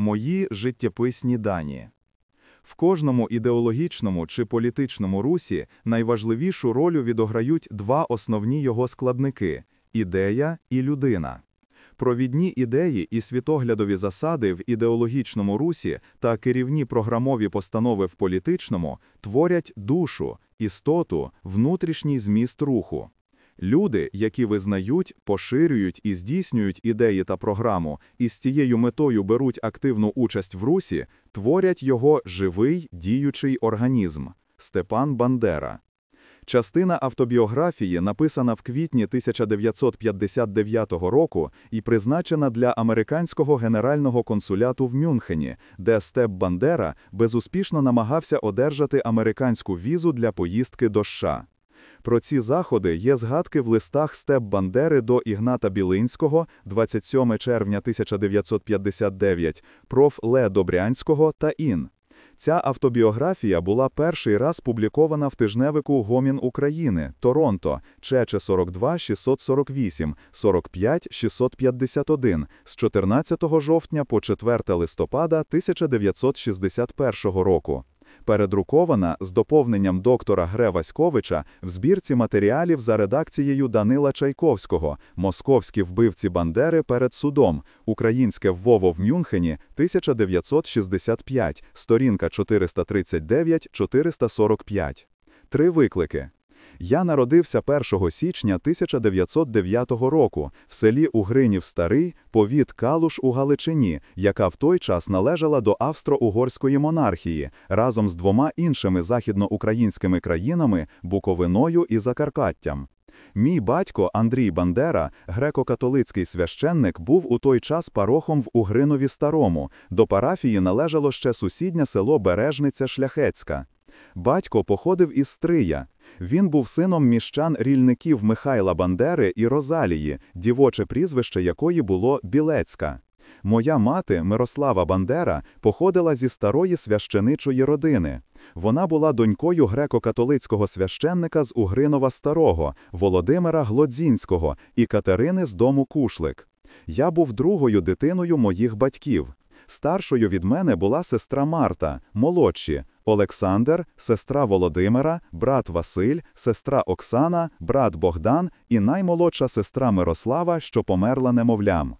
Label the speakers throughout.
Speaker 1: мої життєписні дані. В кожному ідеологічному чи політичному русі найважливішу роль відограють два основні його складники ідея і людина. Провідні ідеї і світоглядові засади в ідеологічному русі та керівні програмові постанови в політичному творять душу, істоту, внутрішній зміст руху. Люди, які визнають, поширюють і здійснюють ідеї та програму, і з цією метою беруть активну участь в русі, творять його живий діючий організм Степан Бандера. Частина автобіографії написана в квітні 1959 року і призначена для американського генерального консуляту в Мюнхені, де Степ Бандера безуспішно намагався одержати американську візу для поїздки до США. Про ці заходи є згадки в листах степ Бандери до Ігната Білинського, 27 червня 1959, проф. Ле Добрянського та ін. Ця автобіографія була перший раз публікована в тижневику Гомін України Торонто, Чече 42 648, 45 651 з 14 жовтня по 4 листопада 1961 року передрукована з доповненням доктора Гре Васьковича в збірці матеріалів за редакцією Данила Чайковського Московські вбивці Бандери перед судом, Українське Вово в Мюнхені 1965, сторінка 439-445. Три виклики. Я народився 1 січня 1909 року в селі Угринів Старий, повіт Калуш у Галичині, яка в той час належала до Австро-Угорської монархії разом з двома іншими західноукраїнськими країнами Буковиною і закаркаттям. Мій батько Андрій Бандера, греко-католицький священник, був у той час парохом в Угринові Старому. До парафії належало ще сусіднє село Бережниця Шляхецька. Батько походив із Стрия, він був сином міщан рільників Михайла Бандери і Розалії, дівоче прізвище якої було Білецька. Моя мати Мирослава Бандера походила зі старої священичої родини. Вона була донькою греко-католицького священника з Угринова Старого, Володимира Глодзінського і Катерини з дому Кушлик. Я був другою дитиною моїх батьків. Старшою від мене була сестра Марта, молодші Олександр, сестра Володимира, брат Василь, сестра Оксана, брат Богдан і наймолодша сестра Мирослава, що померла немовлям.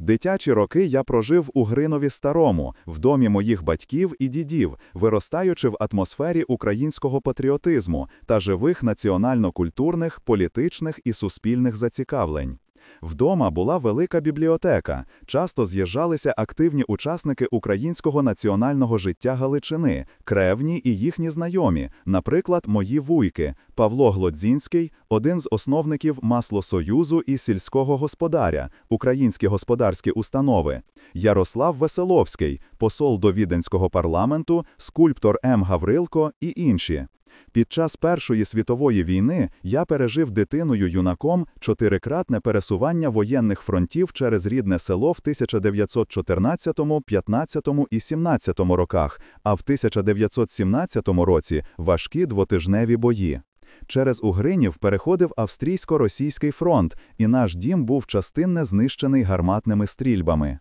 Speaker 1: Дитячі роки я прожив у Гринові Старому, в домі моїх батьків і дідів, виростаючи в атмосфері українського патріотизму та живих національно-культурних, політичних і суспільних зацікавлень. Вдома була велика бібліотека, часто з'їжджалися активні учасники українського національного життя Галичини, кревні і їхні знайомі, наприклад, мої вуйки, Павло Глодзінський, один з основників маслосоюзу і сільського господаря, українські господарські установи, Ярослав Веселовський, посол до Віденського парламенту, скульптор М. Гаврилко і інші. Під час Першої світової війни я пережив дитиною юнаком чотирикратне пересування воєнних фронтів через рідне село в 1914, 15 і 17 роках, а в 1917 році важкі двотижневі бої. Через Угринів переходив австрійсько-російський фронт, і наш дім був частинне знищений гарматними стрільбами.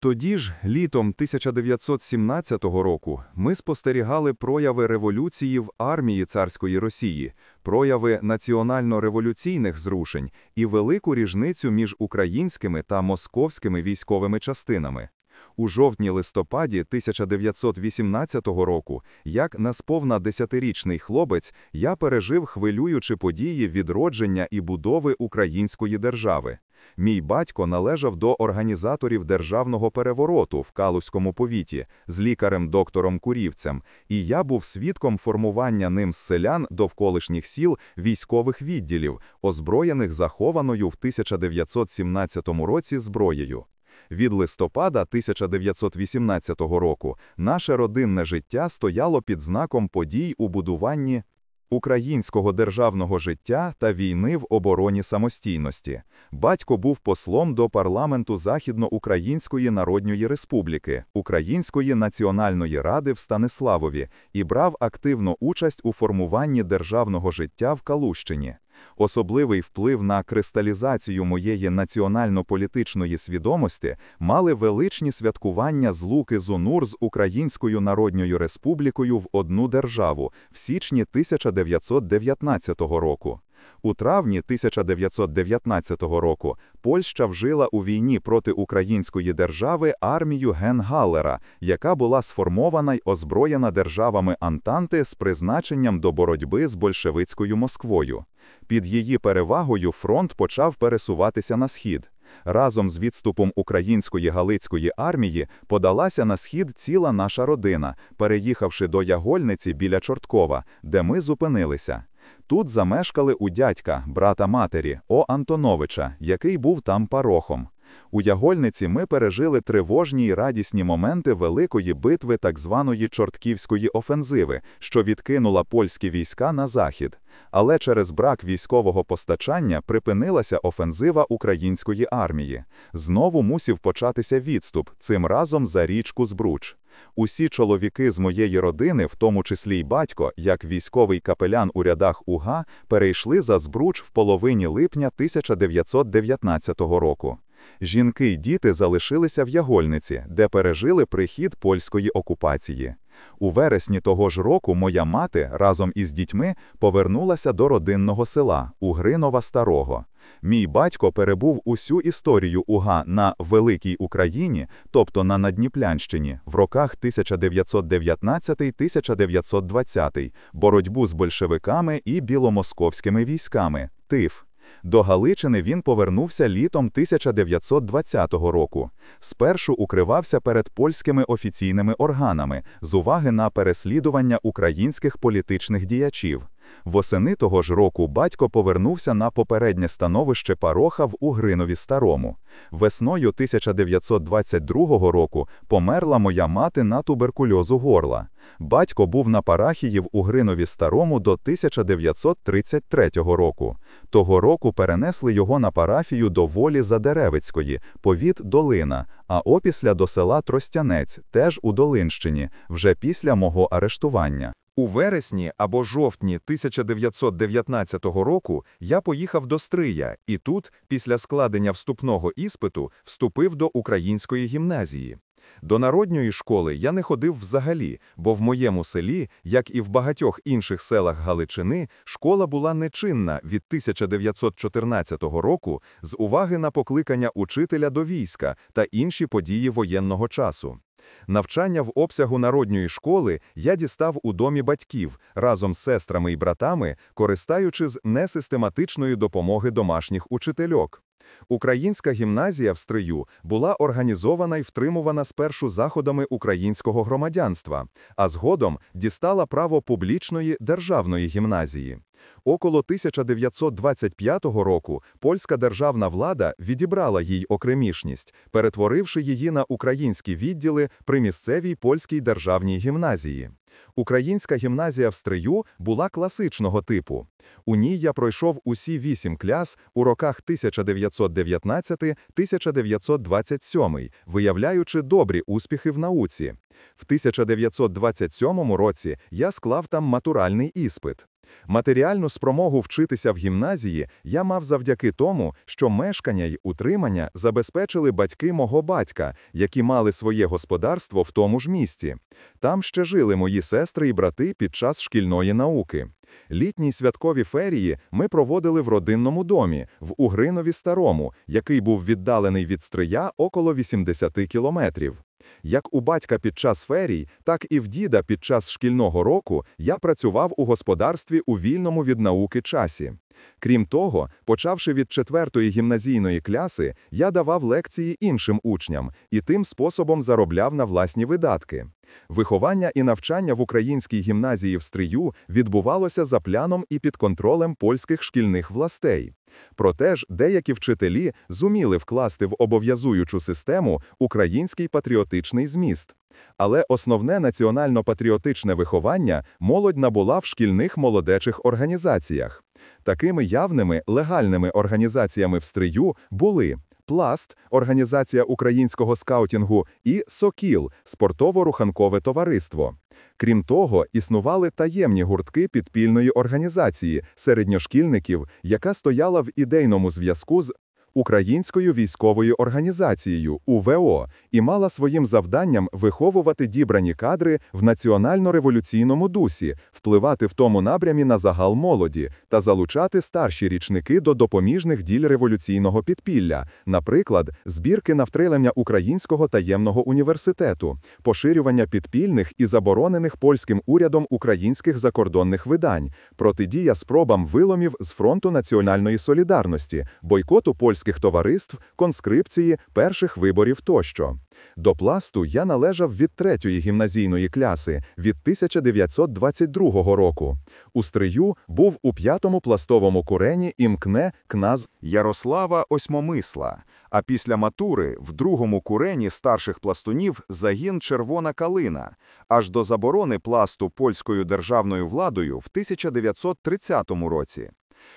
Speaker 1: Тоді ж, літом 1917 року, ми спостерігали прояви революції в армії царської Росії, прояви національно-революційних зрушень і велику ріжницю між українськими та московськими військовими частинами. У жовтні листопаді 1918 року, як насповна десятирічний хлопець, я пережив хвилюючі події відродження і будови української держави. Мій батько належав до організаторів державного перевороту в Калузькому повіті з лікарем доктором Курівцем, і я був свідком формування ним з селян довколишніх сіл військових відділів, озброєних захованою в 1917 році зброєю. Від листопада 1918 року наше родинне життя стояло під знаком подій у будуванні українського державного життя та війни в обороні самостійності. Батько був послом до парламенту Західноукраїнської Народньої Республіки, Української національної ради в Станиславові і брав активну участь у формуванні державного життя в Калущині. Особливий вплив на кристалізацію моєї національно-політичної свідомості мали величні святкування з луки Зунур з Українською народньою Республікою в одну державу в січні 1919 року. У травні 1919 року Польща вжила у війні проти української держави армію Генгалера, яка була сформована й озброєна державами Антанти з призначенням до боротьби з большевицькою Москвою. Під її перевагою фронт почав пересуватися на схід. Разом з відступом української Галицької армії подалася на схід ціла наша родина, переїхавши до Ягольниці біля Чорткова, де ми зупинилися. Тут замешкали у дядька, брата матері, О Антоновича, який був там парохом. У Ягольниці ми пережили тривожні й радісні моменти великої битви так званої чортківської офензиви, що відкинула польські війська на захід. Але через брак військового постачання припинилася офензива української армії. Знову мусів початися відступ, цим разом за річку Збруч. Усі чоловіки з моєї родини, в тому числі й батько, як військовий капелян у рядах УГА, перейшли за Збруч в половині липня 1919 року. Жінки й діти залишилися в Ягольниці, де пережили прихід польської окупації. У вересні того ж року моя мати разом із дітьми повернулася до родинного села Угринова Старого. Мій батько перебув усю історію Уга на Великій Україні, тобто на Надніплянщині, в роках 1919-1920, боротьбу з большевиками і біломосковськими військами. Тиф. До Галичини він повернувся літом 1920 року. Спершу укривався перед польськими офіційними органами з уваги на переслідування українських політичних діячів. Восени того ж року батько повернувся на попереднє становище пароха в Угринові Старому. Весною 1922 року померла моя мати на туберкульозу горла. Батько був на парахії в Угринові Старому до 1933 року. Того року перенесли його на парафію до волі Задеревицької, повіт Долина, а опісля до села Тростянець, теж у Долинщині, вже після мого арештування. У вересні або жовтні 1919 року я поїхав до Стрия і тут, після складення вступного іспиту, вступив до української гімназії. До народньої школи я не ходив взагалі, бо в моєму селі, як і в багатьох інших селах Галичини, школа була нечинна від 1914 року з уваги на покликання учителя до війська та інші події воєнного часу. Навчання в обсягу народньої школи я дістав у домі батьків разом з сестрами і братами, користуючись несистематичної допомоги домашніх учительок. Українська гімназія в Стрию була організована і втримувана спершу заходами українського громадянства, а згодом дістала право публічної державної гімназії. Около 1925 року польська державна влада відібрала їй окремішність, перетворивши її на українські відділи при місцевій польській державній гімназії. Українська гімназія в Стрию була класичного типу. У ній я пройшов усі вісім кляс у роках 1919-1927, виявляючи добрі успіхи в науці. В 1927 році я склав там матуральний іспит. Матеріальну спромогу вчитися в гімназії я мав завдяки тому, що мешкання й утримання забезпечили батьки мого батька, які мали своє господарство в тому ж місті. Там ще жили мої сестри і брати під час шкільної науки. Літні святкові ферії ми проводили в родинному домі в Угринові Старому, який був віддалений від стрия около 80 кілометрів. Як у батька під час ферій, так і в діда під час шкільного року я працював у господарстві у вільному від науки часі. Крім того, почавши від четвертої гімназійної кляси, я давав лекції іншим учням і тим способом заробляв на власні видатки. Виховання і навчання в українській гімназії в Стрию відбувалося за пляном і під контролем польських шкільних властей. Проте ж, деякі вчителі зуміли вкласти в обов'язуючу систему український патріотичний зміст. Але основне національно-патріотичне виховання молодь набула в шкільних молодечих організаціях. Такими явними легальними організаціями в стрию були. Пласт, організація українського скаутінгу, і Сокіл, спортово-руханкове товариство. Крім того, існували таємні гуртки підпільної організації середньошкільників, яка стояла в ідейному зв'язку з українською військовою організацією УВО і мала своїм завданням виховувати дібрані кадри в національно-революційному дусі, впливати в тому напрямі на загал молоді та залучати старші річники до допоміжних діль революційного підпілля, наприклад, збірки навтрилення українського таємного університету, поширювання підпільних і заборонених польським урядом українських закордонних видань, протидія спробам виломів з фронту національної солідарності, бойкоту польських громадських товариств, конскрипції, перших виборів тощо. До пласту я належав від третьої гімназійної кляси від 1922 року. У стрию був у п'ятому пластовому курені імкне кназ Ярослава Осьмомисла. А після матури в другому курені старших пластунів загін Червона калина аж до заборони пласту польською державною владою в 1930 році.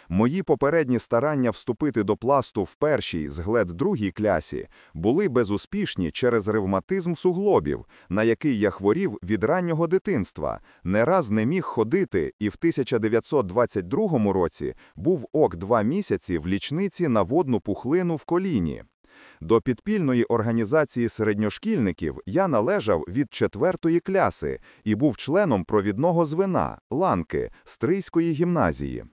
Speaker 1: Мої попередні старання вступити до пласту в першій з другій клясі були безуспішні через ревматизм суглобів, на який я хворів від раннього дитинства, не раз не міг ходити, і в 1922 році був ок два місяці в лічниці на водну пухлину в коліні. До підпільної організації середньошкільників я належав від четвертої кляси і був членом провідного звена ланки Стрийської гімназії.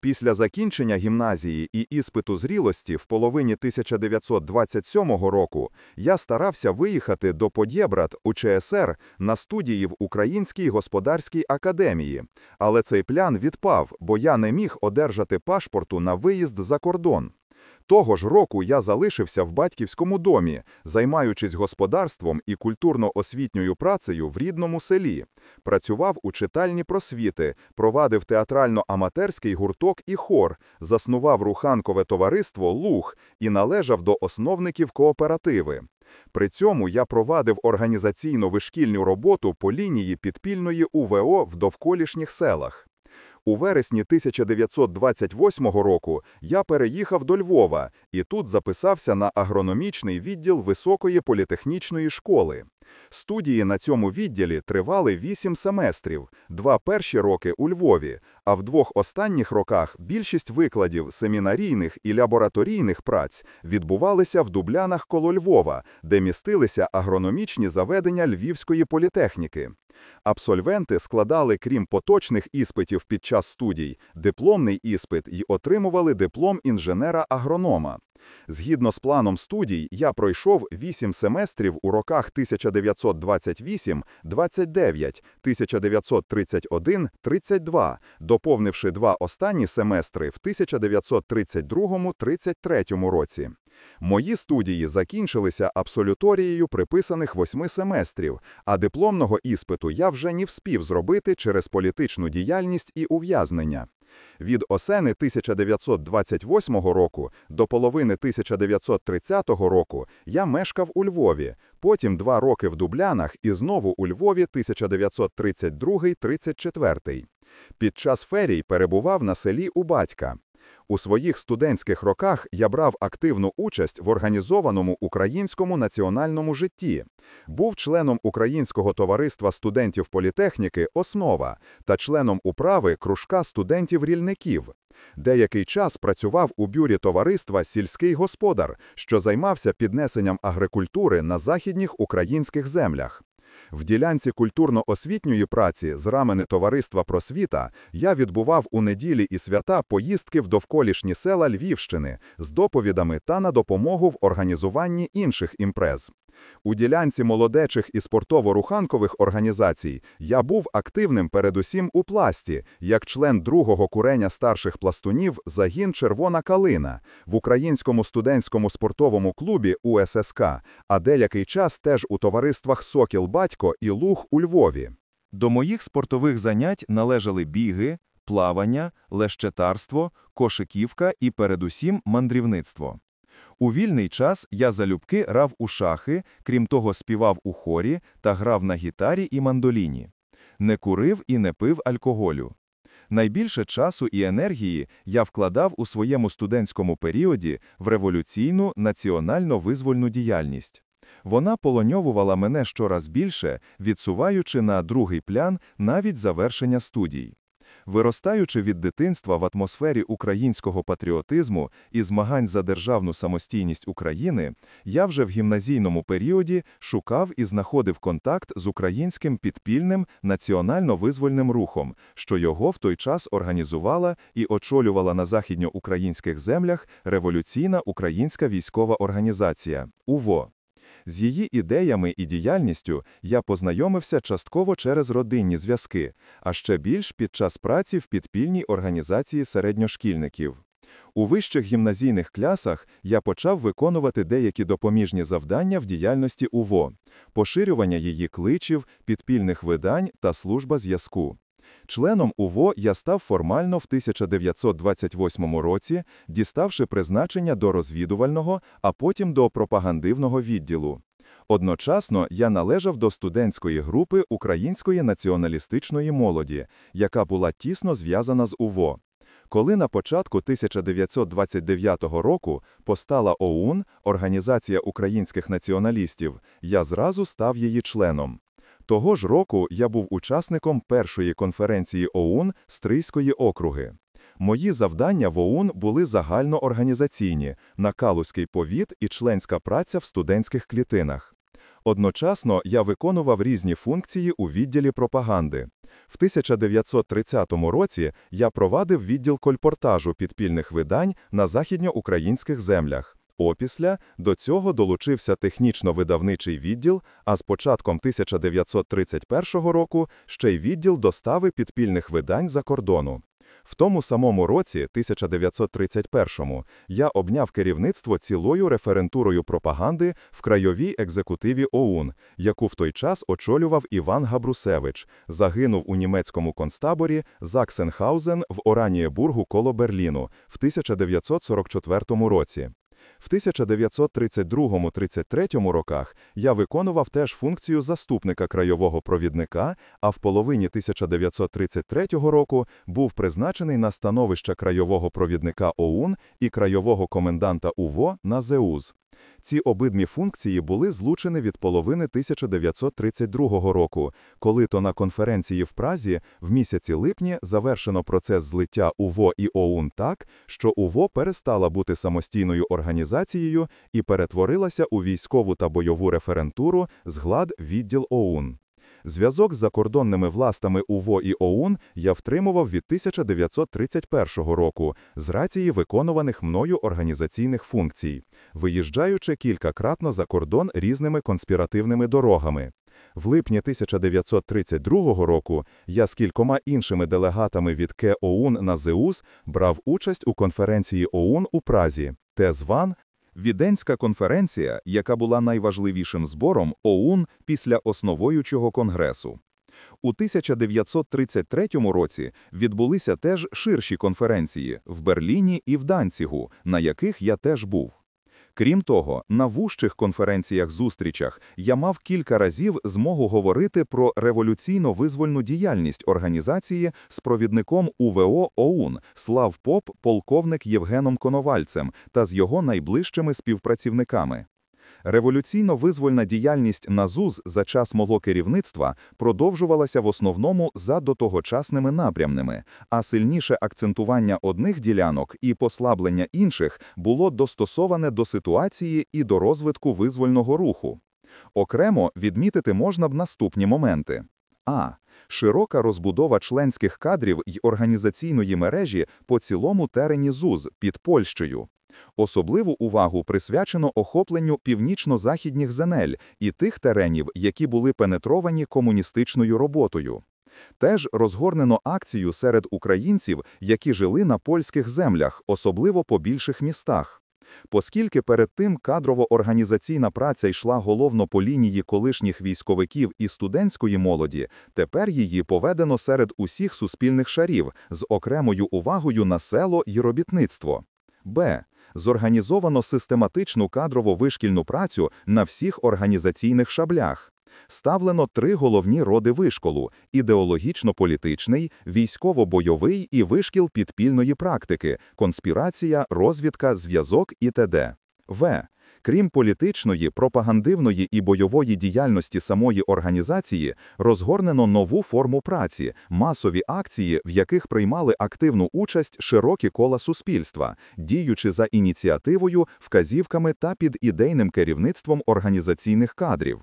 Speaker 1: Після закінчення гімназії і іспиту зрілості в половині 1927 року я старався виїхати до Подєбрат у ЧСР на студії в Українській господарській академії, але цей плян відпав, бо я не міг одержати пашпорту на виїзд за кордон. Того ж року я залишився в батьківському домі, займаючись господарством і культурно-освітньою працею в рідному селі. Працював у читальні просвіти, провадив театрально-аматерський гурток і хор, заснував руханкове товариство Лух і належав до основників кооперативи. При цьому я провадив організаційно вишкільну роботу по лінії підпільної УВО в довколішніх селах. У вересні 1928 року я переїхав до Львова і тут записався на агрономічний відділ Високої політехнічної школи. Студії на цьому відділі тривали вісім семестрів, два перші роки у Львові, а в двох останніх роках більшість викладів семінарійних і лабораторійних праць відбувалися в Дублянах коло Львова, де містилися агрономічні заведення Львівської політехніки. Абсольвенти складали, крім поточних іспитів під час студій, дипломний іспит і отримували диплом інженера-агронома. Згідно з планом студій, я пройшов 8 семестрів у роках 1928, 29, 1931, 32, доповнивши два останні семестри в 1932 33 році. Мої студії закінчилися абсолюторією приписаних восьми семестрів, а дипломного іспиту я вже не вспів зробити через політичну діяльність і ув'язнення. Від осени 1928 року до половини 1930 року я мешкав у Львові, потім два роки в Дублянах і знову у Львові 1932 34 Під час ферій перебував на селі у батька. У своїх студентських роках я брав активну участь в організованому українському національному житті, був членом Українського товариства студентів політехніки Основа та членом управи кружка студентів-рільників. Деякий час працював у бюрі товариства Сільський господар, що займався піднесенням агрикультури на західніх українських землях. В ділянці культурно-освітньої праці з рамени товариства просвіта я відбував у неділі і свята поїздки в довколішні села Львівщини з доповідами та на допомогу в організуванні інших імпрез. У ділянці молодечих і спортово-руханкових організацій я був активним передусім у пласті, як член другого курення старших пластунів загін Червона Калина в українському студентському спортовому клубі УССК, а деякий час теж у товариствах Сокіл Батько і Луг у Львові. До моїх спортових занять належали біги, плавання, лещетарство, кошиківка і передусім мандрівництво. У вільний час я залюбки рав у шахи, крім того, співав у хорі та грав на гітарі і мандоліні. Не курив і не пив алкоголю. Найбільше часу і енергії я вкладав у своєму студентському періоді в революційну національно визвольну діяльність. Вона полоньовувала мене щораз більше, відсуваючи на другий плян навіть завершення студій. Виростаючи від дитинства в атмосфері українського патріотизму і змагань за державну самостійність України, я вже в гімназійному періоді шукав і знаходив контакт з українським підпільним національно-визвольним рухом, що його в той час організувала і очолювала на західньоукраїнських землях революційна українська військова організація УВО. З її ідеями і діяльністю я познайомився частково через родинні зв'язки, а ще більш під час праці в підпільній організації середньошкільників. У вищих гімназійних клясах я почав виконувати деякі допоміжні завдання в діяльності УВО, поширювання її кличів, підпільних видань та служба зв'язку. Членом УВО я став формально в 1928 році, діставши призначення до розвідувального, а потім до пропагандивного відділу. Одночасно я належав до студентської групи української націоналістичної молоді, яка була тісно зв'язана з УВО. Коли на початку 1929 року постала ОУН, Організація українських націоналістів, я зразу став її членом. Того ж року я був учасником першої конференції ОУН Стрийської округи. Мої завдання в ОУН були загальноорганізаційні на повіт і членська праця в студентських клітинах. Одночасно я виконував різні функції у відділі пропаганди. В 1930 році я провадив відділ кольпортажу підпільних видань на західноукраїнських землях. Опісля до цього долучився технічно-видавничий відділ, а з початком 1931 року ще й відділ достави підпільних видань за кордону. В тому самому році, 1931-му, я обняв керівництво цілою референтурою пропаганди в Крайовій екзекутиві ОУН, яку в той час очолював Іван Габрусевич, загинув у німецькому концтаборі Заксенхаузен в Оранієбургу коло Берліну в 1944 році. В 1932-33 роках я виконував теж функцію заступника крайового провідника, а в половині 1933 року був призначений на становище краєвого провідника ОУН і краєвого коменданта УВО на ЗЕУЗ. Ці обидві функції були злучені від половини 1932 року, коли то на конференції в Празі в місяці липні завершено процес злиття УВО і ОУН так, що УВО перестала бути самостійною організацією і перетворилася у військову та бойову референтуру з глад відділ ОУН. Зв'язок з закордонними властами УВО і ОУН я втримував від 1931 року з рації виконуваних мною організаційних функцій, виїжджаючи кількакратно за кордон різними конспіративними дорогами. В липні 1932 року я з кількома іншими делегатами від КОУН на ЗУС брав участь у конференції ОУН у Празі, те зван Віденська конференція, яка була найважливішим збором ОУН після основуючого конгресу. У 1933 році відбулися теж ширші конференції в Берліні і в Данцігу, на яких я теж був. Крім того, на вужчих конференціях зустрічах я мав кілька разів змогу говорити про революційно визвольну діяльність організації з провідником УВО ОУН Слав Поп, полковник Євгеном Коновальцем та з його найближчими співпрацівниками. Революційно-визвольна діяльність НАЗУЗ за час мого керівництва продовжувалася в основному за дотогочасними напрямними, а сильніше акцентування одних ділянок і послаблення інших було достосоване до ситуації і до розвитку визвольного руху. Окремо відмітити можна б наступні моменти. А. Широка розбудова членських кадрів й організаційної мережі по цілому терені ЗУЗ під Польщею. Особливу увагу присвячено охопленню північно-західніх земель і тих теренів, які були пенетровані комуністичною роботою. Теж розгорнено акцію серед українців, які жили на польських землях, особливо по більших містах. Оскільки перед тим кадрово-організаційна праця йшла головно по лінії колишніх військовиків і студентської молоді, тепер її поведено серед усіх суспільних шарів з окремою увагою на село і робітництво. Б зорганізовано систематичну кадрову вишкільну працю на всіх організаційних шаблях. Ставлено три головні роди вишколу: ідеологічно-політичний, військово-бойовий і вишкіл підпільної практики, конспірація, розвідка, зв'язок і т.д. В. Крім політичної, пропагандивної і бойової діяльності самої організації, розгорнено нову форму праці, масові акції, в яких приймали активну участь широкі кола суспільства, діючи за ініціативою, вказівками та під ідейним керівництвом організаційних кадрів.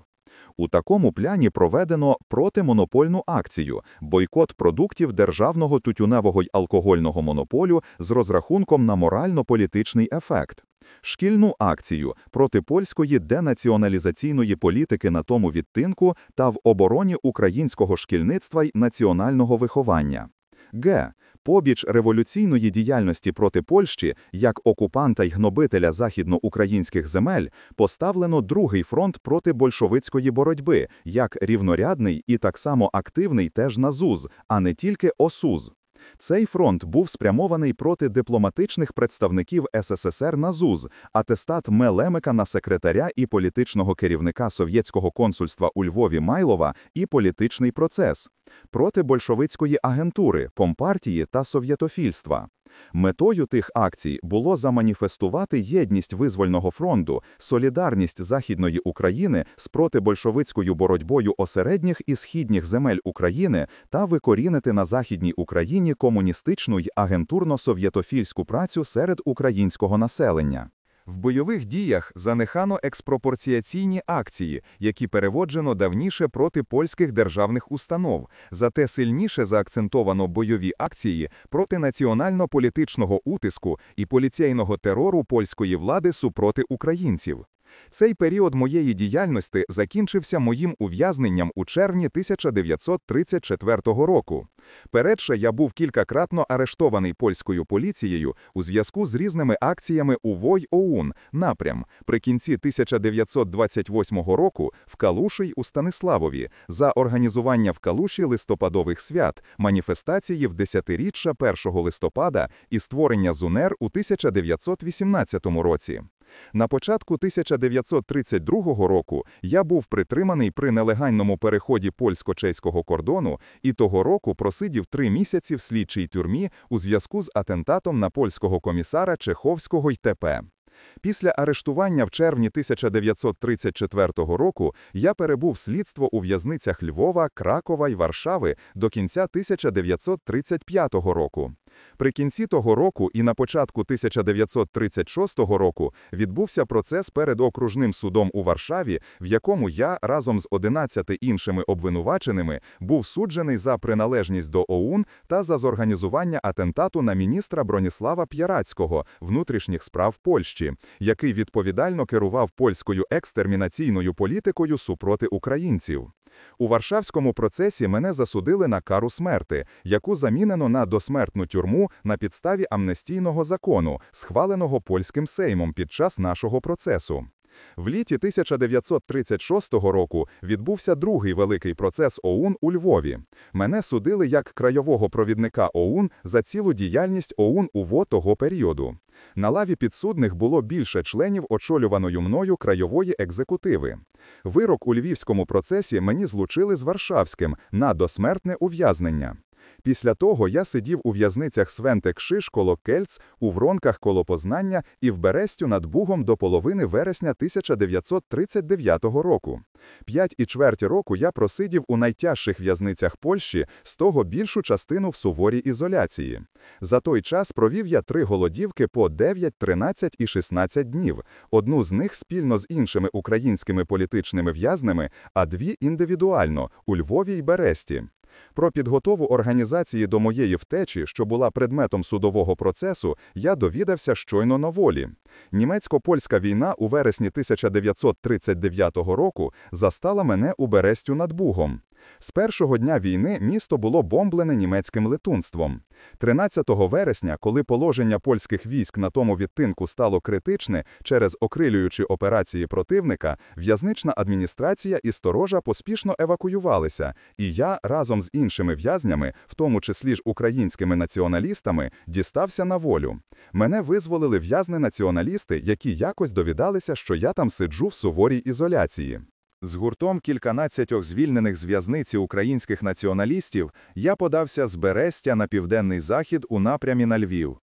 Speaker 1: У такому пляні проведено протимонопольну акцію, бойкот продуктів державного тютюневого й алкогольного монополю з розрахунком на морально-політичний ефект шкільну акцію проти польської денаціоналізаційної політики на тому відтинку та в обороні українського шкільництва й національного виховання. Г. Побіч революційної діяльності проти Польщі як окупанта й гнобителя західноукраїнських земель поставлено другий фронт проти большевицької боротьби як рівнорядний і так само активний теж на ЗУЗ, а не тільки ОСУЗ. Цей фронт був спрямований проти дипломатичних представників СССР на ЗУЗ, атестат Мелемика на секретаря і політичного керівника совєтського консульства у Львові Майлова і політичний процес проти большевицької агентури, компартії та совєтофільства. Метою тих акцій було заманіфестувати єдність визвольного фронту, солідарність Західної України з протибольшовицькою боротьбою осередніх і східніх земель України та викорінити на Західній Україні комуністичну й агентурно-совєтофільську працю серед українського населення. В бойових діях занехано експропорціаційні акції, які переводжено давніше проти польських державних установ, зате сильніше заакцентовано бойові акції проти національно-політичного утиску і поліційного терору польської влади супроти українців. Цей період моєї діяльності закінчився моїм ув'язненням у червні 1934 року. Передше я був кількакратно арештований польською поліцією у зв'язку з різними акціями у Вой Оун напрям при кінці 1928 року в Калуші у Станиславові за організування в Калуші листопадових свят, маніфестації в 10-річчя 1 листопада і створення ЗУНЕР у 1918 році. На початку 1932 року я був притриманий при нелегальному переході польсько-чеського кордону і того року просидів три місяці в слідчій тюрмі у зв'язку з атентатом на польського комісара Чеховського й т.п. Після арештування в червні 1934 року я перебув слідство у в'язницях Львова, Кракова й Варшави до кінця 1935 року. При кінці того року і на початку 1936 року відбувся процес перед окружним судом у Варшаві, в якому я разом з 11 іншими обвинуваченими був суджений за приналежність до ОУН та за зорганізування атентату на міністра Броніслава П'ярацького внутрішніх справ Польщі, який відповідально керував польською екстермінаційною політикою супроти українців. У Варшавському процесі мене засудили на кару смерти, яку замінено на досмертну тюрму корму на підставі амнестійного закону, схваленого польським сеймом під час нашого процесу. В літі 1936 року відбувся другий великий процес ОУН у Львові. Мене судили як краєвого провідника ОУН за цілу діяльність ОУН УВО того періоду. На лаві підсудних було більше членів очолюваної мною краєвої екзекутиви. Вирок у львівському процесі мені злучили з Варшавським на досмертне ув'язнення. Після того я сидів у в'язницях Шиш коло Кельц, у Вронках коло Познання і в Берестю над Бугом до половини вересня 1939 року. П'ять і чверть року я просидів у найтяжчих в'язницях Польщі, з того більшу частину в суворій ізоляції. За той час провів я три голодівки по 9, 13 і 16 днів. Одну з них спільно з іншими українськими політичними в'язними, а дві індивідуально у Львові й Бересті. Про підготову організації до моєї втечі, що була предметом судового процесу, я довідався щойно на волі. Німецько-польська війна у вересні 1939 року застала мене у Берестю над Бугом. З першого дня війни місто було бомблене німецьким летунством. 13 вересня, коли положення польських військ на тому відтинку стало критичне через окрилюючі операції противника, в'язнична адміністрація і сторожа поспішно евакуювалися, і я разом з іншими в'язнями, в тому числі ж українськими націоналістами, дістався на волю. Мене визволили в'язни націоналісти, які якось довідалися, що я там сиджу в суворій ізоляції. З гуртом кільканадцятьох звільнених з в'язниці українських націоналістів я подався з Берестя на південний захід у напрямі на Львів.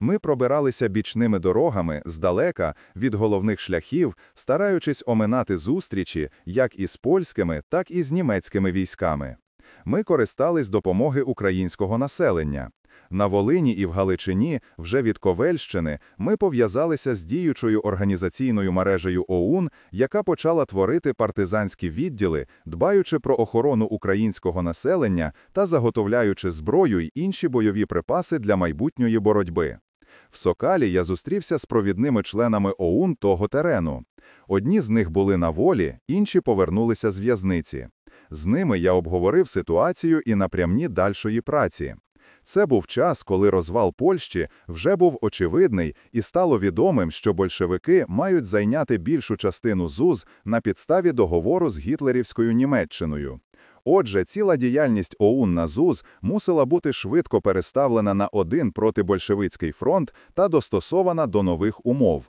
Speaker 1: Ми пробиралися бічними дорогами здалека від головних шляхів, стараючись оминати зустрічі як із польськими, так і з німецькими військами. Ми користались допомоги українського населення. На Волині і в Галичині, вже від Ковельщини, ми пов'язалися з діючою організаційною мережею ОУН, яка почала творити партизанські відділи, дбаючи про охорону українського населення та заготовляючи зброю й інші бойові припаси для майбутньої боротьби. В Сокалі я зустрівся з провідними членами ОУН того терену. Одні з них були на волі, інші повернулися з в'язниці. З ними я обговорив ситуацію і напрямні дальшої праці. Це був час, коли розвал Польщі вже був очевидний і стало відомим, що большевики мають зайняти більшу частину ЗУЗ на підставі договору з гітлерівською Німеччиною. Отже, ціла діяльність ОУН на ЗУЗ мусила бути швидко переставлена на один протибольшевицький фронт та достосована до нових умов.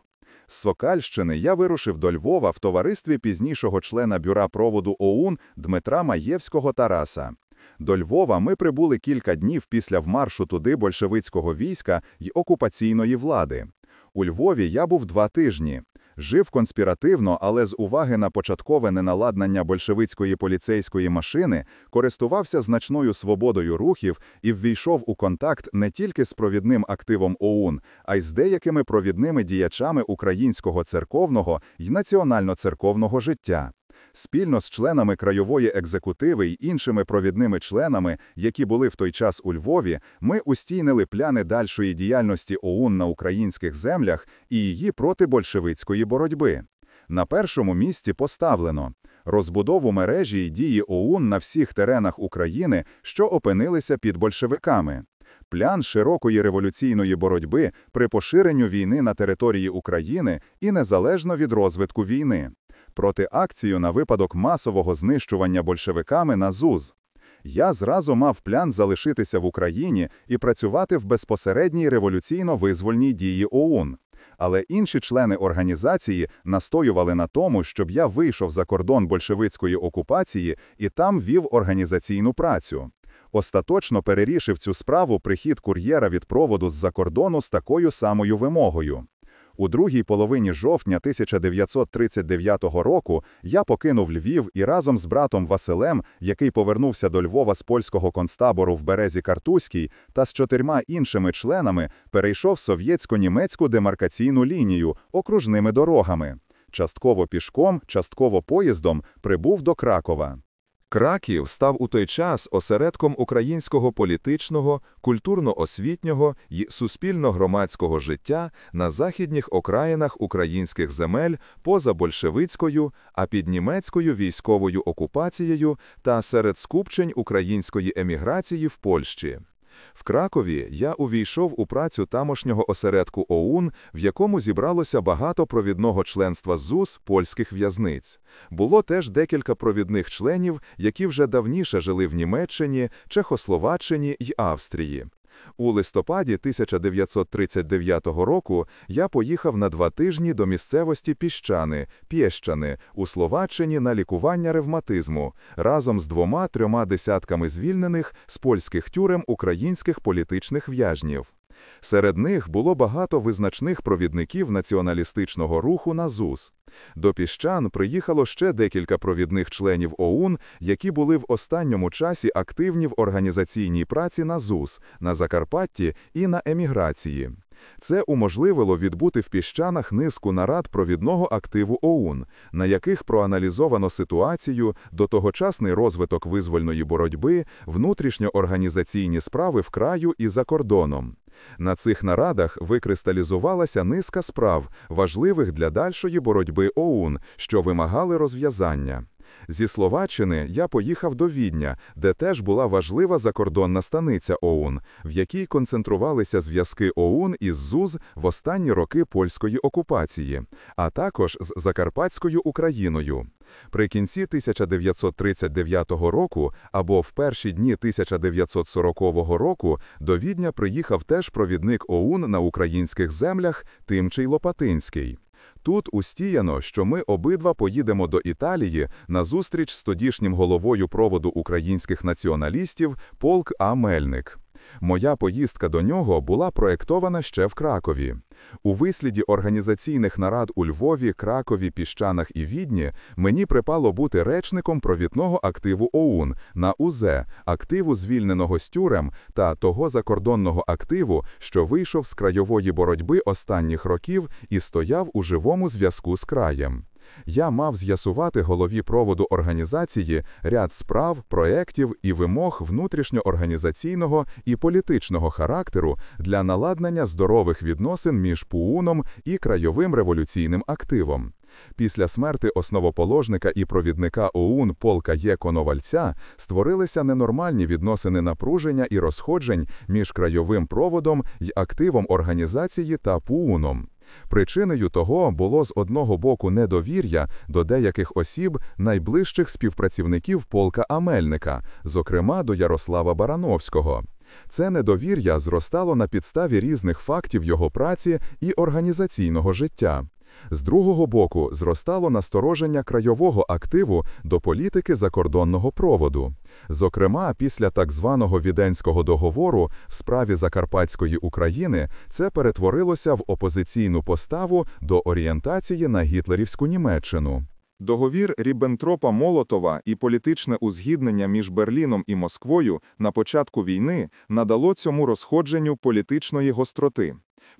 Speaker 1: З Сокальщини я вирушив до Львова в товаристві пізнішого члена бюра проводу ОУН Дмитра Маєвського Тараса. До Львова ми прибули кілька днів після вмаршу туди большевицького війська й окупаційної влади. У Львові я був два тижні. Жив конспіративно, але з уваги на початкове неналаднання большевицької поліцейської машини користувався значною свободою рухів і ввійшов у контакт не тільки з провідним активом ОУН, а й з деякими провідними діячами українського церковного й національно-церковного життя спільно з членами краєвої екзекутиви й іншими провідними членами, які були в той час у Львові, ми устійнили пляни дальшої діяльності ОУН на українських землях і її проти большевицької боротьби. На першому місці поставлено розбудову мережі і дії ОУН на всіх теренах України, що опинилися під большевиками. Плян широкої революційної боротьби при поширенню війни на території України і незалежно від розвитку війни проти акцію на випадок масового знищування большевиками на ЗУЗ. Я зразу мав план залишитися в Україні і працювати в безпосередній революційно-визвольній дії ОУН. Але інші члени організації настоювали на тому, щоб я вийшов за кордон большевицької окупації і там вів організаційну працю. Остаточно перерішив цю справу прихід кур'єра від проводу з-за кордону з такою самою вимогою. У другій половині жовтня 1939 року я покинув Львів і разом з братом Василем, який повернувся до Львова з польського концтабору в березі Картузькій, та з чотирма іншими членами перейшов совєтсько-німецьку демаркаційну лінію окружними дорогами. Частково пішком, частково поїздом прибув до Кракова. Краків став у той час осередком українського політичного, культурно-освітнього і суспільно-громадського життя на західніх окраїнах українських земель поза большевицькою, а під німецькою військовою окупацією та серед скупчень української еміграції в Польщі. В Кракові я увійшов у працю тамошнього осередку ОУН, в якому зібралося багато провідного членства ЗУС польських в'язниць. Було теж декілька провідних членів, які вже давніше жили в Німеччині, Чехословаччині й Австрії. У листопаді 1939 року я поїхав на два тижні до місцевості Піщани, Пєщани у Словаччині на лікування ревматизму разом з двома трьома десятками звільнених з польських тюрем українських політичних в'яжнів. Серед них було багато визначних провідників націоналістичного руху на ЗУС. До піщан приїхало ще декілька провідних членів ОУН, які були в останньому часі активні в організаційній праці на ЗУС, на Закарпатті і на еміграції. Це уможливило відбути в піщанах низку нарад провідного активу ОУН, на яких проаналізовано ситуацію, дотогочасний розвиток визвольної боротьби, внутрішньоорганізаційні справи в краю і за кордоном. На цих нарадах викристалізувалася низка справ, важливих для дальшої боротьби ОУН, що вимагали розв'язання. Зі Словаччини я поїхав до Відня, де теж була важлива закордонна станиця ОУН, в якій концентрувалися зв'язки ОУН із ЗУЗ в останні роки польської окупації, а також з Закарпатською Україною. При кінці 1939 року або в перші дні 1940 року до Відня приїхав теж провідник ОУН на українських землях Тимчий Лопатинський. Тут устіяно, що ми обидва поїдемо до Італії на зустріч з тодішнім головою проводу українських націоналістів полк А. Мельник. Моя поїздка до нього була проєктована ще в Кракові. У висліді організаційних нарад у Львові, Кракові, Піщанах і Відні мені припало бути речником провітного активу ОУН на УЗ, активу звільненого стюрем та того закордонного активу, що вийшов з краєвої боротьби останніх років і стояв у живому зв'язку з краєм. Я мав з'ясувати голові проводу організації ряд справ, проєктів і вимог внутрішньоорганізаційного і політичного характеру для наладнання здорових відносин між Пуном і крайовим революційним активом. Після смерти основоположника і провідника ОУН Полка Є. Коновальця створилися ненормальні відносини напруження і розходжень між крайовим проводом й активом організації та Пуном. Причиною того було з одного боку недовір'я до деяких осіб найближчих співпрацівників полка Амельника, зокрема до Ярослава Барановського. Це недовір'я зростало на підставі різних фактів його праці і організаційного життя. З другого боку зростало настороження крайового активу до політики закордонного проводу. Зокрема, після так званого віденського договору в справі Закарпатської України це перетворилося в опозиційну поставу до орієнтації на гітлерівську Німеччину. Договір Ріббентропа Молотова і політичне узгіднення між Берліном і Москвою на початку війни надало цьому розходженню політичної гостроти.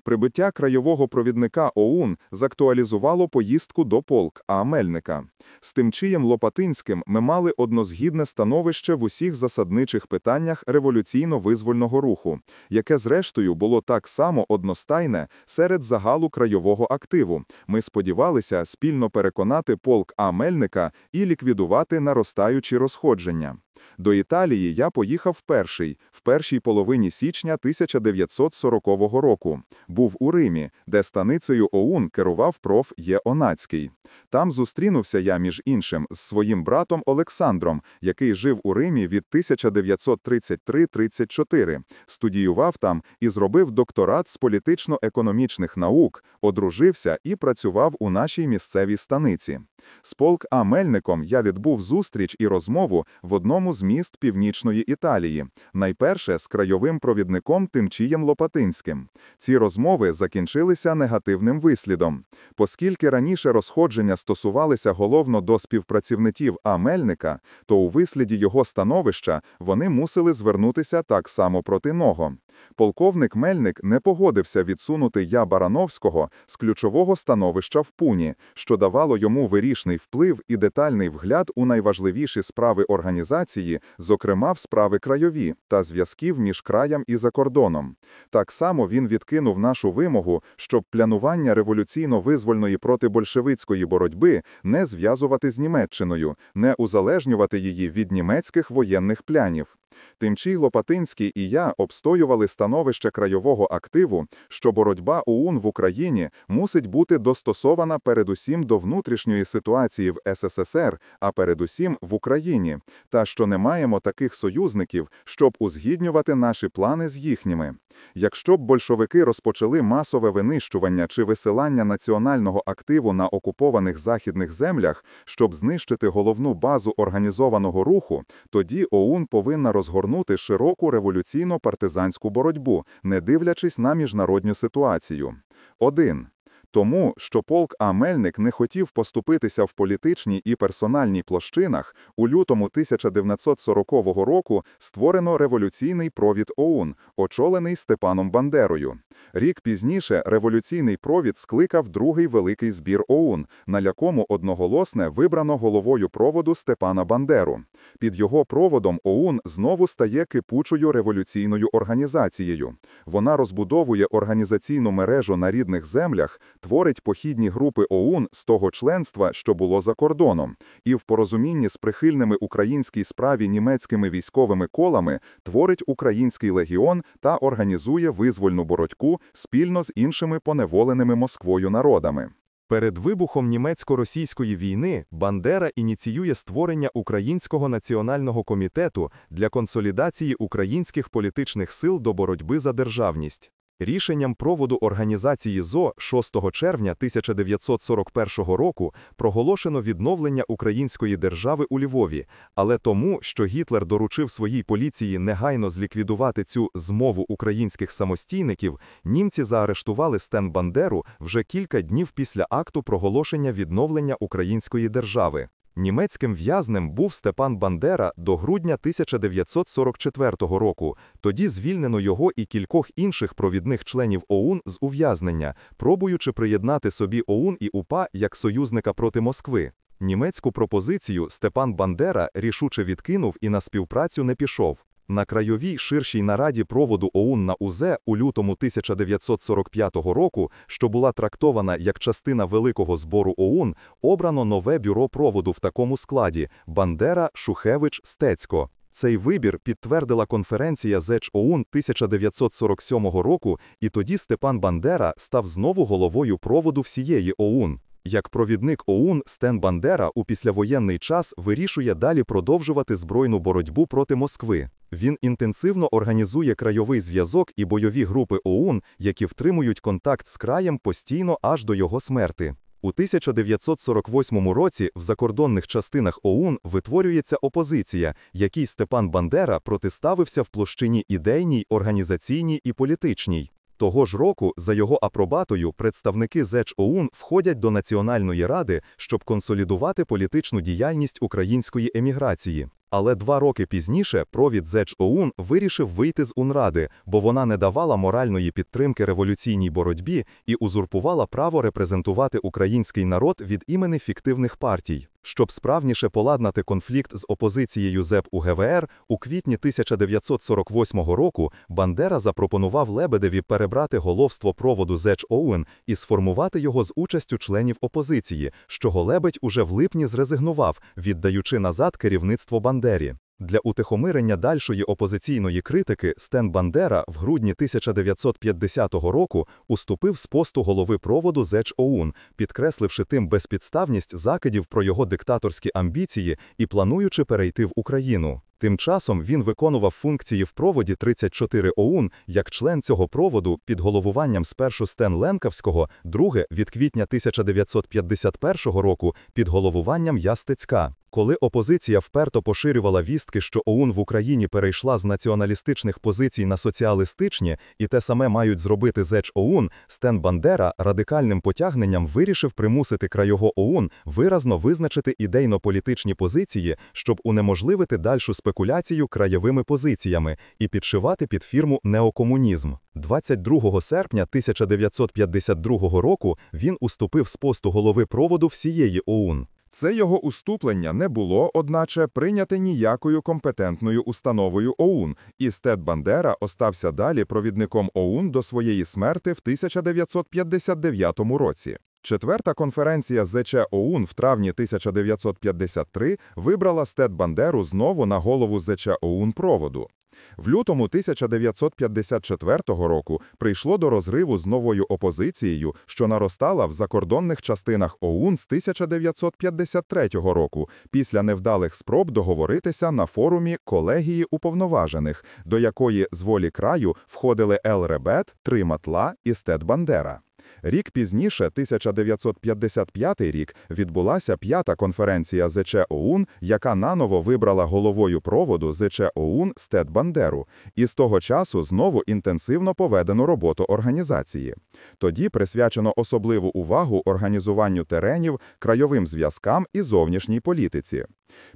Speaker 1: Прибиття краєвого провідника ОУН зактуалізувало поїздку до полк А. Мельника. З тимчиєм Лопатинським ми мали однозгідне становище в усіх засадничих питаннях революційно-визвольного руху, яке, зрештою, було так само одностайне серед загалу краєвого активу. Ми сподівалися спільно переконати полк А. Мельника і ліквідувати наростаючі розходження. До Італії я поїхав перший, в першій половині січня 1940 року. Був у Римі, де станицею ОУН керував проф. Єонацький. Там зустрінувся я між іншим з своїм братом Олександром, який жив у Римі від 1933-34, студіював там і зробив докторат з політично-економічних наук, одружився і працював у нашій місцевій станиці. З полк А. Мельником я відбув зустріч і розмову в одному з міст північної Італії, найперше з крайовим провідником Тимчієм Лопатинським. Ці розмови закінчилися негативним вислідом, оскільки раніше розходження засудження стосувалися головно до співпрацівників А. Мельника, то у висліді його становища вони мусили звернутися так само проти ного. Полковник Мельник не погодився відсунути я Барановського з ключового становища в Пуні, що давало йому вирішний вплив і детальний вгляд у найважливіші справи організації, зокрема в справи крайові та зв'язків між краєм і закордоном. Так само він відкинув нашу вимогу, щоб планування революційно-визвольної протибольшевицької боротьби не зв'язувати з Німеччиною, не узалежнювати її від німецьких воєнних плянів. Тимчій Лопатинський і я обстоювали становище краєвого активу, що боротьба ОУН в Україні мусить бути достосована передусім до внутрішньої ситуації в СССР, а передусім в Україні, та що не маємо таких союзників, щоб узгіднювати наші плани з їхніми. Якщо б большевики розпочали масове винищування чи висилання національного активу на окупованих західних землях, щоб знищити головну базу організованого руху, тоді ОУН повинна розгорнути широку революційно партизанську боротьбу, не дивлячись на міжнародню ситуацію. 1 тому що полк А. Мельник не хотів поступитися в політичній і персональній площинах, у лютому 1940 року створено революційний провід ОУН, очолений Степаном Бандерою. Рік пізніше революційний провід скликав другий великий збір ОУН, на якому одноголосне вибрано головою проводу Степана Бандеру. Під його проводом ОУН знову стає кипучою революційною організацією. Вона розбудовує організаційну мережу на рідних землях, творить похідні групи ОУН з того членства, що було за кордоном, і в порозумінні з прихильними українській справі німецькими військовими колами творить український легіон та організує визвольну боротьку спільно з іншими поневоленими Москвою народами. Перед вибухом німецько-російської війни Бандера ініціює створення Українського національного комітету для консолідації українських політичних сил до боротьби за державність. Рішенням проводу організації ЗО 6 червня 1941 року проголошено відновлення української держави у Львові, але тому, що Гітлер доручив своїй поліції негайно зліквідувати цю змову українських самостійників, німці заарештували Стен Бандеру вже кілька днів після акту проголошення відновлення української держави. Німецьким в'язнем був Степан Бандера до грудня 1944 року. Тоді звільнено його і кількох інших провідних членів ОУН з ув'язнення, пробуючи приєднати собі ОУН і УПА як союзника проти Москви. Німецьку пропозицію Степан Бандера рішуче відкинув і на співпрацю не пішов. На крайовій ширшій нараді проводу ОУН на УЗЕ у лютому 1945 року, що була трактована як частина великого збору ОУН, обрано нове бюро проводу в такому складі: Бандера, Шухевич, Стецько. Цей вибір підтвердила конференція ЗЕЧ ОУН 1947 року, і тоді Степан Бандера став знову головою проводу всієї ОУН. Як провідник ОУН Стен Бандера у післявоєнний час вирішує далі продовжувати збройну боротьбу проти Москви. Він інтенсивно організує крайовий зв'язок і бойові групи ОУН, які втримують контакт з краєм постійно аж до його смерти. У 1948 році в закордонних частинах ОУН витворюється опозиція, якій Степан Бандера протиставився в площині ідейній, організаційній і політичній. Того ж року, за його апробатою, представники ЗЕЧ ОУН входять до Національної ради, щоб консолідувати політичну діяльність української еміграції. Але два роки пізніше провід Зедж Оун вирішив вийти з Унради, бо вона не давала моральної підтримки революційній боротьбі і узурпувала право репрезентувати український народ від імені фіктивних партій. Щоб справніше поладнати конфлікт з опозицією ЗЕП у ГВР, у квітні 1948 року Бандера запропонував Лебедеві перебрати головство проводу Зеч Оуен і сформувати його з участю членів опозиції, з чого Лебедь уже в липні зрезигнував, віддаючи назад керівництво Бандері. Для утихомирення дальшої опозиційної критики Стен Бандера в грудні 1950 року уступив з посту голови проводу Зеч ОУН, підкресливши тим безпідставність закидів про його диктаторські амбіції і плануючи перейти в Україну. Тим часом він виконував функції в проводі 34 ОУН як член цього проводу під головуванням спершу Стен Ленкавського, друге від квітня 1951 року під головуванням Ястецька. Коли опозиція вперто поширювала вістки, що ОУН в Україні перейшла з націоналістичних позицій на соціалістичні, і те саме мають зробити зеч ОУН, Стен Бандера радикальним потягненням вирішив примусити краєго ОУН виразно визначити ідейно-політичні позиції, щоб унеможливити дальшу співпрацю спекуляцію краєвими позиціями і підшивати під фірму неокомунізм. 22 серпня 1952 року він уступив з посту голови проводу всієї ОУН. Це його уступлення не було, одначе, прийняте ніякою компетентною установою ОУН, і Стед Бандера остався далі провідником ОУН до своєї смерти в 1959 році. Четверта конференція ЗЧ ОУН в травні 1953 вибрала Стет Бандеру знову на голову ЗЧ ОУН проводу. В лютому 1954 року прийшло до розриву з новою опозицією, що наростала в закордонних частинах ОУН з 1953 року після невдалих спроб договоритися на форумі колегії уповноважених, до якої з волі краю входили Ел Ребет, Три Матла і Стет Бандера. Рік пізніше, 1955 рік, відбулася п'ята конференція ЗЧ ОУН, яка наново вибрала головою проводу ЗЧ ОУН Стет Бандеру, і з того часу знову інтенсивно поведено роботу організації. Тоді присвячено особливу увагу організуванню теренів, крайовим зв'язкам і зовнішній політиці.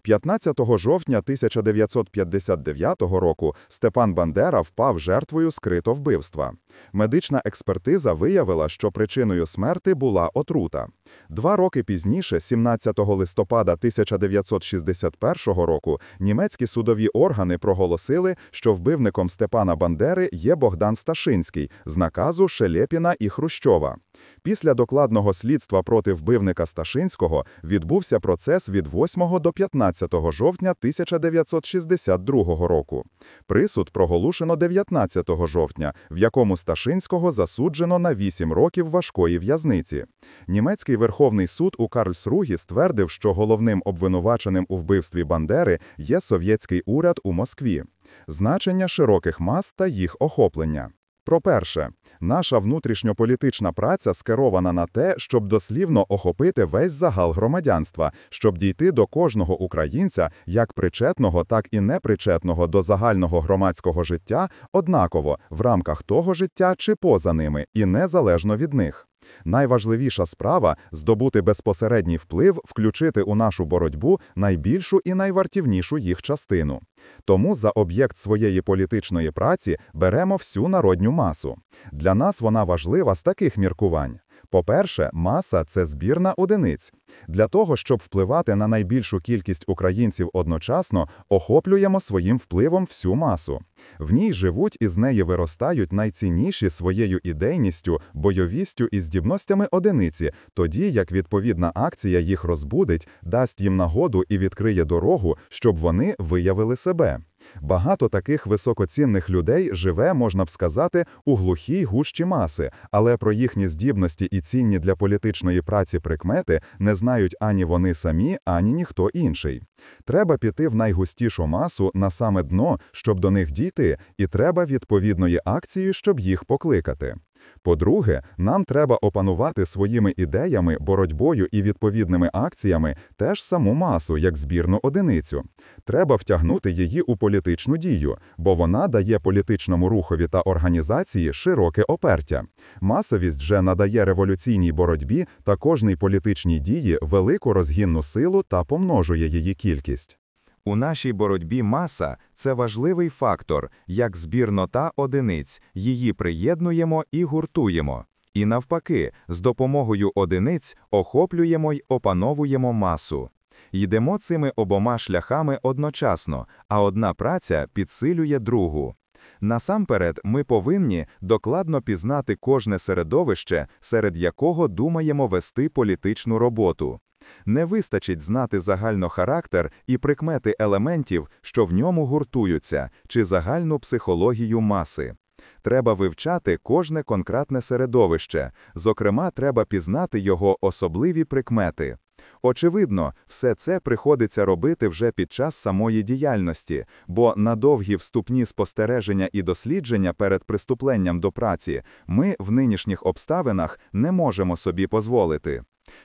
Speaker 1: 15 жовтня 1959 року Степан Бандера впав жертвою скрито вбивства. Медична експертиза виявила, що причиною смерти була отрута. Два роки пізніше, 17 листопада 1961 року, німецькі судові органи проголосили, що вбивником Степана Бандери є Богдан Сташинський з наказу Шелепіна і Хрущова. Після докладного слідства проти вбивника Сташинського відбувся процес від 8 до 15 жовтня 1962 року. Присуд проголошено 19 жовтня, в якому Сташинського засуджено на 8 років важкої в'язниці. Німецький верховний суд у Карльсругі ствердив, що головним обвинуваченим у вбивстві Бандери є совєтський уряд у Москві. Значення широких мас та їх охоплення. Про перше, наша внутрішньополітична праця скерована на те, щоб дослівно охопити весь загал громадянства, щоб дійти до кожного українця, як причетного, так і непричетного до загального громадського життя, однаково в рамках того життя чи поза ними, і незалежно від них. Найважливіша справа здобути безпосередній вплив, включити у нашу боротьбу найбільшу і найвартівнішу їх частину. Тому за об'єкт своєї політичної праці беремо всю народню масу. Для нас вона важлива з таких міркувань. По-перше, маса це збірна одиниць. Для того, щоб впливати на найбільшу кількість українців одночасно, охоплюємо своїм впливом всю масу. В ній живуть і з неї виростають найцінніші своєю ідейністю, бойовістю і здібностями одиниці, тоді як відповідна акція їх розбудить, дасть їм нагоду і відкриє дорогу, щоб вони виявили себе. Багато таких високоцінних людей живе, можна б сказати, у глухій гущі маси, але про їхні здібності і цінні для політичної праці прикмети не знають ані вони самі, ані ніхто інший. Треба піти в найгустішу масу на саме дно, щоб до них дійти, і треба відповідної акції, щоб їх покликати. По-друге, нам треба опанувати своїми ідеями, боротьбою і відповідними акціями теж саму масу, як збірну одиницю. Треба втягнути її у політичну дію, бо вона дає політичному рухові та організації широке опертя. Масовість вже надає революційній боротьбі та кожній політичній дії велику розгінну силу та помножує її кількість. У нашій боротьбі маса це важливий фактор, як збірнота одиниць, її приєднуємо і гуртуємо. І навпаки, з допомогою одиниць охоплюємо й опановуємо масу. Йдемо цими обома шляхами одночасно, а одна праця підсилює другу. Насамперед, ми повинні докладно пізнати кожне середовище, серед якого думаємо вести політичну роботу. Не вистачить знати загально характер і прикмети елементів, що в ньому гуртуються, чи загальну психологію маси. Треба вивчати кожне конкретне середовище, зокрема, треба пізнати його особливі прикмети. Очевидно, все це приходиться робити вже під час самої діяльності, бо на довгі вступні спостереження і дослідження перед приступленням до праці ми в нинішніх обставинах не можемо собі дозволити.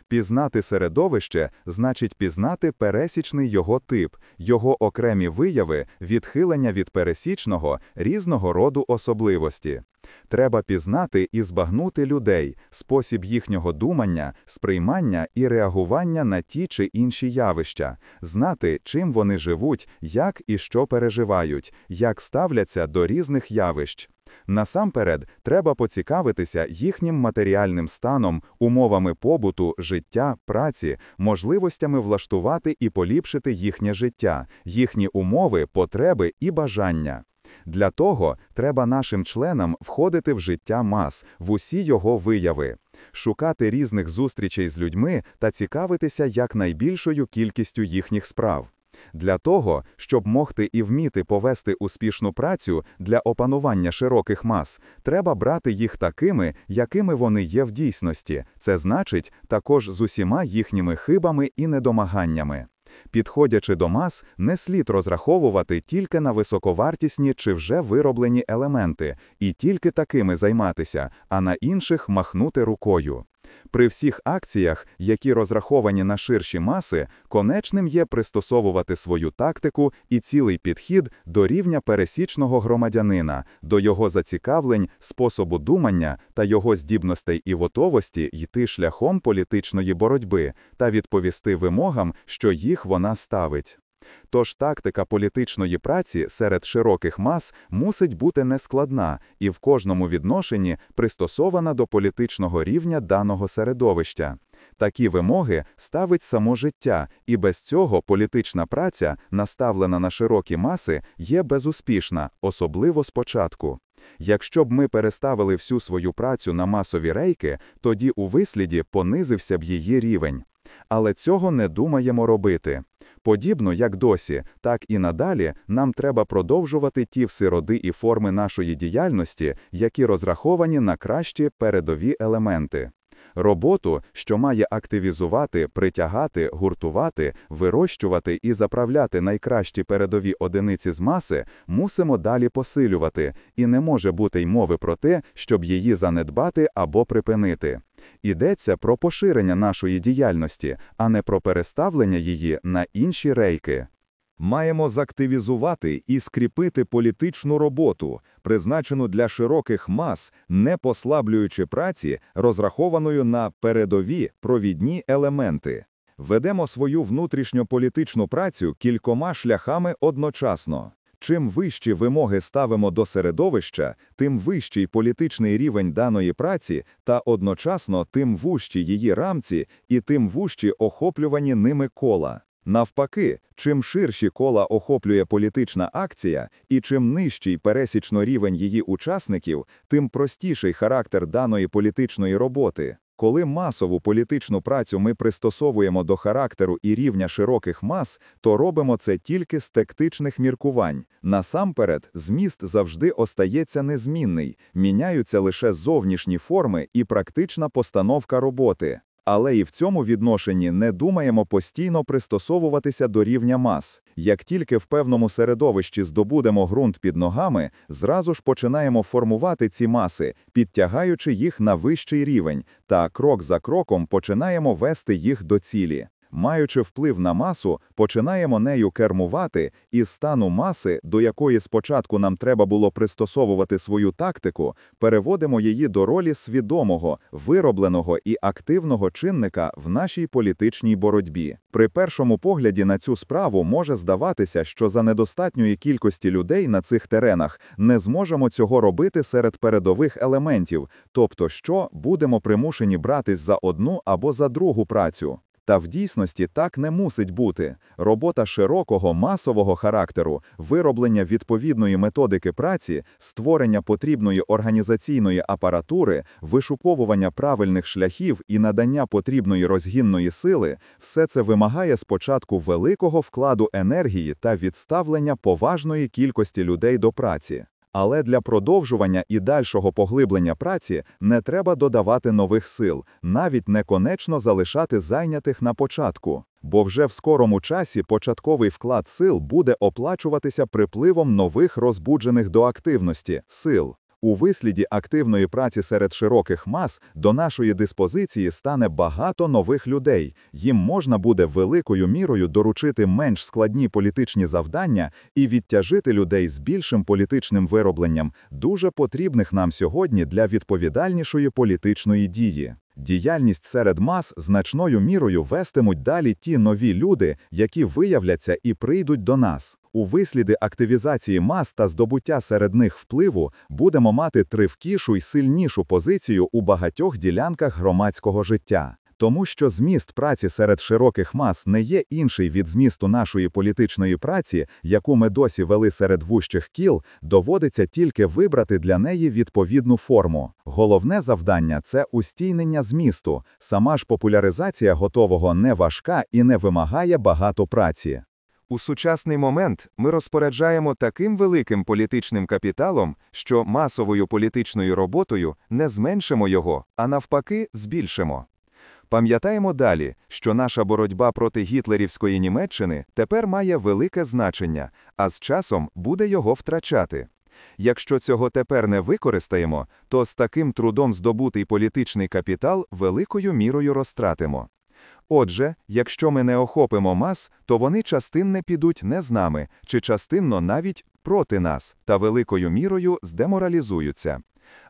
Speaker 1: Пізнати середовище значить пізнати пересічний його тип, його окремі вияви, відхилення від пересічного, різного роду особливості. Треба пізнати і збагнути людей, спосіб їхнього думання, сприймання і реагування на ті чи інші явища, знати, чим вони живуть, як і що переживають, як ставляться до різних явищ. Насамперед, треба поцікавитися їхнім матеріальним станом, умовами побуту, життя, праці, можливостями влаштувати і поліпшити їхнє життя, їхні умови, потреби і бажання. Для того треба нашим членам входити в життя мас, в усі його вияви, шукати різних зустрічей з людьми та цікавитися якнайбільшою кількістю їхніх справ. Для того, щоб могти і вміти повести успішну працю для опанування широких мас, треба брати їх такими, якими вони є в дійсності, це значить також з усіма їхніми хибами і недомаганнями. Підходячи до мас, не слід розраховувати тільки на високовартісні чи вже вироблені елементи, і тільки такими займатися, а на інших махнути рукою. При всіх акціях, які розраховані на ширші маси, конечним є пристосовувати свою тактику і цілий підхід до рівня пересічного громадянина, до його зацікавлень, способу думання та його здібностей і готовості йти шляхом політичної боротьби та відповісти вимогам, що їх вона ставить. Тож тактика політичної праці серед широких мас мусить бути нескладна і в кожному відношенні пристосована до політичного рівня даного середовища. Такі вимоги ставить само життя, і без цього політична праця, наставлена на широкі маси, є безуспішна, особливо спочатку. Якщо б ми переставили всю свою працю на масові рейки, тоді у висліді понизився б її рівень. Але цього не думаємо робити. Подібно як досі, так і надалі нам треба продовжувати ті всі роди і форми нашої діяльності, які розраховані на кращі передові елементи. Роботу, що має активізувати, притягати, гуртувати, вирощувати і заправляти найкращі передові одиниці з маси, мусимо далі посилювати, і не може бути й мови про те, щоб її занедбати або припинити. Йдеться про поширення нашої діяльності, а не про переставлення її на інші рейки. Маємо заактивізувати і скріпити політичну роботу, призначену для широких мас, не послаблюючи праці, розрахованою на передові провідні елементи. Ведемо свою внутрішньополітичну працю кількома шляхами одночасно. Чим вищі вимоги ставимо до середовища, тим вищий політичний рівень даної праці, та одночасно тим вущі її рамці і тим вущі охоплювані ними кола. Навпаки, чим ширші кола охоплює політична акція, і чим нижчий пересічно рівень її учасників, тим простіший характер даної політичної роботи. Коли масову політичну працю ми пристосовуємо до характеру і рівня широких мас, то робимо це тільки з тактичних міркувань. Насамперед, зміст завжди остається незмінний, міняються лише зовнішні форми і практична постановка роботи. Але і в цьому відношенні не думаємо постійно пристосовуватися до рівня мас. Як тільки в певному середовищі здобудемо ґрунт під ногами, зразу ж починаємо формувати ці маси, підтягаючи їх на вищий рівень, та крок за кроком починаємо вести їх до цілі маючи вплив на масу, починаємо нею кермувати і стану маси, до якої спочатку нам треба було пристосовувати свою тактику, переводимо її до ролі свідомого, виробленого і активного чинника в нашій політичній боротьбі. При першому погляді на цю справу може здаватися, що за недостатньої кількості людей на цих теренах не зможемо цього робити серед передових елементів, тобто, що будемо примушені братись за одну або за другу працю. Та в дійсності так не мусить бути. Робота широкого масового характеру, вироблення відповідної методики праці, створення потрібної організаційної апаратури, вишуковування правильних шляхів і надання потрібної розгінної сили все це вимагає спочатку великого вкладу енергії та відставлення поважної кількості людей до праці. Але для продовжування і дальшого поглиблення праці не треба додавати нових сил, навіть не конечно залишати зайнятих на початку, бо вже в скорому часі початковий вклад сил буде оплачуватися припливом нових розбуджених до активності сил. У висліді активної праці серед широких мас до нашої диспозиції стане багато нових людей. Їм можна буде великою мірою доручити менш складні політичні завдання і відтяжити людей з більшим політичним виробленням, дуже потрібних нам сьогодні для відповідальнішої політичної дії. Діяльність серед мас значною мірою вестимуть далі ті нові люди, які виявляться і прийдуть до нас. У висліди активізації мас та здобуття серед них впливу будемо мати тривкішу й сильнішу позицію у багатьох ділянках громадського життя тому що зміст праці серед широких мас не є інший від змісту нашої політичної праці, яку ми досі вели серед вущих кіл, доводиться тільки вибрати для неї відповідну форму. Головне завдання це устійнення змісту. Сама ж популяризація готового не важка і не вимагає багато праці. У сучасний момент ми розпоряджаємо таким великим політичним капіталом, що масовою політичною роботою не зменшимо його, а навпаки, збільшимо. Пам'ятаємо далі, що наша боротьба проти гітлерівської Німеччини тепер має велике значення, а з часом буде його втрачати. Якщо цього тепер не використаємо, то з таким трудом здобутий політичний капітал великою мірою розтратимо. Отже, якщо ми не охопимо мас, то вони частинне підуть не з нами чи частинно навіть проти нас та великою мірою здеморалізуються.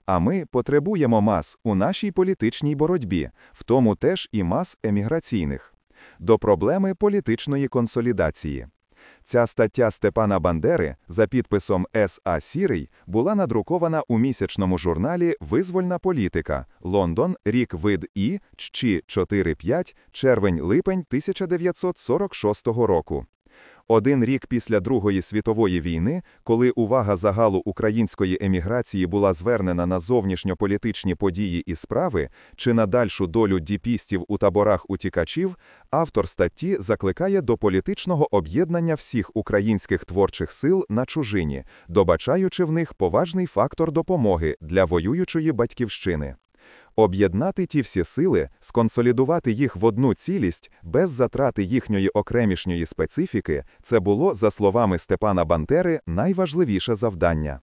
Speaker 1: А ми потребуємо мас у нашій політичній боротьбі, в тому теж і мас еміграційних, до проблеми політичної консолідації. Ця стаття Степана Бандери за підписом С.А. Сірий була надрукована у місячному журналі Визвольна політика Лондон, рік вид і ЧЧ 45, червень липень 1946 року. Один рік після Другої світової війни, коли увага загалу української еміграції була звернена на зовнішньополітичні події і справи чи на дальшу долю діпістів у таборах утікачів, автор статті закликає до політичного об'єднання всіх українських творчих сил на чужині, добачаючи в них поважний фактор допомоги для воюючої батьківщини об'єднати ті всі сили, сконсолідувати їх в одну цілість без затрати їхньої окремішньої специфіки, це було, за словами Степана Бантери, найважливіше завдання.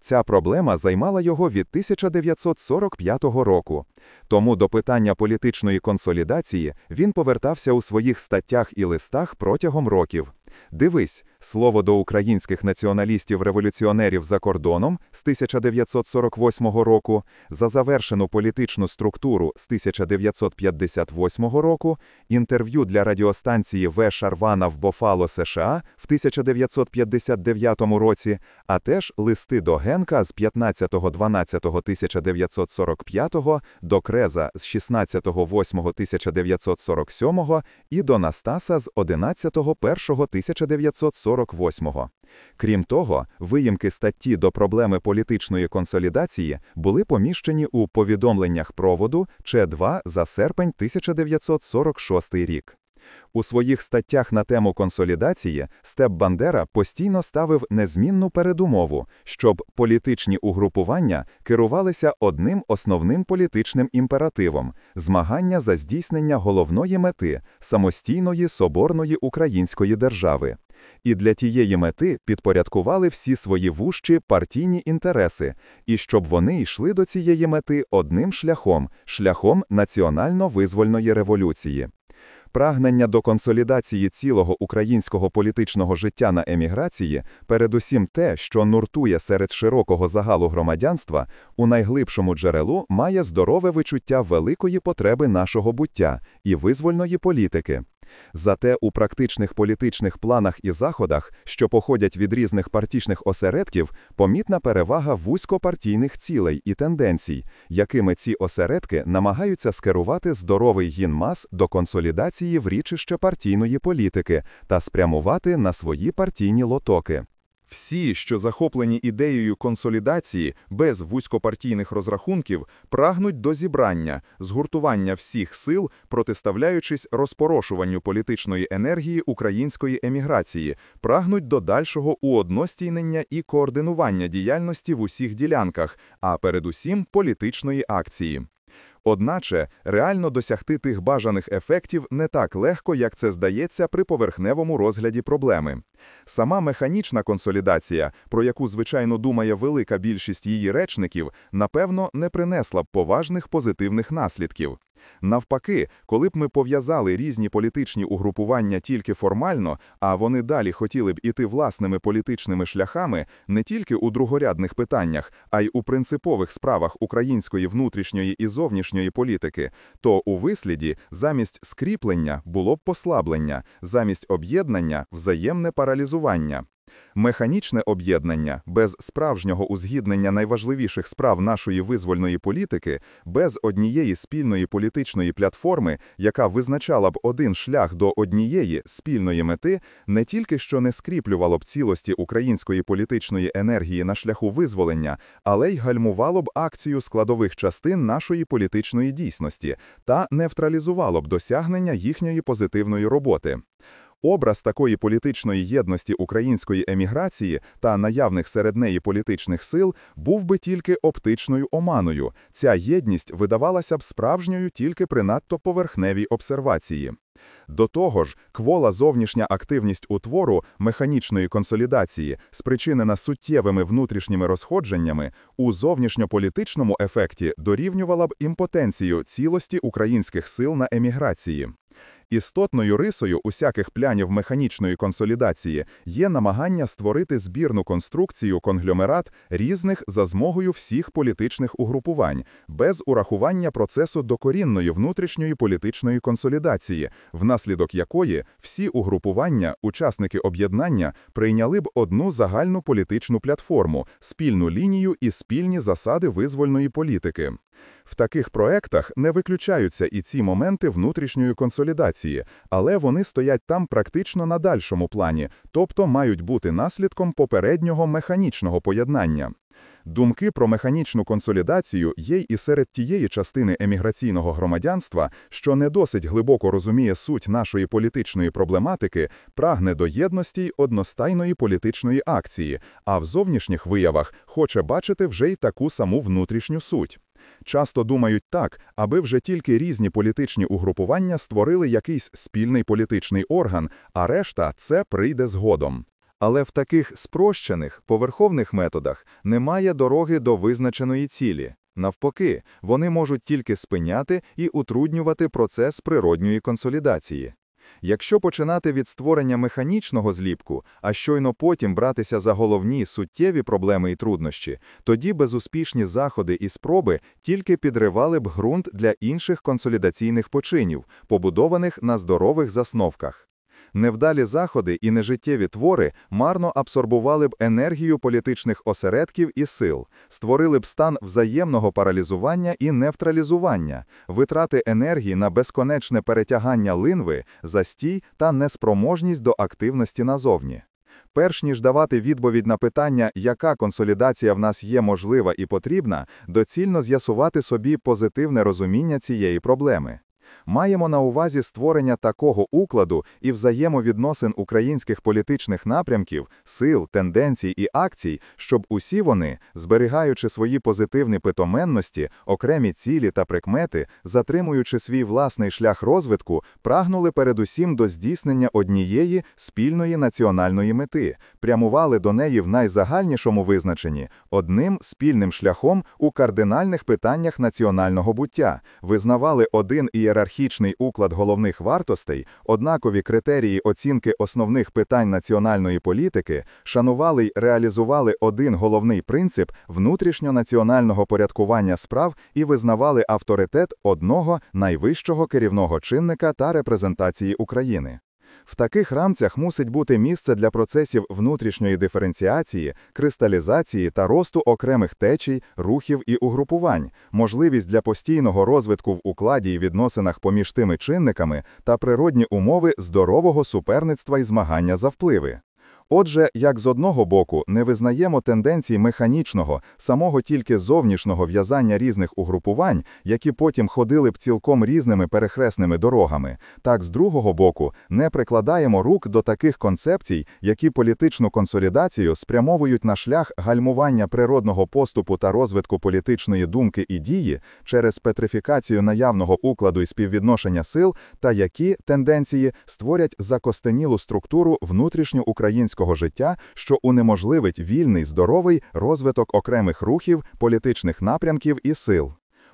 Speaker 1: Ця проблема займала його від 1945 року. Тому до питання політичної консолідації він повертався у своїх статтях і листах протягом років. Дивись, Слово до українських націоналістів-революціонерів за кордоном з 1948 року, за завершену політичну структуру з 1958 року, інтерв'ю для радіостанції В. Шарвана в Бофало США в 1959 році, а теж листи до Генка з 15.12.1945, до Креза з 16.08.1947 і до Настаса з 11.01.1947. 48 Крім того, виїмки статті до проблеми політичної консолідації були поміщені у повідомленнях проводу Ч2 за серпень 1946 рік. У своїх статтях на тему консолідації Степ Бандера постійно ставив незмінну передумову, щоб політичні угрупування керувалися одним основним політичним імперативом змагання за здійснення головної мети самостійної соборної української держави і для тієї мети підпорядкували всі свої вущі партійні інтереси, і щоб вони йшли до цієї мети одним шляхом шляхом національно-визвольної революції. Прагнення до консолідації цілого українського політичного життя на еміграції, передусім те, що нуртує серед широкого загалу громадянства, у найглибшому джерелу має здорове вичуття великої потреби нашого буття і визвольної політики. Зате у практичних політичних планах і заходах, що походять від різних партійних осередків, помітна перевага вузькопартійних цілей і тенденцій, якими ці осередки намагаються скерувати здоровий гін мас до консолідації в річище партійної політики та спрямувати на свої партійні лотоки. Всі, що захоплені ідеєю консолідації без вузькопартійних розрахунків, прагнуть до зібрання, згуртування всіх сил, протиставляючись розпорошуванню політичної енергії української еміграції, прагнуть до дальшого уодностійнення і координування діяльності в усіх ділянках, а передусім політичної акції. Одначе реально досягти тих бажаних ефектів не так легко, як це здається при поверхневому розгляді проблеми. Сама механічна консолідація, про яку звичайно думає велика більшість її речників, напевно, не принесла б поважних позитивних наслідків. Навпаки, коли б ми пов'язали різні політичні угрупування тільки формально, а вони далі хотіли б іти власними політичними шляхами не тільки у другорядних питаннях, а й у принципових справах української внутрішньої і зовнішньої політики, то у висліді замість скріплення було б послаблення, замість об'єднання взаємне паралізування. Механічне об'єднання без справжнього узгіднення найважливіших справ нашої визвольної політики, без однієї спільної політичної платформи, яка визначала б один шлях до однієї спільної мети, не тільки що не скріплювало б цілості української політичної енергії на шляху визволення, але й гальмувало б акцію складових частин нашої політичної дійсності та невтралізувало б досягнення їхньої позитивної роботи. Образ такої політичної єдності української еміграції та наявних серед неї політичних сил був би тільки оптичною оманою. Ця єдність видавалася б справжньою тільки при надто поверхневій обсервації. До того ж, квола зовнішня активність утвору механічної консолідації, спричинена суттєвими внутрішніми розходженнями, у зовнішньополітичному ефекті дорівнювала б імпотенцію цілості українських сил на еміграції. Істотною рисою усяких плянів механічної консолідації є намагання створити збірну конструкцію конгломерат різних за змогою всіх політичних угрупувань, без урахування процесу докорінної внутрішньої політичної консолідації, внаслідок якої всі угрупування, учасники об'єднання прийняли б одну загальну політичну платформу, спільну лінію і спільні засади визвольної політики. В таких проектах не виключаються і ці моменти внутрішньої консолідації, але вони стоять там практично на дальшому плані, тобто мають бути наслідком попереднього механічного поєднання. Думки про механічну консолідацію є і серед тієї частини еміграційного громадянства, що не досить глибоко розуміє суть нашої політичної проблематики, прагне до єдності й одностайної політичної акції, а в зовнішніх виявах хоче бачити вже й таку саму внутрішню суть часто думають так, аби вже тільки різні політичні угрупування створили якийсь спільний політичний орган, а решта це прийде згодом. Але в таких спрощених поверховних методах немає дороги до визначеної цілі. Навпаки, вони можуть тільки спиняти і утруднювати процес природньої консолідації. Якщо починати від створення механічного зліпку, а щойно потім братися за головні суттєві проблеми і труднощі, тоді безуспішні заходи і спроби тільки підривали б ґрунт для інших консолідаційних починів, побудованих на здорових засновках. Невдалі заходи і нежиттєві твори марно абсорбували б енергію політичних осередків і сил, створили б стан взаємного паралізування і невтралізування, витрати енергії на безконечне перетягання линви, застій та неспроможність до активності назовні. Перш ніж давати відповідь на питання, яка консолідація в нас є можлива і потрібна, доцільно з'ясувати собі позитивне розуміння цієї проблеми. Маємо на увазі створення такого укладу і взаємовідносин українських політичних напрямків, сил, тенденцій і акцій, щоб усі вони, зберігаючи свої позитивні питоменності, окремі цілі та прикмети, затримуючи свій власний шлях розвитку, прагнули передусім до здійснення однієї спільної національної мети, прямували до неї в найзагальнішому визначенні одним спільним шляхом у кардинальних питаннях національного буття, визнавали один ієрархічний ієрархічний уклад головних вартостей, однакові критерії оцінки основних питань національної політики шанували й реалізували один головний принцип внутрішньонаціонального порядкування справ і визнавали авторитет одного найвищого керівного чинника та репрезентації України. В таких рамцях мусить бути місце для процесів внутрішньої диференціації, кристалізації та росту окремих течій, рухів і угрупувань, можливість для постійного розвитку в укладі і відносинах поміж тими чинниками та природні умови здорового суперництва і змагання за впливи. Отже, як з одного боку не визнаємо тенденції механічного, самого тільки зовнішнього в'язання різних угрупувань, які потім ходили б цілком різними перехресними дорогами, так з другого боку не прикладаємо рук до таких концепцій, які політичну консолідацію спрямовують на шлях гальмування природного поступу та розвитку політичної думки і дії через петрифікацію наявного укладу і співвідношення сил, та які тенденції створять закостенілу структуру внутрішньоукраїнського громадського життя, що унеможливить вільний здоровий розвиток окремих рухів, політичних напрямків і сил.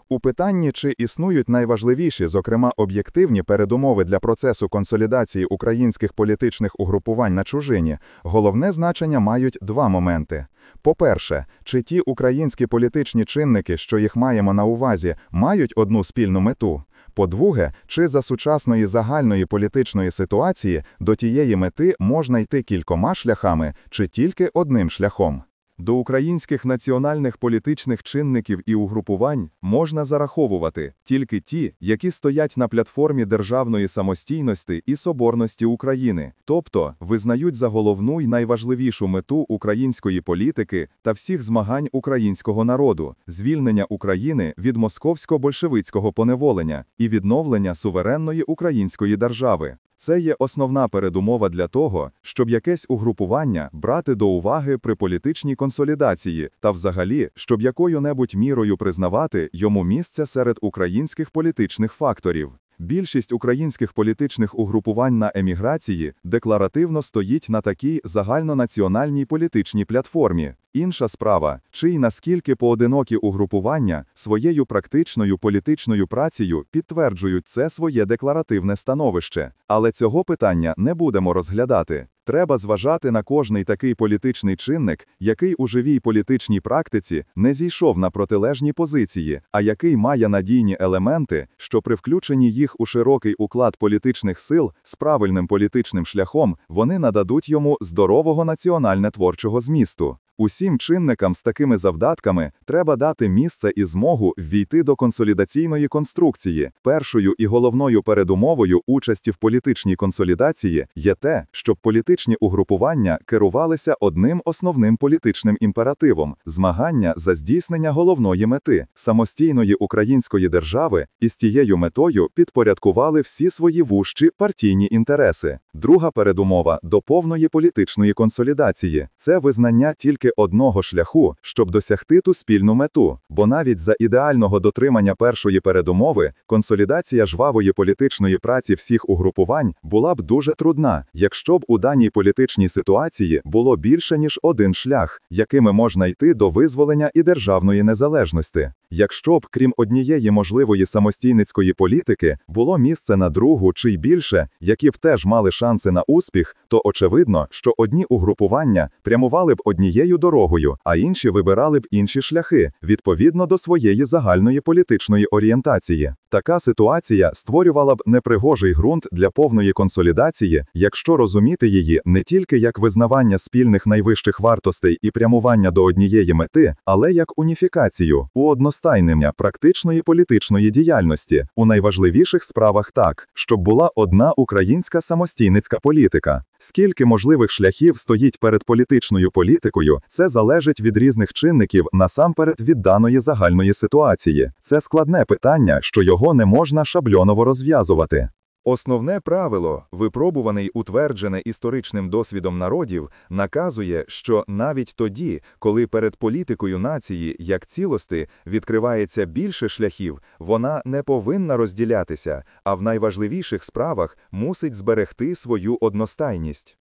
Speaker 1: У питанні, чи існують найважливіші, зокрема об'єктивні передумови для процесу консолідації українських політичних угрупувань на чужині, головне значення мають два моменти: по-перше, чи ті українські політичні чинники, що їх маємо на увазі, мають одну спільну мету. По-друге, чи за сучасної загальної політичної ситуації до тієї мети можна йти кількома шляхами чи тільки одним шляхом? До українських національних політичних чинників і угрупувань можна зараховувати тільки ті, які стоять на платформі державної самостійності і соборності України, тобто визнають за головну і найважливішу мету української політики та всіх змагань українського народу, звільнення України від московсько-большевицького поневолення і відновлення суверенної української держави. Це є основна передумова для того, щоб якесь угрупування брати до уваги при політичній консолідації та взагалі, щоб якою-небудь мірою признавати йому місце серед українських політичних факторів. Більшість українських політичних угрупувань на еміграції декларативно стоїть на такій загальнонаціональній політичній платформі. Інша справа, чи й наскільки поодинокі угрупування своєю практичною політичною працею підтверджують це своє декларативне становище, але цього питання не будемо розглядати. Треба зважати на кожний такий політичний чинник, який у живій політичній практиці не зійшов на протилежні позиції, а який має надійні елементи, що при включенні їх у широкий уклад політичних сил з правильним політичним шляхом вони нададуть йому здорового національно-творчого змісту. Усім чинникам з такими завдатками треба дати місце і змогу ввійти до консолідаційної конструкції. Першою і головною передумовою участі в політичній консолідації є те, щоб політичні угрупування керувалися одним основним політичним імперативом змагання за здійснення головної мети самостійної української держави і з тією метою підпорядкували всі свої вущі партійні інтереси. Друга передумова до повної політичної консолідації це визнання тільки тільки одного шляху, щоб досягти ту спільну мету, бо навіть за ідеального дотримання першої передумови консолідація жвавої політичної праці всіх угрупувань була б дуже трудна, якщо б у даній політичній ситуації було більше ніж один шлях, якими можна йти до визволення і державної незалежності. Якщо б, крім однієї можливої самостійницької політики, було місце на другу чи й більше, які б теж мали шанси на успіх, то очевидно, що одні угрупування прямували б однією дорогою, а інші вибирали б інші шляхи відповідно до своєї загальної політичної орієнтації. Така ситуація створювала б непригожий ґрунт для повної консолідації, якщо розуміти її не тільки як визнавання спільних найвищих вартостей і прямування до однієї мети, але як уніфікацію у однос одностайнення практичної політичної діяльності у найважливіших справах так, щоб була одна українська самостійницька політика. Скільки можливих шляхів стоїть перед політичною політикою, це залежить від різних чинників насамперед від даної загальної ситуації. Це складне питання, що його не можна шабльоново розв'язувати. Основне правило, випробуваний утверджене історичним досвідом народів, наказує, що навіть тоді, коли перед політикою нації як цілости відкривається більше шляхів, вона не повинна розділятися, а в найважливіших справах мусить зберегти свою одностайність.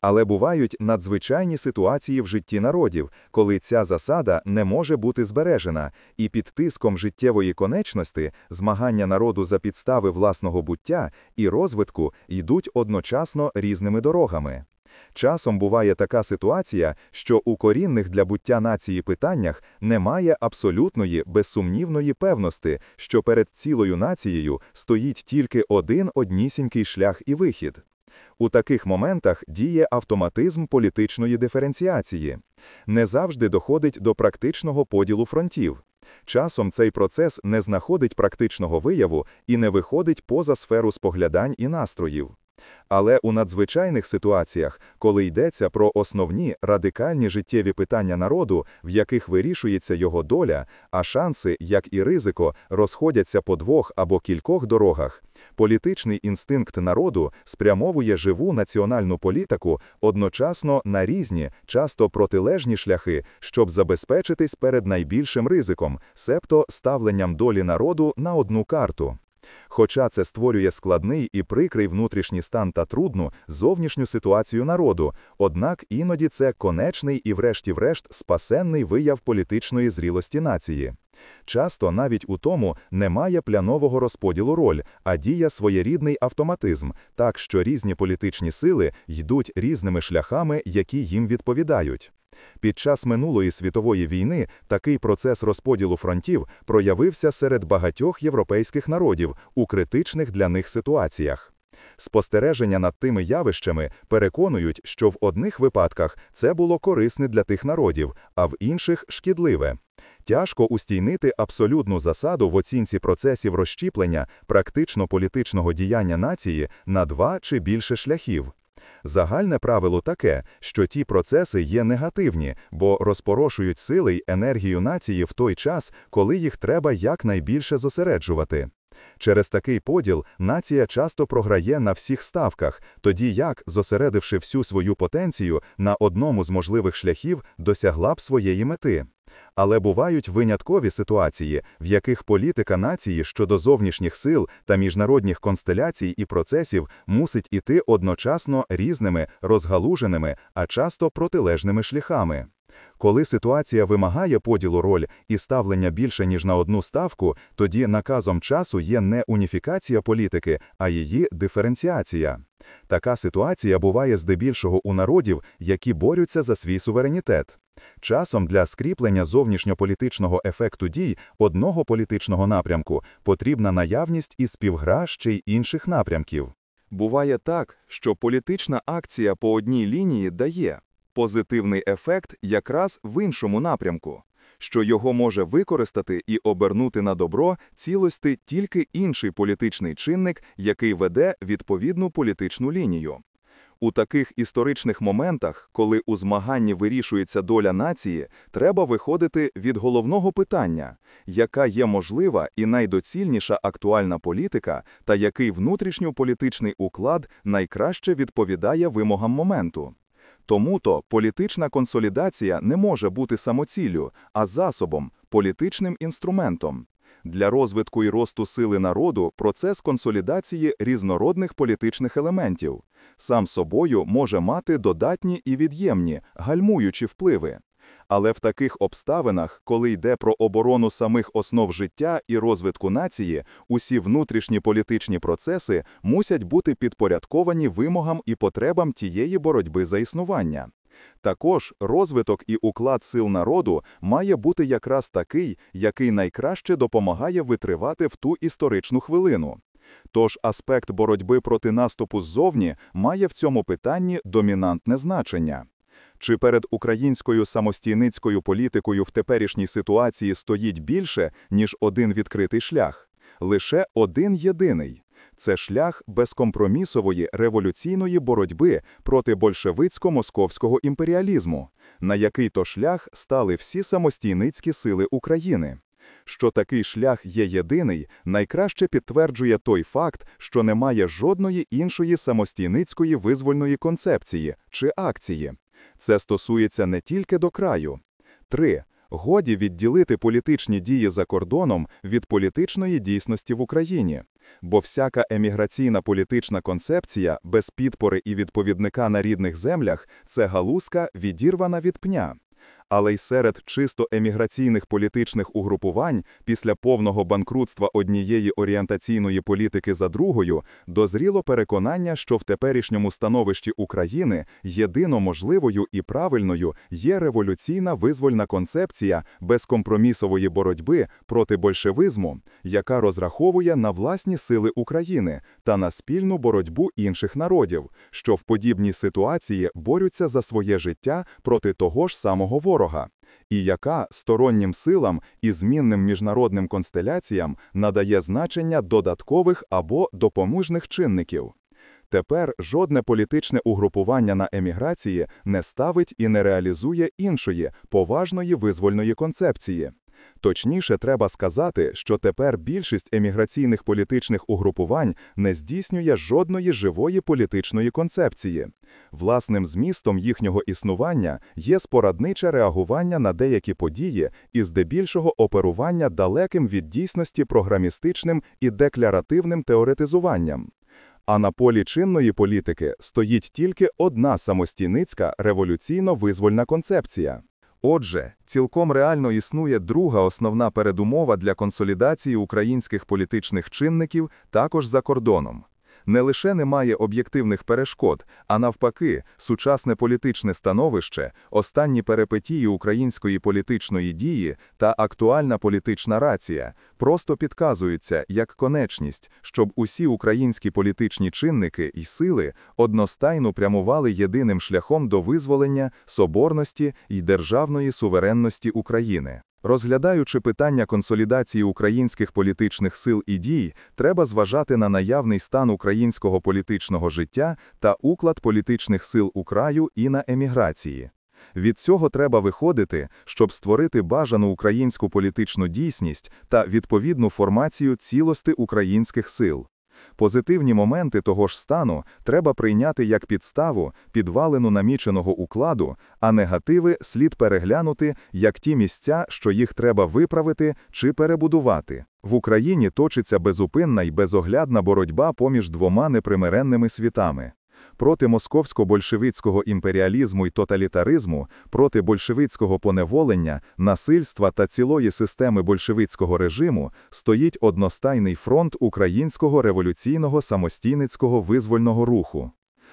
Speaker 1: Але бувають надзвичайні ситуації в житті народів, коли ця засада не може бути збережена, і під тиском життєвої конечності змагання народу за підстави власного буття і розвитку йдуть одночасно різними дорогами. Часом буває така ситуація, що у корінних для буття нації питаннях немає абсолютної, безсумнівної певності, що перед цілою нацією стоїть тільки один однісінький шлях і вихід. У таких моментах діє автоматизм політичної диференціації, не завжди доходить до практичного поділу фронтів. Часом цей процес не знаходить практичного вияву і не виходить поза сферу споглядань і настроїв. Але у надзвичайних ситуаціях, коли йдеться про основні радикальні життєві питання народу, в яких вирішується його доля, а шанси, як і ризико, розходяться по двох або кількох дорогах, Політичний інстинкт народу спрямовує живу національну політику одночасно на різні, часто протилежні шляхи, щоб забезпечитись перед найбільшим ризиком, себто ставленням долі народу на одну карту. Хоча це створює складний і прикрий внутрішній стан та трудну зовнішню ситуацію народу, однак іноді це конечний і, врешті-врешт, спасенний вияв політичної зрілості нації. Часто навіть у тому немає плянового розподілу роль, а діє своєрідний автоматизм, так що різні політичні сили йдуть різними шляхами, які їм відповідають. Під час минулої світової війни такий процес розподілу фронтів проявився серед багатьох європейських народів у критичних для них ситуаціях. Спостереження над тими явищами переконують, що в одних випадках це було корисне для тих народів, а в інших шкідливе. Тяжко устійнити абсолютну засаду в оцінці процесів розщіплення практично політичного діяння нації на два чи більше шляхів. Загальне правило таке, що ті процеси є негативні, бо розпорошують сили й енергію нації в той час, коли їх треба якнайбільше зосереджувати. Через такий поділ нація часто програє на всіх ставках, тоді як, зосередивши всю свою потенцію на одному з можливих шляхів, досягла б своєї мети. Але бувають виняткові ситуації, в яких політика нації щодо зовнішніх сил та міжнародних констеляцій і процесів мусить іти одночасно різними, розгалуженими, а часто протилежними шляхами. Коли ситуація вимагає поділу роль і ставлення більше ніж на одну ставку, тоді наказом часу є не уніфікація політики, а її диференціація. Така ситуація буває здебільшого у народів, які борються за свій суверенітет. Часом для скріплення зовнішньополітичного ефекту дій одного політичного напрямку потрібна наявність і співгра ще й інших напрямків. Буває так, що політична акція по одній лінії дає позитивний ефект якраз в іншому напрямку, що його може використати і обернути на добро цілости тільки інший політичний чинник, який веде відповідну політичну лінію. У таких історичних моментах, коли у змаганні вирішується доля нації, треба виходити від головного питання, яка є можлива і найдоцільніша актуальна політика, та який внутрішньополітичний уклад найкраще відповідає вимогам моменту. Тому то політична консолідація не може бути самоціллю, а засобом, політичним інструментом. Для розвитку і росту сили народу процес консолідації різнородних політичних елементів сам собою може мати додатні і від'ємні, гальмуючі впливи. Але в таких обставинах, коли йде про оборону самих основ життя і розвитку нації, усі внутрішні політичні процеси мусять бути підпорядковані вимогам і потребам тієї боротьби за існування. Також розвиток і уклад сил народу має бути якраз такий, який найкраще допомагає витривати в ту історичну хвилину. Тож аспект боротьби проти наступу ззовні має в цьому питанні домінантне значення. Чи перед українською самостійницькою політикою в теперішній ситуації стоїть більше, ніж один відкритий шлях? лише один єдиний це шлях безкомпромісової революційної боротьби проти большевицько-московського імперіалізму, на який то шлях стали всі самостійницькі сили України. Що такий шлях є єдиний, найкраще підтверджує той факт, що немає жодної іншої самостійницької визвольної концепції чи акції. Це стосується не тільки до краю. 3. Годі відділити політичні дії за кордоном від політичної дійсності в Україні, бо всяка еміграційна політична концепція без підпори і відповідника на рідних землях це галузка відірвана від пня але й серед чисто еміграційних політичних угрупувань після повного банкрутства однієї орієнтаційної політики за другою дозріло переконання, що в теперішньому становищі України єдино можливою і правильною є революційна визвольна концепція безкомпромісової боротьби проти большевизму, яка розраховує на власні сили України та на спільну боротьбу інших народів, що в подібній ситуації борються за своє життя проти того ж самого ворога ворога, і яка стороннім силам і змінним міжнародним констеляціям надає значення додаткових або допоможних чинників. Тепер жодне політичне угрупування на еміграції не ставить і не реалізує іншої поважної визвольної концепції. Точніше, треба сказати, що тепер більшість еміграційних політичних угрупувань не здійснює жодної живої політичної концепції. Власним змістом їхнього існування є спорадниче реагування на деякі події і здебільшого оперування далеким від дійсності програмістичним і декларативним теоретизуванням. А на полі чинної політики стоїть тільки одна самостійницька революційно визвольна концепція. Отже, цілком реально існує друга основна передумова для консолідації українських політичних чинників також за кордоном не лише немає об'єктивних перешкод, а навпаки, сучасне політичне становище, останні перепетії української політичної дії та актуальна політична рація просто підказуються як конечність, щоб усі українські політичні чинники і сили одностайно прямували єдиним шляхом до визволення, соборності і державної суверенності України. Розглядаючи питання консолідації українських політичних сил і дій, треба зважати на наявний стан українського політичного життя та уклад політичних сил у краю і на еміграції. Від цього треба виходити, щоб створити бажану українську політичну дійсність та відповідну формацію цілости українських сил. Позитивні моменти того ж стану треба прийняти як підставу, підвалину наміченого укладу, а негативи слід переглянути як ті місця, що їх треба виправити чи перебудувати. В Україні точиться безупинна і безоглядна боротьба поміж двома непримиренними світами проти московсько-большевицького імперіалізму і тоталітаризму, проти большевицького поневолення, насильства та цілої системи большевицького режиму стоїть одностайний фронт українського революційного самостійницького визвольного руху.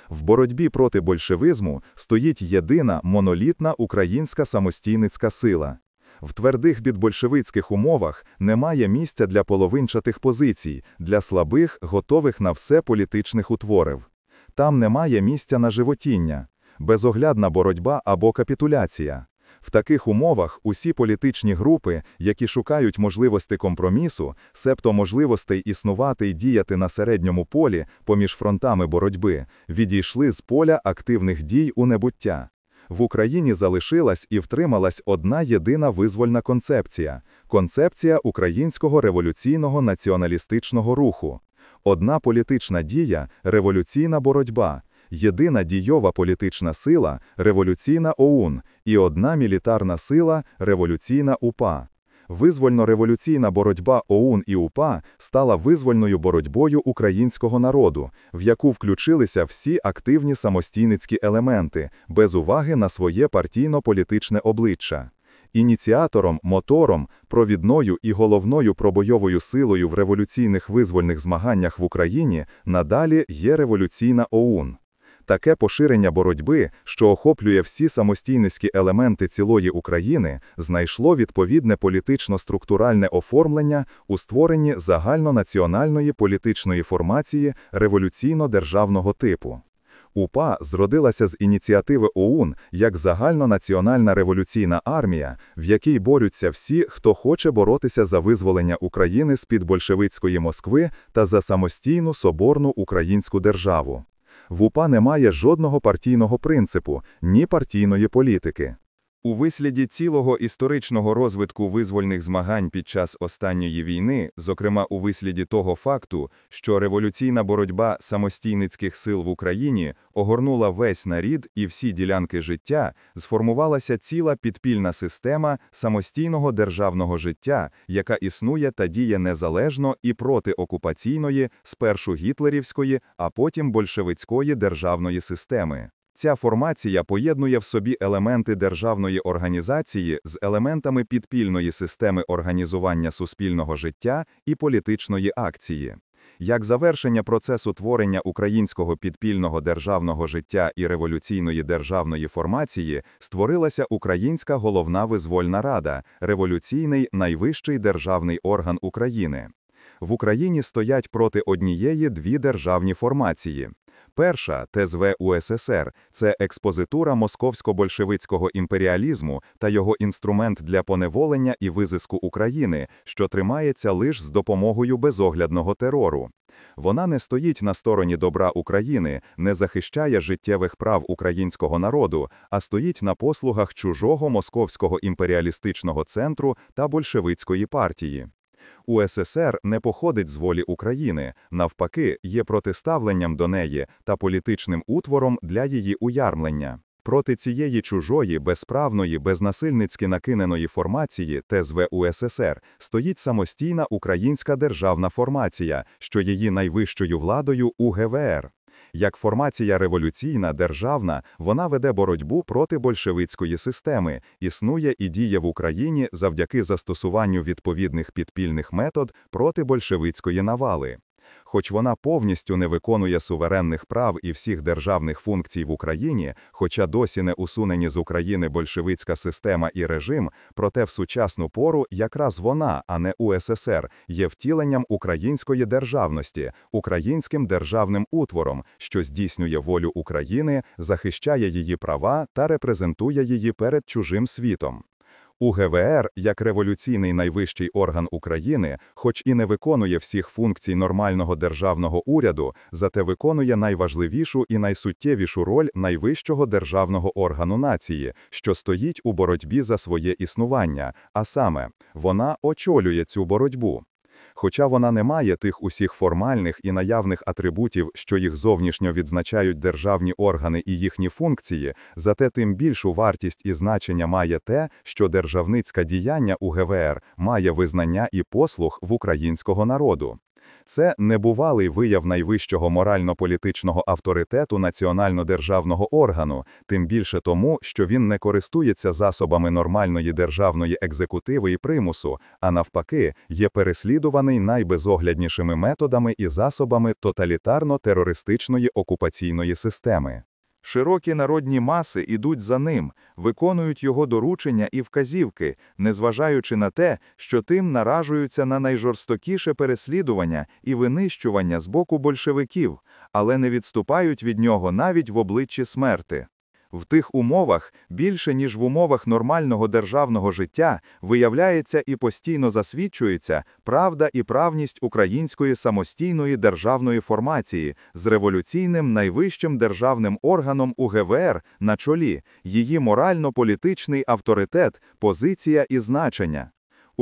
Speaker 1: В боротьбі проти большевизму стоїть єдина монолітна українська самостійницька сила. В твердих бідбольшевицьких умовах немає місця для половинчатих позицій, для слабих, готових на все політичних утворів. Там немає місця на животіння, безоглядна боротьба або капітуляція. В таких умовах усі політичні групи, які шукають можливості компромісу, себто можливостей існувати і діяти на середньому полі поміж фронтами боротьби, відійшли з поля активних дій у небуття. В Україні залишилась і втрималась одна єдина визвольна концепція концепція українського революційного націоналістичного руху. Одна політична дія революційна боротьба, єдина дійова політична сила революційна ОУН і одна мілітарна сила революційна УПА. Визвольно-революційна боротьба ОУН і УПА стала визвольною боротьбою українського народу, в яку включилися всі активні самостійницькі елементи без уваги на своє партійно-політичне обличчя ініціатором, мотором, провідною і головною пробойовою силою в революційних визвольних змаганнях в Україні надалі є революційна ОУН. Таке поширення боротьби, що охоплює всі самостійницькі елементи цілої України, знайшло відповідне політично-структуральне оформлення у створенні загальнонаціональної політичної формації революційно-державного типу. УПА зродилася з ініціативи ОУН як загальнонаціональна революційна армія, в якій борються всі, хто хоче боротися за визволення України з під большевицької Москви та за самостійну соборну українську державу. В УПА немає жодного партійного принципу, ні партійної політики. У висліді цілого історичного розвитку визвольних змагань під час останньої війни, зокрема у висліді того факту, що революційна боротьба самостійницьких сил в Україні огорнула весь нарід і всі ділянки життя, сформувалася ціла підпільна система самостійного державного життя, яка існує та діє незалежно і проти окупаційної, спершу гітлерівської, а потім большевицької державної системи. Ця формація поєднує в собі елементи державної організації з елементами підпільної системи організування суспільного життя і політичної акції. Як завершення процесу творення українського підпільного державного життя і революційної державної формації створилася Українська головна визвольна рада, революційний найвищий державний орган України. В Україні стоять проти однієї дві державні формації. Перша ТЗВ УССР це експозитура московсько-большевицького імперіалізму та його інструмент для поневолення і визиску України, що тримається лише з допомогою безоглядного терору. Вона не стоїть на стороні добра України, не захищає життєвих прав українського народу, а стоїть на послугах чужого московського імперіалістичного центру та большевицької партії. УССР не походить з волі України, навпаки, є протиставленням до неї та політичним утвором для її уярмлення. Проти цієї чужої, безправної, безнасильницьки накиненої формації ТЗВ УССР стоїть самостійна українська державна формація, що її найвищою владою УГВР. Як формація революційна, державна, вона веде боротьбу проти большевицької системи, існує і діє в Україні завдяки застосуванню відповідних підпільних метод проти большевицької навали. Хоч вона повністю не виконує суверенних прав і всіх державних функцій в Україні, хоча досі не усунені з України большевицька система і режим, проте в сучасну пору якраз вона, а не УССР, є втіленням української державності, українським державним утвором, що здійснює волю України, захищає її права та репрезентує її перед чужим світом. УГВР, як революційний найвищий орган України, хоч і не виконує всіх функцій нормального державного уряду, зате виконує найважливішу і найсуттєвішу роль найвищого державного органу нації, що стоїть у боротьбі за своє існування, а саме, вона очолює цю боротьбу. Хоча вона не має тих усіх формальних і наявних атрибутів, що їх зовнішньо відзначають державні органи і їхні функції, зате тим більшу вартість і значення має те, що державницька діяння у ГВР має визнання і послуг в українського народу. Це небувалий вияв найвищого морально-політичного авторитету національно-державного органу, тим більше тому, що він не користується засобами нормальної державної екзекутиви і примусу, а навпаки, є переслідуваний найбезогляднішими методами і засобами тоталітарно-терористичної окупаційної системи. Широкі народні маси ідуть за ним, виконують його доручення і вказівки, незважаючи на те, що тим наражуються на найжорстокіше переслідування і винищування з боку большевиків, але не відступають від нього навіть в обличчі смерти. В тих умовах, більше ніж в умовах нормального державного життя, виявляється і постійно засвідчується правда і правність української самостійної державної формації з революційним найвищим державним органом УГВР на чолі, її морально-політичний авторитет, позиція і значення.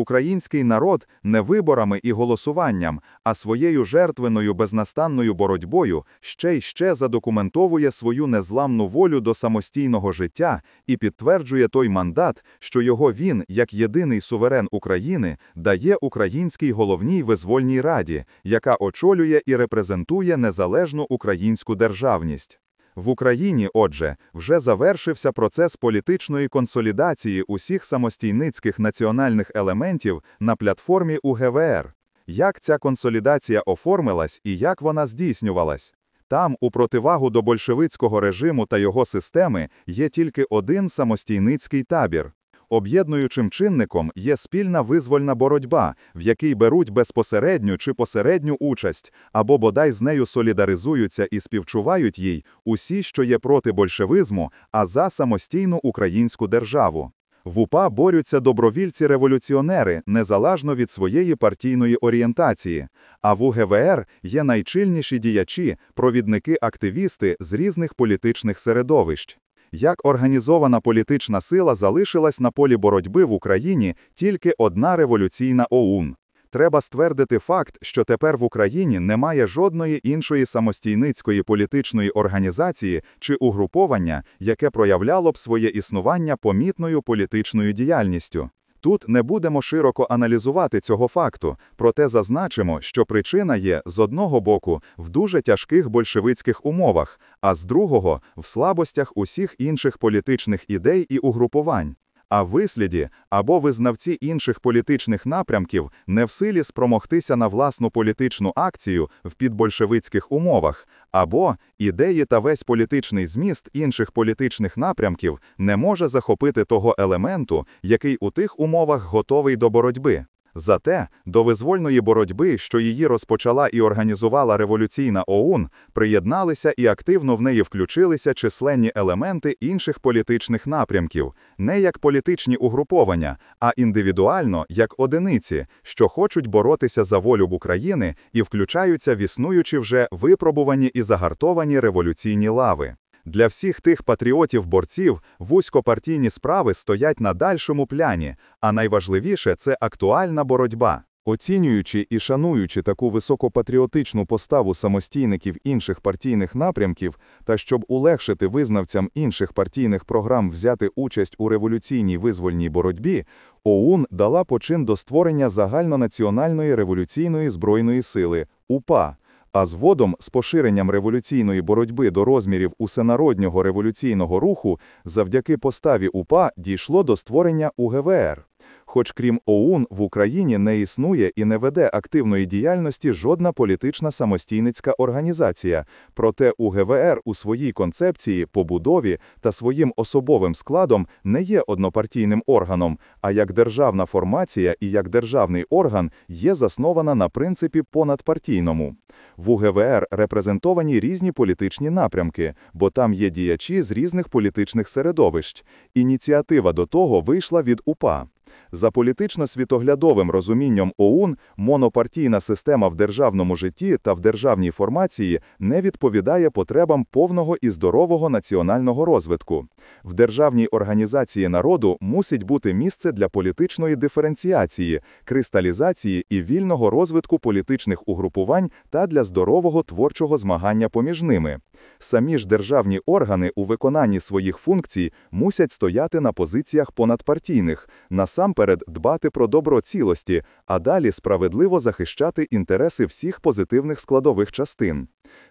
Speaker 1: Український народ не виборами і голосуванням, а своєю жертвеною безнастанною боротьбою ще й ще задокументовує свою незламну волю до самостійного життя і підтверджує той мандат, що його він, як єдиний суверен України, дає українській головній визвольній раді, яка очолює і репрезентує незалежну українську державність. В Україні, отже, вже завершився процес політичної консолідації усіх самостійницьких національних елементів на платформі УГВР. Як ця консолідація оформилась і як вона здійснювалась? Там, у противагу до большевицького режиму та його системи, є тільки один самостійницький табір. Об'єднуючим чинником є спільна визвольна боротьба, в якій беруть безпосередню чи посередню участь, або бодай з нею солідаризуються і співчувають їй усі, що є проти большевизму, а за самостійну українську державу. В УПА борються добровільці-революціонери незалежно від своєї партійної орієнтації, а в УГВР є найчильніші діячі, провідники-активісти з різних політичних середовищ. Як організована політична сила залишилась на полі боротьби в Україні тільки одна революційна ОУН. Треба ствердити факт, що тепер в Україні немає жодної іншої самостійницької політичної організації чи угруповання, яке проявляло б своє існування помітною політичною діяльністю. Тут не будемо широко аналізувати цього факту, проте зазначимо, що причина є з одного боку в дуже тяжких большевицьких умовах, а з другого в слабостях усіх інших політичних ідей і угрупувань. А висліді або визнавці інших політичних напрямків не в силі спромогтися на власну політичну акцію в підбольшевицьких умовах, або ідеї та весь політичний зміст інших політичних напрямків не може захопити того елементу, який у тих умовах готовий до боротьби. Зате до визвольної боротьби, що її розпочала і організувала революційна ОУН, приєдналися і активно в неї включилися численні елементи інших політичних напрямків, не як політичні угруповання, а індивідуально як одиниці, що хочуть боротися за волю України і включаються в існуючі вже випробувані і загартовані революційні лави. Для всіх тих патріотів-борців вузькопартійні справи стоять на дальшому пляні, а найважливіше це актуальна боротьба. Оцінюючи і шануючи таку високопатріотичну поставу самостійників інших партійних напрямків, та щоб улегшити визнавцям інших партійних програм взяти участь у революційній визвольній боротьбі, ОУН дала почин до створення загальнонаціональної революційної збройної сили УПА. А згодом, з поширенням революційної боротьби до розмірів усенароднього революційного руху, завдяки поставі УПА дійшло до створення УГВР. Хоч крім ОУН, в Україні не існує і не веде активної діяльності жодна політична самостійницька організація, проте УГВР у своїй концепції, побудові та своїм особовим складом не є однопартійним органом, а як державна формація і як державний орган є заснована на принципі понадпартійному. В УГВР репрезентовані різні політичні напрямки, бо там є діячі з різних політичних середовищ. Ініціатива до того вийшла від УПА. За політично-світоглядовим розумінням ОУН монопартійна система в державному житті та в державній формації не відповідає потребам повного і здорового національного розвитку. В державній організації народу мусить бути місце для політичної диференціації, кристалізації і вільного розвитку політичних угрупувань та для здорового творчого змагання поміж ними. Самі ж державні органи у виконанні своїх функцій мусять стояти на позиціях понадпартійних, насамперед дбати про добро цілості, а далі справедливо захищати інтереси всіх позитивних складових частин.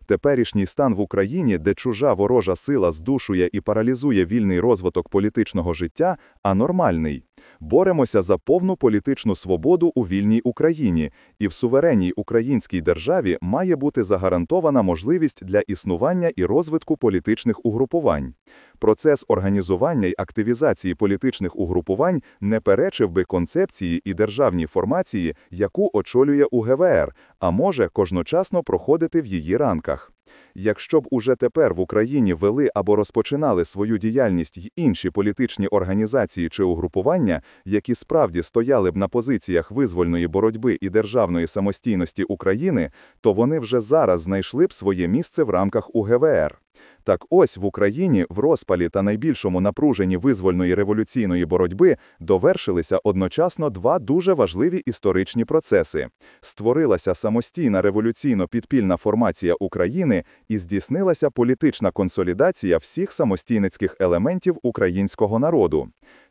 Speaker 1: Теперішній стан в Україні, де чужа ворожа сила здушує і паралізує вільний розвиток політичного життя, а нормальний боремося за повну політичну свободу у вільній Україні, і в суверенній українській державі має бути загарантована можливість для існування і розвитку політичних угрупувань. Процес організування й активізації політичних угрупувань не перечив би концепції і державній формації, яку очолює УГВР, а може кожночасно проходити в її ранках. Якщо б уже тепер в Україні вели або розпочинали свою діяльність й інші політичні організації чи угрупування, які справді стояли б на позиціях визвольної боротьби і державної самостійності України, то вони вже зараз знайшли б своє місце в рамках УГВР. Так ось в Україні в розпалі та найбільшому напруженні визвольної революційної боротьби довершилися одночасно два дуже важливі історичні процеси: створилася самостійна революційно-підпільна формація України і здійснилася політична консолідація всіх самостійницьких елементів українського народу.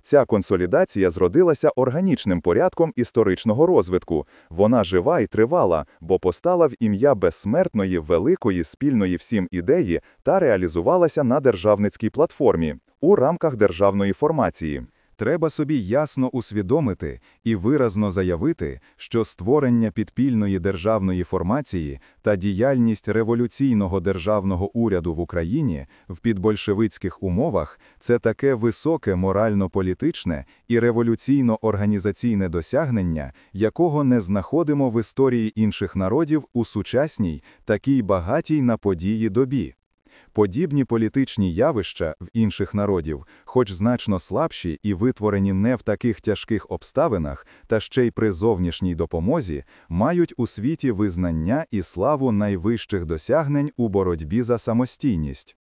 Speaker 1: Ця консолідація зродилася органічним порядком історичного розвитку. Вона жива і тривала, бо постала в ім'я безсмертної, великої, спільної всім ідеї та реалізувалася на державницькій платформі у рамках державної формації. Треба собі ясно усвідомити і виразно заявити, що створення підпільної державної формації та діяльність революційного державного уряду в Україні в підбольшевицьких умовах це таке високе морально-політичне і революційно-організаційне досягнення, якого не знаходимо в історії інших народів у сучасній, такій багатій на події добі. Подібні політичні явища в інших народів, хоч значно слабші і витворені не в таких тяжких обставинах, та ще й при зовнішній допомозі, мають у світі визнання і славу найвищих досягнень у боротьбі за самостійність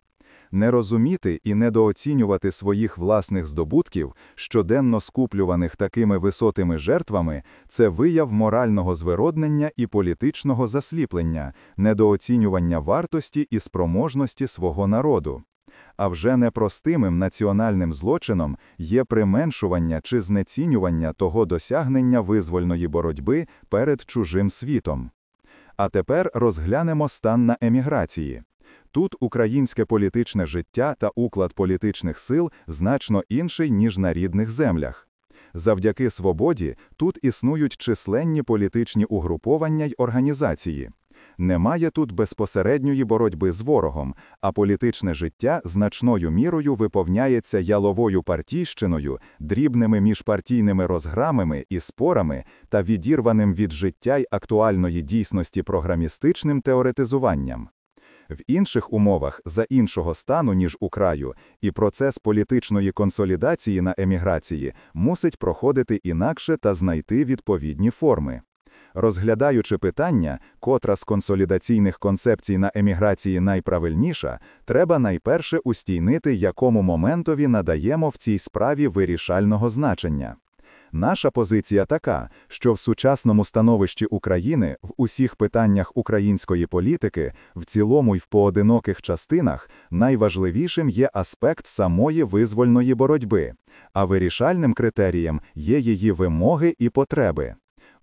Speaker 1: не розуміти і недооцінювати своїх власних здобутків, щоденно скуплюваних такими висотими жертвами, це вияв морального звироднення і політичного засліплення, недооцінювання вартості і спроможності свого народу. А вже непростимим національним злочином є применшування чи знецінювання того досягнення визвольної боротьби перед чужим світом. А тепер розглянемо стан на еміграції. Тут українське політичне життя та уклад політичних сил значно інший, ніж на рідних землях. Завдяки свободі тут існують численні політичні угруповання й організації. Немає тут безпосередньої боротьби з ворогом, а політичне життя значною мірою виповняється яловою партійщиною, дрібними міжпартійними розграмами і спорами та відірваним від життя й актуальної дійсності програмістичним теоретизуванням в інших умовах за іншого стану, ніж у краю, і процес політичної консолідації на еміграції мусить проходити інакше та знайти відповідні форми. Розглядаючи питання, котра з консолідаційних концепцій на еміграції найправильніша, треба найперше устійнити, якому моментові надаємо в цій справі вирішального значення. Наша позиція така, що в сучасному становищі України в усіх питаннях української політики, в цілому й в поодиноких частинах, найважливішим є аспект самої визвольної боротьби, а вирішальним критерієм є її вимоги і потреби.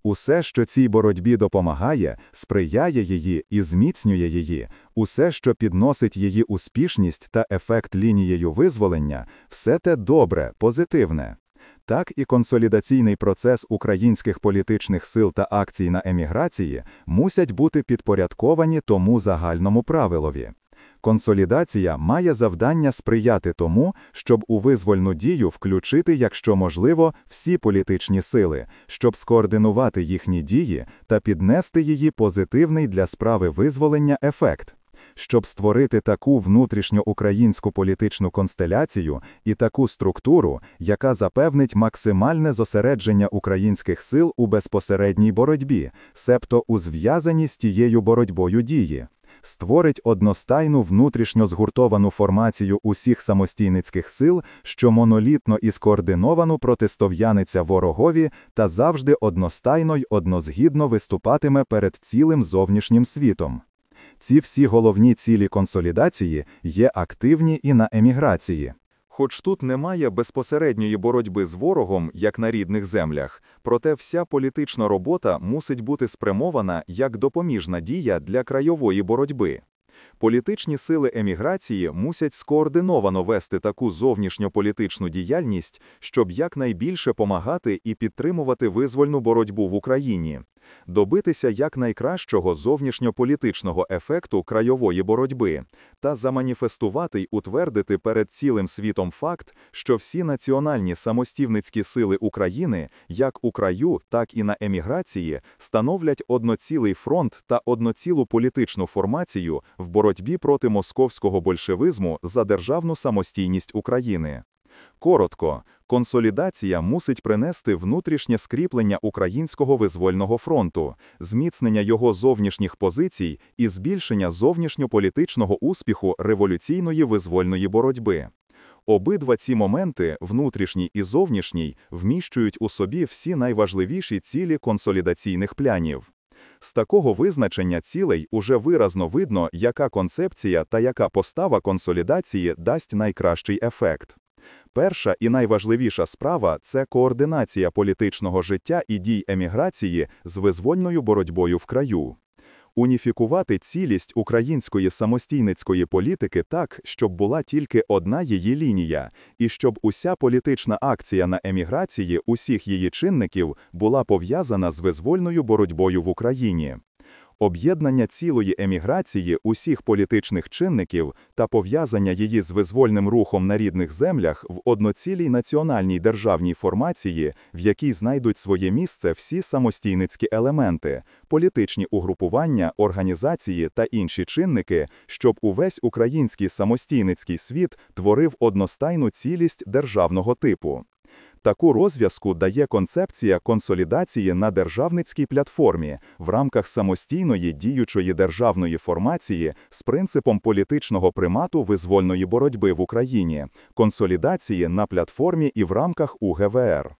Speaker 1: Усе, що цій боротьбі допомагає, сприяє її і зміцнює її, усе, що підносить її успішність та ефект лінією визволення, все те добре, позитивне так і консолідаційний процес українських політичних сил та акцій на еміграції мусять бути підпорядковані тому загальному правилові. Консолідація має завдання сприяти тому, щоб у визвольну дію включити, якщо можливо, всі політичні сили, щоб скоординувати їхні дії та піднести її позитивний для справи визволення ефект щоб створити таку внутрішньоукраїнську політичну констеляцію і таку структуру, яка запевнить максимальне зосередження українських сил у безпосередній боротьбі, себто у зв'язанні з тією боротьбою дії. Створить одностайну внутрішньо згуртовану формацію усіх самостійницьких сил, що монолітно і скоординовано протистояниться ворогові та завжди одностайно й однозгідно виступатиме перед цілим зовнішнім світом. Ці всі головні цілі консолідації є активні і на еміграції. Хоч тут немає безпосередньої боротьби з ворогом, як на рідних землях, проте вся політична робота мусить бути спрямована як допоміжна дія для краєвої боротьби. Політичні сили еміграції мусять скоординовано вести таку зовнішньополітичну діяльність, щоб якнайбільше помагати і підтримувати визвольну боротьбу в Україні добитися якнайкращого зовнішньополітичного ефекту крайової боротьби та заманіфестувати й утвердити перед цілим світом факт, що всі національні самостівницькі сили України, як у краю, так і на еміграції, становлять одноцілий фронт та одноцілу політичну формацію в боротьбі проти московського большевизму за державну самостійність України. Коротко, консолідація мусить принести внутрішнє скріплення українського визвольного фронту, зміцнення його зовнішніх позицій і збільшення зовнішньополітичного успіху революційної визвольної боротьби. Обидва ці моменти, внутрішній і зовнішній, вміщують у собі всі найважливіші цілі консолідаційних плянів. З такого визначення цілей уже виразно видно, яка концепція та яка постава консолідації дасть найкращий ефект. Перша і найважливіша справа це координація політичного життя і дій еміграції з визвольною боротьбою в краю. Уніфікувати цілість української самостійницької політики так, щоб була тільки одна її лінія, і щоб уся політична акція на еміграції усіх її чинників була пов'язана з визвольною боротьбою в Україні. Об'єднання цілої еміграції усіх політичних чинників та пов'язання її з визвольним рухом на рідних землях в одноцілій національній державній формації, в якій знайдуть своє місце всі самостійницькі елементи, політичні угрупування, організації та інші чинники, щоб увесь український самостійницький світ творив одностайну цілість державного типу. Таку розв'язку дає концепція консолідації на державницькій платформі в рамках самостійної діючої державної формації з принципом політичного примату визвольної боротьби в Україні, консолідації на платформі і в рамках УГВР.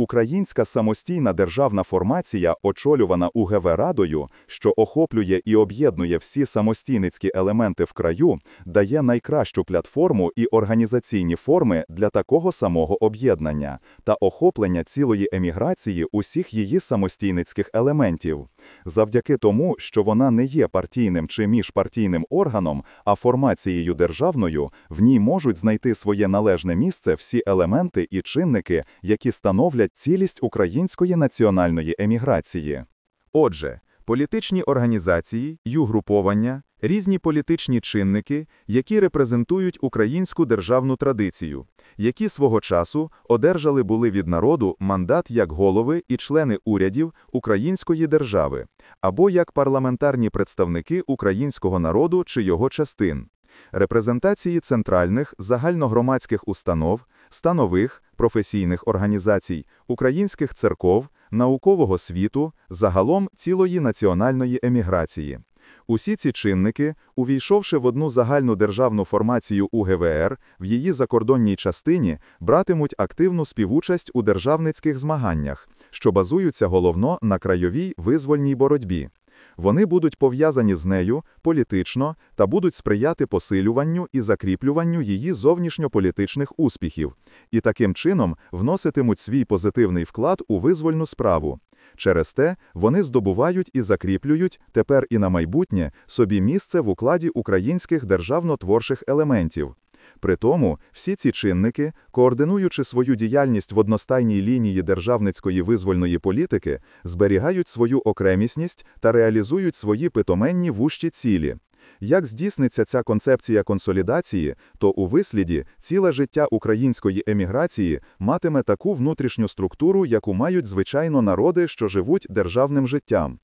Speaker 1: Українська самостійна державна формація, очолювана УГВ Радою, що охоплює і об'єднує всі самостійницькі елементи в краю, дає найкращу платформу і організаційні форми для такого самого об'єднання та охоплення цілої еміграції усіх її самостійницьких елементів. Завдяки тому, що вона не є партійним чи міжпартійним органом, а формацією державною, в ній можуть знайти своє належне місце всі елементи і чинники, які становлять цілість української національної еміграції. Отже, політичні організації, югруповання, різні політичні чинники, які репрезентують українську державну традицію, які свого часу одержали були від народу мандат як голови і члени урядів Української держави, або як парламентарні представники українського народу чи його частин. Репрезентації центральних загальногромадських установ, станових, професійних організацій, українських церков, наукового світу, загалом цілої національної еміграції. Усі ці чинники, увійшовши в одну загальну державну формацію УГВР, в її закордонній частині братимуть активну співучасть у державницьких змаганнях, що базуються головно на крайовій визвольній боротьбі. Вони будуть пов'язані з нею політично та будуть сприяти посилюванню і закріплюванню її зовнішньополітичних успіхів, і таким чином вноситимуть свій позитивний вклад у визвольну справу. Через те вони здобувають і закріплюють тепер і на майбутнє собі місце в укладі українських державно-творчих елементів. Притому всі ці чинники, координуючи свою діяльність в одностайній лінії державницької визвольної політики, зберігають свою окремісність та реалізують свої питоменні вущі цілі. Як здійсниться ця концепція консолідації, то у висліді ціле життя української еміграції матиме таку внутрішню структуру, яку мають звичайно народи, що живуть державним життям.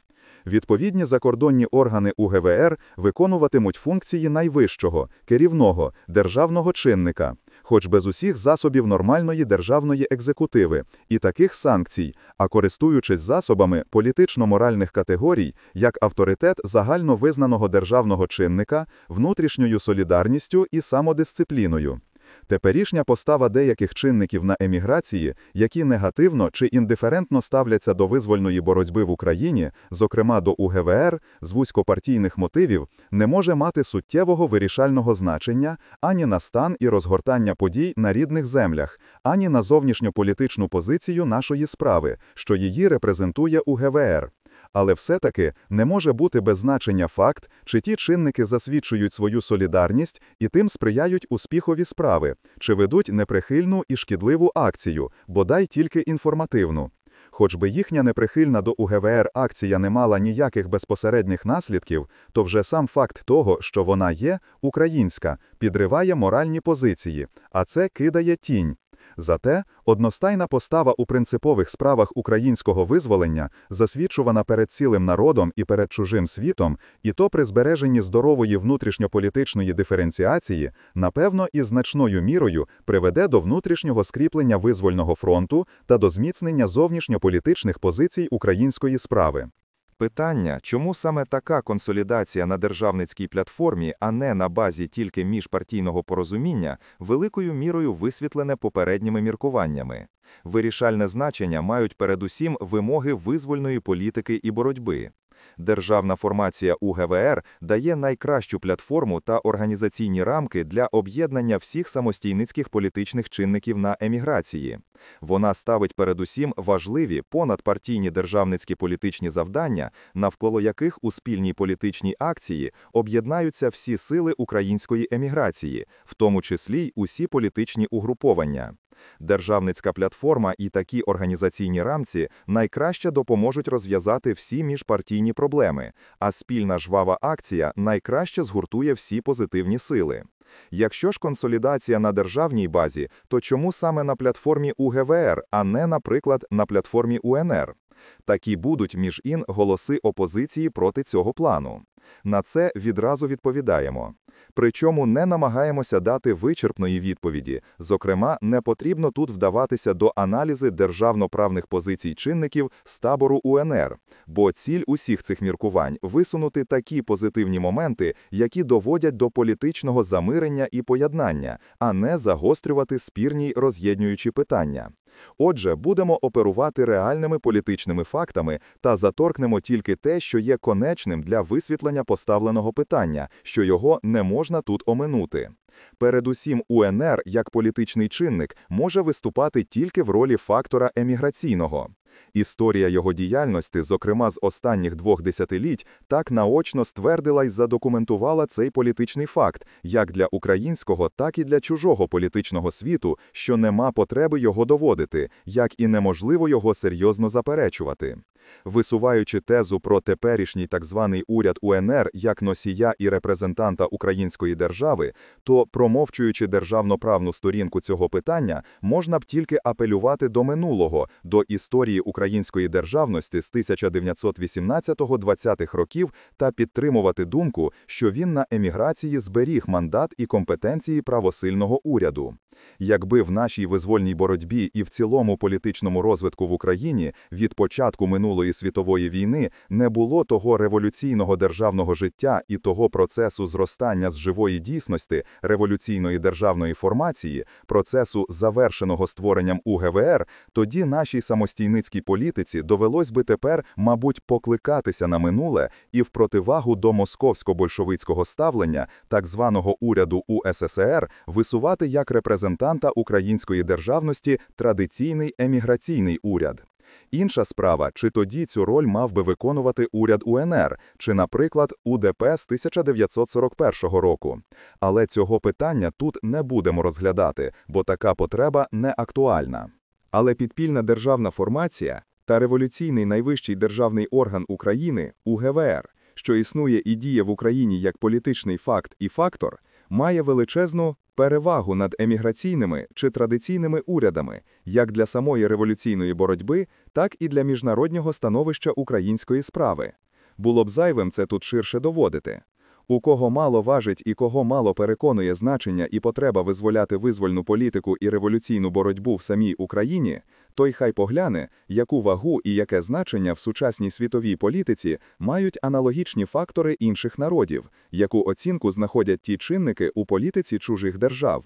Speaker 1: Відповідні закордонні органи УГВР виконуватимуть функції найвищого, керівного, державного чинника хоч без усіх засобів нормальної державної екзекутиви і таких санкцій, а користуючись засобами політично-моральних категорій, як авторитет загально визнаного державного чинника, внутрішньою солідарністю і самодисципліною. Теперішня постава деяких чинників на еміграції, які негативно чи індиферентно ставляться до визвольної боротьби в Україні, зокрема до УГВР, з вузькопартійних мотивів, не може мати суттєвого вирішального значення ані на стан і розгортання подій на рідних землях, ані на зовнішньополітичну позицію нашої справи, що її репрезентує УГВР. Але все-таки не може бути без значення факт, чи ті чинники засвідчують свою солідарність і тим сприяють успіхові справи, чи ведуть неприхильну і шкідливу акцію, бодай тільки інформативну. Хоч би їхня неприхильна до УГВР акція не мала ніяких безпосередніх наслідків, то вже сам факт того, що вона є, українська, підриває моральні позиції, а це кидає тінь. Зате одностайна постава у принципових справах українського визволення засвідчувана перед цілим народом і перед чужим світом, і то при збереженні здорової внутрішньополітичної диференціації, напевно, і значною мірою приведе до внутрішнього скріплення визвольного фронту та до зміцнення зовнішньополітичних позицій української справи. Питання, чому саме така консолідація на державницькій платформі, а не на базі тільки міжпартійного порозуміння, великою мірою висвітлене попередніми міркуваннями. Вирішальне значення мають передусім вимоги визвольної політики і боротьби. Державна формація УГВР дає найкращу платформу та організаційні рамки для об'єднання всіх самостійницьких політичних чинників на еміграції. Вона ставить передусім важливі понадпартійні державницькі політичні завдання, навколо яких у спільній політичній акції об'єднаються всі сили української еміграції, в тому числі й усі політичні угруповання. Державницька платформа і такі організаційні рамці найкраще допоможуть розв'язати всі міжпартійні проблеми, а спільна жвава акція найкраще згуртує всі позитивні сили. Якщо ж консолідація на державній базі, то чому саме на платформі УГВР, а не, наприклад, на платформі УНР? Такі будуть між ін голоси опозиції проти цього плану. На це відразу відповідаємо. Причому не намагаємося дати вичерпної відповіді. Зокрема, не потрібно тут вдаватися до аналізи державно-правних позицій чинників з табору УНР, бо ціль усіх цих міркувань висунути такі позитивні моменти, які доводять до політичного замирення і поєднання, а не загострювати спірні й роз'єднюючі питання. Отже, будемо оперувати реальними політичними фактами та заторкнемо тільки те, що є конечним для висвітлення поставленого питання, що його не можна тут оминути. Передусім, УНР як політичний чинник може виступати тільки в ролі фактора еміграційного. Історія його діяльності, зокрема з останніх двох десятиліть, так наочно ствердила і задокументувала цей політичний факт як для українського, так і для чужого політичного світу, що нема потреби його доводити, як і неможливо його серйозно заперечувати. Висуваючи тезу про теперішній так званий уряд УНР як носія і репрезентанта української держави, то промовчуючи державноправну сторінку цього питання, можна б тільки апелювати до минулого, до історії української державності з 1918-20-х років та підтримувати думку, що він на еміграції зберіг мандат і компетенції правосильного уряду. Якби в нашій визвольній боротьбі і в цілому політичному розвитку в Україні від початку минулої світової війни не було того революційного державного життя і того процесу зростання з живої дійсності революційної державної формації, процесу завершеного створенням УГВР, тоді нашій самостійницькій політиці довелось би тепер, мабуть, покликатися на минуле і в противагу до московсько-большовицького ставлення так званого уряду УССР висувати як репрезентацію репрезентанта української державності традиційний еміграційний уряд. Інша справа, чи тоді цю роль мав би виконувати уряд УНР, чи, наприклад, УДП з 1941 року. Але цього питання тут не будемо розглядати, бо така потреба не актуальна. Але підпільна державна формація та революційний найвищий державний орган України УГВР, що існує і діє в Україні як політичний факт і фактор, має величезну перевагу над еміграційними чи традиційними урядами як для самої революційної боротьби, так і для міжнароднього становища української справи. Було б зайвим це тут ширше доводити. У кого мало важить і кого мало переконує значення і потреба визволяти визвольну політику і революційну боротьбу в самій Україні, той хай погляне, яку вагу і яке значення в сучасній світовій політиці мають аналогічні фактори інших народів, яку оцінку знаходять ті чинники у політиці чужих держав.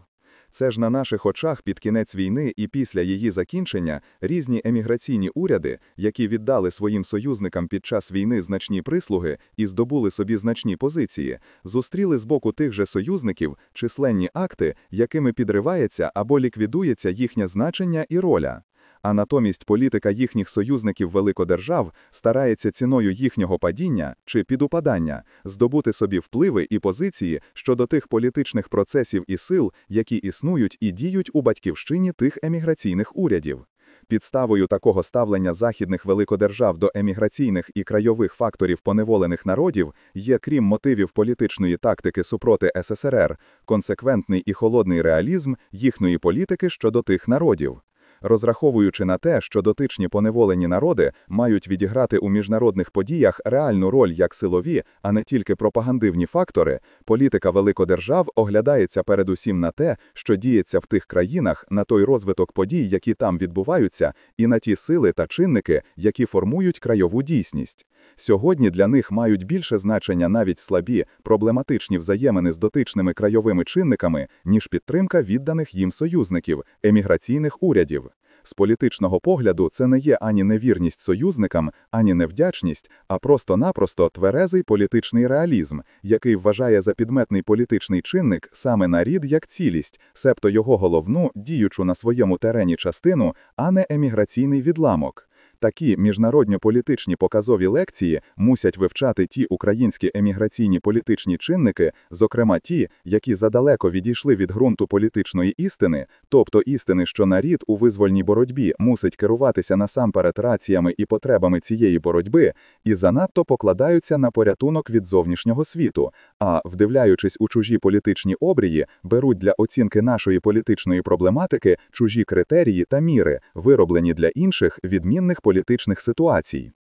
Speaker 1: Це ж на наших очах під кінець війни і після її закінчення різні еміграційні уряди, які віддали своїм союзникам під час війни значні прислуги і здобули собі значні позиції, зустріли з боку тих же союзників численні акти, якими підривається або ліквідується їхнє значення і роля а натомість політика їхніх союзників великодержав старається ціною їхнього падіння чи підупадання здобути собі впливи і позиції щодо тих політичних процесів і сил, які існують і діють у батьківщині тих еміграційних урядів. Підставою такого ставлення західних великодержав до еміграційних і крайових факторів поневолених народів є, крім мотивів політичної тактики супроти СССР, консеквентний і холодний реалізм їхньої політики щодо тих народів розраховуючи на те, що дотичні поневолені народи мають відіграти у міжнародних подіях реальну роль як силові, а не тільки пропагандивні фактори, політика великодержав оглядається передусім на те, що діється в тих країнах, на той розвиток подій, які там відбуваються, і на ті сили та чинники, які формують крайову дійсність. Сьогодні для них мають більше значення навіть слабі, проблематичні взаємини з дотичними крайовими чинниками, ніж підтримка відданих їм союзників, еміграційних урядів. З політичного погляду це не є ані невірність союзникам, ані невдячність, а просто-напросто тверезий політичний реалізм, який вважає за підметний політичний чинник саме нарід як цілість, себто його головну, діючу на своєму терені частину, а не еміграційний відламок. Такі міжнародньополітичні показові лекції мусять вивчати ті українські еміграційні політичні чинники, зокрема ті, які задалеко відійшли від ґрунту політичної істини, тобто істини, що нарід у визвольній боротьбі мусить керуватися насамперед раціями і потребами цієї боротьби, і занадто покладаються на порятунок від зовнішнього світу, а вдивляючись у чужі політичні обрії, беруть для оцінки нашої політичної проблематики чужі критерії та міри, вироблені для інших відмінних політичних політичних ситуацій.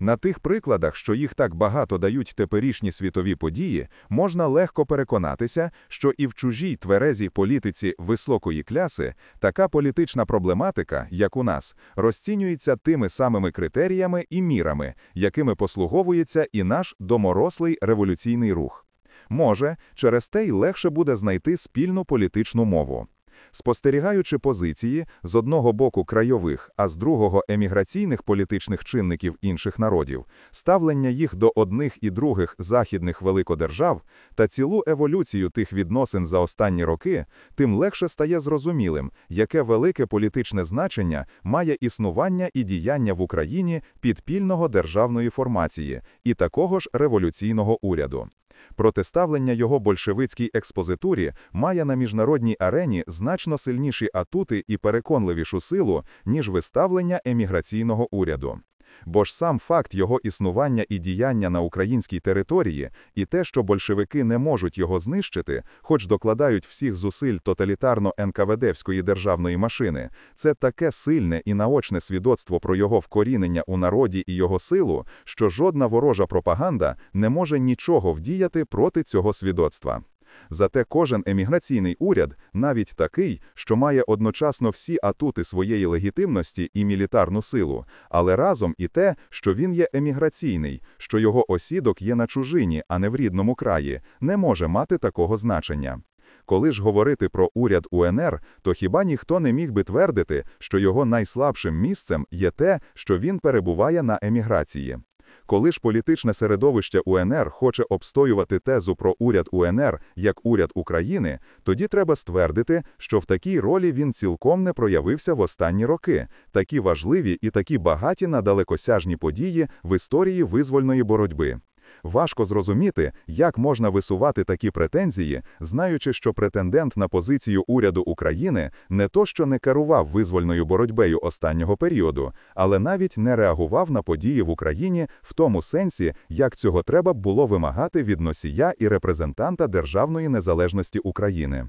Speaker 1: На тих прикладах, що їх так багато дають теперішні світові події, можна легко переконатися, що і в чужій тверезій політиці високої кляси така політична проблематика, як у нас, розцінюється тими самими критеріями і мірами, якими послуговується і наш доморослий революційний рух. Може, через те й легше буде знайти спільну політичну мову. Спостерігаючи позиції з одного боку крайових, а з другого еміграційних політичних чинників інших народів, ставлення їх до одних і других західних великодержав та цілу еволюцію тих відносин за останні роки, тим легше стає зрозумілим, яке велике політичне значення має існування і діяння в Україні підпільного державної формації і такого ж революційного уряду. Протиставлення його большевицькій експозитурі має на міжнародній арені значно сильніші атути і переконливішу силу, ніж виставлення еміграційного уряду. Бо ж сам факт його існування і діяння на українській території, і те, що большевики не можуть його знищити, хоч докладають всіх зусиль тоталітарно НКВДвської державної машини, це таке сильне і наочне свідоцтво про його вкорінення у народі і його силу, що жодна ворожа пропаганда не може нічого вдіяти проти цього свідоцтва. Зате кожен еміграційний уряд, навіть такий, що має одночасно всі атути своєї легітимності і мілітарну силу, але разом і те, що він є еміграційний, що його осідок є на чужині, а не в рідному краї, не може мати такого значення. Коли ж говорити про уряд УНР, то хіба ніхто не міг би твердити, що його найслабшим місцем є те, що він перебуває на еміграції. Коли ж політичне середовище УНР хоче обстоювати тезу про уряд УНР як уряд України, тоді треба ствердити, що в такій ролі він цілком не проявився в останні роки. Такі важливі і такі багаті на далекосяжні події в історії визвольної боротьби. Важко зрозуміти, як можна висувати такі претензії, знаючи, що претендент на позицію уряду України не то, що не керував визвольною боротьбою останнього періоду, але навіть не реагував на події в Україні в тому сенсі, як цього треба було вимагати від носія і репрезентанта Державної незалежності України.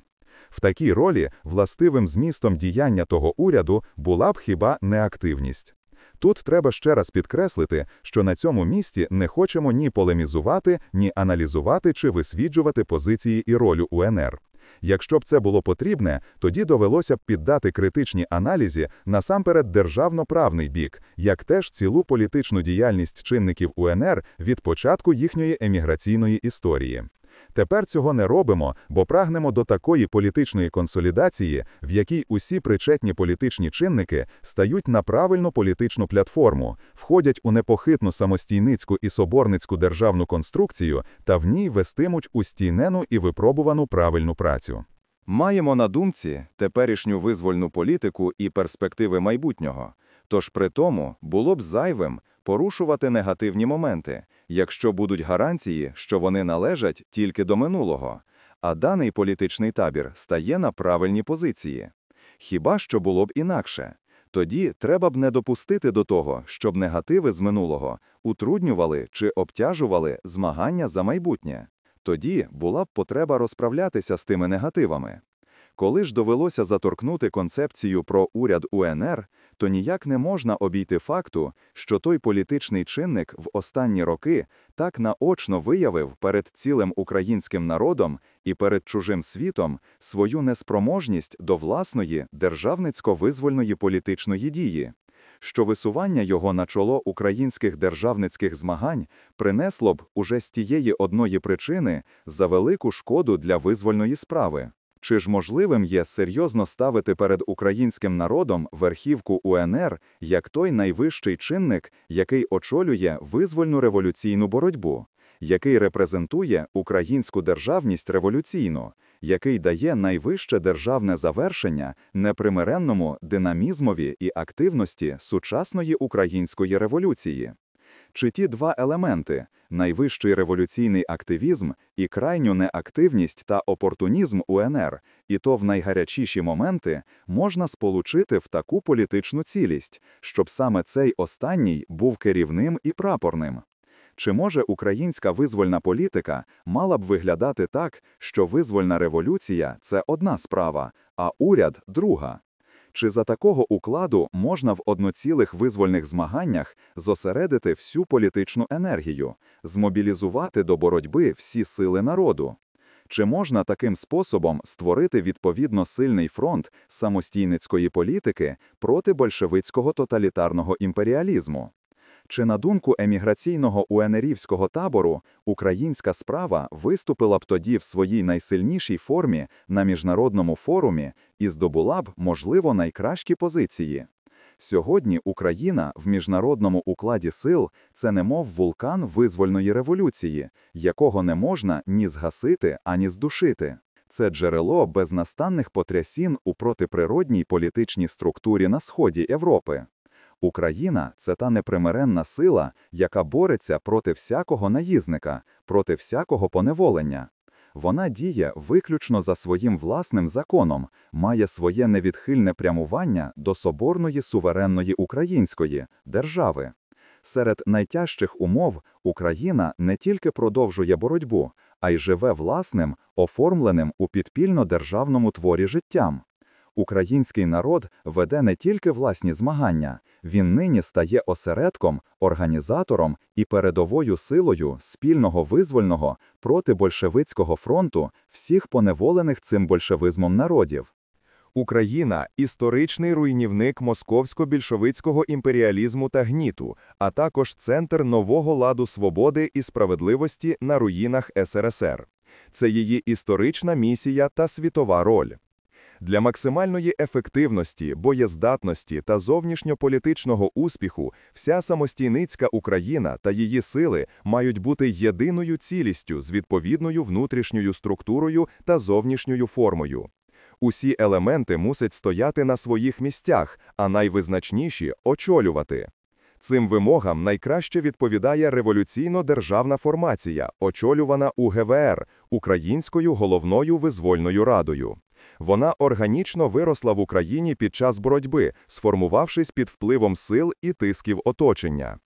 Speaker 1: В такій ролі властивим змістом діяння того уряду була б хіба неактивність. Тут треба ще раз підкреслити, що на цьому місці не хочемо ні полемізувати, ні аналізувати чи висвіджувати позиції і ролю УНР. Якщо б це було потрібне, тоді довелося б піддати критичні аналізі насамперед державно-правний бік, як теж цілу політичну діяльність чинників УНР від початку їхньої еміграційної історії. Тепер цього не робимо, бо прагнемо до такої політичної консолідації, в якій усі причетні політичні чинники стають на правильну політичну платформу, входять у непохитну самостійницьку і соборницьку державну конструкцію та в ній вестимуть устійнену і випробувану правильну працю. Маємо на думці теперішню визвольну політику і перспективи майбутнього. Тож при тому було б зайвим порушувати негативні моменти, якщо будуть гарантії, що вони належать тільки до минулого, а даний політичний табір стає на правильні позиції. Хіба що було б інакше? Тоді треба б не допустити до того, щоб негативи з минулого утруднювали чи обтяжували змагання за майбутнє. Тоді була б потреба розправлятися з тими негативами. Коли ж довелося заторкнути концепцію про уряд УНР, то ніяк не можна обійти факту, що той політичний чинник в останні роки так наочно виявив перед цілим українським народом і перед чужим світом свою неспроможність до власної державницько-визвольної політичної дії. Що висування його на чоло українських державницьких змагань принесло б уже з тієї одної причини за велику шкоду для визвольної справи. Чи ж можливим є серйозно ставити перед українським народом верхівку УНР як той найвищий чинник, який очолює визвольну революційну боротьбу, який репрезентує українську державність революційну, який дає найвище державне завершення непримиренному динамізмові і активності сучасної української революції? чи ті два елементи найвищий революційний активізм і крайню неактивність та опортунізм УНР, і то в найгарячіші моменти можна сполучити в таку політичну цілість, щоб саме цей останній був керівним і прапорним. Чи може українська визвольна політика мала б виглядати так, що визвольна революція це одна справа, а уряд друга? Чи за такого укладу можна в одноцілих визвольних змаганнях зосередити всю політичну енергію, змобілізувати до боротьби всі сили народу? Чи можна таким способом створити відповідно сильний фронт самостійницької політики проти большевицького тоталітарного імперіалізму? Чи на думку еміграційного уенерівського табору українська справа виступила б тоді в своїй найсильнішій формі на міжнародному форумі і здобула б, можливо, найкращі позиції? Сьогодні Україна в міжнародному укладі сил це немов вулкан визвольної революції, якого не можна ні згасити, ані здушити. Це джерело безнастанних потрясін у протиприродній політичній структурі на сході Європи. Україна це та непримиренна сила, яка бореться проти всякого наїзника, проти всякого поневолення. Вона діє виключно за своїм власним законом, має своє невідхильне прямування до соборної суверенної української держави. Серед найтяжчих умов Україна не тільки продовжує боротьбу, а й живе власним, оформленим у підпільно державному творі життям. Український народ веде не тільки власні змагання, він нині стає осередком, організатором і передовою силою спільного визвольного проти большевицького фронту всіх поневолених цим большевизмом народів. Україна історичний руйнівник московсько-більшовицького імперіалізму та гніту, а також центр нового ладу свободи і справедливості на руїнах СРСР. Це її історична місія та світова роль. Для максимальної ефективності, боєздатності та зовнішньополітичного успіху вся самостійницька Україна та її сили мають бути єдиною цілістю з відповідною внутрішньою структурою та зовнішньою формою. Усі елементи мусять стояти на своїх місцях, а найвизначніші очолювати. Цим вимогам найкраще відповідає революційно-державна формація, очолювана УГВР Українською головною визвольною радою. Вона органічно виросла в Україні під час боротьби, сформувавшись під впливом сил і тисків оточення.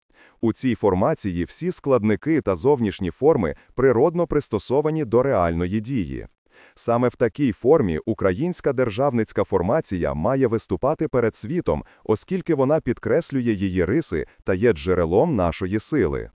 Speaker 1: У цій формації всі складники та зовнішні форми природно пристосовані до реальної дії. Саме в такій формі українська державницька формація має виступати перед світом, оскільки вона підкреслює її риси та є джерелом нашої сили.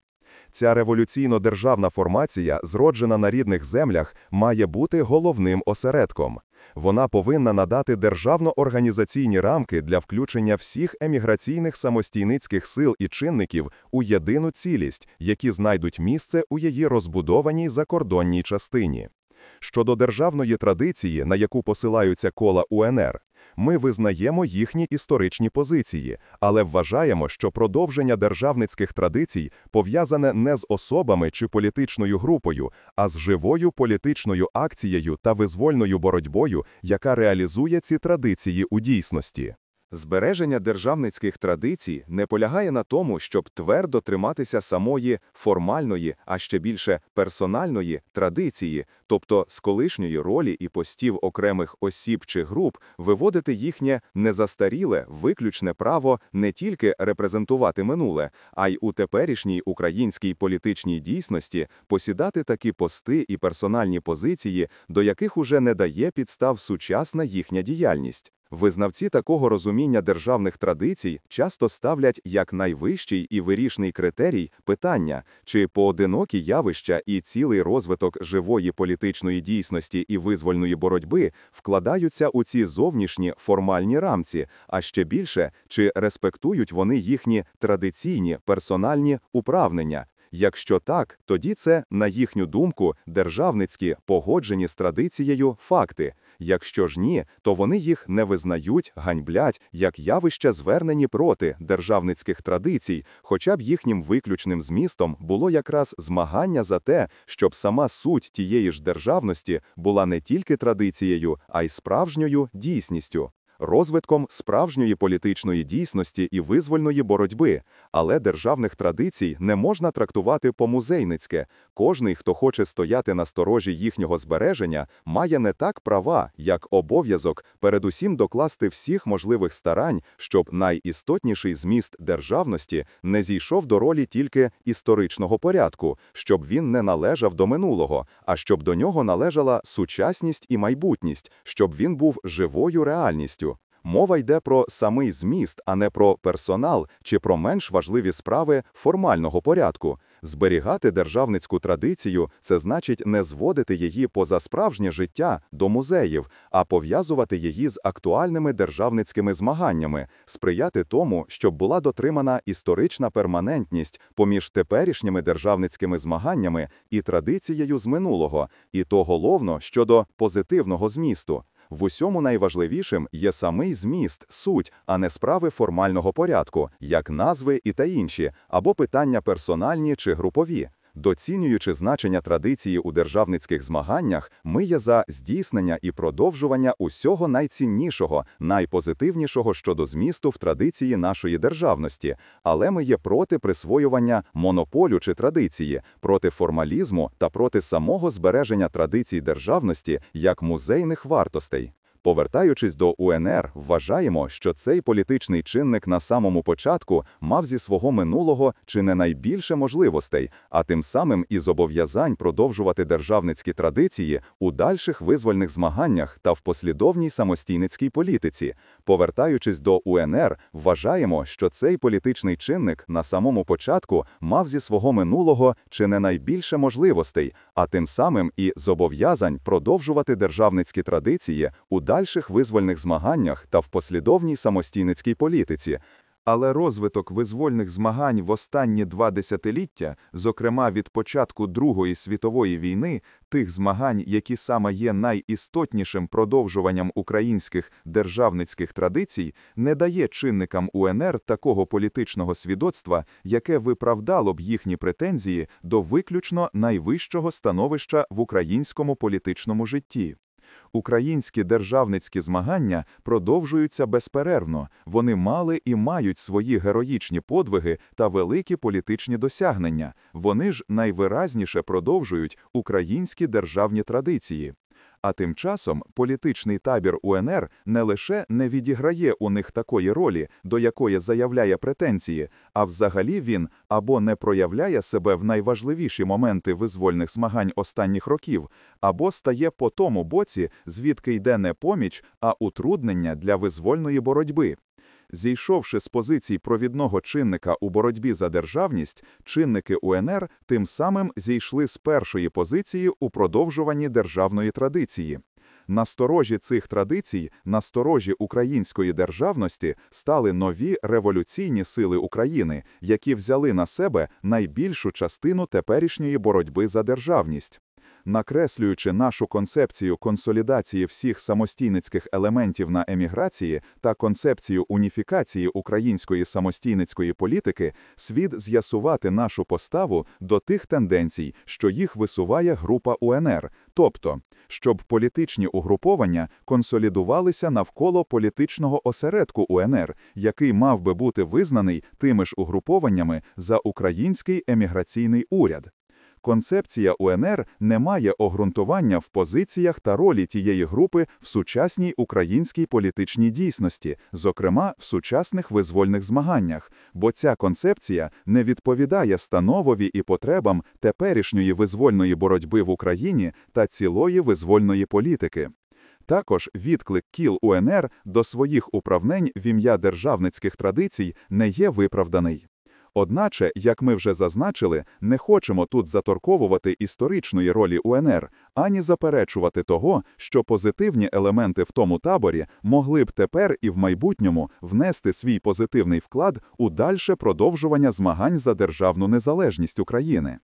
Speaker 1: Ця революційно-державна формація, зроджена на рідних землях, має бути головним осередком. Вона повинна надати державно-організаційні рамки для включення всіх еміграційних самостійницьких сил і чинників у єдину цілість, які знайдуть місце у її розбудованій закордонній частині. Щодо державної традиції, на яку посилаються кола УНР, ми визнаємо їхні історичні позиції, але вважаємо, що продовження державницьких традицій пов'язане не з особами чи політичною групою, а з живою політичною акцією та визвольною боротьбою, яка реалізує ці традиції у дійсності. Збереження державницьких традицій не полягає на тому, щоб твердо триматися самої формальної, а ще більше персональної традиції, тобто з колишньої ролі і постів окремих осіб чи груп, виводити їхнє незастаріле, виключне право не тільки репрезентувати минуле, а й у теперішній українській політичній дійсності посідати такі пости і персональні позиції, до яких уже не дає підстав сучасна їхня діяльність. Визнавці такого розуміння державних традицій часто ставлять як найвищий і вирішний критерій питання, чи поодинокі явища і цілий розвиток живої політичної дійсності і визвольної боротьби вкладаються у ці зовнішні формальні рамці, а ще більше чи респектують вони їхні традиційні персональні управнення. Якщо так, тоді це, на їхню думку, державницькі погоджені з традицією факти. Якщо ж ні, то вони їх не визнають, ганьблять як явища звернені проти державницьких традицій, хоча б їхнім виключним змістом було якраз змагання за те, щоб сама суть тієї ж державності була не тільки традицією, а й справжньою дійсністю розвитком справжньої політичної дійсності і визвольної боротьби, але державних традицій не можна трактувати по музейницьке. Кожний, хто хоче стояти на сторожі їхнього збереження, має не так права, як обов'язок, передусім докласти всіх можливих старань, щоб найістотніший зміст державності не зійшов до ролі тільки історичного порядку, щоб він не належав до минулого, а щоб до нього належала сучасність і майбутність, щоб він був живою реальністю. Мова йде про самий зміст, а не про персонал чи про менш важливі справи формального порядку. Зберігати державницьку традицію це значить не зводити її поза справжнє життя до музеїв, а пов'язувати її з актуальними державницькими змаганнями, сприяти тому, щоб була дотримана історична перманентність поміж теперішніми державницькими змаганнями і традицією з минулого, і то головно щодо позитивного змісту. В усьому найважливішим є самий зміст, суть, а не справи формального порядку, як назви і та інші, або питання персональні чи групові. Доцінюючи значення традиції у державницьких змаганнях, ми є за здійснення і продовжування усього найціннішого, найпозитивнішого щодо змісту в традиції нашої державності, але ми є проти присвоювання монополю чи традиції, проти формалізму та проти самого збереження традицій державності як музейних вартостей. Повертаючись до УНР, вважаємо, що цей політичний чинник на самому початку мав зі свого минулого чи не найбільше можливостей, а тим самим і зобов'язань продовжувати державницькі традиції у дальших визвольних змаганнях та в послідовній самостійницькій політиці. Повертаючись до УНР, вважаємо, що цей політичний чинник на самому початку мав зі свого минулого чи не найбільше можливостей, а тим самим і зобов'язань продовжувати державницькі традиції у дальших подальших визвольних змаганнях та в послідовній самостійницькій політиці. Але розвиток визвольних змагань в останні два десятиліття, зокрема від початку Другої світової війни, тих змагань, які саме є найістотнішим продовжуванням українських державницьких традицій, не дає чинникам УНР такого політичного свідоцтва, яке виправдало б їхні претензії до виключно найвищого становища в українському політичному житті. Українські державницькі змагання продовжуються безперервно, вони мали і мають свої героїчні подвиги та великі політичні досягнення. Вони ж найвиразніше продовжують українські державні традиції. А тим часом політичний табір УНР не лише не відіграє у них такої ролі, до якої заявляє претензії, а взагалі він або не проявляє себе в найважливіші моменти визвольних змагань останніх років, або стає по тому боці, звідки йде не поміч, а утруднення для визвольної боротьби. Зійшовши з позицій провідного чинника у боротьбі за державність, чинники УНР тим самим зійшли з першої позиції у продовжуванні державної традиції. На сторожі цих традицій, на сторожі української державності, стали нові революційні сили України, які взяли на себе найбільшу частину теперішньої боротьби за державність накреслюючи нашу концепцію консолідації всіх самостійницьких елементів на еміграції та концепцію уніфікації української самостійницької політики, слід з'ясувати нашу поставу до тих тенденцій, що їх висуває група УНР, тобто щоб політичні угруповання консолідувалися навколо політичного осередку УНР, який мав би бути визнаний тими ж угрупованнями за український еміграційний уряд. Концепція УНР не має огрунтування в позиціях та ролі тієї групи в сучасній українській політичній дійсності, зокрема в сучасних визвольних змаганнях, бо ця концепція не відповідає становові і потребам теперішньої визвольної боротьби в Україні та цілої визвольної політики. Також відклик кіл УНР до своїх управнень в ім'я державницьких традицій не є виправданий. Одначе, як ми вже зазначили, не хочемо тут заторковувати історичної ролі УНР, ані заперечувати того, що позитивні елементи в тому таборі могли б тепер і в майбутньому внести свій позитивний вклад у дальше продовжування змагань за державну незалежність України.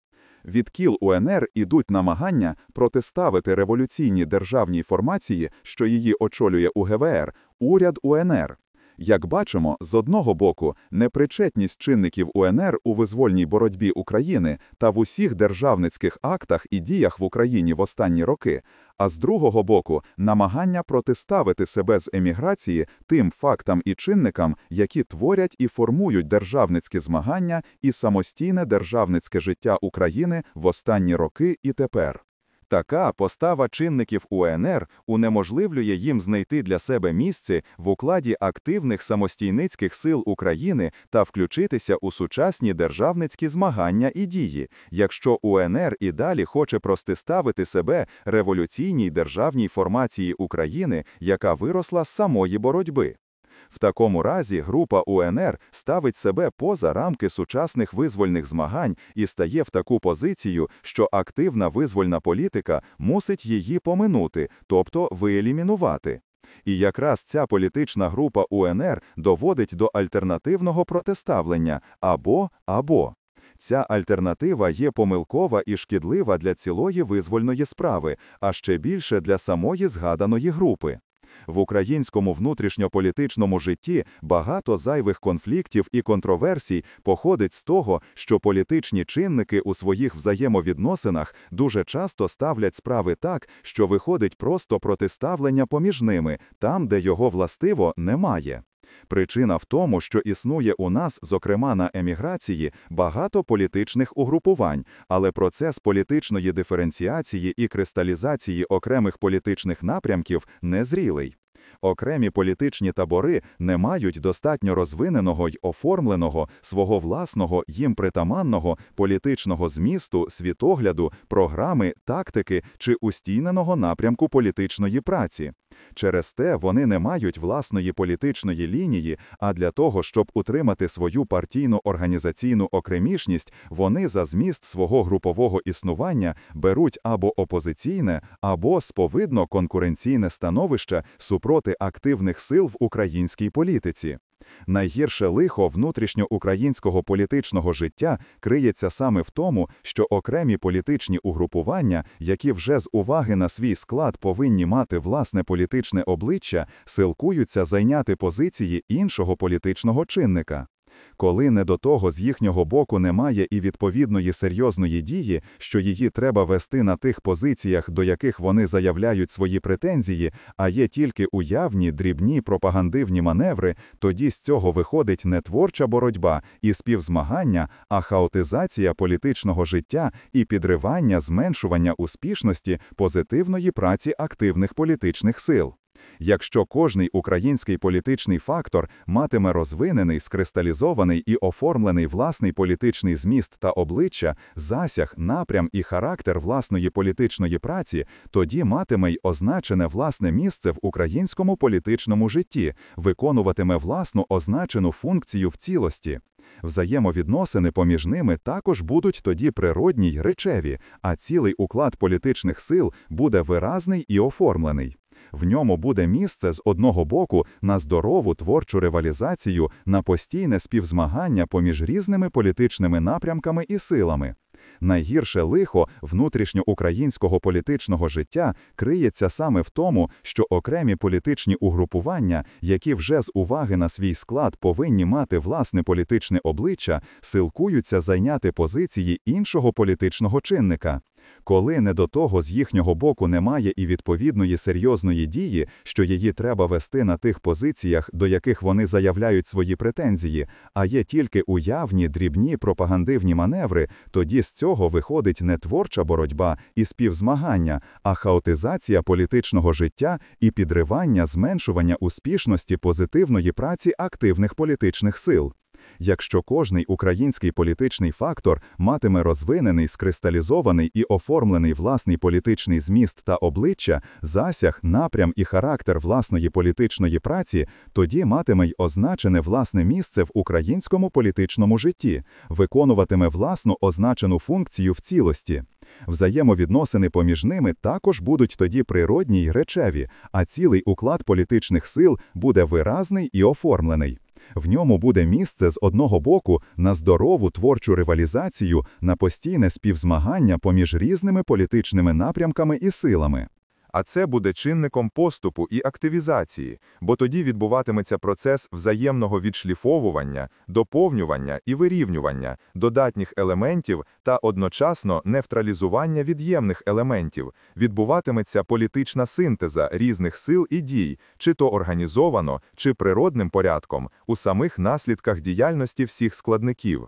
Speaker 1: Від кіл УНР ідуть намагання протиставити революційні державній формації, що її очолює УГВР, уряд УНР. Як бачимо, з одного боку непричетність чинників УНР у визвольній боротьбі України та в усіх державницьких актах і діях в Україні в останні роки, а з другого боку намагання протиставити себе з еміграції тим фактам і чинникам, які творять і формують державницькі змагання і самостійне державницьке життя України в останні роки і тепер. Така постава чинників УНР унеможливлює їм знайти для себе місце в укладі активних самостійницьких сил України та включитися у сучасні державницькі змагання і дії, якщо УНР і далі хоче простиставити себе революційній державній формації України, яка виросла з самої боротьби. В такому разі група УНР ставить себе поза рамки сучасних визвольних змагань і стає в таку позицію, що активна визвольна політика мусить її поминути, тобто виелімінувати. І якраз ця політична група УНР доводить до альтернативного протиставлення або або. Ця альтернатива є помилкова і шкідлива для цілої визвольної справи, а ще більше для самої згаданої групи. В українському внутрішньополітичному житті багато зайвих конфліктів і контроверсій походить з того, що політичні чинники у своїх взаємовідносинах дуже часто ставлять справи так, що виходить просто протиставлення поміж ними, там, де його властиво немає. Причина в тому, що існує у нас, зокрема на еміграції, багато політичних угрупувань, але процес політичної диференціації і кристалізації окремих політичних напрямків незрілий. Окремі політичні табори не мають достатньо розвиненого й оформленого свого власного їм притаманного політичного змісту, світогляду, програми, тактики чи устійненого напрямку політичної праці. Через те вони не мають власної політичної лінії, а для того, щоб утримати свою партійну організаційну окремішність, вони за зміст свого групового існування беруть або опозиційне, або сповидно конкуренційне становище супроти проти активних сил в українській політиці. Найгірше лихо внутрішньоукраїнського політичного життя криється саме в тому, що окремі політичні угрупування, які вже з уваги на свій склад повинні мати власне політичне обличчя, силкуються зайняти позиції іншого політичного чинника коли не до того з їхнього боку немає і відповідної серйозної дії, що її треба вести на тих позиціях, до яких вони заявляють свої претензії, а є тільки уявні дрібні пропагандивні маневри, тоді з цього виходить не творча боротьба і співзмагання, а хаотизація політичного життя і підривання зменшування успішності позитивної праці активних політичних сил якщо кожний український політичний фактор матиме розвинений, скристалізований і оформлений власний політичний зміст та обличчя, засяг, напрям і характер власної політичної праці, тоді матиме й означене власне місце в українському політичному житті, виконуватиме власну означену функцію в цілості. Взаємовідносини поміж ними також будуть тоді природні й речеві, а цілий уклад політичних сил буде виразний і оформлений в ньому буде місце з одного боку на здорову творчу ревалізацію, на постійне співзмагання поміж різними політичними напрямками і силами. Найгірше лихо внутрішньоукраїнського політичного життя криється саме в тому, що окремі політичні угрупування, які вже з уваги на свій склад повинні мати власне політичне обличчя, силкуються зайняти позиції іншого політичного чинника коли не до того з їхнього боку немає і відповідної серйозної дії, що її треба вести на тих позиціях, до яких вони заявляють свої претензії, а є тільки уявні дрібні пропагандивні маневри, тоді з цього виходить не творча боротьба і співзмагання, а хаотизація політичного життя і підривання зменшування успішності позитивної праці активних політичних сил. Якщо кожний український політичний фактор матиме розвинений, скристалізований і оформлений власний політичний зміст та обличчя, засяг, напрям і характер власної політичної праці, тоді матиме й означене власне місце в українському політичному житті, виконуватиме власну означену функцію в цілості. Взаємовідносини поміж ними також будуть тоді природні й речеві, а цілий уклад політичних сил буде виразний і оформлений. В ньому буде місце з одного боку на здорову творчу ривалізацію, на постійне співзмагання поміж різними політичними напрямками і силами. А це буде чинником поступу і активізації, бо тоді відбуватиметься процес взаємного відшліфовування, доповнювання і вирівнювання додатніх елементів та одночасно нефтралізування від'ємних елементів, відбуватиметься політична синтеза різних сил і дій, чи то організовано, чи природним порядком у самих наслідках діяльності всіх складників.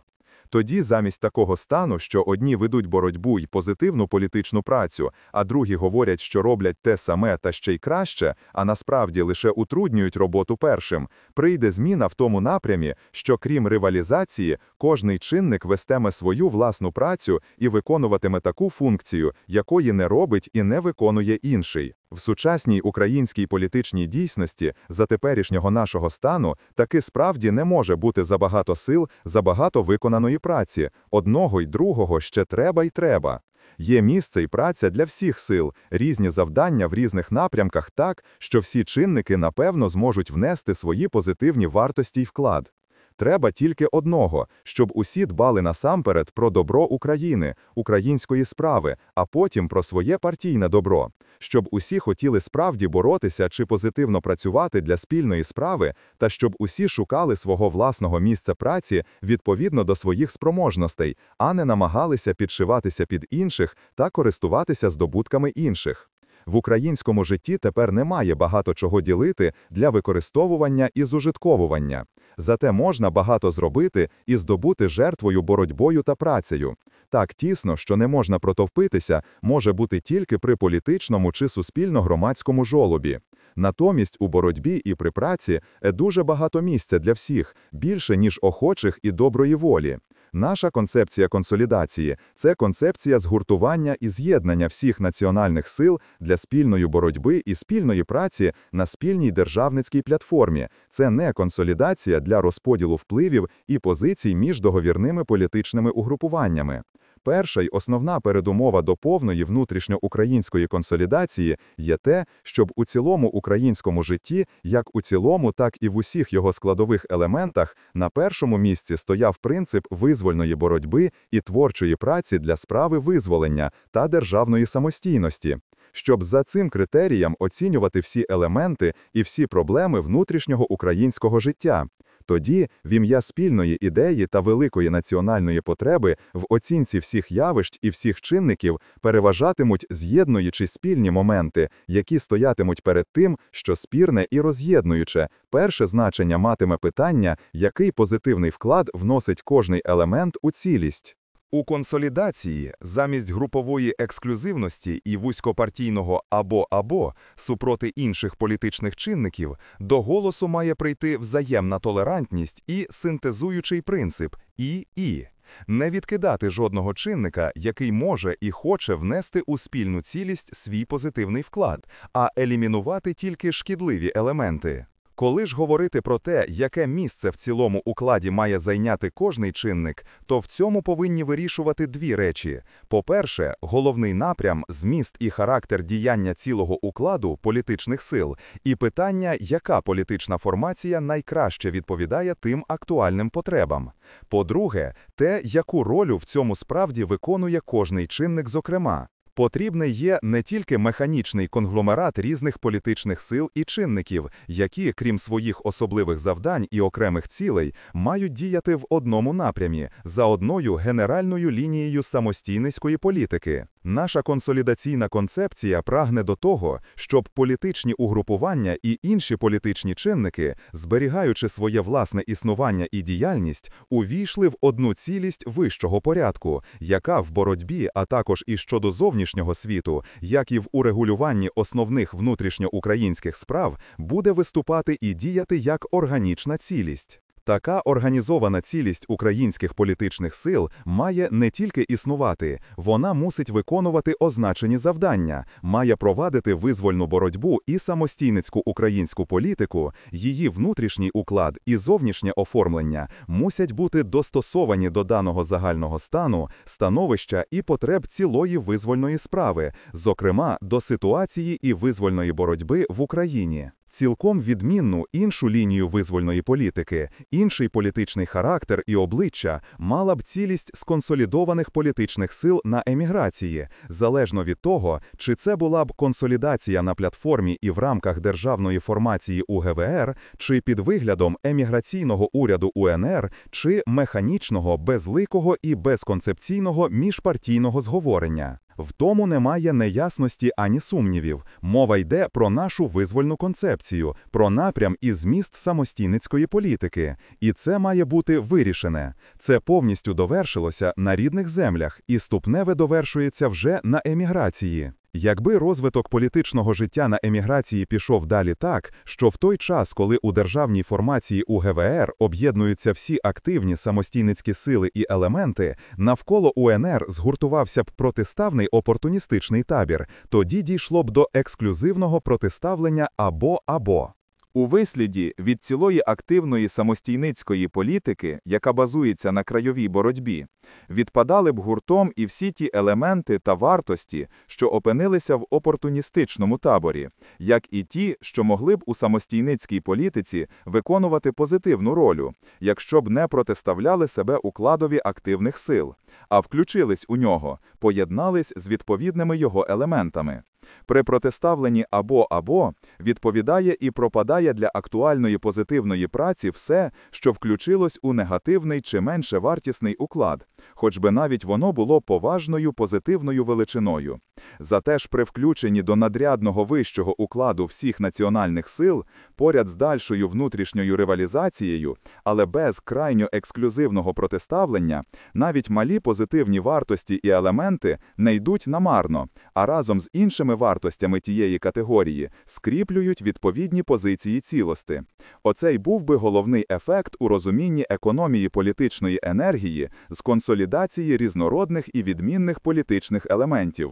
Speaker 1: Тоді, замість такого стану, що одні ведуть боротьбу і позитивну політичну працю, а другі говорять, що роблять те саме та ще й краще, а насправді лише утруднюють роботу першим, прийде зміна в тому напрямі, що крім рivалізації, кожний чинник вестиме свою власну працю і виконуватиме таку функцію, якої не робить і не виконує інший. В сучасній українській політичній дійсності за теперішнього нашого стану таки справді не може бути забагато сил, забагато виконаної праці, одного й другого ще треба й треба. Є місце і праця для всіх сил, різні завдання в різних напрямках так, що всі чинники напевно зможуть внести свої позитивні вартості й вклад. Треба тільки одного, щоб усі дбали насамперед про добро України, української справи, а потім про своє партійне добро, щоб усі хотіли справді боротися чи позитивно працювати для спільної справи, та щоб усі шукали свого власного місця праці відповідно до своїх спроможностей, а не намагалися підшиватися під інших та користуватися здобутками інших. В українському житті тепер немає багато чого ділити для використовування і зужитковування, зате можна багато зробити і здобути жертвою, боротьбою та працею. Так тісно, що не можна протовпитися, може бути тільки при політичному чи суспільно-громадському жолобі. Натомість у боротьбі і при праці е дуже багато місця для всіх, більше ніж охочих і доброї волі. Наша концепція консолідації це концепція згуртування і з'єднання всіх національних сил для спільної боротьби і спільної праці на спільній державницькій платформі. Це не консолідація для розподілу впливів і позицій між договірними політичними угрупуваннями. Перша й основна передумова до повної внутрішньоукраїнської консолідації є те, щоб у цілому українському житті, як у цілому, так і в усіх його складових елементах, на першому місці стояв принцип визволення визвольної боротьби і творчої праці для справи визволення та державної самостійності щоб за цим критерієм оцінювати всі елементи і всі проблеми внутрішнього українського життя. Тоді, в ім'я спільної ідеї та великої національної потреби в оцінці всіх явищ і всіх чинників переважатимуть з'єднуючи спільні моменти, які стоятимуть перед тим, що спірне і роз'єднуюче. Перше значення матиме питання, який позитивний вклад вносить кожний елемент у цілість. У консолідації замість групової ексклюзивності і вузькопартійного або або супроти інших політичних чинників до голосу має прийти взаємна толерантність і синтезуючий принцип і і не відкидати жодного чинника, який може і хоче внести у спільну цілість свій позитивний вклад, а елімінувати тільки шкідливі елементи. Коли ж говорити про те, яке місце в цілому укладі має зайняти кожний чинник, то в цьому повинні вирішувати дві речі: по-перше, головний напрям, зміст і характер діяння цілого укладу політичних сил, і питання, яка політична формація найкраще відповідає тим актуальним потребам. По-друге, те, яку роль в цьому справді виконує кожний чинник, зокрема. Потрібний є не тільки механічний конгломерат різних політичних сил і чинників, які, крім своїх особливих завдань і окремих цілей, мають діяти в одному напрямі за одною генеральною лінією самостійницької політики. Наша консолідаційна концепція прагне до того, щоб політичні угрупування і інші політичні чинники, зберігаючи своє власне існування і діяльність, увійшли в одну цілість вищого порядку, яка в боротьбі, а також і щодо зовнішнього світу, як і в урегулюванні основних внутрішньоукраїнських справ, буде виступати і діяти як органічна цілість. Така організована цілість українських політичних сил має не тільки існувати, вона мусить виконувати означені завдання, має провадити визвольну боротьбу і самостійницьку українську політику, її внутрішній уклад і зовнішнє оформлення мусять бути достосовані до даного загального стану, становища і потреб цілої визвольної справи, зокрема до ситуації і визвольної боротьби в Україні цілком відмінну іншу лінію визвольної політики, інший політичний характер і обличчя мала б цілість сконсолідованих політичних сил на еміграції, залежно від того, чи це була б консолідація на платформі і в рамках державної формації УГВР, чи під виглядом еміграційного уряду УНР, чи механічного, безликого і безконцепційного міжпартійного зговорення. В тому немає неясності ані сумнівів. Мова йде про нашу визвольну концепцію, про напрям і зміст самостійницької політики. І це має бути вирішене. Це повністю довершилося на рідних землях, і ступневе довершується вже на еміграції. Якби розвиток політичного життя на еміграції пішов далі так, що в той час, коли у державній формації УГВР об'єднуються всі активні самостійницькі сили і елементи, навколо УНР згуртувався б протиставний опортуністичний табір, тоді дійшло б до ексклюзивного протиставлення або або. У висліді від цілої активної самостійницької політики, яка базується на крайовій боротьбі, відпадали б гуртом і всі ті елементи та вартості, що опинилися в опортуністичному таборі, як і ті, що могли б у самостійницькій політиці виконувати позитивну роль, якщо б не протиставляли себе укладові активних сил, а включились у нього, поєднались з відповідними його елементами. При протиставленні або або відповідає і пропадає для актуальної позитивної праці все, що включилось у негативний чи менше вартісний уклад, хоч би навіть воно було поважною позитивною величиною. Зате ж при включенні до надрядного вищого укладу всіх національних сил, поряд з дальшою внутрішньою ривалізацією, але без крайньо ексклюзивного протиставлення, навіть малі позитивні вартості і елементи не йдуть намарно, а разом з іншими ключовими вартостями тієї категорії скріплюють відповідні позиції цілости. Оцей був би головний ефект у розумінні економії політичної енергії з консолідації різнородних і відмінних політичних елементів.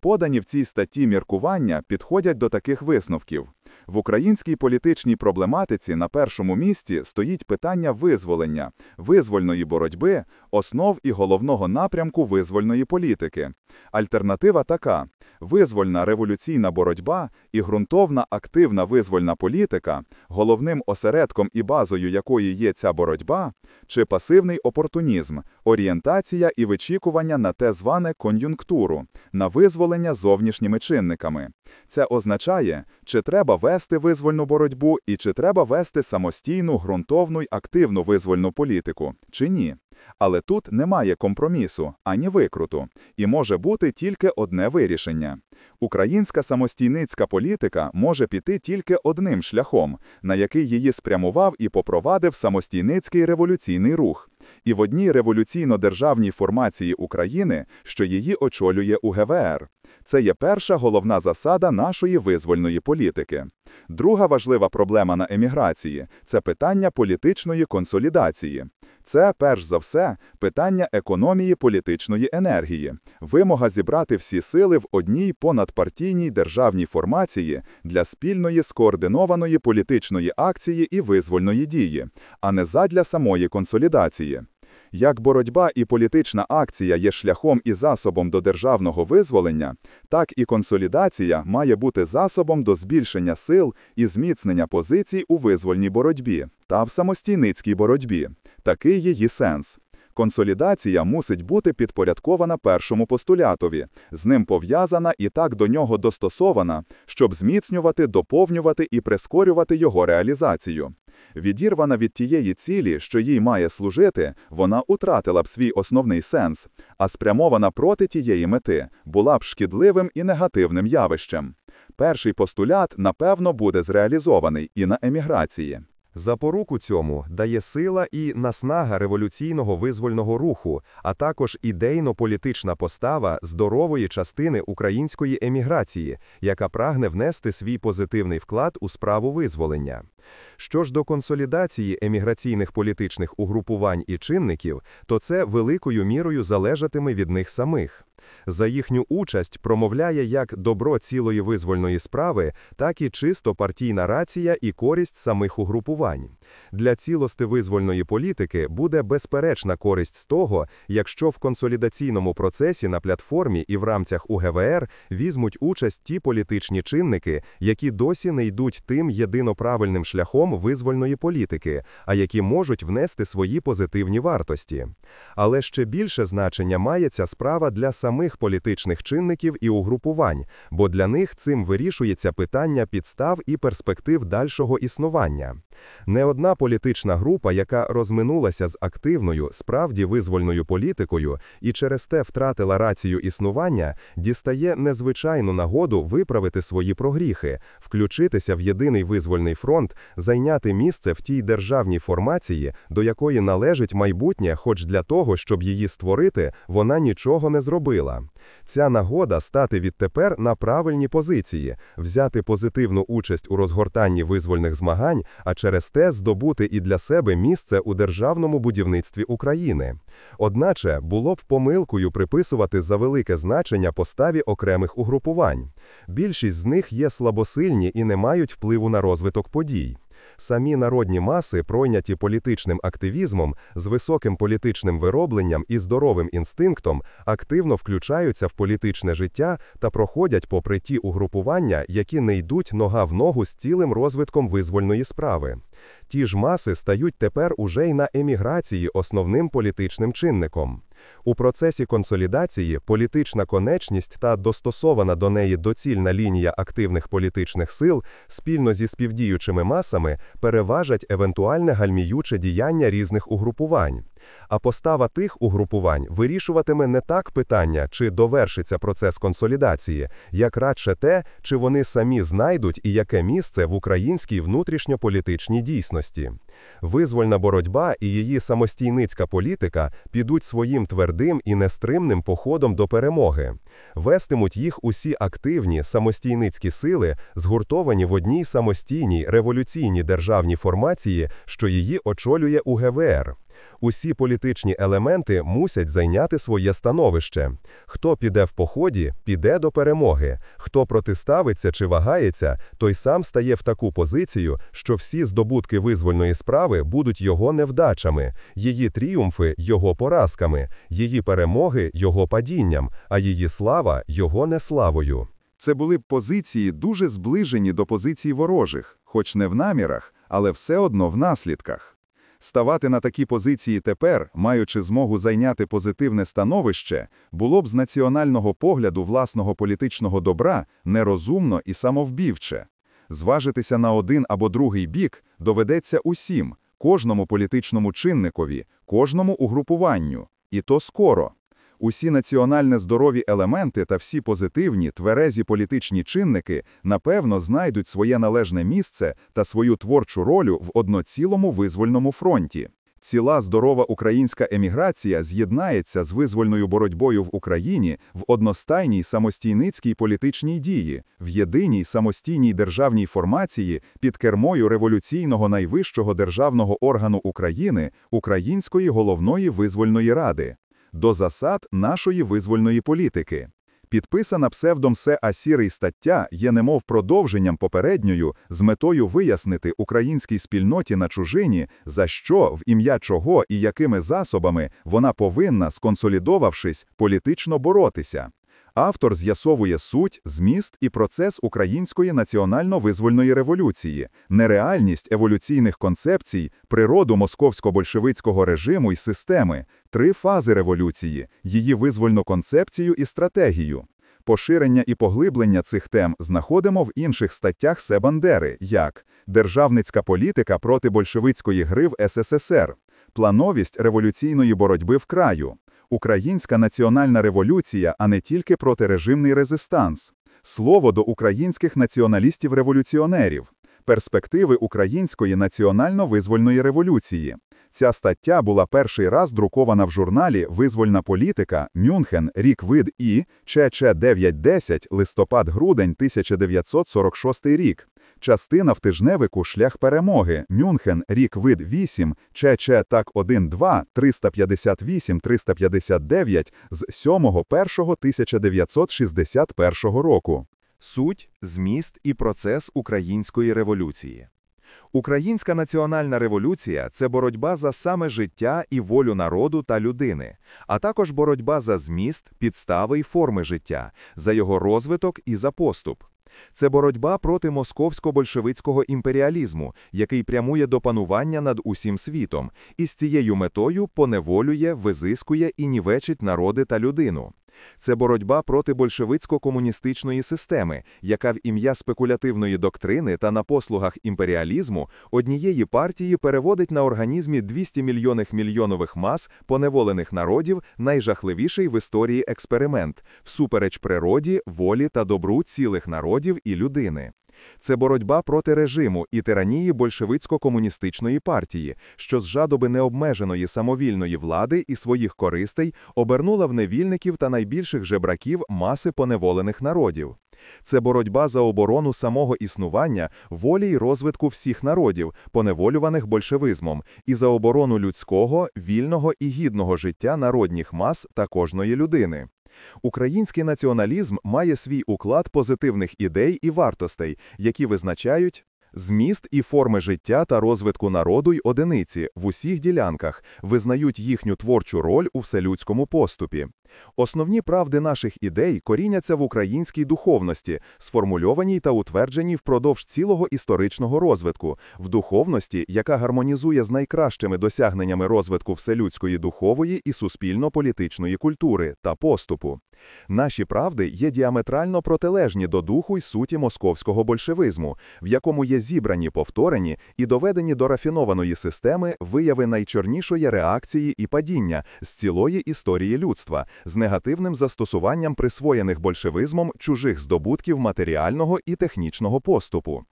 Speaker 1: Подані в цій статті міркування підходять до таких висновків. В українській політичній проблематиці на першому місці стоїть питання визволення, визвольної боротьби, основ і головного напрямку визвольної політики. Альтернатива така: визвольна революційна боротьба і ґрунтовна активна визвольна політика, головним осередком і базою якої є ця боротьба, чи пасивний опортунізм, орієнтація і вичікування на те зване кон'юнктуру, на визволення зовнішніми чинниками. Це означає, чи треба вести визвольну боротьбу і чи треба вести самостійну, ґрунтовну й активну визвольну політику, чи ні. Але тут немає компромісу ані викруту, і може бути тільки одне вирішення. Українська самостійницька політика може піти тільки одним шляхом, на який її спрямував і попровадив самостійницький революційний рух і в одній революційно-державній формації України, що її очолює УГВР. Це є перша головна засада нашої визвольної політики. Друга важлива проблема на еміграції це питання політичної консолідації. Це, перш за все, питання економії політичної енергії, вимога зібрати всі сили в одній понадпартійній державній формації для спільної скоординованої політичної акції і визвольної дії, а не задля самої консолідації. Як боротьба і політична акція є шляхом і засобом до державного визволення, так і консолідація має бути засобом до збільшення сил і зміцнення позицій у визвольній боротьбі та в самостійницькій боротьбі. Такий її сенс. Консолідація мусить бути підпорядкована першому постулятові, з ним пов'язана і так до нього достосована, щоб зміцнювати, доповнювати і прискорювати його реалізацію. Відірвана від тієї цілі, що їй має служити, вона утратила б свій основний сенс, а спрямована проти тієї мети була б шкідливим і негативним явищем. Перший постулят, напевно, буде зреалізований і на еміграції. Запоруку цьому дає сила і наснага революційного визвольного руху, а також ідейно-політична постава здорової частини української еміграції, яка прагне внести свій позитивний вклад у справу визволення. Що ж до консолідації еміграційних політичних угрупувань і чинників, то це великою мірою залежатиме від них самих. За їхню участь промовляє як добро цілої визвольної справи, так і чисто партійна рація і користь самих угрупувань. Для цілости визвольної політики буде безперечна користь з того, якщо в консолідаційному процесі на платформі і в рамцях УГВР візьмуть участь ті політичні чинники, які досі не йдуть тим єдино правильним шляхом визвольної політики, а які можуть внести свої позитивні вартості. Але ще більше значення має ця справа для самих самих політичних чинників і угрупувань, бо для них цим вирішується питання підстав і перспектив дальшого існування. Не одна політична група, яка розминулася з активною, справді визвольною політикою і через те втратила рацію існування, дістає незвичайну нагоду виправити свої прогріхи, включитися в єдиний визвольний фронт, зайняти місце в тій державній формації, до якої належить майбутнє, хоч для того, щоб її створити, вона нічого не зробила сила. Ця нагода стати відтепер на правильні позиції, взяти позитивну участь у розгортанні визвольних змагань, а через те здобути і для себе місце у державному будівництві України. Одначе було б помилкою приписувати за велике значення поставі окремих угрупувань. Більшість з них є слабосильні і не мають впливу на розвиток подій. Самі народні маси, пройняті політичним активізмом, з високим політичним виробленням і здоровим інстинктом, активно включаються в політичне життя та проходять попри ті угрупування, які не йдуть нога в ногу з цілим розвитком визвольної справи. Ті ж маси стають тепер уже й на еміграції основним політичним чинником. У процесі консолідації політична конечність та достосована до неї доцільна лінія активних політичних сил спільно зі співдіючими масами переважать евентуальне гальміюче діяння різних угрупувань а постава тих угрупувань вирішуватиме не так питання, чи довершиться процес консолідації, як радше те, чи вони самі знайдуть і яке місце в українській внутрішньополітичній дійсності. Визвольна боротьба і її самостійницька політика підуть своїм твердим і нестримним походом до перемоги, вестимуть їх усі активні самостійницькі сили, згуртовані в одній самостійній революційній державній формації, що її очолює УГВР. Усі політичні елементи мусять зайняти своє становище. Хто піде в поході, піде до перемоги. Хто протиставиться чи вагається, той сам стає в таку позицію, що всі здобутки визвольної справи будуть його невдачами, її тріумфи його поразками, її перемоги його падінням, а її слава його неславою. Це були б позиції дуже зближені до позицій ворожих, хоч не в намірах, але все одно в наслідках. Ставати на такі позиції тепер, маючи змогу зайняти позитивне становище, було б з національного погляду власного політичного добра нерозумно і самовбівче. Зважитися на один або другий бік доведеться усім, кожному політичному чинникові, кожному угрупуванню, і то скоро. Усі національно здорові елементи та всі позитивні, тверезі політичні чинники напевно знайдуть своє належне місце та свою творчу ролю в одноцілому визвольному фронті. Ціла здорова українська еміграція з'єднається з визвольною боротьбою в Україні в одностайній самостійницькій політичній дії, в єдиній самостійній державній формації під кермою революційного найвищого державного органу України Української головної визвольної ради до засад нашої визвольної політики. Підписана псевдом Се Асірий стаття є немов продовженням попередньою з метою вияснити українській спільноті на чужині, за що, в ім'я чого і якими засобами вона повинна, сконсолідовавшись, політично боротися. Автор з'ясовує суть, зміст і процес української національно-визвольної революції, нереальність еволюційних концепцій, природу московсько-большевицького режиму і системи, три фази революції, її визвольну концепцію і стратегію. Поширення і поглиблення цих тем знаходимо в інших статтях Себандери, як державницька політика проти большевицької гри в СССР, плановість революційної боротьби в краю. Українська національна революція, а не тільки протирежимний резистанс, слово до українських націоналістів-революціонерів, перспективи української національно-визвольної революції. Ця стаття була перший раз друкована в журналі Визвольна політика Мюнхен, рік вид і ЧЧ 910 листопад-грудень 1946 рік. Частина в тижневику шлях перемоги. Мюнхен, рік вид 8, ЧЧ так 1, 2, 358, 359 з 7 1 1961 року. Суть, зміст і процес української революції. Українська національна революція це боротьба за саме життя і волю народу та людини, а також боротьба за зміст, підстави і форми життя, за його розвиток і за поступ. Це боротьба проти московсько-большевицького імперіалізму, який прямує до панування над усім світом, і з цією метою поневолює, визискує і нівечить народи та людину. Це боротьба проти большевицько-комуністичної системи, яка в ім'я спекулятивної доктрини та на послугах імперіалізму однієї партії переводить на організмі 200 мільйонних мільйонових мас поневолених народів найжахливіший в історії експеримент, всупереч природі, волі та добру цілих народів і людини. Це боротьба проти режиму і тиранії большевицько-комуністичної партії, що з жадоби необмеженої самовільної влади і своїх користей обернула в невільників та найбільших жебраків маси поневолених народів. Це боротьба за оборону самого існування, волі й розвитку всіх народів, поневолюваних большевизмом, і за оборону людського, вільного і гідного життя народніх мас та кожної людини. Український націоналізм має свій уклад позитивних ідей і вартостей, які визначають. Зміст і форми життя та розвитку народу й одиниці в усіх ділянках визнають їхню творчу роль у вселюдському поступі. Основні правди наших ідей коріняться в українській духовності, сформульованій та утвердженій впродовж цілого історичного розвитку, в духовності, яка гармонізує з найкращими досягненнями розвитку вселюдської духової і суспільно-політичної культури та поступу. Наші правди є діаметрально протилежні до духу й суті московського большевизму, в якому є зібрані повторені і доведені до рафінованої системи вияви найчорнішої реакції і падіння з цілої історії людства з негативним застосуванням присвоєних большевизмом чужих здобутків матеріального і технічного поступу.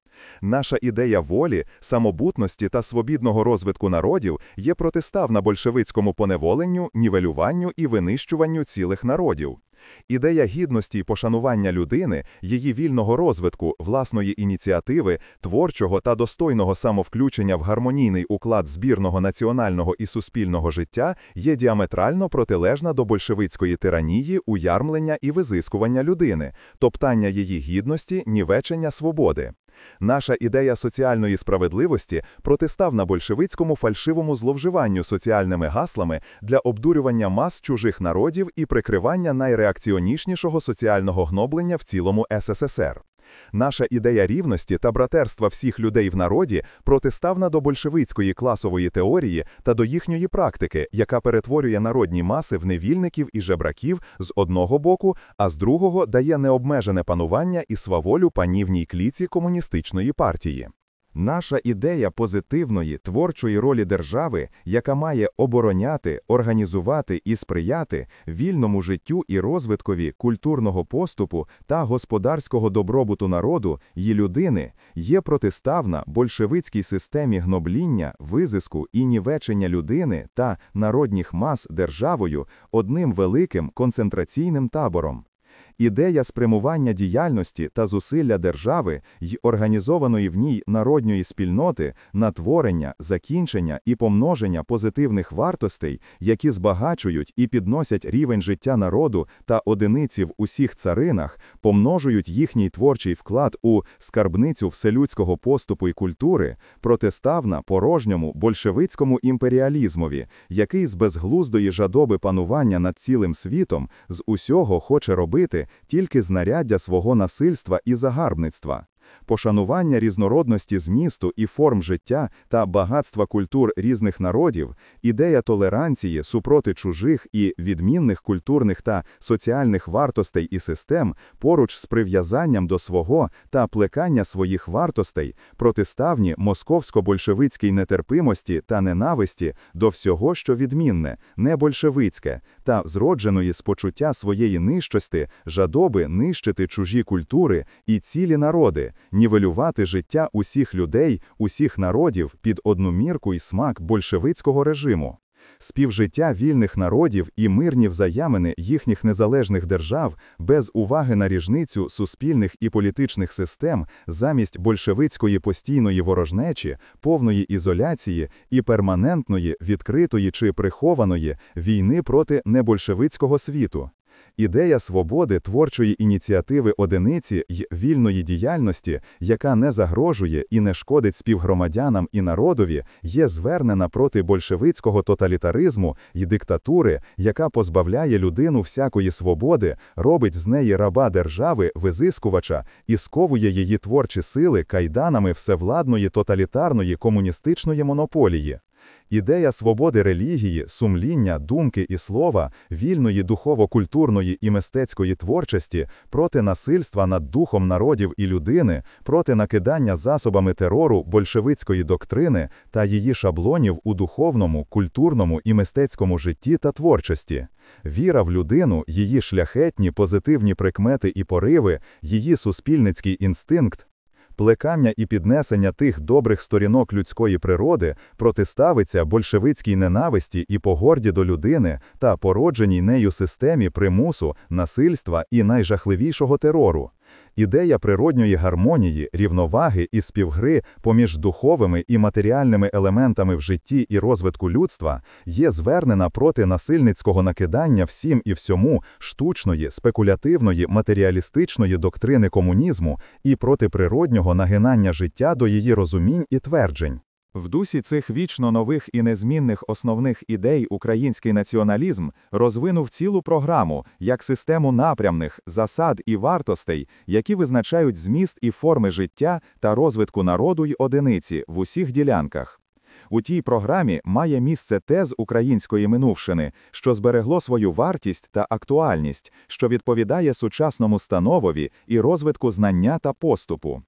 Speaker 1: Наша ідея волі, самобутності та свобідного розвитку народів є протиставна большевицькому поневоленню, нівелюванню і винищуванню цілих народів. Ідея гідності і пошанування людини, її вільного розвитку, власної ініціативи, творчого та достойного самовключення в гармонійний уклад збірного національного і суспільного життя є діаметрально протилежна до большевицької тиранії, уярмлення і визискування людини, топтання її гідності, нівечення свободи. Наша ідея соціальної справедливості протиставна большевицькому фальшивому зловживанню соціальними гаслами для обдурювання мас чужих народів і прикривання найреакціонішнішого соціального гноблення в цілому СССР. Наша ідея рівності та братерства всіх людей в народі протиставна до большевицької класової теорії та до їхньої практики, яка перетворює народні маси в невільників і жебраків з одного боку, а з другого дає необмежене панування і сваволю панівній кліці комуністичної партії. Наша ідея позитивної творчої ролі держави, яка має обороняти, організувати і сприяти вільному життю і розвиткові культурного поступу та господарського добробуту народу і людини, є протиставна большевицькій системі гнобління, визиску і нівечення людини та народніх мас державою одним великим концентраційним табором. Ідея спрямування діяльності та зусилля держави й організованої в ній народньої спільноти на творення, закінчення і помноження позитивних вартостей, які збагачують і підносять рівень життя народу та одиниці в усіх царинах, помножують їхній творчий вклад у скарбницю вселюдського поступу і культури, протиставна порожньому большевицькому імперіалізмові, який з безглуздої жадоби панування над цілим світом з усього хоче робити тільки знаряддя свого насильства і загарбництва. Пошанування різнородності змісту і форм життя та багатства культур різних народів, ідея толеранції супроти чужих і відмінних культурних та соціальних вартостей і систем, поруч з прив'язанням до свого та плекання своїх вартостей, протиставні московсько-большевицькій нетерпимості та ненависті до всього, що відмінне, не большевицьке, та зродженої з почуття своєї нищості жадоби нищити чужі культури і цілі народи, нівелювати життя усіх людей, усіх народів під одну мірку і смак большевицького режиму співжиття вільних народів і мирні взаємини їхніх незалежних держав без уваги на ріжницю суспільних і політичних систем замість большевицької постійної ворожнечі, повної ізоляції і перманентної, відкритої чи прихованої війни проти небольшевицького світу. Ідея свободи творчої ініціативи одиниці й вільної діяльності, яка не загрожує і не шкодить співгромадянам і народові, є звернена проти большевицького тоталітаризму і диктатури, яка позбавляє людину всякої свободи, робить з неї раба держави, визискувача і сковує її творчі сили кайданами всевладної тоталітарної комуністичної монополії. Ідея свободи релігії, сумління, думки і слова, вільної духово-культурної і мистецької творчості проти насильства над духом народів і людини, проти накидання засобами терору большевицької доктрини та її шаблонів у духовному, культурному і мистецькому житті та творчості, віра в людину, її шляхетні, позитивні прикмети і пориви, її суспільницький інстинкт. Плекання і піднесення тих добрих сторінок людської природи протиставиться большевицькій ненависті і погорді до людини та породженій нею системі примусу, насильства і найжахливішого терору. Ідея природньої гармонії, рівноваги і співгри поміж духовими і матеріальними елементами в житті і розвитку людства є звернена проти насильницького накидання всім і всьому штучної, спекулятивної, матеріалістичної доктрини комунізму і проти природнього нагинання життя до її розумінь і тверджень. В дусі цих вічно нових і незмінних основних ідей український націоналізм розвинув цілу програму як систему напрямних засад і вартостей, які визначають зміст і форми життя та розвитку народу й одиниці в усіх ділянках. У тій програмі має місце тез української минувшини, що зберегло свою вартість та актуальність, що відповідає сучасному становові і розвитку знання та поступу.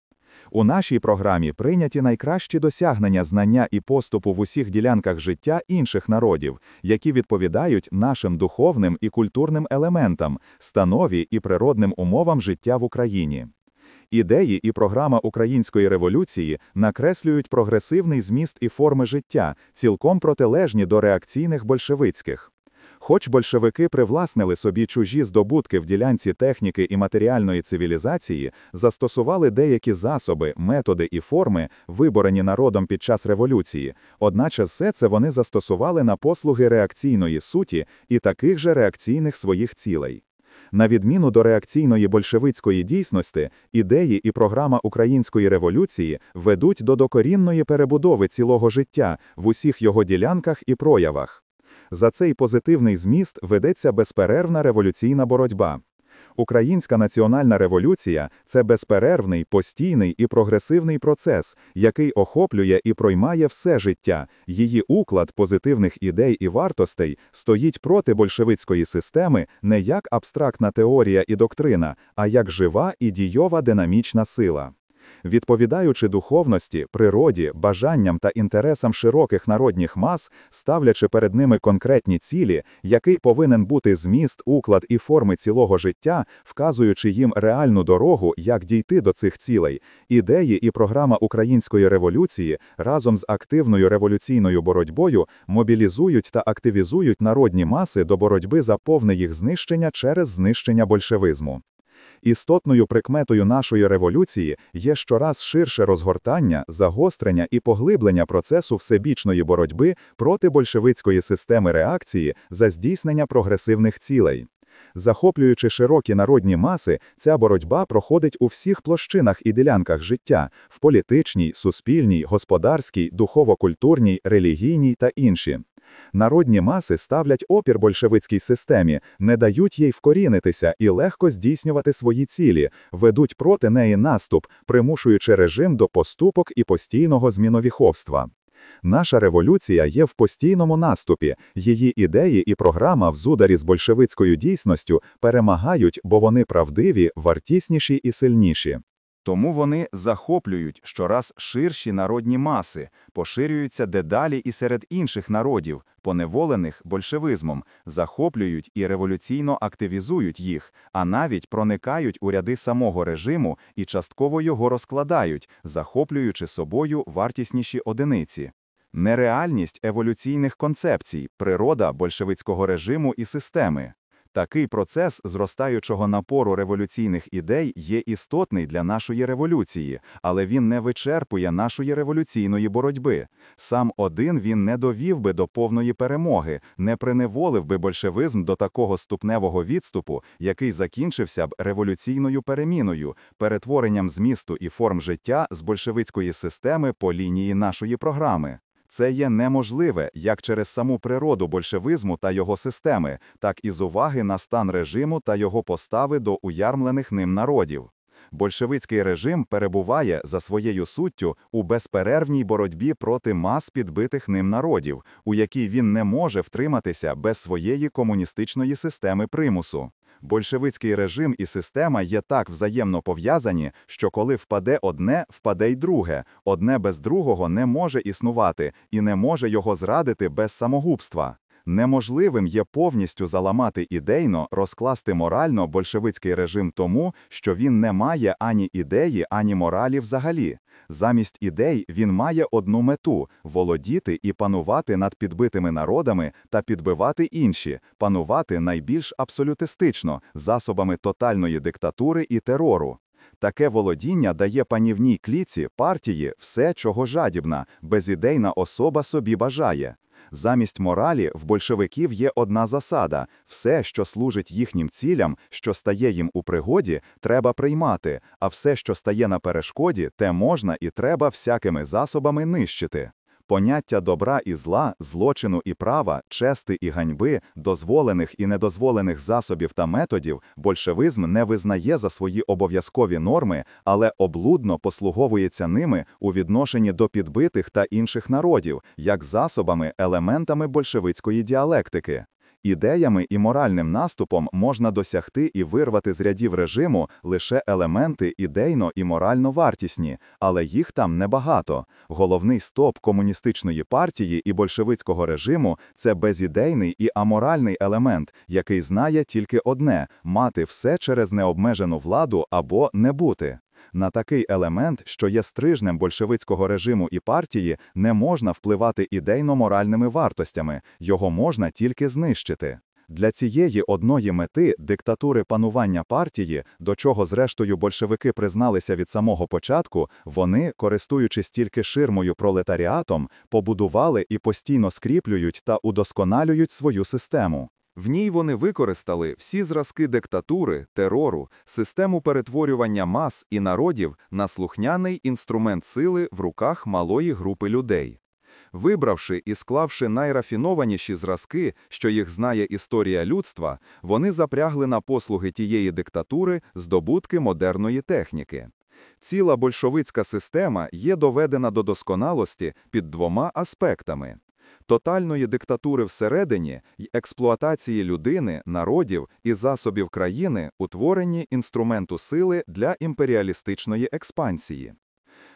Speaker 1: У нашій програмі прийняті найкращі досягнення знання і поступу в усіх ділянках життя інших народів, які відповідають нашим духовним і культурним елементам, станові і природним умовам життя в Україні. Ідеї і програма української революції накреслюють прогресивний зміст і форми життя, цілком протилежні до реакційних большевицьких. Хоч большевики привласнили собі чужі здобутки в ділянці техніки і матеріальної цивілізації, застосували деякі засоби, методи і форми, виборені народом під час революції, одначе все це вони застосували на послуги реакційної суті і таких же реакційних своїх цілей. На відміну до реакційної большевицької дійсності, ідеї і програма української революції ведуть до докорінної перебудови цілого життя в усіх його ділянках і проявах. За цей позитивний зміст ведеться безперервна революційна боротьба. Українська національна революція це безперервний, постійний і прогресивний процес, який охоплює і проймає все життя. Її уклад позитивних ідей і вартостей стоїть проти большевицької системи не як абстрактна теорія і доктрина, а як жива і дійова динамічна сила відповідаючи духовності, природі, бажанням та інтересам широких народних мас, ставлячи перед ними конкретні цілі, який повинен бути зміст, уклад і форми цілого життя, вказуючи їм реальну дорогу, як дійти до цих цілей, ідеї і програма української революції разом з активною революційною боротьбою мобілізують та активізують народні маси до боротьби за повне їх знищення через знищення большевизму. Істотною прикметою нашої революції є щораз ширше розгортання, загострення і поглиблення процесу всебічної боротьби проти большевицької системи реакції за здійснення прогресивних цілей. Захоплюючи широкі народні маси, ця боротьба проходить у всіх площинах і ділянках життя в політичній, суспільній, господарській, духово-культурній, релігійній та інші. Народні маси ставлять опір большевицькій системі, не дають їй вкорінитися і легко здійснювати свої цілі, ведуть проти неї наступ, примушуючи режим до поступок і постійного зміновіховства. Наша революція є в постійному наступі, її ідеї і програма в зударі з большевицькою дійсністю перемагають, бо вони правдиві, вартісніші і сильніші. Тому вони захоплюють щораз ширші народні маси, поширюються дедалі і серед інших народів, поневолених большевизмом, захоплюють і революційно активізують їх, а навіть проникають у ряди самого режиму і частково його розкладають, захоплюючи собою вартісніші одиниці. Нереальність еволюційних концепцій, природа большевицького режиму і системи. Такий процес зростаючого напору революційних ідей є істотний для нашої революції, але він не вичерпує нашої революційної боротьби. Сам один він не довів би до повної перемоги, не приневолив би большевизм до такого ступневого відступу, який закінчився б революційною переміною, перетворенням змісту і форм життя з большевицької системи по лінії нашої програми. Це є неможливе як через саму природу большевизму та його системи, так і з уваги на стан режиму та його постави до уярмлених ним народів. Большевицький режим перебуває за своєю суттю у безперервній боротьбі проти мас підбитих ним народів, у якій він не може втриматися без своєї комуністичної системи примусу. Большевицький режим і система є так взаємно пов'язані, що коли впаде одне, впаде й друге, одне без другого не може існувати і не може його зрадити без самогубства. Неможливим є повністю заламати ідейно, розкласти морально большевицький режим тому, що він не має ані ідеї, ані моралі взагалі. Замість ідей він має одну мету володіти і панувати над підбитими народами та підбивати інші, панувати найбільш абсолютистично засобами тотальної диктатури і терору. Таке володіння дає панівній кліці партії все, чого жадібна, безідейна особа собі бажає. Замість моралі в большевиків є одна засада: все, що служить їхнім цілям, що стає їм у пригоді, треба приймати, а все, що стає на перешкоді, те можна і треба всякими засобами нищити поняття добра і зла, злочину і права, чести і ганьби, дозволених і недозволених засобів та методів, большевизм не визнає за свої обов'язкові норми, але облудно послуговується ними у відношенні до підбитих та інших народів, як засобами, елементами большевицької діалектики. Ідеями і моральним наступом можна досягти і вирвати з рядів режиму лише елементи ідейно і морально вартісні, але їх там небагато. Головний стоп комуністичної партії і большевицького режиму це безідейний і аморальний елемент, який знає тільки одне мати все через необмежену владу або не бути. На такий елемент, що є стрижнем большевицького режиму і партії, не можна впливати ідейно-моральними вартостями, його можна тільки знищити. Для цієї одної мети диктатури панування партії, до чого зрештою большевики призналися від самого початку, вони, користуючись тільки ширмою пролетаріатом, побудували і постійно скріплюють та удосконалюють свою систему. В ній вони використали всі зразки диктатури, терору, систему перетворювання мас і народів на слухняний інструмент сили в руках малої групи людей. Вибравши і склавши найрафінованіші зразки, що їх знає історія людства, вони запрягли на послуги тієї диктатури здобутки модерної техніки. Ціла большевицька система є доведена до досконалості під двома аспектами тотальної диктатури всередині й експлуатації людини, народів і засобів країни, утворені інструменту сили для імперіалістичної експансії.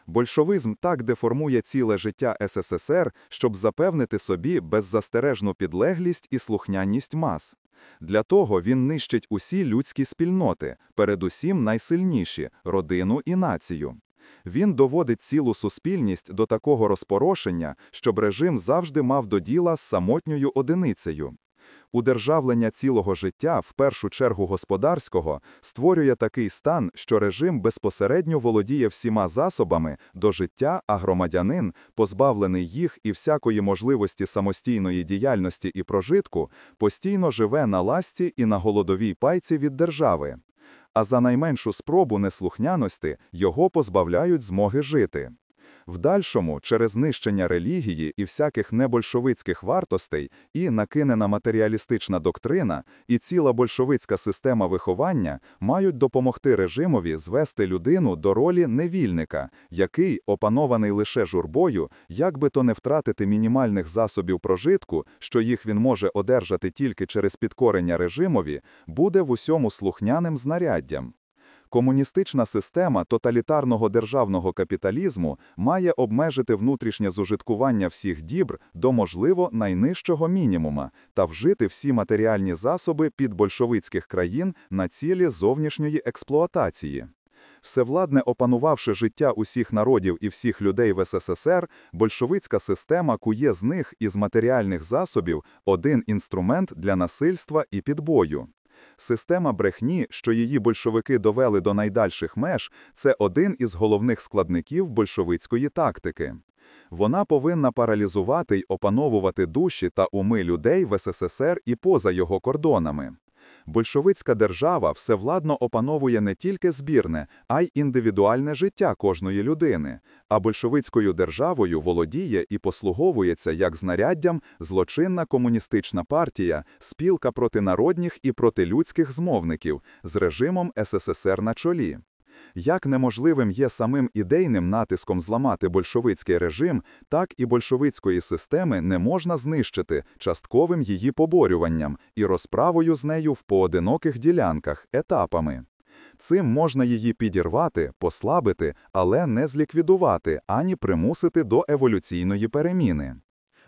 Speaker 1: Большовизм так деформує ціле життя СССР, щоб запевнити собі беззастережну підлеглість і слухняність мас. Для того він нищить усі людські спільноти, передусім найсильніші родину і націю. Він доводить цілу суспільність до такого розпорошення, щоб режим завжди мав до діла з самотньою одиницею. Удержавлення цілого життя, в першу чергу господарського, створює такий стан, що режим безпосередньо володіє всіма засобами до життя, а громадянин, позбавлений їх і всякої можливості самостійної діяльності і прожитку, постійно живе на ласті і на голодовій пайці від держави а за найменшу спробу неслухняності його позбавляють змоги жити. В дальшому, через знищення релігії і всяких небольшовицьких вартостей, і накинена матеріалістична доктрина, і ціла большевицька система виховання мають допомогти режимові звести людину до ролі невільника, який, опанований лише журбою, як би то не втратити мінімальних засобів прожитку, що їх він може одержати тільки через підкорення режимові, буде в усьому слухняним знаряддям. Комуністична система тоталітарного державного капіталізму має обмежити внутрішнє зужиткування всіх дібр до можливо найнижчого мінімума та вжити всі матеріальні засоби під большевицьких країн на цілі зовнішньої експлуатації. Всевладне опанувавши життя усіх народів і всіх людей в СССР, большевицька система кує з них із матеріальних засобів один інструмент для насильства і підбою. Система брехні, що її большевики довели до найдальших меж, це один із головних складників большевицької тактики. Вона повинна паралізувати й опановувати душі та уми людей в СССР і поза його кордонами. Большовицька держава всевладно опановує не тільки збірне, а й індивідуальне життя кожної людини, а большевицькою державою володіє і послуговується як знаряддям злочинна комуністична партія, спілка протинародніх і протилюдських змовників з режимом СССР на чолі. Як неможливим є самим ідейним натиском зламати большевицький режим, так і большевицької системи не можна знищити частковим її поборюванням і розправою з нею в поодиноких ділянках, етапами. Цим можна її підірвати, послабити, але не зліквідувати ані примусити до еволюційної переміни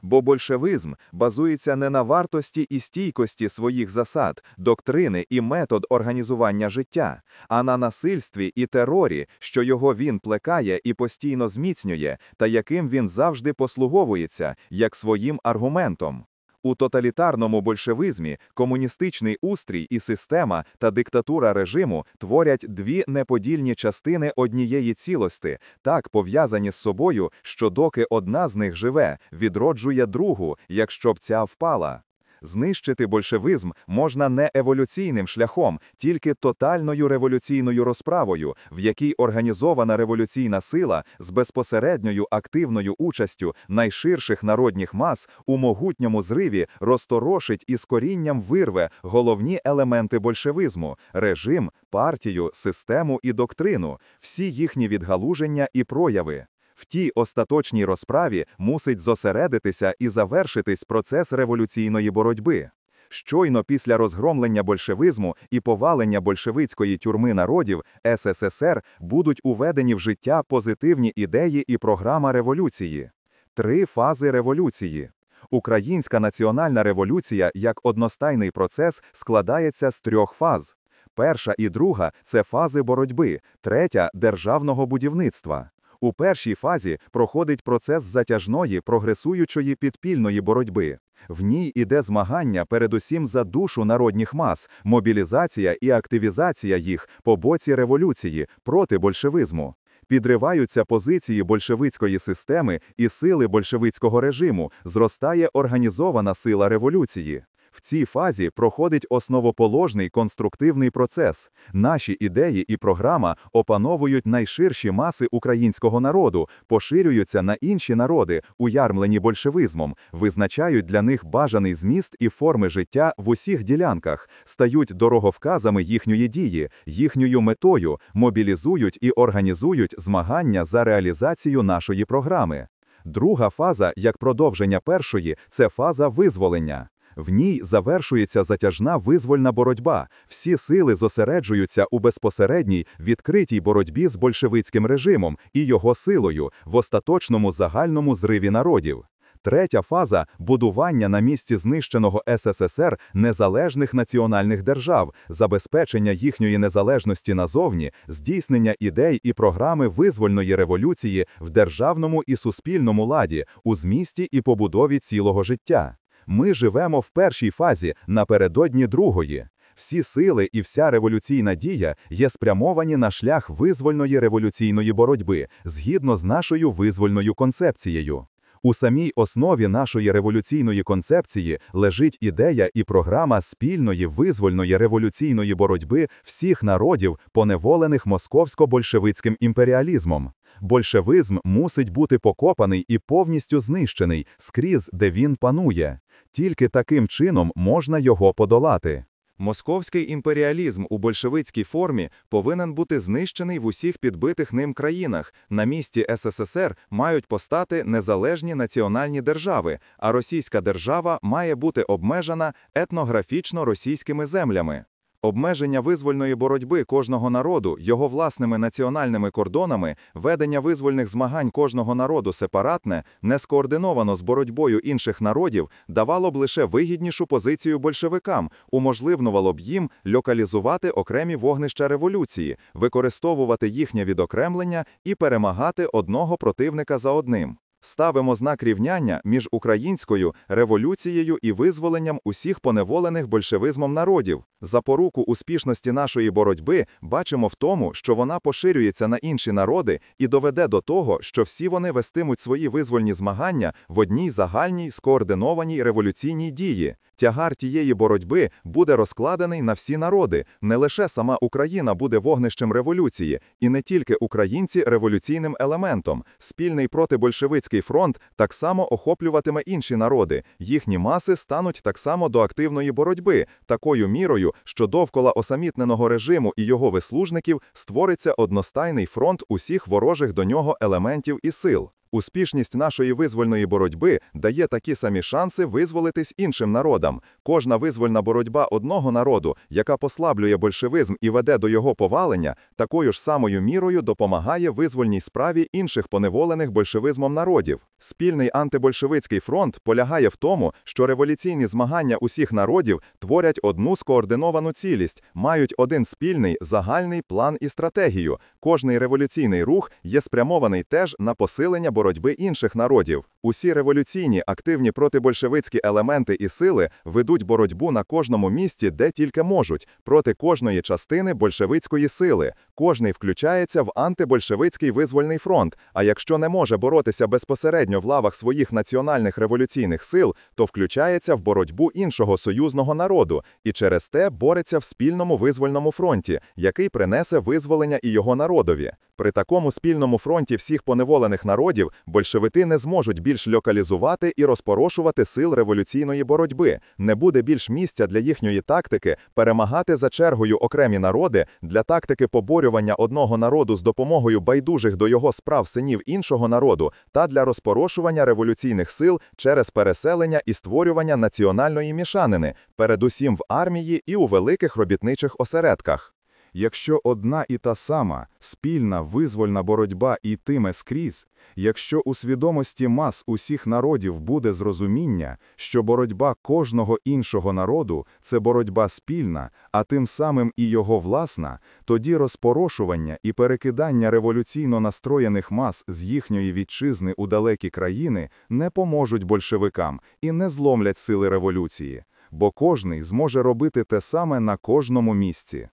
Speaker 1: бо большевизм базується не на вартості і стійкості своїх засад, доктрини і метод організування життя, а на насильстві і терорі, що його він плекає і постійно зміцнює, та яким він завжди послуговується як своїм аргументом. У тоталітарному большевизмі комуністичний устрій і система та диктатура режиму творять дві неподільні частини однієї цілости, так пов'язані з собою, що доки одна з них живе, відроджує другу, якщо б ця впала. Знищити большевизм можна не еволюційним шляхом, тільки тотальною революційною розправою, в якій організована революційна сила з безпосередньою активною участю найширших народних мас у могутньому зриві розторошить і з корінням вирве головні елементи большевизму: режим, партію, систему і доктрину, всі їхні відгалуження і прояви. В тій остаточній розправі мусить зосередитися і завершитись процес революційної боротьби. Щойно після розгромлення большевизму і повалення большевицької тюрми народів СССР будуть уведені в життя позитивні ідеї і програма революції. Три фази революції. Українська національна революція як одностайний процес складається з трьох фаз. Перша і друга це фази боротьби, третя державного будівництва. У першій фазі проходить процес затяжної, прогресуючої підпільної боротьби. В ній іде змагання передусім за душу народних мас, мобілізація і активізація їх по боці революції проти большевизму. Підриваються позиції большевицької системи і сили большевицького режиму, зростає організована сила революції. В цій фазі проходить основоположний конструктивний процес. Наші ідеї і програма опановують найширші маси українського народу, поширюються на інші народи, уярмлені большевизмом, визначають для них бажаний зміст і форми життя в усіх ділянках, стають дороговказами їхньої дії, їхньою метою, мобілізують і організують змагання за реалізацію нашої програми. Друга фаза, як продовження першої, це фаза визволення. В ній завершується затяжна визвольна боротьба. Всі сили зосереджуються у безпосередній відкритій боротьбі з большевицьким режимом і його силою в остаточному загальному зриві народів. Третя фаза будування на місці знищеного СССР незалежних національних держав, забезпечення їхньої незалежності назовні, здійснення ідей і програми визвольної революції в державному і суспільному ладі, у змісті і побудові цілого життя. Ми живемо в першій фазі напередодні другої. Всі сили і вся революційна дія є спрямовані на шлях визвольної революційної боротьби згідно з нашою визвольною концепцією. У самій основі нашої революційної концепції лежить ідея і програма спільної визвольної революційної боротьби всіх народів, поневолених московсько-большевицьким імперіалізмом. Большевизм мусить бути покопаний і повністю знищений скрізь, де він панує. Тільки таким чином можна його подолати. Московський імперіалізм у большевицькій формі повинен бути знищений в усіх підбитих ним країнах. На місці СССР мають постати незалежні національні держави, а російська держава має бути обмежена етнографічно російськими землями. Обмеження визвольної боротьби кожного народу, його власними національними кордонами, ведення визвольних змагань кожного народу сепаратне, не скоординовано з боротьбою інших народів, давало б лише вигіднішу позицію большевикам, уможливнувало б їм локалізувати окремі вогнища революції, використовувати їхнє відокремлення і перемагати одного противника за одним ставимо знак рівняння між українською революцією і визволенням усіх поневолених большевизмом народів. Запоруку успішності нашої боротьби бачимо в тому, що вона поширюється на інші народи і доведе до того, що всі вони вестимуть свої визвольні змагання в одній загальній скоординованій революційній дії. Тягар тієї боротьби буде розкладений на всі народи. Не лише сама Україна буде вогнищем революції, і не тільки українці революційним елементом, спільний проти протибольшевицький Кримський фронт так само охоплюватиме інші народи, їхні маси стануть так само до активної боротьби, такою мірою, що довкола осамітненого режиму і його вислужників створиться одностайний фронт усіх ворожих до нього елементів і сил. Успішність нашої визвольної боротьби дає такі самі шанси визволитись іншим народам. Кожна визвольна боротьба одного народу, яка послаблює большевизм і веде до його повалення, такою ж самою мірою допомагає визвольній справі інших поневолених большевизмом народів. Спільний антибольшевицький фронт полягає в тому, що революційні змагання усіх народів творять одну скоординовану цілість, мають один спільний загальний план і стратегію. Кожний революційний рух є спрямований теж на посилення боротьби боротьби інших народів. Усі революційні, активні протибольшевицькі елементи і сили ведуть боротьбу на кожному місці, де тільки можуть, проти кожної частини большевицької сили. Кожний включається в антибольшевицький визвольний фронт. А якщо не може боротися безпосередньо в лавах своїх національних революційних сил, то включається в боротьбу іншого союзного народу і через те бореться в спільному визвольному фронті, який принесе визволення і його народові. При такому спільному фронті всіх поневолених народів большевити не зможуть більше більш локалізувати і розпорошувати сил революційної боротьби, не буде більш місця для їхньої тактики перемагати за чергою окремі народи для тактики поборювання одного народу з допомогою байдужих до його справ синів іншого народу та для розпорошування революційних сил через переселення і створювання національної мішанини, передусім в армії і у великих робітничих осередках. Якщо одна і та сама спільна визвольна боротьба йтиме скрізь, якщо у свідомості мас усіх народів буде зрозуміння, що боротьба кожного іншого народу це боротьба спільна, а тим самим і його власна, тоді розпорошування і перекидання революційно настроєних мас з їхньої вітчизни у далекі країни не поможуть большевикам і не зломлять сили революції, бо кожний зможе робити те саме на кожному місці.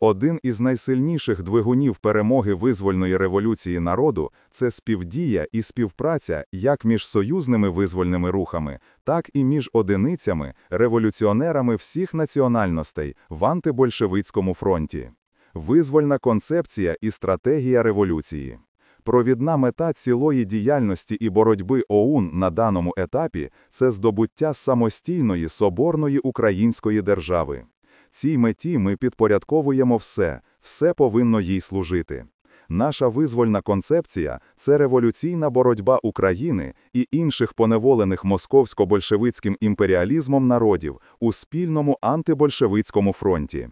Speaker 1: Один із найсильніших двигунів перемоги визвольної революції народу це співдія і співпраця як між союзними визвольними рухами, так і між одиницями, революціонерами всіх національностей в антибольшевицькому фронті. Визвольна концепція і стратегія революції. Провідна мета цілої діяльності і боротьби ОУН на даному етапі це здобуття самостійної соборної української держави. Цій меті ми підпорядковуємо все, все повинно їй служити. Наша визвольна концепція це революційна боротьба України і інших поневолених московсько-большевицьким імперіалізмом народів у спільному антибольшевицькому фронті.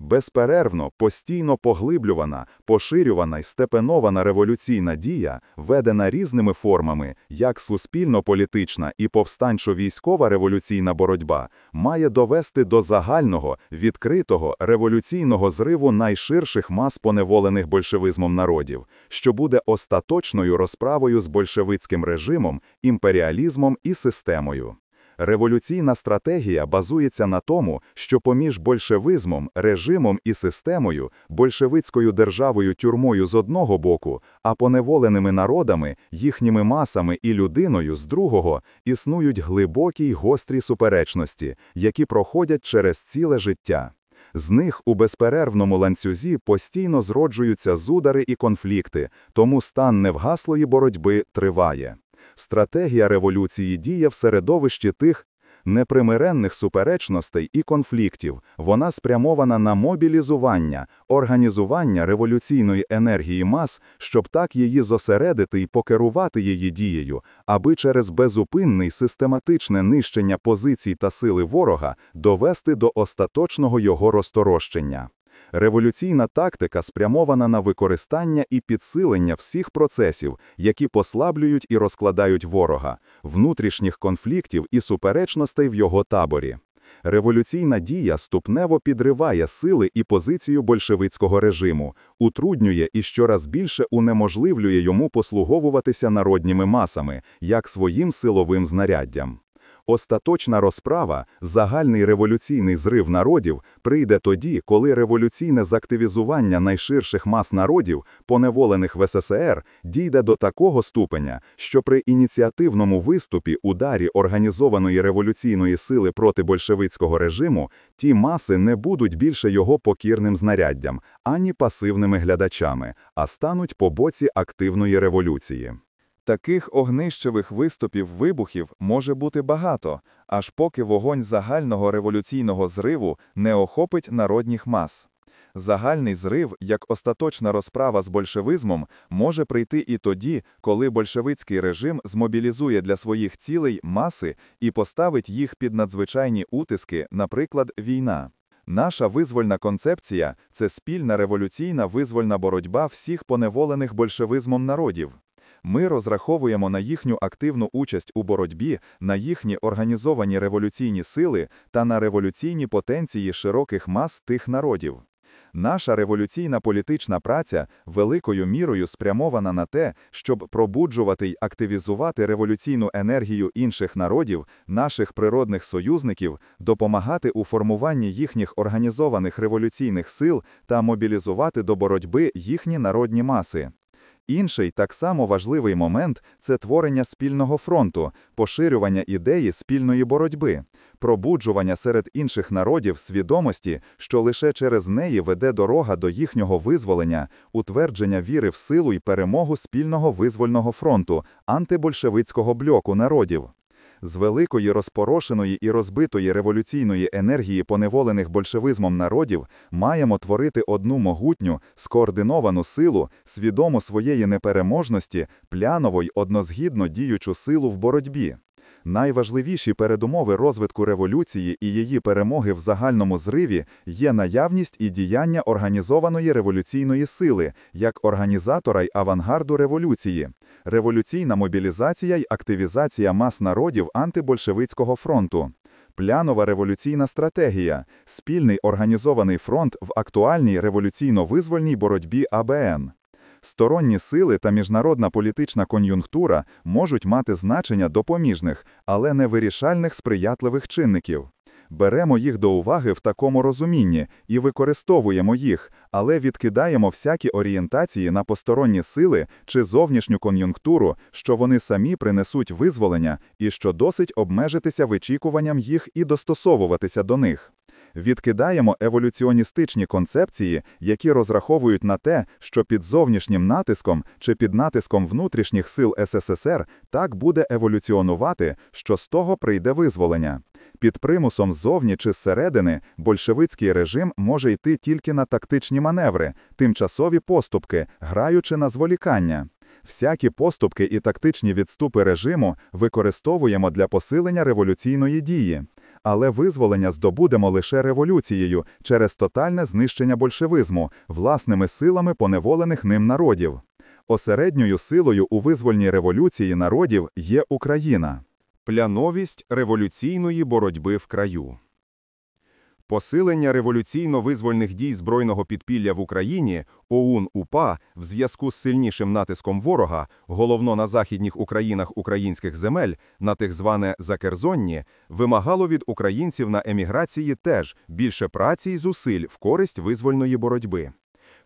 Speaker 1: Безперервно, постійно поглиблювана, поширювана і степенована революційна дія, ведена різними формами, як суспільно-політична і повстанчо-військова революційна боротьба, має довести до загального, відкритого революційного зриву найширших мас поневолених большевизмом народів, що буде остаточною розправою з большевицьким режимом, імперіалізмом і системою. Революційна стратегія базується на тому, що поміж большевизмом, режимом і системою, большевицькою державою тюрмою з одного боку, а поневоленими народами, їхніми масами і людиною з другого існують глибокі й гострі суперечності, які проходять через ціле життя. З них у безперервному ланцюзі постійно зроджуються зудари і конфлікти, тому стан невгаслої боротьби триває стратегія революції діє в середовищі тих непримиренних суперечностей і конфліктів. Вона спрямована на мобілізування, організування революційної енергії мас, щоб так її зосередити і покерувати її дією, аби через безупинний систематичне нищення позицій та сили ворога довести до остаточного його розторощення. Революційна тактика спрямована на використання і підсилення всіх процесів, які послаблюють і розкладають ворога, внутрішніх конфліктів і суперечностей в його таборі. Революційна дія ступнево підриває сили і позицію большевицького режиму, утруднює і щораз більше унеможливлює йому послуговуватися народніми масами, як своїм силовим знаряддям. Остаточна розправа, загальний революційний зрив народів прийде тоді, коли революційне зактивізування найширших мас народів, поневолених в СССР, дійде до такого ступеня, що при ініціативному виступі ударі організованої революційної сили проти большевицького режиму ті маси не будуть більше його покірним знаряддям, ані пасивними глядачами, а стануть по боці активної революції. Таких огнищевих виступів вибухів може бути багато, аж поки вогонь загального революційного зриву не охопить народніх мас. Загальний зрив, як остаточна розправа з большевизмом, може прийти і тоді, коли большевицький режим змобілізує для своїх цілей маси і поставить їх під надзвичайні утиски, наприклад, війна. Наша визвольна концепція це спільна революційна визвольна боротьба всіх поневолених большевизмом народів. Ми розраховуємо на їхню активну участь у боротьбі, на їхні організовані революційні сили та на революційні потенції широких мас тих народів. Наша революційна політична праця великою мірою спрямована на те, щоб пробуджувати й активізувати революційну енергію інших народів, наших природних союзників, допомагати у формуванні їхніх організованих революційних сил та мобілізувати до боротьби їхні народні маси. Інший так само важливий момент це творення спільного фронту, поширювання ідеї спільної боротьби, пробуджування серед інших народів свідомості, що лише через неї веде дорога до їхнього визволення, утвердження віри в силу і перемогу спільного визвольного фронту, антибольшевицького бльоку народів з великої розпорошеної і розбитої революційної енергії поневолених большевизмом народів маємо творити одну могутню, скоординовану силу, свідому своєї непереможності, пляново й однозгідно діючу силу в боротьбі. Найважливіші передумови розвитку революції і її перемоги в загальному зриві є наявність і діяння організованої революційної сили, як організатора й авангарду революції, революційна мобілізація й активізація мас народів антибольшевицького фронту. Плянова революційна стратегія, спільний організований фронт в актуальній революційно-визвольній боротьбі АБН. Сторонні сили та міжнародна політична кон'юнктура можуть мати значення допоміжних, але не вирішальних сприятливих чинників. Беремо їх до уваги в такому розумінні і використовуємо їх, але відкидаємо всякі орієнтації на посторонні сили чи зовнішню кон'юнктуру, що вони самі принесуть визволення і що досить обмежитися вичікуванням їх і достосовуватися до них відкидаємо еволюціоністичні концепції, які розраховують на те, що під зовнішнім натиском чи під натиском внутрішніх сил СССР так буде еволюціонувати, що з того прийде визволення. Під примусом ззовні чи зсередини большевицький режим може йти тільки на тактичні маневри, тимчасові поступки, граючи на зволікання. Всякі поступки і тактичні відступи режиму використовуємо для посилення революційної дії але визволення здобудемо лише революцією через тотальне знищення большевизму, власними силами поневолених ним народів. Осередньою силою у визвольній революції народів є Україна, пляновість революційної боротьби в краю. Посилення революційно-визвольних дій збройного підпілля в Україні ОУН УПА в зв'язку з сильнішим натиском ворога, головно на західніх Українах українських земель, на тих зване Закерзонні, вимагало від українців на еміграції теж більше праці і зусиль в користь визвольної боротьби.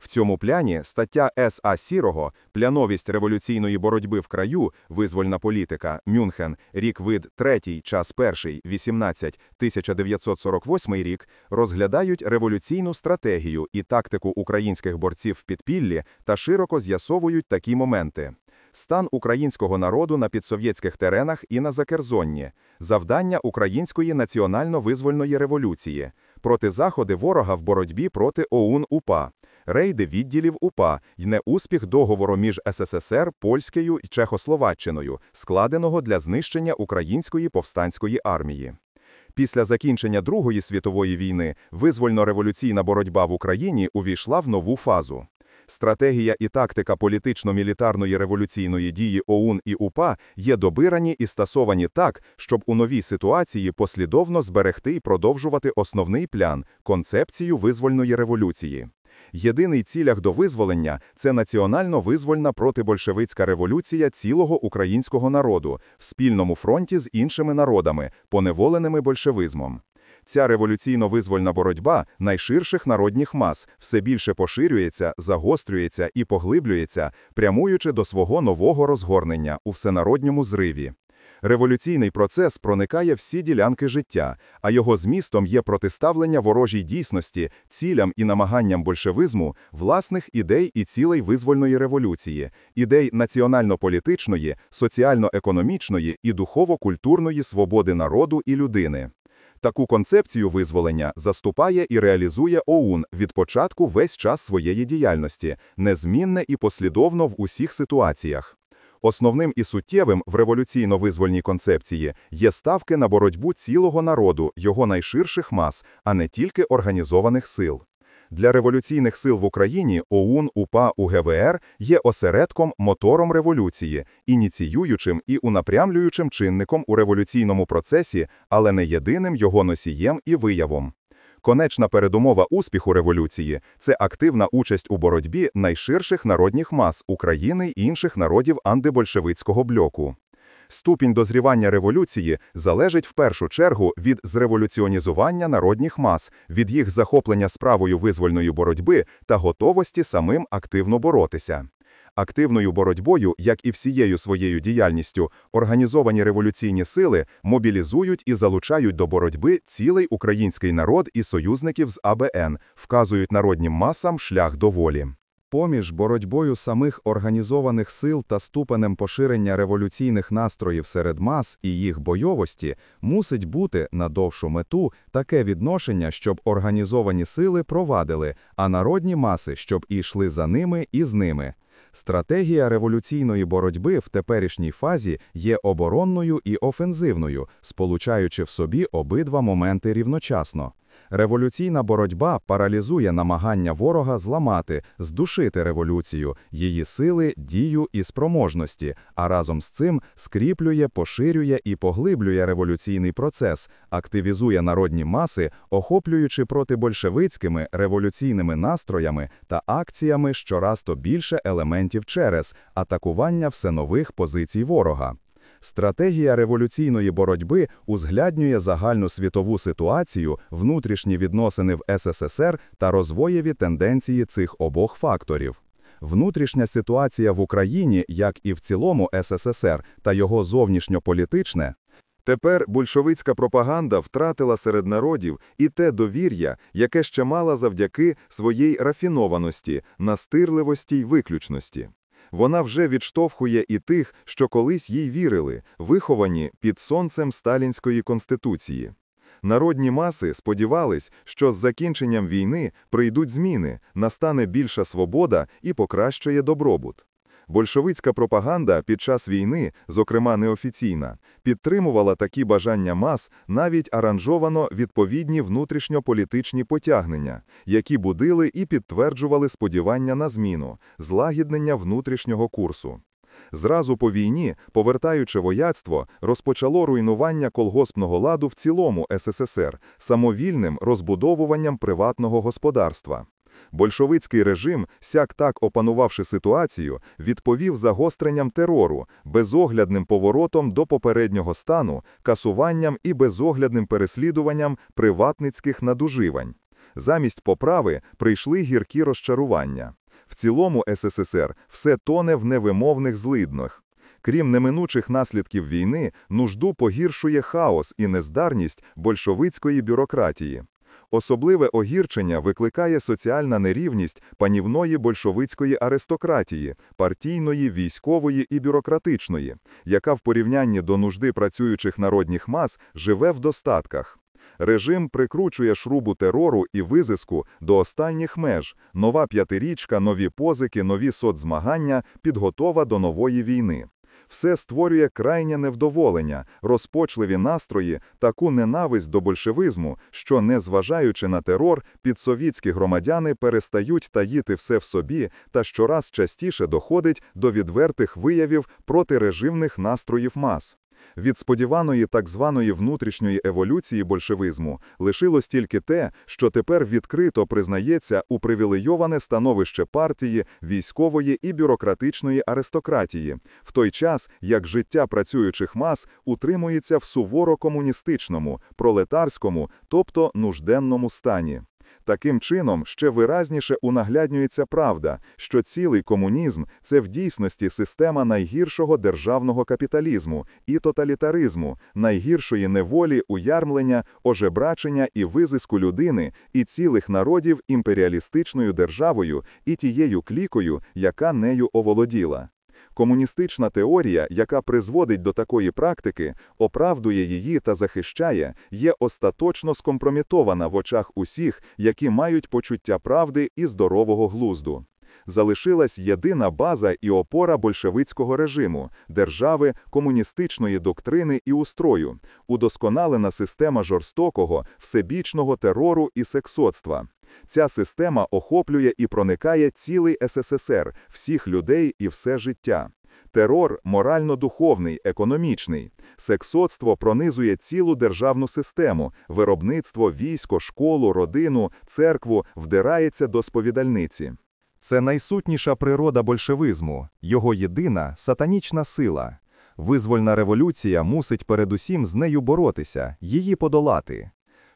Speaker 1: В цьому пляні стаття С.А. Сірого, пляновість революційної боротьби в краю, визвольна політика, Мюнхен, рік вид третій час 1, 18, 1948 рік, розглядають революційну стратегію і тактику українських борців в підпіллі та широко з'ясовують такі моменти. Стан українського народу на підсовєтських теренах і на Закерзонні, завдання української національно-визвольної революції, проти заходи ворога в боротьбі проти ОУН УПА, рейди відділів УПА й неуспіх договору між СССР, Польською і Чехословаччиною, складеного для знищення української повстанської армії. Після закінчення Другої світової війни визвольно-революційна боротьба в Україні увійшла в нову фазу. Стратегія і тактика політично-мілітарної революційної дії ОУН і УПА є добирані і стасовані так, щоб у новій ситуації послідовно зберегти і продовжувати основний плян концепцію визвольної революції. Єдиний цілях до визволення це національно визвольна протибольшевицька революція цілого українського народу в спільному фронті з іншими народами, поневоленими большевизмом. Ця революційно-визвольна боротьба найширших народніх мас все більше поширюється, загострюється і поглиблюється, прямуючи до свого нового розгорнення у всенародньому зриві. Революційний процес проникає всі ділянки життя, а його змістом є протиставлення ворожій дійсності, цілям і намаганням большевизму, власних ідей і цілей визвольної революції, ідей національно-політичної, соціально-економічної і духово-культурної свободи народу і людини. Таку концепцію визволення заступає і реалізує ОУН від початку весь час своєї діяльності, незмінне і послідовно в усіх ситуаціях. Основним і суттєвим в революційно-визвольній концепції є ставки на боротьбу цілого народу, його найширших мас, а не тільки організованих сил. Для революційних сил в Україні ОУН, УПА, УГВР є осередком мотором революції, ініціюючим і унапрямлюючим чинником у революційному процесі, але не єдиним його носієм і виявом. Конечна передумова успіху революції це активна участь у боротьбі найширших народніх мас України і інших народів антибольшевицького бльоку. Ступінь дозрівання революції залежить в першу чергу від зреволюціонізування народних мас, від їх захоплення справою визвольної боротьби та готовості самим активно боротися. Активною боротьбою, як і всією своєю діяльністю, організовані революційні сили мобілізують і залучають до боротьби цілий український народ і союзників з АБН, вказують народнім масам шлях до волі. Поміж боротьбою самих організованих сил та ступенем поширення революційних настроїв серед мас і їх бойовості мусить бути на довшу мету таке відношення, щоб організовані сили провадили, а народні маси щоб і йшли за ними і з ними. Стратегія революційної боротьби в теперішній фазі є оборонною і офензивною, сполучаючи в собі обидва моменти рівночасно. Революційна боротьба паралізує намагання ворога зламати, здушити революцію, її сили, дію і спроможності, а разом з цим скріплює, поширює і поглиблює революційний процес, активізує народні маси, охоплюючи проти большевицькими революційними настроями та акціями щораз то більше елементів через атакування все нових позицій ворога. Стратегія революційної боротьби узгляднює загальну світову ситуацію, внутрішні відносини в СССР та розвоєві тенденції цих обох факторів. Внутрішня ситуація в Україні, як і в цілому СССР та його зовнішньополітичне. Тепер большевицька пропаганда втратила серед народів і те довір'я, яке ще мала завдяки своїй рафінованості, настирливості й виключності. Вона вже відштовхує і тих, що колись їй вірили, виховані під сонцем сталінської конституції. Народні маси сподівались, що з закінченням війни прийдуть зміни, настане більша свобода і покращує добробут. Большевицька пропаганда під час війни, зокрема неофіційна, підтримувала такі бажання мас навіть аранжовано відповідні внутрішньополітичні потягнення, які будили і підтверджували сподівання на зміну, злагіднення внутрішнього курсу. Зразу по війні, повертаючи вояцтво, розпочало руйнування колгоспного ладу в цілому СССР самовільним розбудовуванням приватного господарства. Большовицький режим, сяк так опанувавши ситуацію, відповів загостренням терору, безоглядним поворотом до попереднього стану, касуванням і безоглядним переслідуванням приватницьких надуживань. Замість поправи прийшли гіркі розчарування. В цілому СССР все тоне в невимовних злиднах. Крім неминучих наслідків війни, нужду погіршує хаос і нездарність большевицької бюрократії. Особливе огірчення викликає соціальна нерівність панівної большевицької аристократії, партійної, військової і бюрократичної, яка в порівнянні до нужди працюючих народних мас живе в достатках. Режим прикручує шрубу терору і визиску до останніх меж, нова п'ятирічка, нові позики, нові соцзмагання, підготова до нової війни все створює крайнє невдоволення, розпочливі настрої, таку ненависть до большевизму, що, незважаючи на терор, підсовітські громадяни перестають таїти все в собі та щораз частіше доходить до відвертих виявів протирежимних настроїв мас. Від сподіваної так званої внутрішньої еволюції большевизму лишилось тільки те, що тепер відкрито признається у привілейоване становище партії, військової і бюрократичної аристократії, в той час як життя працюючих мас утримується в суворо комуністичному, пролетарському, тобто нужденному стані. Таким чином ще виразніше унагляднюється правда, що цілий комунізм це в дійсності система найгіршого державного капіталізму і тоталітаризму, найгіршої неволі, уярмлення, ожебрачення і визиску людини і цілих народів імперіалістичною державою і тією клікою, яка нею оволоділа. Комуністична теорія, яка призводить до такої практики, оправдує її та захищає, є остаточно скомпромітована в очах усіх, які мають почуття правди і здорового глузду. Залишилась єдина база і опора большевицького режиму, держави, комуністичної доктрини і устрою, удосконалена система жорстокого, всебічного терору і сексоцтва. Ця система охоплює і проникає цілий СССР, всіх людей і все життя. Терор морально-духовний, економічний, сексоцтво пронизує цілу державну систему, виробництво, військо, школу, родину, церкву вдирається до сповідальниці. Це найсутніша природа большевизму, його єдина сатанічна сила. Визвольна революція мусить передусім з нею боротися, її подолати.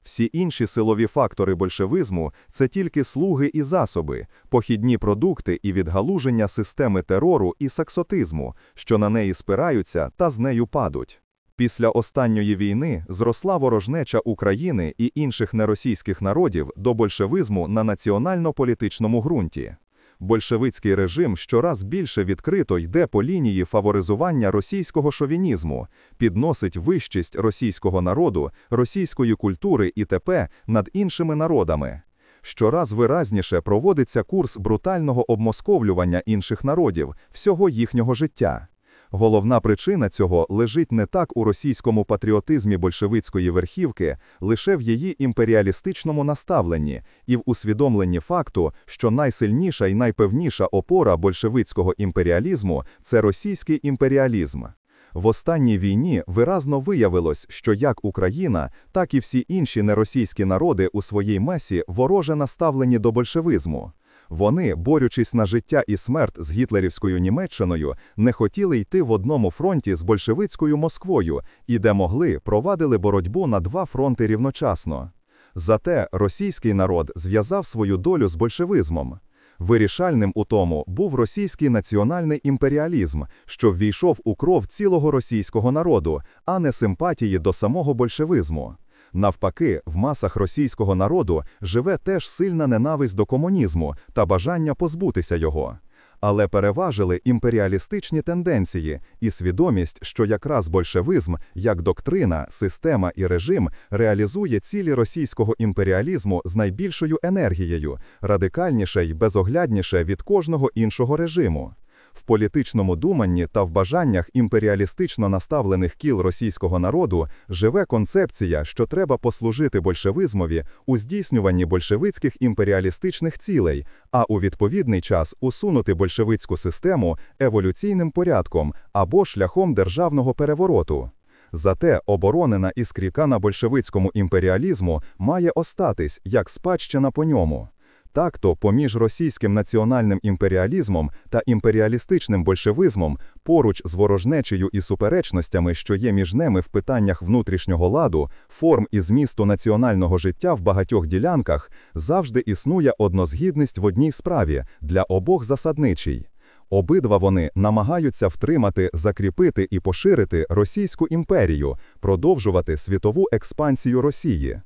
Speaker 1: Всі інші силові фактори большевизму це тільки слуги і засоби, похідні продукти і відгалуження системи терору і саксотизму, що на неї спираються та з нею падуть. Після останньої війни зросла ворожнеча України і інших неросійських народів до большевизму на національно-політичному ґрунті. Большевицький режим щораз більше відкрито йде по лінії фаворизування російського шовінізму, підносить вищість російського народу, російської культури і т.п. над іншими народами. Щораз виразніше проводиться курс брутального обмосковлювання інших народів, всього їхнього життя. Головна причина цього лежить не так у російському патріотизмі большевицької верхівки, лише в її імперіалістичному наставленні і в усвідомленні факту, що найсильніша і найпевніша опора большевицького імперіалізму це російський імперіалізм. В останній війні виразно виявилось, що як Україна, так і всі інші неросійські народи у своїй масі вороже наставлені до большевизму. Вони, борючись на життя і смерть з гітлерівською Німеччиною, не хотіли йти в одному фронті з большевицькою Москвою і, де могли, провадили боротьбу на два фронти рівночасно. Зате російський народ зв'язав свою долю з большевизмом. Вирішальним у тому був російський національний імперіалізм, що ввійшов у кров цілого російського народу, а не симпатії до самого большевизму. Навпаки, в масах російського народу живе теж сильна ненависть до комунізму та бажання позбутися його. Але переважили імперіалістичні тенденції і свідомість, що якраз большевизм, як доктрина, система і режим реалізує цілі російського імперіалізму з найбільшою енергією, радикальніше й безоглядніше від кожного іншого режиму в політичному думанні та в бажаннях імперіалістично наставлених кіл російського народу живе концепція, що треба послужити большевизмові у здійснюванні большевицьких імперіалістичних цілей, а у відповідний час усунути большевицьку систему еволюційним порядком або шляхом державного перевороту. Зате оборонена і на большевицькому імперіалізму має остатись як спадщина по ньому. Так то, поміж російським національним імперіалізмом та імперіалістичним большевизмом, поруч з ворожнечею і суперечностями, що є між ними в питаннях внутрішнього ладу, форм і змісту національного життя в багатьох ділянках, завжди існує однозгідність в одній справі для обох засадничій. Обидва вони намагаються втримати, закріпити і поширити Російську імперію, продовжувати світову експансію Росії.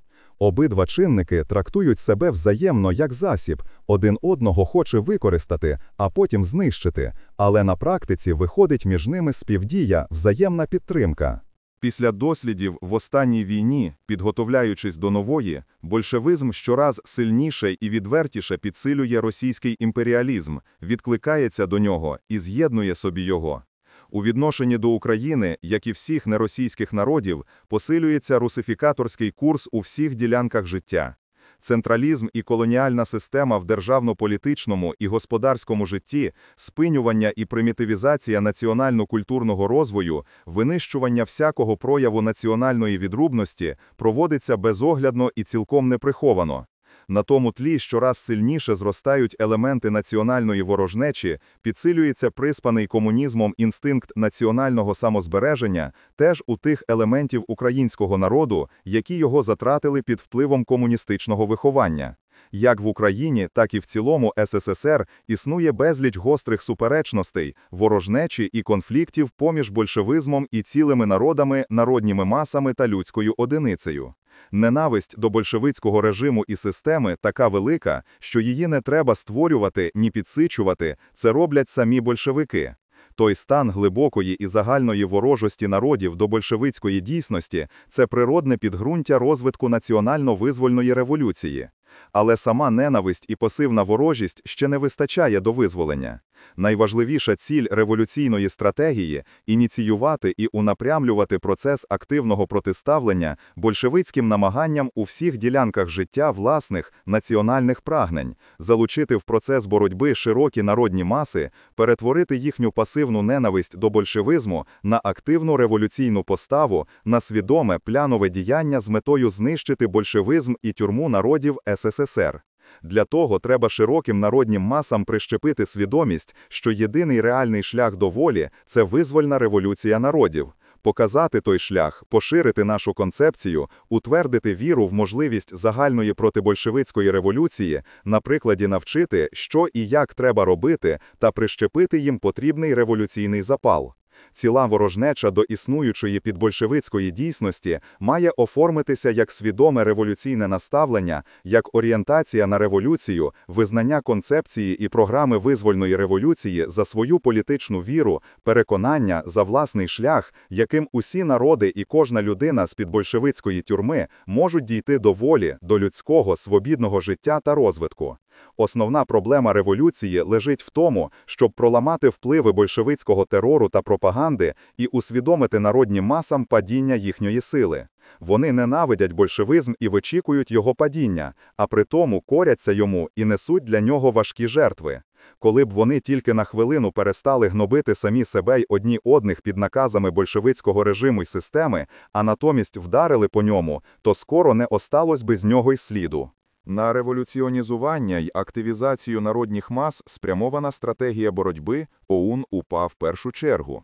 Speaker 1: Обидва чинники трактують себе взаємно як засіб, один одного хоче використати, а потім знищити, але на практиці виходить між ними співдія, взаємна підтримка. Після дослідів в останній війні, підготовляючись до нової, большевизм щораз сильніше і відвертіше підсилює російський імперіалізм, відкликається до нього і з'єднує собі його. У відношенні до України, як і всіх неросійських народів, посилюється русифікаторський курс у всіх ділянках життя. Централізм і колоніальна система в державно-політичному і господарському житті, спинювання і примітивізація національно-культурного розвою, винищування всякого прояву національної відрубності проводиться безоглядно і цілком неприховано. На тому тлі щораз сильніше зростають елементи національної ворожнечі, підсилюється приспаний комунізмом інстинкт національного самозбереження, теж у тих елементів українського народу, які його затратили під впливом комуністичного виховання. Як в Україні, так і в цілому СССР існує безліч гострих суперечностей, ворожнечі і конфліктів поміж большевизмом і цілими народами, народніми масами та людською одиницею. Ненависть до большевицького режиму і системи така велика, що її не треба створювати ні підсичувати, це роблять самі большевики. Той стан глибокої і загальної ворожості народів до большевицької дійсності це природне підґрунтя розвитку національно-визвольної революції. Але сама ненависть і пасивна ворожість ще не вистачає до визволення. Найважливіша ціль революційної стратегії ініціювати і унапрямлювати процес активного протиставлення большевицьким намаганням у всіх ділянках життя власних національних прагнень, залучити в процес боротьби широкі народні маси, перетворити їхню пасивну ненависть до большевизму на активну революційну поставу, на свідоме плянове діяння з метою знищити большевизм і тюрму народів. СССР. Для того треба широким народнім масам прищепити свідомість, що єдиний реальний шлях до волі це визвольна революція народів. Показати той шлях, поширити нашу концепцію, утвердити віру в можливість загальної протибольшевицької революції, на прикладі навчити, що і як треба робити, та прищепити їм потрібний революційний запал. Ціла ворожнеча до існуючої підбольшевицької дійсності має оформитися як свідоме революційне наставлення, як орієнтація на революцію, визнання концепції і програми визвольної революції за свою політичну віру, переконання за власний шлях, яким усі народи і кожна людина з підбольшевицької тюрми можуть дійти до волі, до людського свобідного життя та розвитку. Основна проблема революції лежить в тому, щоб проламати впливи большевицького терору та пропаганди пропаганди і усвідомити народнім масам падіння їхньої сили. Вони ненавидять большевизм і вичікують його падіння, а при тому коряться йому і несуть для нього важкі жертви. Коли б вони тільки на хвилину перестали гнобити самі себе й одні одних під наказами большевицького режиму й системи, а натомість вдарили по ньому, то скоро не осталось би з нього й сліду. На революціонізування й активізацію народніх мас спрямована стратегія боротьби ОУН УПА в першу чергу.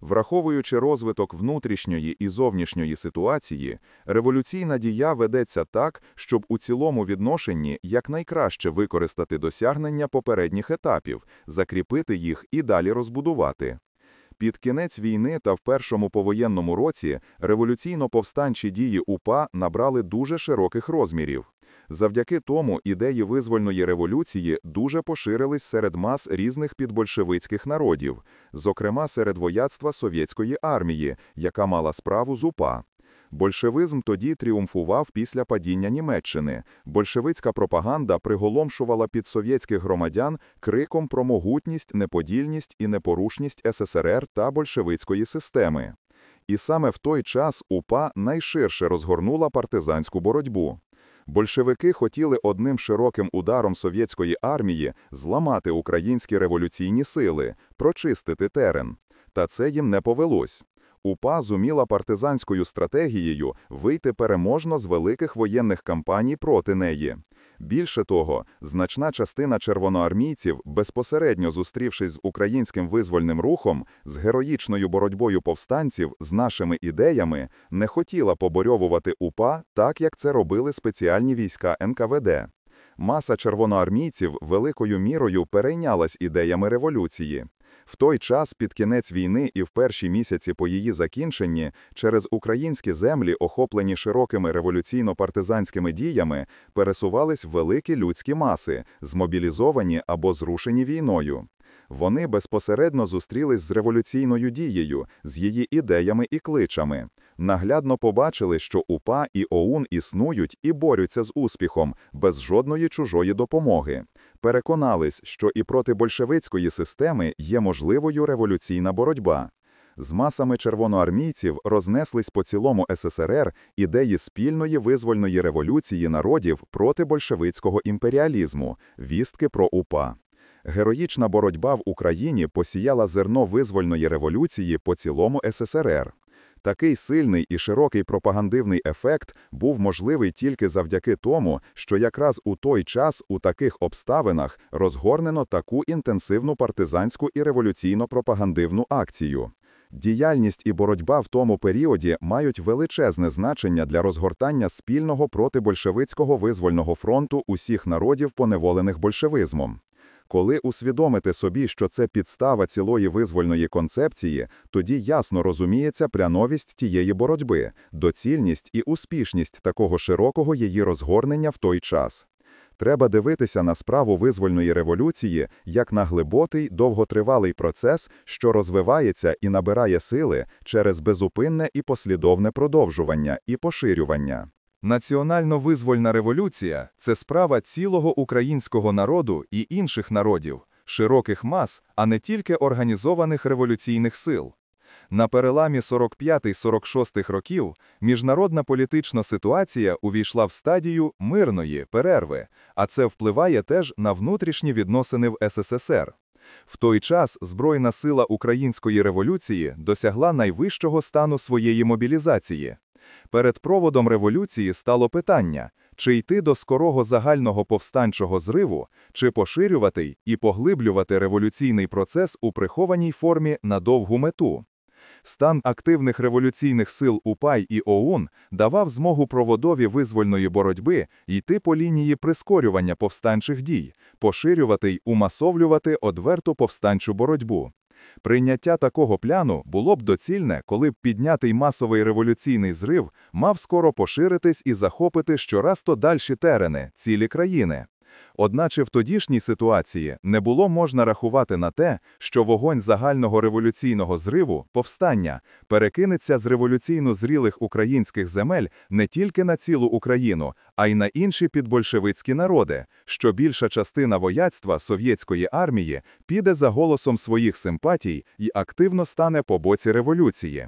Speaker 1: Враховуючи розвиток внутрішньої і зовнішньої ситуації, революційна дія ведеться так, щоб у цілому відношенні якнайкраще використати досягнення попередніх етапів, закріпити їх і далі розбудувати. Під кінець війни та в першому повоєнному році революційно повстанчі дії УПА набрали дуже широких розмірів. Завдяки тому ідеї визвольної революції дуже поширились серед мас різних підбольшевицьких народів, зокрема серед вояцтва совєтської армії, яка мала справу з УПА. Большевизм тоді тріумфував після падіння Німеччини. Большевицька пропаганда приголомшувала підсовєтських громадян криком про могутність, неподільність і непорушність СССР та большевицької системи. І саме в той час УПА найширше розгорнула партизанську боротьбу. Большевики хотіли одним широким ударом совєтської армії зламати українські революційні сили, прочистити терен. Та це їм не повелось. УПА зуміла партизанською стратегією вийти переможно з великих воєнних кампаній проти неї. Більше того, значна частина червоноармійців, безпосередньо зустрівшись з українським визвольним рухом, з героїчною боротьбою повстанців, з нашими ідеями, не хотіла поборьовувати УПА так, як це робили спеціальні війська НКВД. Маса червоноармійців великою мірою перейнялась ідеями революції. В той час, під кінець війни і в перші місяці по її закінченні, через українські землі, охоплені широкими революційно-партизанськими діями, пересувались великі людські маси, змобілізовані або зрушені війною. Вони безпосередньо зустрілись з революційною дією, з її ідеями і кличами наглядно побачили, що УПА і ОУН існують і борються з успіхом без жодної чужої допомоги. Переконались, що і проти большевицької системи є можливою революційна боротьба. З масами червоноармійців рознеслись по цілому СССР ідеї спільної визвольної революції народів проти большевицького імперіалізму, вістки про УПА. Героїчна боротьба в Україні посіяла зерно визвольної революції по цілому СССР. Такий сильний і широкий пропагандивний ефект був можливий тільки завдяки тому, що якраз у той час у таких обставинах розгорнено таку інтенсивну партизанську і революційно-пропагандивну акцію. Діяльність і боротьба в тому періоді мають величезне значення для розгортання спільного протибольшевицького визвольного фронту усіх народів поневолених большевизмом. Коли усвідомити собі, що це підстава цілої визвольної концепції, тоді ясно розуміється пряновість тієї боротьби, доцільність і успішність такого широкого її розгорнення в той час. Треба дивитися на справу визвольної революції як на глибокий, довготривалий процес, що розвивається і набирає сили через безупинне і послідовне продовжування і поширювання. Національно-визвольна революція це справа цілого українського народу і інших народів, широких мас, а не тільки організованих революційних сил. На переламі 45-46 років міжнародна політична ситуація увійшла в стадію мирної перерви, а це впливає теж на внутрішні відносини в СССР. В той час Збройна сила Української революції досягла найвищого стану своєї мобілізації. Перед проводом революції стало питання, чи йти до скорого загального повстанчого зриву, чи поширювати і поглиблювати революційний процес у прихованій формі на довгу мету. Стан активних революційних сил УПАЙ і ОУН давав змогу проводові визвольної боротьби йти по лінії прискорювання повстанчих дій, поширювати й умасовлювати одверту повстанчу боротьбу. Прийняття такого пляну було б доцільне, коли б піднятий масовий революційний зрив мав скоро поширитись і захопити щораз то дальші терени, цілі країни. Одначе в тодішній ситуації не було можна рахувати на те, що вогонь загального революційного зриву, повстання, перекинеться з революційно зрілих українських земель не тільки на цілу Україну, а й на інші підбольшевицькі народи, що більша частина вояцтва совєтської армії піде за голосом своїх симпатій і активно стане по боці революції.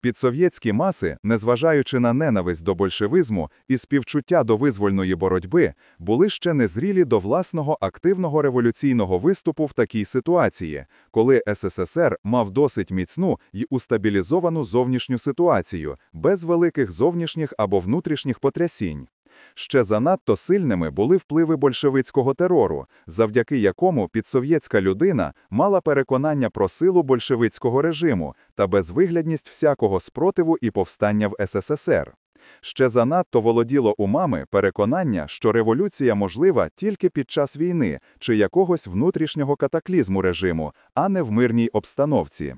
Speaker 1: Підсовєтські маси, незважаючи на ненависть до большевизму і співчуття до визвольної боротьби, були ще незрілі до власного активного революційного виступу в такій ситуації, коли СССР мав досить міцну й устабілізовану зовнішню ситуацію без великих зовнішніх або внутрішніх потрясінь. Ще занадто сильними були впливи большевицького терору, завдяки якому підсовєтська людина мала переконання про силу большевицького режиму та безвиглядність всякого спротиву і повстання в СССР. Ще занадто володіло умами переконання, що революція можлива тільки під час війни чи якогось внутрішнього катаклізму режиму, а не в мирній обстановці.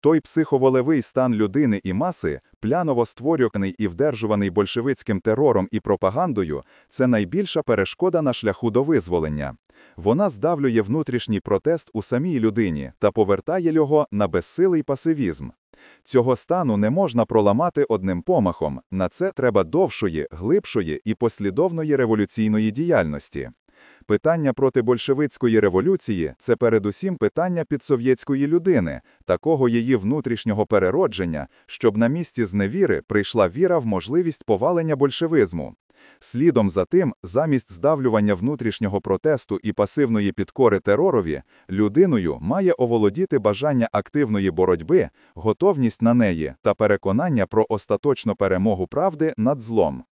Speaker 1: Той психоволевий стан людини і маси, пляново створюваний і вдержуваний большевицьким терором і пропагандою, це найбільша перешкода на шляху до визволення. Вона здавлює внутрішній протест у самій людині та повертає його на безсилий пасивізм. Цього стану не можна проламати одним помахом, на це треба довшої, глибшої і послідовної революційної діяльності. Питання проти большевицької революції це передусім питання підсовєтської людини, такого її внутрішнього переродження, щоб на місці зневіри прийшла віра в можливість повалення большевизму. Слідом за тим, замість здавлювання внутрішнього протесту і пасивної підкори теророві, людиною має оволодіти бажання активної боротьби, готовність на неї та переконання про остаточну перемогу правди над злом.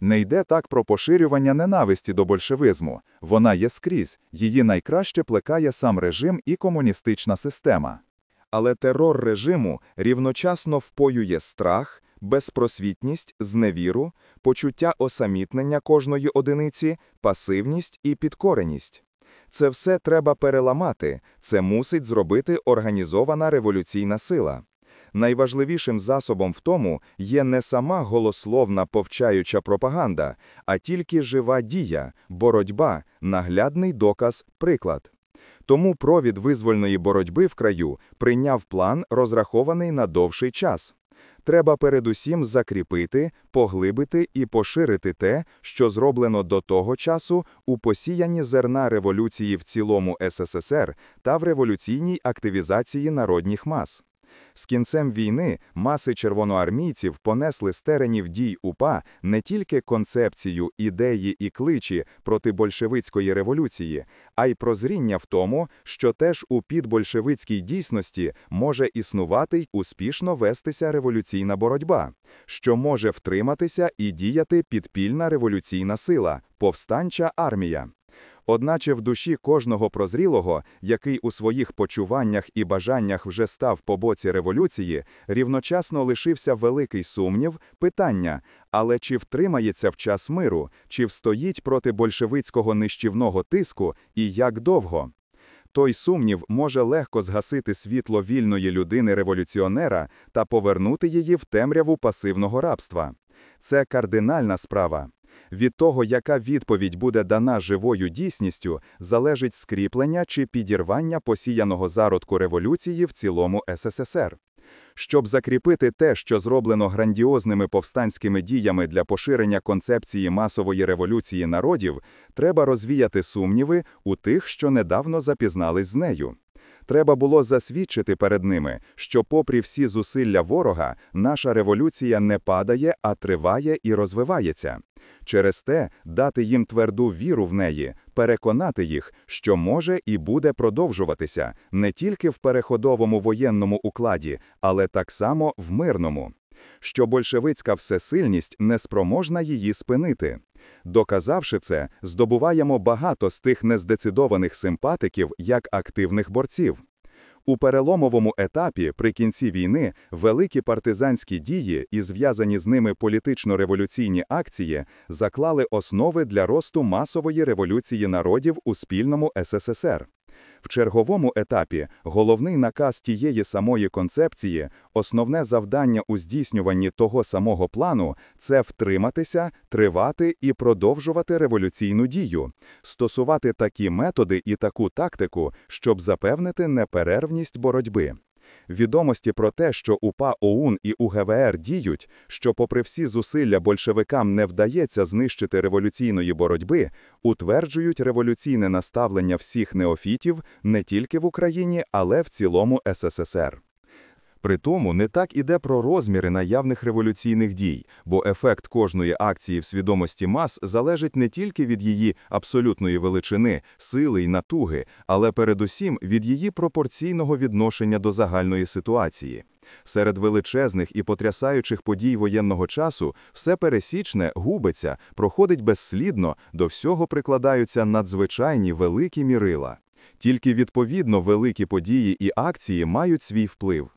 Speaker 1: Не йде так про поширювання ненависті до большевизму. Вона є скрізь, її найкраще плекає сам режим і комуністична система. Але терор режиму рівночасно впоює страх, безпросвітність, зневіру, почуття осамітнення кожної одиниці, пасивність і підкореність. Це все треба переламати, це мусить зробити організована революційна сила. Найважливішим засобом в тому є не сама голословна повчаюча пропаганда, а тільки жива дія, боротьба, наглядний доказ, приклад. Тому провід визвольної боротьби в краю прийняв план, розрахований на довший час. Треба передусім закріпити, поглибити і поширити те, що зроблено до того часу у посіянні зерна революції в цілому СССР та в революційній активізації народніх мас. З кінцем війни маси червоноармійців понесли з теренів дій УПА не тільки концепцію, ідеї і кличі проти большевицької революції, а й прозріння в тому, що теж у підбольшевицькій дійсності може існувати й успішно вестися революційна боротьба, що може втриматися і діяти підпільна революційна сила, повстанча армія. Одначе в душі кожного прозрілого, який у своїх почуваннях і бажаннях вже став по боці революції, рівночасно лишився великий сумнів, питання, але чи втримається в час миру, чи встоїть проти большевицького нищівного тиску і як довго? Той сумнів може легко згасити світло вільної людини революціонера та повернути її в темряву пасивного рабства. Це кардинальна справа. Від того, яка відповідь буде дана живою дійсністю, залежить скріплення чи підірвання посіяного зародку революції в цілому СССР. Щоб закріпити те, що зроблено грандіозними повстанськими діями для поширення концепції масової революції народів, треба розвіяти сумніви у тих, що недавно запізнались з нею. Треба було засвідчити перед ними, що, попри всі зусилля ворога, наша революція не падає, а триває і розвивається. Через те дати їм тверду віру в неї, переконати їх, що може і буде продовжуватися не тільки в переходовому воєнному укладі, але так само в мирному що большевицька всесильність неспроможна її спинити. Доказавши це, здобуваємо багато з тих нездецидованих симпатиків як активних борців. У переломовому етапі при кінці війни великі партизанські дії і зв'язані з ними політично-революційні акції заклали основи для росту масової революції народів у спільному СССР. В черговому етапі головний наказ тієї самої концепції, основне завдання у здійснюванні того самого плану це втриматися, тривати і продовжувати революційну дію, стосувати такі методи і таку тактику, щоб запевнити неперервність боротьби. Відомості про те, що УПА ОУН і УГВР діють, що, попри всі зусилля большевикам не вдається знищити революційної боротьби, утверджують революційне наставлення всіх неофітів не тільки в Україні, але в цілому СССР. Притому не так іде про розміри наявних революційних дій, бо ефект кожної акції в свідомості мас залежить не тільки від її абсолютної величини, сили й натуги, але передусім від її пропорційного відношення до загальної ситуації. Серед величезних і потрясаючих подій воєнного часу все пересічне губиться, проходить безслідно, до всього прикладаються надзвичайні великі мірила. Тільки відповідно великі події і акції мають свій вплив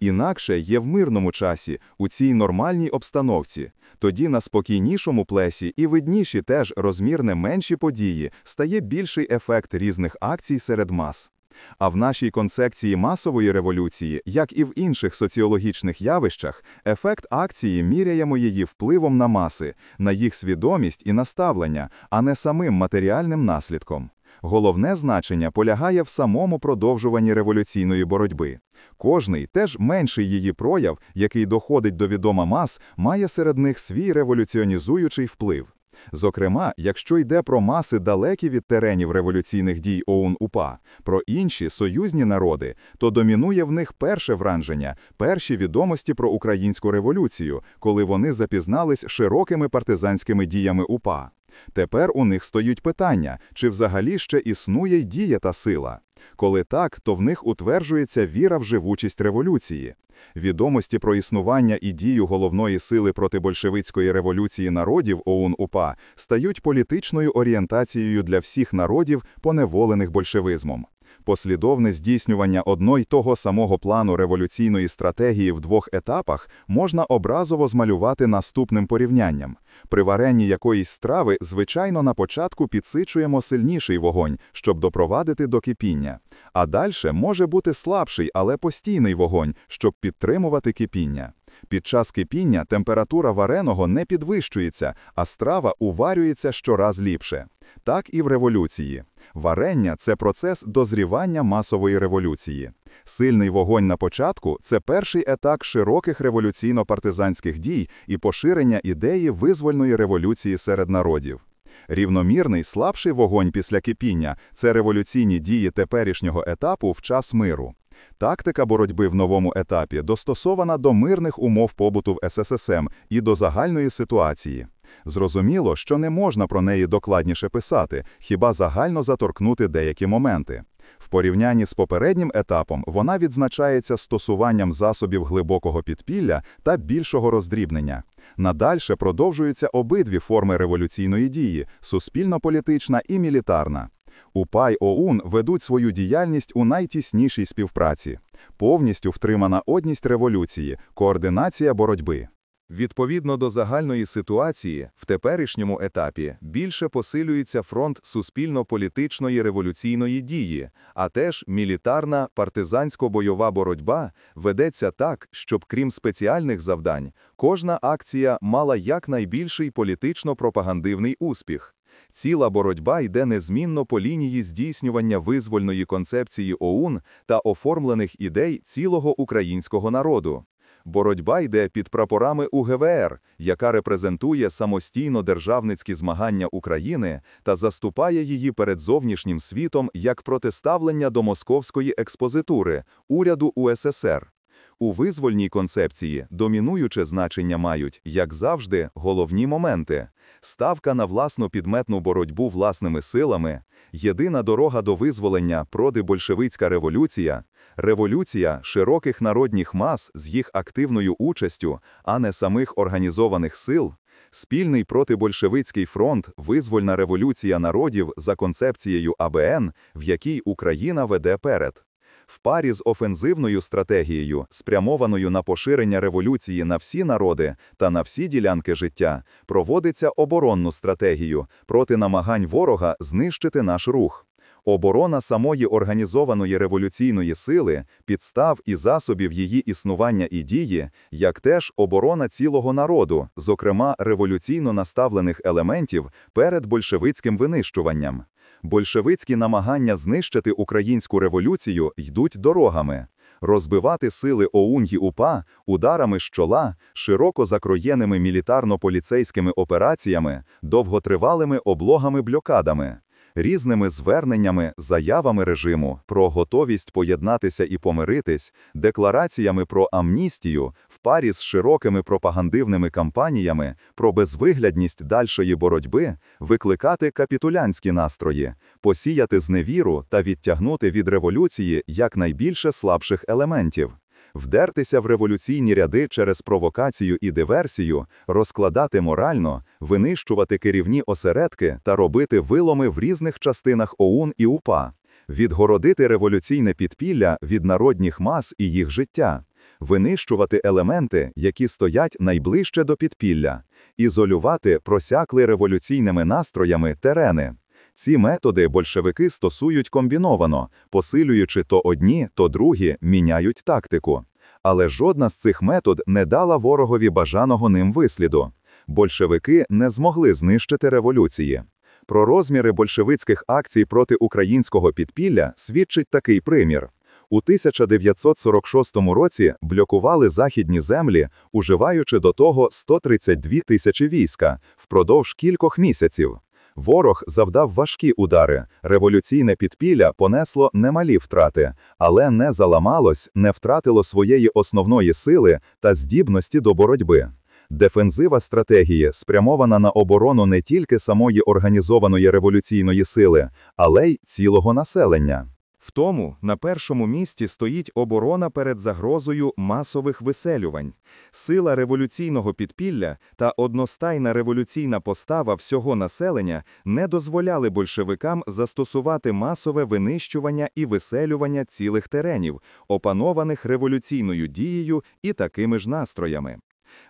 Speaker 1: інакше є в мирному часі, у цій нормальній обстановці. Тоді на спокійнішому плесі і видніші теж розмірне менші події стає більший ефект різних акцій серед мас. А в нашій концепції масової революції, як і в інших соціологічних явищах, ефект акції міряємо її впливом на маси, на їх свідомість і наставлення, а не самим матеріальним наслідком. Головне значення полягає в самому продовжуванні революційної боротьби. Кожний теж менший її прояв, який доходить до відома мас, має серед них свій революціонізуючий вплив. Зокрема, якщо йде про маси далекі від теренів революційних дій ОУН УПА, про інші союзні народи, то домінує в них перше враження, перші відомості про українську революцію, коли вони запізнались широкими партизанськими діями УПА. Тепер у них стоють питання, чи взагалі ще існує дія та сила. Коли так, то в них утверджується віра в живучість революції. Відомості про існування і дію головної сили проти большевицької революції народів ОУН УПА стають політичною орієнтацією для всіх народів, поневолених большевизмом. Послідовне здійснювання одно й того самого плану революційної стратегії в двох етапах можна образово змалювати наступним порівнянням. При варенні якоїсь страви, звичайно, на початку підсичуємо сильніший вогонь, щоб допровадити до кипіння, а далі може бути слабший, але постійний вогонь, щоб підтримувати кипіння. Під час кипіння температура вареного не підвищується, а страва уварюється щораз ліпше. Так і в революції. Варення це процес дозрівання масової революції. Сильний вогонь на початку це перший етап широких революційно-партизанських дій і поширення ідеї визвольної революції серед народів. Рівномірний слабший вогонь після кипіння це революційні дії теперішнього етапу в час миру. Тактика боротьби в новому етапі достосована до мирних умов побуту в СССР і до загальної ситуації. Зрозуміло, що не можна про неї докладніше писати, хіба загально заторкнути деякі моменти. В порівнянні з попереднім етапом вона відзначається стосуванням засобів глибокого підпілля та більшого роздрібнення. Надальше продовжуються обидві форми революційної дії суспільно-політична і мілітарна. Упай ОУН ведуть свою діяльність у найтіснішій співпраці, повністю втримана одність революції, координація боротьби. Відповідно до загальної ситуації, в теперішньому етапі більше посилюється фронт суспільно-політичної революційної дії, а теж мілітарна партизансько-бойова боротьба ведеться так, щоб крім спеціальних завдань, кожна акція мала якнайбільший політично-пропагандивний успіх. Ціла боротьба йде незмінно по лінії здійснювання визвольної концепції ОУН та оформлених ідей цілого українського народу. Боротьба йде під прапорами УГВР, яка репрезентує самостійно державницькі змагання України та заступає її перед зовнішнім світом як протиставлення до московської експозитури, уряду УССР. У визвольній концепції домінуюче значення мають, як завжди, головні моменти: ставка на власну підметну боротьбу власними силами, єдина дорога до визволення протибольшевицька революція, революція широких народніх мас з їх активною участю, а не самих організованих сил. Спільний протибольшевицький фронт, визвольна революція народів за концепцією АБН, в якій Україна веде перед в парі з офензивною стратегією, спрямованою на поширення революції на всі народи та на всі ділянки життя, проводиться оборонну стратегію проти намагань ворога знищити наш рух. Оборона самої організованої революційної сили, підстав і засобів її існування і дії, як теж оборона цілого народу, зокрема революційно наставлених елементів перед большевицьким винищуванням. Большевицькі намагання знищити українську революцію йдуть дорогами, розбивати сили оунгі УПА ударами з чола, широко закроєними мілітарно-поліцейськими операціями, довготривалими облогами блокадами різними зверненнями, заявами режиму про готовість поєднатися і помиритись, деклараціями про амністію в парі з широкими пропагандивними кампаніями, про безвиглядність дальшої боротьби, викликати капітулянські настрої, посіяти зневіру та відтягнути від революції якнайбільше слабших елементів. Вдертися в революційні ряди через провокацію і диверсію, розкладати морально, винищувати керівні осередки та робити виломи в різних частинах ОУН і УПА, відгородити революційне підпілля від народніх мас і їх життя, винищувати елементи, які стоять найближче до підпілля, ізолювати просякли революційними настроями терени. Ці методи большевики стосують комбіновано, посилюючи то одні, то другі, міняють тактику. Але жодна з цих метод не дала ворогові бажаного ним висліду. Большевики не змогли знищити революції. Про розміри большевицьких акцій проти українського підпілля свідчить такий примір. У 1946 році блокували західні землі, уживаючи до того 132 тисячі війська впродовж кількох місяців. Ворог завдав важкі удари, революційне підпілля понесло немалі втрати, але не заламалось, не втратило своєї основної сили та здібності до боротьби. Дефензива стратегії спрямована на оборону не тільки самої організованої революційної сили, але й цілого населення. В тому на першому місці стоїть оборона перед загрозою масових виселювань, сила революційного підпілля та одностайна революційна постава всього населення не дозволяли большевикам застосувати масове винищування і виселювання цілих теренів, опанованих революційною дією і такими ж настроями.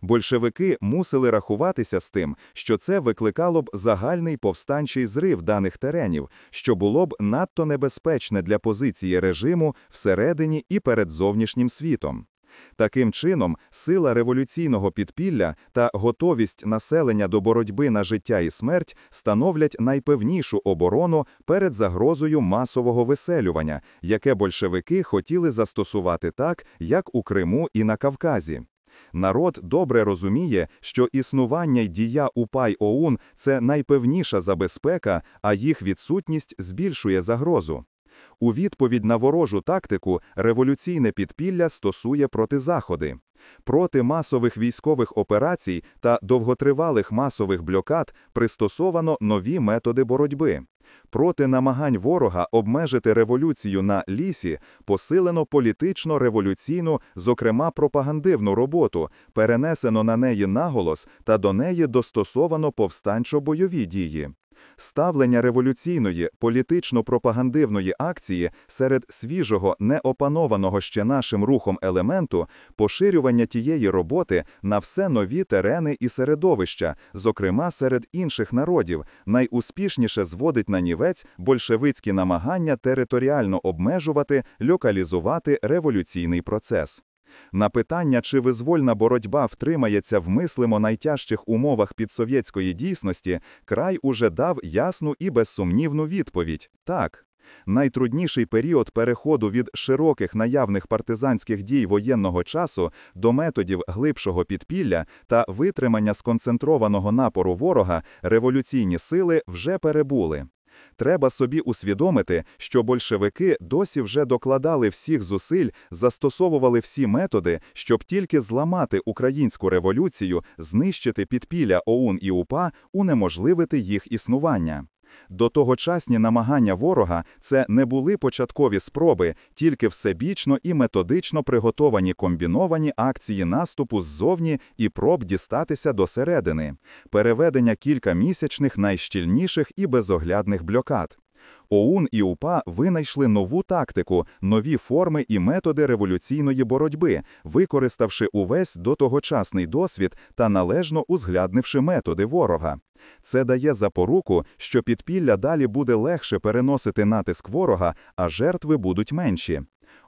Speaker 1: Большевики мусили рахуватися з тим, що це викликало б загальний повстанчий зрив даних теренів, що було б надто небезпечне для позиції режиму всередині і перед зовнішнім світом. Таким чином, сила революційного підпілля та готовість населення до боротьби на життя і смерть становлять найпевнішу оборону перед загрозою масового виселювання, яке большевики хотіли застосувати так, як у Криму і на Кавказі. Народ добре розуміє, що існування й дія УПАЙ ОУН це найпевніша забезпека, а їх відсутність збільшує загрозу. У відповідь на ворожу тактику революційне підпілля стосує протизаходи. Проти масових військових операцій та довготривалих масових блокад пристосовано нові методи боротьби. Проти намагань ворога обмежити революцію на лісі посилено політично революційну, зокрема пропагандивну роботу, перенесено на неї наголос та до неї достосовано повстанчо бойові дії. Ставлення революційної, політично-пропагандивної акції серед свіжого, неопанованого ще нашим рухом елементу, поширювання тієї роботи на все нові терени і середовища, зокрема серед інших народів, найуспішніше зводить на нівець большевицькі намагання територіально обмежувати, локалізувати революційний процес. На питання, чи визвольна боротьба втримається в мислимо найтяжчих умовах підсовєтської дійсності, край уже дав ясну і безсумнівну відповідь так. Найтрудніший період переходу від широких наявних партизанських дій воєнного часу до методів глибшого підпілля та витримання сконцентрованого напору ворога революційні сили вже перебули. Треба собі усвідомити, що большевики досі вже докладали всіх зусиль, застосовували всі методи, щоб тільки зламати українську революцію, знищити підпілля ОУН і УПА, унеможливити їх існування. До тогочасні намагання ворога це не були початкові спроби, тільки всебічно і методично приготовані комбіновані акції наступу ззовні і проб дістатися до середини, переведення кількамісячних найщільніших і безоглядних блокад. ОУН і УПА винайшли нову тактику, нові форми і методи революційної боротьби, використавши увесь дотогочасний досвід та належно узгляднивши методи ворога. Це дає запоруку, що підпілля далі буде легше переносити натиск ворога, а жертви будуть менші.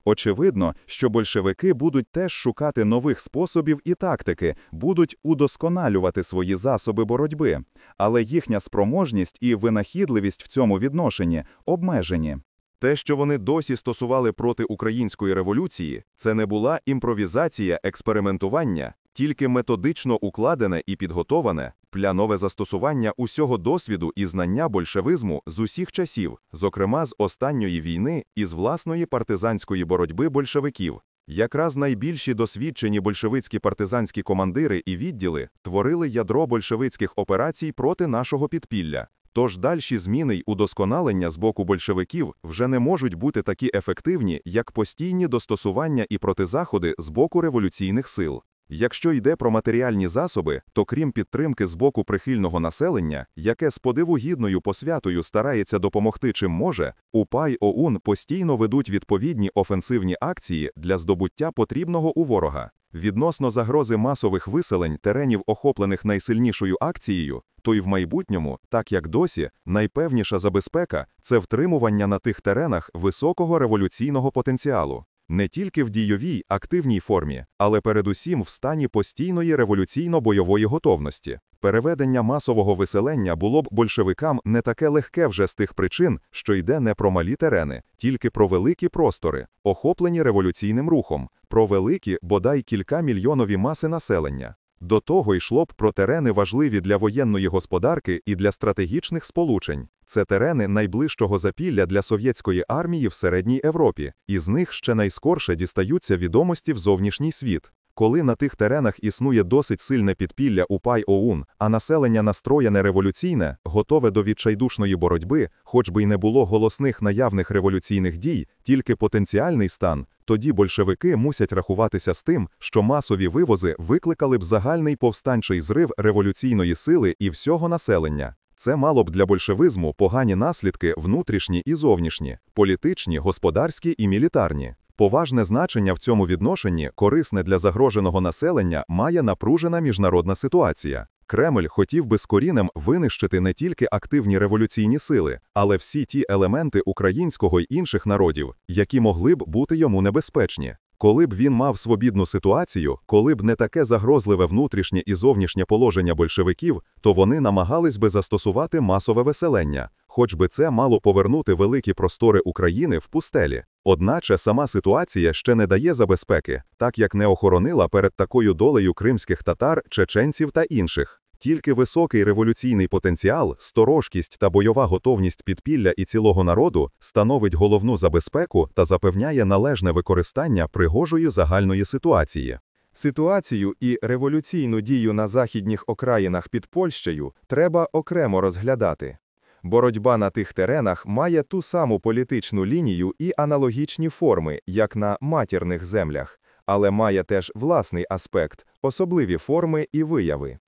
Speaker 1: Очевидно, що большевики будуть теж шукати нових способів і тактики, будуть удосконалювати свої засоби боротьби, але їхня спроможність і винахідливість в цьому відношенні обмежені. Те, що вони досі стосували проти української революції, це не була імпровізація, експериментування, тільки методично укладене і підготоване плянове застосування усього досвіду і знання большевизму з усіх часів, зокрема з останньої війни і з власної партизанської боротьби большевиків. Якраз найбільші досвідчені большевицькі партизанські командири і відділи творили ядро большевицьких операцій проти нашого підпілля. Тож дальші зміни й удосконалення з боку большевиків вже не можуть бути такі ефективні, як постійні достосування і протизаходи з боку революційних сил. Якщо йде про матеріальні засоби, то крім підтримки з боку прихильного населення, яке з подивогідною посвятою старається допомогти чим може, УПА й ОУН постійно ведуть відповідні офенсивні акції для здобуття потрібного у ворога. Відносно загрози масових виселень теренів, охоплених найсильнішою акцією, то й в майбутньому, так як досі, найпевніша забезпека це втримування на тих теренах високого революційного потенціалу не тільки в дійовій активній формі, але передусім в стані постійної революційно-бойової готовності. Переведення масового виселення було б большевикам не таке легке вже з тих причин, що йде не про малі терени, тільки про великі простори, охоплені революційним рухом, про великі, бодай кілька мільйонові маси населення. До того йшло б про терени важливі для воєнної господарки і для стратегічних сполучень. Це терени найближчого запілля для совєтської армії в середній Європі, із них ще найскорше дістаються відомості в зовнішній світ коли на тих теренах існує досить сильне підпілля упай оун, а населення настроєне революційне, готове до відчайдушної боротьби, хоч би й не було голосних наявних революційних дій, тільки потенціальний стан, тоді большевики мусять рахуватися з тим, що масові вивози викликали б загальний повстанчий зрив революційної сили і всього населення. Це мало б для большевизму погані наслідки внутрішні і зовнішні, політичні, господарські і мілітарні. Поважне значення в цьому відношенні, корисне для загроженого населення, має напружена міжнародна ситуація. Кремль хотів би з корінем винищити не тільки активні революційні сили, але всі ті елементи українського й інших народів, які могли б бути йому небезпечні. Коли б він мав свобідну ситуацію, коли б не таке загрозливе внутрішнє і зовнішнє положення большевиків, то вони намагались би застосувати масове веселення, хоч би це мало повернути великі простори України в пустелі. Одначе сама ситуація ще не дає забезпеки, так як не охоронила перед такою долею кримських татар, чеченців та інших. Тільки високий революційний потенціал, сторожкість та бойова готовність підпілля і цілого народу становить головну забезпеку та запевняє належне використання пригожої загальної ситуації. Ситуацію і революційну дію на західніх окраїнах під Польщею треба окремо розглядати. Боротьба на тих теренах має ту саму політичну лінію і аналогічні форми, як на матірних землях, але має теж власний аспект, особливі форми і вияви.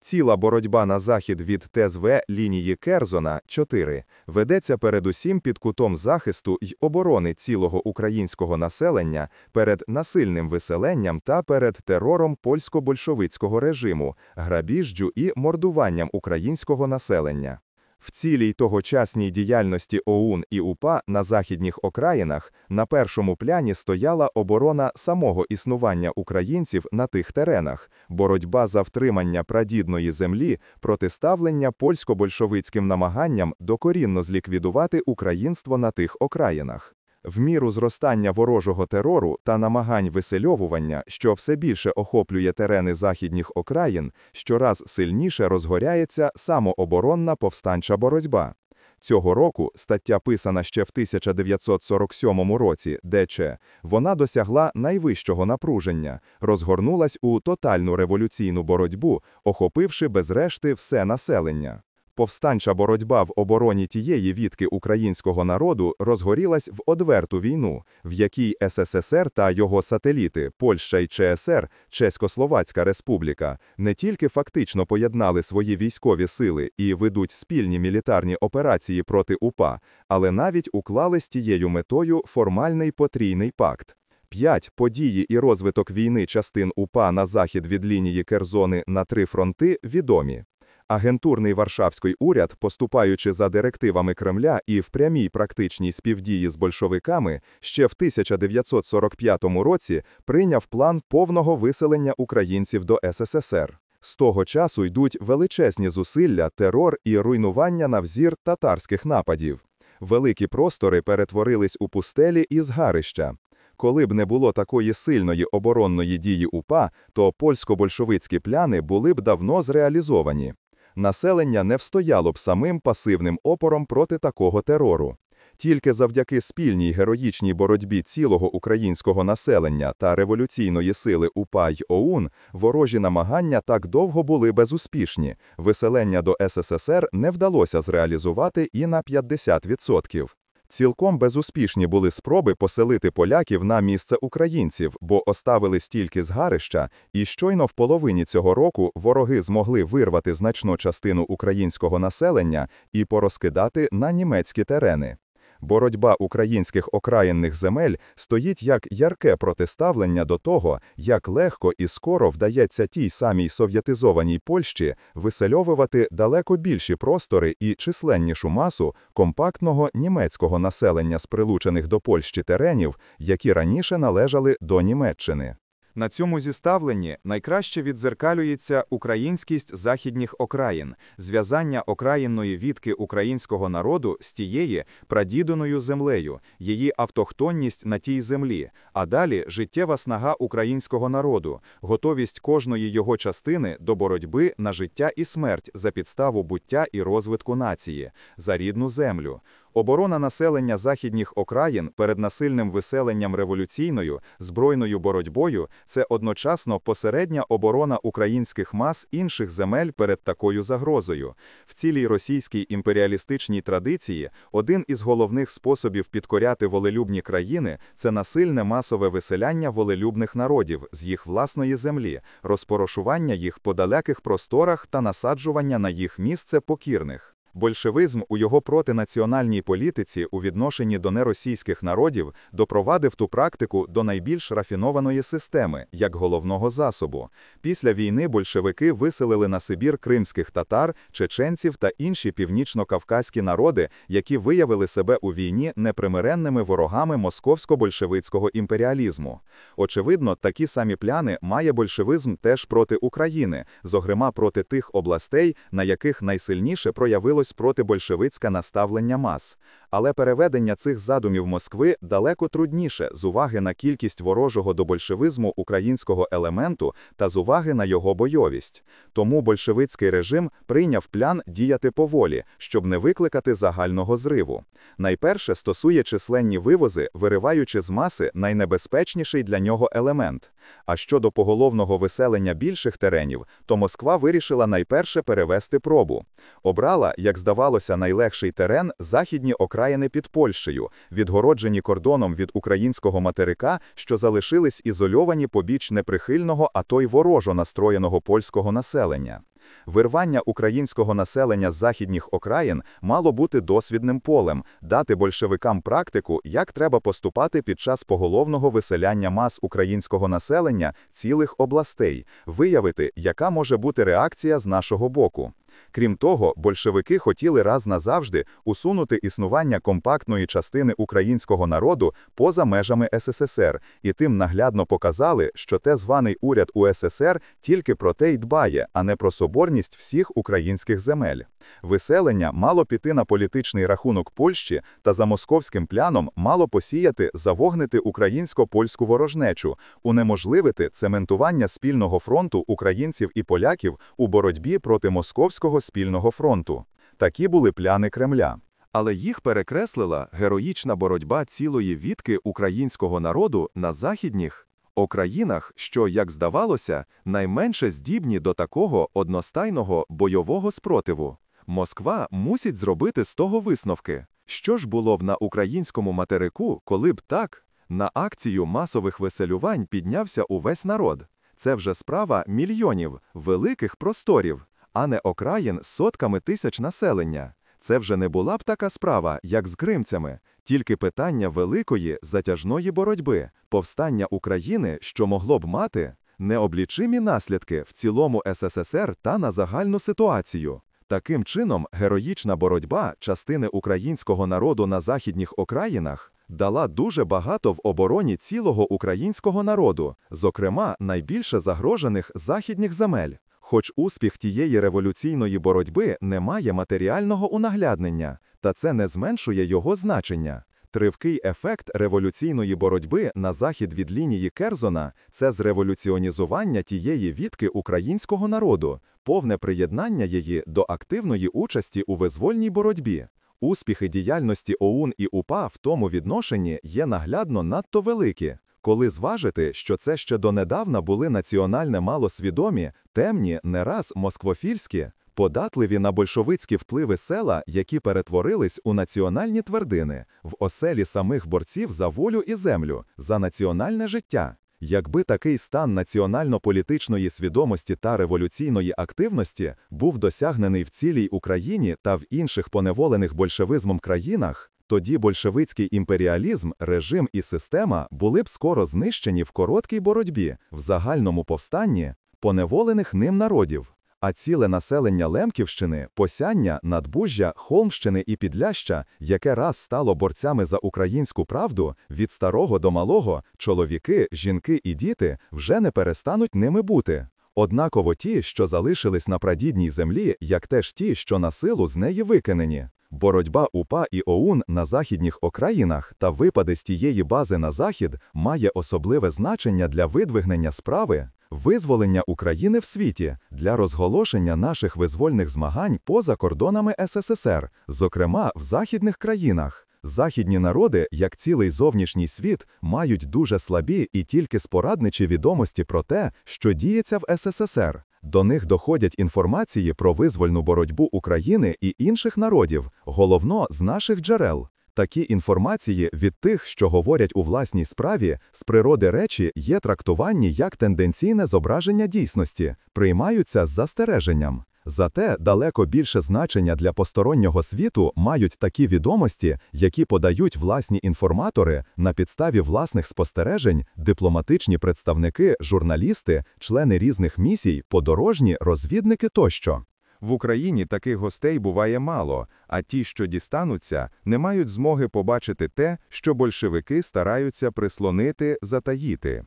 Speaker 1: Ціла боротьба на захід від ТЗВ лінії Керзона 4 ведеться передусім під кутом захисту й оборони цілого українського населення перед насильним виселенням та перед терором польсько большовицького режиму, грабіжджю і мордуванням українського населення. В цілій тогочасній діяльності ОУН і УПА на західніх окраїнах на першому пляні стояла оборона самого існування українців на тих теренах, боротьба за втримання прадідної землі, протиставлення польсько большовицьким намаганням докорінно зліквідувати українство на тих окраїнах. В міру зростання ворожого терору та намагань висельовування, що все більше охоплює терени західніх окраїн, щораз сильніше розгоряється самооборонна повстанча боротьба. Цього року стаття писана ще в 1947 році, ДЧ, вона досягла найвищого напруження, розгорнулась у тотальну революційну боротьбу, охопивши без решти все населення повстанча боротьба в обороні тієї відки українського народу розгорілась в одверту війну, в якій СССР та його сателіти Польща і ЧСР, Чеськословацька Республіка, не тільки фактично поєднали свої військові сили і ведуть спільні мілітарні операції проти УПА, але навіть уклали з тією метою формальний потрійний пакт. 5. події і розвиток війни частин УПА на захід від лінії Керзони на три фронти відомі. Агентурний Варшавський уряд, поступаючи за директивами Кремля і в прямій практичній співдії з большевиками, ще в 1945 році прийняв план повного виселення українців до СССР. З того часу йдуть величезні зусилля, терор і руйнування на взір татарських нападів. Великі простори перетворились у пустелі і згарища. Коли б не було такої сильної оборонної дії УПА, то польсько большовицькі пляни були б давно зреалізовані населення не встояло б самим пасивним опором проти такого терору. Тільки завдяки спільній героїчній боротьбі цілого українського населення та революційної сили УПА й ОУН ворожі намагання так довго були безуспішні. Виселення до СССР не вдалося зреалізувати і на 50%. Цілком безуспішні були спроби поселити поляків на місце українців, бо оставили стільки згарища, і щойно в половині цього року вороги змогли вирвати значну частину українського населення і порозкидати на німецькі терени боротьба українських окраїнних земель стоїть як ярке протиставлення до того, як легко і скоро вдається тій самій сов'ятизованій Польщі висельовувати далеко більші простори і численнішу масу компактного німецького населення з прилучених до Польщі теренів, які раніше належали до Німеччини. На цьому зіставленні найкраще відзеркалюється українськість західніх окраїн, зв'язання окраїнної відки українського народу з тієї прадіденою землею, її автохтонність на тій землі, а далі життєва снага українського народу, готовість кожної його частини до боротьби на життя і смерть за підставу буття і розвитку нації, за рідну землю. Оборона населення західніх окраїн перед насильним виселенням революційною збройною боротьбою це одночасно посередня оборона українських мас інших земель перед такою загрозою. В цілій російській імперіалістичній традиції один із головних способів підкоряти волелюбні країни це насильне масове виселяння волелюбних народів з їх власної землі, розпорошування їх по далеких просторах та насаджування на їх місце покірних. Большевизм у його протинаціональній політиці у відношенні до неросійських народів допровадив ту практику до найбільш рафінованої системи як головного засобу. Після війни большевики виселили на Сибір кримських татар, чеченців та інші північно-кавказькі народи, які виявили себе у війні непримиренними ворогами московсько-большевицького імперіалізму. Очевидно, такі самі пляни має большевизм теж проти України, зокрема проти тих областей, на яких найсильніше проявили висловилось проти большевицька наставлення мас, але переведення цих задумів Москви далеко трудніше з уваги на кількість ворожого до большевизму українського елементу та з уваги на його бойовість. Тому большевицький режим прийняв плян діяти поволі, щоб не викликати загального зриву. Найперше стосує численні вивози, вириваючи з маси найнебезпечніший для нього елемент. А щодо поголовного виселення більших теренів, то Москва вирішила найперше перевести пробу. Обрала, як здавалося, найлегший терен західні окремі окраїни під Польщею, відгороджені кордоном від українського материка, що залишились ізольовані побіч неприхильного, а то й ворожо настроєного польського населення. Вирвання українського населення з західніх окраїн мало бути досвідним полем, дати большевикам практику, як треба поступати під час поголовного виселяння мас українського населення цілих областей, виявити, яка може бути реакція з нашого боку. Крім того, большевики хотіли раз назавжди усунути існування компактної частини українського народу поза межами СССР і тим наглядно показали, що те званий уряд УССР тільки про те й дбає, а не про соборність всіх українських земель. Виселення мало піти на політичний рахунок Польщі та за московським пляном мало посіяти завогнити українсько-польську ворожнечу, унеможливити цементування спільного фронту українців і поляків у боротьбі проти московського. Українського спільного фронту. Такі були пляни Кремля. Але їх перекреслила героїчна боротьба цілої відки українського народу на західніх окраїнах, що, як здавалося, найменше здібні до такого одностайного бойового спротиву. Москва мусить зробити з того висновки, що ж було б на українському материку, коли б так на акцію масових веселювань піднявся увесь народ. Це вже справа мільйонів великих просторів а не окраїн з сотками тисяч населення. Це вже не була б така справа, як з кримцями, тільки питання великої затяжної боротьби, повстання України, що могло б мати необлічимі наслідки в цілому СССР та на загальну ситуацію. Таким чином, героїчна боротьба частини українського народу на західніх окраїнах дала дуже багато в обороні цілого українського народу, зокрема найбільше загрожених західних земель. Хоч успіх тієї революційної боротьби не має матеріального унагляднення, та це не зменшує його значення. Тривкий ефект революційної боротьби на захід від лінії Керзона це зреволюціонізування тієї відки українського народу, повне приєднання її до активної участі у визвольній боротьбі. Успіхи діяльності ОУН і УПА в тому відношенні є наглядно надто великі. Коли зважити, що це ще донедавна були національне малосвідомі, темні, не раз москвофільські, податливі на большевицькі впливи села, які перетворились у національні твердини, в оселі самих борців за волю і землю, за національне життя. Якби такий стан національно-політичної свідомості та революційної активності був досягнений в цілій Україні та в інших поневолених большевизмом країнах, тоді большевицький імперіалізм, режим і система були б скоро знищені в короткій боротьбі, в загальному повстанні поневолених ним народів, а ціле населення Лемківщини, Посяння, Надбужжя, Холмщини і Підляща, яке раз стало борцями за українську правду від старого до малого, чоловіки, жінки і діти вже не перестануть ними бути. Однаково ті, що залишились на прадідній землі, як теж ті, що на силу з неї викинені. Боротьба УПА і ОУН на західніх окраїнах та випади з тієї бази на захід має особливе значення для видвигнення справи, визволення України в світі для розголошення наших визвольних змагань поза кордонами СССР, зокрема в західних країнах. Західні народи, як цілий зовнішній світ, мають дуже слабі і тільки спорадничі відомості про те, що діється в СССР. До них доходять інформації про визвольну боротьбу України і інших народів, головно з наших джерел. Такі інформації від тих, що говорять у власній справі, з природи речі є трактуванні як тенденційне зображення дійсності, приймаються з застереженням. Зате далеко більше значення для постороннього світу мають такі відомості, які подають власні інформатори на підставі власних спостережень, дипломатичні представники, журналісти, члени різних місій, подорожні, розвідники тощо. В Україні таких гостей буває мало, а ті, що дістануться, не мають змоги побачити те, що большевики стараються прислонити, затаїти.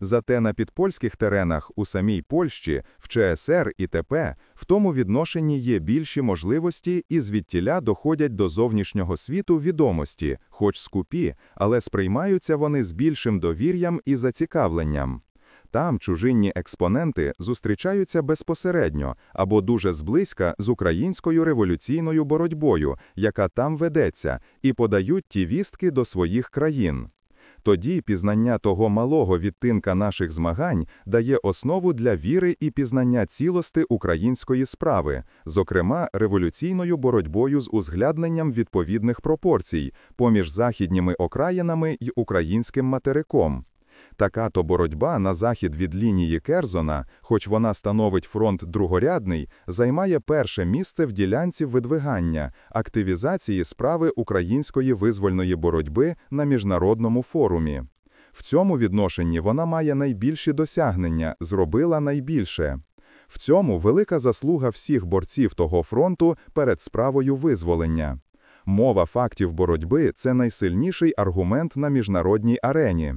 Speaker 1: Зате на підпольських теренах у самій Польщі, в ЧСР і ТП в тому відношенні є більші можливості і звідтіля доходять до зовнішнього світу відомості, хоч скупі, але сприймаються вони з більшим довір'ям і зацікавленням. Там чужинні експоненти зустрічаються безпосередньо або дуже зблизька з українською революційною боротьбою, яка там ведеться, і подають ті вістки до своїх країн. Тоді пізнання того малого відтинка наших змагань дає основу для віри і пізнання цілости української справи, зокрема революційною боротьбою з узглядненням відповідних пропорцій поміж західніми окраїнами й українським материком. Така то боротьба на захід від лінії Керзона, хоч вона становить фронт другорядний, займає перше місце в ділянці видвигання, активізації справи української визвольної боротьби на міжнародному форумі. В цьому відношенні вона має найбільші досягнення, зробила найбільше. В цьому велика заслуга всіх борців того фронту перед справою визволення. Мова фактів боротьби це найсильніший аргумент на міжнародній арені.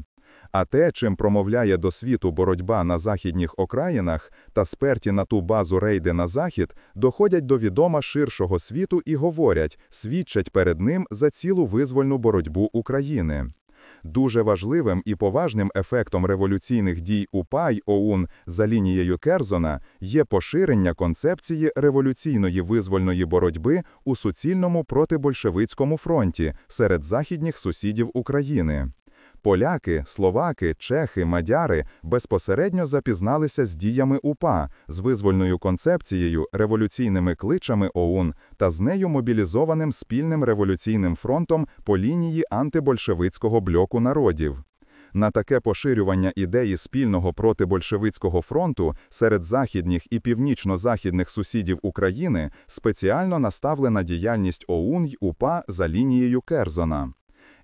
Speaker 1: А те, чим промовляє до світу боротьба на західніх окраїнах та сперті на ту базу рейди на захід, доходять до відома ширшого світу і говорять, свідчать перед ним за цілу визвольну боротьбу України. Дуже важливим і поважним ефектом революційних дій УПА й ОУН за лінією Керзона є поширення концепції революційної визвольної боротьби у суцільному протибольшевицькому фронті серед західніх сусідів України. Поляки, словаки, чехи, мадяри безпосередньо запізналися з діями УПА, з визвольною концепцією, революційними кличами ОУН та з нею мобілізованим спільним революційним фронтом по лінії антибольшевицького бльоку народів. На таке поширювання ідеї спільного протибольшевицького фронту серед західніх і північно-західних сусідів України спеціально наставлена діяльність ОУН й УПА за лінією Керзона.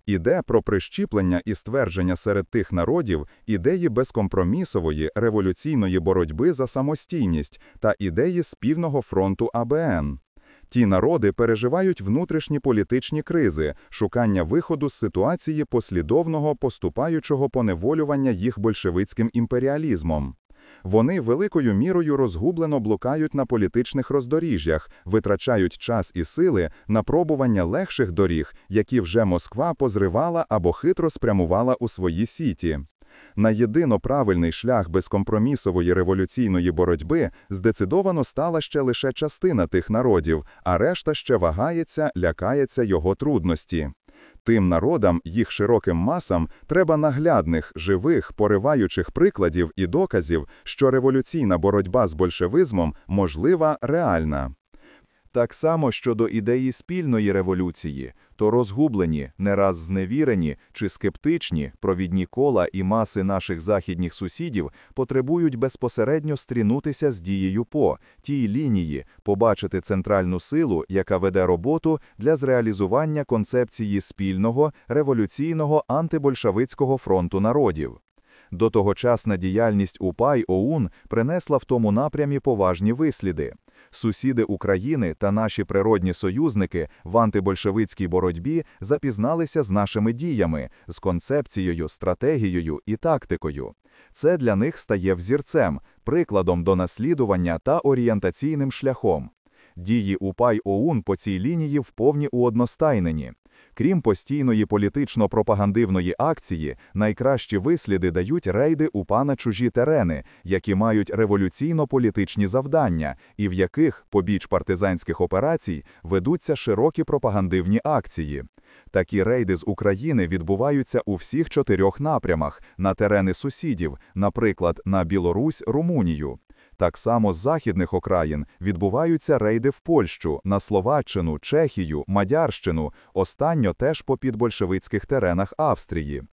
Speaker 1: Іде про прищіплення і ствердження серед тих народів ідеї безкомпромісової революційної боротьби за самостійність та ідеї співного фронту АБН. Ті народи переживають внутрішні політичні кризи, шукання виходу з ситуації послідовного поступаючого поневолювання їх большевицьким імперіалізмом. Вони великою мірою розгублено блукають на політичних роздоріжжях, витрачають час і сили на пробування легших доріг, які вже Москва позривала або хитро спрямувала у свої сіті. На єдино правильний шлях безкомпромісової революційної боротьби здецидовано стала ще лише частина тих народів, а решта ще вагається, лякається його трудності. Тим народам, їх широким масам, треба наглядних, живих, пориваючих прикладів і доказів, що революційна боротьба з большевизмом можлива реальна. Так само щодо ідеї спільної революції, то розгублені, не раз зневірені чи скептичні провідні кола і маси наших західніх сусідів потребують безпосередньо стрінутися з дією по тій лінії, побачити центральну силу, яка веде роботу для зреалізування концепції спільного революційного антибольшавицького фронту народів. До тогочасна діяльність УПА й ОУН принесла в тому напрямі поважні висліди. Сусіди України та наші природні союзники в антибольшевицькій боротьбі запізналися з нашими діями, з концепцією, стратегією і тактикою. Це для них стає взірцем, прикладом до наслідування та орієнтаційним шляхом. Дії УПА ОУН по цій лінії в повні уодностайнені. Крім постійної політично-пропагандивної акції, найкращі висліди дають рейди у пана чужі терени, які мають революційно-політичні завдання, і в яких, побіч партизанських операцій, ведуться широкі пропагандивні акції. Такі рейди з України відбуваються у всіх чотирьох напрямах: на терени сусідів, наприклад, на Білорусь, Румунію. Так само з західних окраїн відбуваються рейди в Польщу, на Словаччину, Чехію, Мадярщину, останньо теж по підбольшевицьких теренах Австрії.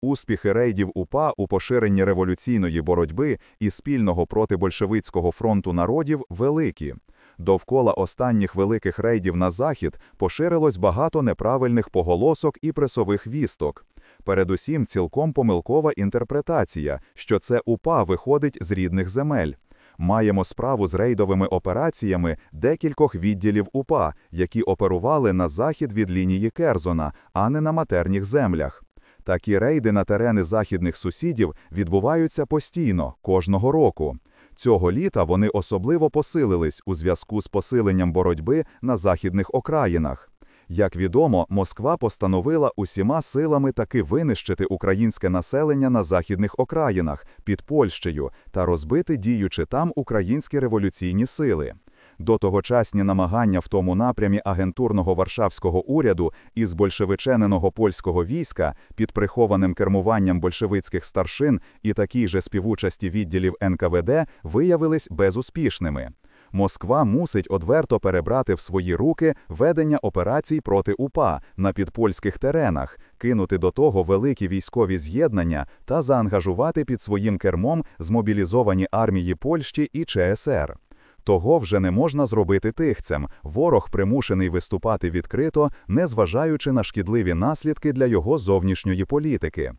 Speaker 1: Успіхи рейдів УПА у поширенні революційної боротьби і спільного протибольшевицького фронту народів великі. Довкола останніх великих рейдів на захід поширилось багато неправильних поголосок і пресових вісток. Передусім, цілком помилкова інтерпретація, що це упа виходить з рідних земель маємо справу з рейдовими операціями декількох відділів УПА, які оперували на захід від лінії Керзона, а не на матерніх землях. Такі рейди на терени західних сусідів відбуваються постійно кожного року. Цього літа вони особливо посилились у зв'язку з посиленням боротьби на західних окраїнах. Як відомо, Москва постановила усіма силами таки винищити українське населення на західних окраїнах під Польщею та розбити діючи там українські революційні сили. До тогочасні намагання в тому напрямі агентурного варшавського уряду із большевичененого польського війська під прихованим кермуванням большевицьких старшин і такій же співучасті відділів НКВД виявились безуспішними. Москва мусить одверто перебрати в свої руки ведення операцій проти УПА на підпольських теренах, кинути до того великі військові з'єднання та заангажувати під своїм кермом змобілізовані армії Польщі і ЧСР. Того вже не можна зробити тихцем. Ворог примушений виступати відкрито, незважаючи на шкідливі наслідки для його зовнішньої політики.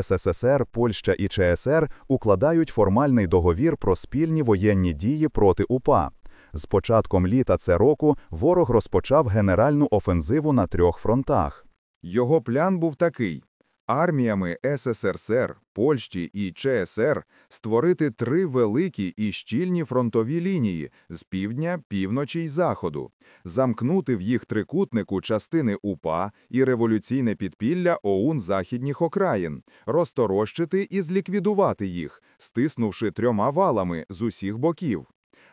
Speaker 1: СССР, Польща і ЧСР укладають формальний договір про спільні воєнні дії проти УПА. З початком літа це року ворог розпочав генеральну офензиву на трьох фронтах. Його план був такий: арміями СССР, Польщі і ЧСР створити три великі і щільні фронтові лінії з півдня, півночі й заходу, замкнути в їх трикутнику частини УПА і революційне підпілля ОУН західніх окраїн, розторощити і зліквідувати їх, стиснувши трьома валами з усіх боків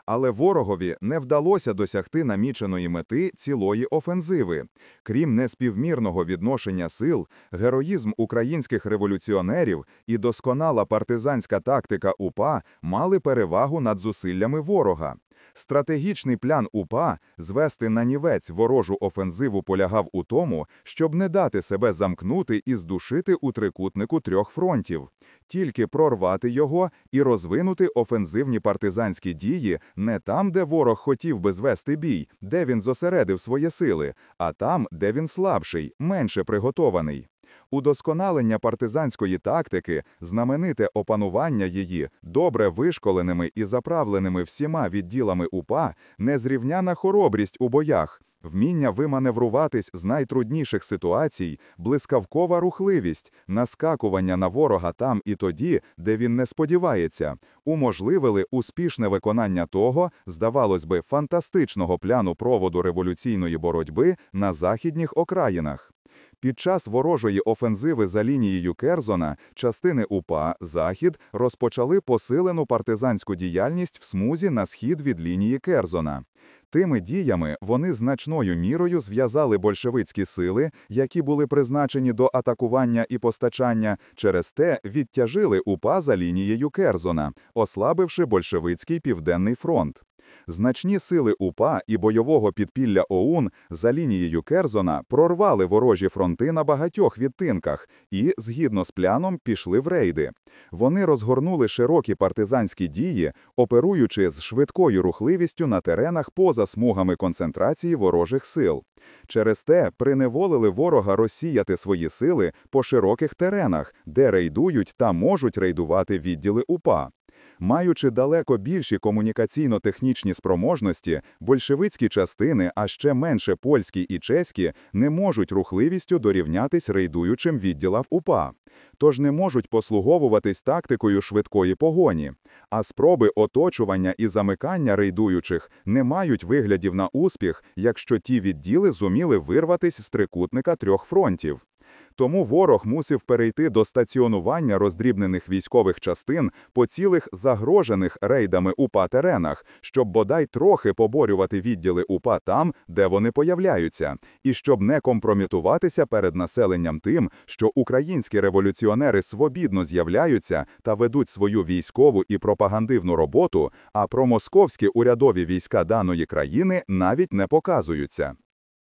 Speaker 1: але ворогові не вдалося досягти наміченої мети цілої офензиви. Крім неспівмірного відношення сил, героїзм українських революціонерів і досконала партизанська тактика УПА мали перевагу над зусиллями ворога. Стратегічний плян УПА звести на нівець ворожу офензиву полягав у тому, щоб не дати себе замкнути і здушити у трикутнику трьох фронтів, тільки прорвати його і розвинути офензивні партизанські дії не там, де ворог хотів би звести бій, де він зосередив свої сили, а там, де він слабший, менше приготований. Удосконалення партизанської тактики, знамените опанування її добре вишколеними і заправленими всіма відділами УПА, незрівняна хоробрість у боях. Вміння виманевруватись з найтрудніших ситуацій, блискавкова рухливість, наскакування на ворога там і тоді, де він не сподівається, уможливили успішне виконання того, здавалось би, фантастичного пляну проводу революційної боротьби на західніх окраїнах. Під час ворожої офензиви за лінією Керзона частини УПА Захід розпочали посилену партизанську діяльність в смузі на схід від лінії Керзона. Тими діями вони значною мірою зв'язали большевицькі сили, які були призначені до атакування і постачання, через те відтяжили УПА за лінією Керзона, ослабивши большевицький південний фронт. Значні сили УПА і бойового підпілля ОУН за лінією Керзона прорвали ворожі фронти на багатьох відтинках і, згідно з пляном, пішли в рейди. Вони розгорнули широкі партизанські дії, оперуючи з швидкою рухливістю на теренах поза смугами концентрації ворожих сил. Через те приневолили ворога розсіяти свої сили по широких теренах, де рейдують та можуть рейдувати відділи УПА. Маючи далеко більші комунікаційно-технічні спроможності, большевицькі частини, а ще менше польські і чеські, не можуть рухливістю дорівнятись рейдуючим відділам УПА, тож не можуть послуговуватись тактикою швидкої погоні, а спроби оточування і замикання рейдуючих не мають виглядів на успіх, якщо ті відділи зуміли вирватися з трикутника трьох фронтів. Тому ворог мусив перейти до стаціонування роздрібнених військових частин по цілих загрожених рейдами УПА теренах, щоб бодай трохи поборювати відділи УПА там, де вони появляються, і щоб не компрометуватися перед населенням тим, що українські революціонери свобідно з'являються та ведуть свою військову і пропагандивну роботу, а промосковські урядові війська даної країни навіть не показуються.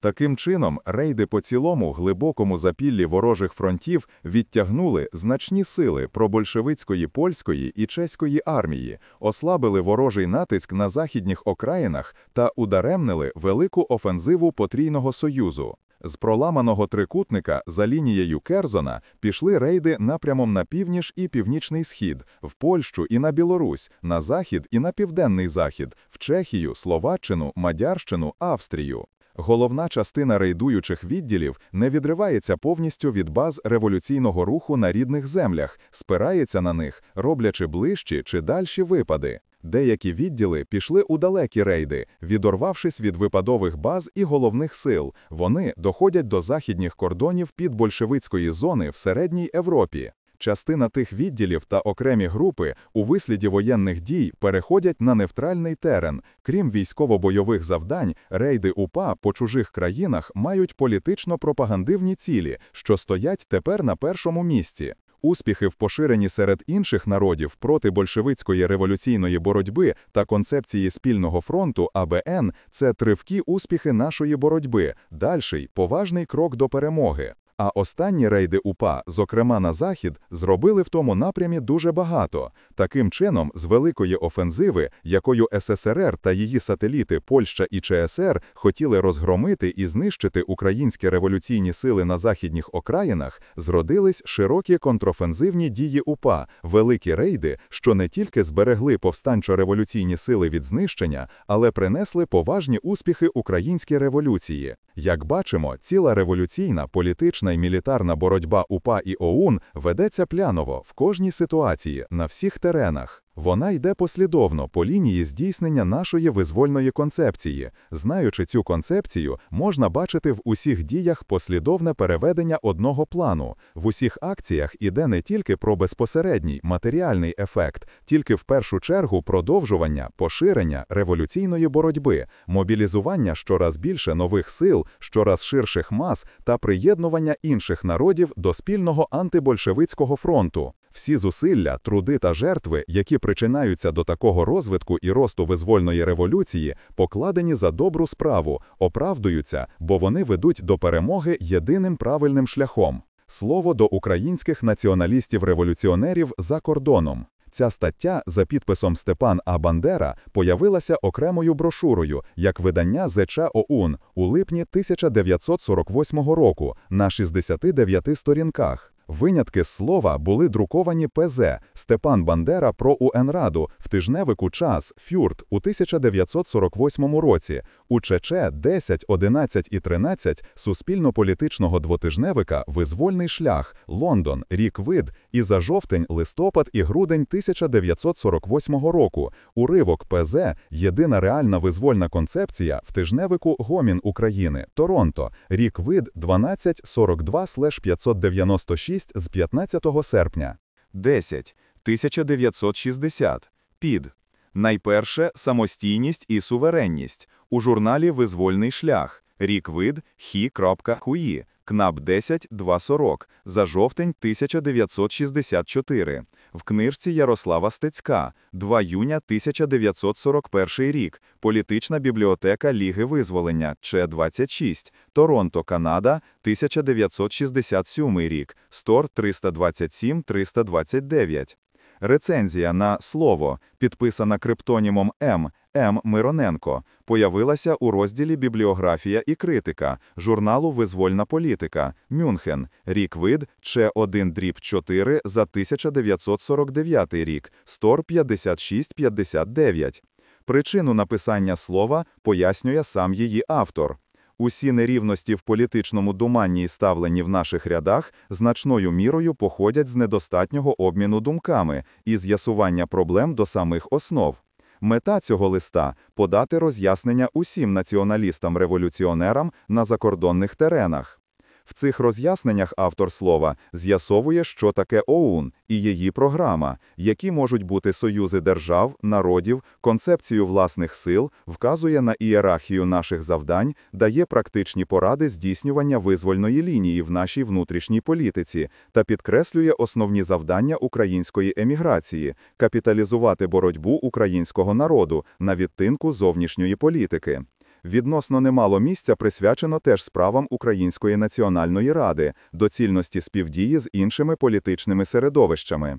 Speaker 1: Таким чином, рейди по цілому глибокому запіллі ворожих фронтів відтягнули значні сили пробольшевицької польської і чеської армії, ослабили ворожий натиск на західніх окраїнах та ударемнили велику офензиву потрійного союзу. З проламаного трикутника за лінією Керзона пішли рейди напрямом на північ і північний схід, в Польщу і на Білорусь, на захід і на південний захід, в Чехію, Словаччину, Мадярщину, Австрію. Головна частина рейдуючих відділів не відривається повністю від баз революційного руху на рідних землях, спирається на них, роблячи ближчі чи дальші випади. Деякі відділи пішли у далекі рейди, відорвавшись від випадових баз і головних сил, вони доходять до західніх кордонів під большевицької зони в середній Європі. Частина тих відділів та окремі групи у висліді воєнних дій переходять на невтральний терен. Крім військово-бойових завдань, рейди УПА по чужих країнах мають політично пропагандивні цілі, що стоять тепер на першому місці. Успіхи в поширенні серед інших народів проти большевицької революційної боротьби та концепції спільного фронту АБН це тривкі успіхи нашої боротьби, дальший поважний крок до перемоги. А останні рейди УПА, зокрема на захід, зробили в тому напрямі дуже багато. Таким чином, з великої офензиви, якою СССР та її сателіти Польща і ЧСР хотіли розгромити і знищити українські революційні сили на західніх окраїнах, зродились широкі контрофензивні дії УПА, великі рейди, що не тільки зберегли повстанчо-революційні сили від знищення, але принесли поважні успіхи українській революції. Як бачимо, ціла революційна політична політична і мілітарна боротьба УПА і ОУН ведеться пляново в кожній ситуації на всіх теренах. Вона йде послідовно по лінії здійснення нашої визвольної концепції. Знаючи цю концепцію, можна бачити в усіх діях послідовне переведення одного плану. В усіх акціях іде не тільки про безпосередній матеріальний ефект, тільки в першу чергу продовжування, поширення революційної боротьби, мобілізування щораз більше нових сил, щораз ширших мас та приєднування інших народів до спільного антибольшевицького фронту. Всі зусилля, труди та жертви, які причинаються до такого розвитку і росту визвольної революції, покладені за добру справу, оправдуються, бо вони ведуть до перемоги єдиним правильним шляхом. Слово до українських націоналістів-революціонерів за кордоном. Ця стаття за підписом Степан А. Бандера появилася окремою брошурою як видання ЗЧ ОУН у липні 1948 року на 69 сторінках. Винятки з слова були друковані ПЗ Степан Бандера про УНРаду в тижневику час Фюрт у 1948 році, у ЧЧ 10, 11 і 13 суспільно-політичного двотижневика Визвольний шлях, Лондон, рік вид і за жовтень, листопад і грудень 1948 року. Уривок ПЗ Єдина реальна визвольна концепція в тижневику Гомін України, Торонто, рік вид 12, 42, 596 6 з 15 серпня. 10. 1960. Під. Найперше самостійність і суверенність у журналі Визвольний шлях. Рік вид хі.хуї. КНАП 10 240 за жовтень 1964, в книжці Ярослава Стецька, 2 юня 1941 рік, політична бібліотека Ліги Визволення, Ч26, Торонто, Канада, 1967 рік, Стор 327 329. Рецензія на слово, підписана криптонімом М. М. Мироненко, появилася у розділі Бібліографія і критика журналу Визвольна політика Мюнхен, рік вид Ч1 дріб 4 за 1949 рік, стор 5659. Причину написання слова пояснює сам її автор. Усі нерівності в політичному думанні і ставленні в наших рядах значною мірою походять з недостатнього обміну думками і з'ясування проблем до самих основ. Мета цього листа подати роз'яснення усім націоналістам-революціонерам на закордонних теренах. В цих роз'ясненнях автор слова з'ясовує, що таке ОУН і її програма, які можуть бути союзи держав, народів, концепцію власних сил, вказує на ієрархію наших завдань, дає практичні поради здійснювання визвольної лінії в нашій внутрішній політиці та підкреслює основні завдання української еміграції, капіталізувати боротьбу українського народу на відтинку зовнішньої політики. Відносно немало місця присвячено теж справам Української національної ради, доцільності співдії з іншими політичними середовищами.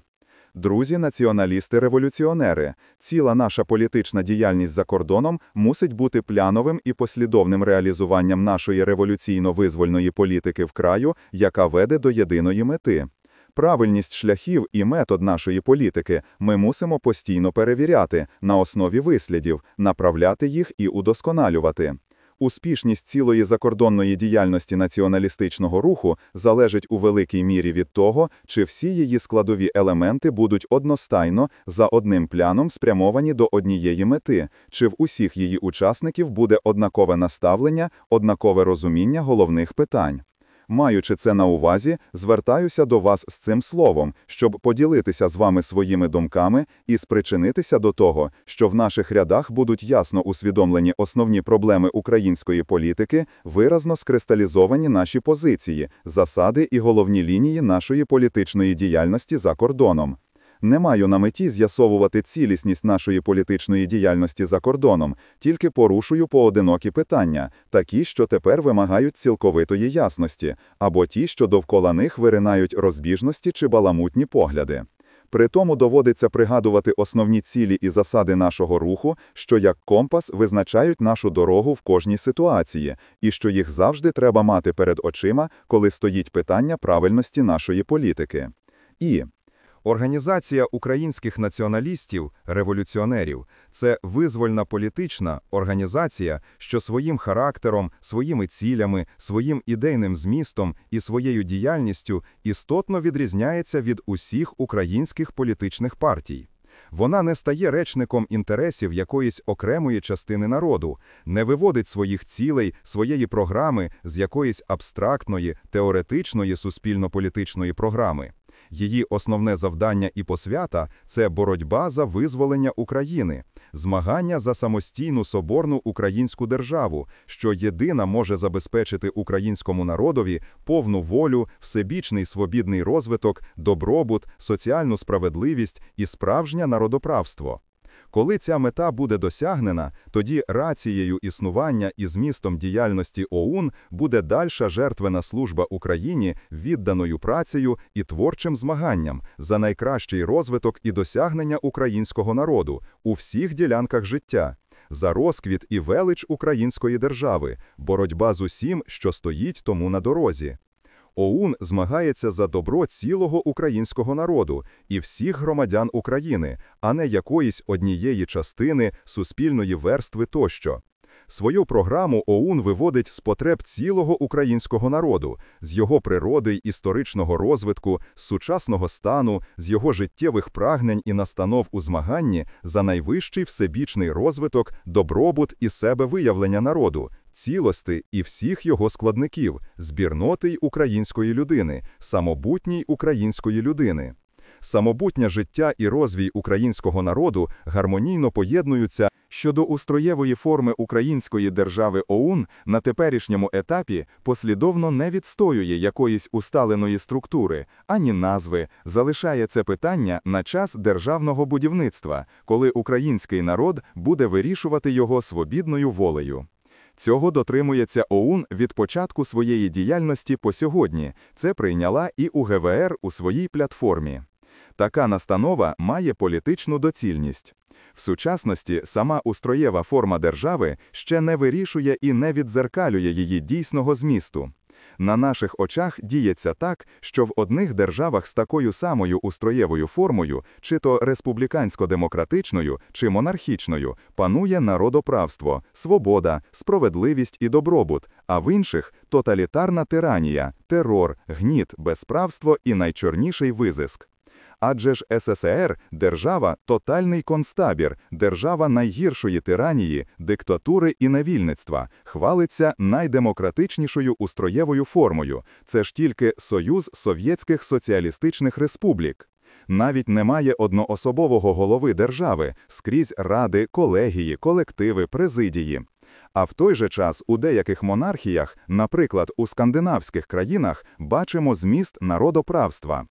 Speaker 1: Друзі, націоналісти-революціонери, ціла наша політична діяльність за кордоном мусить бути пляновим і послідовним реалізуванням нашої революційно-визвольної політики в краю, яка веде до єдиної мети. Правильність шляхів і метод нашої політики ми мусимо постійно перевіряти на основі вислідів, направляти їх і удосконалювати. Успішність цілої закордонної діяльності націоналістичного руху залежить у великій мірі від того, чи всі її складові елементи будуть одностайно за одним пляном спрямовані до однієї мети, чи в усіх її учасників буде однакове наставлення, однакове розуміння головних питань. Маючи це на увазі, звертаюся до вас з цим словом, щоб поділитися з вами своїми думками і спричинитися до того, що в наших рядах будуть ясно усвідомлені основні проблеми української політики, виразно скристалізовані наші позиції, засади і головні лінії нашої політичної діяльності за кордоном. Не маю на меті з'ясовувати цілісність нашої політичної діяльності за кордоном, тільки порушую поодинокі питання, такі, що тепер вимагають цілковитої ясності, або ті, що довкола них виринають розбіжності чи баламутні погляди. Притому доводиться пригадувати основні цілі і засади нашого руху, що як компас визначають нашу дорогу в кожній ситуації, і що їх завжди треба мати перед очима, коли стоїть питання правильності нашої політики. І Організація українських націоналістів, революціонерів це визвольна політична організація, що своїм характером, своїми цілями, своїм ідейним змістом і своєю діяльністю істотно відрізняється від усіх українських політичних партій. Вона не стає речником інтересів якоїсь окремої частини народу, не виводить своїх цілей, своєї програми з якоїсь абстрактної, теоретичної суспільно-політичної програми. Її основне завдання і посвята це боротьба за визволення України, змагання за самостійну соборну українську державу, що єдина може забезпечити українському народові повну волю, всебічний свобідний розвиток, добробут, соціальну справедливість і справжнє народоправство. Коли ця мета буде досягнена, тоді рацією існування і змістом діяльності ОУН буде дальша жертвена служба Україні відданою працею і творчим змаганням за найкращий розвиток і досягнення українського народу у всіх ділянках життя. За розквіт і велич української держави, боротьба з усім, що стоїть тому на дорозі. ОУН змагається за добро цілого українського народу і всіх громадян України, а не якоїсь однієї частини суспільної верстви тощо. Свою програму ОУН виводить з потреб цілого українського народу, з його природи, історичного розвитку, сучасного стану, з його життєвих прагнень і настанов у змаганні за найвищий всебічний розвиток, добробут і себевиявлення народу, цілости і всіх його складників, збірноти української людини, самобутній української людини. Самобутнє життя і розвій українського народу гармонійно поєднуються щодо устроєвої форми української держави ОУН на теперішньому етапі послідовно не відстоює якоїсь усталеної структури, ані назви, залишає це питання на час державного будівництва, коли український народ буде вирішувати його свобідною волею. Цього дотримується ОУН від початку своєї діяльності по сьогодні. Це прийняла і УГВР у своїй платформі. Така настанова має політичну доцільність. В сучасності сама устроєва форма держави ще не вирішує і не відзеркалює її дійсного змісту на наших очах діється так, що в одних державах з такою самою устроєвою формою, чи то республікансько-демократичною, чи монархічною, панує народоправство, свобода, справедливість і добробут, а в інших тоталітарна тиранія, терор, гніт, безправство і найчорніший визиск. Адже ж СССР держава тотальний концтабір, держава найгіршої тиранії, диктатури і невільництва, хвалиться найдемократичнішою устроєвою формою. Це ж тільки Союз Совєтських Соціалістичних Республік. Навіть немає одноособового голови держави скрізь ради, колегії, колективи, президії. А в той же час у деяких монархіях, наприклад, у скандинавських країнах, бачимо зміст народоправства.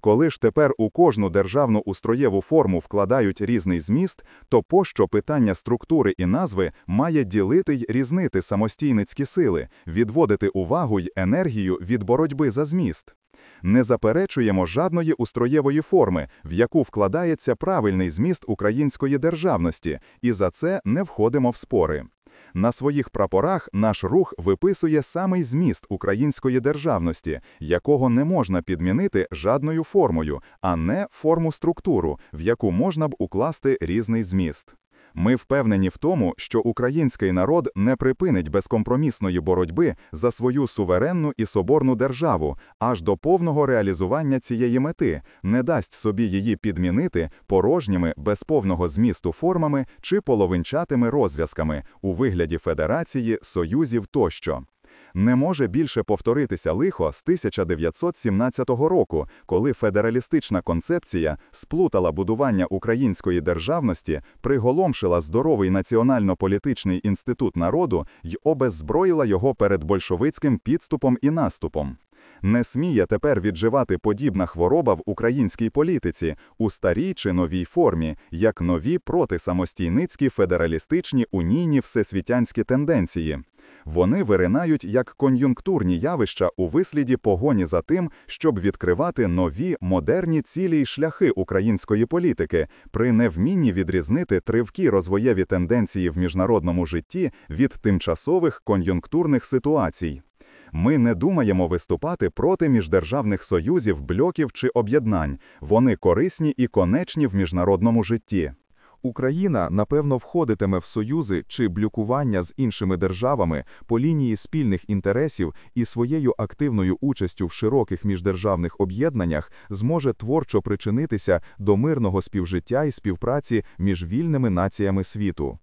Speaker 1: Коли ж тепер у кожну державну устроєву форму вкладають різний зміст, то пощо питання структури і назви має ділити й різнити самостійницькі сили, відводити увагу й енергію від боротьби за зміст. Не заперечуємо жадної устроєвої форми, в яку вкладається правильний зміст української державності, і за це не входимо в спори. На своїх прапорах наш рух виписує самий зміст української державності, якого не можна підмінити жадною формою, а не форму структуру, в яку можна б укласти різний зміст. Ми впевнені в тому, що український народ не припинить безкомпромісної боротьби за свою суверенну і соборну державу аж до повного реалізування цієї мети, не дасть собі її підмінити порожніми без повного змісту формами чи половинчатими розв'язками у вигляді федерації, союзів тощо не може більше повторитися лихо з 1917 року, коли федералістична концепція сплутала будування української державності, приголомшила здоровий національно-політичний інститут народу й обеззброїла його перед большевицьким підступом і наступом. Не сміє тепер відживати подібна хвороба в українській політиці у старій чи новій формі, як нові протисамостійницькі федералістичні унійні всесвітянські тенденції. Вони виринають як кон'юнктурні явища у висліді погоні за тим, щоб відкривати нові модерні цілі й шляхи української політики при невмінні відрізнити тривкі розвоєві тенденції в міжнародному житті від тимчасових кон'юнктурних ситуацій. Ми не думаємо виступати проти міждержавних союзів, бльоків чи об'єднань. Вони корисні і конечні в міжнародному житті. Україна, напевно, входитиме в союзи чи блюкування з іншими державами по лінії спільних інтересів і своєю активною участю в широких міждержавних об'єднаннях зможе творчо причинитися до мирного співжиття і співпраці між вільними націями світу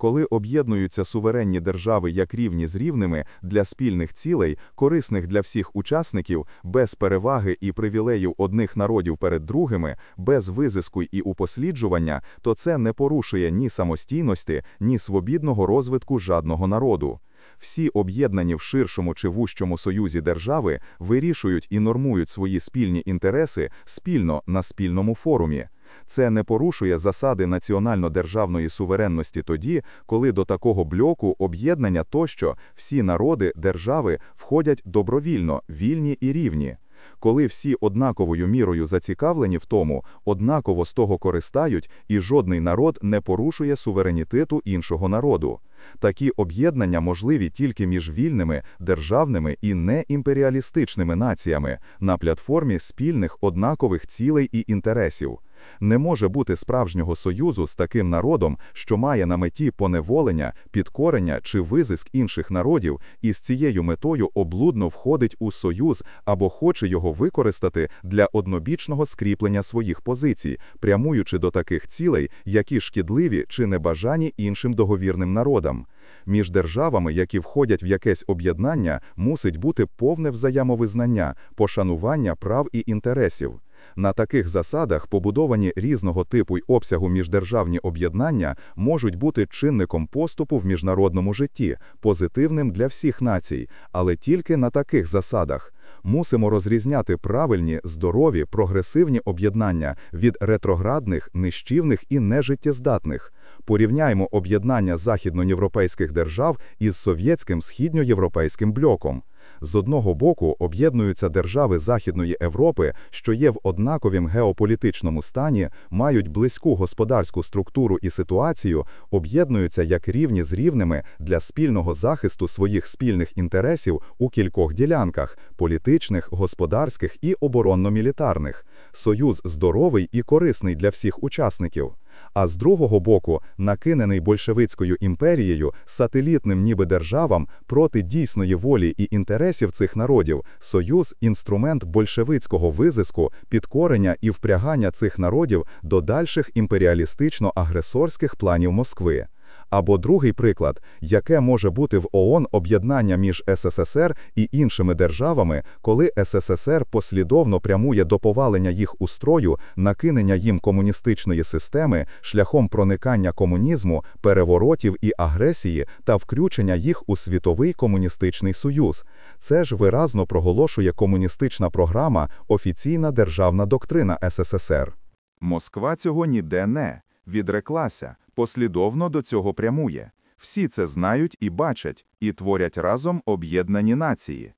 Speaker 1: коли об'єднуються суверенні держави як рівні з рівними для спільних цілей, корисних для всіх учасників, без переваги і привілеїв одних народів перед другими, без визиску і упосліджування, то це не порушує ні самостійності, ні свобідного розвитку жадного народу. Всі об'єднані в ширшому чи вущому союзі держави вирішують і нормують свої спільні інтереси спільно на спільному форумі. Це не порушує засади національно-державної суверенності тоді, коли до такого бльоку об'єднання тощо всі народи держави входять добровільно, вільні і рівні. Коли всі однаковою мірою зацікавлені в тому, однаково з того користають, і жодний народ не порушує суверенітету іншого народу. Такі об'єднання можливі тільки між вільними, державними і неімперіалістичними націями на платформі спільних однакових цілей і інтересів. Не може бути справжнього союзу з таким народом, що має на меті поневолення, підкорення чи визиск інших народів, і з цією метою облудно входить у союз або хоче його використати для однобічного скріплення своїх позицій, прямуючи до таких цілей, які шкідливі чи небажані іншим договірним народам. Між державами, які входять в якесь об'єднання, мусить бути повне взаємовизнання, пошанування прав і інтересів. На таких засадах побудовані різного типу й обсягу міждержавні об'єднання можуть бути чинником поступу в міжнародному житті, позитивним для всіх націй, але тільки на таких засадах. Мусимо розрізняти правильні, здорові, прогресивні об'єднання від ретроградних, нищівних і нежиттєздатних. Порівняємо об'єднання західноєвропейських держав із совєтським східньоєвропейським блоком. З одного боку об'єднуються держави Західної Європи, що є в однаковім геополітичному стані, мають близьку господарську структуру і ситуацію, об'єднуються як рівні з рівними для спільного захисту своїх спільних інтересів у кількох ділянках політичних, господарських і оборонно-мілітарних. Союз здоровий і корисний для всіх учасників а з другого боку, накинений большевицькою імперією сателітним ніби державам проти дійсної волі і інтересів цих народів, союз інструмент большевицького визиску, підкорення і впрягання цих народів до дальших імперіалістично агресорських планів Москви. Або другий приклад, яке може бути в ООН об'єднання між СССР і іншими державами, коли СССР послідовно прямує до повалення їх устрою, накинення їм комуністичної системи, шляхом проникання комунізму, переворотів і агресії та включення їх у світовий комуністичний союз. Це ж виразно проголошує комуністична програма, офіційна державна доктрина СССР. Москва цього ніде не відреклася послідовно до цього прямує. Всі це знають і бачать, і творять разом об'єднані нації.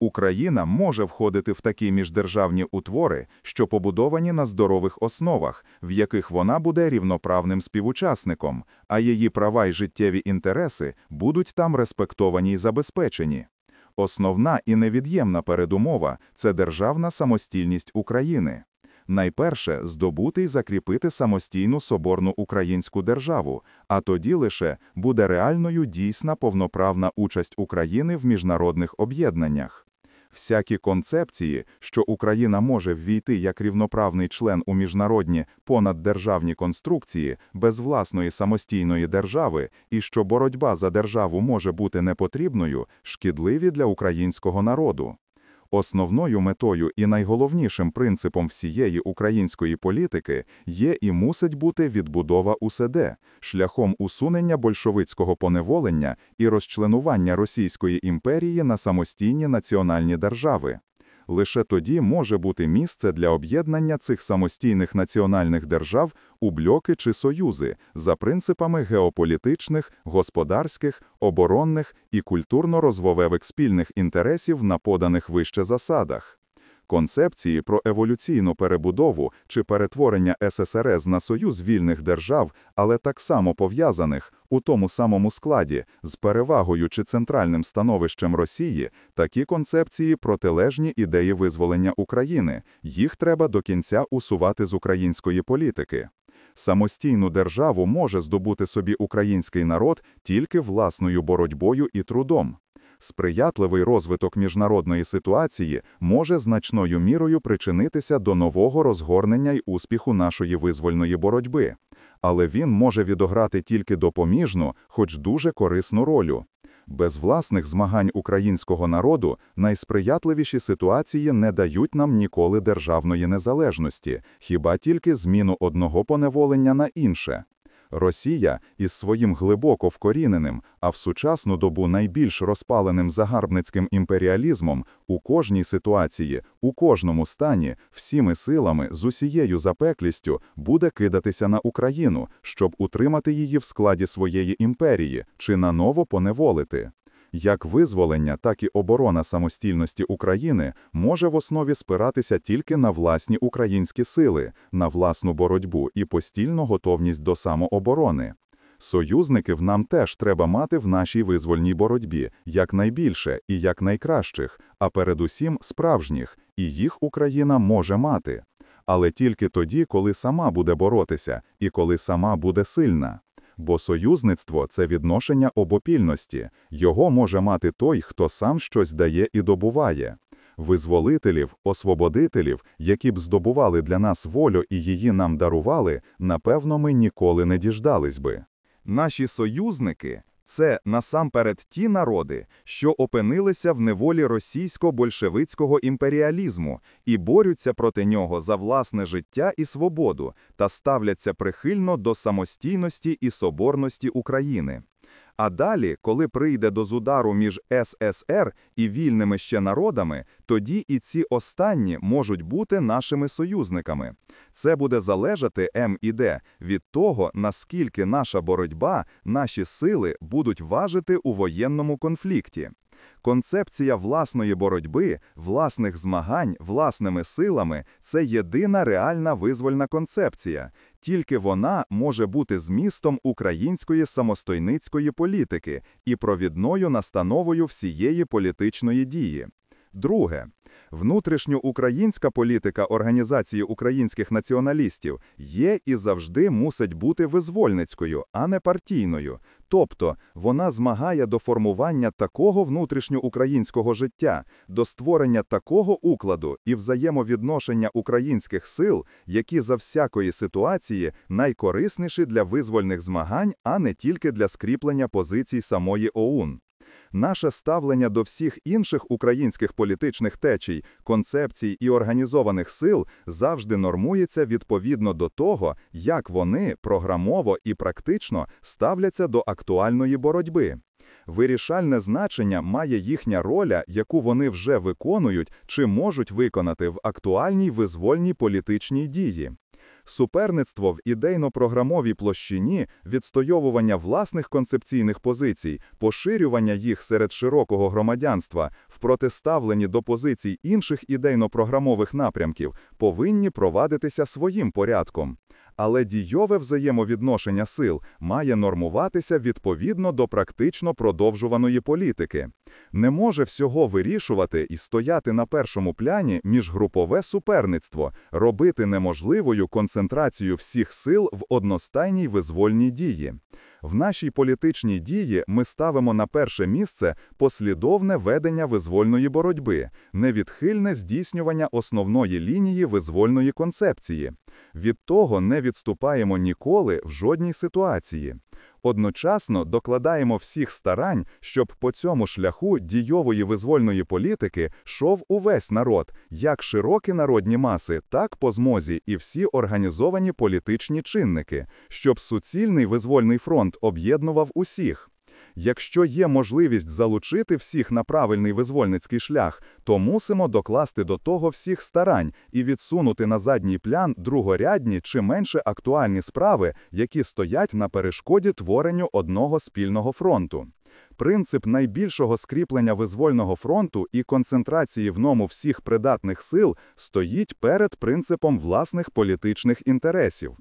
Speaker 1: Україна може входити в такі міждержавні утвори, що побудовані на здорових основах, в яких вона буде рівноправним співучасником, а її права й життєві інтереси будуть там респектовані і забезпечені. Основна і невід'ємна передумова це державна самостійність України найперше здобути і закріпити самостійну соборну українську державу, а тоді лише буде реальною дійсна повноправна участь України в міжнародних об'єднаннях. Всякі концепції, що Україна може ввійти як рівноправний член у міжнародні понаддержавні конструкції без власної самостійної держави, і що боротьба за державу може бути непотрібною, шкідливі для українського народу. Основною метою і найголовнішим принципом всієї української політики є і мусить бути відбудова УСД шляхом усунення большевицького поневолення і розчленування Російської імперії на самостійні національні держави лише тоді може бути місце для об'єднання цих самостійних національних держав у бльоки чи союзи за принципами геополітичних, господарських, оборонних і культурно-розвовевих спільних інтересів на поданих вище засадах. Концепції про еволюційну перебудову чи перетворення ССРС на союз вільних держав, але так само пов'язаних, у тому самому складі, з перевагою чи центральним становищем Росії, такі концепції протилежні ідеї визволення України, їх треба до кінця усувати з української політики. Самостійну державу може здобути собі український народ тільки власною боротьбою і трудом сприятливий розвиток міжнародної ситуації може значною мірою причинитися до нового розгорнення й успіху нашої визвольної боротьби, але він може відограти тільки допоміжну, хоч дуже корисну роль. Без власних змагань українського народу найсприятливіші ситуації не дають нам ніколи державної незалежності, хіба тільки зміну одного поневолення на інше. Росія із своїм глибоко вкоріненим, а в сучасну добу найбільш розпаленим загарбницьким імперіалізмом у кожній ситуації, у кожному стані, всіми силами з усією запеклістю буде кидатися на Україну, щоб утримати її в складі своєї імперії чи наново поневолити. Як визволення, так і оборона самостійності України може в основі спиратися тільки на власні українські сили, на власну боротьбу і постільну готовність до самооборони. Союзників нам теж треба мати в нашій визвольній боротьбі якнайбільше і якнайкращих, а передусім справжніх, і їх Україна може мати. Але тільки тоді, коли сама буде боротися і коли сама буде сильна бо союзництво це відношення обопільності, його може мати той, хто сам щось дає і добуває. Визволителів, освободителів, які б здобували для нас волю і її нам дарували, напевно, ми ніколи не діждались би. Наші союзники це насамперед ті народи, що опинилися в неволі російсько-большевицького імперіалізму і борються проти нього за власне життя і свободу та ставляться прихильно до самостійності і соборності України. А далі, коли прийде до зудару між ССР і вільними ще народами, тоді і ці останні можуть бути нашими союзниками. Це буде залежати М ем і Д від того, наскільки наша боротьба, наші сили будуть важити у воєнному конфлікті. Концепція власної боротьби, власних змагань, власними силами це єдина реальна визвольна концепція. Тільки вона може бути змістом української самостойницької політики і провідною настановою всієї політичної дії. Друге, внутрішньоукраїнська політика Організації українських націоналістів є і завжди мусить бути визвольницькою, а не партійною, Тобто вона змагає до формування такого внутрішньоукраїнського життя, до створення такого укладу і взаємовідношення українських сил, які за всякої ситуації найкорисніші для визвольних змагань, а не тільки для скріплення позицій самої ОУН наше ставлення до всіх інших українських політичних течій, концепцій і організованих сил завжди нормується відповідно до того, як вони програмово і практично ставляться до актуальної боротьби. Вирішальне значення має їхня роля, яку вони вже виконують чи можуть виконати в актуальній визвольній політичній дії суперництво в ідейно-програмовій площині, відстоювання власних концепційних позицій, поширювання їх серед широкого громадянства, в протиставленні до позицій інших ідейно-програмових напрямків, повинні провадитися своїм порядком але дійове взаємовідношення сил має нормуватися відповідно до практично продовжуваної політики. Не може всього вирішувати і стояти на першому пляні міжгрупове суперництво, робити неможливою концентрацію всіх сил в одностайній визвольній дії. В нашій політичній дії ми ставимо на перше місце послідовне ведення визвольної боротьби, невідхильне здійснювання основної лінії визвольної концепції. Від того не відступаємо ніколи в жодній ситуації. Одночасно докладаємо всіх старань, щоб по цьому шляху дійової визвольної політики шов увесь народ, як широкі народні маси, так по змозі і всі організовані політичні чинники, щоб суцільний визвольний фронт об'єднував усіх. Якщо є можливість залучити всіх на правильний визвольницький шлях, то мусимо докласти до того всіх старань і відсунути на задній плян другорядні чи менше актуальні справи, які стоять на перешкоді творенню одного спільного фронту. Принцип найбільшого скріплення визвольного фронту і концентрації в ньому всіх придатних сил стоїть перед принципом власних політичних інтересів.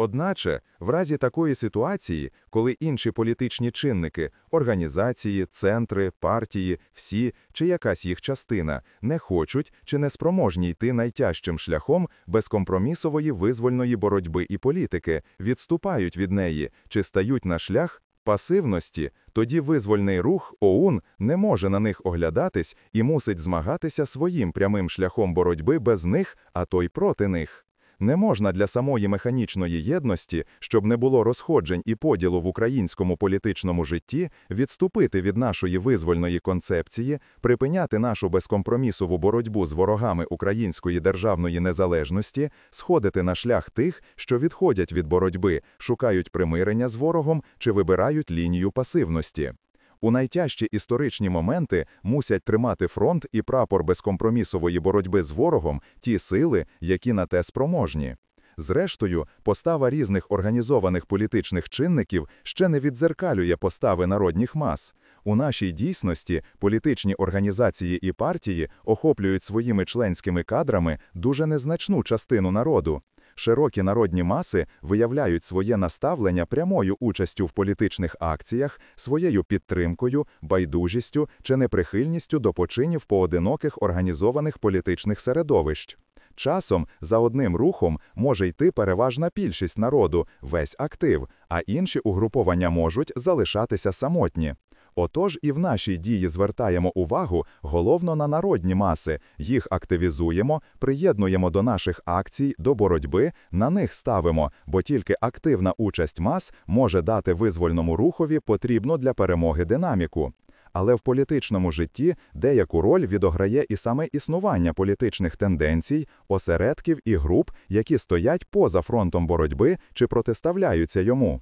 Speaker 1: Одначе, в разі такої ситуації, коли інші політичні чинники, організації, центри, партії, всі чи якась їх частина не хочуть чи не спроможні йти найтяжчим шляхом безкомпромісової визвольної боротьби і політики, відступають від неї чи стають на шлях пасивності, тоді визвольний рух ОУН не може на них оглядатись і мусить змагатися своїм прямим шляхом боротьби без них, а то й проти них. Не можна для самої механічної єдності, щоб не було розходжень і поділу в українському політичному житті, відступити від нашої визвольної концепції, припиняти нашу безкомпромісову боротьбу з ворогами української державної незалежності, сходити на шлях тих, що відходять від боротьби, шукають примирення з ворогом чи вибирають лінію пасивності. У найтяжчі історичні моменти мусять тримати фронт і прапор безкомпромісової боротьби з ворогом ті сили, які на те спроможні. Зрештою, постава різних організованих політичних чинників ще не відзеркалює постави народніх мас. У нашій дійсності політичні організації і партії охоплюють своїми членськими кадрами дуже незначну частину народу. Широкі народні маси виявляють своє наставлення прямою участю в політичних акціях, своєю підтримкою, байдужістю чи неприхильністю до починів поодиноких організованих політичних середовищ. Часом за одним рухом може йти переважна більшість народу, весь актив, а інші угруповання можуть залишатися самотні. Отож і в нашій дії звертаємо увагу головно на народні маси, їх активізуємо, приєднуємо до наших акцій, до боротьби, на них ставимо, бо тільки активна участь мас може дати визвольному рухові потрібну для перемоги динаміку. Але в політичному житті деяку роль відограє і саме існування політичних тенденцій, осередків і груп, які стоять поза фронтом боротьби чи протиставляються йому.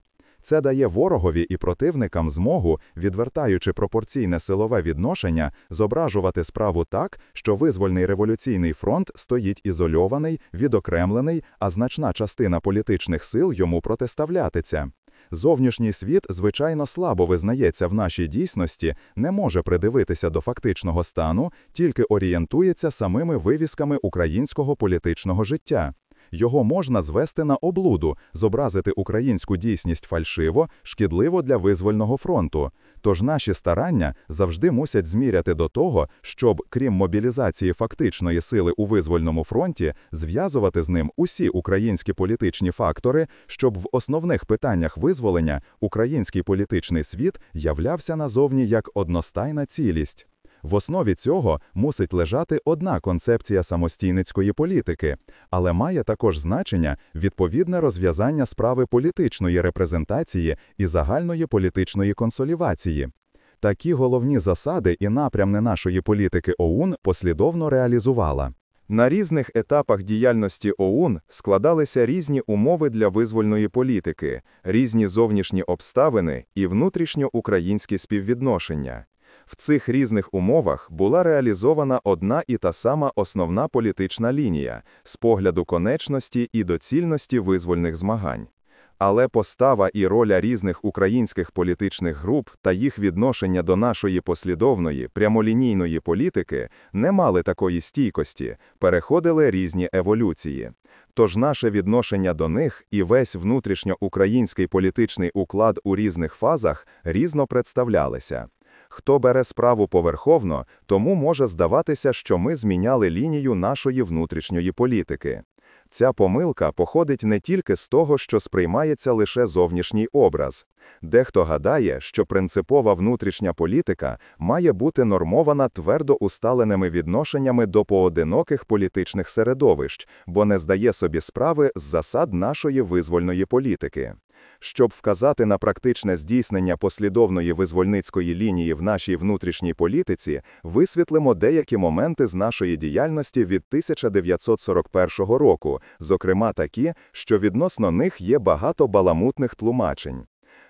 Speaker 1: Це дає ворогові і противникам змогу, відвертаючи пропорційне силове відношення, зображувати справу так, що визвольний революційний фронт стоїть ізольований, відокремлений, а значна частина політичних сил йому протиставлятиться. Зовнішній світ, звичайно, слабо визнається в нашій дійсності, не може придивитися до фактичного стану, тільки орієнтується самими вивісками українського політичного життя. Його можна звести на облуду, зобразити українську дійсність фальшиво, шкідливо для визвольного фронту. Тож наші старання завжди мусять зміряти до того, щоб, крім мобілізації фактичної сили у визвольному фронті, зв'язувати з ним усі українські політичні фактори, щоб в основних питаннях визволення український політичний світ являвся назовні як одностайна цілість. В основі цього мусить лежати одна концепція самостійницької політики, але має також значення відповідне розв'язання справи політичної репрезентації і загальної політичної консолівації. Такі головні засади і напрямни нашої політики ОУН послідовно реалізувала. На різних етапах діяльності ОУН складалися різні умови для визвольної політики, різні зовнішні обставини і внутрішньоукраїнські співвідношення. В цих різних умовах була реалізована одна і та сама основна політична лінія з погляду конечності і доцільності визвольних змагань. Але постава і роля різних українських політичних груп та їх відношення до нашої послідовної прямолінійної політики не мали такої стійкості, переходили різні еволюції. Тож наше відношення до них і весь внутрішньоукраїнський політичний уклад у різних фазах різно представлялися. Хто бере справу поверховно, тому може здаватися, що ми зміняли лінію нашої внутрішньої політики. Ця помилка походить не тільки з того, що сприймається лише зовнішній образ. Дехто гадає, що принципова внутрішня політика має бути нормована твердо усталеними відношеннями до поодиноких політичних середовищ, бо не здає собі справи з засад нашої визвольної політики. Щоб вказати на практичне здійснення послідовної визвольницької лінії в нашій внутрішній політиці, висвітлимо деякі моменти з нашої діяльності від 1941 року, зокрема такі, що відносно них є багато баламутних тлумачень.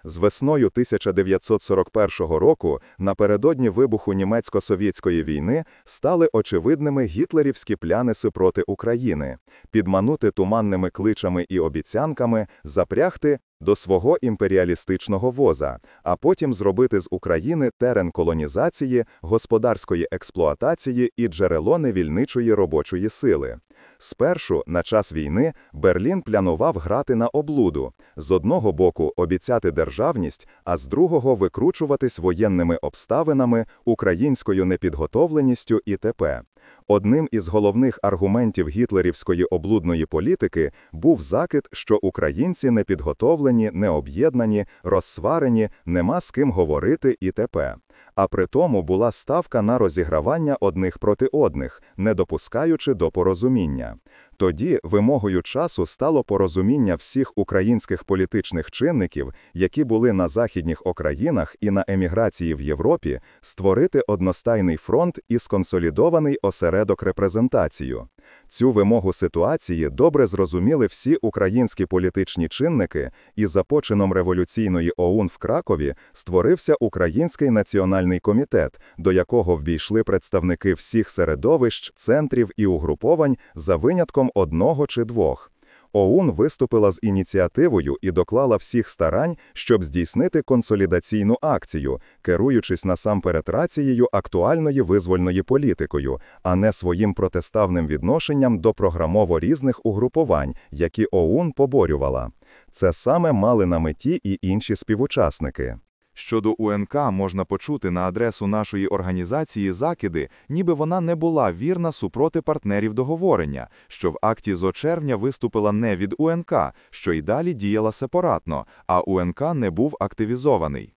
Speaker 1: З весною 1941 року, напередодні вибуху німецько-совєтської війни, стали очевидними гітлерівські пляниси проти України, підманути туманними кличами і обіцянками, запрягти до свого імперіалістичного воза, а потім зробити з України терен колонізації, господарської експлуатації і джерело невільничої робочої сили. Спершу, на час війни, Берлін планував грати на облуду з одного боку обіцяти державність, а з другого викручуватись воєнними обставинами, українською непідготовленістю і т.п. Одним із головних аргументів гітлерівської облудної політики був закид, що українці не підготовлені, не об'єднані, розсварені, нема з ким говорити і т.п а при тому була ставка на розігравання одних проти одних, не допускаючи до порозуміння. Тоді вимогою часу стало порозуміння всіх українських політичних чинників, які були на західніх окраїнах і на еміграції в Європі, створити одностайний фронт і сконсолідований осередок репрезентацію. Цю вимогу ситуації добре зрозуміли всі українські політичні чинники, і за почином революційної ОУН в Кракові створився Український національний комітет, до якого ввійшли представники всіх середовищ, центрів і угруповань за винятком одного чи двох. ОУН виступила з ініціативою і доклала всіх старань, щоб здійснити консолідаційну акцію, керуючись насамперед рацією актуальної визвольної політикою, а не своїм протиставним відношенням до програмово різних угруповань, які ОУН поборювала. Це саме мали на меті і інші співучасники. Щодо УНК можна почути на адресу нашої організації закиди, ніби вона не була вірна супроти партнерів договорення, що в акті зо червня виступила не від УНК, що й далі діяла сепаратно, а УНК не був активізований.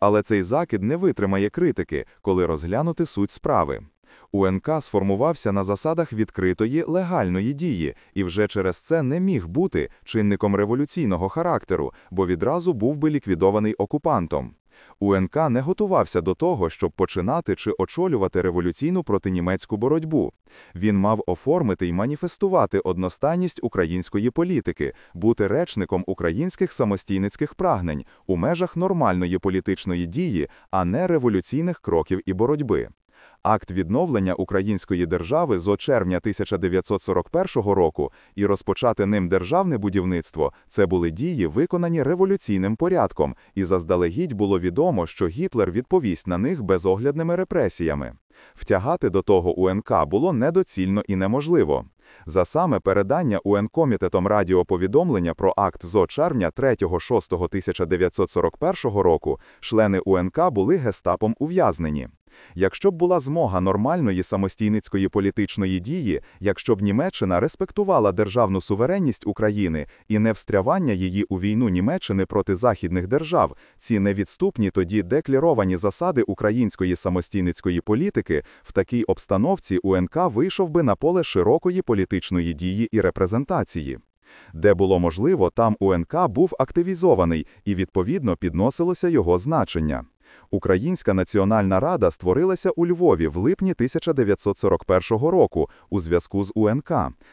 Speaker 1: Але цей закид не витримає критики, коли розглянути суть справи. УНК сформувався на засадах відкритої легальної дії і вже через це не міг бути чинником революційного характеру, бо відразу був би ліквідований окупантом. УНК не готувався до того, щоб починати чи очолювати революційну протинімецьку боротьбу. Він мав оформити і маніфестувати одностайність української політики, бути речником українських самостійницьких прагнень у межах нормальної політичної дії, а не революційних кроків і боротьби акт відновлення української держави з червня 1941 року і розпочати ним державне будівництво це були дії, виконані революційним порядком, і заздалегідь було відомо, що Гітлер відповість на них безоглядними репресіями. Втягати до того УНК було недоцільно і неможливо. За саме передання УН-комітетом радіоповідомлення про акт зо червня 3-6 1941 року члени УНК були гестапом ув'язнені. Якщо б була змога змога нормальної самостійницької політичної дії, якщо б Німеччина респектувала державну суверенність України і не встрявання її у війну Німеччини проти західних держав, ці невідступні тоді декларовані засади української самостійницької політики в такій обстановці УНК вийшов би на поле широкої політичної дії і репрезентації. Де було можливо, там УНК був активізований і відповідно підносилося його значення. Українська національна рада створилася у Львові в липні 1941 року у зв'язку з УНК.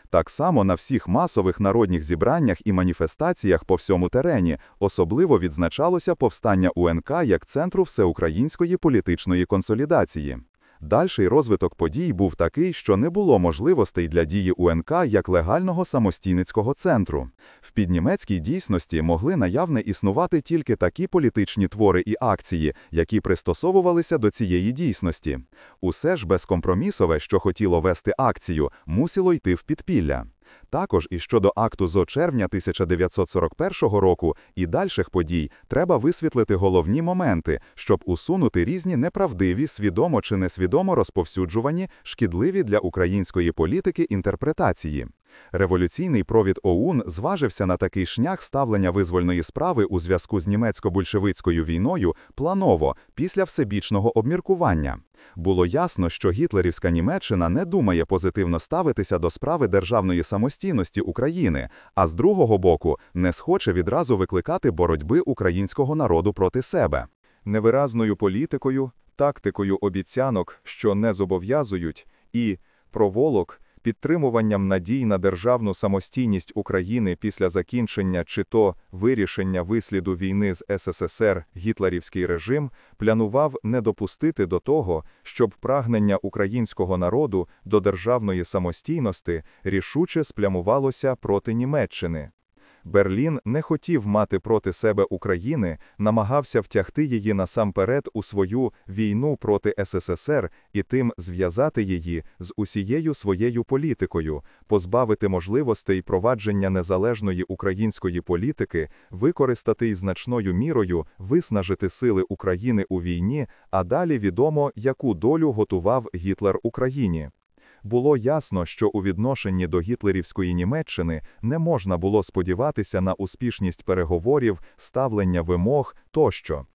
Speaker 1: Так само на всіх масових народних зібраннях і маніфестаціях по всьому терені особливо відзначалося повстання УНК як центру всеукраїнської політичної консолідації. Дальший розвиток подій був такий, що не було можливостей для дії УНК як легального самостійницького центру. В піднімецькій дійсності могли наявне існувати тільки такі політичні твори і акції, які пристосовувалися до цієї дійсності. Усе ж безкомпромісове, що хотіло вести акцію, мусило йти в підпілля. Також і щодо акту зо червня 1941 року і дальших подій треба висвітлити головні моменти, щоб усунути різні неправдиві, свідомо чи несвідомо розповсюджувані, шкідливі для української політики інтерпретації. Революційний провід ОУН зважився на такий шнях ставлення визвольної справи у зв'язку з німецько-большевицькою війною планово після всебічного обміркування. Було ясно, що гітлерівська Німеччина не думає позитивно ставитися до справи державної самостійності України, а з другого боку не схоче відразу викликати боротьби українського народу проти себе. Невиразною політикою, тактикою обіцянок, що не зобов'язують, і проволок підтримуванням надій на державну самостійність України після закінчення чи то вирішення висліду війни з СССР гітлерівський режим планував не допустити до того, щоб прагнення українського народу до державної самостійності рішуче спрямувалося проти Німеччини. Берлін не хотів мати проти себе України, намагався втягти її насамперед у свою війну проти СССР і тим зв'язати її з усією своєю політикою, позбавити можливостей провадження незалежної української політики, використати й значною мірою виснажити сили України у війні, а далі відомо, яку долю готував Гітлер Україні було ясно, що у відношенні до гітлерівської Німеччини не можна було сподіватися на успішність переговорів, ставлення вимог тощо.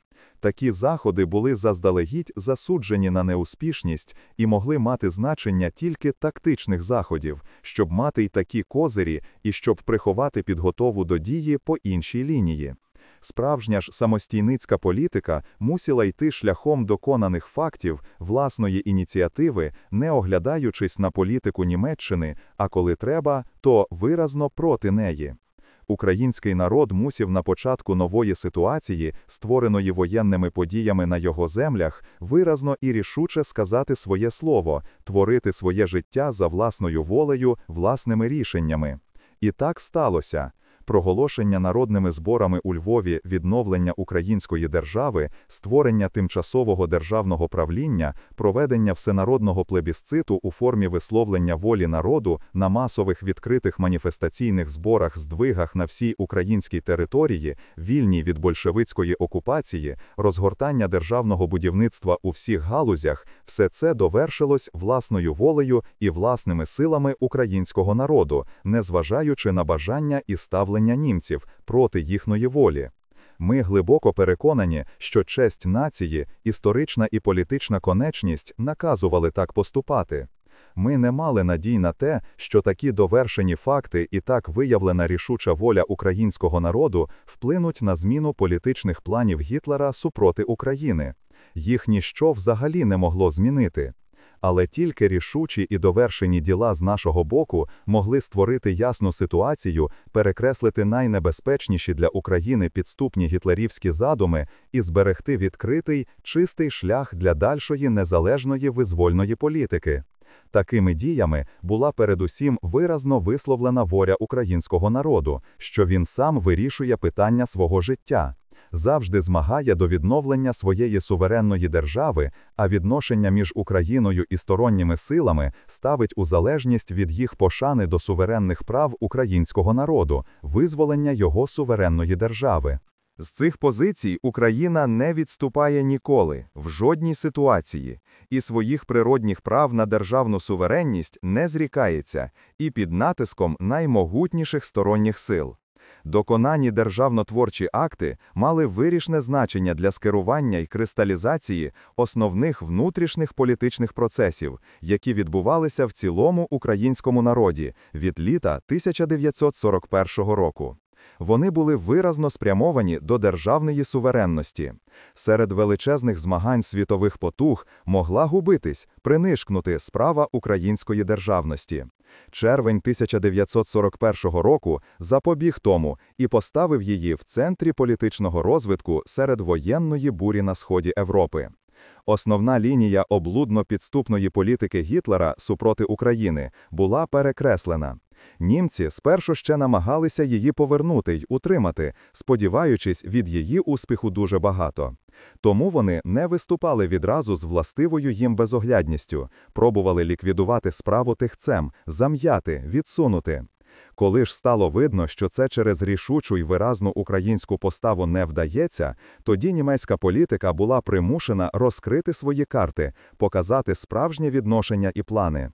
Speaker 1: Такі заходи були заздалегідь засуджені на неуспішність і могли мати значення тільки тактичних заходів, щоб мати й такі козирі і щоб приховати підготову до дії по іншій лінії. Справжня ж самостійницька політика мусила йти шляхом доконаних фактів власної ініціативи, не оглядаючись на політику Німеччини, а коли треба, то виразно проти неї. Український народ мусів на початку нової ситуації, створеної воєнними подіями на його землях, виразно і рішуче сказати своє слово, творити своє життя за власною волею, власними рішеннями. І так сталося проголошення народними зборами у Львові відновлення української держави, створення тимчасового державного правління, проведення всенародного плебісциту у формі висловлення волі народу на масових відкритих маніфестаційних зборах, здвигах на всій українській території, вільній від большевицької окупації, розгортання державного будівництва у всіх галузях, все це довершилось власною волею і власними силами українського народу, незважаючи на бажання і ставлення виявлення німців проти їхньої волі. Ми глибоко переконані, що честь нації, історична і політична конечність наказували так поступати. Ми не мали надій на те, що такі довершені факти і так виявлена рішуча воля українського народу вплинуть на зміну політичних планів Гітлера супроти України. Їх ніщо взагалі не могло змінити але тільки рішучі і довершені діла з нашого боку могли створити ясну ситуацію, перекреслити найнебезпечніші для України підступні гітлерівські задуми і зберегти відкритий, чистий шлях для дальшої незалежної визвольної політики. Такими діями була передусім виразно висловлена воля українського народу, що він сам вирішує питання свого життя завжди змагає до відновлення своєї суверенної держави, а відношення між Україною і сторонніми силами ставить у залежність від їх пошани до суверенних прав українського народу, визволення його суверенної держави. З цих позицій Україна не відступає ніколи в жодній ситуації, і своїх природних прав на державну суверенність не зрікається і під натиском наймогутніших сторонніх сил доконані державнотворчі акти мали вирішне значення для скерування і кристалізації основних внутрішніх політичних процесів, які відбувалися в цілому українському народі від літа 1941 року. Вони були виразно спрямовані до державної суверенності. Серед величезних змагань світових потуг могла губитись, принишкнути справа української державності. Червень 1941 року запобіг тому і поставив її в центрі політичного розвитку серед воєнної бурі на сході Європи. Основна лінія облудно підступної політики Гітлера супроти України була перекреслена. Німці спершу ще намагалися її повернути й утримати, сподіваючись від її успіху дуже багато. Тому вони не виступали відразу з властивою їм безоглядністю, пробували ліквідувати справу тихцем, зам'яти, відсунути. Коли ж стало видно, що це через рішучу й виразну українську поставу не вдається, тоді німецька політика була примушена розкрити свої карти, показати справжнє відношення і плани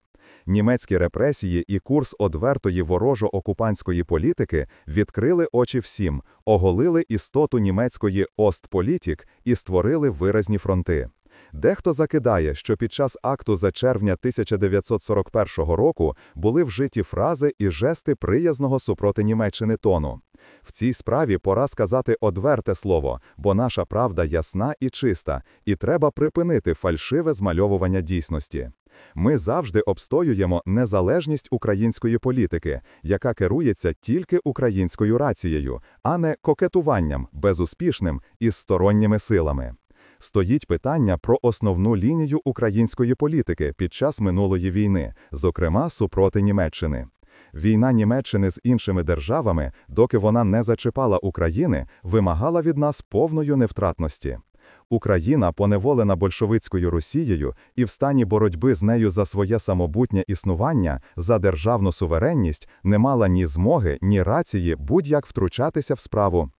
Speaker 1: німецькі репресії і курс одвертої ворожо-окупантської політики відкрили очі всім, оголили істоту німецької Остполітік і створили виразні фронти. Дехто закидає, що під час акту за червня 1941 року були вжиті фрази і жести приязного супроти Німеччини тону. В цій справі пора сказати одверте слово, бо наша правда ясна і чиста, і треба припинити фальшиве змальовування дійсності. Ми завжди обстоюємо незалежність української політики, яка керується тільки українською рацією, а не кокетуванням безуспішним і сторонніми силами. Стоїть питання про основну лінію української політики під час минулої війни, зокрема супроти Німеччини. Війна Німеччини з іншими державами, доки вона не зачіпала України, вимагала від нас повної невтратності. Україна, поневолена большевицькою Росією і в стані боротьби з нею за своє самобутнє існування, за державну суверенність, не мала ні змоги, ні рації будь-як втручатися в справу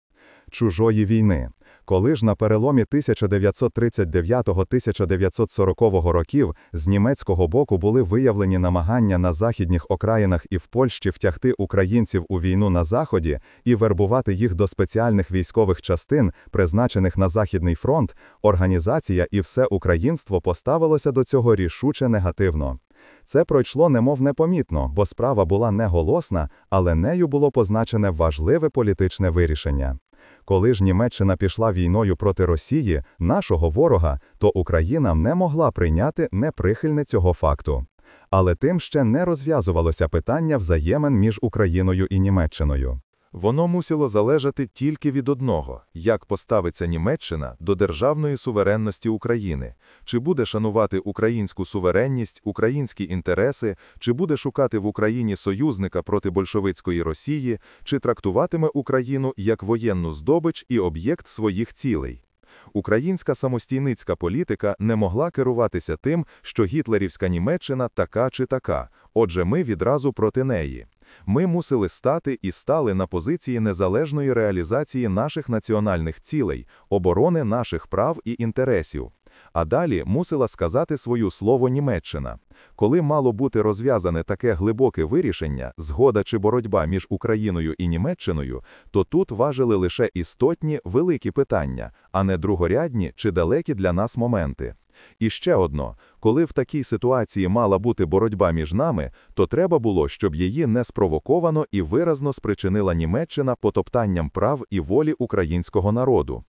Speaker 1: чужої війни. Коли ж на переломі 1939-1940 років з німецького боку були виявлені намагання на західніх окраїнах і в Польщі втягти українців у війну на заході і вербувати їх до спеціальних військових частин, призначених на Західний фронт, організація і все українство поставилося до цього рішуче негативно. Це пройшло немов непомітно, бо справа була не голосна, але нею було позначене важливе політичне вирішення. Коли ж Німеччина пішла війною проти Росії, нашого ворога, то Україна не могла прийняти неприхильне цього факту. Але тим ще не розв'язувалося питання взаємин між Україною і Німеччиною. Воно мусило залежати тільки від одного: як поставиться Німеччина до державної суверенності України, чи буде шанувати українську суверенність, українські інтереси, чи буде шукати в Україні союзника проти большевицької Росії, чи трактуватиме Україну як воєнну здобич і об'єкт своїх цілей. Українська самостійницька політика не могла керуватися тим, що гітлерівська Німеччина така чи така, отже, ми відразу проти неї. Ми мусили стати і стали на позиції незалежної реалізації наших національних цілей, оборони наших прав і інтересів. А далі мусила сказати своє слово Німеччина. Коли мало бути розв'язане таке глибоке вирішення, згода чи боротьба між Україною і Німеччиною, то тут важили лише істотні великі питання, а не другорядні чи далекі для нас моменти. І ще одно, коли в такій ситуації мала бути боротьба між нами, то треба було, щоб її не спровоковано і виразно спричинила Німеччина потоптанням прав і волі українського народу.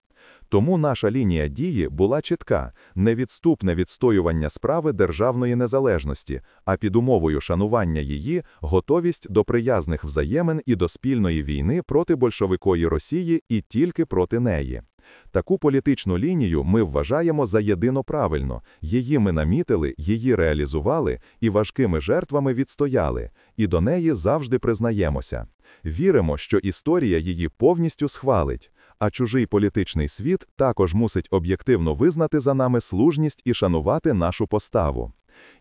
Speaker 1: Тому наша лінія дії була чітка: невідступне відстоювання справи державної незалежності, а під умовою шанування її готовість до приязних взаємин і до спільної війни проти большевикої Росії і тільки проти неї. Таку політичну лінію ми вважаємо за єдино правильно, її ми намітили, її реалізували і важкими жертвами відстояли, і до неї завжди признаємося. Віримо, що історія її повністю схвалить, а чужий політичний світ також мусить об'єктивно визнати за нами служність і шанувати нашу поставу.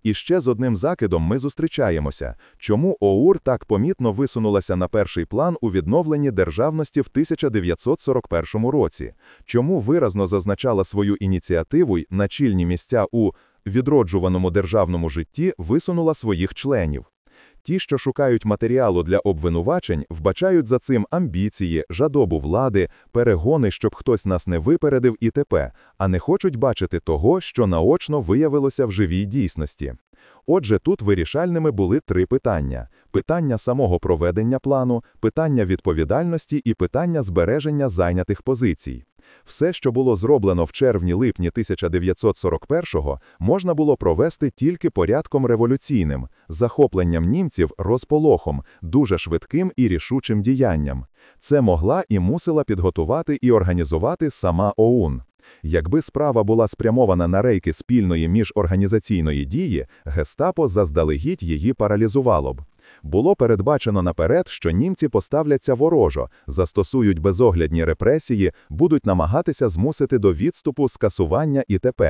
Speaker 1: І ще з одним закидом ми зустрічаємося, чому ОУР так помітно висунулася на перший план у відновленні державності в 1941 році, чому виразно зазначала свою ініціативу й на чільні місця у відроджуваному державному житті висунула своїх членів. Ті, що шукають матеріалу для обвинувачень, вбачають за цим амбіції, жадобу влади, перегони, щоб хтось нас не випередив і т.п., а не хочуть бачити того, що наочно виявилося в живій дійсності. Отже, тут вирішальними були три питання: питання самого проведення плану, питання відповідальності і питання збереження зайнятих позицій. Все, що було зроблено в червні-липні 1941-го, можна було провести тільки порядком революційним, захопленням німців розполохом, дуже швидким і рішучим діянням. Це могла і мусила підготувати і організувати сама ОУН. Якби справа була спрямована на рейки спільної міжорганізаційної дії, гестапо заздалегідь її паралізувало б. Було передбачено наперед, що німці поставляться ворожо, застосують безоглядні репресії, будуть намагатися змусити до відступу скасування ІТП,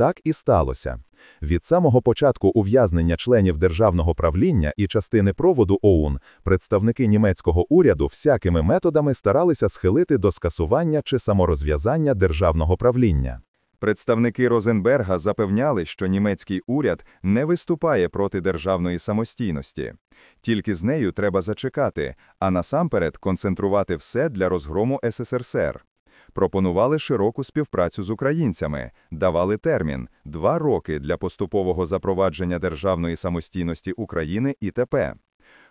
Speaker 1: так і сталося. Від самого початку ув'язнення членів державного правління і частини проводу ОУН представники німецького уряду всякими методами старалися схилити до скасування чи саморозв'язання державного правління. Представники Розенберга запевняли, що німецький уряд не виступає проти державної самостійності, тільки з нею треба зачекати, а насамперед концентрувати все для розгрому СССР пропонували широку співпрацю з українцями, давали термін два роки для поступового запровадження державної самостійності України і т.п.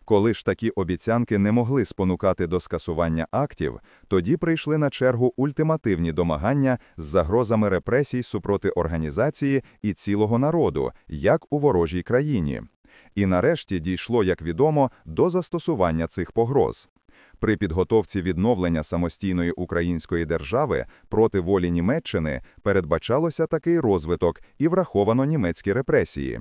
Speaker 1: Коли ж такі обіцянки не могли спонукати до скасування актів, тоді прийшли на чергу ультимативні домагання з загрозами репресій супроти організації і цілого народу, як у ворожій країні. І нарешті дійшло, як відомо, до застосування цих погроз. При підготовці відновлення самостійної української держави проти волі Німеччини передбачалося такий розвиток і враховано німецькі репресії.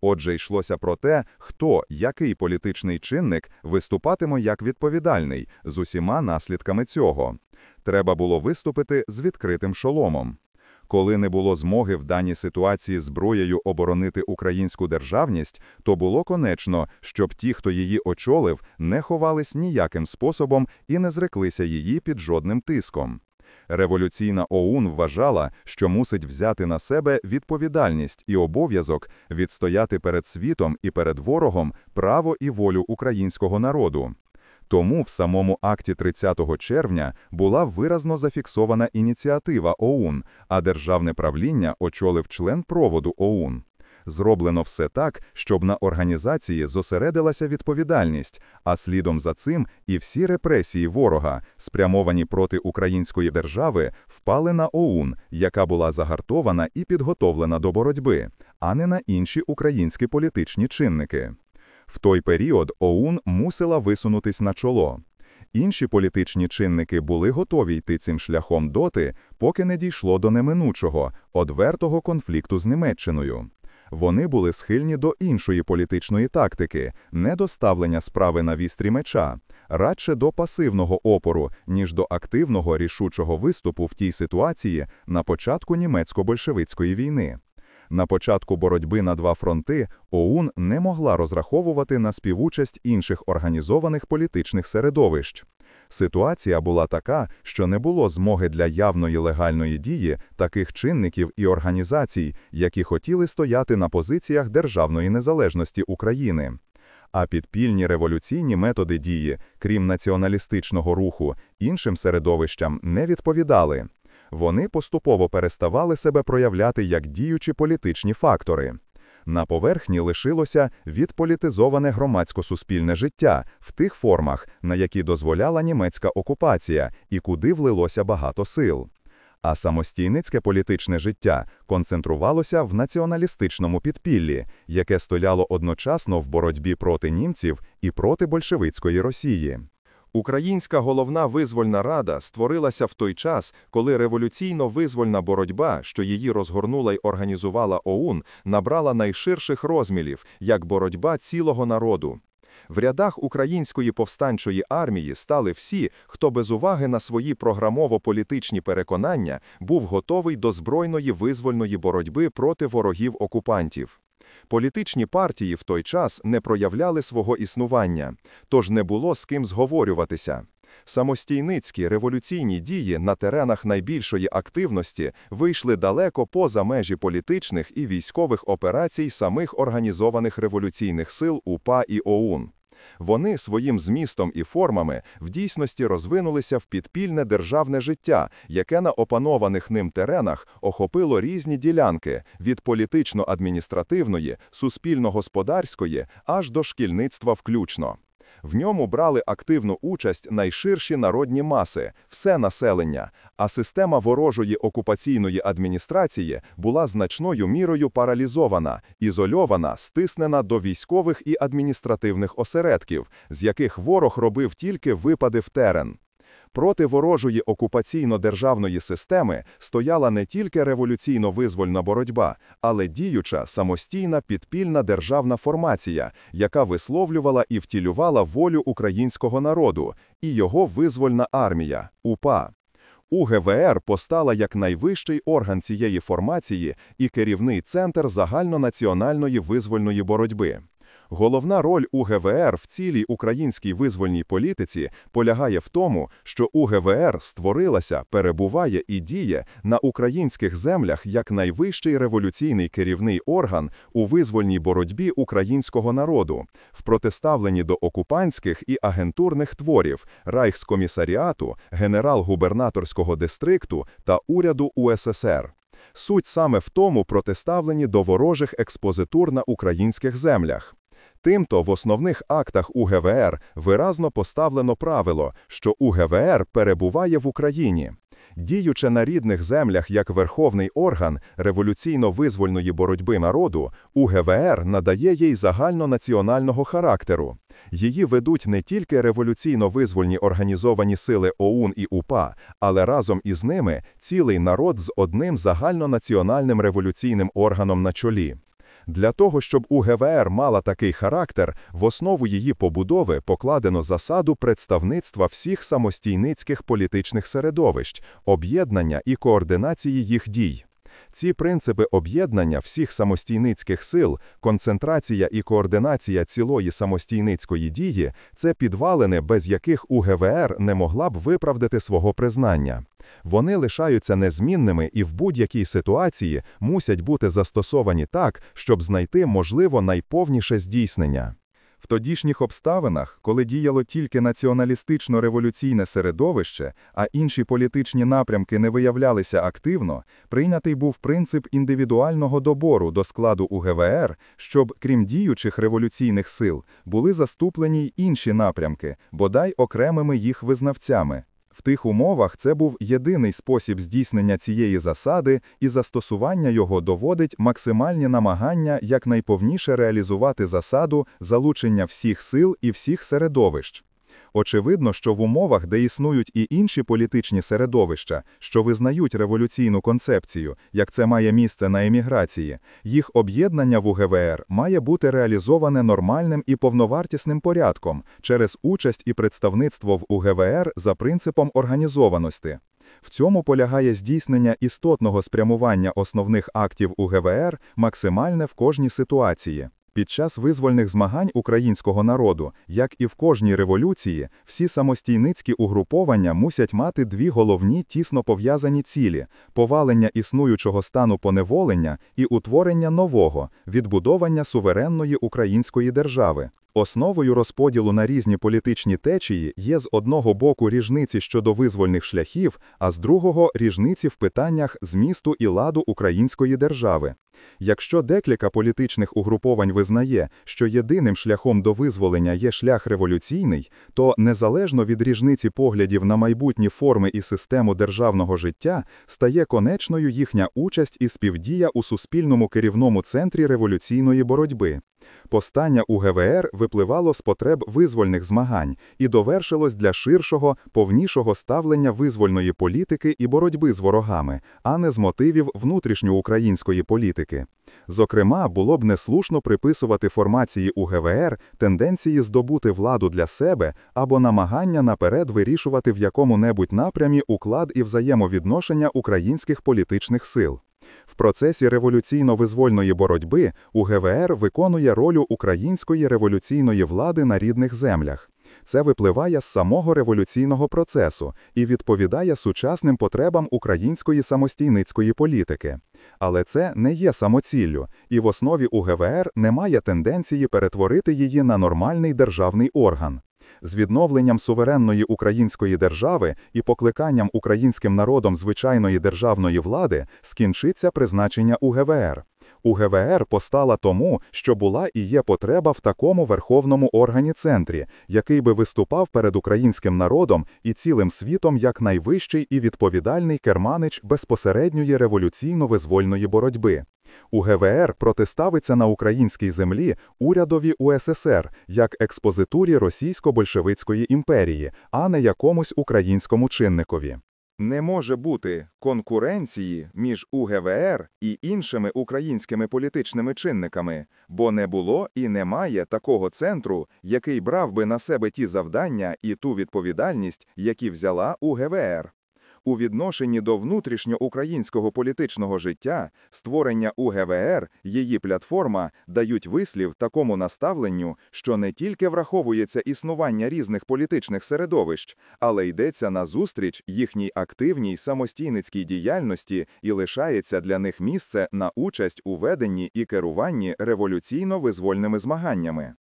Speaker 1: Отже, йшлося про те, хто який політичний чинник виступатиме як відповідальний з усіма наслідками цього. Треба було виступити з відкритим шоломом. Коли не було змоги в даній ситуації зброєю оборонити українську державність, то було конечно, щоб ті, хто її очолив, не ховались ніяким способом і не зреклися її під жодним тиском. Революційна ОУН вважала, що мусить взяти на себе відповідальність і обов'язок відстояти перед світом і перед ворогом право і волю українського народу. Тому в самому акті 30 червня була виразно зафіксована ініціатива ОУН, а державне правління очолив член проводу ОУН. Зроблено все так, щоб на організації зосередилася відповідальність, а слідом за цим і всі репресії ворога, спрямовані проти української держави, впали на ОУН, яка була загартована і підготовлена до боротьби, а не на інші українські політичні чинники. В той період ОУН мусила висунутись на чоло. Інші політичні чинники були готові йти цим шляхом доти, поки не дійшло до неминучого, одвертого конфлікту з Німеччиною. Вони були схильні до іншої політичної тактики, не до справи на вістрі меча, радше до пасивного опору, ніж до активного рішучого виступу в тій ситуації на початку німецько-большевицької війни. На початку боротьби на два фронти ОУН не могла розраховувати на співучасть інших організованих політичних середовищ. Ситуація була така, що не було змоги для явної легальної дії таких чинників і організацій, які хотіли стояти на позиціях державної незалежності України. А підпільні революційні методи дії, крім націоналістичного руху, іншим середовищам не відповідали вони поступово переставали себе проявляти як діючі політичні фактори. На поверхні лишилося відполітизоване громадсько-суспільне життя в тих формах, на які дозволяла німецька окупація і куди влилося багато сил. А самостійницьке політичне життя концентрувалося в націоналістичному підпіллі, яке стояло одночасно в боротьбі проти німців і проти большевицької Росії. Українська головна визвольна рада створилася в той час, коли революційно визвольна боротьба, що її розгорнула й організувала ОУН, набрала найширших розмірів як боротьба цілого народу. В рядах української повстанчої армії стали всі, хто без уваги на свої програмово-політичні переконання був готовий до збройної визвольної боротьби проти ворогів окупантів. Політичні партії в той час не проявляли свого існування, тож не було з ким зговорюватися. Самостійницькі революційні дії на теренах найбільшої активності вийшли далеко поза межі політичних і військових операцій самих організованих революційних сил УПА і ОУН. Вони своїм змістом і формами в дійсності розвинулися в підпільне державне життя, яке на опанованих ним теренах охопило різні ділянки від політично-адміністративної, суспільно-господарської аж до шкільництва включно. В ньому брали активну участь найширші народні маси, все населення, а система ворожої окупаційної адміністрації була значною мірою паралізована, ізольована, стиснена до військових і адміністративних осередків, з яких ворог робив тільки випади в терен. Проти ворожої окупаційно-державної системи стояла не тільки революційно-визвольна боротьба, але діюча самостійна підпільна державна формація, яка висловлювала і втілювала волю українського народу, і його визвольна армія УПА. УГВР постала як найвищий орган цієї формації і керівний центр загальнонаціональної визвольної боротьби. Головна роль УГВР в цілій українській визвольній політиці полягає в тому, що УГВР створилася, перебуває і діє на українських землях як найвищий революційний керівний орган у визвольній боротьбі українського народу, в протиставленні до окупантських і агентурних творів Райхскомісаріату, генерал-губернаторського дистрикту та уряду УССР. Суть саме в тому протиставлені до ворожих експозитур на українських землях. Тимто в основних актах УГВР виразно поставлено правило, що УГВР перебуває в Україні. Діючи на рідних землях як верховний орган революційно-визвольної боротьби народу, УГВР надає їй загальнонаціонального характеру. Її ведуть не тільки революційно-визвольні організовані сили ОУН і УПА, але разом із ними цілий народ з одним загальнонаціональним революційним органом на чолі. Для того, щоб УГВР мала такий характер, в основу її побудови покладено засаду представництва всіх самостійницьких політичних середовищ, об'єднання і координації їх дій. Ці принципи об'єднання всіх самостійницьких сил, концентрація і координація цілої самостійницької дії це підвалини, без яких УГВР не могла б виправдати свого признання. Вони лишаються незмінними і в будь-якій ситуації мусять бути застосовані так, щоб знайти можливо найповніше здійснення. В тодішніх обставинах, коли діяло тільки націоналістично-революційне середовище, а інші політичні напрямки не виявлялися активно, прийнятий був принцип індивідуального добору до складу УГВР, щоб, крім діючих революційних сил, були заступлені й інші напрямки, бодай окремими їх визнавцями. В тих умовах це був єдиний спосіб здійснення цієї засади, і застосування його доводить максимальні намагання якнайповніше реалізувати засаду залучення всіх сил і всіх середовищ. Очевидно, що в умовах, де існують і інші політичні середовища, що визнають революційну концепцію, як це має місце на еміграції, їх об'єднання в УГВР має бути реалізоване нормальним і повновартісним порядком через участь і представництво в УГВР за принципом організованості. В цьому полягає здійснення істотного спрямування основних актів УГВР максимальне в кожній ситуації. Під час визвольних змагань українського народу, як і в кожній революції, всі самостійницькі угруповання мусять мати дві головні тісно пов'язані цілі: повалення існуючого стану поневолення і утворення нового, відбудовання суверенної української держави. Основою розподілу на різні політичні течії є з одного боку ріжниці щодо визвольних шляхів, а з другого ріжниці в питаннях змісту і ладу української держави. Якщо декілька політичних угруповань визнає, що єдиним шляхом до визволення є шлях революційний, то незалежно від ріжниці поглядів на майбутні форми і систему державного життя стає конечною їхня участь і співдія у суспільному керівному центрі революційної боротьби. Постання УГВР випливало з потреб визвольних змагань і довершилось для ширшого, повнішого ставлення визвольної політики і боротьби з ворогами, а не з мотивів внутрішньоукраїнської політики. Зокрема, було б неслушно приписувати формації УГВР тенденції здобути владу для себе або намагання наперед вирішувати в якому-небудь напрямі уклад і взаємовідношення українських політичних сил. В процесі революційно-визвольної боротьби УГВР виконує роль української революційної влади на рідних землях. Це випливає з самого революційного процесу і відповідає сучасним потребам української самостійницької політики. Але це не є самоціллю, і в основі УГВР немає тенденції перетворити її на нормальний державний орган. З відновленням суверенної української держави і покликанням українським народом звичайної державної влади скінчиться призначення УГВР у ГВР постала тому, що була і є потреба в такому верховному органі центрі, який би виступав перед українським народом і цілим світом як найвищий і відповідальний керманич безпосередньої революційно-визвольної боротьби. У ГВР протиставиться на українській землі урядові УССР як експозитурі російсько-большевицької імперії, а не якомусь українському чинникові. Не може бути конкуренції між УГВР і іншими українськими політичними чинниками, бо не було і немає такого центру, який брав би на себе ті завдання і ту відповідальність, які взяла УГВР. У відношенні до внутрішньоукраїнського політичного життя створення УГВР, її платформа дають вислів такому наставленню, що не тільки враховується існування різних політичних середовищ, але йдеться на зустріч їхній активній самостійницькій діяльності і лишається для них місце на участь у веденні і керуванні революційно визвольними змаганнями.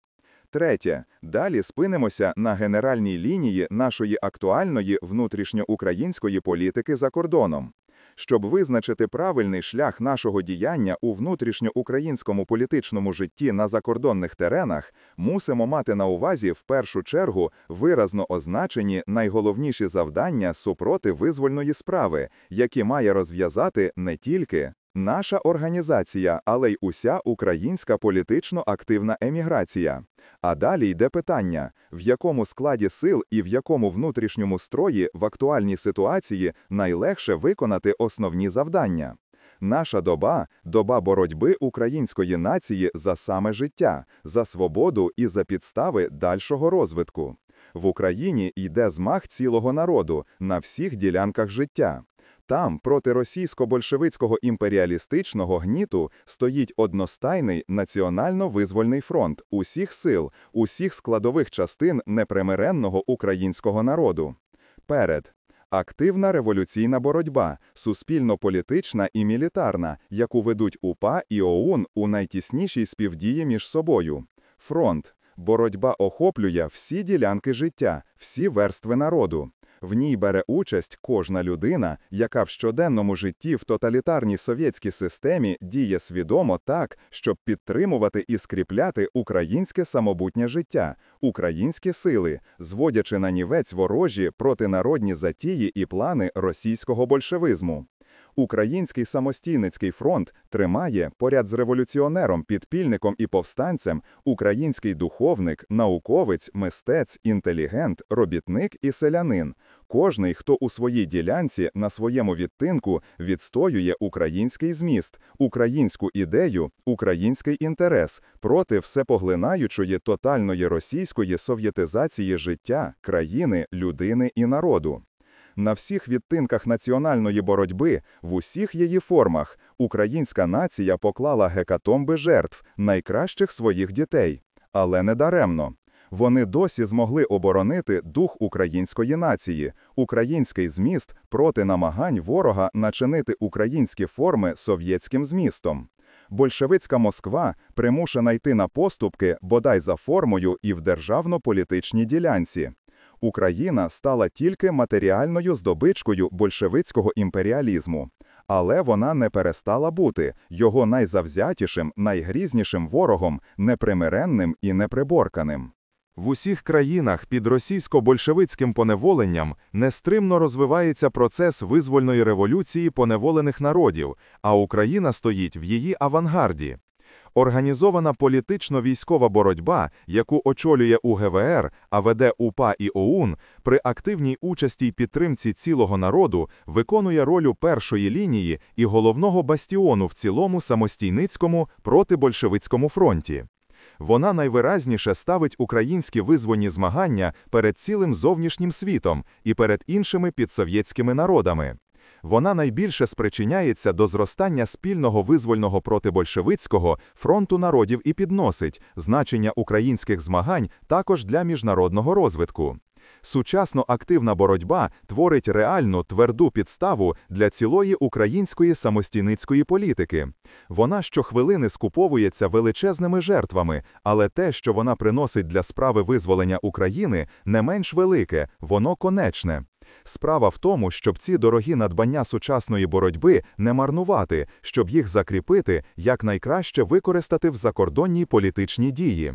Speaker 1: Третє, далі спинимося на генеральній лінії нашої актуальної внутрішньоукраїнської політики за кордоном. Щоб визначити правильний шлях нашого діяння у внутрішньоукраїнському політичному житті на закордонних теренах, мусимо мати на увазі в першу чергу виразно означені найголовніші завдання супроти визвольної справи, які має розв'язати не тільки Наша організація, але й уся українська політично активна еміграція. А далі йде питання, в якому складі сил і в якому внутрішньому строї в актуальній ситуації найлегше виконати основні завдання. Наша доба доба боротьби української нації за саме життя, за свободу і за підстави дальшого розвитку. В Україні йде змах цілого народу на всіх ділянках життя. Там проти російсько-большевицького імперіалістичного гніту стоїть одностайний національно визвольний фронт усіх сил, усіх складових частин непримиренного українського народу. Перед активна революційна боротьба, суспільно-політична і мілітарна, яку ведуть УПА і ОУН у найтіснішій співдії між собою. Фронт Боротьба охоплює всі ділянки життя, всі верстви народу. В ній бере участь кожна людина, яка в щоденному житті в тоталітарній совєтській системі діє свідомо так, щоб підтримувати і скріпляти українське самобутнє життя, українські сили, зводячи на нівець ворожі протинародні затії і плани російського большевизму. Український самостійницький фронт тримає поряд з революціонером, підпільником і повстанцем український духовник, науковець, мистець, інтелігент, робітник і селянин. Кожний, хто у своїй ділянці на своєму відтинку відстоює український зміст, українську ідею, український інтерес проти всепоглинаючої тотальної російської совєтизації життя, країни, людини і народу. На всіх відтинках національної боротьби, в усіх її формах, українська нація поклала гекатомби жертв найкращих своїх дітей, але не даремно. Вони досі змогли оборонити дух української нації, український зміст проти намагань ворога начинити українські форми совєтським змістом. Большевицька Москва примушена йти на поступки бодай за формою і в державно-політичній ділянці. Україна стала тільки матеріальною здобичкою большевицького імперіалізму, але вона не перестала бути його найзавзятішим, найгрізнішим ворогом, непримиренним і неприборканим. В усіх країнах під російсько-большевицьким поневоленням нестримно розвивається процес визвольної революції поневолених народів, а Україна стоїть в її авангарді. Організована політично-військова боротьба, яку очолює УГВР, а веде УПА і ОУН, при активній участі й підтримці цілого народу виконує роль першої лінії і головного бастіону в цілому самостійницькому протибольшевицькому фронті. Вона найвиразніше ставить українські визвольні змагання перед цілим зовнішнім світом і перед іншими підсовєтськими народами. Вона найбільше спричиняється до зростання спільного визвольного протибольшевицького фронту народів і підносить значення українських змагань також для міжнародного розвитку. Сучасно активна боротьба творить реальну тверду підставу для цілої української самостійницької політики. Вона щохвилини скуповується величезними жертвами, але те, що вона приносить для справи визволення України, не менш велике, воно конечне. Справа в тому, щоб ці дорогі надбання сучасної боротьби не марнувати, щоб їх закріпити, якнайкраще використати в закордонній політичній дії.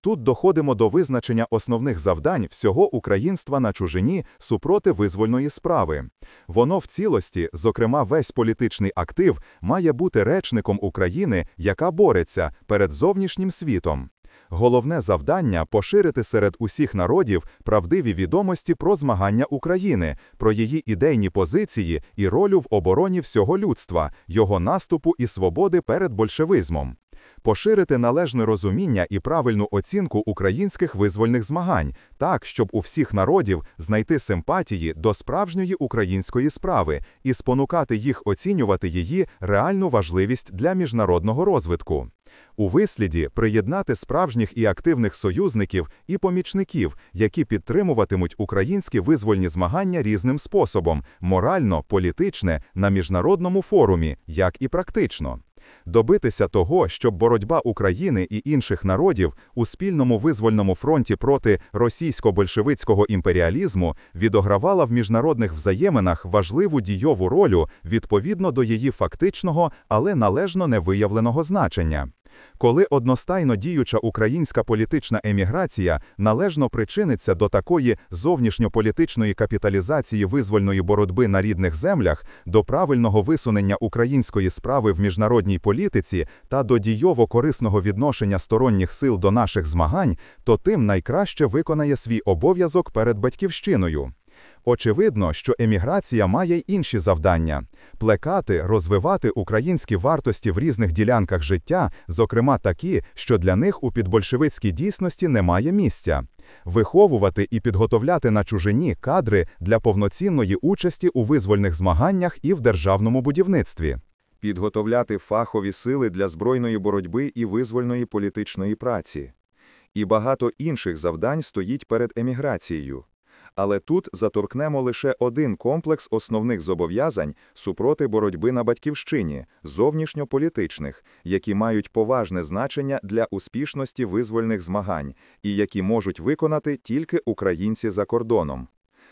Speaker 1: Тут доходимо до визначення основних завдань всього українства на чужині супроти визвольної справи. Воно в цілості, зокрема, весь політичний актив, має бути речником України, яка бореться перед зовнішнім світом. Головне завдання поширити серед усіх народів правдиві відомості про змагання України, про її ідейні позиції і ролю в обороні всього людства, його наступу і свободи перед большевизмом. Поширити належне розуміння і правильну оцінку українських визвольних змагань, так, щоб у всіх народів знайти симпатії до справжньої української справи і спонукати їх оцінювати її реальну важливість для міжнародного розвитку. У висліді приєднати справжніх і активних союзників і помічників, які підтримуватимуть українські визвольні змагання різним способом морально, політичне, на міжнародному форумі, як і практично. Добитися того, щоб боротьба України і інших народів у спільному визвольному фронті проти російсько-большевицького імперіалізму відогравала в міжнародних взаєминах важливу дійову роль відповідно до її фактичного, але належно не виявленого значення. Коли одностайно діюча українська політична еміграція належно причиниться до такої зовнішньополітичної капіталізації визвольної боротьби на рідних землях, до правильного висунення української справи в міжнародній політиці та до дійово корисного відношення сторонніх сил до наших змагань, то тим найкраще виконає свій обов'язок перед батьківщиною. Очевидно, що еміграція має й інші завдання плекати, розвивати українські вартості в різних ділянках життя, зокрема такі, що для них у підбольшевицькій дійсності немає місця, виховувати і підготовляти на чужині кадри для повноцінної участі у визвольних змаганнях і в державному будівництві, підготовляти фахові сили для збройної боротьби і визвольної політичної праці, і багато інших завдань стоїть перед еміграцією але тут заторкнемо лише один комплекс основних зобов'язань супроти боротьби на батьківщині, зовнішньополітичних, які мають поважне значення для успішності визвольних змагань і які можуть виконати тільки українці за кордоном.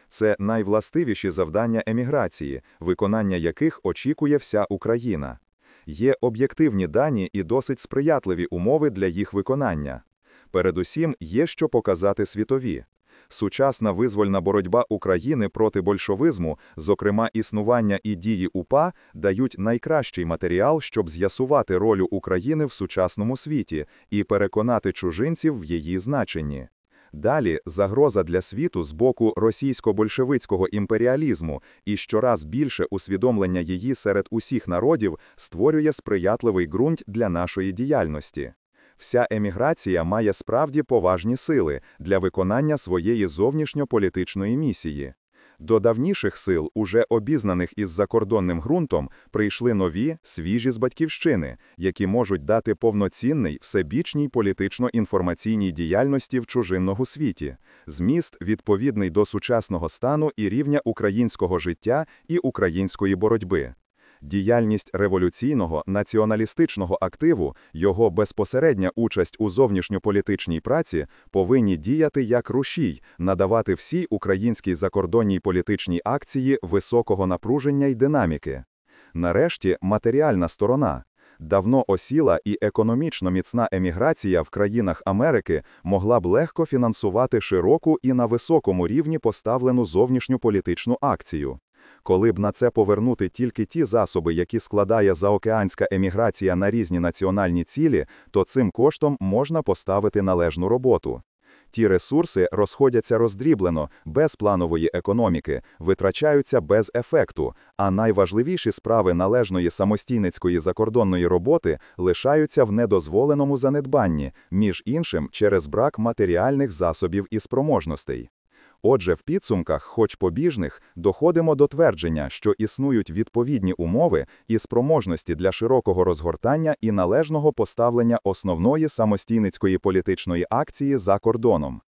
Speaker 1: Це найвластивіші завдання еміграції, виконання яких очікує вся Україна. Є об'єктивні дані і досить сприятливі умови для їх виконання. Передусім є що показати світові. Сучасна визвольна боротьба України проти большевизму, зокрема існування і дії УПА, дають найкращий матеріал, щоб з'ясувати роль України в сучасному світі і переконати чужинців в її значенні. Далі загроза для світу з боку російсько-большевицького імперіалізму і щораз більше усвідомлення її серед усіх народів створює сприятливий ґрунт для нашої діяльності. Вся еміграція має справді поважні сили для виконання своєї зовнішньополітичної місії. До давніших сил, уже обізнаних із закордонним ґрунтом, прийшли нові, свіжі з батьківщини, які можуть дати повноцінний всебічній політично-інформаційній діяльності в чужинного світі, зміст відповідний до сучасного стану і рівня українського життя і української боротьби. Діяльність революційного націоналістичного активу, його безпосередня участь у зовнішньополітичній праці повинні діяти як рушій, надавати всій українській закордонній політичній акції високого напруження й динаміки. Нарешті матеріальна сторона. Давно осіла і економічно міцна еміграція в країнах Америки могла б легко фінансувати широку і на високому рівні поставлену зовнішню політичну акцію коли б на це повернути тільки ті засоби, які складає заокеанська еміграція на різні національні цілі, то цим коштом можна поставити належну роботу. Ті ресурси розходяться роздріблено, без планової економіки, витрачаються без ефекту, а найважливіші справи належної самостійницької закордонної роботи лишаються в недозволеному занедбанні, між іншим через брак матеріальних засобів і спроможностей. Отже, в підсумках, хоч побіжних, доходимо до твердження, що існують відповідні умови і спроможності для широкого розгортання і належного поставлення основної самостійницької політичної акції за кордоном.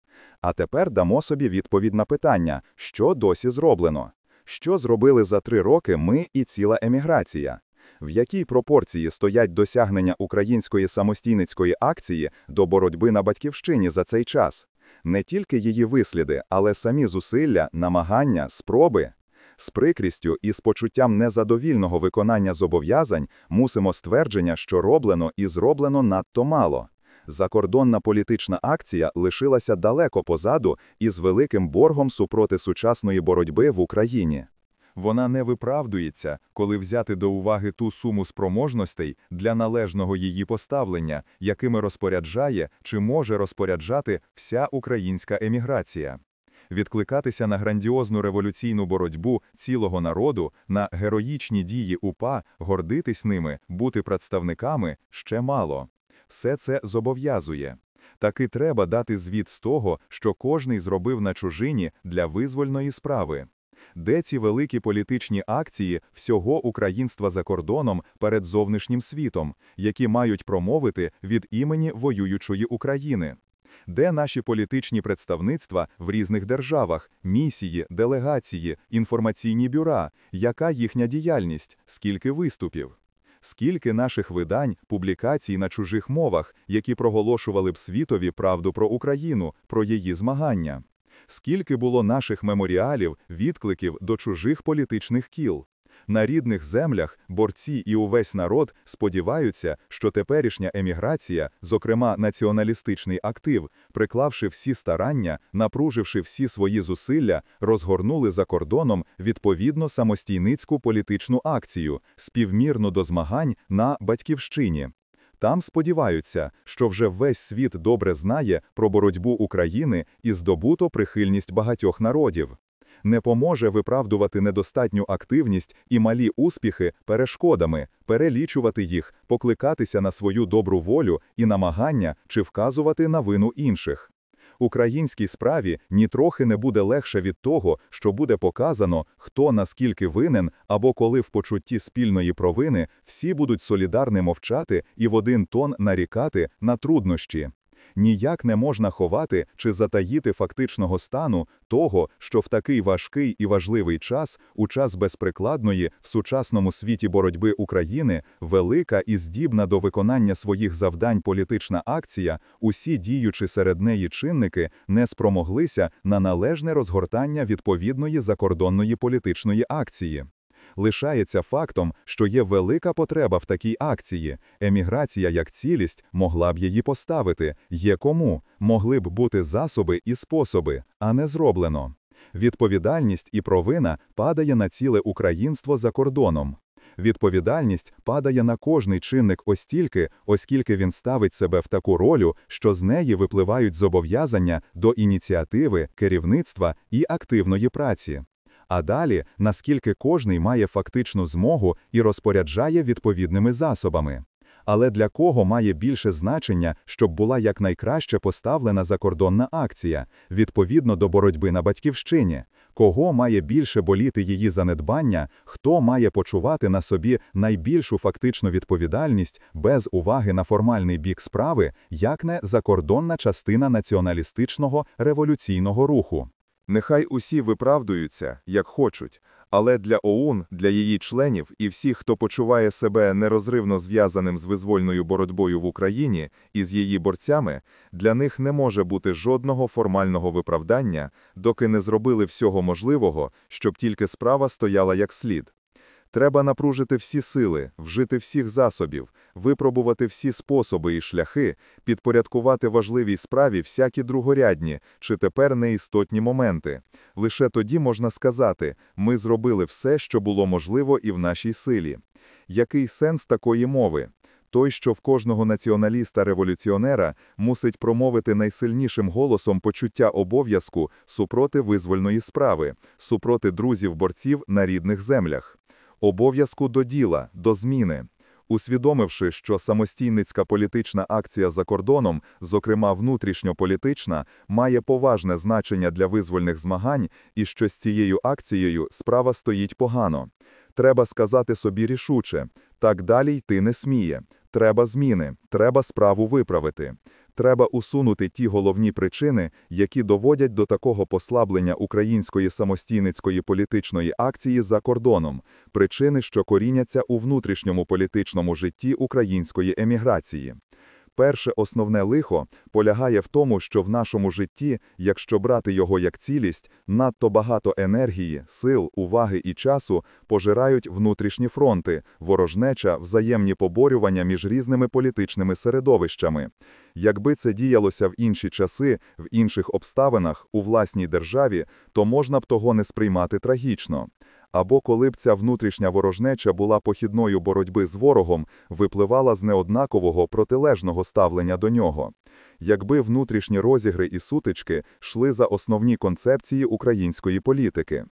Speaker 1: А тепер дамо собі відповідь на питання, що досі зроблено, що зробили за три роки ми і ціла еміграція. В якій пропорції стоять досягнення української самостійницької акції до боротьби на батьківщині за цей час? не тільки її висліди, але самі зусилля, намагання, спроби. З прикрістю і з почуттям незадовільного виконання зобов'язань мусимо ствердження, що роблено і зроблено надто мало. Закордонна політична акція лишилася далеко позаду і з великим боргом супроти сучасної боротьби в Україні вона не виправдується, коли взяти до уваги ту суму спроможностей для належного її поставлення, якими розпоряджає чи може розпоряджати вся українська еміграція. Відкликатися на грандіозну революційну боротьбу цілого народу, на героїчні дії УПА, гордитись ними, бути представниками ще мало. Все це зобов'язує. Таки треба дати звіт з того, що кожний зробив на чужині для визвольної справи. Де ці великі політичні акції всього українства за кордоном перед зовнішнім світом, які мають промовити від імені воюючої України? Де наші політичні представництва в різних державах, місії, делегації, інформаційні бюра, яка їхня діяльність, скільки виступів? Скільки наших видань, публікацій на чужих мовах, які проголошували б світові правду про Україну, про її змагання? Скільки було наших меморіалів, відкликів до чужих політичних кіл. На рідних землях борці і увесь народ сподіваються, що теперішня еміграція, зокрема націоналістичний актив, приклавши всі старання, напруживши всі свої зусилля, розгорнули за кордоном відповідно самостійницьку політичну акцію, співмірну до змагань на батьківщині. Там сподіваються, що вже весь світ добре знає про боротьбу України і здобуто прихильність багатьох народів. Не поможе виправдувати недостатню активність і малі успіхи перешкодами, перелічувати їх, покликатися на свою добру волю і намагання чи вказувати на вину інших. Українській справі нітрохи не буде легше від того, що буде показано, хто наскільки винен або коли в почутті спільної провини всі будуть солідарно мовчати і в один тон нарікати на труднощі ніяк не можна ховати чи затаїти фактичного стану того, що в такий важкий і важливий час, у час безприкладної в сучасному світі боротьби України, велика і здібна до виконання своїх завдань політична акція, усі діючі серед неї чинники не спромоглися на належне розгортання відповідної закордонної політичної акції лишається фактом, що є велика потреба в такій акції. Еміграція як цілість могла б її поставити, є кому, могли б бути засоби і способи, а не зроблено. Відповідальність і провина падає на ціле українство за кордоном. Відповідальність падає на кожний чинник остільки, оскільки він ставить себе в таку ролю, що з неї випливають зобов'язання до ініціативи, керівництва і активної праці а далі наскільки кожний має фактичну змогу і розпоряджає відповідними засобами. Але для кого має більше значення, щоб була якнайкраще поставлена закордонна акція відповідно до боротьби на батьківщині, кого має більше боліти її занедбання, хто має почувати на собі найбільшу фактичну відповідальність без уваги на формальний бік справи, як не закордонна частина націоналістичного революційного руху? Нехай усі виправдуються, як хочуть, але для ОУН, для її членів і всіх, хто почуває себе нерозривно зв'язаним з визвольною боротьбою в Україні і з її борцями, для них не може бути жодного формального виправдання, доки не зробили всього можливого, щоб тільки справа стояла як слід. Треба напружити всі сили, вжити всіх засобів, випробувати всі способи і шляхи, підпорядкувати важливій справі всякі другорядні чи тепер неістотні моменти. Лише тоді можна сказати, ми зробили все, що було можливо і в нашій силі. Який сенс такої мови? Той, що в кожного націоналіста-революціонера мусить промовити найсильнішим голосом почуття обов'язку супроти визвольної справи, супроти друзів-борців на рідних землях обов'язку до діла, до зміни. Усвідомивши, що самостійницька політична акція за кордоном, зокрема внутрішньополітична, має поважне значення для визвольних змагань і що з цією акцією справа стоїть погано. Треба сказати собі рішуче так далі йти не сміє. Треба зміни, треба справу виправити. Треба усунути ті головні причини, які доводять до такого послаблення української самостійницької політичної акції за кордоном, причини, що коріняться у внутрішньому політичному житті української еміграції. Перше основне лихо полягає в тому, що в нашому житті, якщо брати його як цілість, надто багато енергії, сил, уваги і часу пожирають внутрішні фронти, ворожнеча, взаємні поборювання між різними політичними середовищами. Якби це діялося в інші часи, в інших обставинах, у власній державі, то можна б того не сприймати трагічно або коли б ця внутрішня ворожнеча була похідною боротьби з ворогом, випливала з неоднакового протилежного ставлення до нього. Якби внутрішні розігри і сутички йшли за основні концепції української політики.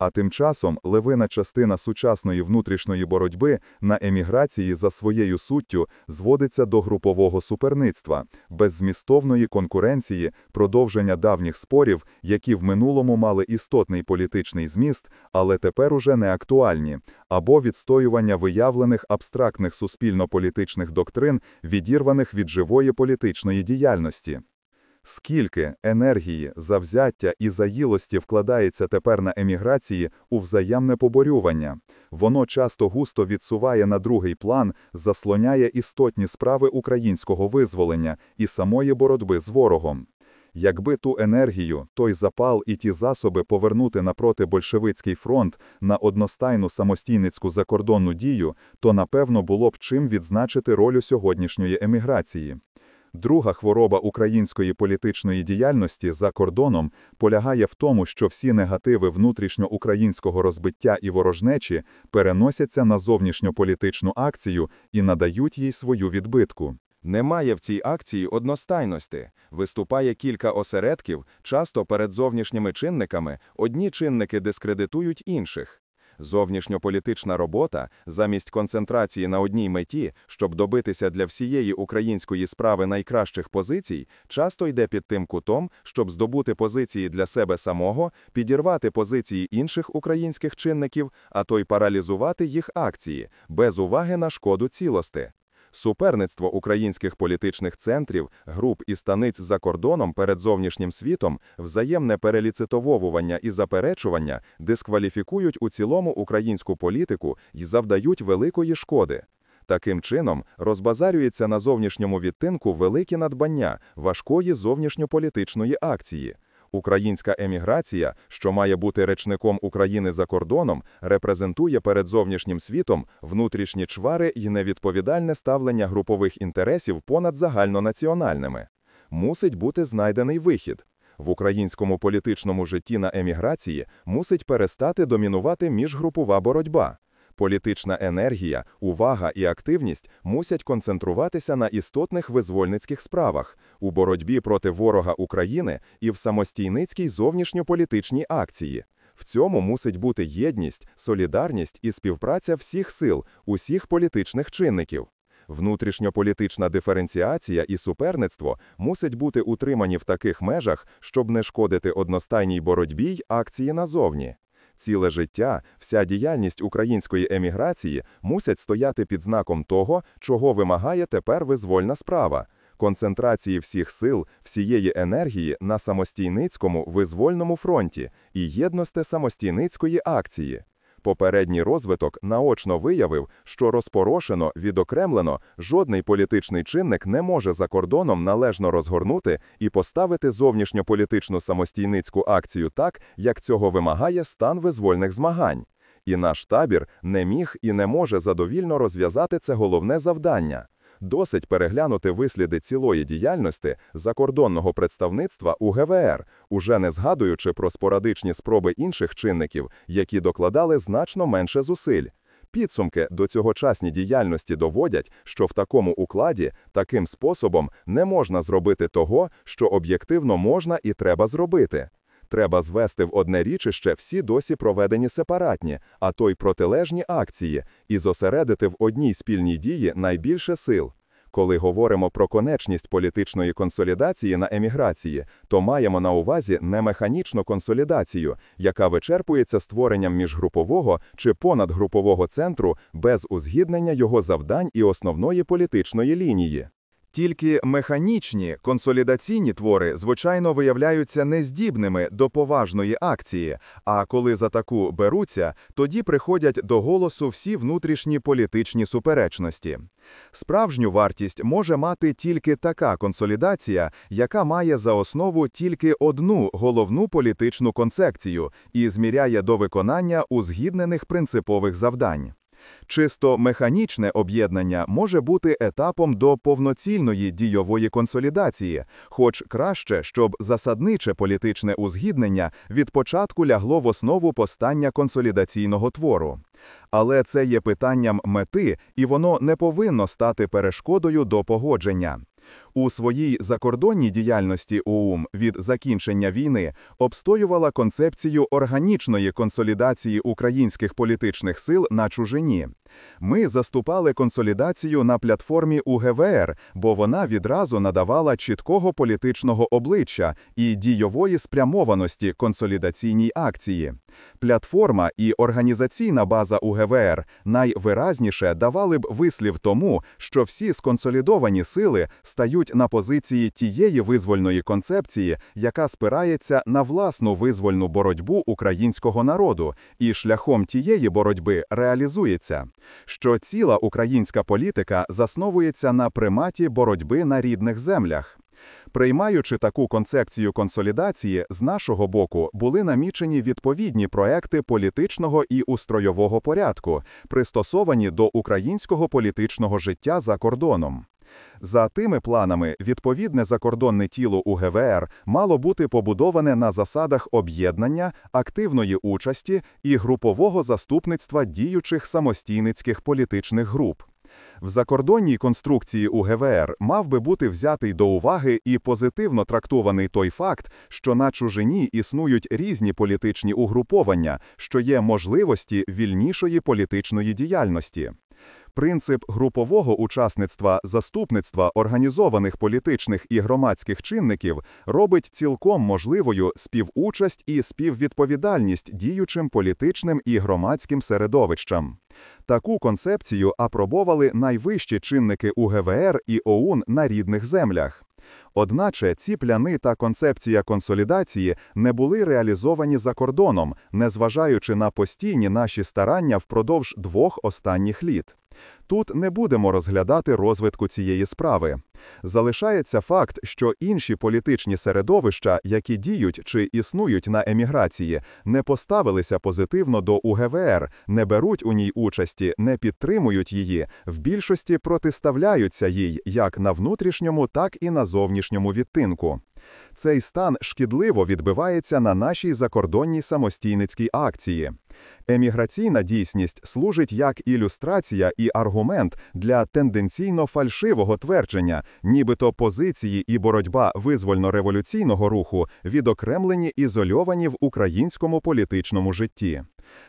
Speaker 1: А тим часом левина частина сучасної внутрішньої боротьби на еміграції за своєю суттю зводиться до групового суперництва, беззмістовної конкуренції, продовження давніх спорів, які в минулому мали істотний політичний зміст, але тепер уже не актуальні, або відстоювання виявлених абстрактних суспільно-політичних доктрин, відірваних від живої політичної діяльності. Скільки енергії, завзяття і заїлості вкладається тепер на еміграції у взаємне поборювання? Воно часто густо відсуває на другий план, заслоняє істотні справи українського визволення і самої боротьби з ворогом. Якби ту енергію, той запал і ті засоби повернути напроти большевицький фронт на одностайну самостійницьку закордонну дію, то напевно було б чим відзначити роль сьогоднішньої еміграції. Друга хвороба української політичної діяльності за кордоном полягає в тому, що всі негативи внутрішньоукраїнського розбиття і ворожнечі переносяться на зовнішньополітичну акцію і надають їй свою відбитку. Немає в цій акції одностайності. Виступає кілька осередків, часто перед зовнішніми чинниками одні чинники дискредитують інших. Зовнішньополітична робота замість концентрації на одній меті, щоб добитися для всієї української справи найкращих позицій, часто йде під тим кутом, щоб здобути позиції для себе самого, підірвати позиції інших українських чинників, а то й паралізувати їх акції без уваги на шкоду цілости. Суперництво українських політичних центрів, груп і станиць за кордоном перед зовнішнім світом, взаємне переліцитововування і заперечування дискваліфікують у цілому українську політику і завдають великої шкоди. Таким чином розбазарюється на зовнішньому відтинку великі надбання важкої зовнішньополітичної акції. Українська еміграція, що має бути речником України за кордоном, репрезентує перед зовнішнім світом внутрішні чвари і невідповідальне ставлення групових інтересів понад загальнонаціональними. Мусить бути знайдений вихід. В українському політичному житті на еміграції мусить перестати домінувати міжгрупова боротьба. Політична енергія, увага і активність мусять концентруватися на істотних визвольницьких справах у боротьбі проти ворога України і в самостійницькій зовнішньополітичній акції. В цьому мусить бути єдність, солідарність і співпраця всіх сил, усіх політичних чинників. Внутрішньополітична диференціація і суперництво мусить бути утримані в таких межах, щоб не шкодити одностайній боротьбі й акції назовні. Ціле життя, вся діяльність української еміграції мусять стояти під знаком того, чого вимагає тепер визвольна справа. Концентрації всіх сил, всієї енергії на самостійницькому визвольному фронті і єдності самостійницької акції. Попередній розвиток наочно виявив, що розпорошено, відокремлено жодний політичний чинник не може за кордоном належно розгорнути і поставити зовнішньополітичну самостійницьку акцію так, як цього вимагає стан визвольних змагань. І наш табір не міг і не може задовільно розв'язати це головне завдання досить переглянути висліди цілої діяльності закордонного представництва у ГВР, уже не згадуючи про спорадичні спроби інших чинників, які докладали значно менше зусиль. Підсумки до цьогочасні діяльності доводять, що в такому укладі таким способом не можна зробити того, що об'єктивно можна і треба зробити. Треба звести в одне річище всі досі проведені сепаратні, а то й протилежні акції, і зосередити в одній спільній дії найбільше сил. Коли говоримо про конечність політичної консолідації на еміграції, то маємо на увазі не механічну консолідацію, яка вичерпується створенням міжгрупового чи понадгрупового центру без узгіднення його завдань і основної політичної лінії. Тільки механічні консолідаційні твори, звичайно, виявляються нездібними до поважної акції, а коли за таку беруться, тоді приходять до голосу всі внутрішні політичні суперечності. Справжню вартість може мати тільки така консолідація, яка має за основу тільки одну головну політичну концепцію і зміряє до виконання узгіднених принципових завдань. Чисто механічне об'єднання може бути етапом до повноцільної дійової консолідації, хоч краще, щоб засадниче політичне узгіднення від початку лягло в основу постання консолідаційного твору. Але це є питанням мети, і воно не повинно стати перешкодою до погодження. У своїй закордонній діяльності ОУМ від закінчення війни обстоювала концепцію органічної консолідації українських політичних сил на чужині. Ми заступали консолідацію на платформі УГВР, бо вона відразу надавала чіткого політичного обличчя і дійової спрямованості консолідаційній акції. Платформа і організаційна база УГВР найвиразніше давали б вислів тому, що всі сконсолідовані сили стають на позиції тієї визвольної концепції, яка спирається на власну визвольну боротьбу українського народу, і шляхом тієї боротьби реалізується що ціла українська політика засновується на приматі боротьби на рідних землях. Приймаючи таку концепцію консолідації, з нашого боку були намічені відповідні проекти політичного і устройового порядку, пристосовані до українського політичного життя за кордоном. За тими планами, відповідне закордонне тіло УГВР мало бути побудоване на засадах об'єднання, активної участі і групового заступництва діючих самостійницьких політичних груп. В закордонній конструкції УГВР мав би бути взятий до уваги і позитивно трактований той факт, що на чужині існують різні політичні угруповання, що є можливості вільнішої політичної діяльності. Принцип групового учасництва заступництва організованих політичних і громадських чинників робить цілком можливою співучасть і співвідповідальність діючим політичним і громадським середовищам. Таку концепцію апробовали найвищі чинники УГВР і ОУН на рідних землях. Одначе ці пляни та концепція консолідації не були реалізовані за кордоном, незважаючи на постійні наші старання впродовж двох останніх літ. Тут не будемо розглядати розвитку цієї справи. Залишається факт, що інші політичні середовища, які діють чи існують на еміграції, не поставилися позитивно до УГВР, не беруть у ній участі, не підтримують її, в більшості протиставляються їй як на внутрішньому, так і на зовнішньому відтинку. Цей стан шкідливо відбивається на нашій закордонній самостійницькій акції. Еміграційна дійсність служить як ілюстрація і аргумент для тенденційно фальшивого твердження, нібито позиції і боротьба визвольно-революційного руху відокремлені ізольовані в українському політичному житті.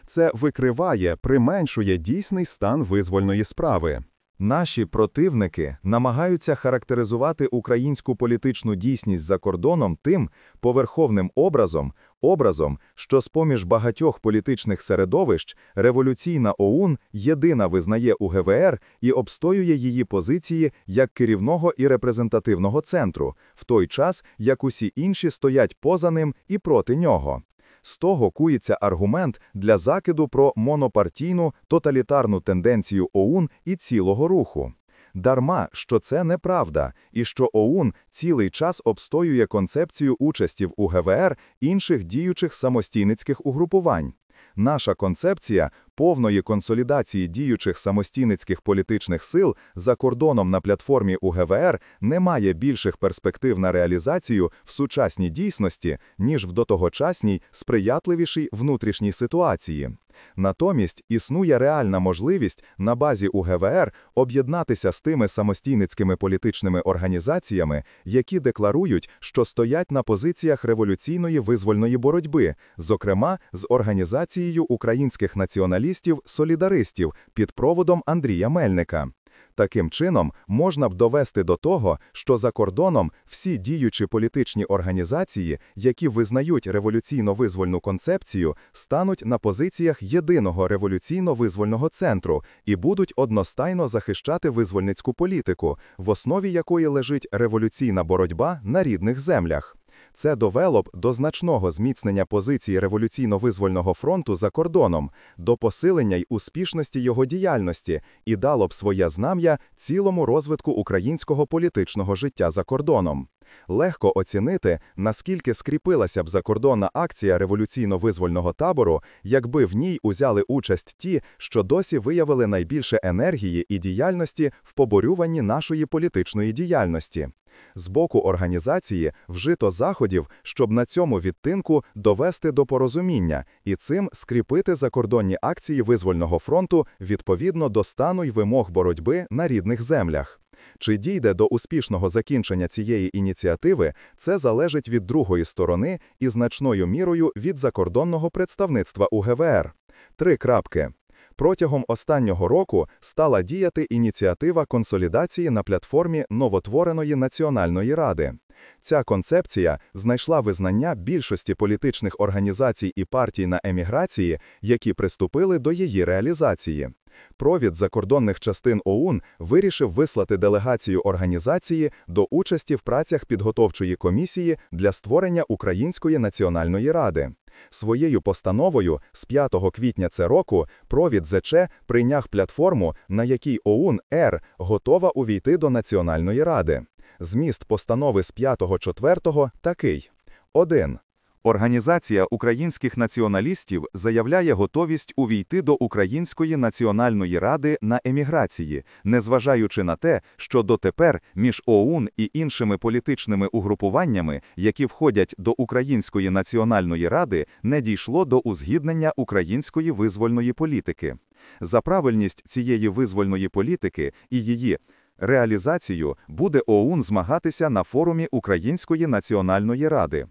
Speaker 1: Це викриває, применшує дійсний стан визвольної справи. Наші противники намагаються характеризувати українську політичну дійсність за кордоном тим поверховним образом, образом, що з поміж багатьох політичних середовищ революційна ОУН єдина визнає УГВР і обстоює її позиції як керівного і репрезентативного центру, в той час як усі інші стоять поза ним і проти нього. З того кується аргумент для закиду про монопартійну тоталітарну тенденцію ОУН і цілого руху. Дарма, що це неправда, і що ОУН цілий час обстоює концепцію участі в УГВР інших діючих самостійницьких угрупувань. Наша концепція повної консолідації діючих самостійницьких політичних сил за кордоном на платформі УГВР не має більших перспектив на реалізацію в сучасній дійсності, ніж в дотогочасній сприятливішій внутрішній ситуації. Натомість існує реальна можливість на базі УГВР об'єднатися з тими самостійницькими політичними організаціями, які декларують, що стоять на позиціях революційної визвольної боротьби, зокрема з організацією організацією українських націоналістів-солідаристів під проводом Андрія Мельника. Таким чином, можна б довести до того, що за кордоном всі діючі політичні організації, які визнають революційно-визвольну концепцію, стануть на позиціях єдиного революційно-визвольного центру і будуть одностайно захищати визвольницьку політику, в основі якої лежить революційна боротьба на рідних землях. Це довело б до значного зміцнення позиції революційно-визвольного фронту за кордоном, до посилення й успішності його діяльності і дало б своє знам'я цілому розвитку українського політичного життя за кордоном. Легко оцінити, наскільки скріпилася б закордонна акція революційно-визвольного табору, якби в ній узяли участь ті, що досі виявили найбільше енергії і діяльності в поборюванні нашої політичної діяльності. З боку організації вжито заходів, щоб на цьому відтинку довести до порозуміння і цим скріпити закордонні акції визвольного фронту відповідно до стану й вимог боротьби на рідних землях. Чи дійде до успішного закінчення цієї ініціативи, це залежить від другої сторони і значною мірою від закордонного представництва УГВР. Три крапки протягом останнього року стала діяти ініціатива консолідації на платформі новотвореної національної ради. Ця концепція знайшла визнання більшості політичних організацій і партій на еміграції, які приступили до її реалізації. Провід закордонних частин ОУН вирішив вислати делегацію організації до участі в працях підготовчої комісії для створення Української національної ради. Своєю постановою з 5 квітня це року провід ЗЧ прийняв платформу, на якій ОУН Р готова увійти до Національної ради. Зміст постанови з 5-4 такий: 1. Організація українських націоналістів заявляє готовість увійти до Української національної ради на еміграції, незважаючи на те, що дотепер між ОУН і іншими політичними угрупуваннями, які входять до Української національної ради, не дійшло до узгіднення української визвольної політики. За правильність цієї визвольної політики і її. Реалізацію буде ОУН змагатися на форумі Української національної ради.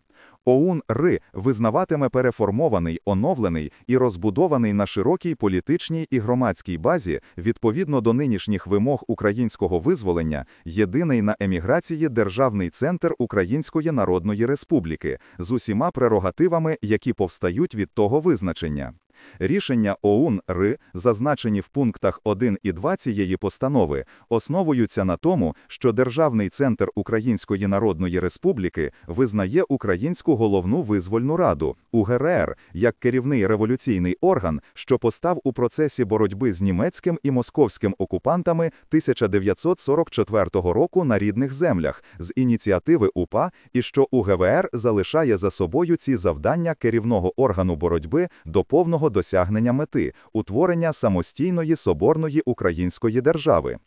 Speaker 1: ОУН РИ визнаватиме переформований, оновлений і розбудований на широкій політичній і громадській базі відповідно до нинішніх вимог українського визволення єдиний на еміграції Державний центр Української Народної Республіки з усіма прерогативами, які повстають від того визначення. Рішення ОУН РИ, зазначені в пунктах 1 і 2 цієї постанови, основуються на тому, що Державний центр Української Народної Республіки визнає Українську головну визвольну раду УГРР як керівний революційний орган, що постав у процесі боротьби з німецьким і московським окупантами 1944 року на рідних землях з ініціативи УПА і що УГВР залишає за собою ці завдання керівного органу боротьби до повного спільного досягнення мети утворення самостійної соборної української держави.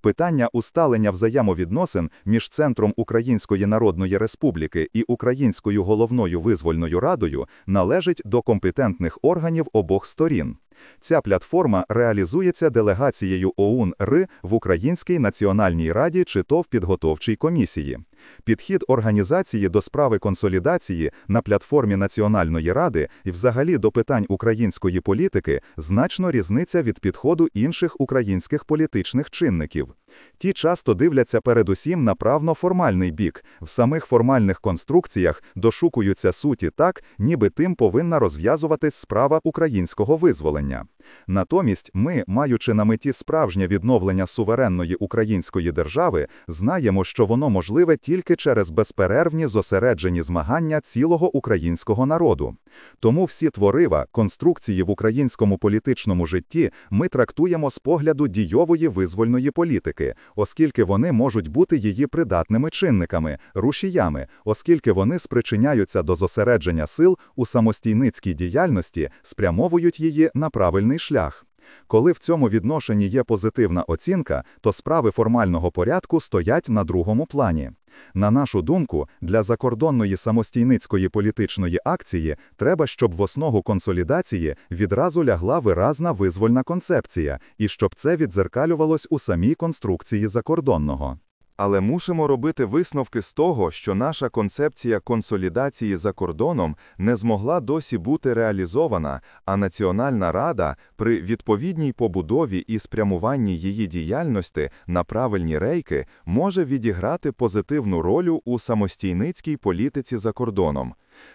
Speaker 1: Питання усталення взаємовідносин між Центром Української Народної Республіки і Українською головною визвольною радою належить до компетентних органів обох сторін. Ця платформа реалізується делегацією ОУН ри в Українській національній раді чи то в підготовчій комісії. Підхід організації до справи консолідації на платформі Національної ради і взагалі до питань української політики значно різниця від підходу інших українських політичних чинників. Ті часто дивляться передусім на правно формальний бік, в самих формальних конструкціях дошукуються суті так, ніби тим повинна розв'язуватись справа українського визволення. Натомість, ми, маючи на меті справжнє відновлення суверенної української держави, знаємо, що воно можливе тільки через безперервні зосереджені змагання цілого українського народу. Тому всі творива, конструкції в українському політичному житті ми трактуємо з погляду дійової визвольної політики, оскільки вони можуть бути її придатними чинниками, рушіями, оскільки вони спричиняються до зосередження сил у самостійницькій діяльності, спрямовують її на правильний правильний шлях. Коли в цьому відношенні є позитивна оцінка, то справи формального порядку стоять на другому плані. На нашу думку, для закордонної самостійницької політичної акції треба, щоб в основу консолідації відразу лягла виразна визвольна концепція, і щоб це відзеркалювалось у самій конструкції закордонного. Але мусимо робити висновки з того, що наша концепція консолідації за кордоном не змогла досі бути реалізована, а Національна Рада при відповідній побудові і спрямуванні її діяльності на правильні рейки може відіграти позитивну роль у самостійницькій політиці за кордоном.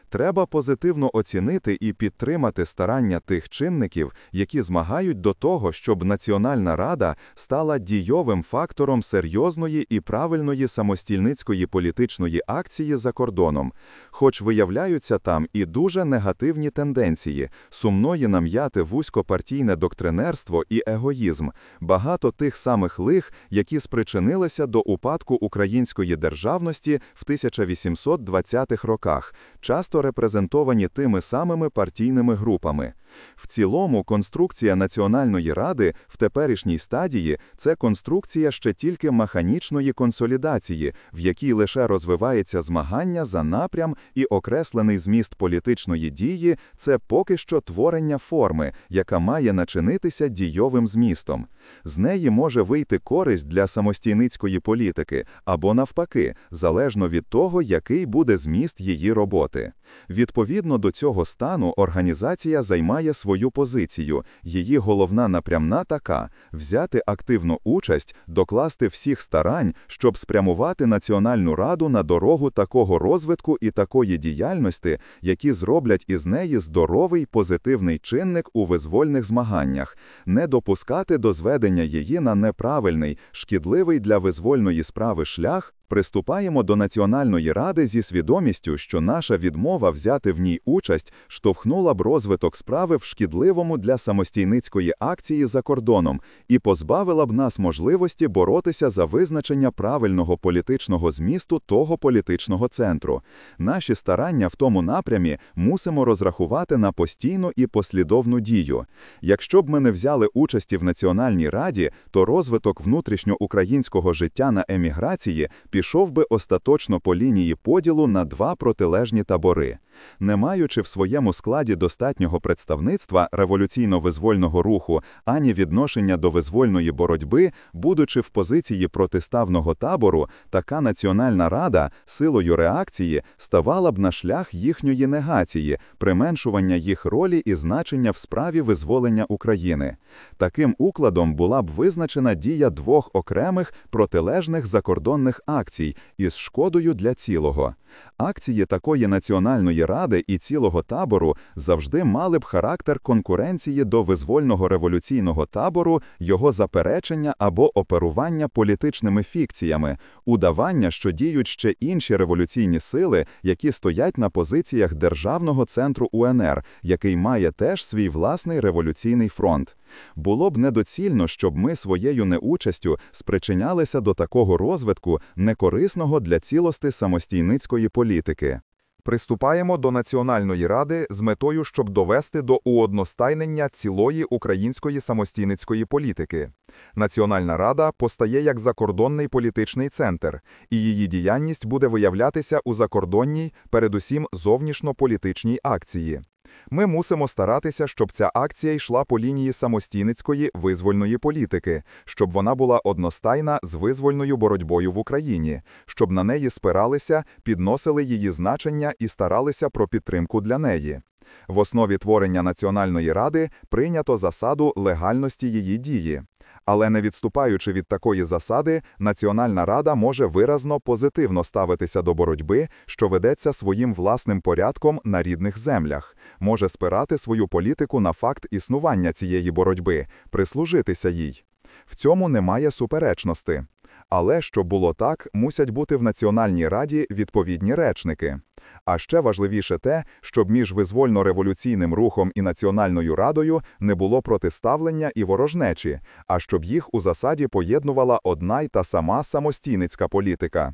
Speaker 1: Треба позитивно оцінити і підтримати старання тих чинників, які змагають до того, щоб Національна Рада стала дійовим фактором серйозної і правильної самостільницької політичної акції за кордоном, хоч виявляються там і дуже негативні тенденції, сумної нам'яти вузькопартійне доктринерство і егоїзм, багато тих самих лих, які спричинилися до упадку української державності в 1820-х роках часто репрезентовані тими самими партійними групами. В цілому, конструкція Національної ради в теперішній стадії це конструкція ще тільки механічної консолідації, в якій лише розвивається змагання за напрям і окреслений зміст політичної дії, це поки що творення форми, яка має начинитися дійовим змістом. З неї може вийти користь для самостійницької політики або навпаки, залежно від того, який буде зміст її роботи. Відповідно до цього стану, організація займає свою позицію. Її головна напрямна така: взяти активну участь, докласти всіх старань, щоб спрямувати Національну раду на дорогу такого розвитку і такої діяльності, які зроблять із неї здоровий позитивний чинник у визвольних змаганнях, не допускати до зведення її на неправильний, шкідливий для визвольної справи шлях приступаємо до Національної ради зі свідомістю, що наша відмова взяти в ній участь штовхнула б розвиток справи в шкідливому для самостійницької акції за кордоном і позбавила б нас можливості боротися за визначення правильного політичного змісту того політичного центру. Наші старання в тому напрямі мусимо розрахувати на постійну і послідовну дію. Якщо б ми не взяли участі в Національній раді, то розвиток внутрішньоукраїнського життя на еміграції пішов пішов би остаточно по лінії поділу на два протилежні табори. Не маючи в своєму складі достатнього представництва революційно-визвольного руху ані відношення до визвольної боротьби, будучи в позиції протиставного табору, така національна рада силою реакції ставала б на шлях їхньої негації, применшування їх ролі і значення в справі визволення України. Таким укладом була б визначена дія двох окремих протилежних закордонних акцій із шкодою для цілого. Акції такої національної ради і цілого табору завжди мали б характер конкуренції до визвольного революційного табору, його заперечення або оперування політичними фікціями, удавання, що діють ще інші революційні сили, які стоять на позиціях державного центру УНР, який має теж свій власний революційний фронт. Було б недоцільно, щоб ми своєю неучастю спричинялися до такого розвитку некорисного для цілости самостійницької політики. Приступаємо до Національної ради з метою, щоб довести до уодностайнення цілої української самостійницької політики. Національна рада постає як закордонний політичний центр, і її діяльність буде виявлятися у закордонній, передусім зовнішньополітичній акції. Ми мусимо старатися, щоб ця акція йшла по лінії самостійницької визвольної політики, щоб вона була одностайна з визвольною боротьбою в Україні, щоб на неї спиралися, підносили її значення і старалися про підтримку для неї. В основі творення Національної ради прийнято засаду легальності її дії. Але не відступаючи від такої засади, Національна Рада може виразно позитивно ставитися до боротьби, що ведеться своїм власним порядком на рідних землях, може спирати свою політику на факт існування цієї боротьби, прислужитися їй. В цьому немає суперечності. Але щоб було так, мусять бути в Національній Раді відповідні речники. А ще важливіше те, щоб між визвольно-революційним рухом і національною радою не було протиставлення і ворожнечі, а щоб їх у засаді поєднувала одна й та сама самостійницька політика.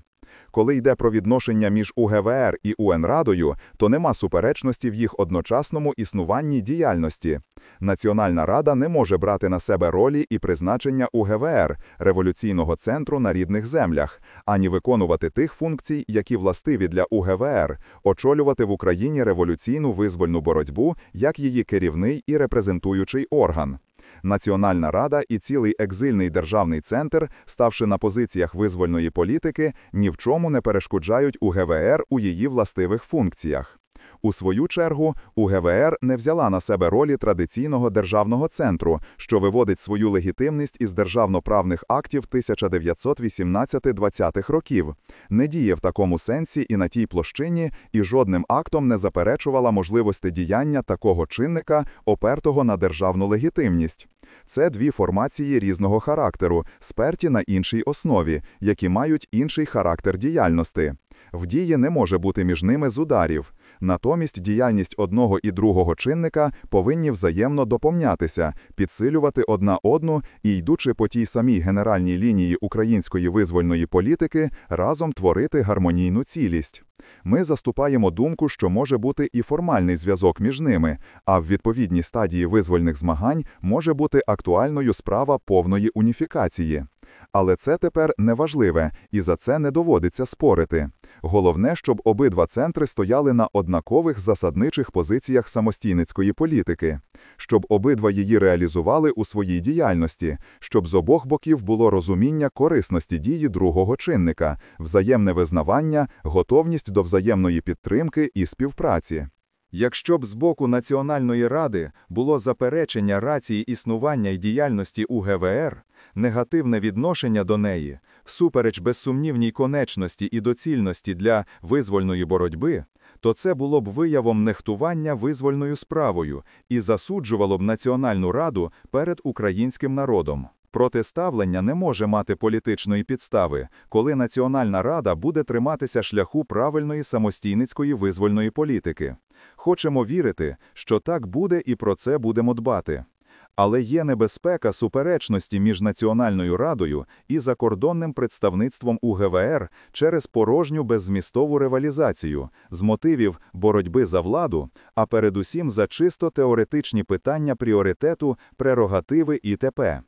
Speaker 1: Коли йде про відношення між УГВР і УНРадою, то нема суперечності в їх одночасному існуванні діяльності. Національна рада не може брати на себе ролі і призначення УГВР революційного центру на рідних землях, ані виконувати тих функцій, які властиві для УГВР, очолювати в Україні революційну визвольну боротьбу як її керівний і репрезентуючий орган. Національна рада і цілий екзильний державний центр, ставши на позиціях визвольної політики, ні в чому не перешкоджають УГВР у її властивих функціях. У свою чергу, УГВР не взяла на себе ролі традиційного державного центру, що виводить свою легітимність із державноправних актів 1918-20 років, не діє в такому сенсі і на тій площині, і жодним актом не заперечувала можливості діяння такого чинника, опертого на державну легітимність. Це дві формації різного характеру, сперті на іншій основі, які мають інший характер діяльності. В дії не може бути між ними зударів. Натомість діяльність одного і другого чинника повинні взаємно доповнятися, підсилювати одна одну і, йдучи по тій самій генеральній лінії української визвольної політики, разом творити гармонійну цілість. Ми заступаємо думку, що може бути і формальний зв'язок між ними, а в відповідній стадії визвольних змагань може бути актуальною справа повної уніфікації. Але це тепер неважливе, і за це не доводиться спорити. Головне, щоб обидва центри стояли на однакових засадничих позиціях самостійницької політики, щоб обидва її реалізували у своїй діяльності, щоб з обох боків було розуміння корисності дії другого чинника, взаємне визнавання, готовність до взаємної підтримки і співпраці. Якщо б з боку Національної ради було заперечення рації існування і діяльності УГВР, негативне відношення до неї, всупереч безсумнівній конечності і доцільності для визвольної боротьби, то це було б виявом нехтування визвольною справою і засуджувало б Національну раду перед українським народом. Протиставлення не може мати політичної підстави, коли Національна Рада буде триматися шляху правильної самостійницької визвольної політики. Хочемо вірити, що так буде і про це будемо дбати. Але є небезпека суперечності між Національною радою і закордонним представництвом УГВР через порожню беззмістову ревалізацію з мотивів боротьби за владу, а передусім за чисто теоретичні питання пріоритету, прерогативи і т.п.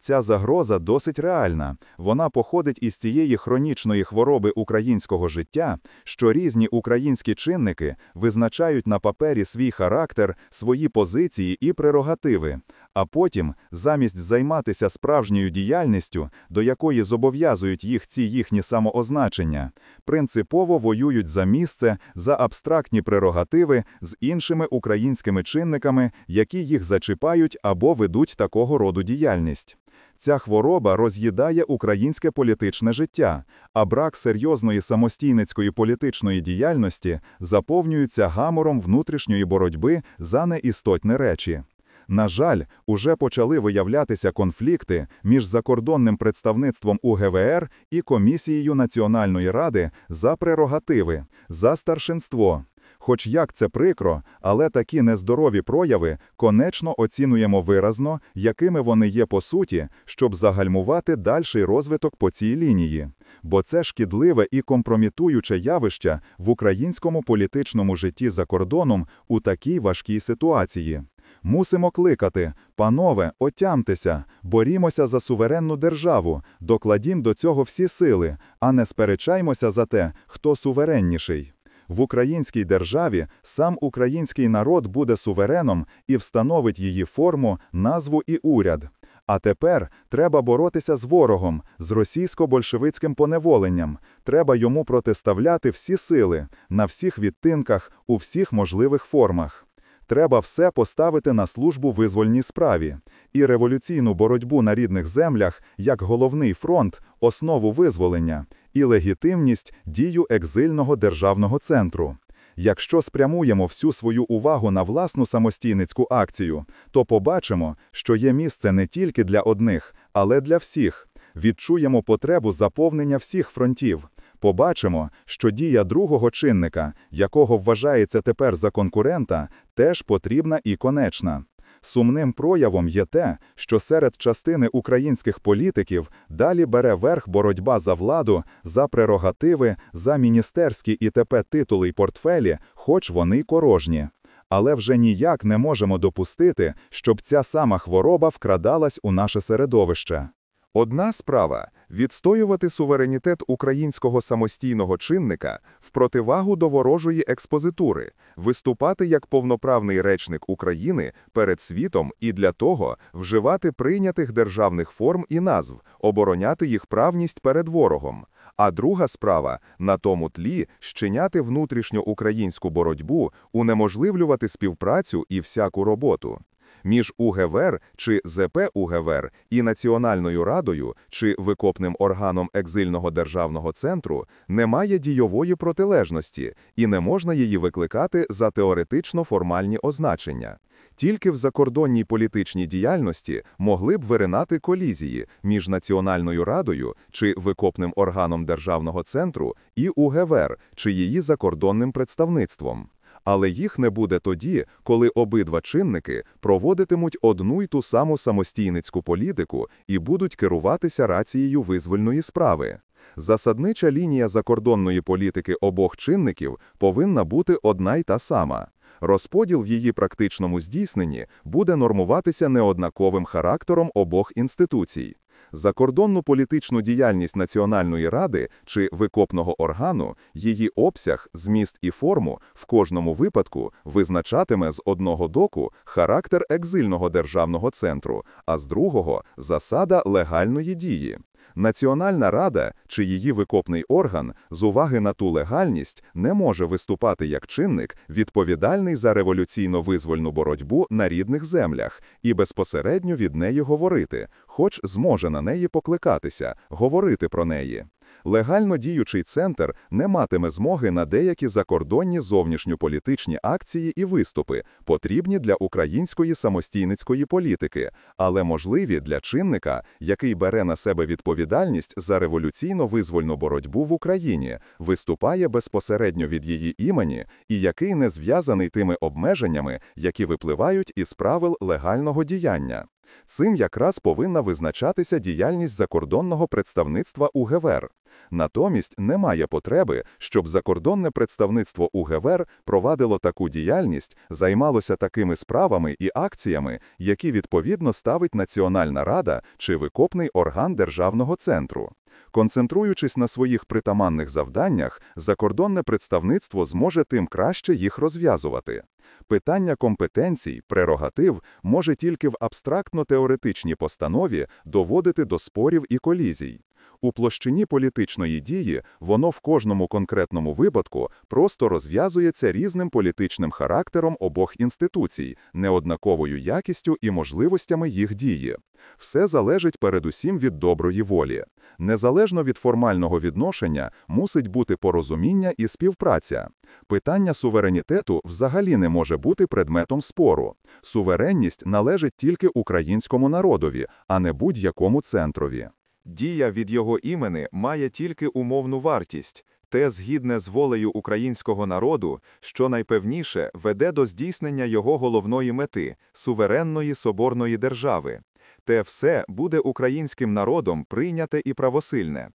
Speaker 1: Ця загроза досить реальна. Вона походить із цієї хронічної хвороби українського життя, що різні українські чинники визначають на папері свій характер, свої позиції і прерогативи, а потім, замість займатися справжньою діяльністю, до якої зобов'язують їх ці їхні самоозначення, принципово воюють за місце, за абстрактні прерогативи з іншими українськими чинниками, які їх зачіпають або ведуть такого роду діяльність. Ця хвороба роз'їдає українське політичне життя, а брак серйозної самостійницької політичної діяльності заповнюється гамором внутрішньої боротьби за неістотні речі. На жаль, уже почали виявлятися конфлікти між закордонним представництвом УГВР і комісією Національної ради за прерогативи, за старшинство. Хоч як це прикро, але такі нездорові прояви конечно оцінуємо виразно, якими вони є по суті, щоб загальмувати дальший розвиток по цій лінії. Бо це шкідливе і компрометуюче явище в українському політичному житті за кордоном у такій важкій ситуації. Мусимо кликати, панове, отямтеся, борімося за суверенну державу, докладім до цього всі сили, а не сперечаймося за те, хто суверенніший. В українській державі сам український народ буде сувереном і встановить її форму, назву і уряд. А тепер треба боротися з ворогом, з російсько-большевицьким поневоленням. Треба йому протиставляти всі сили на всіх відтинках, у всіх можливих формах. Треба все поставити на службу визвольній справі і революційну боротьбу на рідних землях як головний фронт, основу визволення і легітимність дію екзильного державного центру. Якщо спрямуємо всю свою увагу на власну самостійницьку акцію, то побачимо, що є місце не тільки для одних, але для всіх. Відчуємо потребу заповнення всіх фронтів побачимо, що дія другого чинника, якого вважається тепер за конкурента, теж потрібна і конечна. Сумним проявом є те, що серед частини українських політиків далі бере верх боротьба за владу, за прерогативи, за міністерські і т.п. титули й портфелі, хоч вони корожні. Але вже ніяк не можемо допустити, щоб ця сама хвороба вкрадалась у наше середовище. Одна справа відстоювати суверенітет українського самостійного чинника в противагу до ворожої експозитури, виступати як повноправний речник України перед світом і для того вживати прийнятих державних форм і назв, обороняти їх правність перед ворогом. А друга справа на тому тлі щиняти внутрішньоукраїнську боротьбу, унеможливлювати співпрацю і всяку роботу між УГВР чи ЗП УГВР і Національною радою чи викопним органом екзильного державного центру немає дійової протилежності і не можна її викликати за теоретично формальні означення. Тільки в закордонній політичній діяльності могли б виринати колізії між Національною радою чи викопним органом державного центру і УГВР чи її закордонним представництвом але їх не буде тоді, коли обидва чинники проводитимуть одну й ту саму самостійницьку політику і будуть керуватися рацією визвольної справи. Засаднича лінія закордонної політики обох чинників повинна бути одна й та сама. Розподіл в її практичному здійсненні буде нормуватися неоднаковим характером обох інституцій. Закордонну політичну діяльність Національної ради чи викопного органу, її обсяг, зміст і форму в кожному випадку визначатиме з одного доку характер екзильного державного центру, а з другого засада легальної дії. Національна рада чи її викопний орган з уваги на ту легальність не може виступати як чинник, відповідальний за революційно визвольну боротьбу на рідних землях, і безпосередньо від неї говорити, хоч зможе на неї покликатися, говорити про неї легально діючий центр не матиме змоги на деякі закордонні зовнішньополітичні акції і виступи, потрібні для української самостійницької політики, але можливі для чинника, який бере на себе відповідальність за революційно визвольну боротьбу в Україні, виступає безпосередньо від її імені і який не зв'язаний тими обмеженнями, які випливають із правил легального діяння. Цим якраз повинна визначатися діяльність закордонного представництва УГВР. Натомість немає потреби, щоб закордонне представництво УГВР провадило таку діяльність, займалося такими справами і акціями, які відповідно ставить Національна Рада чи викопний орган державного центру. Концентруючись на своїх притаманних завданнях, закордонне представництво зможе тим краще їх розв'язувати. Питання компетенцій, прерогатив може тільки в абстрактно теоретичній постанові доводити до спорів і колізій. У площині політичної дії воно в кожному конкретному випадку просто розв'язується різним політичним характером обох інституцій, неоднаковою якістю і можливостями їх дії. Все залежить передусім від доброї волі. Незалежно від формального відношення мусить бути порозуміння і співпраця. Питання суверенітету взагалі не може бути предметом спору. Суверенність належить тільки українському народові, а не будь-якому центрові. Дія від його імени має тільки умовну вартість, те згідне з волею українського народу, що найпевніше веде до здійснення його головної мети суверенної соборної держави. Те все буде українським народом прийняте і правосильне.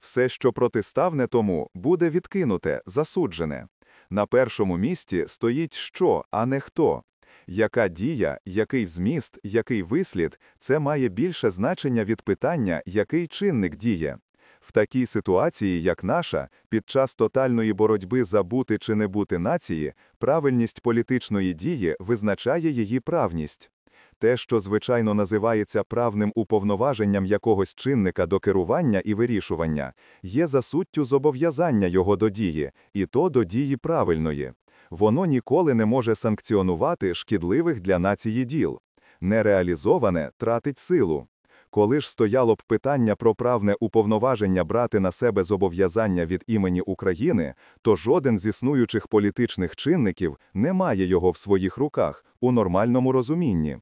Speaker 1: Все, що протиставне тому, буде відкинуте, засуджене. На першому місці стоїть що, а не хто. Яка дія, який зміст, який вислід, це має більше значення від питання, який чинник діє. В такій ситуації, як наша, під час тотальної боротьби за бути чи не бути нації, правильність політичної дії визначає її правність. Те, що звичайно називається правним уповноваженням якогось чинника до керування і вирішування, є за суттю зобов'язання його до дії, і то до дії правильної воно ніколи не може санкціонувати шкідливих для нації діл. Нереалізоване тратить силу. Коли ж стояло б питання про правне уповноваження брати на себе зобов'язання від імені України, то жоден з існуючих політичних чинників не має його в своїх руках у нормальному розумінні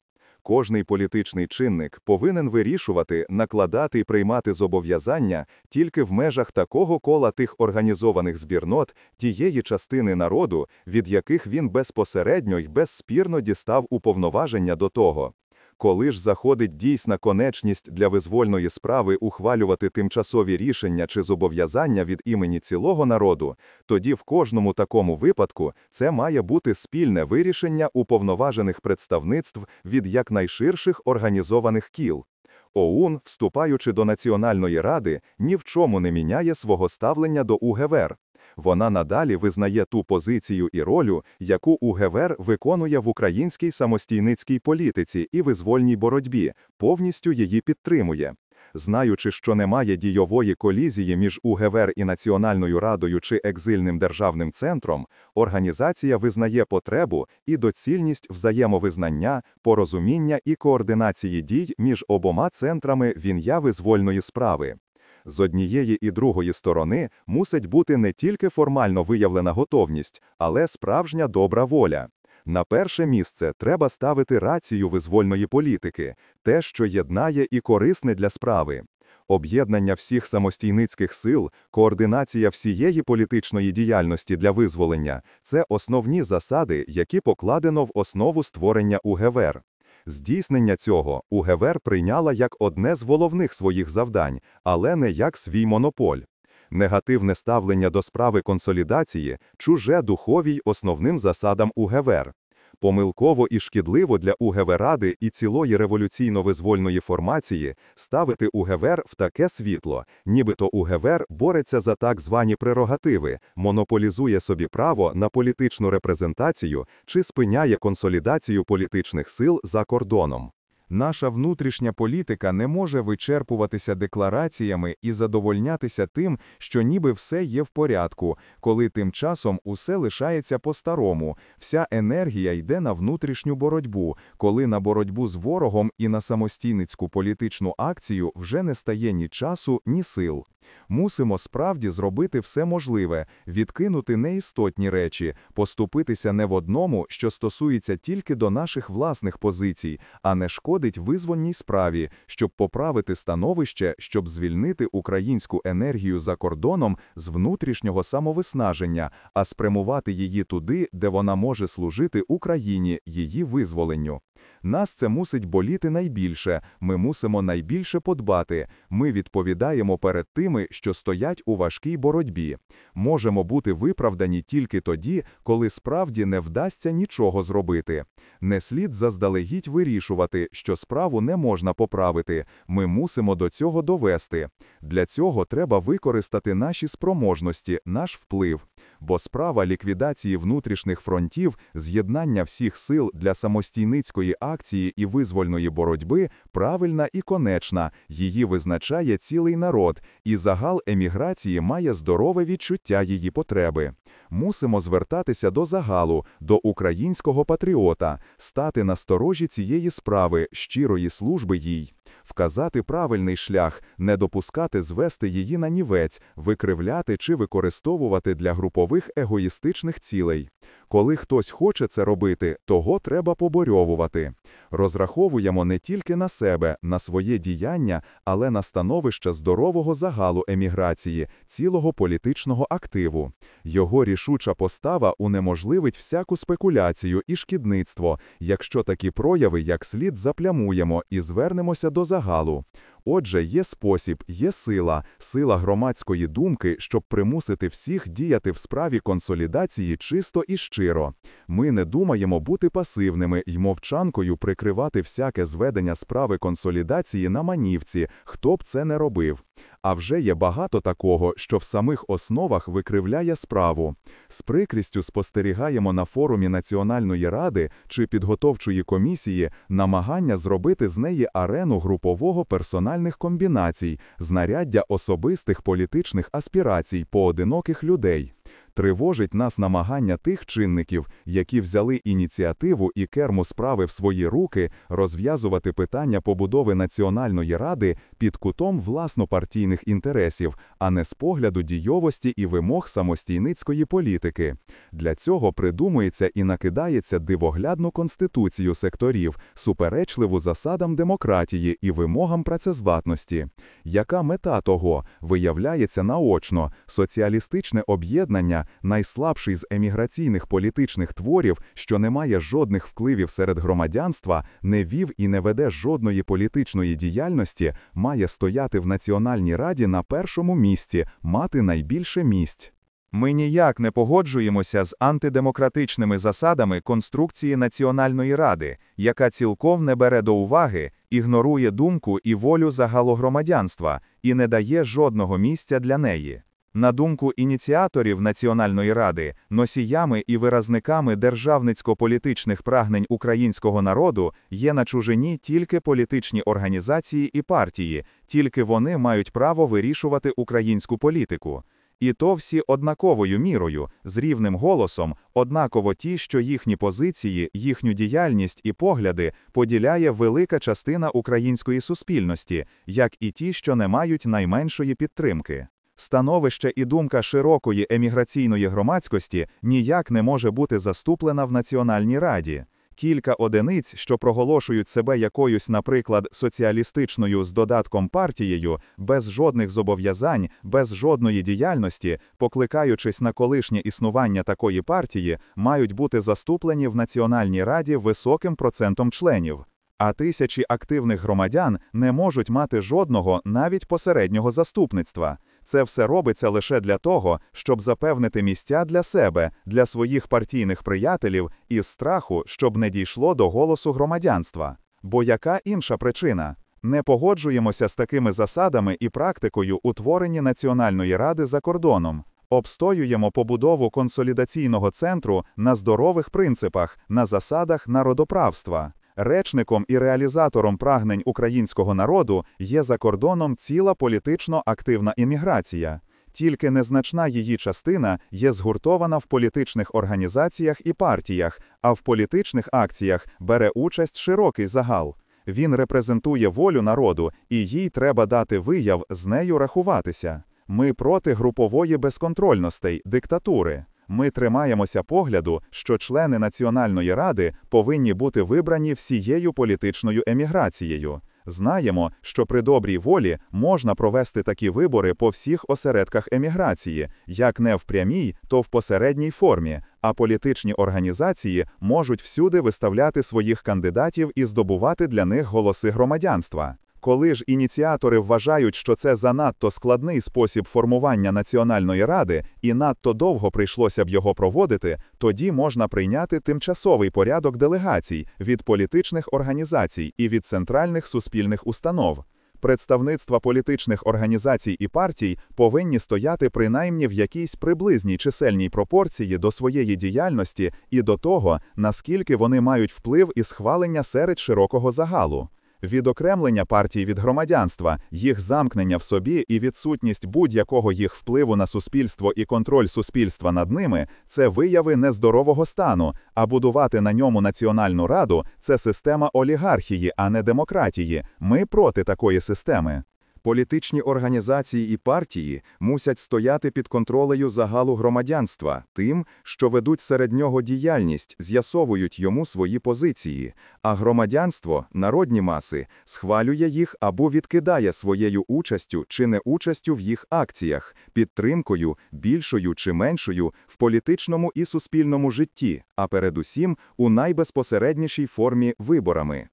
Speaker 1: кожний політичний чинник повинен вирішувати, накладати і приймати зобов'язання тільки в межах такого кола тих організованих збірнот, тієї частини народу, від яких він безпосередньо й безспірно дістав уповноваження до того коли ж заходить дійсна конечність для визвольної справи ухвалювати тимчасові рішення чи зобов'язання від імені цілого народу, тоді в кожному такому випадку це має бути спільне вирішення уповноважених представництв від якнайширших організованих кіл. ОУН, вступаючи до Національної ради, ні в чому не міняє свого ставлення до УГВР вона надалі визнає ту позицію і роль, яку УГВР виконує в українській самостійницькій політиці і визвольній боротьбі, повністю її підтримує. Знаючи, що немає дійової колізії між УГВР і Національною радою чи екзильним державним центром, організація визнає потребу і доцільність взаємовизнання, порозуміння і координації дій між обома центрами він'я визвольної справи. З однієї і другої сторони мусить бути не тільки формально виявлена готовність, але справжня добра воля. На перше місце треба ставити рацію визвольної політики, те, що єднає і корисне для справи. Об'єднання всіх самостійницьких сил, координація всієї політичної діяльності для визволення це основні засади, які покладено в основу створення УГВР. Здійснення цього УГВР прийняла як одне з головних своїх завдань, але не як свій монополь. Негативне ставлення до справи консолідації чуже духовій основним засадам УГВР. Помилково і шкідливо для УГВ Ради і цілої революційно-визвольної формації ставити УГВР в таке світло, нібито УГВР бореться за так звані прерогативи, монополізує собі право на політичну репрезентацію чи спиняє консолідацію політичних сил за кордоном. Наша внутрішня політика не може вичерпуватися деклараціями і задовольнятися тим, що ніби все є в порядку, коли тим часом усе лишається по-старому, вся енергія йде на внутрішню боротьбу, коли на боротьбу з ворогом і на самостійницьку політичну акцію вже не стає ні часу, ні сил. Мусимо справді зробити все можливе, відкинути неістотні речі, поступитися не в одному, що стосується тільки до наших власних позицій, а не шкодить визвольній справі, щоб поправити становище, щоб звільнити українську енергію за кордоном з внутрішнього самовиснаження, а спрямувати її туди, де вона може служити Україні, її визволенню. Нас це мусить боліти найбільше, ми мусимо найбільше подбати, ми відповідаємо перед тими, що стоять у важкій боротьбі. Можемо бути виправдані тільки тоді, коли справді не вдасться нічого зробити. Не слід заздалегідь вирішувати, що справу не можна поправити, ми мусимо до цього довести. Для цього треба використати наші спроможності, наш вплив. Бо справа ліквідації внутрішніх фронтів, з'єднання всіх сил для самостійницької акції і визвольної боротьби правильна і конечна, її визначає цілий народ, і загал еміграції має здорове відчуття її потреби. Мусимо звертатися до загалу, до українського патріота, стати на сторожі цієї справи, щирої служби їй вказати правильний шлях, не допускати звести її на нівець, викривляти чи використовувати для групових егоїстичних цілей. Коли хтось хоче це робити, того треба поборьовувати. Розраховуємо не тільки на себе, на своє діяння, але на становище здорового загалу еміграції, цілого політичного активу. Його рішуча постава унеможливить всяку спекуляцію і шкідництво, якщо такі прояви як слід заплямуємо і звернемося до загалу. Отже, є спосіб, є сила, сила громадської думки, щоб примусити всіх діяти в справі консолідації чисто і щиро. Ми не думаємо бути пасивними й мовчанкою прикривати всяке зведення справи консолідації на манівці, хто б це не робив. А вже є багато такого, що в самих основах викривляє справу. З прикрістю спостерігаємо на форумі Національної ради чи підготовчої комісії намагання зробити з неї арену групового персональних комбінацій, знаряддя особистих політичних аспірацій поодиноких людей тривожить нас намагання тих чинників, які взяли ініціативу і керму справи в свої руки, розв'язувати питання побудови національної ради під кутом власнопартійних інтересів, а не з погляду дійовості і вимог самостійницької політики. Для цього придумується і накидається дивоглядну конституцію секторів, суперечливу засадам демократії і вимогам працезватності. Яка мета того виявляється наочно соціалістичне об'єднання найслабший з еміграційних політичних творів, що не має жодних впливів серед громадянства, не вів і не веде жодної політичної діяльності, має стояти в Національній раді на першому місці, мати найбільше місць. Ми ніяк не погоджуємося з антидемократичними засадами конструкції Національної ради, яка цілком не бере до уваги, ігнорує думку і волю загалогромадянства і не дає жодного місця для неї. На думку ініціаторів Національної ради, носіями і виразниками державницько-політичних прагнень українського народу є на чужині тільки політичні організації і партії, тільки вони мають право вирішувати українську політику. І то всі однаковою мірою, з рівним голосом, однаково ті, що їхні позиції, їхню діяльність і погляди поділяє велика частина української суспільності, як і ті, що не мають найменшої підтримки. Становище і думка широкої еміграційної громадськості ніяк не може бути заступлена в Національній раді. Кілька одиниць, що проголошують себе якоюсь, наприклад, соціалістичною з додатком партією, без жодних зобов'язань, без жодної діяльності, покликаючись на колишнє існування такої партії, мають бути заступлені в Національній раді високим процентом членів. А тисячі активних громадян не можуть мати жодного навіть посереднього заступництва. Це все робиться лише для того, щоб запевнити місця для себе, для своїх партійних приятелів із страху, щоб не дійшло до голосу громадянства. Бо яка інша причина? Не погоджуємося з такими засадами і практикою утворені Національної ради за кордоном, обстоюємо побудову консолідаційного центру на здорових принципах, на засадах народоправства. Речником і реалізатором прагнень українського народу є за кордоном ціла політично активна імміграція, тільки незначна її частина є згуртована в політичних організаціях і партіях, а в політичних акціях бере участь широкий загал. Він репрезентує волю народу, і їй треба дати вияв з нею рахуватися. Ми проти групової безконтрольностей, диктатури. Ми тримаємося погляду, що члени Національної ради повинні бути вибрані всією політичною еміграцією. Знаємо, що при добрій волі можна провести такі вибори по всіх осередках еміграції, як не в прямій, то в посередній формі, а політичні організації можуть всюди виставляти своїх кандидатів і здобувати для них голоси громадянства. Коли ж ініціатори вважають, що це занадто складний спосіб формування національної ради і надто довго прийшлося б його проводити, тоді можна прийняти тимчасовий порядок делегацій від політичних організацій і від центральних суспільних установ. Представництва політичних організацій і партій повинні стояти принаймні в якійсь приблизній чисельній пропорції до своєї діяльності і до того, наскільки вони мають вплив і схвалення серед широкого загалу. Відокремлення партій від громадянства, їх замкнення в собі і відсутність будь-якого їх впливу на суспільство і контроль суспільства над ними це вияви нездорового стану, а будувати на ньому національну раду це система олігархії, а не демократії. Ми проти такої системи. Політичні організації і партії мусять стояти під контролею загалу громадянства, тим, що ведуть серед нього діяльність, з'ясовують йому свої позиції, а громадянство, народні маси, схвалює їх або відкидає своєю участю чи неучастю в їх акціях, підтримкою, більшою чи меншою в політичному і суспільному житті, а передусім у найбезпосереднішій формі виборами.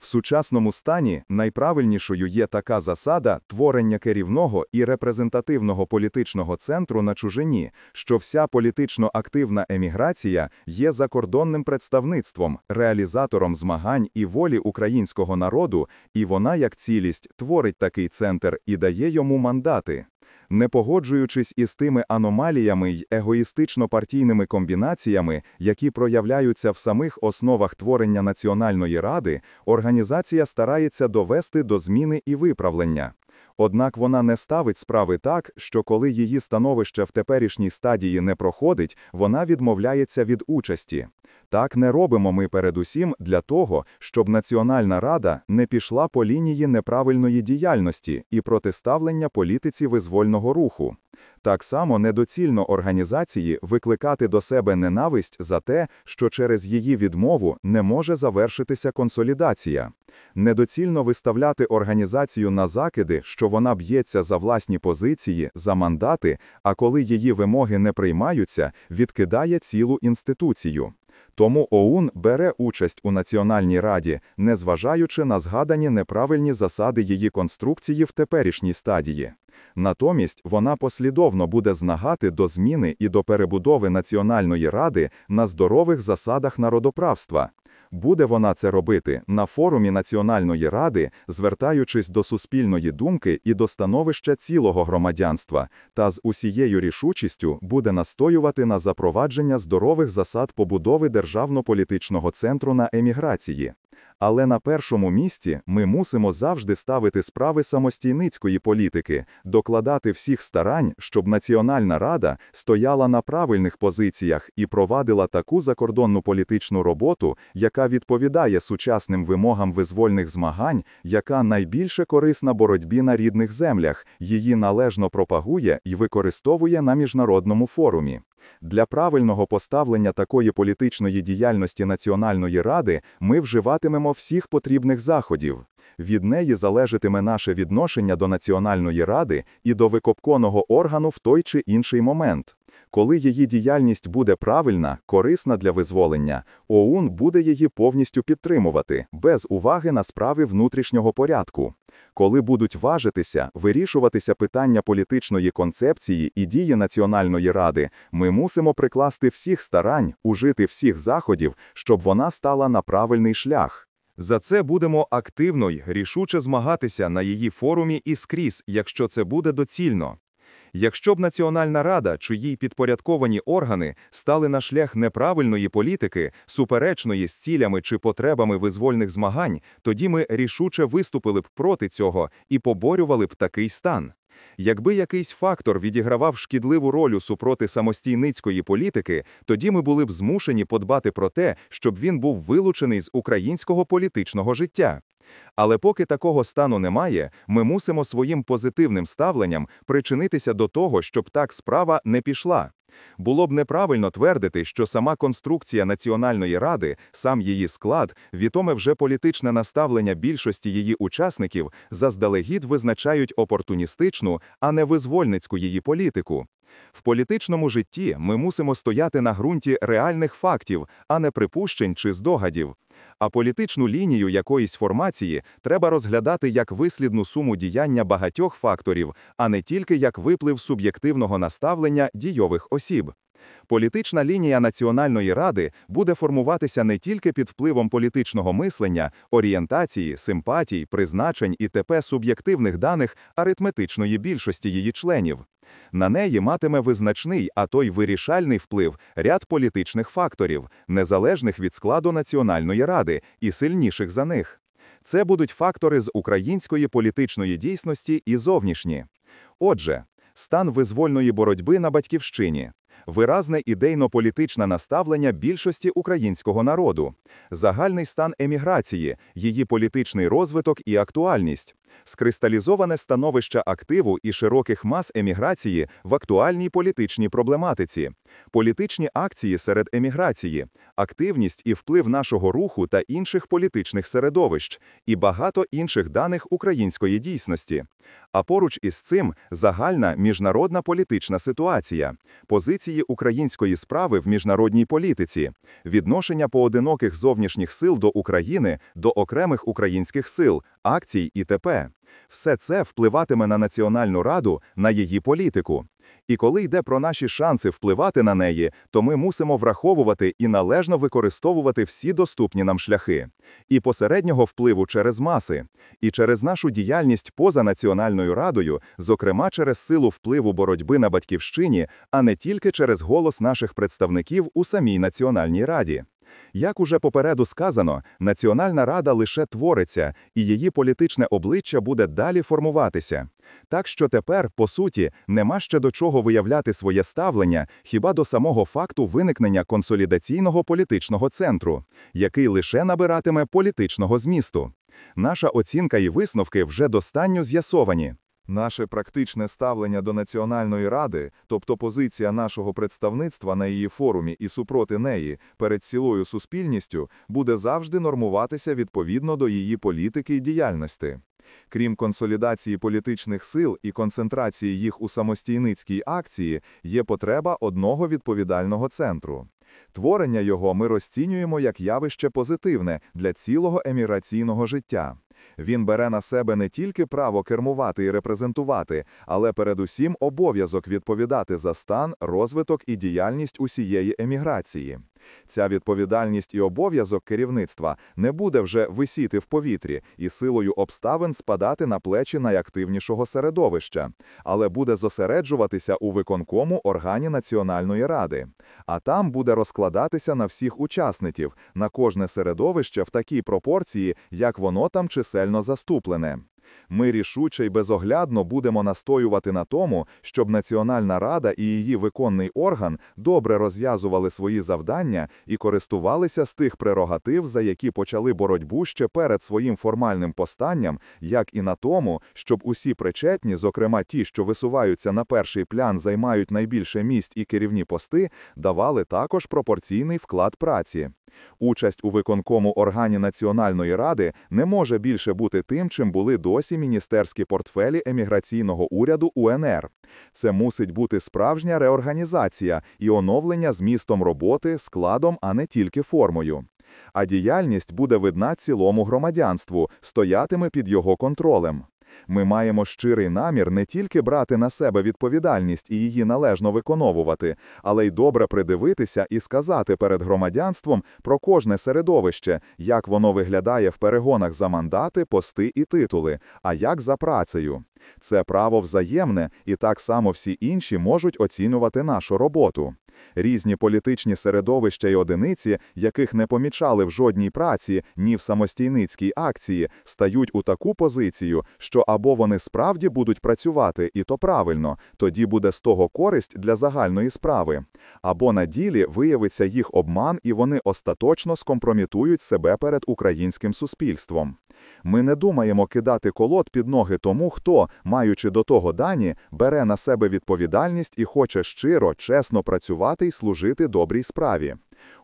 Speaker 1: В сучасному стані найправильнішою є така засада творення керівного і репрезентативного політичного центру на чужині, що вся політично активна еміграція є закордонним представництвом, реалізатором змагань і волі українського народу, і вона, як цілість, творить такий центр і дає йому мандати не погоджуючись із тими аномаліями й егоїстично партійними комбінаціями, які проявляються в самих основах творення національної ради, організація старається довести до зміни і виправлення. Однак вона не ставить справи так, що коли її становище в теперішній стадії не проходить, вона відмовляється від участі. Так не робимо ми передусім для того, щоб Національна Рада не пішла по лінії неправильної діяльності і протиставлення політиці визвольного руху. Так само недоцільно організації викликати до себе ненависть за те, що через її відмову не може завершитися консолідація. Недоцільно виставляти організацію на закиди, що вона б'ється за власні позиції, за мандати, а коли її вимоги не приймаються, відкидає цілу інституцію. Тому ОУН бере участь у Національній раді, незважаючи на згадані неправильні засади її конструкції в теперішній стадії. Натомість вона послідовно буде знагати до зміни і до перебудови Національної ради на здорових засадах народоправства. Буде вона це робити на форумі Національної ради, звертаючись до суспільної думки і до становища цілого громадянства, та з усією рішучістю буде настоювати на запровадження здорових засад побудови державно-політичного центру на еміграції. Але на першому місці ми мусимо завжди ставити справи самостійницької політики, докладати всіх старань, щоб Національна Рада стояла на правильних позиціях і провадила таку закордонну політичну роботу, яка відповідає сучасним вимогам визвольних змагань, яка найбільше корисна боротьбі на рідних землях, її належно пропагує і використовує на міжнародному форумі. Для правильного поставлення такої політичної діяльності Національної ради ми вживатимемо всіх потрібних заходів. Від неї залежатиме наше відношення до Національної ради і до викопконого органу в той чи інший момент. Коли її діяльність буде правильна, корисна для визволення, ОУН буде її повністю підтримувати, без уваги на справи внутрішнього порядку. Коли будуть важитися, вирішуватися питання політичної концепції і дії Національної ради, ми мусимо прикласти всіх старань, ужити всіх заходів, щоб вона стала на правильний шлях. За це будемо активно й рішуче змагатися на її форумі і скрізь, якщо це буде доцільно. Якщо б Національна Рада чи їй підпорядковані органи стали на шлях неправильної політики, суперечної з цілями чи потребами визвольних змагань, тоді ми рішуче виступили б проти цього і поборювали б такий стан. Якби якийсь фактор відігравав шкідливу роль у супроти самостійницької політики, тоді ми були б змушені подбати про те, щоб він був вилучений з українського політичного життя. Але поки такого стану немає, ми мусимо своїм позитивним ставленням причинитися до того, щоб так справа не пішла. Було б неправильно твердити, що сама конструкція Національної ради, сам її склад, відоме вже політичне наставлення більшості її учасників заздалегідь визначають опортуністичну, а не визвольницьку її політику. В політичному житті ми мусимо стояти на ґрунті реальних фактів, а не припущень чи здогадів. А політичну лінію якоїсь формації треба розглядати як вислідну суму діяння багатьох факторів, а не тільки як виплив суб'єктивного наставлення дійових осіб. Політична лінія Національної ради буде формуватися не тільки під впливом політичного мислення, орієнтації, симпатій, призначень і т.п. суб'єктивних даних аритметичної більшості її членів. На неї матиме визначний, а то й вирішальний вплив ряд політичних факторів, незалежних від складу Національної ради і сильніших за них. Це будуть фактори з української політичної дійсності і зовнішні. Отже, стан визвольної боротьби на батьківщині. Виразне ідейно-політичне наставлення більшості українського народу, загальний стан еміграції, її політичний розвиток і актуальність, скристалізоване становище активу і широких мас еміграції в актуальній політичній проблематиці, політичні акції серед еміграції, активність і вплив нашого руху та інших політичних середовищ і багато інших даних української дійсності. А поруч із цим загальна міжнародна політична ситуація, позиції української справи в міжнародній політиці, відношення поодиноких зовнішніх сил до України до окремих українських сил, акцій і тепер. Все це впливатиме на Національну Раду, на її політику. І коли йде про наші шанси впливати на неї, то ми мусимо враховувати і належно використовувати всі доступні нам шляхи, і посереднього впливу через маси, і через нашу діяльність поза Національною радою, зокрема через силу впливу боротьби на батьківщині, а не тільки через голос наших представників у самій Національній Раді. Як уже попереду сказано, Національна Рада лише твориться, і її політичне обличчя буде далі формуватися. Так що тепер, по суті, нема ще до чого виявляти своє ставлення хіба до самого факту виникнення консолідаційного політичного центру, який лише набиратиме політичного змісту. Наша оцінка і висновки вже достатньо з'ясовані. Наше практичне ставлення до Національної ради, тобто позиція нашого представництва на її форумі і супроти неї перед цілою суспільністю, буде завжди нормуватися відповідно до її політики і діяльності. Крім консолідації політичних сил і концентрації їх у самостійницькій акції, є потреба одного відповідального центру. Творення його ми розцінюємо як явище позитивне для цілого еміграційного життя. Він бере на себе не тільки право кермувати і репрезентувати, але передусім обов'язок відповідати за стан, розвиток і діяльність усієї еміграції. Ця відповідальність і обов'язок керівництва не буде вже висіти в повітрі і силою обставин спадати на плечі найактивнішого середовища, але буде зосереджуватися у виконкому органі Національної ради, а там буде розкладатися на всіх учасників, на кожне середовище в такій пропорції, як воно там чисельно заступлене. Ми рішуче й безоглядно будемо настоювати на тому, щоб Національна Рада і її виконний орган добре розв'язували свої завдання і користувалися з тих прерогатив, за які почали боротьбу ще перед своїм формальним постанням, як і на тому, щоб усі причетні, зокрема ті, що висуваються на перший плян, займають найбільше місць і керівні пости, давали також пропорційний вклад праці. Участь у виконкому органі Національної ради не може більше бути тим, чим були досі досі міністерські портфелі еміграційного уряду УНР. Це мусить бути справжня реорганізація і оновлення змістом роботи, складом, а не тільки формою. А діяльність буде видна цілому громадянству, стоятиме під його контролем. Ми маємо щирий намір не тільки брати на себе відповідальність і її належно виконовувати, але й добре придивитися і сказати перед громадянством про кожне середовище, як воно виглядає в перегонах за мандати, пости і титули, а як за працею. Це право взаємне, і так само всі інші можуть оцінювати нашу роботу різні політичні середовища й одиниці, яких не помічали в жодній праці, ні в самостійницькій акції, стають у таку позицію, що або вони справді будуть працювати, і то правильно, тоді буде з того користь для загальної справи, або на ділі виявиться їх обман, і вони остаточно скомпромітують себе перед українським суспільством. Ми не думаємо кидати колод під ноги тому, хто, маючи до того дані, бере на себе відповідальність і хоче щиро, чесно працювати і служити добрій справі.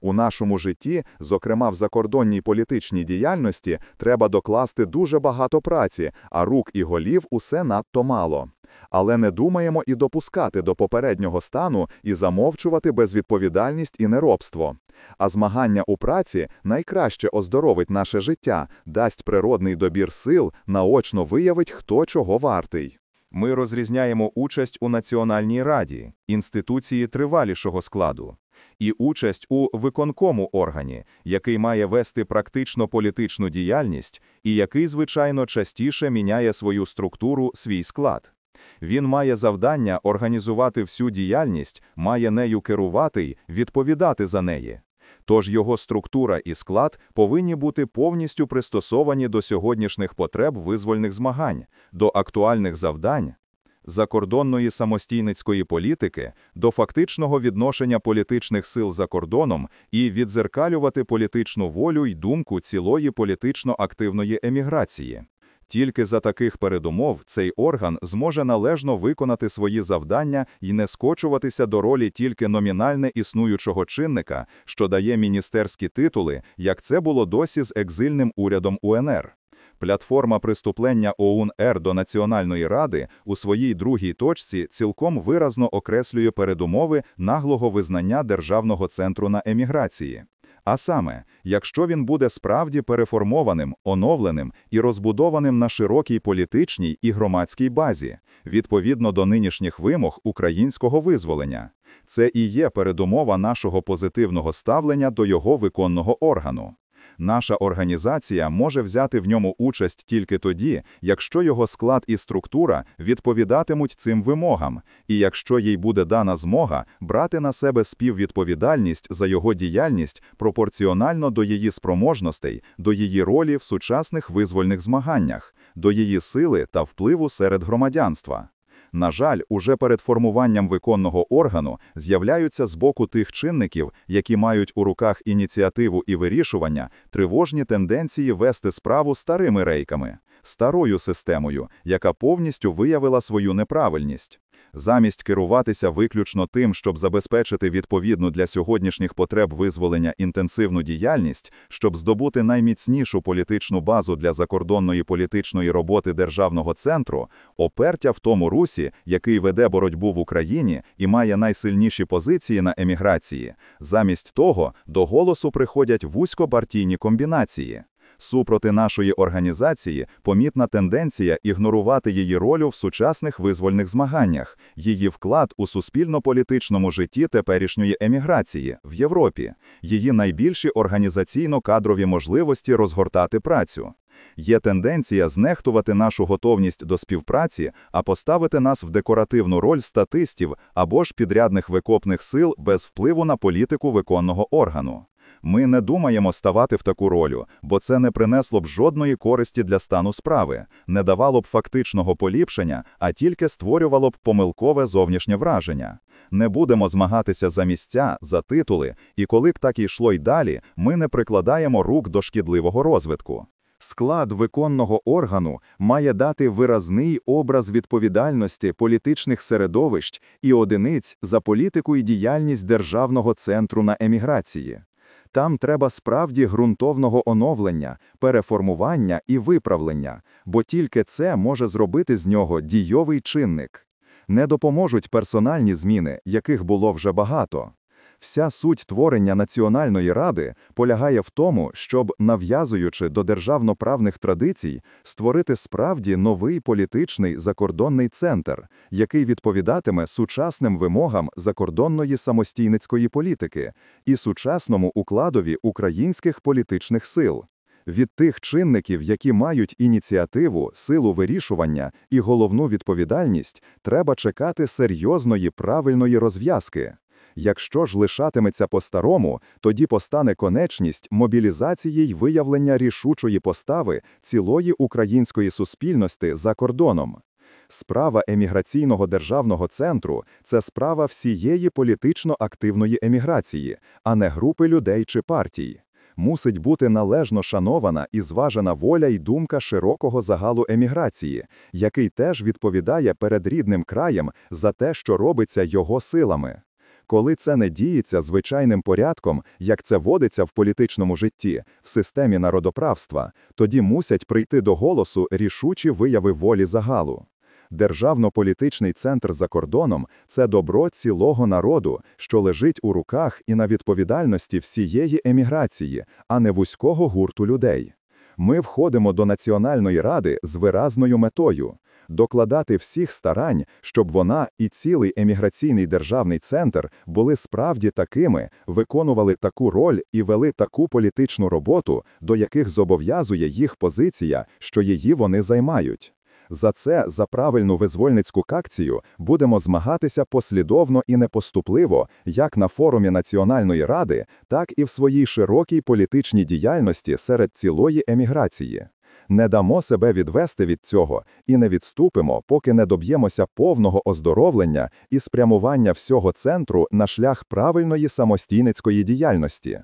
Speaker 1: У нашому житті, зокрема в закордонній політичній діяльності, треба докласти дуже багато праці, а рук і голів усе надто мало але не думаємо і допускати до попереднього стану і замовчувати безвідповідальність і неробство. А змагання у праці найкраще оздоровить наше життя, дасть природний добір сил, наочно виявить, хто чого вартий. Ми розрізняємо участь у Національній раді, інституції тривалішого складу, і участь у виконкому органі, який має вести практично політичну діяльність і який, звичайно, частіше міняє свою структуру, свій склад. Він має завдання організувати всю діяльність, має нею керувати й відповідати за неї. Тож його структура і склад повинні бути повністю пристосовані до сьогоднішніх потреб визвольних змагань, до актуальних завдань, закордонної самостійницької політики, до фактичного відношення політичних сил за кордоном і відзеркалювати політичну волю й думку цілої політично активної еміграції. Тільки за таких передумов цей орган зможе належно виконати свої завдання і не скочуватися до ролі тільки номінальне існуючого чинника, що дає міністерські титули, як це було досі з екзильним урядом УНР. Платформа приступлення ОУН-Р до Національної ради у своїй другій точці цілком виразно окреслює передумови наглого визнання державного центру на еміграції. А саме, якщо він буде справді переформованим, оновленим і розбудованим на широкій політичній і громадській базі, відповідно до нинішніх вимог українського визволення, це і є передумова нашого позитивного ставлення до його виконного органу. Наша організація може взяти в ньому участь тільки тоді, якщо його склад і структура відповідатимуть цим вимогам, і якщо їй буде дана змога брати на себе співвідповідальність за його діяльність пропорціонально до її спроможностей, до її ролі в сучасних визвольних змаганнях, до її сили та впливу серед громадянства. На жаль, уже перед формуванням виконного органу з'являються з боку тих чинників, які мають у руках ініціативу і вирішування, тривожні тенденції вести справу старими рейками старою системою, яка повністю виявила свою неправильність. Замість керуватися виключно тим, щоб забезпечити відповідну для сьогоднішніх потреб визволення інтенсивну діяльність, щоб здобути найміцнішу політичну базу для закордонної політичної роботи державного центру, опертя в тому русі, який веде боротьбу в Україні і має найсильніші позиції на еміграції, замість того до голосу приходять вузькопартійні комбінації супроти нашої організації помітна тенденція ігнорувати її роль в сучасних визвольних змаганнях, її вклад у суспільно-політичному житті теперішньої еміграції в Європі, її найбільші організаційно-кадрові можливості розгортати працю. Є тенденція знехтувати нашу готовність до співпраці, а поставити нас в декоративну роль статистів або ж підрядних викопних сил без впливу на політику виконного органу. Ми не думаємо ставати в таку роль, бо це не принесло б жодної користі для стану справи, не давало б фактичного поліпшення, а тільки створювало б помилкове зовнішнє враження. Не будемо змагатися за місця, за титули, і коли б так і йшло й далі, ми не прикладаємо рук до шкідливого розвитку. Склад виконного органу має дати виразний образ відповідальності політичних середовищ і одиниць за політику і діяльність державного центру на еміграції. Там треба справді ґрунтовного оновлення, переформування і виправлення, бо тільки це може зробити з нього дійовий чинник. Не допоможуть персональні зміни, яких було вже багато. Вся суть творення Національної ради полягає в тому, щоб, нав'язуючи до державноправних традицій, створити справді новий політичний закордонний центр, який відповідатиме сучасним вимогам закордонної самостійницької політики і сучасному укладові українських політичних сил. Від тих чинників, які мають ініціативу, силу вирішування і головну відповідальність, треба чекати серйозної правильної розв'язки. Якщо ж лишатиметься по-старому, тоді постане конечність мобілізації й виявлення рішучої постави цілої української суспільності за кордоном. Справа еміграційного державного центру це справа всієї політично активної еміграції, а не групи людей чи партій. Мусить бути належно шанована і зважена воля й думка широкого загалу еміграції, який теж відповідає перед рідним краєм за те, що робиться його силами. Коли це не діється звичайним порядком, як це водиться в політичному житті, в системі народоправства, тоді мусять прийти до голосу рішучі вияви волі загалу. Державно-політичний центр за кордоном це добро цілого народу, що лежить у руках і на відповідальності всієї еміграції, а не вузького гурту людей. Ми входимо до Національної ради з виразною метою докладати всіх старань, щоб вона і цілий еміграційний державний центр були справді такими, виконували таку роль і вели таку політичну роботу, до яких зобов'язує їх позиція, що її вони займають. За це, за правильну визвольницьку какцію, будемо змагатися послідовно і непоступливо, як на форумі Національної ради, так і в своїй широкій політичній діяльності серед цілої еміграції не дамо себе відвести від цього і не відступимо, поки не доб'ємося повного оздоровлення і спрямування всього центру на шлях правильної самостійницької діяльності.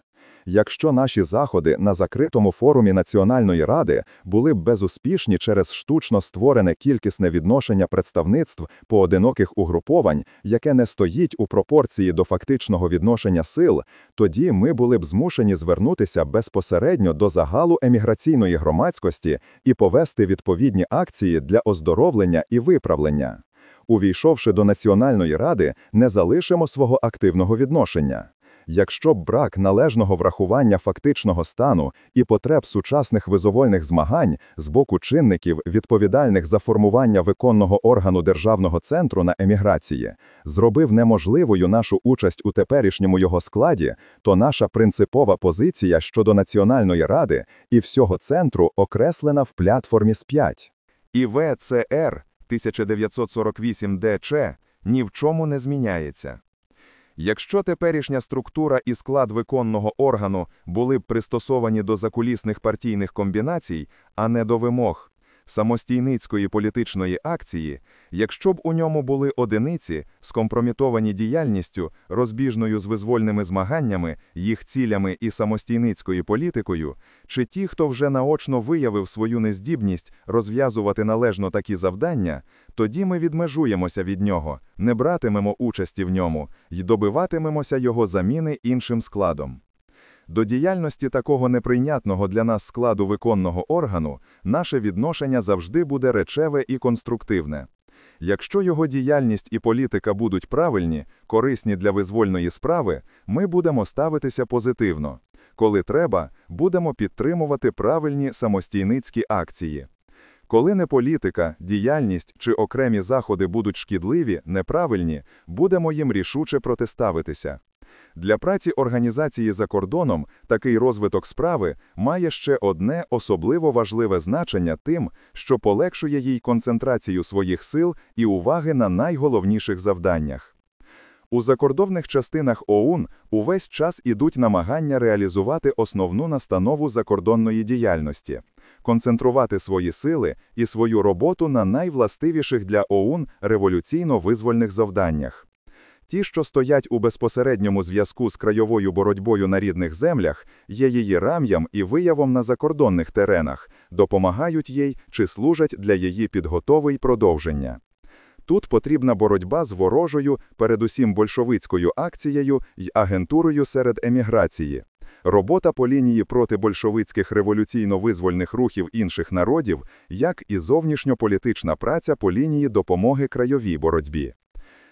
Speaker 1: Якщо наші заходи на закритому форумі Національної ради були б безуспішні через штучно створене кількісне відношення представництв поодиноких угруповань, яке не стоїть у пропорції до фактичного відношення сил, тоді ми були б змушені звернутися безпосередньо до загалу еміграційної громадськості і повести відповідні акції для оздоровлення і виправлення. Увійшовши до Національної ради, не залишимо свого активного відношення. Якщо брак належного врахування фактичного стану і потреб сучасних визовольних змагань з боку чинників, відповідальних за формування виконного органу державного центру на еміграції, зробив неможливою нашу участь у теперішньому його складі, то наша принципова позиція щодо національної ради і всього центру окреслена в платформі з 5 ІВЦР 1948 ДЧ ні в чому не зміняється. Якщо теперішня структура і склад виконного органу були б пристосовані до закулісних партійних комбінацій, а не до вимог самостійницької політичної акції, якщо б у ньому були одиниці, скомпромітовані діяльністю, розбіжною з визвольними змаганнями, їх цілями і самостійницькою політикою, чи ті, хто вже наочно виявив свою нездібність розв'язувати належно такі завдання, тоді ми відмежуємося від нього, не братимемо участі в ньому й добиватимемося його заміни іншим складом. До діяльності такого неприйнятного для нас складу виконного органу наше відношення завжди буде речеве і конструктивне. Якщо його діяльність і політика будуть правильні, корисні для визвольної справи, ми будемо ставитися позитивно. Коли треба, будемо підтримувати правильні самостійницькі акції. Коли не політика, діяльність чи окремі заходи будуть шкідливі, неправильні, будемо їм рішуче протиставитися. Для праці організації за кордоном такий розвиток справи має ще одне особливо важливе значення тим, що полегшує їй концентрацію своїх сил і уваги на найголовніших завданнях. У закордонних частинах ОУН увесь час ідуть намагання реалізувати основну настанову закордонної діяльності, концентрувати свої сили і свою роботу на найвластивіших для ОУН революційно визвольних завданнях. Ті, що стоять у безпосередньому зв'язку з крайовою боротьбою на рідних землях, є її рам'ям і виявом на закордонних теренах, допомагають їй чи служать для її підготови й продовження. Тут потрібна боротьба з ворожою, передусім большевицькою акцією й агентурою серед еміграції. Робота по лінії проти большевицьких революційно-визвольних рухів інших народів, як і зовнішньополітична праця по лінії допомоги крайовій боротьбі.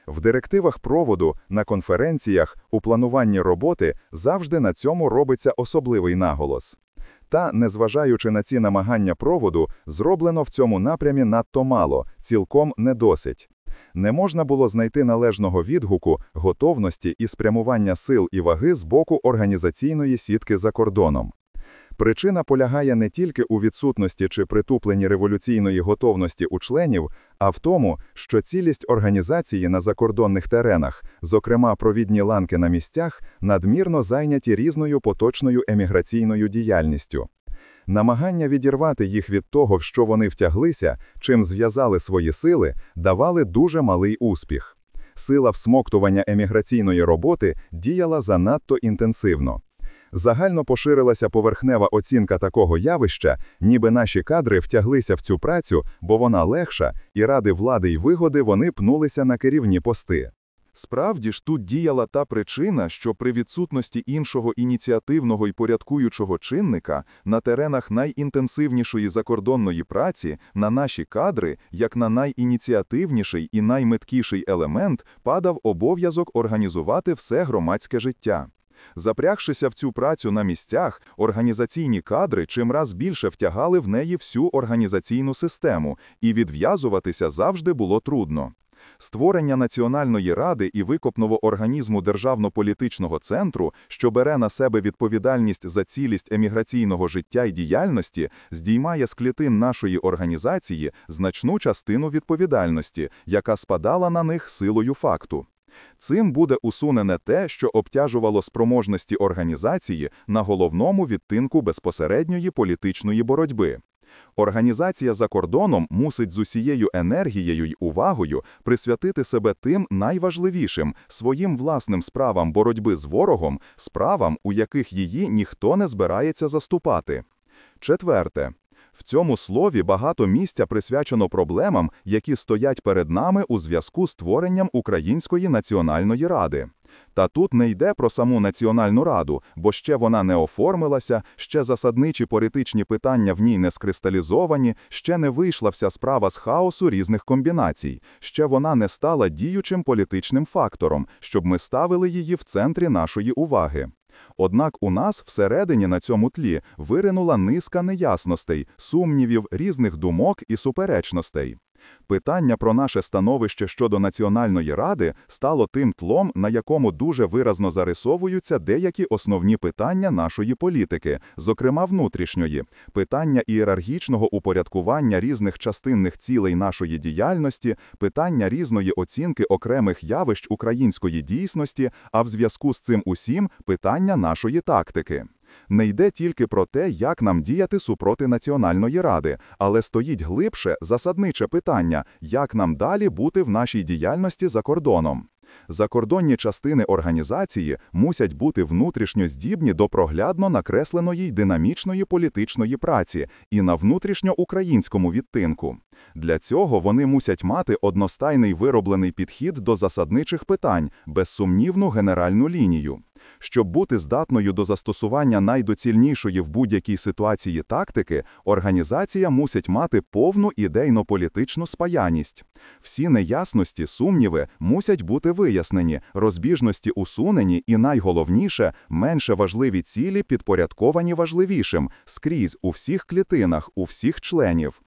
Speaker 1: В директивах проводу, на конференціях, у плануванні роботи завжди на цьому робиться особливий наголос. Та, незважаючи на ці намагання проводу, зроблено в цьому напрямі надто мало, цілком не досить. Не можна було знайти належного відгуку, готовності і спрямування сил і ваги з боку організаційної сітки за кордоном. Причина полягає не тільки у відсутності чи притупленні революційної готовності у членів, а в тому, що цілість організації на закордонних теренах, зокрема провідні ланки на місцях, надмірно зайняті різною поточною еміграційною діяльністю. Намагання відірвати їх від того, в що вони втяглися, чим зв'язали свої сили, давали дуже малий успіх. Сила всмоктування еміграційної роботи діяла занадто інтенсивно. Загально поширилася поверхнева оцінка такого явища, ніби наші кадри втяглися в цю працю, бо вона легша, і ради влади й вигоди вони пнулися на керівні пости. Справді ж тут діяла та причина, що при відсутності іншого ініціативного і порядкуючого чинника на теренах найінтенсивнішої закордонної праці на наші кадри, як на найініціативніший і наймиткіший елемент, падав обов'язок організувати все громадське життя. Запрягшися в цю працю на місцях, організаційні кадри чимраз більше втягали в неї всю організаційну систему, і відв'язуватися завжди було трудно. Створення Національної ради і викопного організму державно-політичного центру, що бере на себе відповідальність за цілість еміграційного життя і діяльності, здіймає з клітин нашої організації значну частину відповідальності, яка спадала на них силою факту. Цим буде усунене те, що обтяжувало спроможності організації на головному відтинку безпосередньої політичної боротьби. Організація за кордоном мусить з усією енергією й увагою присвятити себе тим найважливішим своїм власним справам боротьби з ворогом, справам, у яких її ніхто не збирається заступати. Четверте, в цьому слові багато місця присвячено проблемам, які стоять перед нами у зв'язку з творенням Української національної ради. Та тут не йде про саму національну раду, бо ще вона не оформилася, ще засадничі політичні питання в ній не скристалізовані, ще не вийшла вся справа з хаосу різних комбінацій, ще вона не стала діючим політичним фактором, щоб ми ставили її в центрі нашої уваги. Однак у нас всередині на цьому тлі виринула низка неясностей, сумнівів, різних думок і суперечностей. Питання про наше становище щодо Національної ради стало тим тлом, на якому дуже виразно зарисовуються деякі основні питання нашої політики, зокрема внутрішньої, питання ієрархічного упорядкування різних частинних цілей нашої діяльності, питання різної оцінки окремих явищ української дійсності, а в зв'язку з цим усім питання нашої тактики не йде тільки про те, як нам діяти супроти Національної ради, але стоїть глибше засадниче питання, як нам далі бути в нашій діяльності за кордоном. Закордонні частини організації мусять бути внутрішньо здібні до проглядно накресленої й динамічної політичної праці і на внутрішньоукраїнському відтинку. Для цього вони мусять мати одностайний вироблений підхід до засадничих питань, безсумнівну генеральну лінію. Щоб бути здатною до застосування найдоцільнішої в будь-якій ситуації тактики, організація мусить мати повну ідейно-політичну спаяність. Всі неясності, сумніви мусять бути вияснені, розбіжності усунені, і найголовніше, менше важливі цілі підпорядковані важливішим скрізь у всіх клітинах, у всіх членів.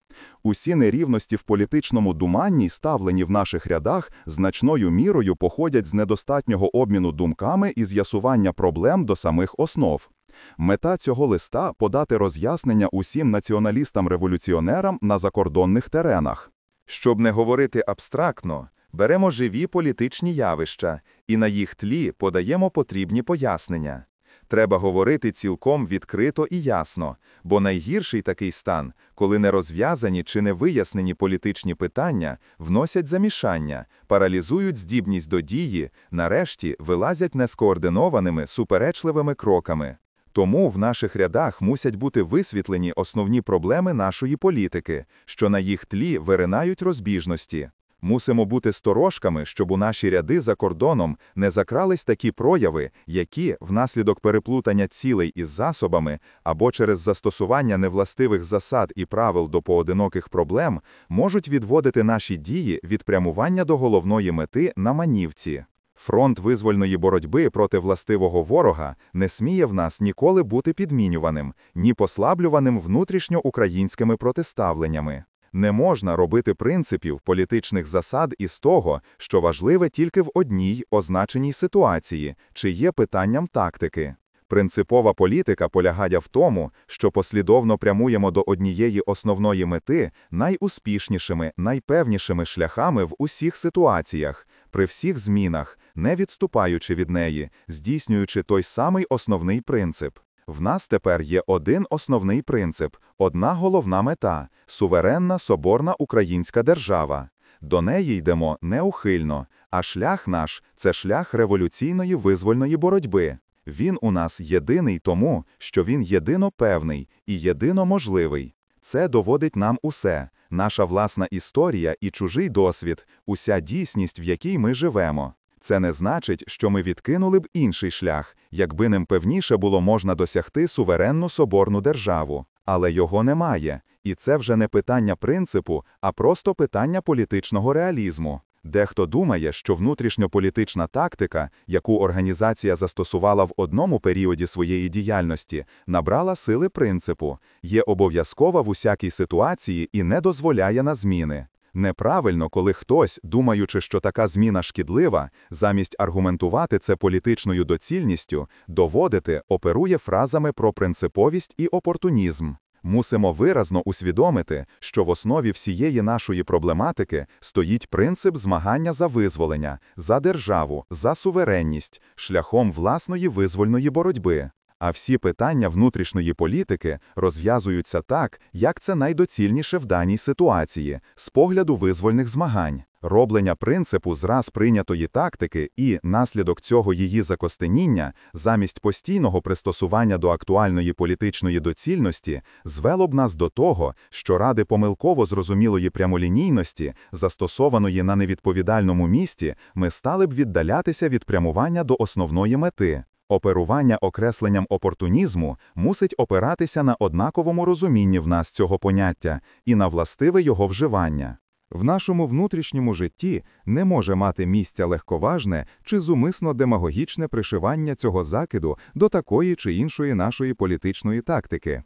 Speaker 1: Усі нерівності в політичному думанні, ставлені в наших рядах, значною мірою походять з недостатнього обміну думками і з'ясування проблем до самих основ. Мета цього листа подати роз'яснення усім націоналістам-революціонерам на закордонних теренах. Щоб не говорити абстрактно, беремо живі політичні явища і на їх тлі подаємо потрібні пояснення. Треба говорити цілком відкрито і ясно, бо найгірший такий стан, коли нерозв'язані чи невияснені політичні питання вносять замішання, паралізують здібність до дії, нарешті вилазять нескоординованими суперечливими кроками. Тому в наших рядах мусять бути висвітлені основні проблеми нашої політики, що на їх тлі виринають розбіжності. Мусимо бути сторожками, щоб у наші ряди за кордоном не закрались такі прояви, які, внаслідок переплутання цілей із засобами або через застосування невластивих засад і правил до поодиноких проблем, можуть відводити наші дії від прямування до головної мети на манівці. Фронт визвольної боротьби проти властивого ворога не сміє в нас ніколи бути підмінюваним, ні послаблюваним внутрішньоукраїнськими протиставленнями. Не можна робити принципів політичних засад із того, що важливе тільки в одній означеній ситуації, чи є питанням тактики. Принципова політика полягає в тому, що послідовно прямуємо до однієї основної мети найуспішнішими, найпевнішими шляхами в усіх ситуаціях, при всіх змінах, не відступаючи від неї, здійснюючи той самий основний принцип. В нас тепер є один основний принцип, одна головна мета суверенна соборна українська держава. До неї йдемо неухильно, а шлях наш це шлях революційної визвольної боротьби. Він у нас єдиний тому, що він єдино певний і єдино можливий. Це доводить нам усе, наша власна історія і чужий досвід, уся дійсність, в якій ми живемо. Це не значить, що ми відкинули б інший шлях якби ним певніше було можна досягти суверенну соборну державу. Але його немає, і це вже не питання принципу, а просто питання політичного реалізму. Дехто думає, що внутрішньополітична тактика, яку організація застосувала в одному періоді своєї діяльності, набрала сили принципу, є обов'язкова в усякій ситуації і не дозволяє на зміни. Неправильно, коли хтось, думаючи, що така зміна шкідлива, замість аргументувати це політичною доцільністю, доводити, оперує фразами про принциповість і опортунізм. Мусимо виразно усвідомити, що в основі всієї нашої проблематики стоїть принцип змагання за визволення, за державу, за суверенність, шляхом власної визвольної боротьби. А всі питання внутрішньої політики розв'язуються так, як це найдоцільніше в даній ситуації, з погляду визвольних змагань. Роблення принципу зраз прийнятої тактики і наслідок цього її закостеніння замість постійного пристосування до актуальної політичної доцільності звело б нас до того, що ради помилково зрозумілої прямолінійності, застосованої на невідповідальному місті, ми стали б віддалятися від прямування до основної мети. Оперування окресленням опортунізму мусить опиратися на однаковому розумінні в нас цього поняття і на властиве його вживання. В нашому внутрішньому житті не може мати місця легковажне чи зумисно демагогічне пришивання цього закиду до такої чи іншої нашої політичної тактики.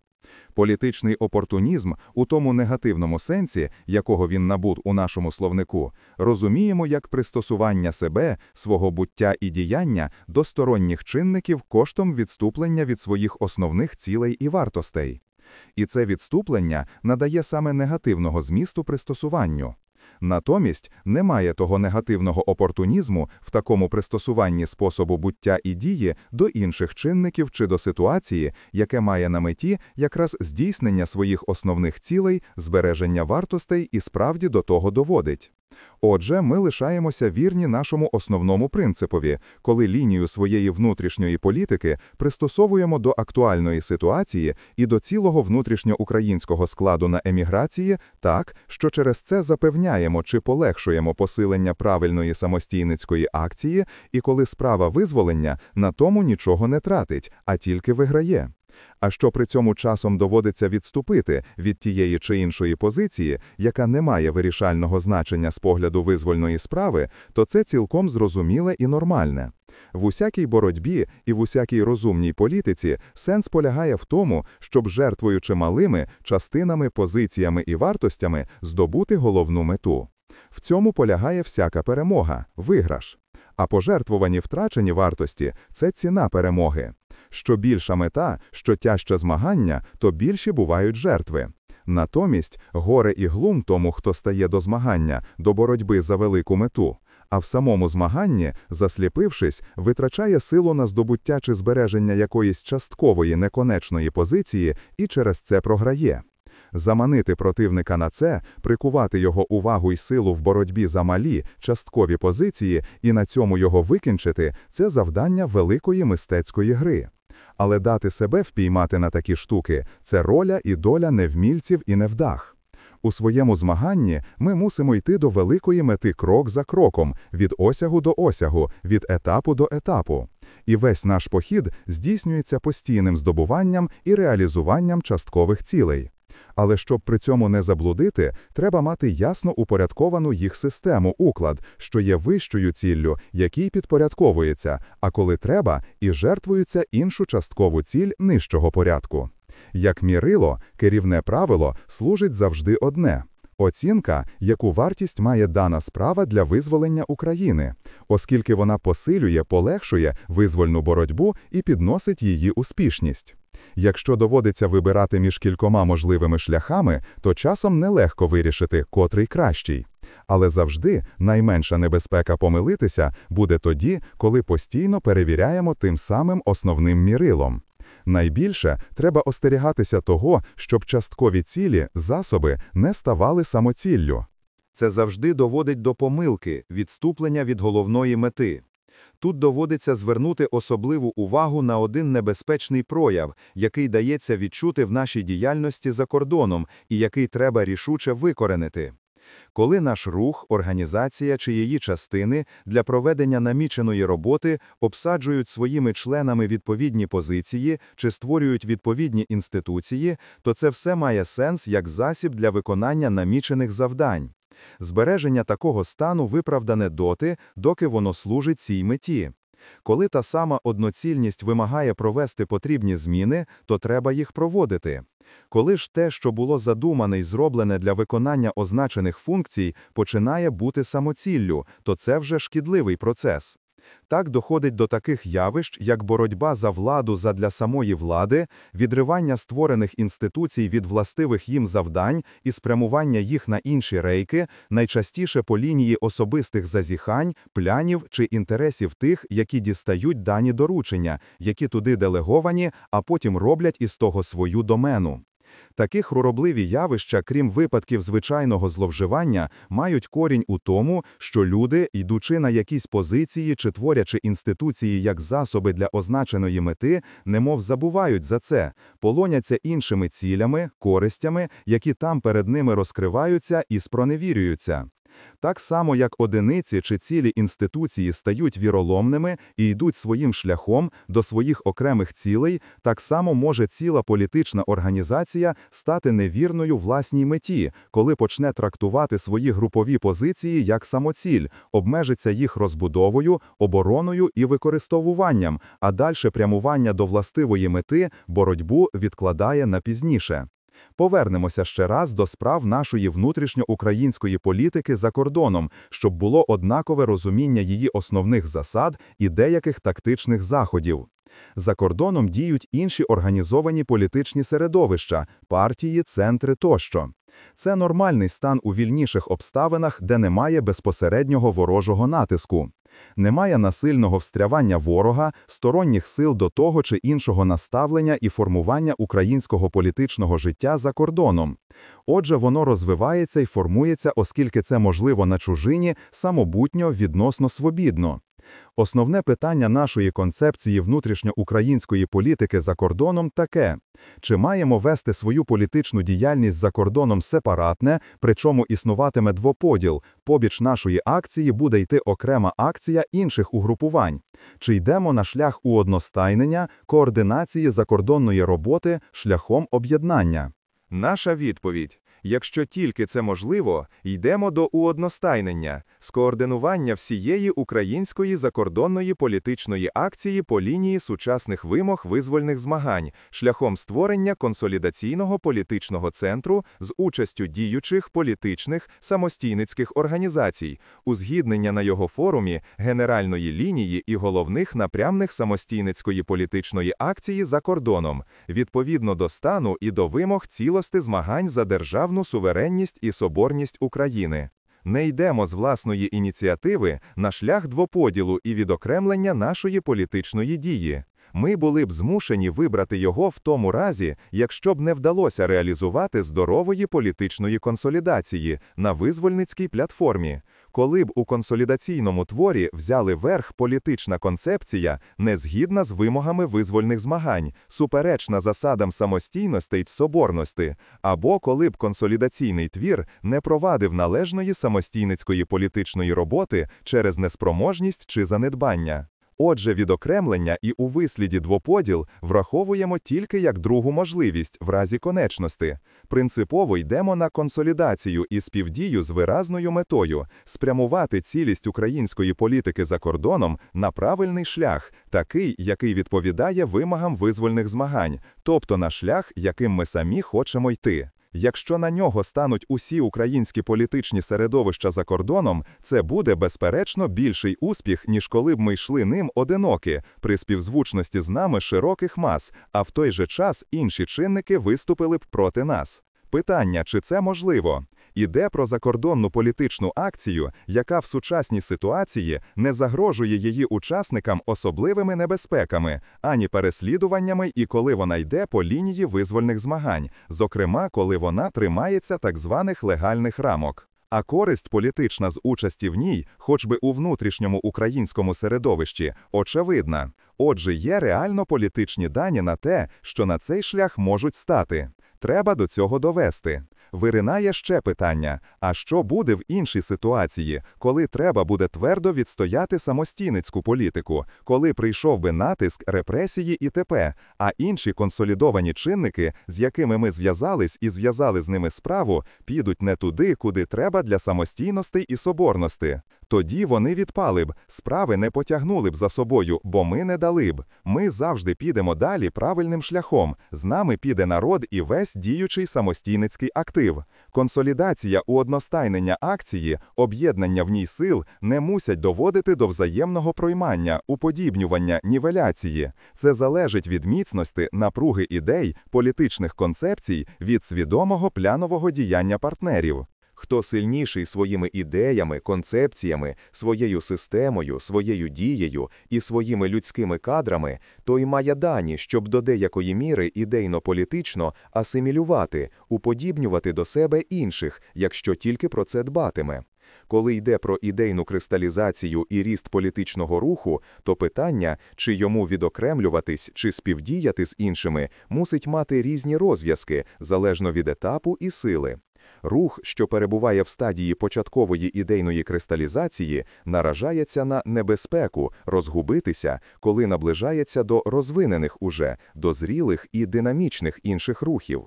Speaker 1: Політичний опортунізм, у тому негативному сенсі, якого він набув у нашому словнику, розуміємо як пристосування себе, свого буття і діяння до сторонніх чинників коштом відступлення від своїх основних цілей і вартостей. І це відступлення надає саме негативного змісту пристосуванню. Натомість немає того негативного опортунізму в такому пристосуванні способу буття і дії до інших чинників чи до ситуації, яке має на меті якраз здійснення своїх основних цілей, збереження вартостей і справді до того доводить. Отже, ми лишаємося вірні нашому основному принципові, коли лінію своєї внутрішньої політики пристосовуємо до актуальної ситуації і до цілого внутрішньоукраїнського складу на еміграції, так що через це запевняємо чи полегшуємо посилення правильної самостійницької акції, і коли справа визволення на тому нічого не тратить, а тільки виграє а що при цьому часом доводиться відступити від тієї чи іншої позиції, яка не має вирішального значення з погляду визвольної справи, то це цілком зрозуміле і нормальне. В усякій боротьбі і в усякій розумній політиці сенс полягає в тому, щоб жертвуючи малими частинами, позиціями і вартостями здобути головну мету. В цьому полягає всяка перемога, виграш. А пожертвувані втрачені вартості це ціна перемоги. Що більша мета, що тяжче змагання, то більші бувають жертви. Натомість горе і глум тому, хто стає до змагання, до боротьби за велику мету. А в самому змаганні, засліпившись, витрачає силу на здобуття чи збереження якоїсь часткової неконечної позиції і через це програє. Заманити противника на це, прикувати його увагу й силу в боротьбі за малі, часткові позиції і на цьому його викінчити це завдання великої мистецької гри але дати себе впіймати на такі штуки це роля і доля невмільців і невдах. У своєму змаганні ми мусимо йти до великої мети крок за кроком, від осягу до осягу, від етапу до етапу. І весь наш похід здійснюється постійним здобуванням і реалізуванням часткових цілей. Але щоб при цьому не заблудити, треба мати ясно упорядковану їх систему, уклад, що є вищою ціллю, якій підпорядковується, а коли треба, і жертвується іншу часткову ціль нижчого порядку. Як мірило, керівне правило служить завжди одне. Оцінка, яку вартість має дана справа для визволення України, оскільки вона посилює, полегшує визвольну боротьбу і підносить її успішність. Якщо доводиться вибирати між кількома можливими шляхами, то часом нелегко вирішити, котрий кращий. Але завжди найменша небезпека помилитися буде тоді, коли постійно перевіряємо тим самим основним мірилом. Найбільше треба остерігатися того, щоб часткові цілі, засоби не ставали самоціллю. Це завжди доводить до помилки, відступлення від головної мети. Тут доводиться звернути особливу увагу на один небезпечний прояв, який дається відчути в нашій діяльності за кордоном і який треба рішуче викоренити. Коли наш рух, організація чи її частини для проведення наміченої роботи обсаджують своїми членами відповідні позиції чи створюють відповідні інституції, то це все має сенс як засіб для виконання намічених завдань. Збереження такого стану виправдане доти, доки воно служить цій меті. Коли та сама одноцільність вимагає провести потрібні зміни, то треба їх проводити. Коли ж те, що було задумане і зроблене для виконання означених функцій, починає бути самоціллю, то це вже шкідливий процес. Так доходить до таких явищ, як боротьба за владу задля самої влади, відривання створених інституцій від властивих їм завдань і спрямування їх на інші рейки, найчастіше по лінії особистих зазіхань, плянів чи інтересів тих, які дістають дані доручення, які туди делеговані, а потім роблять із того свою домену. Такі руробливі явища, крім випадків звичайного зловживання, мають корінь у тому, що люди, йдучи на якісь позиції чи творячи інституції як засоби для означеної мети, немов забувають за це, полоняться іншими цілями, користями, які там перед ними розкриваються і спроневірюються. Так само, як одиниці чи цілі інституції стають віроломними і йдуть своїм шляхом до своїх окремих цілей, так само може ціла політична організація стати невірною власній меті, коли почне трактувати свої групові позиції як самоціль, обмежиться їх розбудовою, обороною і використовуванням, а далі прямування до властивої мети боротьбу відкладає на пізніше. Повернемося ще раз до справ нашої внутрішньоукраїнської політики за кордоном, щоб було однакове розуміння її основних засад і деяких тактичних заходів. За кордоном діють інші організовані політичні середовища, партії, центри тощо. Це нормальний стан у вільніших обставинах, де немає безпосереднього ворожого натиску немає насильного встрявання ворога, сторонніх сил до того чи іншого наставлення і формування українського політичного життя за кордоном. Отже, воно розвивається і формується, оскільки це можливо на чужині самобутньо відносно свобідно. Основне питання нашої концепції внутрішньоукраїнської політики за кордоном таке: чи маємо вести свою політичну діяльність за кордоном сепаратне, причому існуватиме двоподіл, побіч нашої акції буде йти окрема акція інших угрупувань, чи йдемо на шлях уодностайнення, координації закордонної роботи шляхом об'єднання? Наша відповідь Якщо тільки це можливо, йдемо до уодностайнення, скоординування всієї української закордонної політичної акції по лінії сучасних вимог визвольних змагань шляхом створення консолідаційного політичного центру з участю діючих політичних самостійницьких організацій, узгіднення на його форумі генеральної лінії і головних напрямних самостійницької політичної акції за кордоном, відповідно до стану і до вимог цілости змагань за державну повну суверенність і соборність України. Не йдемо з власної ініціативи на шлях двоподілу і відокремлення нашої політичної дії. Ми були б змушені вибрати його в тому разі, якщо б не вдалося реалізувати здорової політичної консолідації на визвольницькій платформі, коли б у консолідаційному творі взяли верх політична концепція, не згідна з вимогами визвольних змагань, суперечна засадам самостійності й соборності, або коли б консолідаційний твір не провадив належної самостійницької політичної роботи через неспроможність чи занедбання. Отже, відокремлення і у висліді двоподіл враховуємо тільки як другу можливість в разі конечності. Принципово йдемо на консолідацію і співдію з виразною метою спрямувати цілість української політики за кордоном на правильний шлях, такий, який відповідає вимогам визвольних змагань, тобто на шлях, яким ми самі хочемо йти. Якщо на нього стануть усі українські політичні середовища за кордоном, це буде безперечно більший успіх, ніж коли б ми йшли ним одинокі при співзвучності з нами широких мас, а в той же час інші чинники виступили б проти нас. Питання, чи це можливо? Іде про закордонну політичну акцію, яка в сучасній ситуації не загрожує її учасникам особливими небезпеками, ані переслідуваннями, і коли вона йде по лінії визвольних змагань, зокрема, коли вона тримається так званих легальних рамок. А користь політична з участі в ній, хоч би у внутрішньому українському середовищі, очевидна. Отже, є реально політичні дані на те, що на цей шлях можуть стати. Треба до цього довести. Виринає ще питання: а що буде в іншій ситуації, коли треба буде твердо відстояти самостійницьку політику, коли прийшов би натиск репресії і т.п., а інші консолідовані чинники, з якими ми зв'язались і зв'язали з ними справу, підуть не туди, куди треба для самостійності і соборності. Тоді вони відпали б, справи не потягнули б за собою, бо ми не дали б. Ми завжди підемо далі правильним шляхом. З нами піде народ і весь діючий самостійницький актив. Консолідація одностайнення акції, об'єднання в ній сил не мусять доводити до взаємного проймання, уподібнювання, нівеляції. Це залежить від міцності, напруги ідей, політичних концепцій, від свідомого плянового діяння партнерів. Хто сильніший своїми ідеями, концепціями, своєю системою, своєю дією і своїми людськими кадрами, той має дані, щоб до деякої міри ідейно-політично асимілювати, уподібнювати до себе інших, якщо тільки про це дбатиме. Коли йде про ідейну кристалізацію і ріст політичного руху, то питання, чи йому відокремлюватись чи співдіяти з іншими, мусить мати різні розв'язки залежно від етапу і сили. Рух, що перебуває в стадії початкової ідейної кристалізації, наражається на небезпеку розгубитися, коли наближається до розвинених уже, дозрілих і динамічних інших рухів.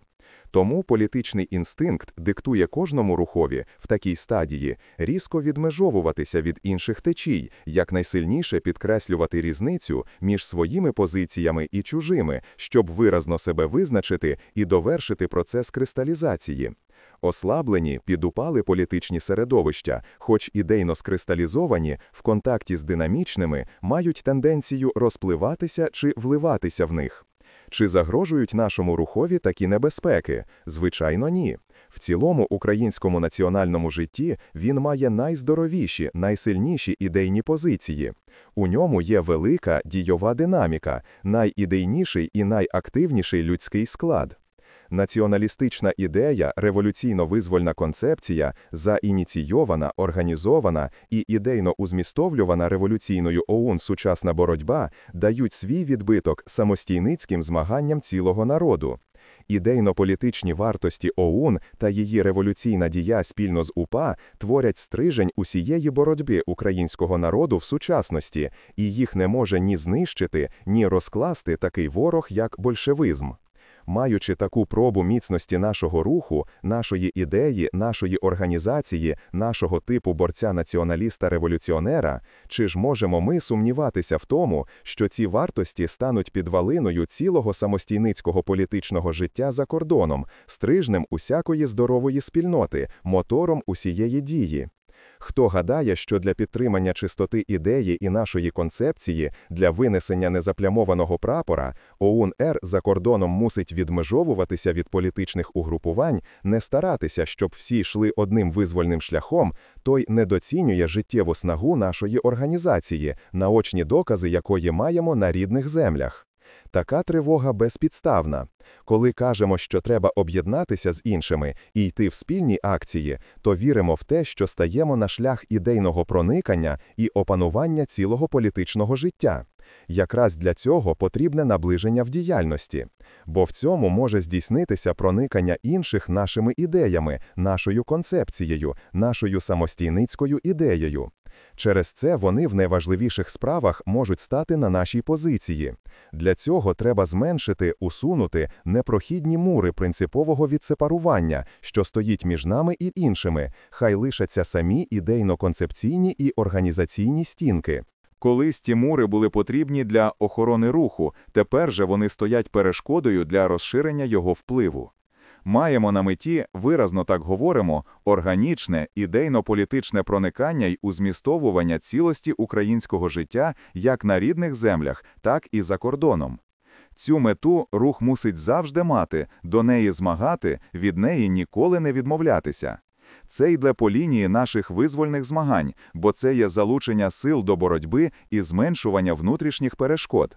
Speaker 1: Тому політичний інстинкт диктує кожному рухові в такій стадії різко відмежовуватися від інших течій, як найсильніше підкреслювати різницю між своїми позиціями і чужими, щоб виразно себе визначити і довершити процес кристалізації. Ослаблені підупали політичні середовища, хоч ідейно скристалізовані, в контакті з динамічними, мають тенденцію розпливатися чи вливатися в них. Чи загрожують нашому рухові такі небезпеки? Звичайно, ні. В цілому українському національному житті він має найздоровіші, найсильніші ідейні позиції. У ньому є велика дійова динаміка, найідейніший і найактивніший людський склад. Націоналістична ідея, революційно-визвольна концепція, заініційована, організована і ідейно узмістовлювана революційною ОУН сучасна боротьба дають свій відбиток самостійницьким змаганням цілого народу. Ідейно-політичні вартості ОУН та її революційна дія спільно з УПА творять стрижень усієї боротьби українського народу в сучасності, і їх не може ні знищити, ні розкласти такий ворог, як большевизм. Маючи таку пробу міцності нашого руху, нашої ідеї, нашої організації, нашого типу борця націоналіста-революціонера, чи ж можемо ми сумніватися в тому, що ці вартості стануть підвалиною цілого самостійницького політичного життя за кордоном, стрижнем усякої здорової спільноти, мотором усієї дії? Хто гадає, що для підтримання чистоти ідеї і нашої концепції для винесення незаплямованого прапора ОУН-Р за кордоном мусить відмежовуватися від політичних угрупувань, не старатися, щоб всі йшли одним визвольним шляхом, той недоцінює життєву снагу нашої організації, наочні докази якої маємо на рідних землях. Така тривога безпідставна. Коли кажемо, що треба об'єднатися з іншими і йти в спільні акції, то віримо в те, що стаємо на шлях ідейного проникання і опанування цілого політичного життя. Якраз для цього потрібне наближення в діяльності, бо в цьому може здійснитися проникання інших нашими ідеями, нашою концепцією, нашою самостійницькою ідеєю. Через це вони в найважливіших справах можуть стати на нашій позиції. Для цього треба зменшити, усунути непрохідні мури принципового відсепарування, що стоїть між нами і іншими, хай лишаться самі ідейно-концепційні і організаційні стінки. Колись ті мури були потрібні для охорони руху, тепер же вони стоять перешкодою для розширення його впливу маємо на меті, виразно так говоримо, органічне, ідейно-політичне проникання й узмістовування цілості українського життя як на рідних землях, так і за кордоном. Цю мету рух мусить завжди мати, до неї змагати, від неї ніколи не відмовлятися. Це йде по лінії наших визвольних змагань, бо це є залучення сил до боротьби і зменшування внутрішніх перешкод.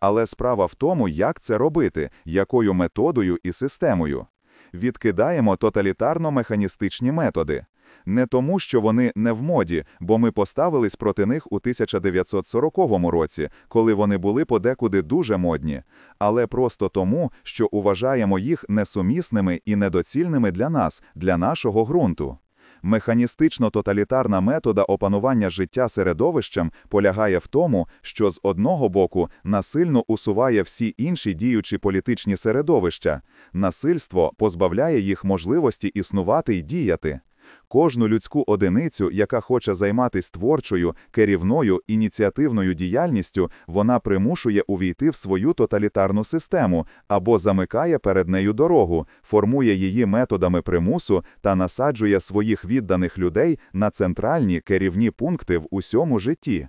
Speaker 1: Але справа в тому, як це робити, якою методою і системою відкидаємо тоталітарно механістичні методи. Не тому, що вони не в моді, бо ми поставились проти них у 1940 році, коли вони були подекуди дуже модні, але просто тому, що уважаємо їх несумісними і недоцільними для нас, для нашого ґрунту. Механістично тоталітарна метода опанування життя середовищем полягає в тому, що з одного боку насильно усуває всі інші діючі політичні середовища, насильство позбавляє їх можливості існувати і діяти. Кожну людську одиницю, яка хоче займатися творчою, керівною, ініціативною діяльністю, вона примушує увійти в свою тоталітарну систему або замикає перед нею дорогу, формує її методами примусу та насаджує своїх відданих людей на центральні керівні пункти в усьому житті.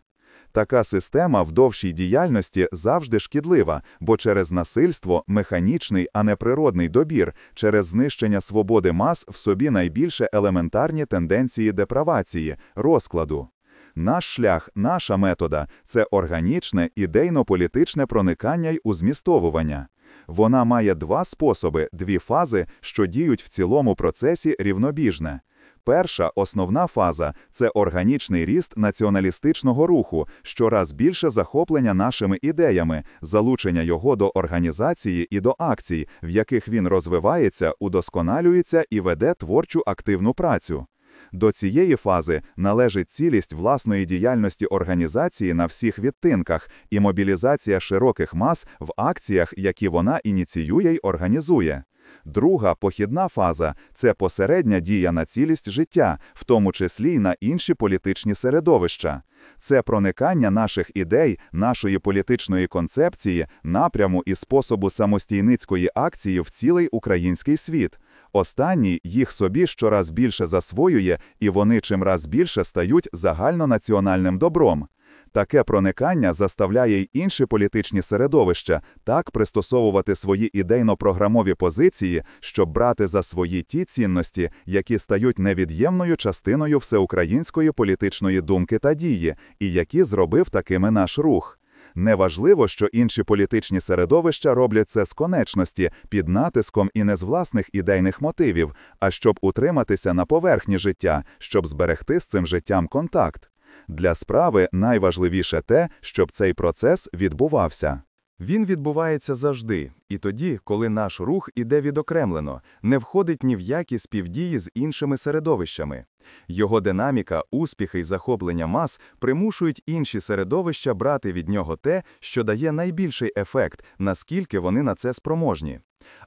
Speaker 1: Така система в довшій діяльності завжди шкідлива, бо через насильство, механічний, а не природний добір, через знищення свободи мас в собі найбільше елементарні тенденції деправації, розкладу. Наш шлях, наша метода це органічне, ідейно-політичне проникання й узмістовування. Вона має два способи, дві фази, що діють в цілому процесі рівнобіжне. Перша основна фаза це органічний ріст націоналістичного руху, щораз більше захоплення нашими ідеями, залучення його до організації і до акцій, в яких він розвивається, удосконалюється і веде творчу активну працю. До цієї фази належить цілість власної діяльності організації на всіх відтинках і мобілізація широких мас в акціях, які вона ініціює й організує. Друга похідна фаза це посередня дія на цілість життя, в тому числі й на інші політичні середовища, це проникання наших ідей, нашої політичної концепції, напряму і способу самостійницької акції в цілий український світ. Останній їх собі щораз більше засвоює, і вони чимраз більше стають загальнонаціональним добром. Таке проникання заставляє й інші політичні середовища так пристосовувати свої ідейно-програмові позиції, щоб брати за свої ті цінності, які стають невід'ємною частиною всеукраїнської політичної думки та дії, і які зробив такими наш рух. Неважливо, що інші політичні середовища роблять це з конечності, під натиском і не з власних ідейних мотивів, а щоб утриматися на поверхні життя, щоб зберегти з цим життям контакт. Для справи найважливіше те, щоб цей процес відбувався. Він відбувається завжди, і тоді, коли наш рух іде відокремлено, не входить ні в які співдії з іншими середовищами. Його динаміка, успіхи і захоплення мас примушують інші середовища брати від нього те, що дає найбільший ефект, наскільки вони на це спроможні.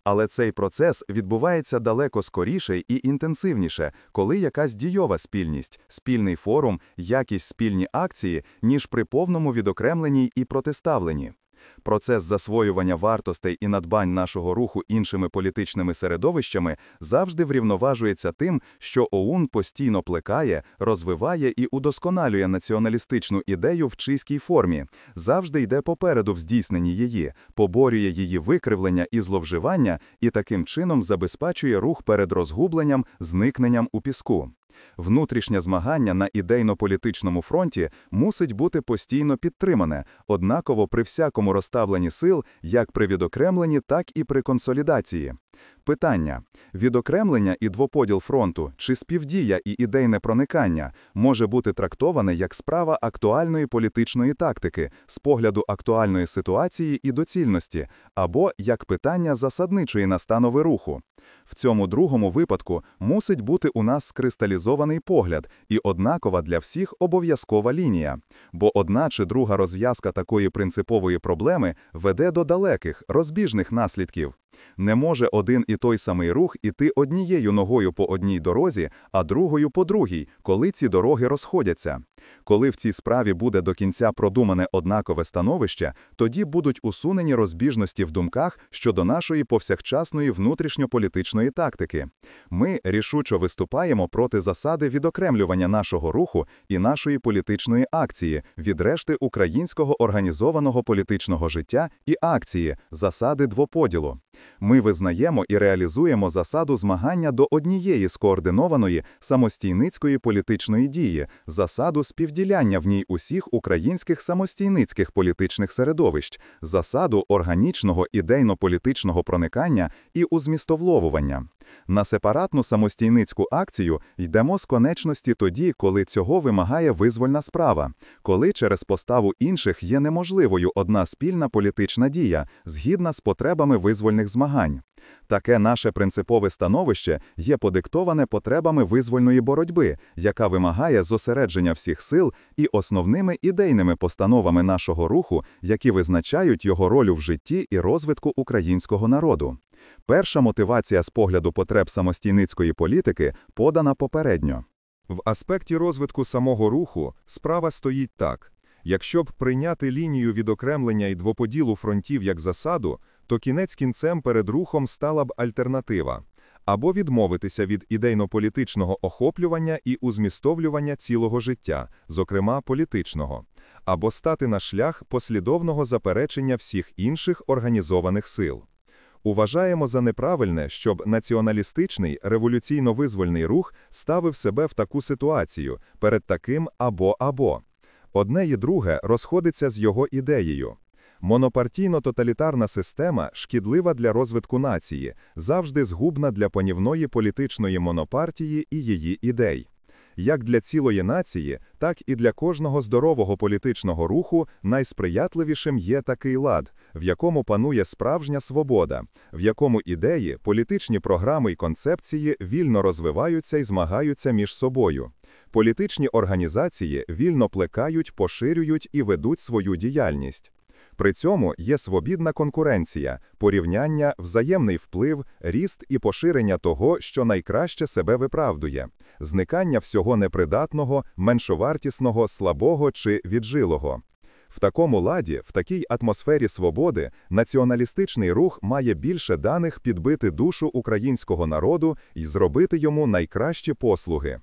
Speaker 1: Але цей процес відбувається далеко скоріше і інтенсивніше, коли якась дійова спільність, спільний форум, якість спільні акції, ніж при повному відокремленні і протиставленні. Процес засвоювання вартостей і надбань нашого руху іншими політичними середовищами завжди врівноважується тим, що ОУН постійно плекає, розвиває і удосконалює націоналістичну ідею в чиській формі, завжди йде попереду в здійсненні її, поборює її викривлення і зловживання і таким чином забезпечує рух перед розгубленням, зникненням у піску внутрішнє змагання на ідейно-політичному фронті мусить бути постійно підтримане, однаково при всякому розставленні сил, як при відокремленні, так і при консолідації. Питання відокремлення і двоподіл фронту чи співдія і ідейне проникання може бути трактоване як справа актуальної політичної тактики з погляду актуальної ситуації і доцільності, або як питання засадничої настанови руху. В цьому другому випадку мусить бути у нас скристалізований погляд і однакова для всіх обов'язкова лінія, бо одна чи друга розв'язка такої принципової проблеми веде до далеких, розбіжних наслідків. Не може один і той самий рух іти однією ногою по одній дорозі, а другою по другій, коли ці дороги розходяться. Коли в цій справі буде до кінця продумане однакове становище, тоді будуть усунені розбіжності в думках щодо нашої повсякчасної внутрішньополітичної політичної тактики. Ми рішучо виступаємо проти засади відокремлювання нашого руху і нашої політичної акції, від решти українського організованого політичного життя і акції, засади двоподілу ми визнаємо і реалізуємо засаду змагання до однієї скоординованої самостійницької політичної дії, засаду співділяння в ній усіх українських самостійницьких політичних середовищ, засаду органічного ідейно-політичного проникання і узмістовловування. На сепаратну самостійницьку акцію йдемо з конечності тоді, коли цього вимагає визвольна справа, коли через поставу інших є неможливою одна спільна політична дія, згідна з потребами визвольних змагань. Таке наше принципове становище є подиктоване потребами визвольної боротьби, яка вимагає зосередження всіх сил і основними ідейними постановами нашого руху, які визначають його роль в житті і розвитку українського народу. Перша мотивація з погляду потреб самостійницької політики подана попередньо. В аспекті розвитку самого руху справа стоїть так: якщо б прийняти лінію відокремлення і двоподілу фронтів як засаду, то кінець кінцем перед рухом стала б альтернатива або відмовитися від ідейно-політичного охоплювання і узмістовлювання цілого життя, зокрема політичного, або стати на шлях послідовного заперечення всіх інших організованих сил. Уважаємо за неправильне, щоб націоналістичний революційно-визвольний рух ставив себе в таку ситуацію перед таким або або. Одне і друге розходиться з його ідеєю. Монопартійно-тоталітарна система шкідлива для розвитку нації, завжди згубна для понівної політичної монопартії і її ідей як для цілої нації, так і для кожного здорового політичного руху найсприятливішим є такий лад, в якому панує справжня свобода, в якому ідеї, політичні програми і концепції вільно розвиваються і змагаються між собою. Політичні організації вільно плекають, поширюють і ведуть свою діяльність. При цьому є свобідна конкуренція, порівняння, взаємний вплив, ріст і поширення того, що найкраще себе виправдує, зникання всього непридатного, меншовартісного, слабого чи віджилого. В такому ладі, в такій атмосфері свободи, націоналістичний рух має більше даних підбити душу українського народу і зробити йому найкращі послуги.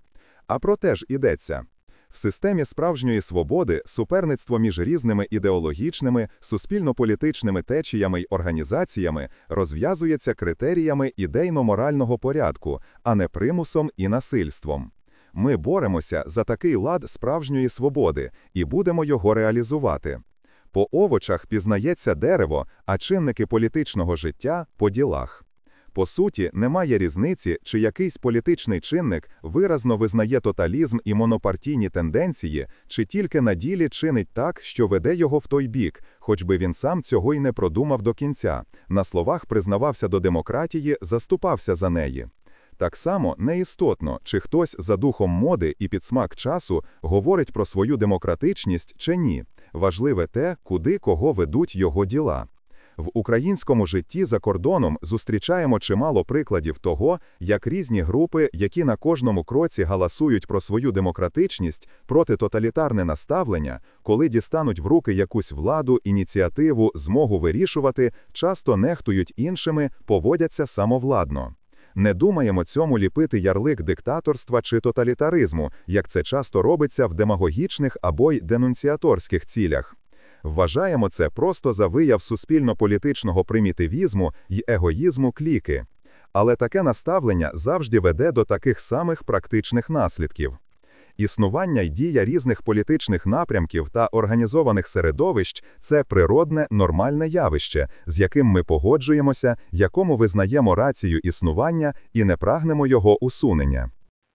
Speaker 1: А про те ж ідеться. В системі справжньої свободи суперництво між різними ідеологічними, суспільно-політичними течіями й організаціями розв'язується критеріями ідейно-морального порядку, а не примусом і насильством. Ми боремося за такий лад справжньої свободи і будемо його реалізувати. По овочах пізнається дерево, а чинники політичного життя по ділах. По суті, немає різниці, чи якийсь політичний чинник виразно визнає тоталізм і монопартійні тенденції, чи тільки на ділі чинить так, що веде його в той бік, хоч би він сам цього й не продумав до кінця. На словах признавався до демократії, заступався за неї. Так само неістотно, чи хтось за духом моди і під смак часу говорить про свою демократичність чи ні. Важливе те, куди кого ведуть його діла. В українському житті за кордоном зустрічаємо чимало прикладів того, як різні групи, які на кожному кроці галасують про свою демократичність проти тоталітарне наставлення, коли дістануть в руки якусь владу, ініціативу, змогу вирішувати, часто нехтують іншими, поводяться самовладно. Не думаємо цьому ліпити ярлик диктаторства чи тоталітаризму, як це часто робиться в демагогічних або й денунціаторських цілях. Вважаємо це просто за вияв суспільно-політичного примітивізму й егоїзму кліки. Але таке наставлення завжди веде до таких самих практичних наслідків. Існування й дія різних політичних напрямків та організованих середовищ це природне нормальне явище, з яким ми погоджуємося, якому визнаємо рацію існування і не прагнемо його усунення.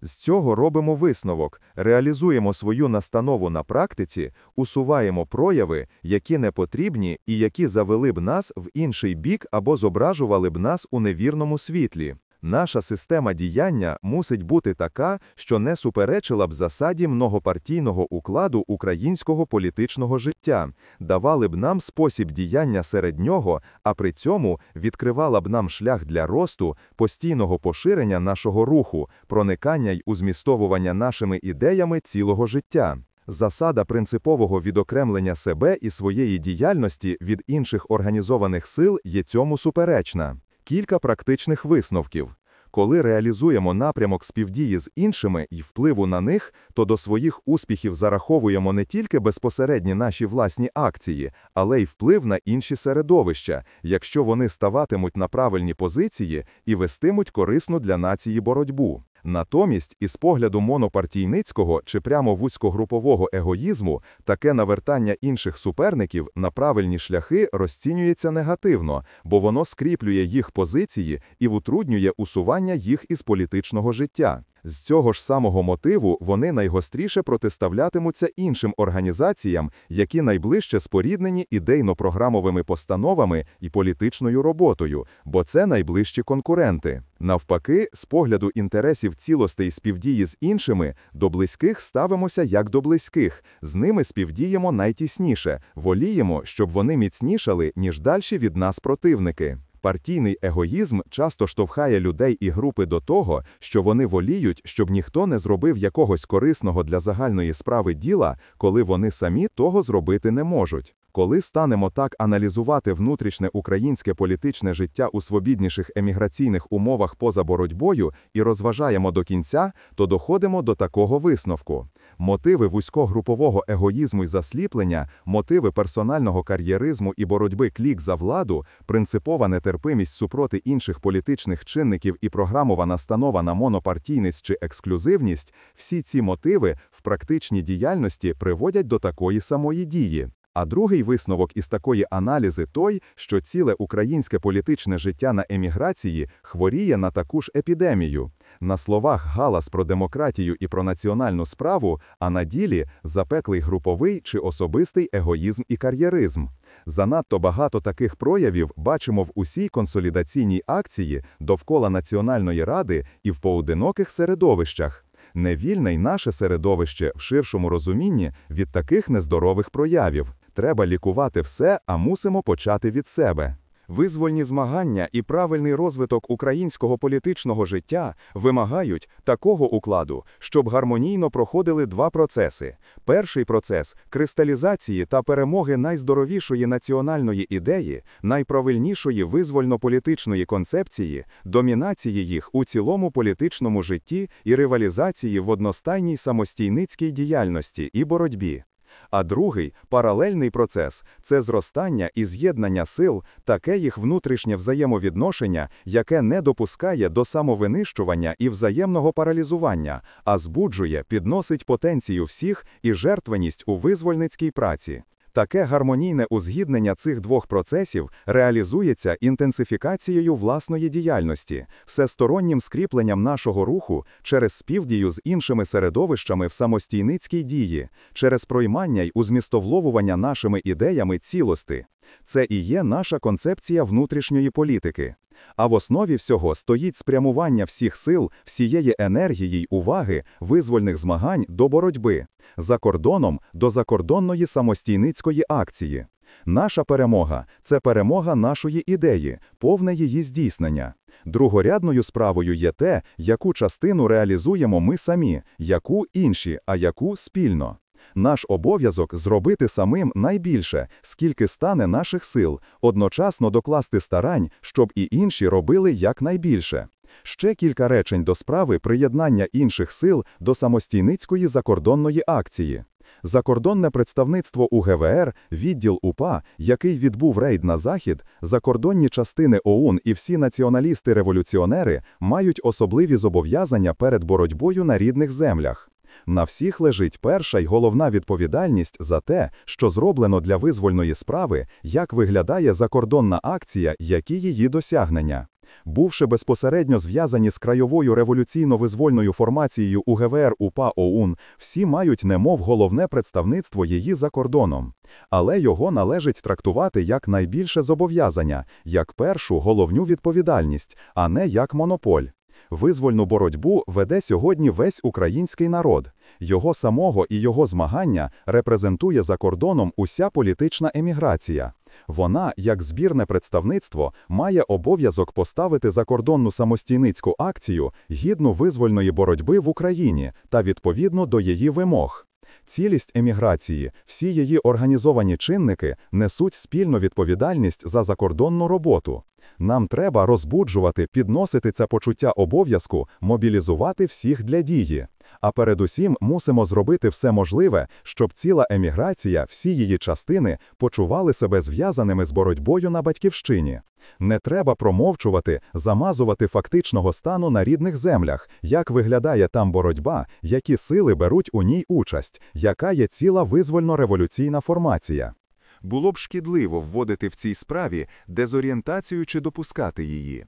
Speaker 1: З цього робимо висновок, реалізуємо свою настанову на практиці, усуваємо прояви, які не потрібні і які завели б нас в інший бік або зображували б нас у невірному світлі. Наша система діяння мусить бути така, що не суперечила б засаді многопартійного укладу українського політичного життя, давали б нам спосіб діяння серед нього, а при цьому відкривала б нам шлях для росту, постійного поширення нашого руху, проникання й узмістовування нашими ідеями цілого життя. Засада принципового відокремлення себе і своєї діяльності від інших організованих сил є цьому суперечна. Кілька практичних висновків. Коли реалізуємо напрямок співдії з іншими і впливу на них, то до своїх успіхів зараховуємо не тільки безпосередні наші власні акції, але й вплив на інші середовища, якщо вони ставатимуть на правильні позиції і вестимуть корисну для нації боротьбу. Натомість, із погляду монопартійницького чи прямо вузькогрупового егоїзму, таке навертання інших суперників на правильні шляхи розцінюється негативно, бо воно скріплює їх позиції і утруднює усування їх із політичного життя. З цього ж самого мотиву вони найгостріше протиставлятимуться іншим організаціям, які найближче споріднені ідейно-програмовими постановами і політичною роботою, бо це найближчі конкуренти. Навпаки, з погляду інтересів цілостей співдії з іншими, до близьких ставимося як до близьких, з ними співдіємо найтісніше, воліємо, щоб вони міцнішали, ніж дальші від нас противники. Партійний егоїзм часто штовхає людей і групи до того, що вони воліють, щоб ніхто не зробив якогось корисного для загальної справи діла, коли вони самі того зробити не можуть. Коли станемо так аналізувати внутрішнє українське політичне життя у свобідніших еміграційних умовах поза боротьбою і розважаємо до кінця, то доходимо до такого висновку. Мотиви вузькогрупового егоїзму і засліплення, мотиви персонального кар'єризму і боротьби клік за владу, принципова нетерпимість супроти інших політичних чинників і програмована станова на монопартійність чи ексклюзивність, всі ці мотиви в практичній діяльності приводять до такої самої дії. А другий висновок із такої аналізи той, що ціле українське політичне життя на еміграції хворіє на таку ж епідемію. На словах галас про демократію і про національну справу, а на ділі запеклий груповий чи особистий егоїзм і кар'єризм. Занадто багато таких проявів бачимо в усій консолідаційній акції довкола Національної ради і в поодиноких середовищах. Невільне й наше середовище в ширшому розумінні від таких нездорових проявів. Треба лікувати все, а мусимо почати від себе. Визвольні змагання і правильний розвиток українського політичного життя вимагають такого укладу, щоб гармонійно проходили два процеси: перший процес кристалізації та перемоги найздоровішої національної ідеї, найправильнішої визвольно-політичної концепції, домінації їх у цілому політичному житті і ривалізації в одностайній самостійницькій діяльності і боротьбі. А другий паралельний процес це зростання і з'єднання сил, таке їх внутрішнє взаємовідношення, яке не допускає до самовинищування і взаємного паралізування, а збуджує, підносить потенцію всіх і жертвеність у визвольницькій праці. Таке гармонійне узгіднення цих двох процесів реалізується інтенсифікацією власної діяльності, всестороннім скріпленням нашого руху через співдію з іншими середовищами в самостійницькій дії, через проймання й узмістовловування нашими ідеями цілости. Це і є наша концепція внутрішньої політики. А в основі всього стоїть спрямування всіх сил, всієї енергії й уваги, визвольних змагань до боротьби, за кордоном до закордонної самостійницької акції. Наша перемога це перемога нашої ідеї, повне її здійснення. Другорядною справою є те, яку частину реалізуємо ми самі, яку інші, а яку спільно. Наш обов'язок зробити самим найбільше, скільки стане наших сил, одночасно докласти старань, щоб і інші робили якнайбільше. Ще кілька речень до справи приєднання інших сил до самостійницької закордонної акції. Закордонне представництво УГВР, відділ УПА, який відбув рейд на захід, закордонні частини ОУН і всі націоналісти-революціонери мають особливі зобов'язання перед боротьбою на рідних землях. На всіх лежить перша й головна відповідальність за те, що зроблено для визвольної справи, як виглядає закордонна акція, які її досягнення. Бувши безпосередньо зв'язані з краєвою революційно-визвольною формацією УГВР УПА ОУН, всі мають немов головне представництво її за кордоном, але його належить трактувати як найбільше зобов'язання, як першу головню відповідальність, а не як монополь. Визвольну боротьбу веде сьогодні весь український народ. Його самого і його змагання репрезентує за кордоном уся політична еміграція. Вона, як збірне представництво, має обов'язок поставити закордонну самостійницьку акцію гідну визвольної боротьби в Україні та відповідно до її вимог. Цілість еміграції, всі її організовані чинники несуть спільну відповідальність за закордонну роботу. Нам треба розбуджувати, підносити це почуття обов'язку, мобілізувати всіх для дії. А передусім мусимо зробити все можливе, щоб ціла еміграція, всі її частини почували себе зв'язаними з боротьбою на батьківщині. Не треба промовчувати, замазувати фактичного стану на рідних землях, як виглядає там боротьба, які сили беруть у ній участь, яка є ціла визвольно революційна формація було б шкідливо вводити в цій справі дезорієнтацію чи допускати її.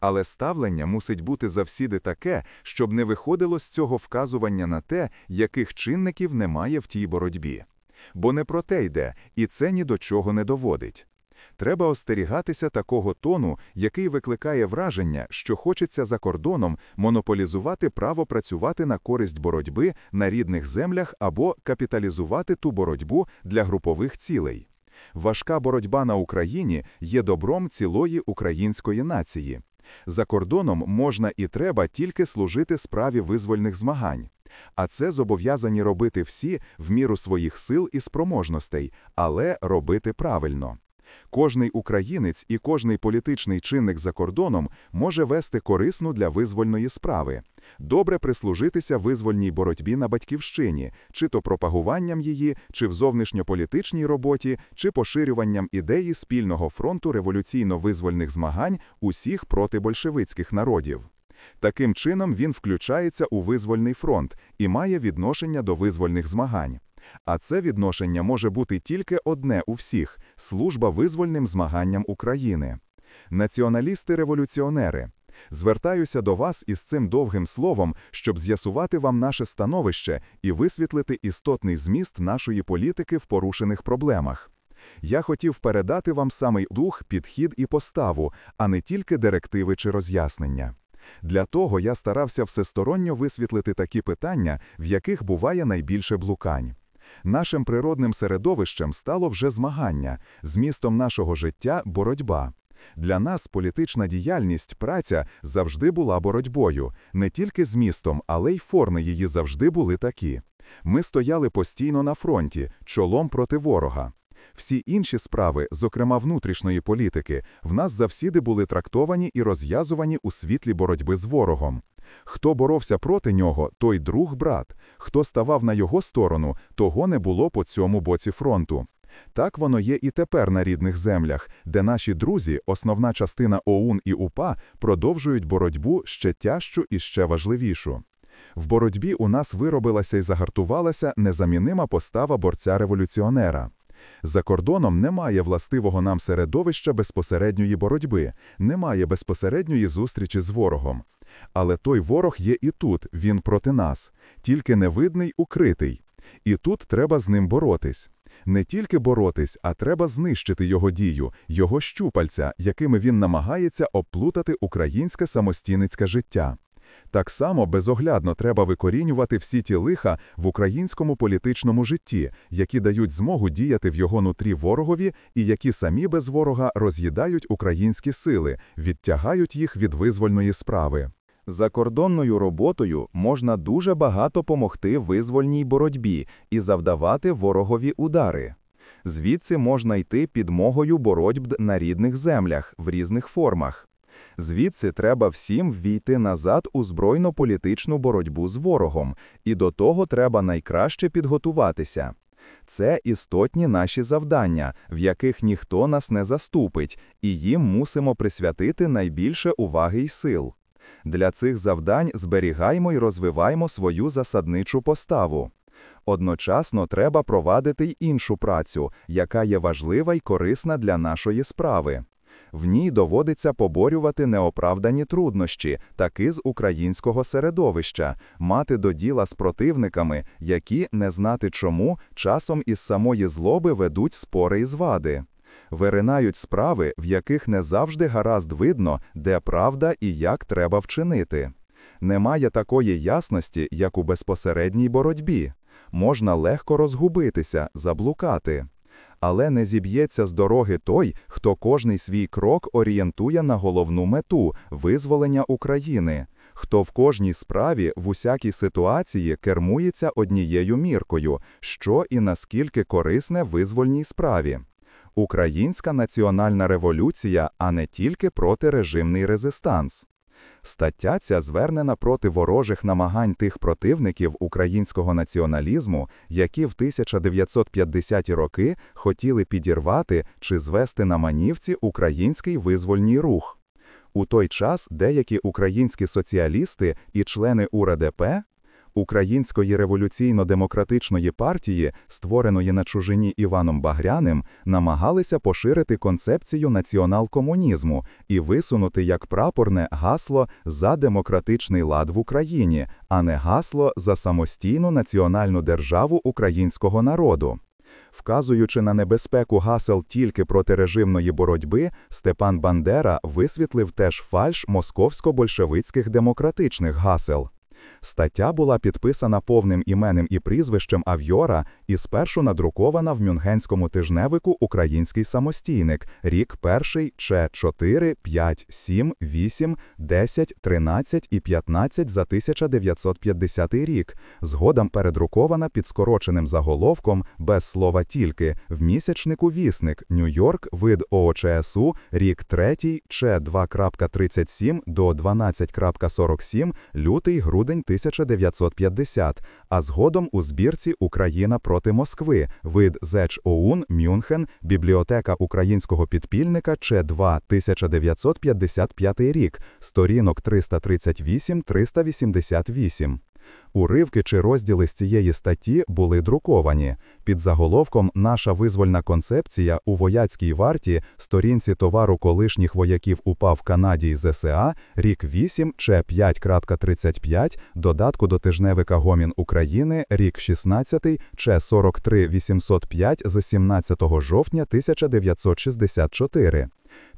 Speaker 1: Але ставлення мусить бути завсіди таке, щоб не виходило з цього вказування на те, яких чинників немає в тій боротьбі. Бо не про те йде, і це ні до чого не доводить. Треба остерігатися такого тону, який викликає враження, що хочеться за кордоном монополізувати право працювати на користь боротьби на рідних землях або капіталізувати ту боротьбу для групових цілей. Важка боротьба на Україні є добром цілої української нації. За кордоном можна і треба тільки служити справі визвольних змагань. А це зобов'язані робити всі в міру своїх сил і спроможностей, але робити правильно. Кожний українець і кожний політичний чинник за кордоном може вести корисну для визвольної справи, добре прислужитися визвольній боротьбі на батьківщині, чи то пропагуванням її, чи в зовнішньополітичній роботі, чи поширюванням ідеї спільного фронту революційно-визвольних змагань усіх проти большевицьких народів. Таким чином він включається у визвольний фронт і має відношення до визвольних змагань. А це відношення може бути тільки одне у всіх служба визвольним змаганням України, націоналісти-революціонери. Звертаюся до вас із цим довгим словом, щоб з'ясувати вам наше становище і висвітлити істотний зміст нашої політики в порушених проблемах. Я хотів передати вам саме дух, підхід і поставу, а не тільки директиви чи роз'яснення. Для того я старався всесторонньо висвітлити такі питання, в яких буває найбільше блукань нашим природним середовищем стало вже змагання, змістом нашого життя боротьба. Для нас політична діяльність, праця завжди була боротьбою, не тільки змістом, але й форми її завжди були такі. Ми стояли постійно на фронті, чолом проти ворога. Всі інші справи, зокрема внутрішньої політики, в нас завсіди були трактовані і розв'язувані у світлі боротьби з ворогом. Хто боровся проти нього, той друг брат, хто ставав на його сторону, того не було по цьому боці фронту. Так воно є і тепер на рідних землях, де наші друзі, основна частина ОУН і УПА, продовжують боротьбу ще тяжчу і ще важливішу. В боротьбі у нас виробилася і загартувалася незамінима постава борця-революціонера. За кордоном немає властивого нам середовища безпосередньої боротьби, немає безпосередньої зустрічі з ворогом. Але той ворог є і тут, він проти нас, тільки невидний, укритий. І тут треба з ним боротись. Не тільки боротись, а треба знищити його дію, його щупальця, якими він намагається оплутати українське самостійницьке життя. Так само безоглядно треба викорінювати всі ті лиха в українському політичному житті, які дають змогу діяти в його нутрі ворогові і які самі без ворога роз'їдають українські сили, відтягають їх від визвольної справи. Закордонною роботою можна дуже багато помогти визвольній боротьбі і завдавати ворогові удари. Звідси можна йти підмогою боротьб на рідних землях в різних формах. Звідси треба всім ввійти назад у збройно-політичну боротьбу з ворогом, і до того треба найкраще підготуватися. Це істотні наші завдання, в яких ніхто нас не заступить, і їм мусимо присвятити найбільше уваги й сил. Для цих завдань зберігаємо і розвиваємо свою засадничу поставу. Одночасно треба провадити й іншу працю, яка є важлива й корисна для нашої справи. В ній доводиться поборювати неоправдані труднощі, таки з українського середовища, мати до діла з противниками, які не знати чому часом із самої злоби ведуть спори і звади виринають справи, в яких не завжди гаразд видно, де правда і як треба вчинити. Немає такої ясності, як у безпосередній боротьбі. Можна легко розгубитися, заблукати. Але не зіб'ється з дороги той, хто кожний свій крок орієнтує на головну мету визволення України, хто в кожній справі в усякій ситуації кермується однією міркою, що і наскільки корисне визвольній справі. Українська національна революція, а не тільки протирежимний резистанс. Стаття ця звернена проти ворожих намагань тих противників українського націоналізму, які в 1950-ті роки хотіли підірвати чи звести на манівці український визвольний рух. У той час деякі українські соціалісти і члени УРДП Української революційно-демократичної партії, створеної на чужині Іваном Багряним, намагалися поширити концепцію націонал-комунізму і висунути як прапорне гасло за демократичний лад в Україні, а не гасло за самостійну національну державу українського народу. Вказуючи на небезпеку гасел тільки проти режимної боротьби, Степан Бандера висвітлив теж фальш московсько-большевицьких демократичних гасел. Стаття була підписана повним іменем і прізвищем Авйора і спершу надрукована в Мюнгенському тижневику Український самостійник, рік 1, Ч 4, 5, 7, 8, 10, 13 і 15 за 1950 рік. Згодом передрукована під скороченим заголовком без слова тільки в місячнику вісник Нью-Йорк, вид ООЧСУ, рік 3, Ч 2.37 до 12.47, лютий грудень грудень 1950, а згодом у збірці Україна проти Москви, вид Зеч ОУН Мюнхен, бібліотека українського підпільника Ч 2 1955 рік, сторінок 338-388. Уривки чи розділи з цієї статті були друковані. Під заголовком Наша визвольна концепція у вояцькій варті сторінці товару колишніх вояків УПА в Канаді і ЗСА, рік 8 чи 5.35, додатку до тижневика Гомін України, рік 16 чи 43 805 з 17 жовтня 1964.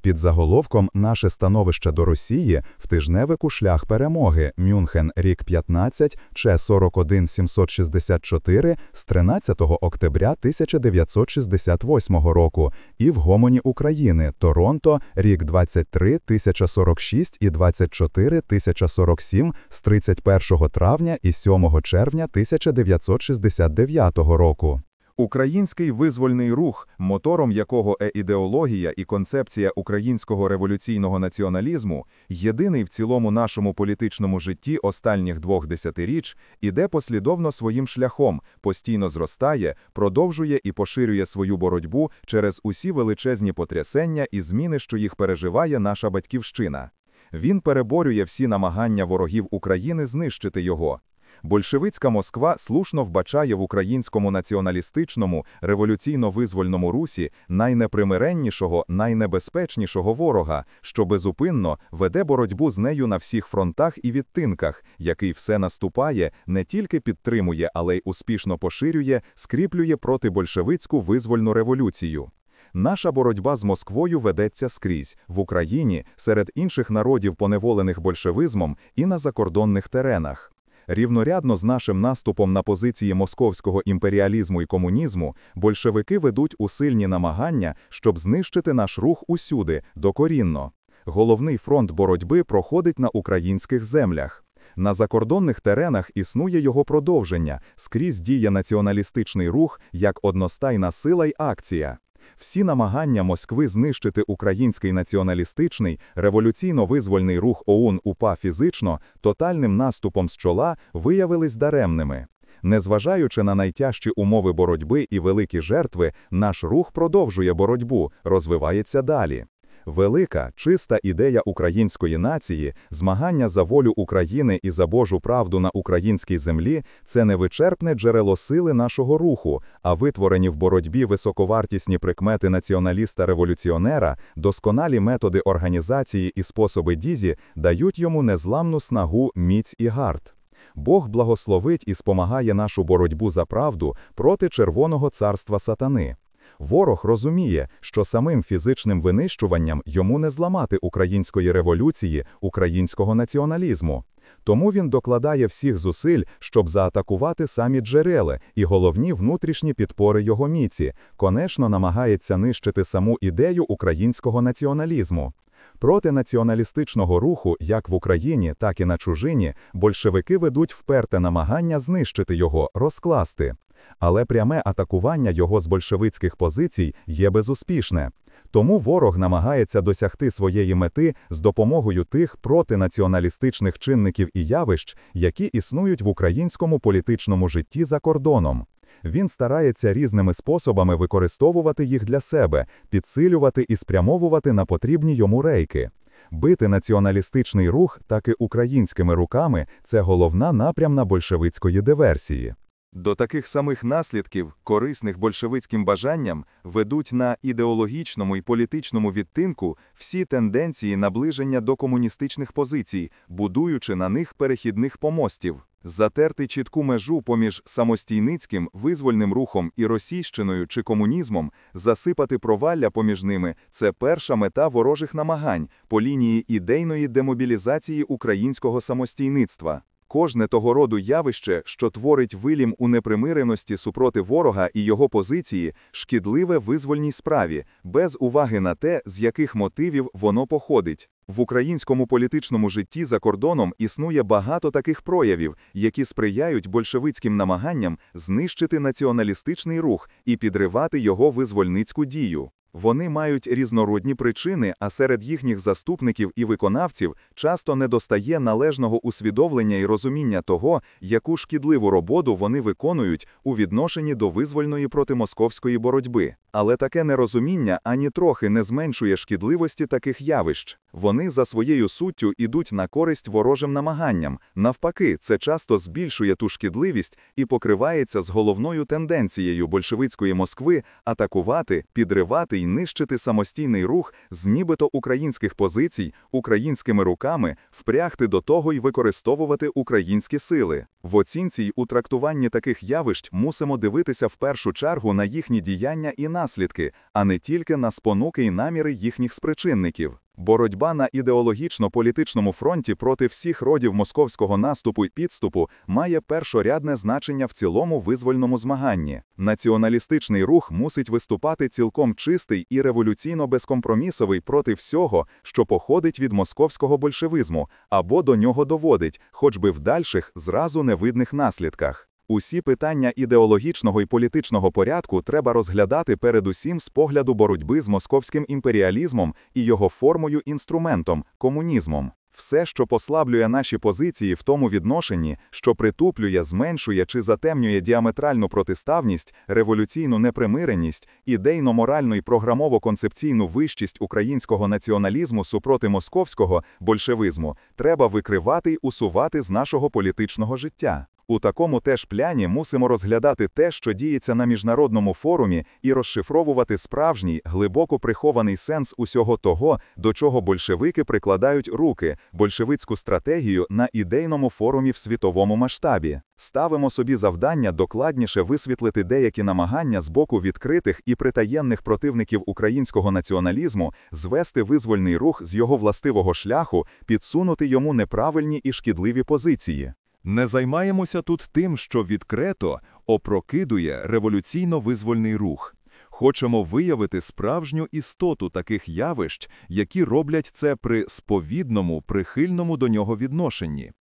Speaker 1: Під заголовком Наше становище до Росії в тижневику шлях перемоги Мюнхен, рік 15 чи ще 41764 з 13 октября 1968 року і в Гомоні України Торонто, рік 23 1046 і 24 1047 з 31 травня і 7 червня 1969 року. Український визвольний рух, мотором якого е ідеологія і концепція українського революційного націоналізму, єдиний в цілому нашому політичному житті останніх двох десятиріч, іде послідовно своїм шляхом, постійно зростає, продовжує і поширює свою боротьбу через усі величезні потрясення і зміни, що їх переживає наша батьківщина. Він переборює всі намагання ворогів України знищити його. Большевицька Москва слушно вбачає в українському націоналістичному революційно-визвольному русі найнепримиреннішого, найнебезпечнішого ворога, що безупинно веде боротьбу з нею на всіх фронтах і відтинках, який все наступає, не тільки підтримує, але й успішно поширює, скріплює проти большевицьку визвольну революцію. Наша боротьба з Москвою ведеться скрізь в Україні серед інших народів, поневолених большевизмом, і на закордонних теренах. Рівнорядно з нашим наступом на позиції московського імперіалізму і комунізму большевики ведуть усильні намагання, щоб знищити наш рух усюди докорінно. Головний фронт боротьби проходить на українських землях. На закордонних теренах існує його продовження, скрізь діє націоналістичний рух як одностайна сила й акція. Всі намагання Москви знищити український націоналістичний революційно-визвольний рух ОУН УПА фізично тотальним наступом з чола виявились даремними. Незважаючи на найтяжчі умови боротьби і великі жертви, наш рух продовжує боротьбу, розвивається далі. Велика, чиста ідея української нації, змагання за волю України і за Божу правду на українській землі це невичерпне джерело сили нашого руху, а витворені в боротьбі високовартісні прикмети націоналіста-революціонера, досконалі методи організації і способи дізі дають йому незламну снагу, міць і гард. Бог благословить і спомагає нашу боротьбу за правду проти Червоного царства сатани. Ворог розуміє, що самим фізичним винищуванням йому не зламати української революції, українського націоналізму. Тому він докладає всіх зусиль, щоб заатакувати самі джерела і головні внутрішні підпори його міці, конечно, намагається нищити саму ідею українського націоналізму. Проти націоналістичного руху, як в Україні, так і на чужині, большевики ведуть вперте намагання знищити його, розкласти але пряме атакування його з большевицьких позицій є безуспішне. Тому ворог намагається досягти своєї мети з допомогою тих протинаціоналістичних чинників і явищ, які існують в українському політичному житті за кордоном. Він старається різними способами використовувати їх для себе, підсилювати і спрямовувати на потрібні йому рейки. Бити націоналістичний рух, так і українськими руками це головна напрямна большевицької диверсії. До таких самих наслідків, корисних большевицьким бажанням, ведуть на ідеологічному і політичному відтинку всі тенденції наближення до комуністичних позицій, будуючи на них перехідних помостів, затерти чітку межу поміж самостійницьким визвольним рухом і російщиною чи комунізмом, засипати провалля поміж ними це перша мета ворожих намагань по лінії ідейної демобілізації українського самостійництва. Кожне того роду явище, що творить вилім у непримиреності супроти ворога і його позиції, шкідливе визвольній справі, без уваги на те, з яких мотивів воно походить. В українському політичному житті за кордоном існує багато таких проявів, які сприяють большевицьким намаганням знищити націоналістичний рух і підривати його визвольницьку дію. Вони мають різнородні причини, а серед їхніх заступників і виконавців часто недостає належного усвідомлення і розуміння того, яку шкідливу роботу вони виконують у відношенні до визвольної протимосковської боротьби. Але таке нерозуміння ані трохи не зменшує шкідливості таких явищ. Вони за своєю суттю ідуть на користь ворожим намаганням. Навпаки, це часто збільшує ту шкідливість і покривається з головною тенденцією большевицької Москви атакувати, підривати і нищити самостійний рух з нібито українських позицій, українськими руками, впрягти до того і використовувати українські сили. В оцінці й у трактуванні таких явищ мусимо дивитися в першу чергу на їхні діяння і наслідки, а не тільки на спонуки й наміри їхніх спричинників. Боротьба на ідеологічно-політичному фронті проти всіх родів московського наступу і підступу має першорядне значення в цілому визвольному змаганні. Націоналістичний рух мусить виступати цілком чистий і революційно безкомпромісовий проти всього, що походить від московського большевизму, або до нього доводить, хоч би в дальших зразу невидних наслідках. Усі питання ідеологічного і політичного порядку треба розглядати передусім з погляду боротьби з московським імперіалізмом і його формою інструментом комунізмом. Все, що послаблює наші позиції в тому відношенні, що притуплює, зменшує чи затемнює діаметральну протиставність, революційну непримиреність, ідейно моральну і програмово концепційну вищість українського націоналізму супроти московського большевизму, треба викривати й усувати з нашого політичного життя. У такому теж пляні мусимо розглядати те, що діється на міжнародному форумі, і розшифровувати справжній, глибоко прихований сенс усього того, до чого большевики прикладають руки, большевицьку стратегію на ідейному форумі в світовому масштабі. Ставимо собі завдання докладніше висвітлити деякі намагання з боку відкритих і притаєнних противників українського націоналізму, звести визвольний рух з його властивого шляху, підсунути йому неправильні і шкідливі позиції. Не займаємося тут тим, що відкрето опрокидує революційно-визвольний рух. Хочемо виявити справжню істоту таких явищ, які роблять це при сповідному, прихильному до нього відношенні.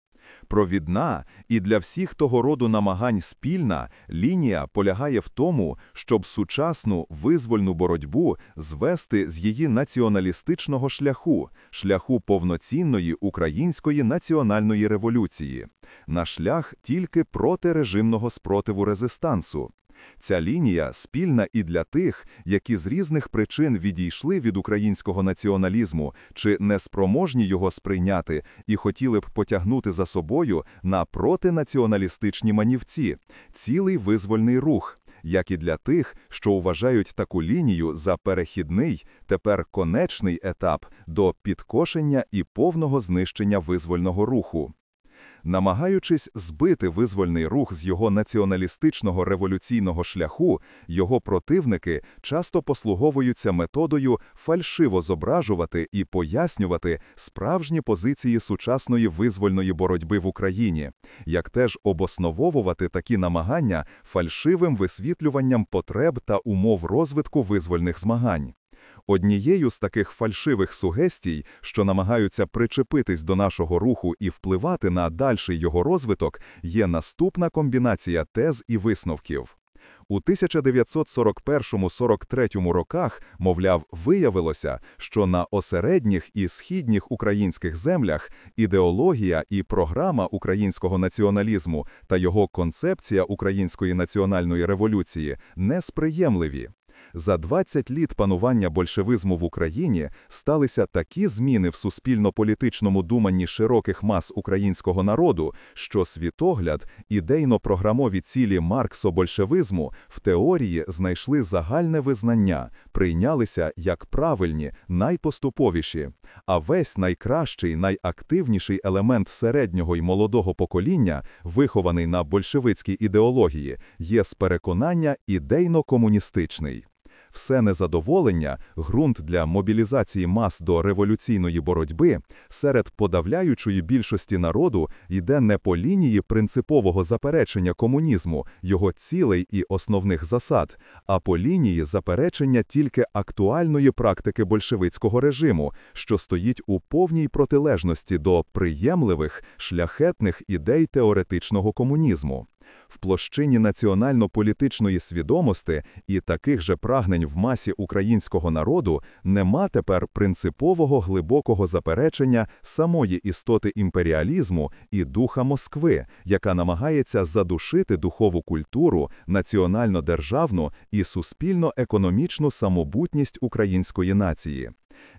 Speaker 1: Провідна і для всіх того роду намагань спільна лінія полягає в тому, щоб сучасну визвольну боротьбу звести з її націоналістичного шляху, шляху повноцінної української національної революції, на шлях тільки проти режимного спротиву резистансу. Ця лінія спільна і для тих, які з різних причин відійшли від українського націоналізму чи неспроможні його сприйняти і хотіли б потягнути за собою на протинаціоналістичні манівці, цілий визвольний рух. Як і для тих, що вважають таку лінію за перехідний, тепер конечний етап до підкошення і повного знищення визвольного руху. Намагаючись збити визвольний рух з його націоналістичного революційного шляху, його противники часто послуговуються методою фальшиво зображувати і пояснювати справжні позиції сучасної визвольної боротьби в Україні, як теж обоснововувати такі намагання фальшивим висвітлюванням потреб та умов розвитку визвольних змагань. Однією з таких фальшивих сугестій, що намагаються причепитись до нашого руху і впливати на дальший його розвиток, є наступна комбінація тез і висновків. У 1941-43 роках, мовляв, виявилося, що на осередніх і східніх українських землях ідеологія і програма українського націоналізму та його концепція української національної революції несприємливі. За 20 літ панування большевизму в Україні сталися такі зміни в суспільно-політичному думанні широких мас українського народу, що світогляд, ідейно-програмові цілі марксо-большевизму в теорії знайшли загальне визнання, прийнялися як правильні, найпоступовіші. А весь найкращий, найактивніший елемент середнього і молодого покоління, вихований на большевицькій ідеології, є з переконання ідейно-комуністичний все незадоволення, ґрунт для мобілізації мас до революційної боротьби серед подавляючої більшості народу йде не по лінії принципового заперечення комунізму, його цілей і основних засад, а по лінії заперечення тільки актуальної практики большевицького режиму, що стоїть у повній протилежності до приємливих шляхетних ідей теоретичного комунізму в площині національно-політичної свідомості і таких же прагнень в масі українського народу нема тепер принципового глибокого заперечення самої істоти імперіалізму і духа Москви, яка намагається задушити духову культуру, національно-державну і суспільно-економічну самобутність української нації.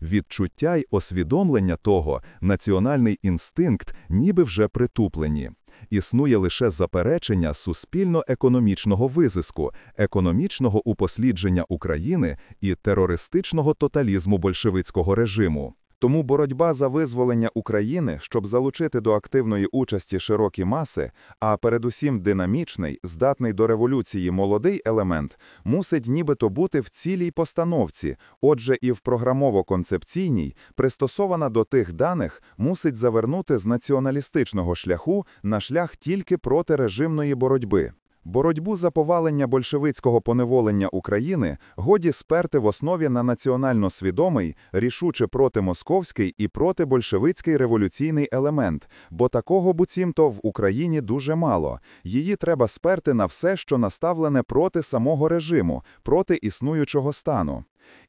Speaker 1: Відчуття й освідомлення того, національний інстинкт ніби вже притуплені існує лише заперечення суспільно-економічного визиску, економічного упослідження України і терористичного тоталізму большевицького режиму. Тому боротьба за визволення України, щоб залучити до активної участі широкі маси, а передусім динамічний, здатний до революції молодий елемент, мусить нібито бути в цілій постановці, отже, і в програмово-концепційній, пристосована до тих даних, мусить завернути з націоналістичного шляху на шлях тільки проти режимної боротьби. Боротьбу за повалення большевицького поневолення України годі сперти в основі на національно свідомий, рішуче протимосковський і протибольшевицький революційний елемент, бо такого буцімто в Україні дуже мало. Її треба сперти на все, що наставлене проти самого режиму, проти існуючого стану.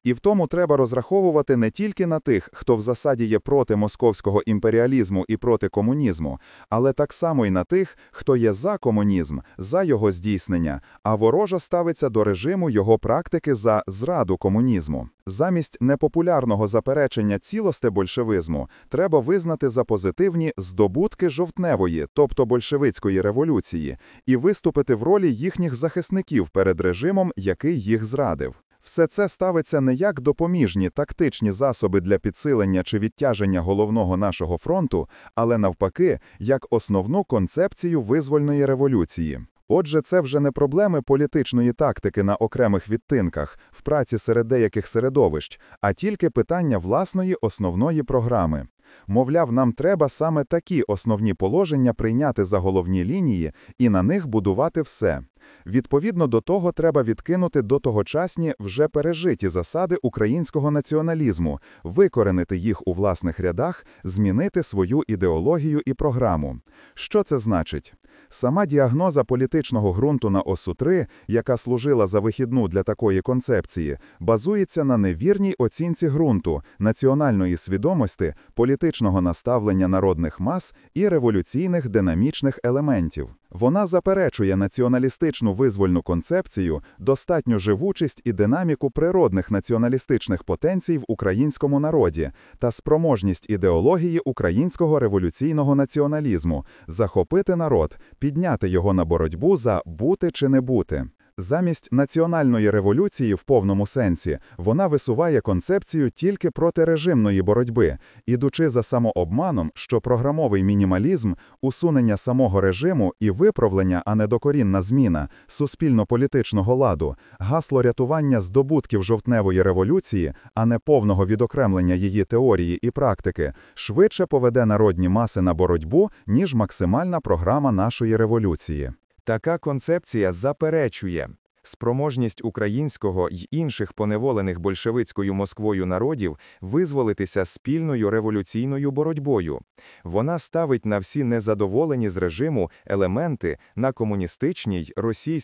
Speaker 1: І в тому треба розраховувати не тільки на тих, хто в засаді є проти московського імперіалізму і проти комунізму, але так само й на тих, хто є за комунізм, за його здійснення, а ворожа ставиться до режиму його практики за зраду комунізму. Замість непопулярного заперечення цілости большевизму треба визнати за позитивні здобутки жовтневої, тобто большевицької революції, і виступити в ролі їхніх захисників перед режимом, який їх зрадив. Все це ставиться не як допоміжні тактичні засоби для підсилення чи відтяження головного нашого фронту, але навпаки, як основну концепцію визвольної революції. Отже, це вже не проблеми політичної тактики на окремих відтинках в праці серед деяких середовищ, а тільки питання власної основної програми. Мовляв, нам треба саме такі основні положення прийняти за головні лінії і на них будувати все. Відповідно до того, треба відкинути до тогочасні вже пережиті засади українського націоналізму, викоренити їх у власних рядах, змінити свою ідеологію і програму. Що це значить? Сама діагноза політичного ґрунту на осу 3, яка служила за вихідну для такої концепції, базується на невірній оцінці ґрунту, національної свідомості, політичного наставлення народних мас і революційних динамічних елементів. Вона заперечує націоналістичну визвольну концепцію, достатню живучість і динаміку природних націоналістичних потенцій в українському народі та спроможність ідеології українського революційного націоналізму захопити народ, підняти його на боротьбу за бути чи не бути. Замість національної революції в повному сенсі вона висуває концепцію тільки протирежимної боротьби, ідучи за самообманом, що програмовий мінімалізм, усунення самого режиму і виправлення, а не докорінна зміна суспільно-політичного ладу, гасло рятування здобутків жовтневої революції, а не повного відокремлення її теорії і практики, швидше поведе народні маси на боротьбу ніж максимальна програма нашої революції. Така концепція заперечує спроможність українського й інших поневолених большевицькою Москвою народів визволитися спільною революційною боротьбою. Вона ставить на всі незадоволені з режиму елементи на комуністичній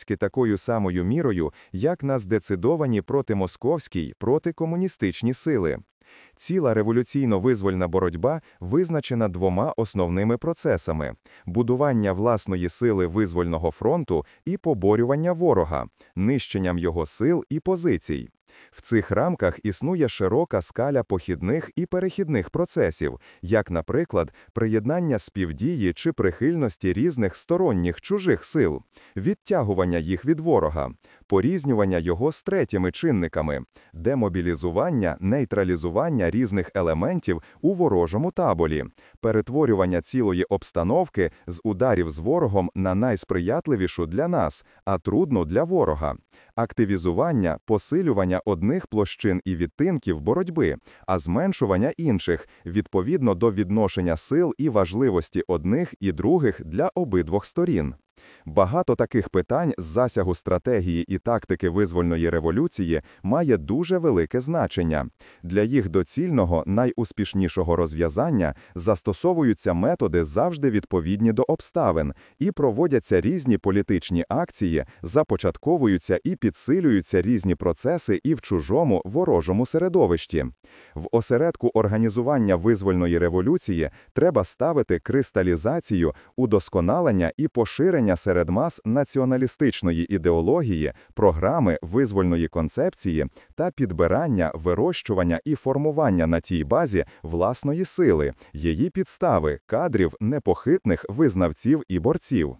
Speaker 1: й такою самою мірою, як на здецидовані протимосковській, протикомуністичні сили. Ціла революційно-визвольна боротьба визначена двома основними процесами: будування власної сили визвольного фронту і поборювання ворога, нищенням його сил і позицій. В цих рамках існує широка скаля похідних і перехідних процесів, як, наприклад, приєднання співдії чи прихильності різних сторонніх чужих сил, відтягування їх від ворога, порізнювання його з третіми чинниками, демобілізування, нейтралізування різних елементів у ворожому таболі, перетворювання цілої обстановки з ударів з ворогом на найсприятливішу для нас, а трудну для ворога, активізування, посилювання одних площин і відтинків боротьби, а зменшування інших відповідно до відношення сил і важливості одних і других для обидвох сторін. Багато таких питань з засягу стратегії і тактики визвольної революції має дуже велике значення. Для їх доцільного найуспішнішого розв'язання застосовуються методи завжди відповідні до обставин і проводяться різні політичні акції, започатковуються і підсилюються різні процеси і в чужому ворожому середовищі. В осередку організування визвольної революції треба ставити кристалізацію, удосконалення і поширення серед мас націоналістичної ідеології, програми визвольної концепції та підбирання, вирощування і формування на тій базі власної сили, її підстави, кадрів непохитних визнавців і борців.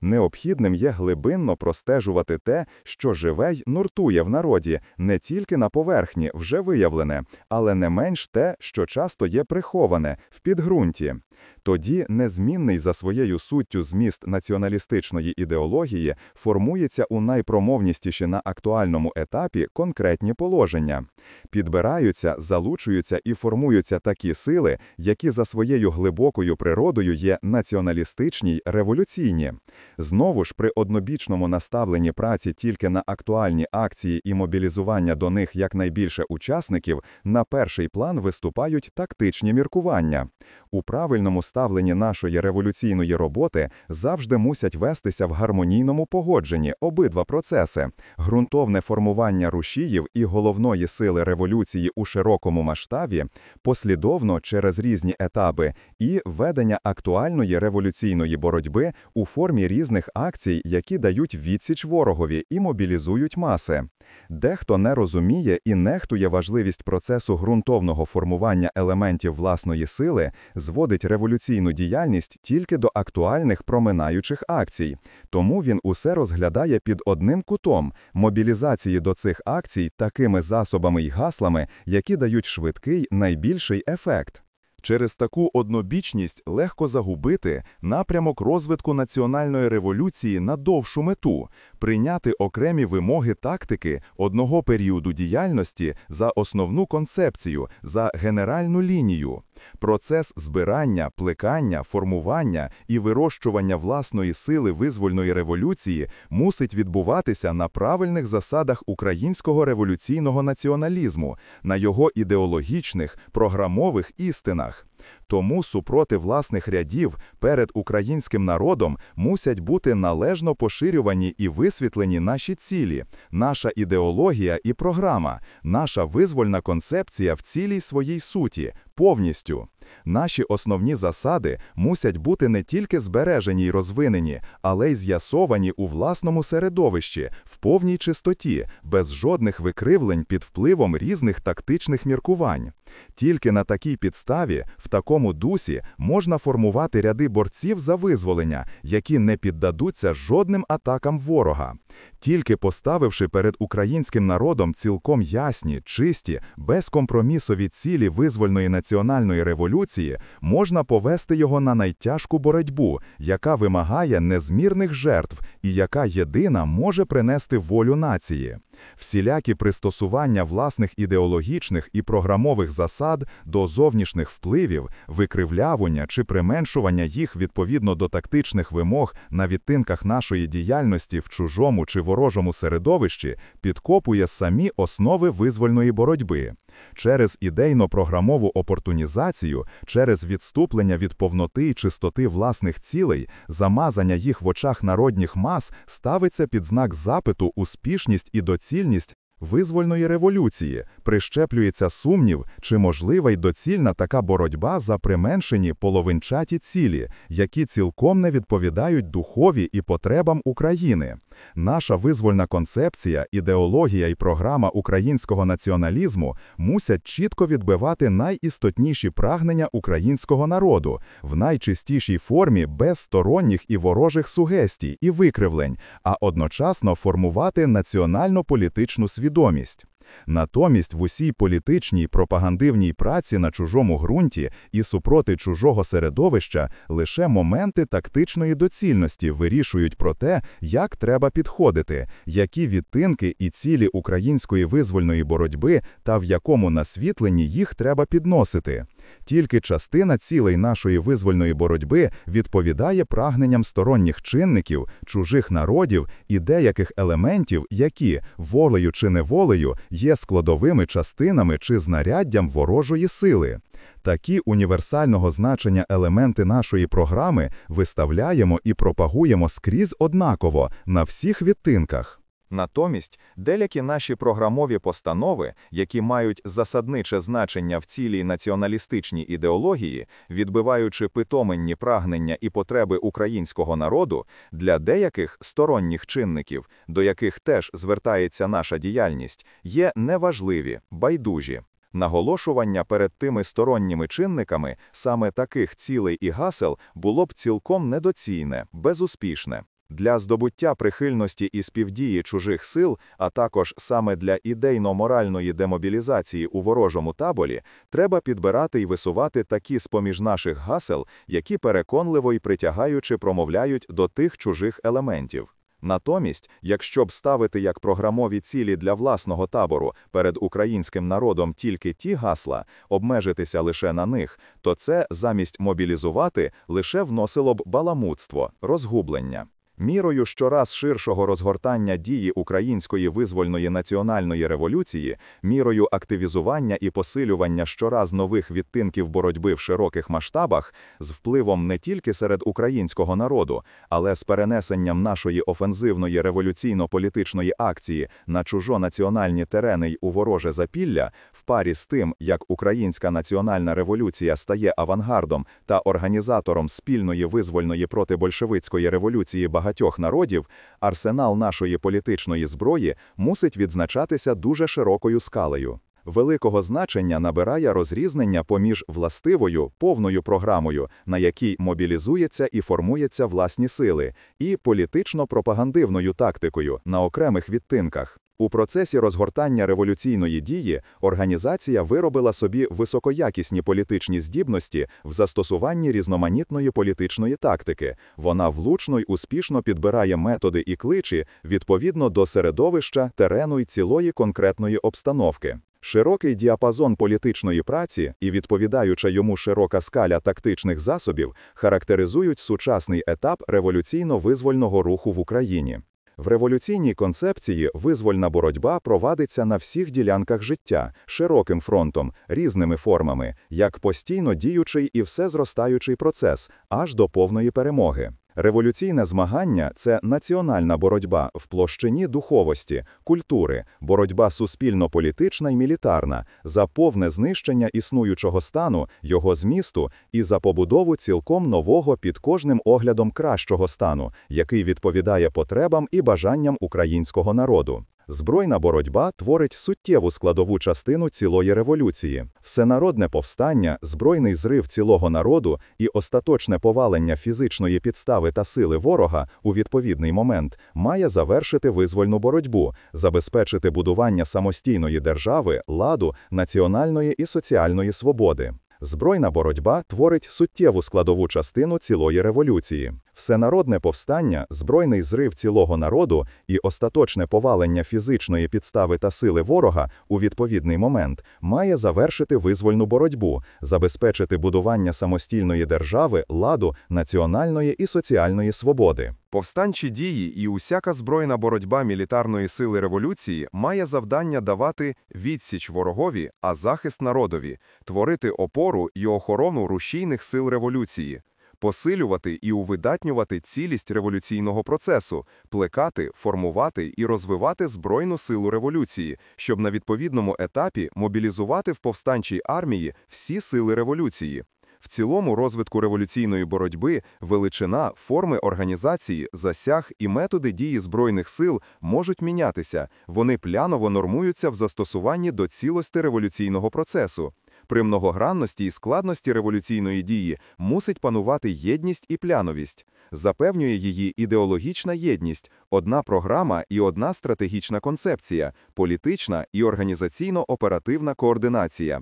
Speaker 1: Необхідним є глибинно простежувати те, що живе й нуртує в народі, не тільки на поверхні, вже виявлене, але не менш те, що часто є приховане в підґрунті. Тоді незмінний за своєю суттю зміст націоналістичної ідеології формується у найпромовністіші на актуальному етапі конкретні положення, підбираються, залучуються і формуються такі сили, які за своєю глибокою природою є націоналістичні й революційні. Знову ж при однобічному наставленні праці тільки на актуальні акції і мобілізування до них якнайбільше учасників на перший план виступають тактичні міркування. У правильному критичному ставленні нашої революційної роботи завжди мусять вестися в гармонійному погодженні обидва процеси: ґрунтовне формування рушіїв і головної сили революції у широкому масштабі, послідовно через різні етапи, і ведення актуальної революційної боротьби у формі різних акцій, які дають відсіч ворогові і мобілізують маси. Дехто не розуміє і нехтує важливість процесу ґрунтовного формування елементів власної сили, зводить революційну діяльність тільки до актуальних проминаючих акцій, тому він усе розглядає під одним кутом мобілізації до цих акцій такими засобами й гаслами, які дають швидкий найбільший ефект. Через таку однобічність легко загубити напрямок розвитку національної революції на довшу мету, прийняти окремі вимоги тактики одного періоду діяльності за основну концепцію, за генеральну лінію. Процес збирання, плекання, формування і вирощування власної сили визвольної революції мусить відбуватися на правильних засадах українського революційного націоналізму, на його ідеологічних, програмових істинах. Тому супроти власних рядів перед українським народом мусять бути належно поширювані і висвітлені наші цілі, наша ідеологія і програма, наша визвольна концепція в цілій своїй суті, повністю. Наші основні засади мусять бути не тільки збережені й розвинені, але й з'ясовані у власному середовищі, в повній чистоті, без жодних викривлень під впливом різних тактичних міркувань. Тільки на такій підставі, в такому дусі, можна формувати ряди борців за визволення, які не піддадуться жодним атакам ворога. Тільки поставивши перед українським народом цілком ясні, чисті, безкомпромісові цілі визвольної національної революції, можна повести його на найтяжку боротьбу, яка вимагає незмірних жертв і яка єдина може принести волю нації всілякі пристосування власних ідеологічних і програмових засад до зовнішніх впливів, викривлявання чи применшування їх відповідно до тактичних вимог на відтинках нашої діяльності в чужому чи ворожому середовищі підкопує самі основи визвольної боротьби. Через ідейно програмову опортунізацію, через відступлення від повноти і чистоти власних цілей, замазання їх в очах народніх мас ставиться під знак запиту успішність і доцільність визвольної революції, прищеплюється сумнів, чи можлива й доцільна така боротьба за применшені половинчаті цілі, які цілком не відповідають духові і потребам України. Наша визвольна концепція, ідеологія і програма українського націоналізму мусять чітко відбивати найістотніші прагнення українського народу в найчистішій формі без сторонніх і ворожих сугестій і викривлень, а одночасно формувати національно-політичну свідомість. Натомість в усій політичній пропагандивній праці на чужому ґрунті і супроти чужого середовища лише моменти тактичної доцільності вирішують про те, як треба підходити, які відтинки і цілі української визвольної боротьби та в якому насвітленні їх треба підносити. Тільки частина цілей нашої визвольної боротьби відповідає прагненням сторонніх чинників, чужих народів і деяких елементів, які волею чи неволею є складовими частинами чи знаряддям ворожої сили. Такі універсального значення елементи нашої програми виставляємо і пропагуємо скрізь однаково на всіх відтинках. Натомість деякі наші програмові постанови, які мають засадниче значення в цілій націоналістичній ідеології, відбиваючи питоменні прагнення і потреби українського народу, для деяких сторонніх чинників, до яких теж звертається наша діяльність, є неважливі, байдужі. Наголошування перед тими сторонніми чинниками саме таких цілей і гасел було б цілком недоцільне, безуспішне. Для здобуття прихильності і співдії чужих сил, а також саме для ідейно-моральної демобілізації у ворожому таборі, треба підбирати і висувати такі з поміж наших гасел, які переконливо і притягаючи промовляють до тих чужих елементів. Натомість, якщо б ставити як програмові цілі для власного табору перед українським народом тільки ті гасла, обмежитися лише на них, то це замість мобілізувати лише вносило б баламутство, розгублення. Мірою щораз ширшого розгортання дії української визвольної національної революції, мірою активізування і посилювання щораз нових відтинків боротьби в широких масштабах, з впливом не тільки серед українського народу, але з перенесенням нашої офензивної революційно-політичної акції на чужонаціональні терени й у вороже запілля, в парі з тим, як українська національна революція стає авангардом та організатором спільної визвольної протибольшевицької революції багатьох багатьох народів, арсенал нашої політичної зброї мусить відзначатися дуже широкою скалею. Великого значення набирає розрізнення поміж властивою повною програмою, на якій мобілізується і формується власні сили, і політично пропагандивною тактикою на окремих відтинках. У процесі розгортання революційної дії організація виробила собі високоякісні політичні здібності в застосуванні різноманітної політичної тактики. Вона влучно й успішно підбирає методи і кличі відповідно до середовища, терену й цілої конкретної обстановки. Широкий діапазон політичної праці і відповідаюча йому широка скаля тактичних засобів характеризують сучасний етап революційно-визвольного руху в Україні. В революційній концепції визвольна боротьба провадиться на всіх ділянках життя, широким фронтом, різними формами, як постійно діючий і все зростаючий процес, аж до повної перемоги. Революційне змагання це національна боротьба в площині духовості, культури, боротьба суспільно-політична і мілітарна за повне знищення існуючого стану, його змісту і за побудову цілком нового під кожним оглядом кращого стану, який відповідає потребам і бажанням українського народу. Збройна боротьба творить суттєву складову частину цілої революції, всенародне повстання, збройний зрив цілого народу і остаточне повалення фізичної підстави та сили ворога у відповідний момент має завершити визвольну боротьбу, забезпечити будування самостійної держави, ладу, національної і соціальної свободи. Збройна боротьба творить суттєву складову частину цілої революції. Всенародне повстання, збройний зрив цілого народу і остаточне повалення фізичної підстави та сили ворога у відповідний момент має завершити визвольну боротьбу, забезпечити будування самостійної держави, ладу, національної і соціальної свободи. Повстанчі дії і усяка збройна боротьба мілітарної сили революції має завдання давати відсіч ворогові, а захист народові, творити опору і охорону рушійних сил революції, посилювати і увидатнювати цілість революційного процесу, плекати, формувати і розвивати збройну силу революції, щоб на відповідному етапі мобілізувати в повстанчій армії всі сили революції. В цілому розвитку революційної боротьби величина, форми організації, засяг і методи дії збройних сил можуть мінятися. Вони пляново нормуються в застосуванні до цілості революційного процесу. При многогранності і складності революційної дії мусить панувати єдність і пляновість, запевнює її ідеологічна єдність, одна програма і одна стратегічна концепція, політична і організаційно-оперативна координація.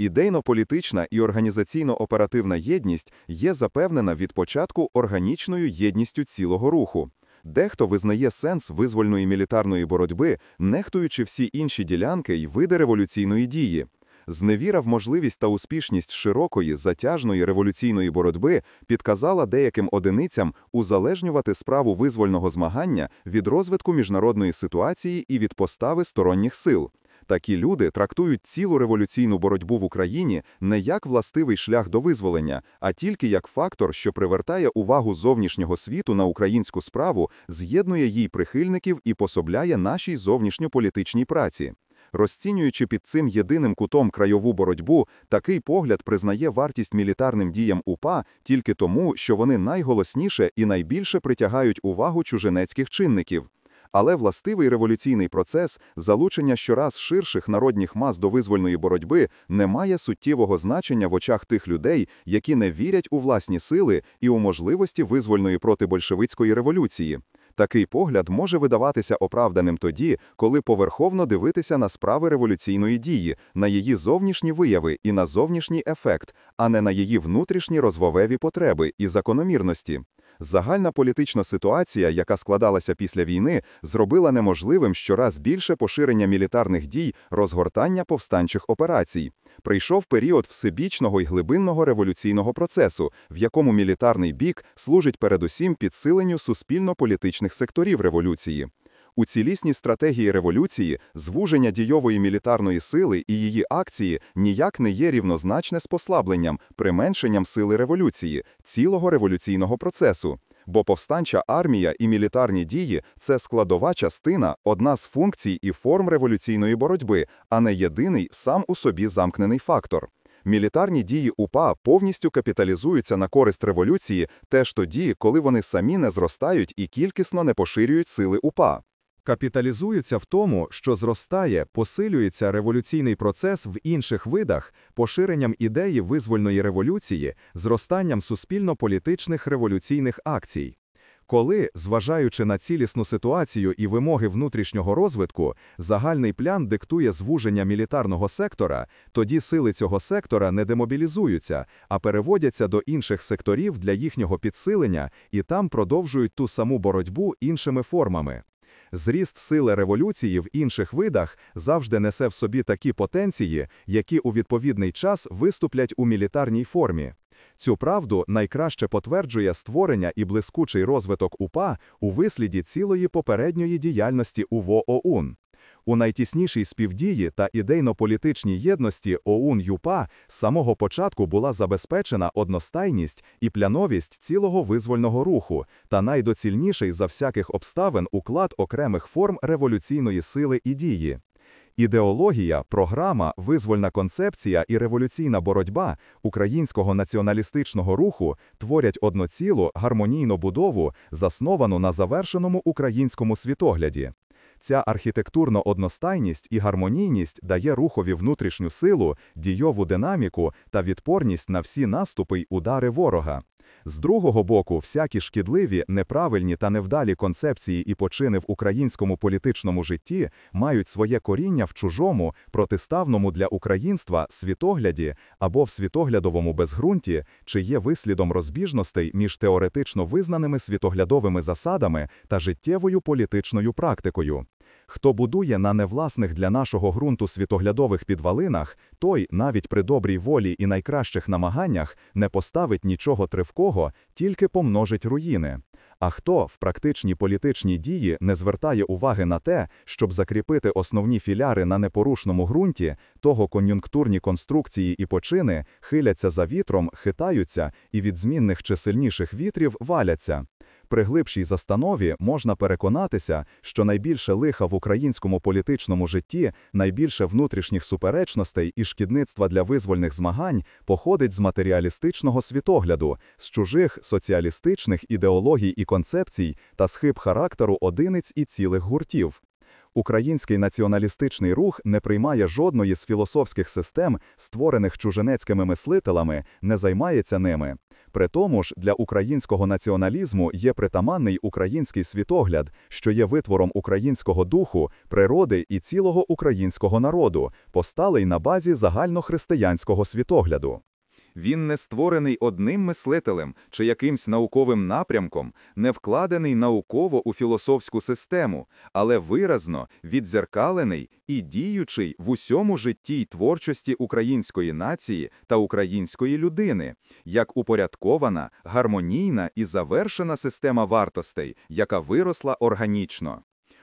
Speaker 1: Ідейно-політична і організаційно-оперативна єдність є запевнена від початку органічною єдністю цілого руху. Дехто визнає сенс визвольної мілітарної боротьби, нехтуючи всі інші ділянки і види революційної дії. Зневіра в можливість та успішність широкої затяжної революційної боротьби підказала деяким одиницям узалежнювати справу визвольного змагання від розвитку міжнародної ситуації і від постави сторонніх сил. Такі люди трактують цілу революційну боротьбу в Україні не як властивий шлях до визволення, а тільки як фактор, що привертає увагу зовнішнього світу на українську справу, з'єднує їй прихильників і пособляє нашій зовнішньополітичній праці. Розцінюючи під цим єдиним кутом крайову боротьбу, такий погляд признає вартість мілітарним діям УПА тільки тому, що вони найголосніше і найбільше притягають увагу чужинецьких чинників. Але властивий революційний процес залучення щораз ширших народних мас до визвольної боротьби не має суттєвого значення в очах тих людей, які не вірять у власні сили і у можливості визвольної протибольшевицької революції. Такий погляд може видаватися оправданим тоді, коли поверховно дивитися на справи революційної дії, на її зовнішні вияви і на зовнішній ефект, а не на її внутрішні розвовеві потреби і закономірності. Загальна політична ситуація, яка складалася після війни, зробила неможливим щораз більше поширення мілітарних дій, розгортання повстанчих операцій. Прийшов період всебічного і глибинного революційного процесу, в якому мілітарний бік служить передусім підсиленню суспільно-політичних секторів революції. У цілісній стратегії революції звуження дійової мілітарної сили і її акції ніяк не є рівнозначне з послабленням, применшенням сили революції, цілого революційного процесу. Бо повстанча армія і мілітарні дії це складова частина, одна з функцій і форм революційної боротьби, а не єдиний сам у собі замкнений фактор. Мілітарні дії УПА повністю капіталізуються на користь революції теж тоді, коли вони самі не зростають і кількісно не поширюють сили УПА капіталізуються в тому, що зростає, посилюється революційний процес в інших видах, поширенням ідеї визвольної революції, зростанням суспільно-політичних революційних акцій. Коли, зважаючи на цілісну ситуацію і вимоги внутрішнього розвитку, загальний плян диктує звуження мілітарного сектора, тоді сили цього сектора не демобілізуються, а переводяться до інших секторів для їхнього підсилення і там продовжують ту саму боротьбу іншими формами. Зріст сили революції в інших видах завжди несе в собі такі потенції, які у відповідний час виступлять у мілітарній формі. Цю правду найкраще потверджує створення і блискучий розвиток УПА у висліді цілої попередньої діяльності УВО ОУН. У найтіснішій співдії та ідейно-політичній єдності ОУН ЮПА з самого початку була забезпечена одностайність і пляновість цілого визвольного руху та найдоцільніший за всяких обставин уклад окремих форм революційної сили і дії. Ідеологія, програма, визвольна концепція і революційна боротьба українського націоналістичного руху творять одноцілу гармонійну будову, засновану на завершеному українському світогляді. Ця архітектурна одностайність і гармонійність дає рухові внутрішню силу, дійову динаміку та відпорність на всі наступи й удари ворога. З другого боку, всякі шкідливі, неправильні та невдалі концепції і почини в українському політичному житті мають своє коріння в чужому, протиставному для українства світогляді або в світоглядовому безґрунті, чи є вислідом розбіжностей між теоретично визнаними світоглядовими засадами та життєвою політичною практикою. Хто будує на невласних для нашого ґрунту світоглядових підвалинах, той, навіть при добрій волі і найкращих намаганнях, не поставить нічого тривкого, тільки помножить руїни. А хто в практичній політичній дії не звертає уваги на те, щоб закріпити основні філяри на непорушному ґрунті, того кон'юнктурні конструкції і почини хиляться за вітром, хитаються і від змінних чи сильніших вітрів валяться. При глибшій застанові можна переконатися, що найбільше лиха в українському політичному житті, найбільше внутрішніх суперечностей і шкідництва для визвольних змагань походить з матеріалістичного світогляду, з чужих соціалістичних ідеологій і концепцій та схиб характеру одиниць і цілих гуртів. Український націоналістичний рух не приймає жодної з філософських систем, створених чуженецькими мислителями, не займається ними. При тому ж для українського націоналізму є притаманний український світогляд, що є витвором українського духу, природи і цілого українського народу, посталий на базі загальнохристиянського світогляду. Він не створений одним мислителем чи якимсь науковим напрямком, не вкладений науково у філософську систему, але виразно відзеркалений і діючий в усьому житті й творчості української нації та української людини, як упорядкована, гармонійна і завершена система вартостей, яка виросла органічно.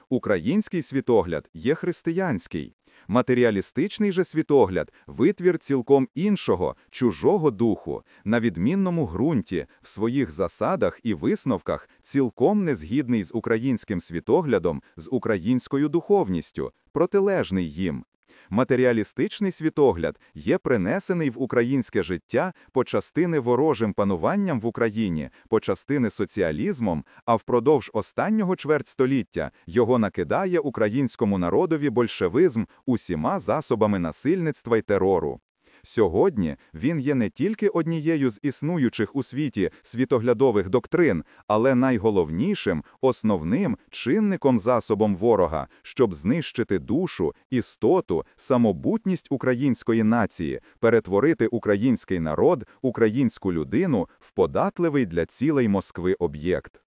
Speaker 1: Український світогляд є християнський. Матеріалістичний же світогляд витвір цілком іншого, чужого духу, на відмінному ґрунті, в своїх засадах і висновках, цілком незгідний з українським світоглядом, з українською духовністю, протилежний їм. Матеріалістичний світогляд є принесений в українське життя по частини ворожим пануванням в Україні, по частини соціалізмом, а впродовж останнього чверть століття його накидає українському народові большевизм усіма засобами насильництва й терору. Сьогодні він є не тільки однією з існуючих у світі світоглядових доктрин, але найголовнішим, основним чинником засобом ворога, щоб знищити душу, істоту, самобутність української нації, перетворити український народ, українську людину в податливий для цілей Москви об'єкт.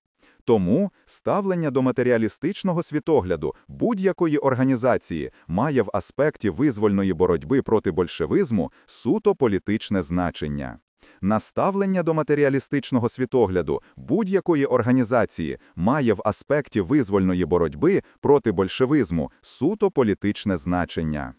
Speaker 1: Тому ставлення до матеріалістичного світогляду будь-якої організації має в аспекті визвольної боротьби проти большевизму суто політичне значення. Наставлення до матеріалістичного світогляду будь-якої організації має в аспекті визвольної боротьби проти большевизму суто політичне значення.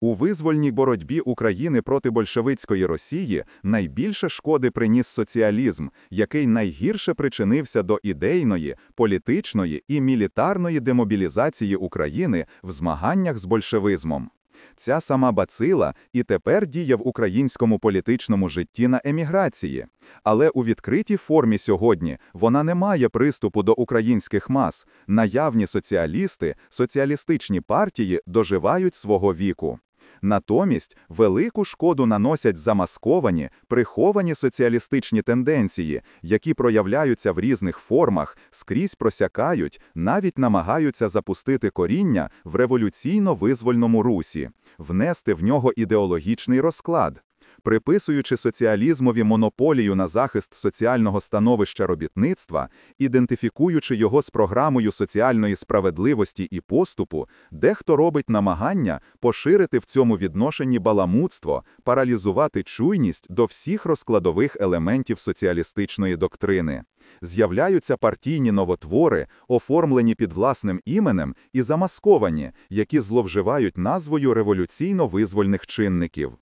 Speaker 1: У визвольній боротьбі України проти большевицької Росії найбільше шкоди приніс соціалізм, який найгірше причинився до ідейної, політичної і мілітарної демобілізації України в змаганнях з большевизмом. Ця сама бацила і тепер діє в українському політичному житті на еміграції, але у відкритій формі сьогодні вона не має приступу до українських мас. Наявні соціалісти, соціалістичні партії доживають свого віку. Натомість велику шкоду наносять замасковані, приховані соціалістичні тенденції, які проявляються в різних формах, скрізь просякають, навіть намагаються запустити коріння в революційно визвольному русі, внести в нього ідеологічний розклад приписуючи соціалізмові монополію на захист соціального становища робітництва, ідентифікуючи його з програмою соціальної справедливості і поступу, дехто робить намагання поширити в цьому відношенні баламутство, паралізувати чуйність до всіх розкладових елементів соціалістичної доктрини. З'являються партійні новотвори, оформлені під власним іменем і замасковані, які зловживають назвою революційно-визвольних чинників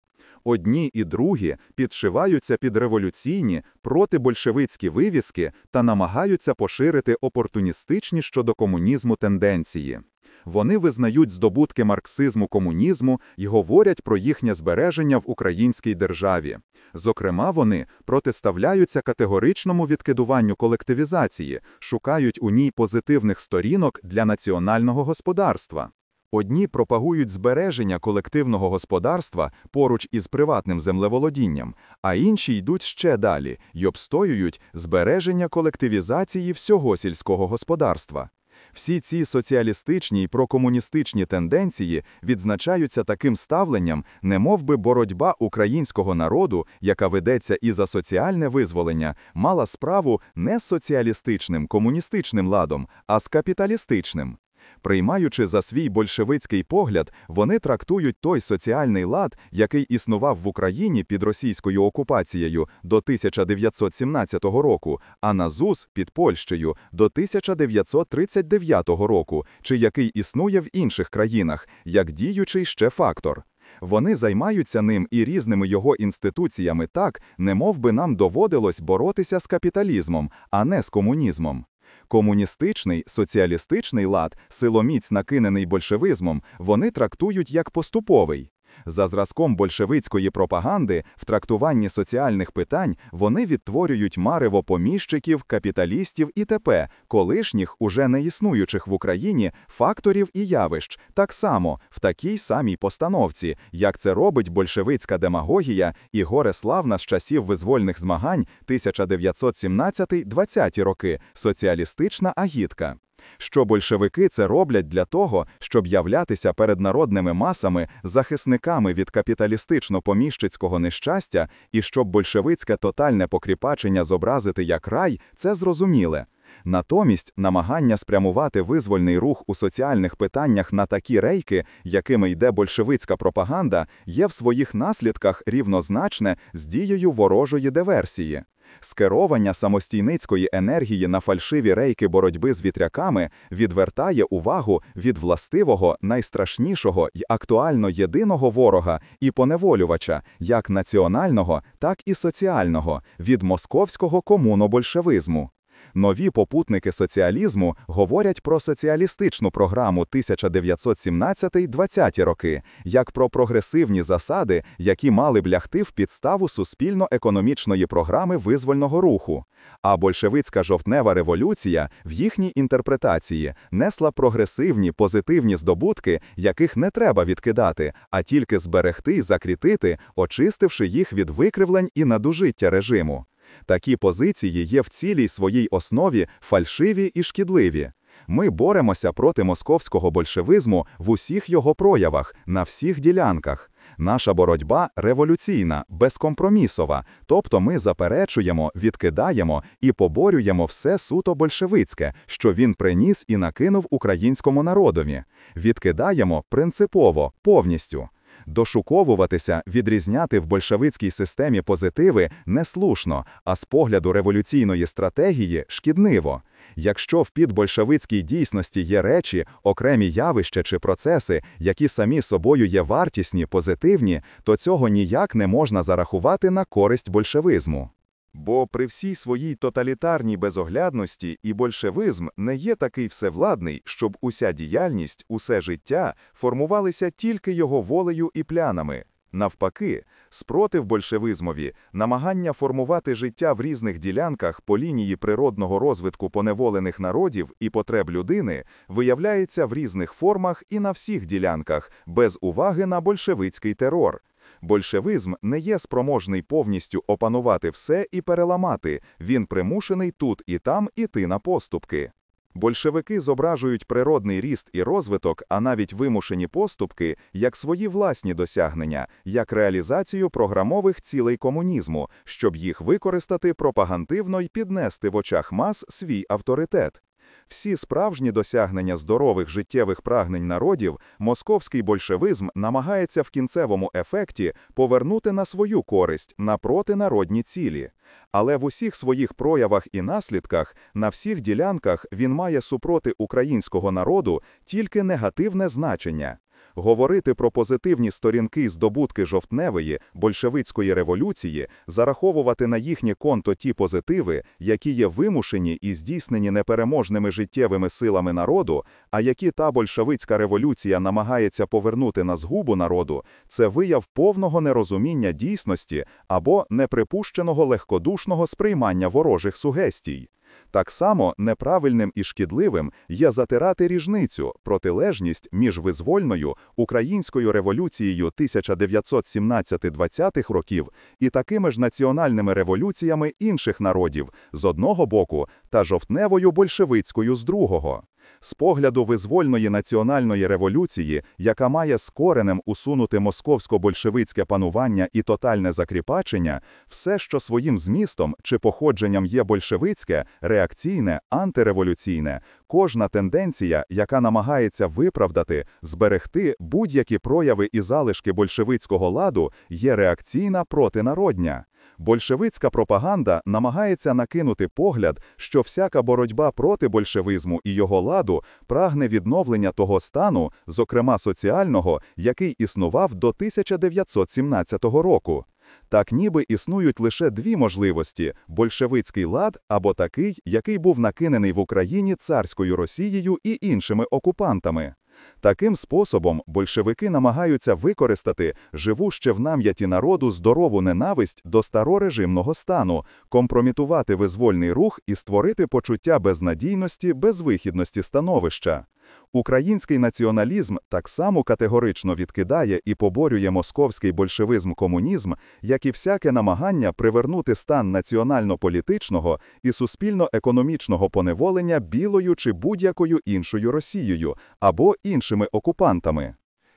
Speaker 1: одні і другі підшиваються під революційні протибольшевицькі вивіски та намагаються поширити опортуністичні щодо комунізму тенденції. Вони визнають здобутки марксизму комунізму і говорять про їхнє збереження в українській державі. Зокрема, вони протиставляються категоричному відкидуванню колективізації, шукають у ній позитивних сторінок для національного господарства. Одні пропагують збереження колективного господарства поруч із приватним землеволодінням, а інші йдуть ще далі й обстоюють збереження колективізації всього сільського господарства. Всі ці соціалістичні й прокомуністичні тенденції відзначаються таким ставленням, не би боротьба українського народу, яка ведеться і за соціальне визволення, мала справу не з соціалістичним комуністичним ладом, а з капіталістичним. Приймаючи за свій большевицький погляд, вони трактують той соціальний лад, який існував в Україні під російською окупацією до 1917 року, а на ЗУС під Польщею до 1939 року, чи який існує в інших країнах, як діючий ще фактор. Вони займаються ним і різними його інституціями так, немов би нам доводилось боротися з капіталізмом, а не з комунізмом. Комуністичний, соціалістичний лад, силоміць накинений большевизмом, вони трактують як поступовий. За зразком большевицької пропаганди в трактуванні соціальних питань вони відтворюють марево поміщиків, капіталістів і т.п., колишніх, уже не існуючих в Україні факторів і явищ, так само в такій самій постановці, як це робить большевицька демагогія і гореславна з часів визвольних змагань 1917 20 роки, соціалістична агітка що большевики це роблять для того, щоб являтися перед народними масами захисниками від капіталістично-поміщицького нещастя, і щоб большевицьке тотальне покріпачення зобразити як рай, це зрозуміле. Натомість намагання спрямувати визвольний рух у соціальних питаннях на такі рейки, якими йде большевицька пропаганда, є в своїх наслідках рівнозначне з дією ворожої диверсії. Скеровання самостійницької енергії на фальшиві рейки боротьби з вітряками відвертає увагу від властивого, найстрашнішого й актуально єдиного ворога і поневолювача, як національного, так і соціального, від московського комунобольшевизму. Нові попутники соціалізму говорять про соціалістичну програму 1917-20 роки, як про прогресивні засади, які мали б лягти в підставу суспільно-економічної програми визвольного руху. А большевицька жовтнева революція в їхній інтерпретації несла прогресивні позитивні здобутки, яких не треба відкидати, а тільки зберегти і закрітити, очистивши їх від викривлень і надужиття режиму. Такі позиції є в цілій своїй основі фальшиві і шкідливі. Ми боремося проти московського большевизму в усіх його проявах, на всіх ділянках. Наша боротьба революційна, безкомпромісова, тобто ми заперечуємо, відкидаємо і поборюємо все суто большевицьке, що він приніс і накинув українському народові. Відкидаємо принципово, повністю. Дошуковуватися, відрізняти в большевицькій системі позитиви неслушно, а з погляду революційної стратегії шкідниво. Якщо в підбольшевицькій дійсності є речі, окремі явища чи процеси, які самі собою є вартісні, позитивні, то цього ніяк не можна зарахувати на користь большевизму. Бо при всій своїй тоталітарній безоглядності і большевизм не є такий всевладний, щоб уся діяльність, усе життя формувалися тільки його волею і плянами. Навпаки, спротив большевизмові, намагання формувати життя в різних ділянках по лінії природного розвитку поневолених народів і потреб людини виявляється в різних формах і на всіх ділянках без уваги на большевицький терор. Большевизм не є спроможний повністю опанувати все і переламати, він примушений тут і там іти на поступки. Большевики зображують природний ріст і розвиток, а навіть вимушені поступки, як свої власні досягнення, як реалізацію програмових цілей комунізму, щоб їх використати пропагандивно і піднести в очах мас свій авторитет. Всі справжні досягнення здорових життєвих прагнень народів московський большевизм намагається в кінцевому ефекті повернути на свою користь на протинародні цілі. Але в усіх своїх проявах і наслідках на всіх ділянках він має супроти українського народу тільки негативне значення. Говорити про позитивні сторінки здобутки жовтневої большевицької революції, зараховувати на їхнє конто ті позитиви, які є вимушені і здійснені непереможними життєвими силами народу, а які та большевицька революція намагається повернути на згубу народу, це вияв повного нерозуміння дійсності або неприпущеного легкодушного сприймання ворожих сугестій. Так само неправильним і шкідливим є затирати ріжницю, протилежність між визвольною українською революцією 1917-20-х років і такими ж національними революціями інших народів з одного боку та жовтневою большевицькою з другого. З погляду визвольної національної революції, яка має з коренем усунути московсько-большевицьке панування і тотальне закріпачення, все, що своїм змістом чи походженням є большевицьке, реакційне, антиреволюційне, кожна тенденція, яка намагається виправдати, зберегти будь-які прояви і залишки большевицького ладу, є реакційна протинародня. Большевицька пропаганда намагається накинути погляд, що всяка боротьба проти большевизму і його ладу прагне відновлення того стану, зокрема соціального, який існував до 1917 року. Так ніби існують лише дві можливості: большевицький лад або такий, який був накинений в Україні царською Росією і іншими окупантами. Таким способом большевики намагаються використати живуще в нам'яті народу здорову ненависть до старорежимного стану, компромітувати визвольний рух і створити почуття безнадійності, безвихідності становища. Український націоналізм так само категорично відкидає і поборює московський большевизм комунізм, як і всяке намагання привернути стан національно-політичного і суспільно-економічного поневолення білою чи будь-якою іншою Росією або іншими окупантами.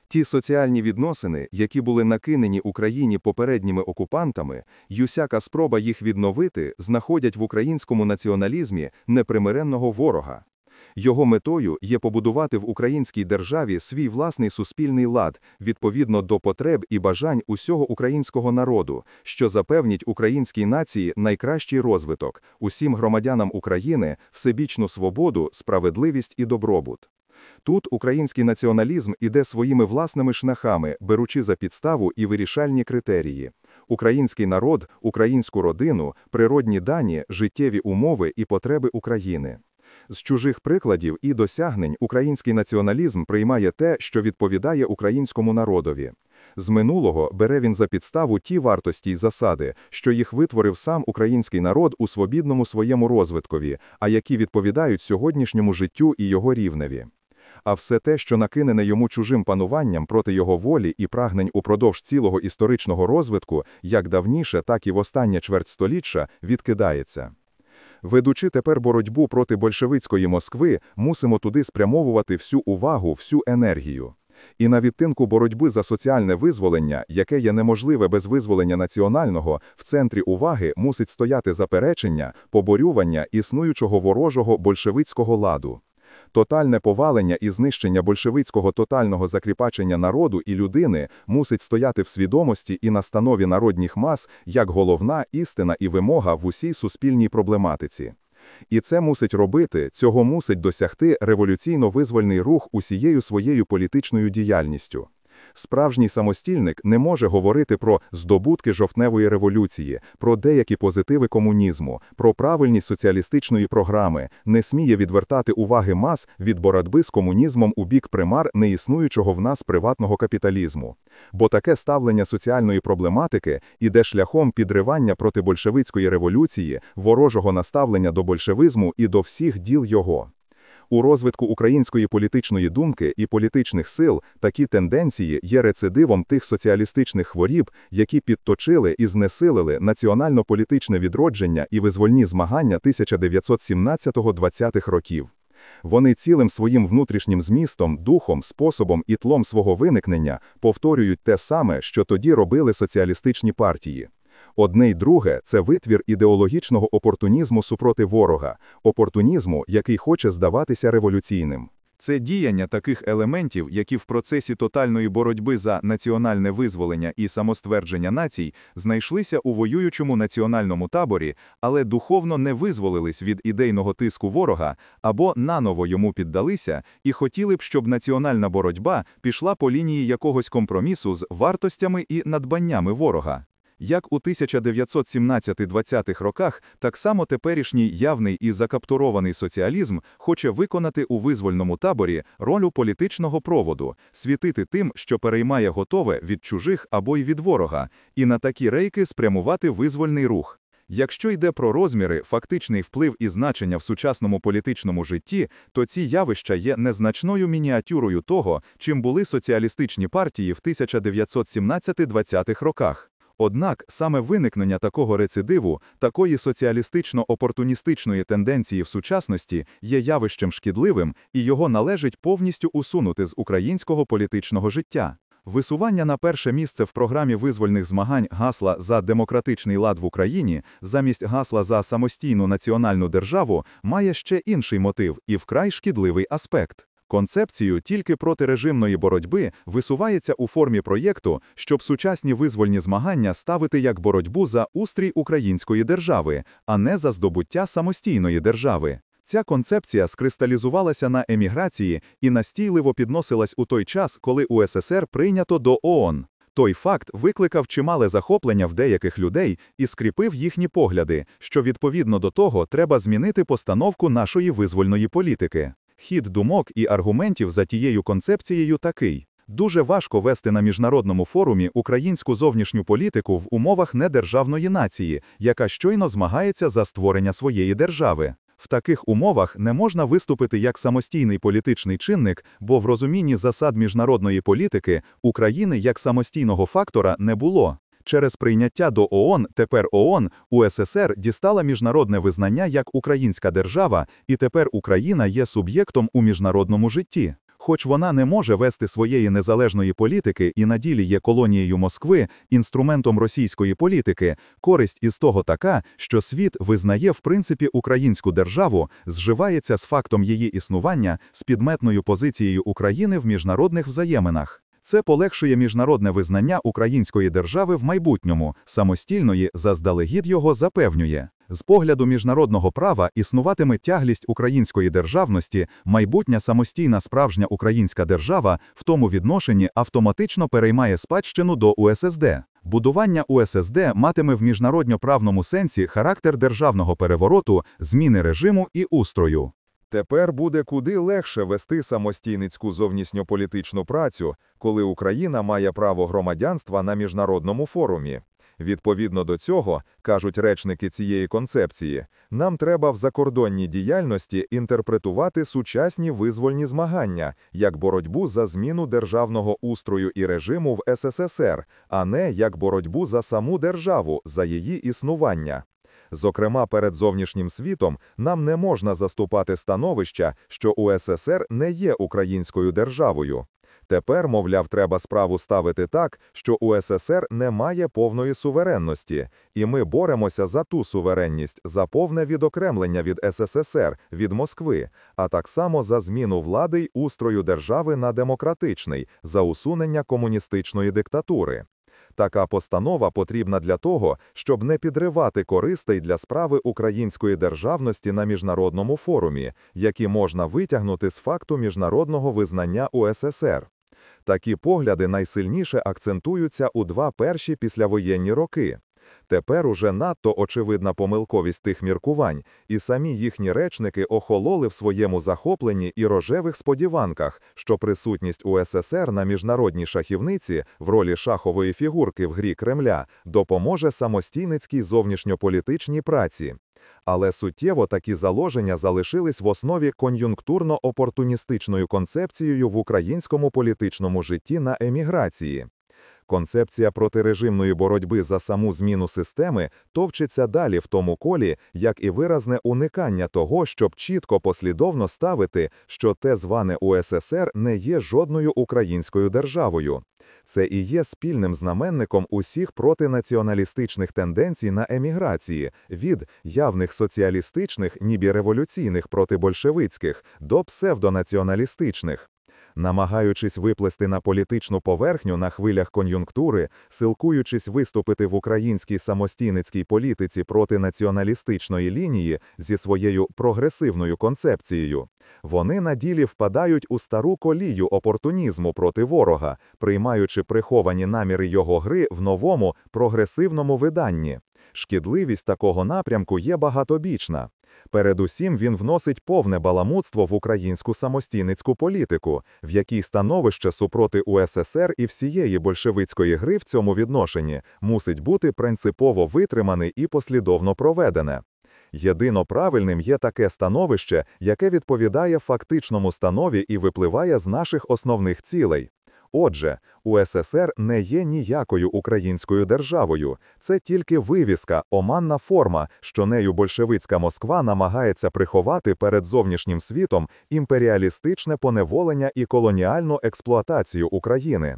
Speaker 1: Ті соціальні відносини, які були накинені Україні попередніми окупантами, й усяка спроба їх відновити знаходять в українському націоналізмі непримиренного ворога. Його метою є побудувати в українській державі свій власний суспільний лад відповідно до потреб і бажань усього українського народу, що запевнить українській нації найкращий розвиток, усім громадянам України, всебічну свободу, справедливість і добробут. Тут український націоналізм іде своїми власними шнахами, беручи за підставу і вирішальні критерії. Український народ, українську родину, природні дані, життєві умови і потреби України. З чужих прикладів і досягнень український націоналізм приймає те, що відповідає українському народові. З минулого бере він за підставу ті вартості й засади, що їх витворив сам український народ у свобідному своєму розвиткові, а які відповідають сьогоднішньому життю і його рівневі. А все те, що накинене йому чужим пануванням проти його волі і прагнень упродовж цілого історичного розвитку, як давніше, так і в останнє чверть століття, відкидається. Ведучи тепер боротьбу проти большевицької Москви, мусимо туди спрямовувати всю увагу, всю енергію. І на відтинку боротьби за соціальне визволення, яке є неможливе без визволення національного, в центрі уваги мусить стояти заперечення, поборювання існуючого ворожого большевицького ладу. Тотальне повалення і знищення большевицького тотального закріпачення народу і людини мусить стояти в свідомості і на станові народніх мас як головна істина і вимога в усій суспільній проблематиці. І це мусить робити, цього мусить досягти революційно визвольний рух усією своєю політичною діяльністю. Справжній самостільник не може говорити про здобутки жовтневої революції, про деякі позитиви комунізму, про правильність соціалістичної програми, не сміє відвертати уваги мас від боротьби з комунізмом у бік примар неіснуючого в нас приватного капіталізму. Бо таке ставлення соціальної проблематики іде шляхом підривання проти большевицької революції, ворожого наставлення до большевизму і до всіх діл його. У розвитку української політичної думки і політичних сил такі тенденції є рецидивом тих соціалістичних хворіб, які підточили і знесилили національно-політичне відродження і визвольні змагання 1917-20-х років. Вони цілим своїм внутрішнім змістом, духом, способом і тлом свого виникнення повторюють те саме, що тоді робили соціалістичні партії. Одне й друге це витвір ідеологічного опортунізму супроти ворога, опортунізму, який хоче здаватися революційним. Це діяння таких елементів, які в процесі тотальної боротьби за національне визволення і самоствердження націй знайшлися у воюючому національному таборі, але духовно не визволились від ідейного тиску ворога або наново йому піддалися, і хотіли б, щоб національна боротьба пішла по лінії якогось компромісу з вартостями і надбаннями ворога. Як у 1917-20-х роках, так само теперішній явний і закаптурований соціалізм хоче виконати у визвольному таборі роль політичного проводу, світити тим, що переймає готове від чужих або й від ворога, і на такі рейки спрямувати визвольний рух. Якщо йде про розміри, фактичний вплив і значення в сучасному політичному житті, то ці явища є незначною мініатюрою того, чим були соціалістичні партії в 1917-20-х роках. Однак саме виникнення такого рецидиву, такої соціалістично-опортуністичної тенденції в сучасності є явищем шкідливим і його належить повністю усунути з українського політичного життя. Висування на перше місце в програмі визвольних змагань гасла за демократичний лад в Україні замість гасла за самостійну національну державу має ще інший мотив і вкрай шкідливий аспект. Концепцію тільки протирежимної боротьби висувається у формі проєкту, щоб сучасні визвольні змагання ставити як боротьбу за устрій української держави, а не за здобуття самостійної держави. Ця концепція скристалізувалася на еміграції і настійливо підносилась у той час, коли УССР прийнято до ООН. Той факт викликав чимале захоплення в деяких людей і скріпив їхні погляди, що відповідно до того треба змінити постановку нашої визвольної політики. Хід думок і аргументів за тією концепцією такий. Дуже важко вести на міжнародному форумі українську зовнішню політику в умовах недержавної нації, яка щойно змагається за створення своєї держави. В таких умовах не можна виступити як самостійний політичний чинник, бо в розумінні засад міжнародної політики України як самостійного фактора не було. Через прийняття до ООН тепер ООН УССР дістала міжнародне визнання як українська держава, і тепер Україна є суб'єктом у міжнародному житті. Хоч вона не може вести своєї незалежної політики і на ділі є колонією Москви, інструментом російської політики, користь із того така, що світ визнає в принципі українську державу, зживається з фактом її існування з підметною позицією України в міжнародних взаєминах. Це полегшує міжнародне визнання української держави в майбутньому, самостійної заздалегідь його запевнює. З погляду міжнародного права існуватиме тяглість української державності, майбутня самостійна справжня українська держава в тому відношенні автоматично переймає спадщину до УССД. Будування УССД матиме в міжнародньоправному сенсі характер державного перевороту, зміни режиму і устрою. Тепер буде куди легше вести самостійницьку зовнішньополітичну працю, коли Україна має право громадянства на міжнародному форумі. Відповідно до цього, кажуть речники цієї концепції, нам треба в закордонній діяльності інтерпретувати сучасні визвольні змагання як боротьбу за зміну державного устрою і режиму в СССР, а не як боротьбу за саму державу, за її існування. Зокрема, перед зовнішнім світом нам не можна заступати становища, що УССР не є українською державою. Тепер, мовляв, треба справу ставити так, що УССР не має повної суверенності, і ми боремося за ту суверенність, за повне відокремлення від СССР, від Москви, а так само за зміну влади й устрою держави на демократичний, за усунення комуністичної диктатури. Така постанова потрібна для того, щоб не підривати користей для справи української державності на міжнародному форумі, які можна витягнути з факту міжнародного визнання УССР. Такі погляди найсильніше акцентуються у два перші післявоєнні роки. Тепер уже надто очевидна помилковість тих міркувань, і самі їхні речники охололи в своєму захопленні і рожевих сподіванках, що присутність УССР на міжнародній шахівниці в ролі шахової фігурки в грі Кремля допоможе самостійницькій зовнішньополітичній праці. Але суттєво такі заложення залишились в основі кон'юнктурно-опортуністичною концепцією в українському політичному житті на еміграції. Концепція протирежимної боротьби за саму зміну системи товчиться далі в тому колі, як і виразне уникання того, щоб чітко послідовно ставити, що те зване УССР не є жодною українською державою. Це і є спільним знаменником усіх протинаціоналістичних тенденцій на еміграції від явних соціалістичних, ніби революційних протибольшевицьких до псевдонаціоналістичних намагаючись виплести на політичну поверхню на хвилях кон'юнктури, силкуючись виступити в українській самостійницькій політиці проти націоналістичної лінії зі своєю прогресивною концепцією. Вони на ділі впадають у стару колію опортунізму проти ворога, приймаючи приховані наміри його гри в новому прогресивному виданні. Шкідливість такого напрямку є багатобічна. Передусім він вносить повне баламутство в українську самостійницьку політику, в якій становище супроти УССР і всієї большевицької гри в цьому відношенні мусить бути принципово витримане і послідовно проведене. Єдино правильним є таке становище, яке відповідає фактичному станові і випливає з наших основних цілей. Отже, УССР не є ніякою українською державою, це тільки вивіска, оманна форма, що нею большевицька Москва намагається приховати перед зовнішнім світом імперіалістичне поневолення і колоніальну експлуатацію України.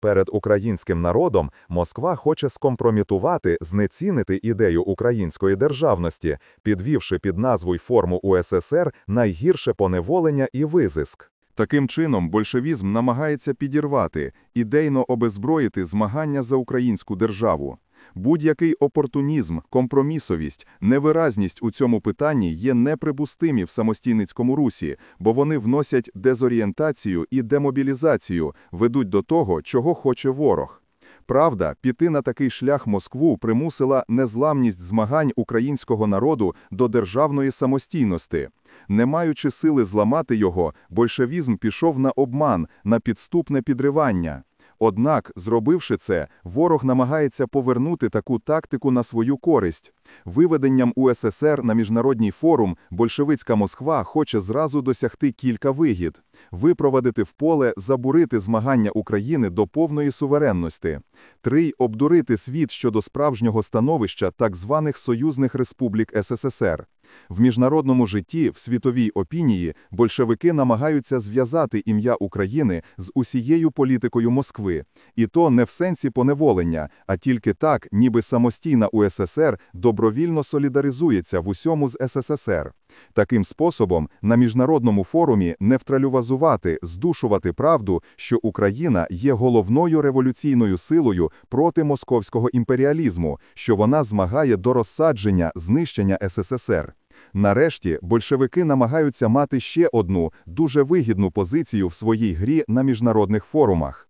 Speaker 1: Перед українським народом Москва хоче скомпромітувати, знецінити ідею української державності, підвівши під назву й форму УССР найгірше поневолення і визиск. Таким чином, большевізм намагається підірвати, ідейно обезброїти змагання за українську державу. Будь-який опортунізм, компромісовість, невиразність у цьому питанні є неприпустимі в самостійницькому русі, бо вони вносять дезорієнтацію і демобілізацію, ведуть до того, чого хоче ворог. Правда, піти на такий шлях Москву примусила незламність змагань українського народу до державної самостійності. Не маючи сили зламати його, большевізм пішов на обман, на підступне підривання. Однак, зробивши це, ворог намагається повернути таку тактику на свою користь. Виведенням УССР на міжнародній форум большевицька Москва хоче зразу досягти кілька вигід: випровадити в поле, забурити змагання України до повної суверенності, три обдурити світ щодо справжнього становища так званих союзних республік СССР. В міжнародному житті, в світовій опінії, большевики намагаються зв'язати ім'я України з усією політикою Москви. І то не в сенсі поневолення, а тільки так, ніби самостійна УССР добровільно солідаризується в усьому з СССР. Таким способом на міжнародному форумі невтралювазувати, здушувати правду, що Україна є головною революційною силою проти московського імперіалізму, що вона змагає до розсадження знищення СССР. Нарешті большевики намагаються мати ще одну дуже вигідну позицію в своїй грі на міжнародних форумах.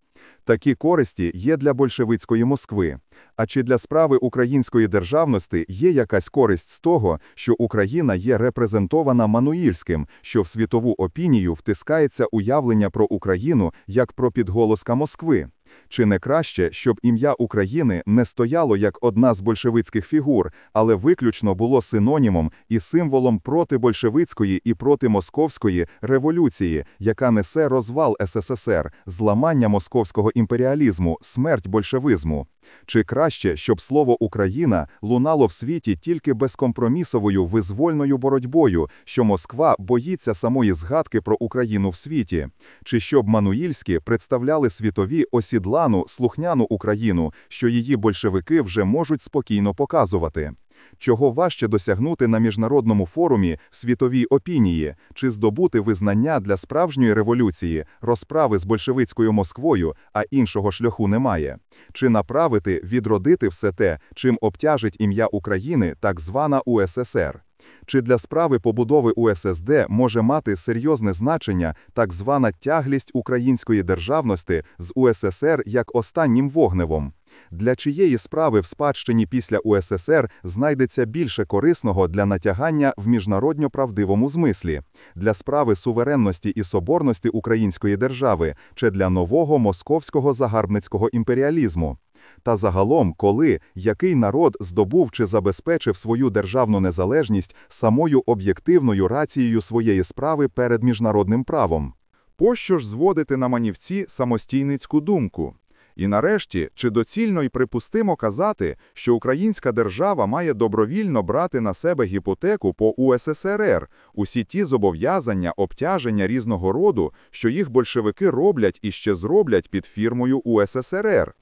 Speaker 1: Такі користі є для большевицької Москви. А чи для справи української державності є якась користь з того, що Україна є репрезентована Мануїльським, що в світову опінію втискається уявлення про Україну як про підголоска Москви? Чи не краще, щоб ім'я України не стояло як одна з большевицьких фігур, але виключно було синонімом і символом проти большевицької і проти московської революції, яка несе розвал СССР, зламання московського імперіалізму, смерть большевизму? Чи краще, щоб слово Україна лунало в світі тільки безкомпромісовою визвольною боротьбою, що Москва боїться самої згадки про Україну в світі, чи щоб мануїльські представляли світові осід? ладлану слухняну Україну, що її большевики вже можуть спокійно показувати. Чого важче досягнути на міжнародному форумі світовій опінії чи здобути визнання для справжньої революції, розправи з большевицькою Москвою, а іншого шляху немає, чи направити відродити все те, чим обтяжить ім'я України так звана УССР чи для справи побудови УССД може мати серйозне значення так звана тяглість української державності з УССР як останнім вогневом. Для чиєї справи в спадщині після УССР знайдеться більше корисного для натягання в міжнародньо правдивому змислі, для справи суверенності і соборності української держави чи для нового московського загарбницького імперіалізму? та загалом, коли який народ здобув чи забезпечив свою державну незалежність самою об'єктивною рацією своєї справи перед міжнародним правом. Пощо ж зводити на манівці самостійницьку думку? І нарешті, чи доцільно й припустимо казати, що українська держава має добровільно брати на себе гіпотеку по УССР, усі ті зобов'язання, обтяження різного роду, що їх большевики роблять і ще зроблять під фірмою УССР?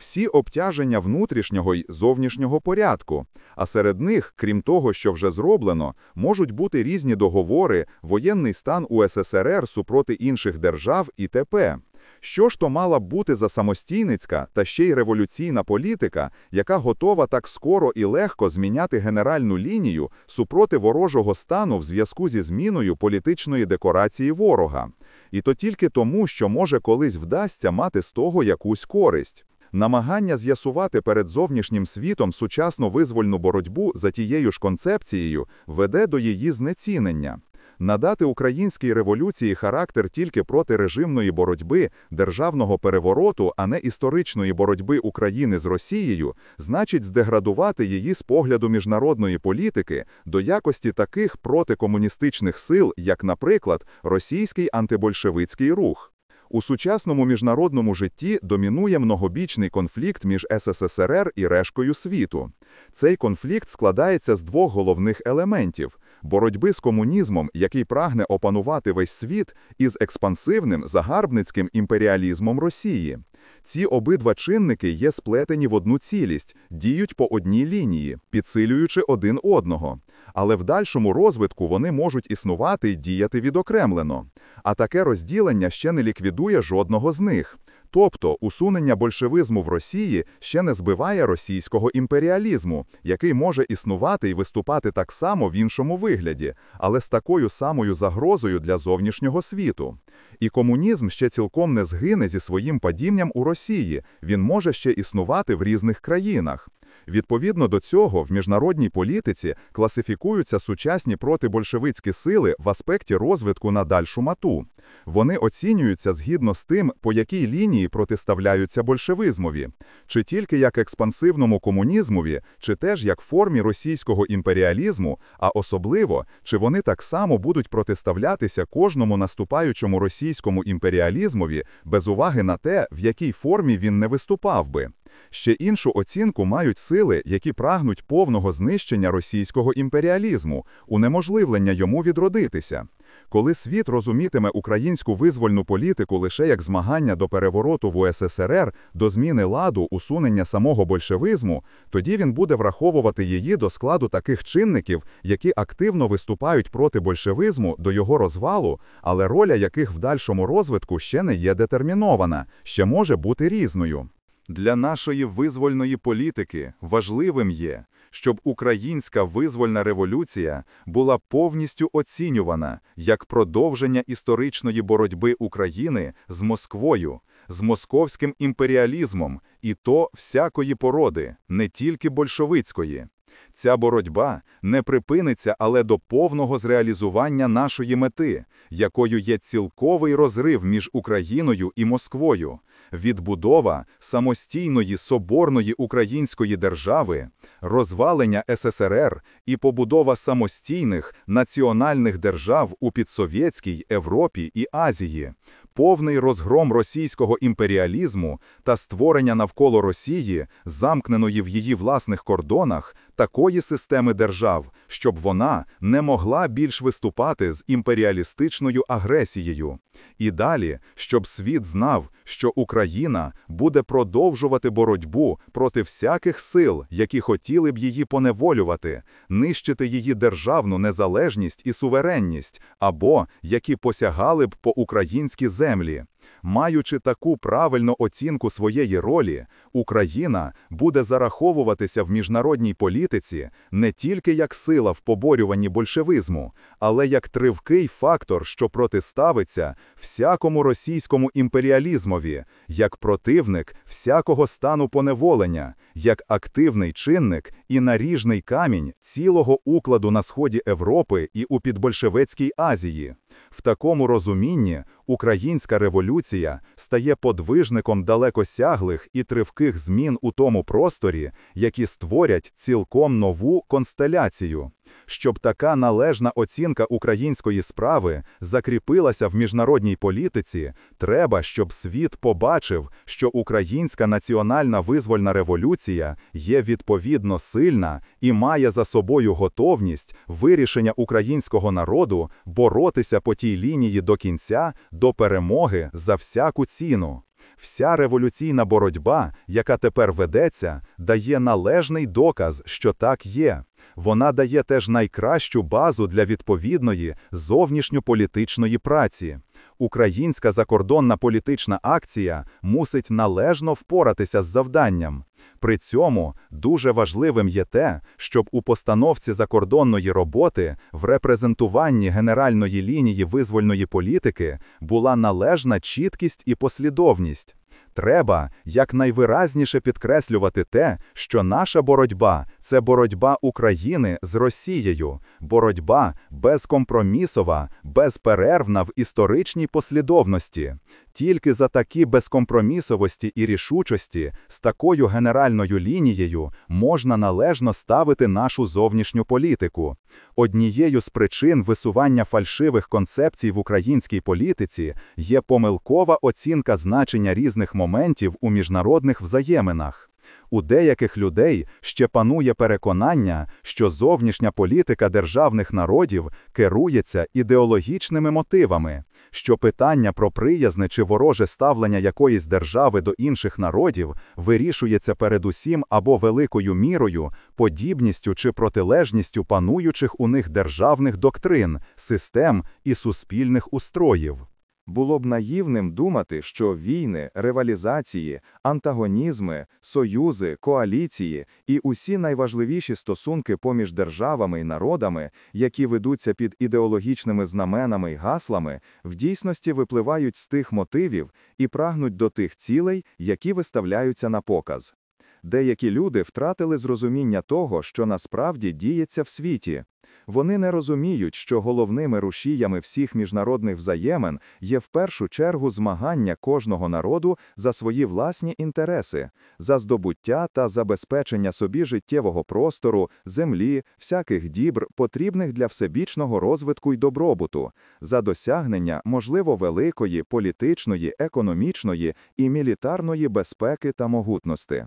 Speaker 1: всі обтяження внутрішнього й зовнішнього порядку, а серед них, крім того, що вже зроблено, можуть бути різні договори, воєнний стан УССР супроти інших держав і т.п. Що ж то мала б бути за самостійницька та ще й революційна політика, яка готова так скоро і легко зміняти генеральну лінію супроти ворожого стану в зв'язку зі зміною політичної декорації ворога, і то тільки тому, що може колись вдасться мати з того якусь користь намагання з'ясувати перед зовнішнім світом сучасну визвольну боротьбу за тією ж концепцією веде до її знецінення. Надати українській революції характер тільки проти режимної боротьби, державного перевороту, а не історичної боротьби України з Росією, значить здеградувати її з погляду міжнародної політики до якості таких протикомуністичних сил, як, наприклад, російський антибольшевицький рух. У сучасному міжнародному житті домінує многобічний конфлікт між СССР і решкою світу. Цей конфлікт складається з двох головних елементів боротьби з комунізмом, який прагне опанувати весь світ і з експансивним загарбницьким імперіалізмом Росії. Ці обидва чинники є сплетені в одну цілість, діють по одній лінії, підсилюючи один одного. Але в дальшому розвитку вони можуть існувати і діяти відокремлено. А таке розділення ще не ліквідує жодного з них. Тобто усунення большевизму в Росії ще не збиває російського імперіалізму, який може існувати і виступати так само в іншому вигляді, але з такою самою загрозою для зовнішнього світу. І комунізм ще цілком не згине зі своїм падінням у Росії, він може ще існувати в різних країнах. Відповідно до цього, в міжнародній політиці класифікуються сучасні протибольшевицькі сили в аспекті розвитку на дальшу мату. Вони оцінюються згідно з тим, по якій лінії протиставляються большевизмові, чи тільки як експансивному комунізмові, чи теж як формі російського імперіалізму, а особливо чи вони так само будуть протиставлятися кожному наступаючому російському імперіалізмові без уваги на те, в якій формі він не виступав би. Ще іншу оцінку мають сили, які прагнуть повного знищення російського імперіалізму, унеможливлення йому відродитися. Коли світ розумітиме українську визвольну політику лише як змагання до перевороту в УССР, до зміни ладу, усунення самого большевизму, тоді він буде враховувати її до складу таких чинників, які активно виступають проти большевизму до його розвалу, але роля яких в дальшому розвитку ще не є детермінована, ще може бути різною. Для нашої визвольної політики важливим є, щоб українська визвольна революція була повністю оцінювана як продовження історичної боротьби України з Москвою, з московським імперіалізмом, і то всякої породи, не тільки большевицької. Ця боротьба не припиниться, але до повного зреалізування нашої мети, якою є цілковий розрив між Україною і Москвою, відбудова самостійної соборної української держави, розвалення СССР і побудова самостійних національних держав у підсовєтській Європі і Азії, повний розгром російського імперіалізму та створення навколо Росії, замкненої в її власних кордонах такої системи держав, щоб вона не могла більш виступати з імперіалістичною агресією, і далі, щоб світ знав, що Україна буде продовжувати боротьбу проти всяких сил, які хотіли б її поневолювати, нищити її державну незалежність і суверенність, або які посягали б по українські землі. Маючи таку правильну оцінку своєї ролі, Україна буде зараховуватися в міжнародній політиці не тільки як сила в поборюванні большевизму, але як тривкий фактор, що протиставиться всякому російському імперіалізмові, як противник всякого стану поневолення, як активний чинник і наріжний камінь цілого укладу на сході Європи і у підбольшевецькій Азії. В такому розумінні українська революція революція стає подвижником далекосяглих і тривких змін у тому просторі, які створять цілком нову констеляцію щоб така належна оцінка української справи закріпилася в міжнародній політиці, треба, щоб світ побачив, що українська національна визвольна революція є відповідно сильна і має за собою готовність вирішення українського народу боротися по тій лінії до кінця, до перемоги за всяку ціну. Вся революційна боротьба, яка тепер ведеться, дає належний доказ, що так є. Вона дає теж найкращу базу для відповідної зовнішньополітичної праці. Українська закордонна політична акція мусить належно впоратися з завданням. При цьому дуже важливим є те, щоб у постановці закордонної роботи в репрезентуванні генеральної лінії визвольної політики була належна чіткість і послідовність. Треба якнайвиразніше підкреслювати те, що наша боротьба це боротьба України з Росією, боротьба безкомпромісова, безперервна в історичній послідовності. Тільки за такі безкомпромісовості і рішучості з такою генеральною лінією можна належно ставити нашу зовнішню політику. Однією з причин висування фальшивих концепцій в українській політиці є помилкова оцінка значення різних моментів у міжнародних взаєминах. У деяких людей ще панує переконання, що зовнішня політика державних народів керується ідеологічними мотивами, що питання про приязне чи вороже ставлення якоїсь держави до інших народів вирішується передусім або великою мірою, подібністю чи протилежністю пануючих у них державних доктрин, систем і суспільних устроїв. Було б наївним думати, що війни, ревалізації, антагонізми, союзи, коаліції і усі найважливіші стосунки поміж державами і народами, які ведуться під ідеологічними знаменами і гаслами, в дійсності випливають з тих мотивів і прагнуть до тих цілей, які виставляються на показ. Деякі люди втратили зрозуміння того, що насправді діється в світі. Вони не розуміють, що головними рушіями всіх міжнародних взаємин є в першу чергу змагання кожного народу за свої власні інтереси, за здобуття та забезпечення собі життєвого простору, землі, всяких дібр, потрібних для всебічного розвитку й добробуту, за досягнення можливо великої політичної, економічної і мілітарної безпеки та могутності.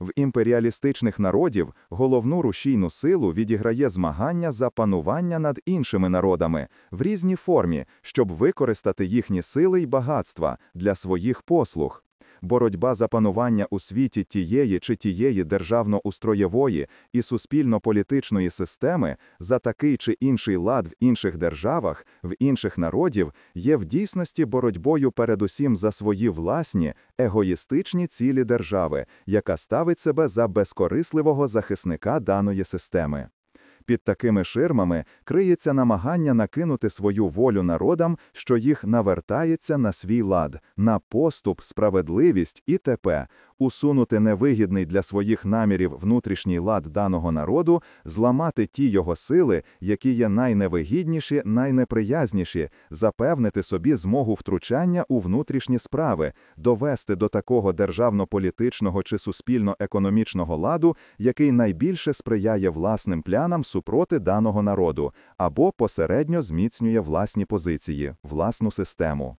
Speaker 1: В імперіалістичних народів головну рушійну силу відіграє змагання за панування над іншими народами в різній формі, щоб використати їхні сили й багатства для своїх послуг боротьба за панування у світі тієї чи тієї державно-устроєвої і суспільно-політичної системи за такий чи інший лад в інших державах, в інших народів є в дійсності боротьбою передусім за свої власні егоїстичні цілі держави, яка ставить себе за безкорисливого захисника даної системи. Під такими ширмами криється намагання накинути свою волю народам, що їх навертається на свій лад, на поступ, справедливість і т.п усунути невигідний для своїх намірів внутрішній лад даного народу, зламати ті його сили, які є найневигідніші, найнеприязніші, запевнити собі змогу втручання у внутрішні справи, довести до такого державно-політичного чи суспільно-економічного ладу, який найбільше сприяє власним плянам супроти даного народу, або посередньо зміцнює власні позиції, власну систему.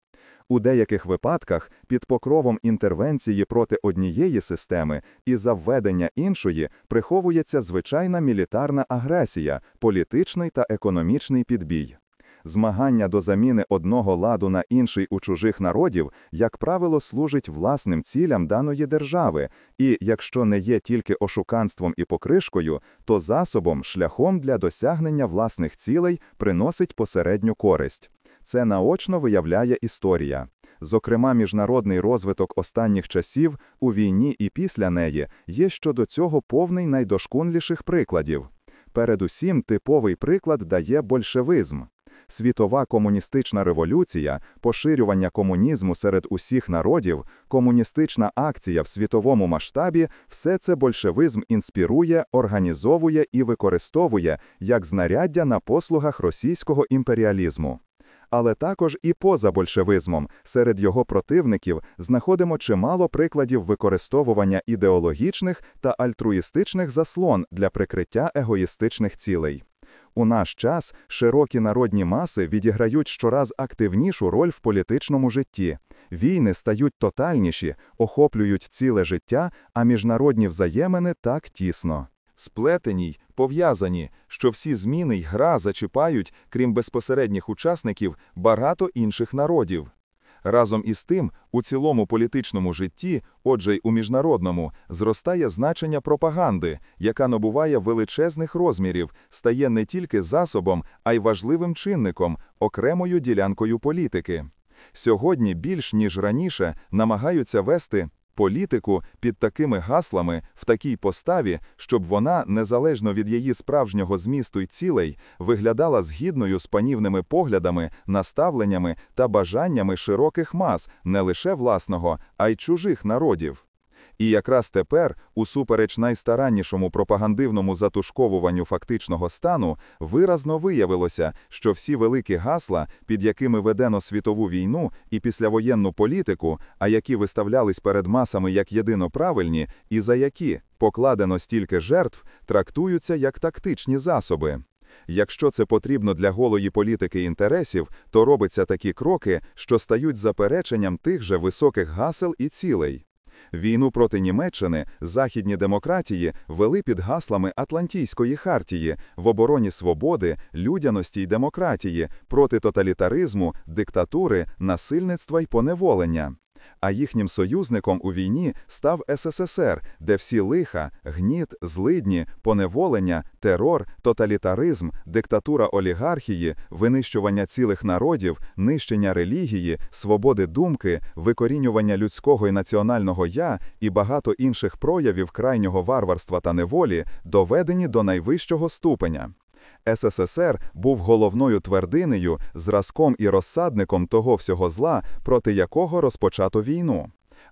Speaker 1: У деяких випадках під покровом інтервенції проти однієї системи і завведення іншої приховується звичайна мілітарна агресія, політичний та економічний підбій. Змагання до заміни одного ладу на інший у чужих народів, як правило, служить власним цілям даної держави, і якщо не є тільки ошуканством і покришкою, то засобом, шляхом для досягнення власних цілей приносить посередню користь. Це наочно виявляє історія. Зокрема, міжнародний розвиток останніх часів у війні і після неї є щодо цього повний найдошкунліших прикладів. Передусім, типовий приклад дає большевизм. Світова комуністична революція, поширювання комунізму серед усіх народів, комуністична акція в світовому масштабі, все це большевизм інспірує, організовує і використовує як знаряддя на послугах російського імперіалізму але також і поза большевизмом. Серед його противників знаходимо чимало прикладів використовування ідеологічних та альтруїстичних заслон для прикриття егоїстичних цілей. У наш час широкі народні маси відіграють щораз активнішу роль в політичному житті. Війни стають тотальніші, охоплюють ціле життя, а міжнародні взаємини так тісно. Сплетені й пов'язані, що всі зміни й гра зачіпають, крім безпосередніх учасників, багато інших народів. Разом із тим, у цілому політичному житті, отже й у міжнародному, зростає значення пропаганди, яка набуває величезних розмірів, стає не тільки засобом, а й важливим чинником, окремою ділянкою політики. Сьогодні більш ніж раніше намагаються вести політику під такими гаслами в такій поставі, щоб вона, незалежно від її справжнього змісту й цілей, виглядала згідною з панівними поглядами, наставленнями та бажаннями широких мас не лише власного, а й чужих народів. І якраз тепер, усупереч найстараннішому пропагандивному затушковуванню фактичного стану, виразно виявилося, що всі великі гасла, під якими ведено світову війну і післявоєнну політику, а які виставлялись перед масами як єдино правильні, і за які покладено стільки жертв, трактуються як тактичні засоби. Якщо це потрібно для голої політики інтересів, то робиться такі кроки, що стають запереченням тих же високих гасел і цілей. Війну проти Німеччини західні демократії вели під гаслами Атлантійської хартії в обороні свободи, людяності й демократії проти тоталітаризму, диктатури, насильництва й поневолення. А їхнім союзником у війні став СССР, де всі лиха, гніт, злидні, поневолення, терор, тоталітаризм, диктатура олігархії, винищування цілих народів, нищення релігії, свободи думки, викорінювання людського і національного я і багато інших проявів крайнього варварства та неволі доведені до найвищого ступеня. СССР був головною твердинею, зразком і розсадником того всього зла, проти якого розпочато війну.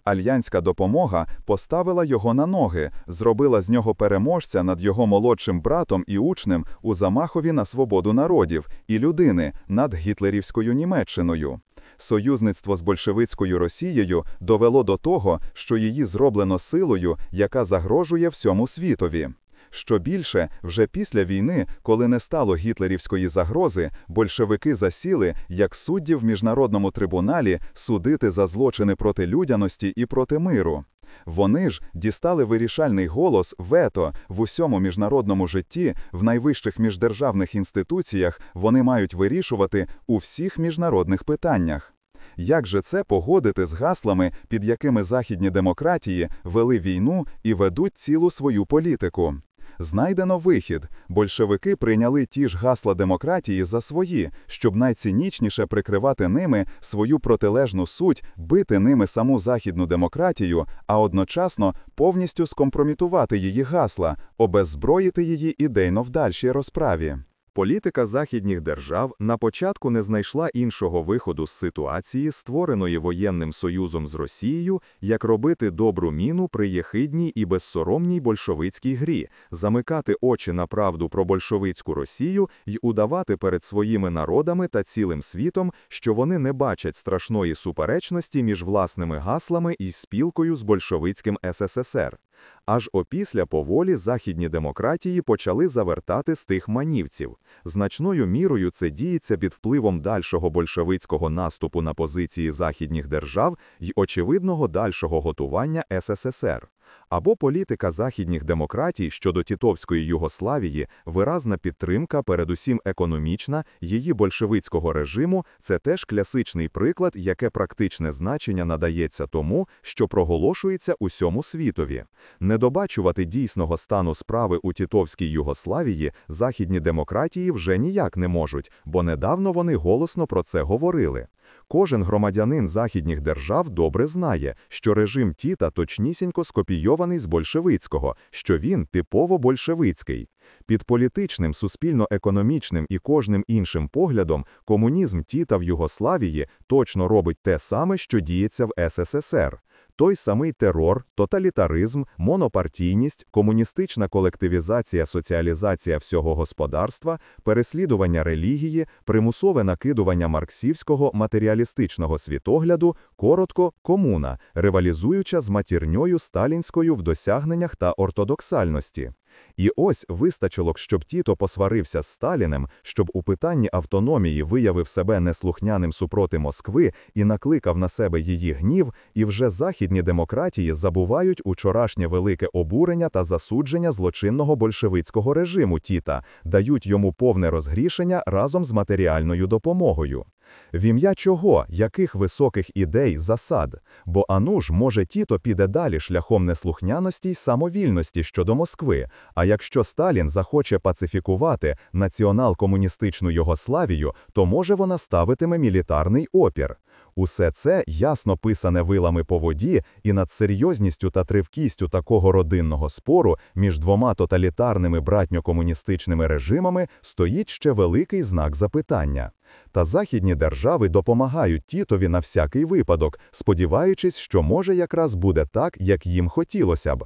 Speaker 1: Альянська допомога поставила його на ноги, зробила з нього переможця над його молодшим братом і учнем у замахові на свободу народів і людини над гітлерівською Німеччиною. Союзництво з большевицькою Росією довело до того, що її зроблено силою, яка загрожує всьому світові. Що більше, вже після війни, коли не стало гітлерівської загрози, большевики засіли, як судді в міжнародному трибуналі, судити за злочини проти людяності і проти миру. Вони ж дістали вирішальний голос вето в усьому міжнародному житті, в найвищих міждержавних інституціях вони мають вирішувати у всіх міжнародних питаннях. Як же це погодити з гаслами, під якими західні демократії вели війну і ведуть цілу свою політику? Знайдено вихід. Большевики прийняли ті ж гасла демократії за свої, щоб найцінічніше прикривати ними свою протилежну суть, бити ними саму західну демократію, а одночасно повністю скомпромітувати її гасла, обеззброїти її ідейно в дальшій розправі. Політика західніх держав на початку не знайшла іншого виходу з ситуації, створеної воєнним союзом з Росією, як робити добру міну при єхидній і безсоромній большевицькій грі, замикати очі на правду про большевицьку Росію й удавати перед своїми народами та цілим світом, що вони не бачать страшної суперечності між власними гаслами і спілкою з большевицьким СССР. Аж опісля поволі західні демократії почали завертати з тих манівців. Значною мірою це діється під впливом дальшого большевицького наступу на позиції західніх держав і очевидного дальшого готування СССР або політика західніх демократій щодо Тітовської Югославії, виразна підтримка, передусім економічна, її большевицького режиму, це теж класичний приклад, яке практичне значення надається тому, що проголошується усьому світові. Недобачувати дійсного стану справи у Тітовській Югославії західні демократії вже ніяк не можуть, бо недавно вони голосно про це говорили. Кожен громадянин західніх держав добре знає, що режим Тіта точнісінько скопійований спроєктований з большевицького, що він типово большевицький. Під політичним, суспільно-економічним і кожним іншим поглядом комунізм Тіта в Югославії точно робить те саме, що діється в СССР. Той самий терор, тоталітаризм, монопартійність, комуністична колективізація, соціалізація всього господарства, переслідування релігії, примусове накидування марксівського матеріалістичного світогляду, коротко комуна, ривалізуюча з матірньою сталінською в досягненнях та ортодоксальності. І ось вистачило, щоб тіто посварився з Сталіним, щоб у питанні автономії виявив себе неслухняним супроти Москви і накликав на себе її гнів, і вже західні демократії забувають учорашнє велике обурення та засудження злочинного большевицького режиму Тіта, дають йому повне розгрішення разом з матеріальною допомогою. В ім'я чого, яких високих ідей, засад, бо Ануш, може, тіто піде далі шляхом неслухняності й самовільності щодо Москви, а якщо Сталін захоче пацифікувати націонал-комуністичну Йогославію, то може вона ставитиме мілітарний опір. Усе це ясно писане вилами по воді, і над серйозністю та тривкістю такого родинного спору між двома тоталітарними братньо-комуністичними режимами стоїть ще великий знак запитання. Та західні держави допомагають тітові на всякий випадок, сподіваючись, що може якраз буде так, як їм хотілося б.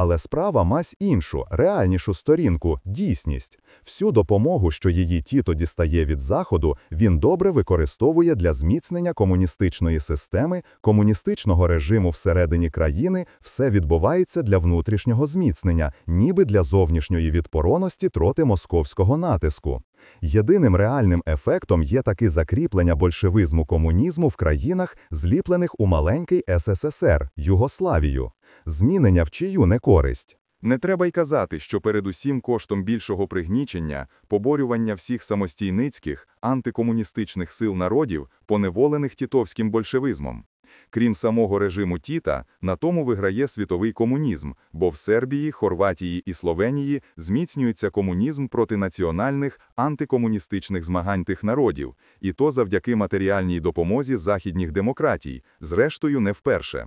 Speaker 1: Але справа мась іншу, реальнішу сторінку, дійсність. Всю допомогу, що її тіто дістає від Заходу, він добре використовує для зміцнення комуністичної системи, комуністичного режиму всередині країни, все відбувається для внутрішнього зміцнення, ніби для зовнішньої відпороності троти московського натиску. Єдиним реальним ефектом є таки закріплення большевизму комунізму в країнах, зліплених у маленький СССР Югославію, змінення в чию не користь. Не треба й казати, що передусім коштом більшого пригнічення, поборювання всіх самостійницьких, антикомуністичних сил народів, поневолених тітовським большевизмом. Крім самого режиму Тіта, на тому виграє світовий комунізм, бо в Сербії, Хорватії і Словенії зміцнюється комунізм проти національних антикомуністичних змагань тих народів, і то завдяки матеріальній допомозі західніх демократій, зрештою, не вперше.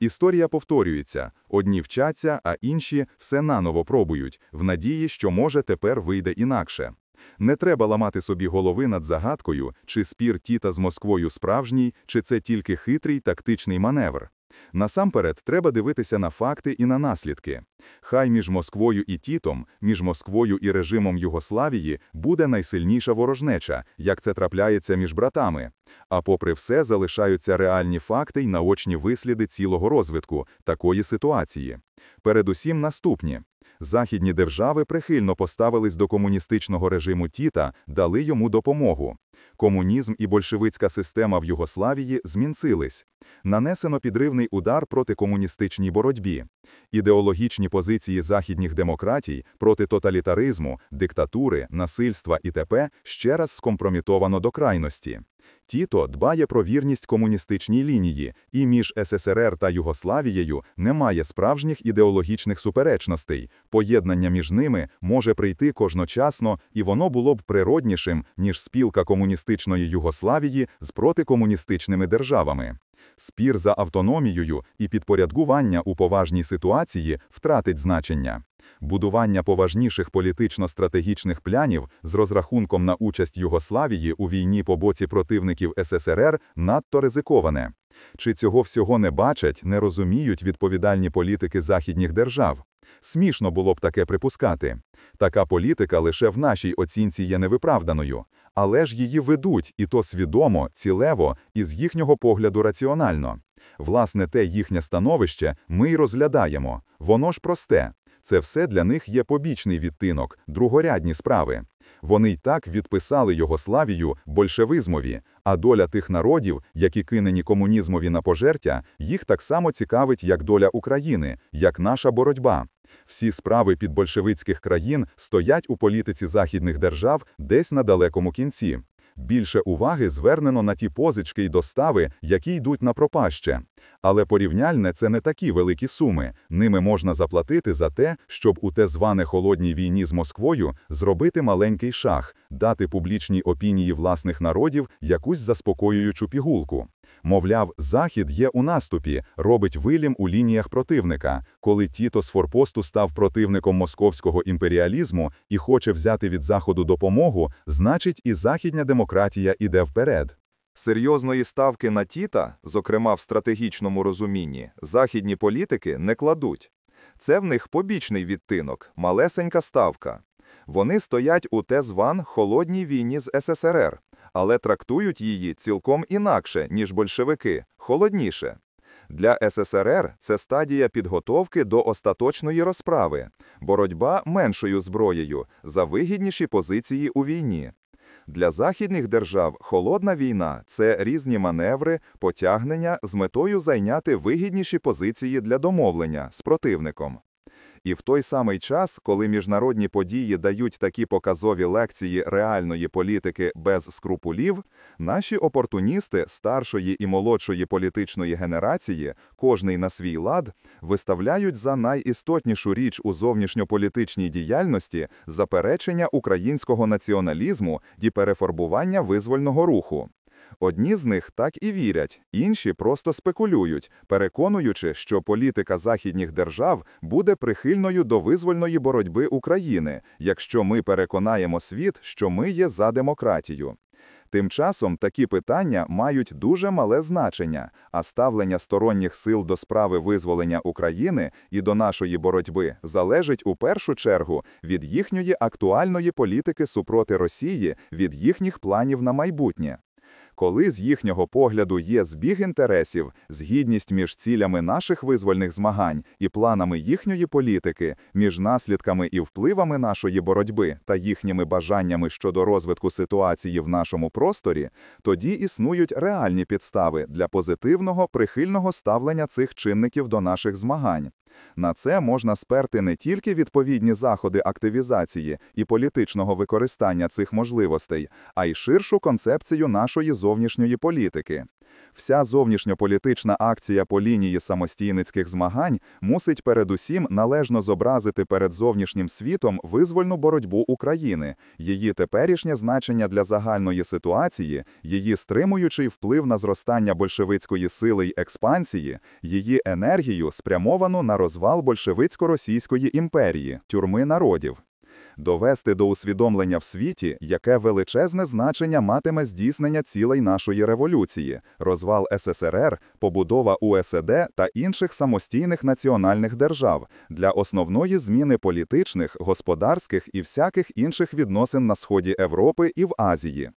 Speaker 1: Історія повторюється: одні вчаться, а інші все наново пробують, в надії, що може тепер вийде інакше. Не треба ламати собі голови над загадкою, чи спір Тіта з Москвою справжній, чи це тільки хитрий тактичний маневр. Насамперед треба дивитися на факти і на наслідки. Хай між Москвою і Тітом, між Москвою і режимом Югославії буде найсильніша ворожнеча, як це трапляється між братами, а попри все залишаються реальні факти й наочні висліди цілого розвитку такої ситуації. Передусім наступні. Західні держави прихильно поставились до комуністичного режиму Тіта, дали йому допомогу. Комунізм і большевицька система в Югославії змінцились. Нанесено підривний удар проти комуністичній боротьбі. Ідеологічні позиції західніх демократій проти тоталітаризму, диктатури, насильства і т.п. ще раз скомпромітовано до крайності. Тіто дбає про вірність комуністичній лінії, і між СССР та Югославією немає справжніх ідеологічних суперечностей. Поєднання між ними може прийти кожночасно, і воно було б природнішим ніж спілка комуністичної Югославії з протикомуністичними державами. Спір за автономією і підпорядкування у поважній ситуації втратить значення. Будування поважніших політично-стратегічних плянів з розрахунком на участь Югославії у війні по боці противників СССР надто ризиковане. Чи цього всього не бачать, не розуміють відповідальні політики західніх держав? Смішно було б таке припускати. Така політика лише в нашій оцінці є невиправданою, але ж її ведуть, і то свідомо, цілево, і з їхнього погляду раціонально. Власне, те їхнє становище ми й розглядаємо. Воно ж просте. Це все для них є побічний відтинок, другорядні справи. Вони й так відписали його славію большевизмові, а доля тих народів, які кинені комунізмові на пожертя, їх так само цікавить, як доля України, як наша боротьба. Всі справи підбольшевицьких країн стоять у політиці західних держав десь на далекому кінці. Більше уваги звернено на ті позички й достави, які йдуть на пропаще. Але порівняльне це не такі великі суми. Ними можна заплатити за те, щоб у те зване холодній війні з Москвою зробити маленький шах, дати публічній опінії власних народів якусь заспокоюючу пігулку. Мовляв, захід є у наступі, робить вилім у лініях противника, коли тіто з форпосту став противником московського імперіалізму і хоче взяти від заходу допомогу, значить, і західня демократія іде вперед. Серйозної ставки на тіта, зокрема в стратегічному розумінні, західні політики не кладуть. Це в них побічний відтинок, малесенька ставка. Вони стоять у Тезван холодній війні з СССР, але трактують її цілком інакше, ніж большевики, холодніше. Для ССРР це стадія підготовки до остаточної розправи, боротьба меншою зброєю за вигідніші позиції у війні. Для західних держав холодна війна це різні маневри, потягнення з метою зайняти вигідніші позиції для домовлення з противником. І в той самий час, коли міжнародні події дають такі показові лекції реальної політики без скрупулів, наші опортуністи старшої і молодшої політичної генерації, кожний на свій лад, виставляють за найістотнішу річ у зовнішньополітичній діяльності заперечення українського націоналізму і перефарбування визвольного руху. Одні з них так і вірять, інші просто спекулюють, переконуючи, що політика західніх держав буде прихильною до визвольної боротьби України, якщо ми переконаємо світ, що ми є за демократію. Тим часом такі питання мають дуже мале значення, а ставлення сторонніх сил до справи визволення України і до нашої боротьби залежить у першу чергу від їхньої актуальної політики супроти Росії, від їхніх планів на майбутнє коли з їхнього погляду є збіг інтересів, згідність між цілями наших визвольних змагань і планами їхньої політики, між наслідками і впливами нашої боротьби та їхніми бажаннями щодо розвитку ситуації в нашому просторі, тоді існують реальні підстави для позитивного прихильного ставлення цих чинників до наших змагань. На це можна сперти не тільки відповідні заходи активізації і політичного використання цих можливостей, а й ширшу концепцію нашої зовнішньої політики. Вся зовнішньополітична акція по лінії самостійницьких змагань мусить передусім належно зобразити перед зовнішнім світом визвольну боротьбу України, її теперішнє значення для загальної ситуації, її стримуючий вплив на зростання большевицької сили й експансії, її енергію спрямовану на розвал большевицько-російської імперії, тюрми народів довести до усвідомлення в світі, яке величезне значення матиме здійснення цілей нашої революції, розвал СССР, побудова УСД та інших самостійних національних держав для основної зміни політичних, господарських і всяких інших відносин на сході Європи і в Азії.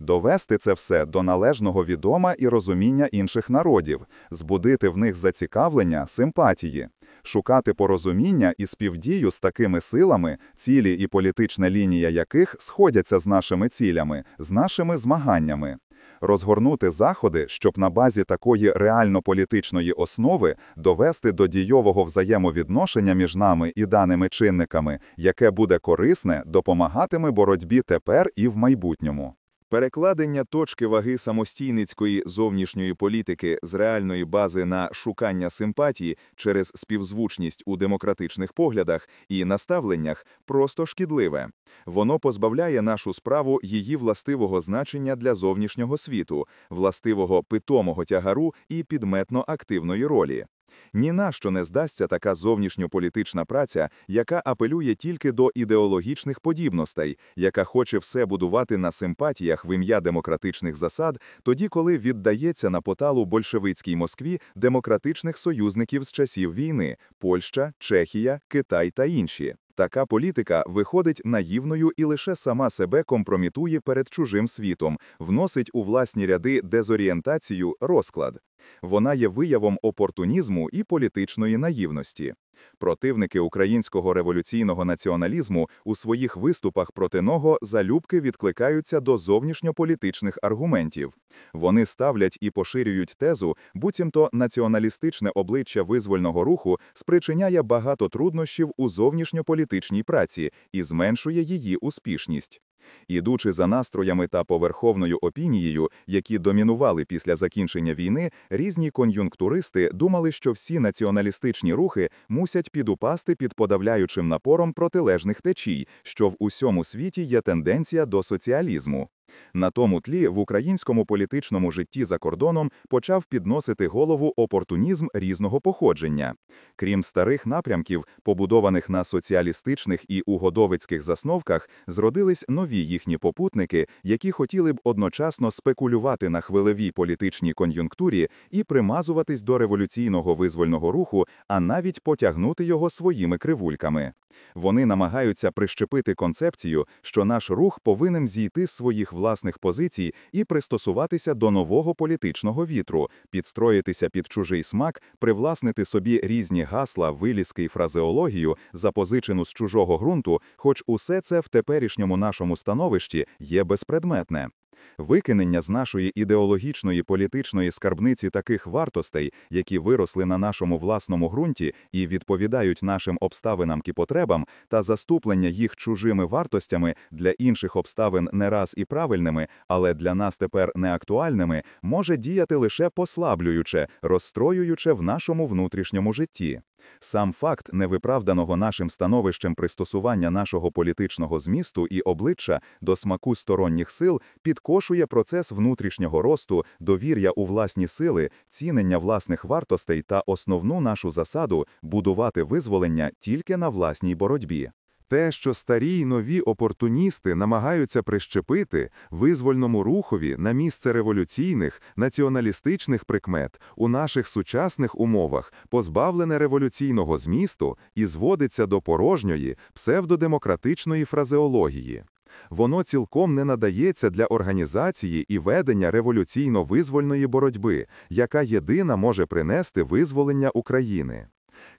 Speaker 1: Довести це все до належного відома і розуміння інших народів, збудити в них зацікавлення, симпатії шукати порозуміння і співдію з такими силами, цілі і політична лінія яких сходяться з нашими цілями, з нашими змаганнями. Розгорнути заходи, щоб на базі такої реально-політичної основи довести до дійового взаємовідношення між нами і даними чинниками, яке буде корисне, допомагатиме боротьбі тепер і в майбутньому. Перекладення точки ваги самостійницької зовнішньої політики з реальної бази на шукання симпатії через співзвучність у демократичних поглядах і наставленнях просто шкідливе. Воно позбавляє нашу справу її властивого значення для зовнішнього світу, властивого питомого тягару і підметно активної ролі. Ні на що не здасться така зовнішньополітична праця, яка апелює тільки до ідеологічних подібностей, яка хоче все будувати на симпатіях в ім'я демократичних засад, тоді коли віддається на поталу большевицькій Москві демократичних союзників з часів війни Польща, Чехія, Китай та інші. Така політика виходить наївною і лише сама себе компромітує перед чужим світом, вносить у власні ряди дезорієнтацію, розклад. Вона є виявом опортунізму і політичної наївності. Противники українського революційного націоналізму у своїх виступах проти ного залюбки відкликаються до зовнішньополітичних аргументів. Вони ставлять і поширюють тезу, буцімто націоналістичне обличчя визвольного руху спричиняє багато труднощів у зовнішньополітичній праці і зменшує її успішність. Ідучи за настроями та поверховною опінією, які домінували після закінчення війни, різні кон'юнктуристи думали, що всі націоналістичні рухи мусять підупасти під подавляючим напором протилежних течій, що в усьому світі є тенденція до соціалізму. На тому тлі в українському політичному житті за кордоном почав підносити голову опортунізм різного походження. Крім старих напрямків, побудованих на соціалістичних і угодовицьких засновках, зродились нові їхні попутники, які хотіли б одночасно спекулювати на хвилевій політичній кон'юнктурі і примазуватись до революційного визвольного руху, а навіть потягнути його своїми кривульками. Вони намагаються прищепити концепцію, що наш рух повинен зійти з своїх власних власних позицій і пристосуватися до нового політичного вітру, підстроїтися під чужий смак, привласнити собі різні гасла, вилізки і фразеологію, запозичену з чужого ґрунту, хоч усе це в теперішньому нашому становищі є безпредметне. Викинення з нашої ідеологічної політичної скарбниці таких вартостей, які виросли на нашому власному ґрунті і відповідають нашим обставинам і потребам, та заступлення їх чужими вартостями для інших обставин не раз і правильними, але для нас тепер неактуальними, може діяти лише послаблююче, розстроюючи в нашому внутрішньому житті. Сам факт невиправданого нашим становищем пристосування нашого політичного змісту і обличчя до смаку сторонніх сил підкошує процес внутрішнього росту, довір'я у власні сили, цінення власних вартостей та основну нашу засаду будувати визволення тільки на власній боротьбі. Те, що старі й нові опортуністи намагаються прищепити визвольному рухові на місце революційних націоналістичних прикмет у наших сучасних умовах, позбавлене революційного змісту і зводиться до порожньої псевдодемократичної фразеології. Воно цілком не надається для організації і ведення революційно-визвольної боротьби, яка єдина може принести визволення України.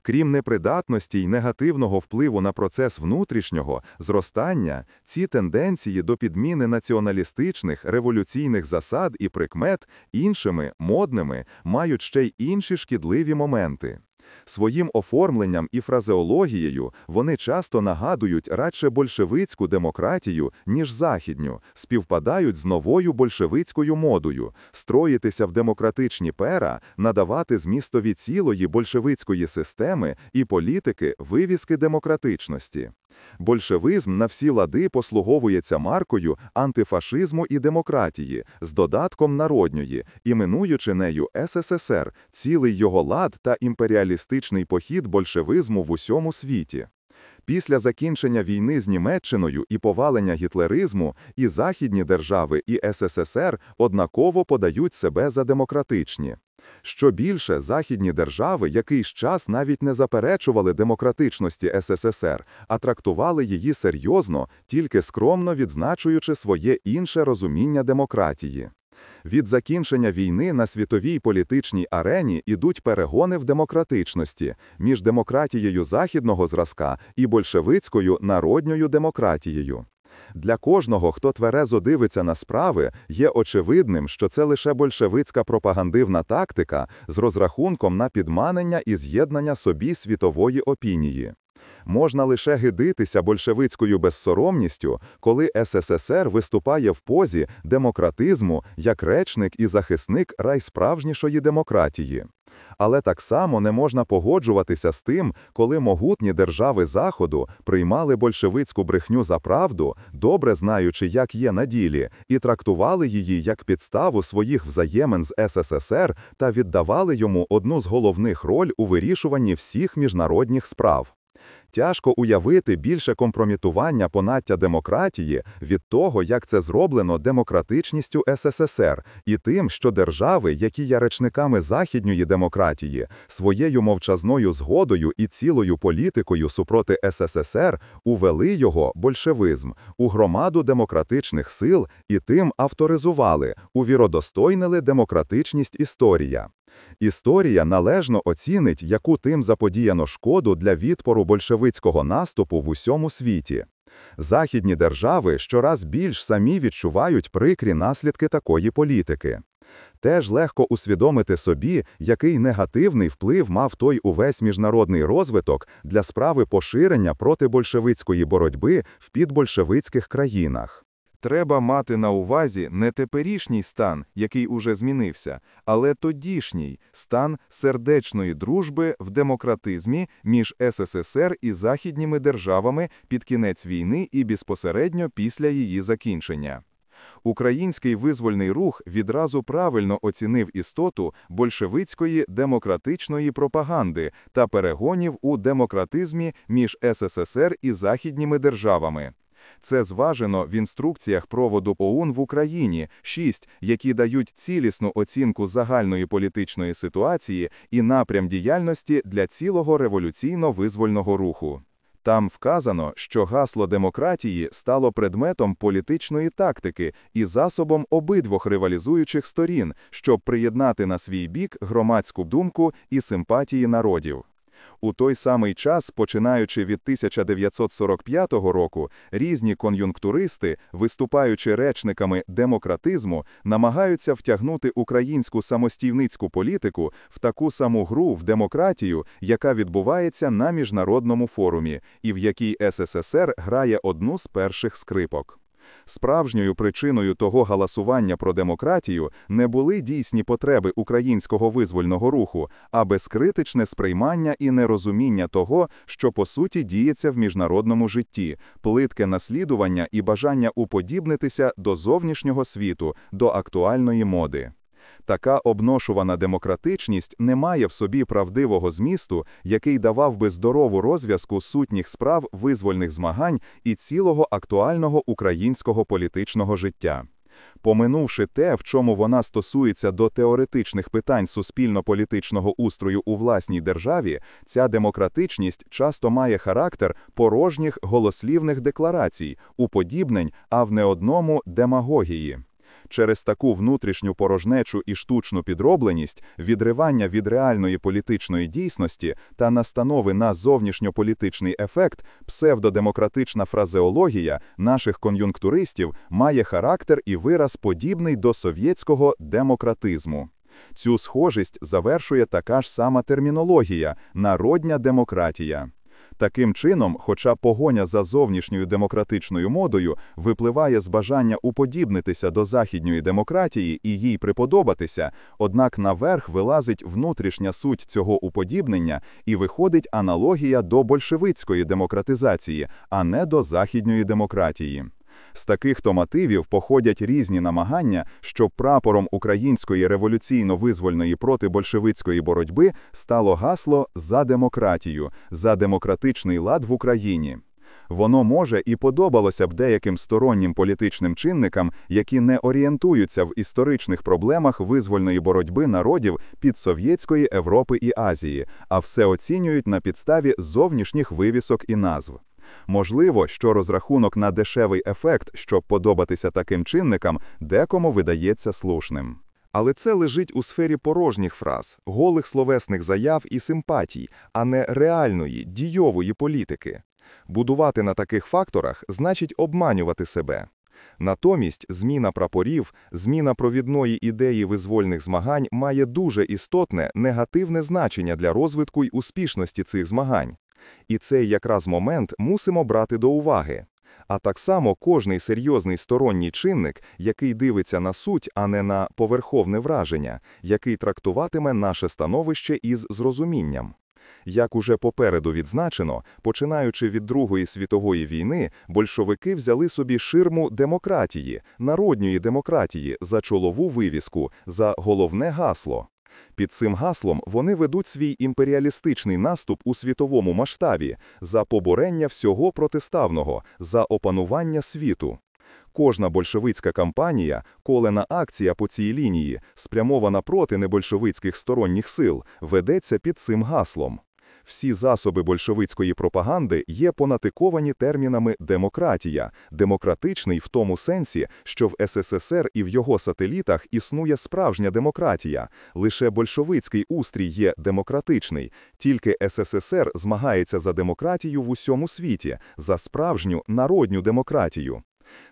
Speaker 1: Крім непридатності й негативного впливу на процес внутрішнього зростання, ці тенденції до підміни націоналістичних революційних засад і прикмет іншими модними мають ще й інші шкідливі моменти. Своїм оформленням і фразеологією вони часто нагадують радше большевицьку демократію, ніж західню, співпадають з новою большевицькою модою, строїтися в демократичні пера, надавати змістові цілої большевицької системи і політики вивіски демократичності. Большевизм на всі лади послуговується маркою антифашизму і демократії з додатком народньої, іменуючи нею СССР, цілий його лад та імперіалістичний похід большевизму в усьому світі. Після закінчення війни з Німеччиною і повалення гітлеризму і західні держави і СССР однаково подають себе за демократичні. Щобільше, західні держави якийсь час навіть не заперечували демократичності СССР, а трактували її серйозно, тільки скромно відзначуючи своє інше розуміння демократії. Від закінчення війни на світовій політичній арені ідуть перегони в демократичності між демократією західного зразка і большевицькою народньою демократією. Для кожного, хто тверезо дивиться на справи, є очевидним, що це лише большевицька пропагандивна тактика з розрахунком на підманення і з'єднання собі світової опінії. Можна лише гидитися большевицькою безсоромністю, коли СССР виступає в позі демократизму як речник і захисник райсправжнішої демократії. Але так само не можна погоджуватися з тим, коли могутні держави Заходу приймали большевицьку брехню за правду, добре знаючи, як є на ділі, і трактували її як підставу своїх взаємин з СССР та віддавали йому одну з головних роль у вирішуванні всіх міжнародних справ. Тяжко уявити більше компромітування поняття демократії від того, як це зроблено демократичністю СССР і тим, що держави, які є речниками західньої демократії, своєю мовчазною згодою і цілою політикою супроти СССР увели його большевизм у громаду демократичних сил і тим авторизували, увіродостойнили демократичність історія. Історія належно оцінить, яку тим заподіяно шкоду для відпору большевицького наступу в усьому світі. Західні держави щораз більш самі відчувають прикрі наслідки такої політики. Теж легко усвідомити собі, який негативний вплив мав той увесь міжнародний розвиток для справи поширення протибольшевицької боротьби в підбольшевицьких країнах. Треба мати на увазі не теперішній стан, який уже змінився, але тодішній стан сердечної дружби в демократизмі між СССР і західніми державами під кінець війни і безпосередньо після її закінчення. Український визвольний рух відразу правильно оцінив істоту большевицької демократичної пропаганди та перегонів у демократизмі між СССР і західніми державами. Це зважено в інструкціях проводу ОУН в Україні 6, які дають цілісну оцінку загальної політичної ситуації і напрям діяльності для цілого революційно-визвольного руху. Там вказано, що гасло демократії стало предметом політичної тактики і засобом обидвох ривалізуючих сторін, щоб приєднати на свій бік громадську думку і симпатії народів. У той самий час, починаючи від 1945 року, різні кон'юнктуристи, виступаючи речниками демократизму, намагаються втягнути українську самостійницьку політику в таку саму гру в демократію, яка відбувається на міжнародному форумі, і в якій СССР грає одну з перших скрипок. Справжньою причиною того галасування про демократію не були дійсні потреби українського визвольного руху, а безкритичне сприймання і нерозуміння того, що по суті діється в міжнародному житті, плитке наслідування і бажання уподібнитися до зовнішнього світу, до актуальної моди. Така обношувана демократичність не має в собі правдивого змісту, який давав би здорову розв'язку сутніх справ визвольних змагань і цілого актуального українського політичного життя. Поминувши те, в чому вона стосується до теоретичних питань суспільно-політичного устрою у власній державі, ця демократичність часто має характер порожніх голослівних декларацій, уподібнень, а в не одному демагогії. Через таку внутрішню порожнечу і штучну підробленість, відривання від реальної політичної дійсності та настанови на зовнішньополітичний ефект, псевдодемократична фразеологія наших кон'юнктуристів має характер і вираз подібний до совєтського демократизму. Цю схожість завершує така ж сама термінологія народня демократія. Таким чином, хоча погоня за зовнішньою демократичною модою випливає з бажання уподібнитися до західньої демократії і їй приподобатися, однак наверх вилазить внутрішня суть цього уподібнення і виходить аналогія до большевицької демократизації, а не до західньої демократії. З таких то мотивів походять різні намагання, щоб прапором української революційно-визвольної проти большевицької боротьби стало гасло за демократію, за демократичний лад в Україні. Воно може і подобалося б деяким стороннім політичним чинникам, які не орієнтуються в історичних проблемах визвольної боротьби народів підсовєтської Європи і Азії, а все оцінюють на підставі зовнішніх вивісок і назв. Можливо, що розрахунок на дешевий ефект, щоб подобатися таким чинникам, декому видається слушним. Але це лежить у сфері порожніх фраз, голих словесних заяв і симпатій, а не реальної, дійової політики. Будувати на таких факторах значить обманювати себе. Натомість зміна прапорів, зміна провідної ідеї визвольних змагань має дуже істотне негативне значення для розвитку й успішності цих змагань. І цей якраз момент мусимо брати до уваги. А так само кожний серйозний сторонній чинник, який дивиться на суть, а не на поверховне враження, який трактуватиме наше становище із зрозумінням. Як уже попереду відзначено, починаючи від Другої світової війни, большевики взяли собі ширму демократії, народньої демократії за чолову вивіску, за головне гасло. Під цим гаслом вони ведуть свій імперіалістичний наступ у світовому масштабі за поборення всього протиставного, за опанування світу. Кожна большевицька кампанія, колена акція по цій лінії, спрямована проти небольшевицьких сторонніх сил, ведеться під цим гаслом. Всі засоби большевицької пропаганди є понатиковані термінами демократія, демократичний в тому сенсі, що в СССР і в його сателітах існує справжня демократія. Лише большевицький устрій є демократичний, тільки СССР змагається за демократію в усьому світі, за справжню народню демократію.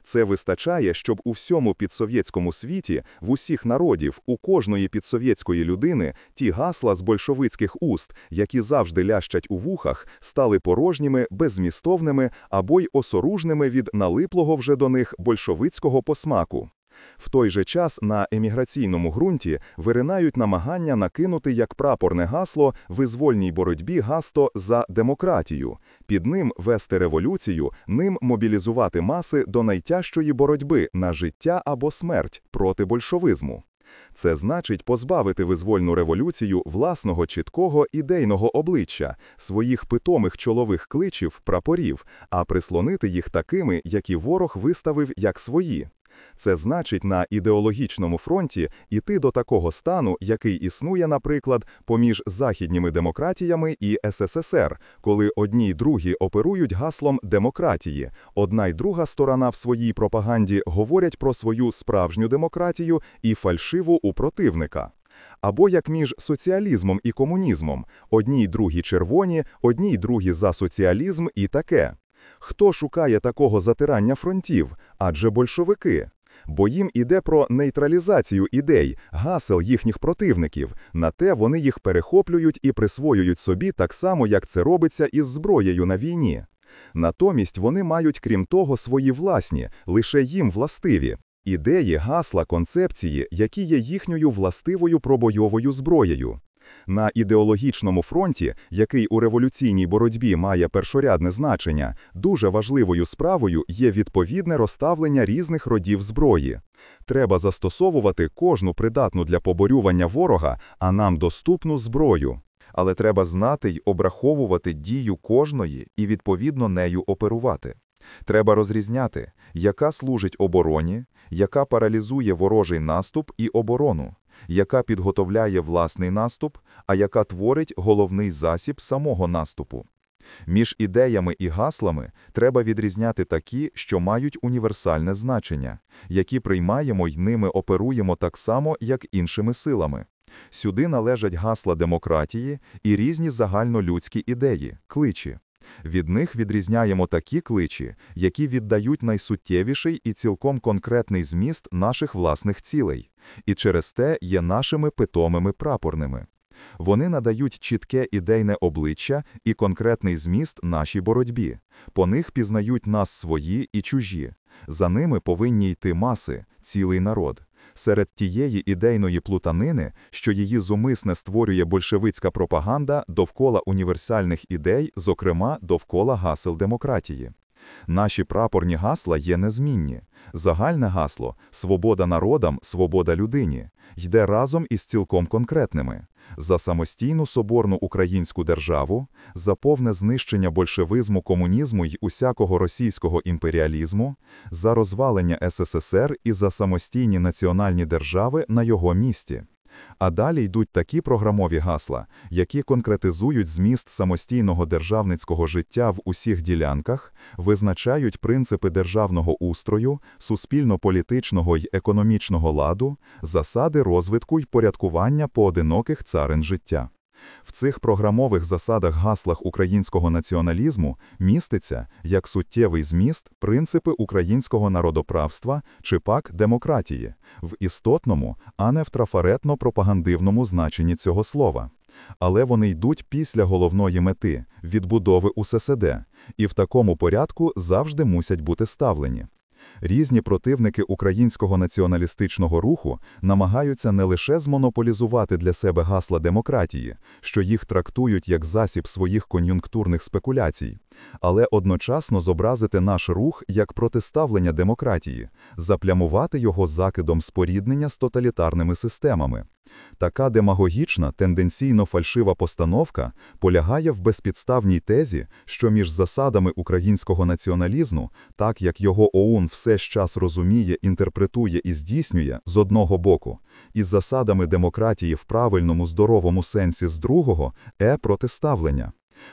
Speaker 1: Це вистачає, щоб у всьому підсовєтському світі, в усіх народів, у кожної підсовєтської людини ті гасла з большевицьких уст, які завжди лящать у вухах, стали порожніми, безмістовними або й осоружними від налиплого вже до них большевицького посмаку. В той же час на еміграційному ґрунті виринають намагання накинути як прапорне гасло визвольній боротьбі гасто за демократію, під ним вести революцію, ним мобілізувати маси до найтяжчої боротьби на життя або смерть проти большевизму. Це значить позбавити визвольну революцію власного чіткого ідейного обличчя, своїх питомих чолових кличів, прапорів, а прислонити їх такими, які ворог виставив як свої. Це значить на ідеологічному фронті іти до такого стану, який існує, наприклад, поміж західніми демократіями і СССР, коли одні й другі оперують гаслом демократії, одна й друга сторона в своїй пропаганді говорять про свою справжню демократію і фальшиву у противника. Або як між соціалізмом і комунізмом, одні й другі червоні, одні й другі за соціалізм і таке. Хто шукає такого затирання фронтів? Адже большевики. Бо їм іде про нейтралізацію ідей, гасел їхніх противників, на те вони їх перехоплюють і присвоюють собі так само, як це робиться із зброєю на війні. Натомість вони мають, крім того, свої власні, лише їм властиві ідеї, гасла, концепції, які є їхньою властивою пробойовою зброєю. На ідеологічному фронті, який у революційній боротьбі має першорядне значення, дуже важливою справою є відповідне розставлення різних родів зброї. Треба застосовувати кожну придатну для поборювання ворога, а нам доступну зброю. Але треба знати й обраховувати дію кожної і відповідно нею оперувати. Треба розрізняти, яка служить обороні, яка паралізує ворожий наступ і оборону, яка підготовляє власний наступ, а яка творить головний засіб самого наступу. Між ідеями і гаслами треба відрізняти такі, що мають універсальне значення, які приймаємо й ними оперуємо так само, як іншими силами. Сюди належать гасла демократії і різні загальнолюдські ідеї, кличі. Від них відрізняємо такі кличі, які віддають найсуттєвіший і цілком конкретний зміст наших власних цілей, і через те є нашими питомими прапорними. Вони надають чітке ідейне обличчя і конкретний зміст нашій боротьбі, по них пізнають нас свої і чужі, за ними повинні йти маси, цілий народ серед тієї ідейної плутанини, що її зумисне створює большевицька пропаганда довкола універсальних ідей, зокрема довкола гасел демократії. Наші прапорні гасла є незмінні. Загальне гасло свобода народам, свобода людині йде разом із цілком конкретними за самостійну соборну українську державу, за повне знищення большевизму, комунізму й усякого російського імперіалізму, за розвалення СССР і за самостійні національні держави на його місці. А далі йдуть такі програмові гасла, які конкретизують зміст самостійного державницького життя в усіх ділянках, визначають принципи державного устрою, суспільно-політичного й економічного ладу, засади розвитку й порядкування поодиноких царин життя. В цих програмових засадах гаслах українського націоналізму міститься як суттєвий зміст принципи українського народоправства чи пак демократії в істотному, а не в трафаретно пропагандивному значенні цього слова. Але вони йдуть після головної мети відбудови УССД, і в такому порядку завжди мусять бути ставлені. Різні противники українського націоналістичного руху намагаються не лише змонополізувати для себе гасла демократії, що їх трактують як засіб своїх кон'юнктурних спекуляцій, але одночасно зобразити наш рух як протиставлення демократії, заплямувати його закидом споріднення з тоталітарними системами. Така демагогічна, тенденційно фальшива постановка полягає в безпідставній тезі, що між засадами українського націоналізму, так як його ОУН все ж час розуміє, інтерпретує і здійснює з одного боку, і засадами демократії в правильному здоровому сенсі з другого е протиставлення.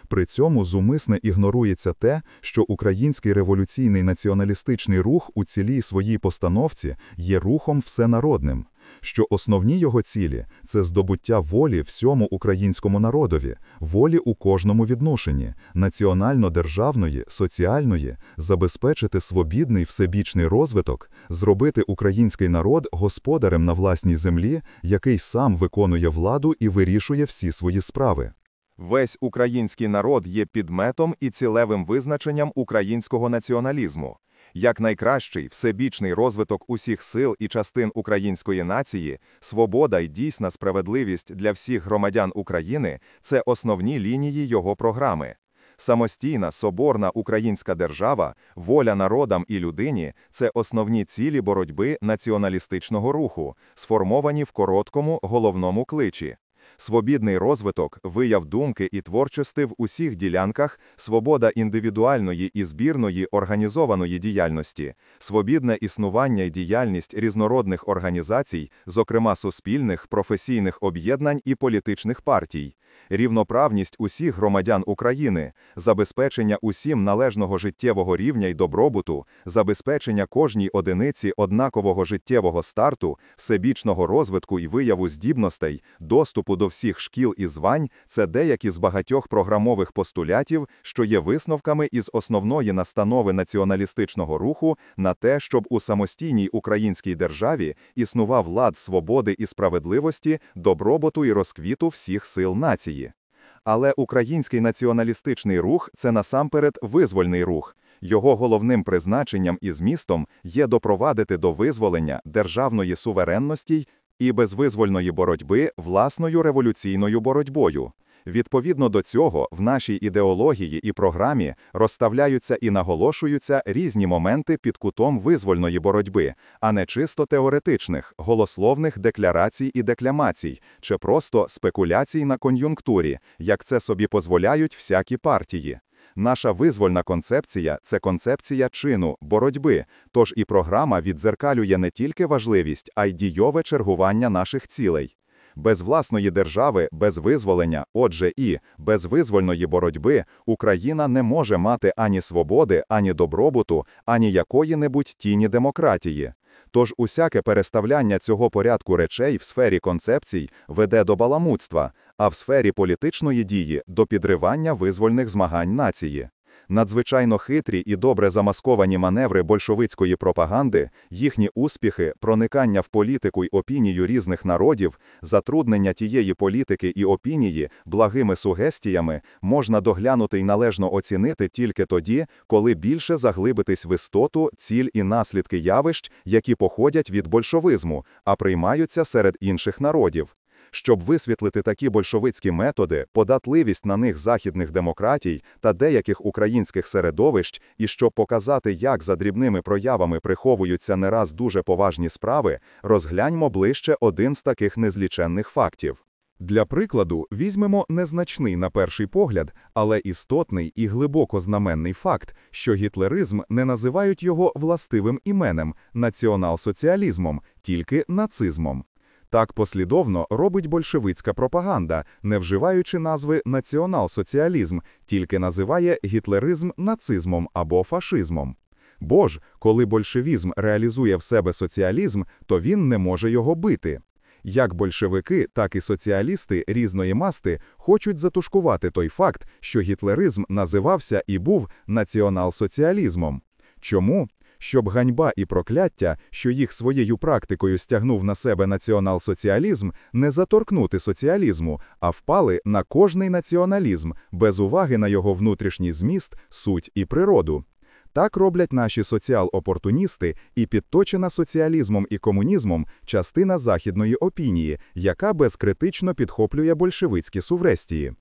Speaker 1: При цьому зумисне ігнорується те, що український революційний націоналістичний рух у цілій своїй постановці є рухом всенародним що основні його цілі це здобуття волі всьому українському народові, волі у кожному відношенні, національно-державної, соціальної, забезпечити свобідний всебічний розвиток, зробити український народ господарем на власній землі, який сам виконує владу і вирішує всі свої справи. Весь український народ є підметом і цілевим визначенням українського націоналізму як найкращий всебічний розвиток усіх сил і частин української нації, свобода й дійсна справедливість для всіх громадян України це основні лінії його програми. Самостійна соборна українська держава, воля народам і людині це основні цілі боротьби націоналістичного руху, сформовані в короткому головному кличі свобідний розвиток, вияв думки і творчості в усіх ділянках, свобода індивідуальної і збірної організованої діяльності, свобідне існування і діяльність різнородних організацій, зокрема суспільних, професійних об'єднань і політичних партій, рівноправність усіх громадян України, забезпечення усім належного життєвого рівня й добробуту, забезпечення кожній одиниці однакового життєвого старту, всебічного розвитку і вияву здібностей, доступу до до всіх шкіл і звань це деякі з багатьох програмових постулятів, що є висновками із основної настанови націоналістичного руху на те, щоб у самостійній українській державі існував лад свободи і справедливості, добробуту і розквіту всіх сил нації. Але український націоналістичний рух це насамперед визвольний рух. Його головним призначенням і змістом є допровадити до визволення державної суверенності й і безвизвольної боротьби власною революційною боротьбою. Відповідно до цього, в нашій ідеології і програмі розставляються і наголошуються різні моменти під кутом визвольної боротьби, а не чисто теоретичних, голословних декларацій і декламацій, чи просто спекуляцій на кон'юнктурі, як це собі дозволяють всякі партії. Наша визвольна концепція це концепція чину, боротьби, тож і програма відзеркалює не тільки важливість, а й дійове чергування наших цілей. Без власної держави, без визволення, отже, і без визвольної боротьби Україна не може мати ані свободи, ані добробуту, ані якої-небудь тіні демократії. Тож усяке переставляння цього порядку речей в сфері концепцій веде до баламутства, а в сфері політичної дії до підривання визвольних змагань нації надзвичайно хитрі і добре замасковані маневри большевицької пропаганди, їхні успіхи, проникання в політику й опінію різних народів, затруднення тієї політики і опінії благими сугестіями можна доглянути й належно оцінити тільки тоді, коли більше заглибитись в істоту, ціль і наслідки явищ, які походять від большевизму, а приймаються серед інших народів. Щоб висвітлити такі большевицькі методи, податливість на них західних демократій та деяких українських середовищ, і щоб показати, як за дрібними проявами приховуються не раз дуже поважні справи, розгляньмо ближче один з таких незліченних фактів. Для прикладу, візьмемо незначний на перший погляд, але істотний і глибоко знаменний факт, що гітлеризм не називають його властивим іменем, націонал-соціалізмом, тільки нацизмом. Так послідовно робить большевицька пропаганда, не вживаючи назви націонал-соціалізм, тільки називає гітлеризм нацизмом або фашизмом. Бо ж, коли большевізм реалізує в себе соціалізм, то він не може його бити. Як большевики, так і соціалісти різної масти хочуть затушкувати той факт, що гітлеризм називався і був націонал-соціалізмом. Чому? щоб ганьба і прокляття, що їх своєю практикою стягнув на себе націонал-соціалізм, не заторкнути соціалізму, а впали на кожний націоналізм без уваги на його внутрішній зміст, суть і природу. Так роблять наші соціал-опортуністи і підточена соціалізмом і комунізмом частина західної опінії, яка безкритично підхоплює большевицькі суврестії.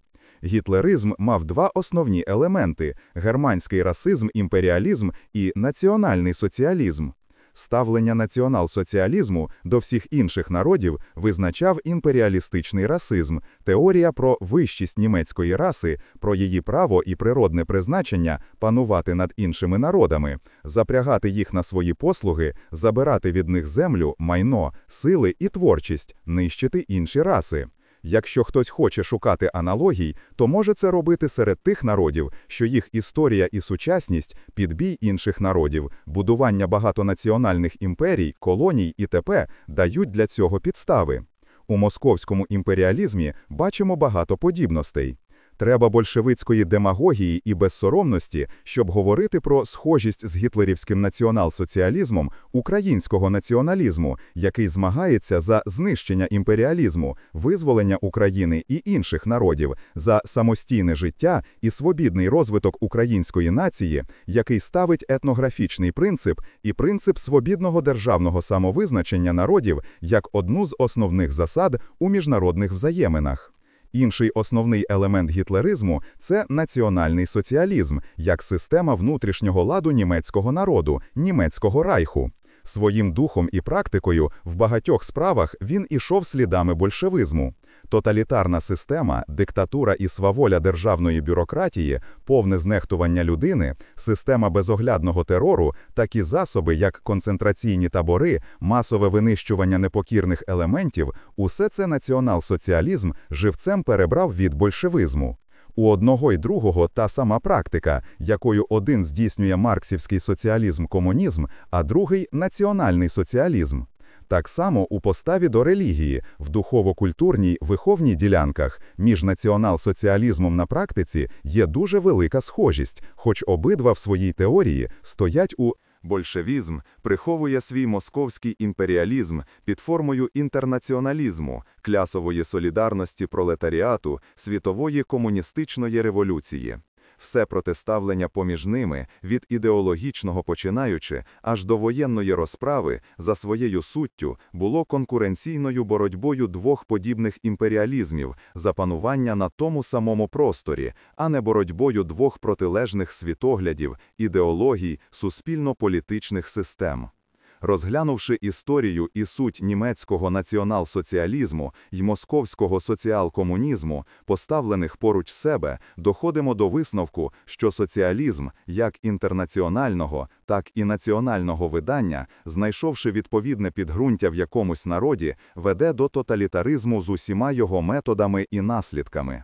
Speaker 1: Гітлеризм мав два основні елементи: германський расизм, імперіалізм і національний соціалізм. Ставлення націонал-соціалізму до всіх інших народів визначав імперіалістичний расизм, теорія про вищість німецької раси, про її право і природне призначення панувати над іншими народами, запрягати їх на свої послуги, забирати від них землю, майно, сили і творчість, нищити інші раси. Якщо хтось хоче шукати аналогій, то може це робити серед тих народів, що їх історія і сучасність, підбій інших народів, будування багатонаціональних імперій, колоній і т.п. дають для цього підстави. У московському імперіалізмі бачимо багато подібностей. Треба большевицької демагогії і безсоромності, щоб говорити про схожість з гітлерівським націонал-соціалізмом українського націоналізму, який змагається за знищення імперіалізму, визволення України і інших народів, за самостійне життя і свобідний розвиток української нації, який ставить етнографічний принцип і принцип свобідного державного самовизначення народів як одну з основних засад у міжнародних взаєминах. Інший основний елемент гітлеризму це національний соціалізм як система внутрішнього ладу німецького народу, німецького райху. Своїм духом і практикою в багатьох справах він ішов слідами большевизму. Тоталітарна система, диктатура і сваволя державної бюрократії, повне знехтування людини, система безоглядного терору, такі засоби, як концентраційні табори, масове винищування непокірних елементів, усе це націонал-соціалізм живцем перебрав від большевизму. У одного й другого та сама практика, якою один здійснює марксівський соціалізм, комунізм, а другий національний соціалізм. Так само у поставі до релігії в духово-культурній виховній ділянках між націонал-соціалізмом на практиці є дуже велика схожість, хоч обидва в своїй теорії стоять у Большевізм приховує свій московський імперіалізм під формою інтернаціоналізму, клясової солідарності пролетаріату, світової комуністичної революції. Все протиставлення поміж ними, від ідеологічного починаючи аж до воєнної розправи, за своєю суттю було конкуренційною боротьбою двох подібних імперіалізмів за панування на тому самому просторі, а не боротьбою двох протилежних світоглядів, ідеологій, суспільно-політичних систем. Розглянувши історію і суть німецького націонал-соціалізму й московського соціал-комунізму, поставлених поруч себе, доходимо до висновку, що соціалізм, як інтернаціонального, так і національного видання, знайшовши відповідне підґрунтя в якомусь народі, веде до тоталітаризму з усіма його методами і наслідками.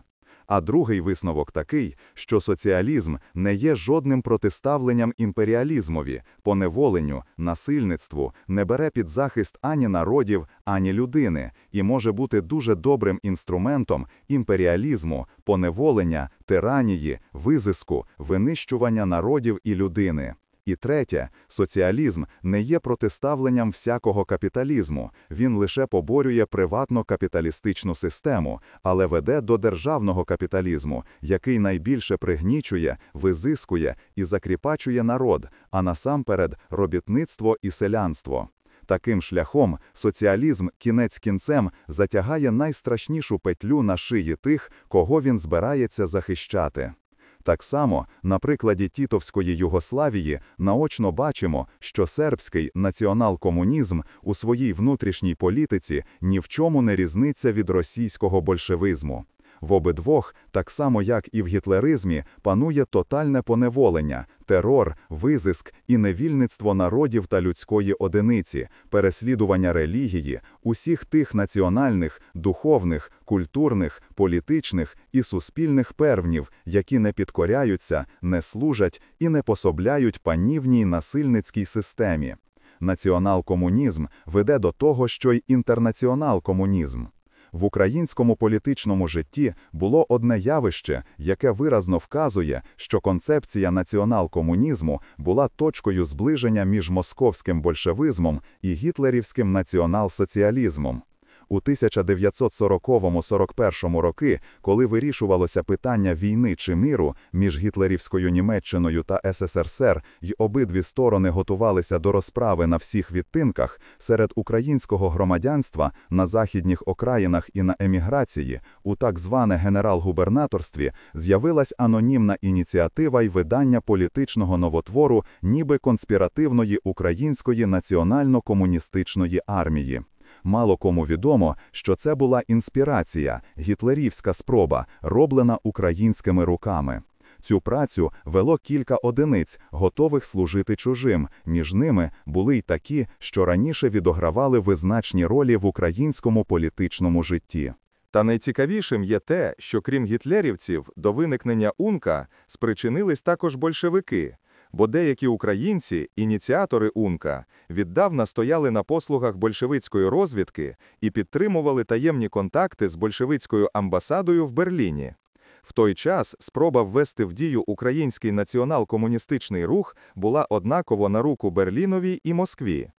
Speaker 1: А другий висновок такий, що соціалізм не є жодним протиставленням імперіалізмові, поневоленню, насильництву, не бере під захист ані народів, ані людини, і може бути дуже добрим інструментом імперіалізму, поневолення, тиранії, визиску, винищування народів і людини. І третє, соціалізм не є протиставленням всякого капіталізму, він лише поборює приватно капіталістичну систему, але веде до державного капіталізму, який найбільше пригнічує, визискує і закріпачує народ, а насамперед робітництво і селянство. Таким шляхом соціалізм кінець кінцем затягає найстрашнішу петлю на шиї тих, кого він збирається захищати. Так само, на прикладі Тітовської Югославії наочно бачимо, що сербський націонал-комунізм у своїй внутрішній політиці ні в чому не різниться від російського большевизму. В обидвох, так само як і в гітлеризмі, панує тотальне поневолення, терор, визиск і невільництво народів та людської одиниці, переслідування релігії, усіх тих національних, духовних, культурних, політичних і суспільних первнів, які не підкоряються, не служать і не пособляють панівній насильницькій системі. Націонал комунізм веде до того, що й інтернаціонал комунізм. В українському політичному житті було одне явище, яке виразно вказує, що концепція націонал-комунізму була точкою зближення між московським большевизмом і гітлерівським націонал-соціалізмом. У 1940-41 роки, коли вирішувалося питання війни чи миру між гітлерівською Німеччиною та СССР, й обидві сторони готувалися до розправи на всіх відтинках, серед українського громадянства на західніх окраїнах і на еміграції, у так зване генерал-губернаторстві, з'явилась анонімна ініціатива й видання політичного новотвору, ніби конспіративної української національно-комуністичної армії. Мало кому відомо, що це була інспірація, гітлерівська спроба, роблена українськими руками. Цю працю вело кілька одиниць, готових служити чужим. Між ними були й такі, що раніше відогравали визначні ролі в українському політичному житті. Та найцікавішим є те, що крім гітлерівців, до виникнення Унка спричинились також большевики, бо деякі українці, ініціатори УНКА, віддавна стояли на послугах большевицької розвідки і підтримували таємні контакти з большевицькою амбасадою в Берліні. В той час спроба ввести в дію український націонал-комуністичний рух була однаково на руку Берлінові і Москві.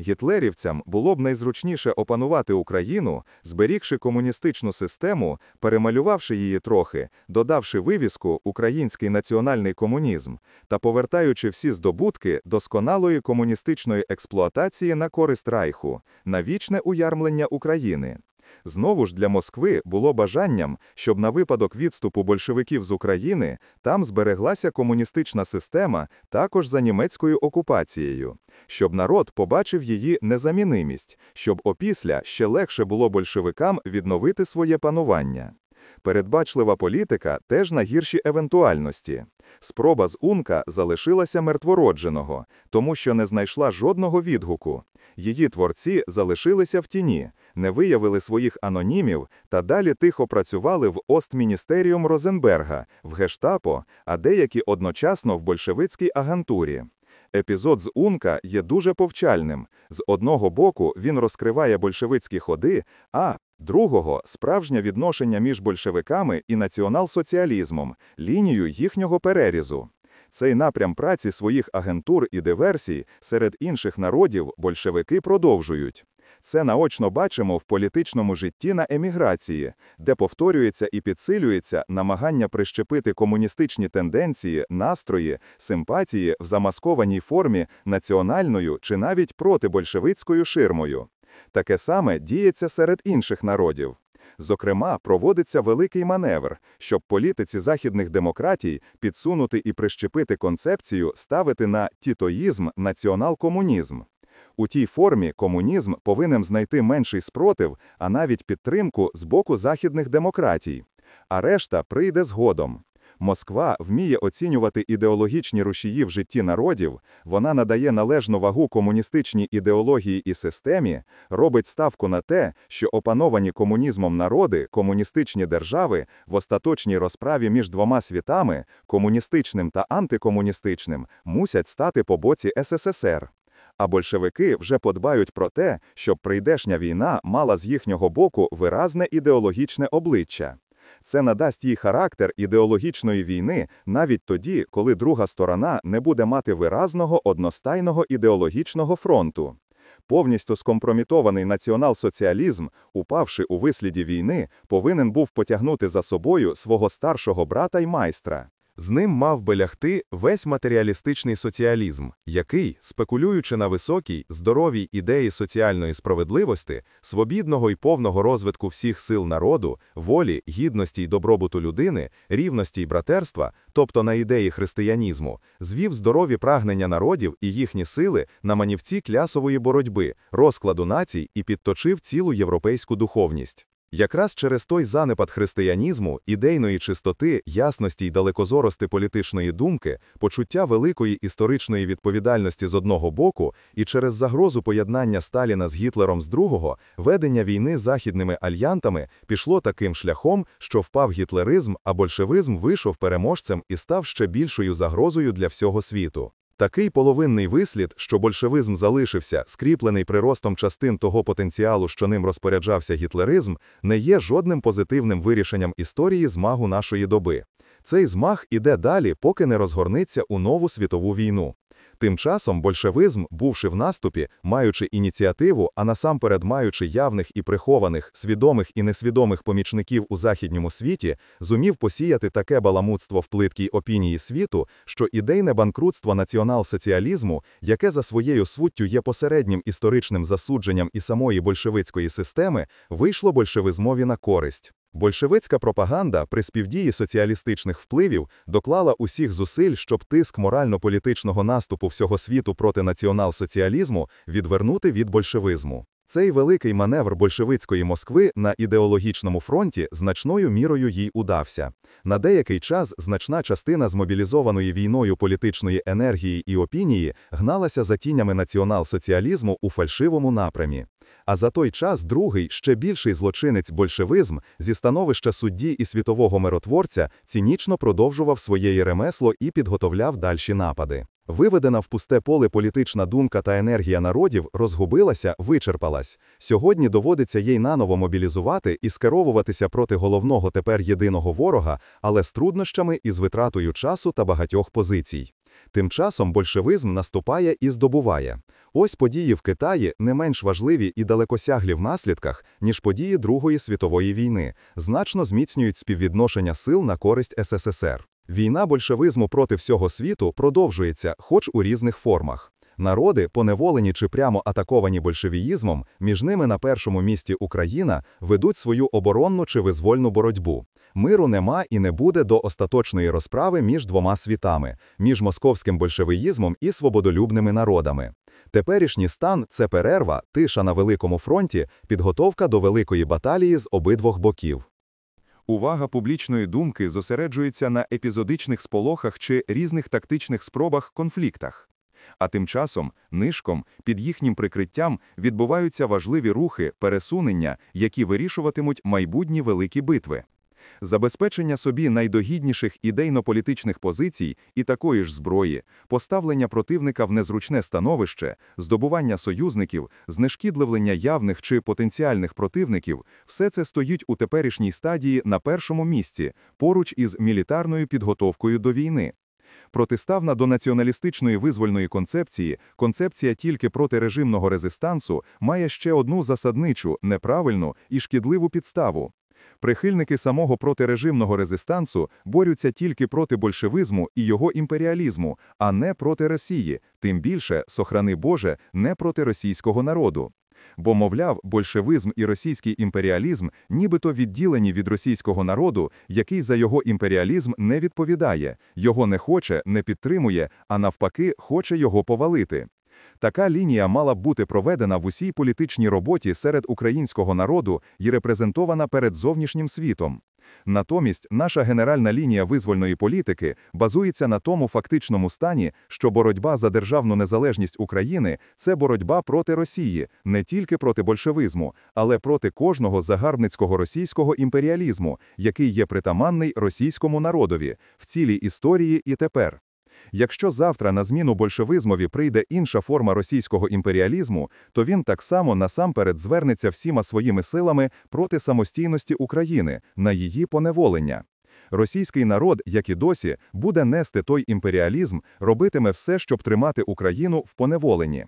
Speaker 1: Гітлерівцям було б найзручніше опанувати Україну, зберігши комуністичну систему, перемалювавши її трохи, додавши вивіску Український національний комунізм та повертаючи всі здобутки досконалої комуністичної експлуатації на користь райху, на вічне уярмлення України. Знову ж для Москви було бажанням, щоб на випадок відступу большевиків з України там збереглася комуністична система також за німецькою окупацією, щоб народ побачив її незамінимість, щоб опісля ще легше було большевикам відновити своє панування. Передбачлива політика теж на гірші евентуальності. Спроба з Унка залишилася мертвородженого, тому що не знайшла жодного відгуку. Її творці залишилися в тіні, не виявили своїх анонімів та далі тихо працювали в Остміністеріум Розенберга, в Гештапо, а деякі одночасно в большевицькій агентурі. Епізод з Унка є дуже повчальним. З одного боку він розкриває большевицькі ходи, а Другого справжнє відношення між большевиками і націонал-соціалізмом, лінію їхнього перерізу. Цей напрям праці своїх агентур і диверсій серед інших народів большевики продовжують. Це наочно бачимо в політичному житті на еміграції, де повторюється і підсилюється намагання прищепити комуністичні тенденції, настрої, симпатії в замаскованій формі національною чи навіть протибольшевицькою ширмою. Таке саме діється серед інших народів. Зокрема, проводиться великий маневр, щоб політиці західних демократій підсунути і прищепити концепцію ставити на тітоїзм націонал-комунізм. У тій формі комунізм повинен знайти менший спротив, а навіть підтримку з боку західних демократій. А решта прийде згодом. Москва вміє оцінювати ідеологічні рушії в житті народів, вона надає належну вагу комуністичній ідеології і системі, робить ставку на те, що опановані комунізмом народи, комуністичні держави в остаточній розправі між двома світами, комуністичним та антикомуністичним, мусять стати по боці СССР. А большевики вже подбають про те, щоб прийдешня війна мала з їхнього боку виразне ідеологічне обличчя. Це надасть їй характер ідеологічної війни навіть тоді, коли друга сторона не буде мати виразного одностайного ідеологічного фронту. Повністю скомпромітований націонал-соціалізм, упавши у висліді війни, повинен був потягнути за собою свого старшого брата й майстра. З ним мав би лягти весь матеріалістичний соціалізм, який, спекулюючи на високій, здоровій ідеї соціальної справедливості, свобідного і повного розвитку всіх сил народу, волі, гідності й добробуту людини, рівності й братерства, тобто на ідеї християнізму, звів здорові прагнення народів і їхні сили на манівці клясової боротьби, розкладу націй і підточив цілу європейську духовність. Якраз через той занепад християнізму, ідейної чистоти, ясності й далекозорости політичної думки, почуття великої історичної відповідальності з одного боку, і через загрозу поєднання Сталіна з Гітлером з другого, ведення війни західними альянтами пішло таким шляхом, що впав гітлеризм, а большевизм вийшов переможцем і став ще більшою загрозою для всього світу. Такий половинний вислід, що большевизм залишився, скріплений приростом частин того потенціалу, що ним розпоряджався гітлеризм, не є жодним позитивним вирішенням історії змагу нашої доби. Цей змаг іде далі, поки не розгорнеться у нову світову війну. Тим часом большевизм, бувши в наступі, маючи ініціативу, а насамперед маючи явних і прихованих, свідомих і несвідомих помічників у західньому світі, зумів посіяти таке баламутство в плиткій опінії світу, що ідейне банкрутство націонал-соціалізму, яке за своєю суттю є посереднім історичним засудженням і самої большевицької системи, вийшло большевизмові на користь. Большевицька пропаганда при співдії соціалістичних впливів доклала усіх зусиль, щоб тиск морально-політичного наступу всього світу проти націонал-соціалізму відвернути від большевизму. Цей великий маневр большевицької Москви на ідеологічному фронті значною мірою їй удався. На деякий час значна частина змобілізованої війною політичної енергії і опінії гналася за тінями націонал-соціалізму у фальшивому напрямі. А за той час другий, ще більший злочинець большевизм зі становища судді і світового миротворця цінічно продовжував своє ремесло і підготовляв дальші напади. Виведена в пусте поле політична думка та енергія народів розгубилася, вичерпалась. Сьогодні доводиться їй наново мобілізувати і скеровуватися проти головного тепер єдиного ворога, але з труднощами і з витратою часу та багатьох позицій. Тим часом большевизм наступає і здобуває. Ось події в Китаї не менш важливі і далекосяглі в наслідках, ніж події Другої світової війни, значно зміцнюють співвідношення сил на користь СССР. Війна большевизму проти всього світу продовжується, хоч у різних формах. Народи, поневолені чи прямо атаковані большевіїзмом, між ними на першому місці Україна ведуть свою оборонну чи визвольну боротьбу. Миру нема і не буде до остаточної розправи між двома світами, між московським большевіїзмом і свободолюбними народами. Теперішній стан це перерва, тиша на великому фронті, підготовка до великої баталії з обидвох боків. Увага публічної думки зосереджується на епізодичних сполохах чи різних тактичних спробах конфліктах. А тим часом, нишком, під їхнім прикриттям відбуваються важливі рухи, пересунення, які вирішуватимуть майбутні великі битви забезпечення собі найдогідніших ідейно-політичних позицій і такої ж зброї, поставлення противника в незручне становище, здобування союзників, знешкідливлення явних чи потенціальних противників, все це стоїть у теперішній стадії на першому місці поруч із мілітарною підготовкою до війни. Протиставна до націоналістичної визвольної концепції, концепція тільки протирежимного резистансу має ще одну засадничу, неправильну і шкідливу підставу. Прихильники самого протирежимного резистансу борються тільки проти большевизму і його імперіалізму, а не проти Росії, тим більше, сохрани Боже, не проти російського народу. Бо, мовляв, большевизм і російський імперіалізм нібито відділені від російського народу, який за його імперіалізм не відповідає, його не хоче, не підтримує, а навпаки, хоче його повалити. Така лінія мала б бути проведена в усій політичній роботі серед українського народу і репрезентована перед зовнішнім світом. Натомість наша генеральна лінія визвольної політики базується на тому фактичному стані, що боротьба за державну незалежність України це боротьба проти Росії, не тільки проти большевизму, але проти кожного загарбницького російського імперіалізму, який є притаманний російському народові в цілій історії і тепер. Якщо завтра на зміну большевизмові прийде інша форма російського імперіалізму, то він так само насамперед звернеться всіма своїми силами проти самостійності України на її поневолення. Російський народ, як і досі, буде нести той імперіалізм, робитиме все, щоб тримати Україну в поневоленні.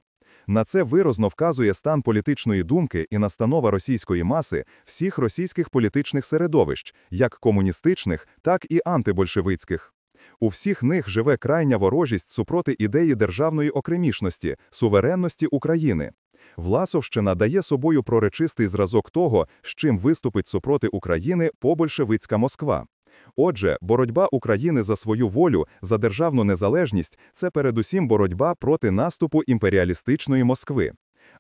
Speaker 1: На це виразно вказує стан політичної думки і настанова російської маси всіх російських політичних середовищ, як комуністичних, так і антибольшевицьких. У всіх них живе крайня ворожість супроти ідеї державної окремішності, суверенності України. Власовщина дає собою проречистий зразок того, з чим виступить супроти України побольшевицька Москва. Отже, боротьба України за свою волю, за державну незалежність це передусім боротьба проти наступу імперіалістичної Москви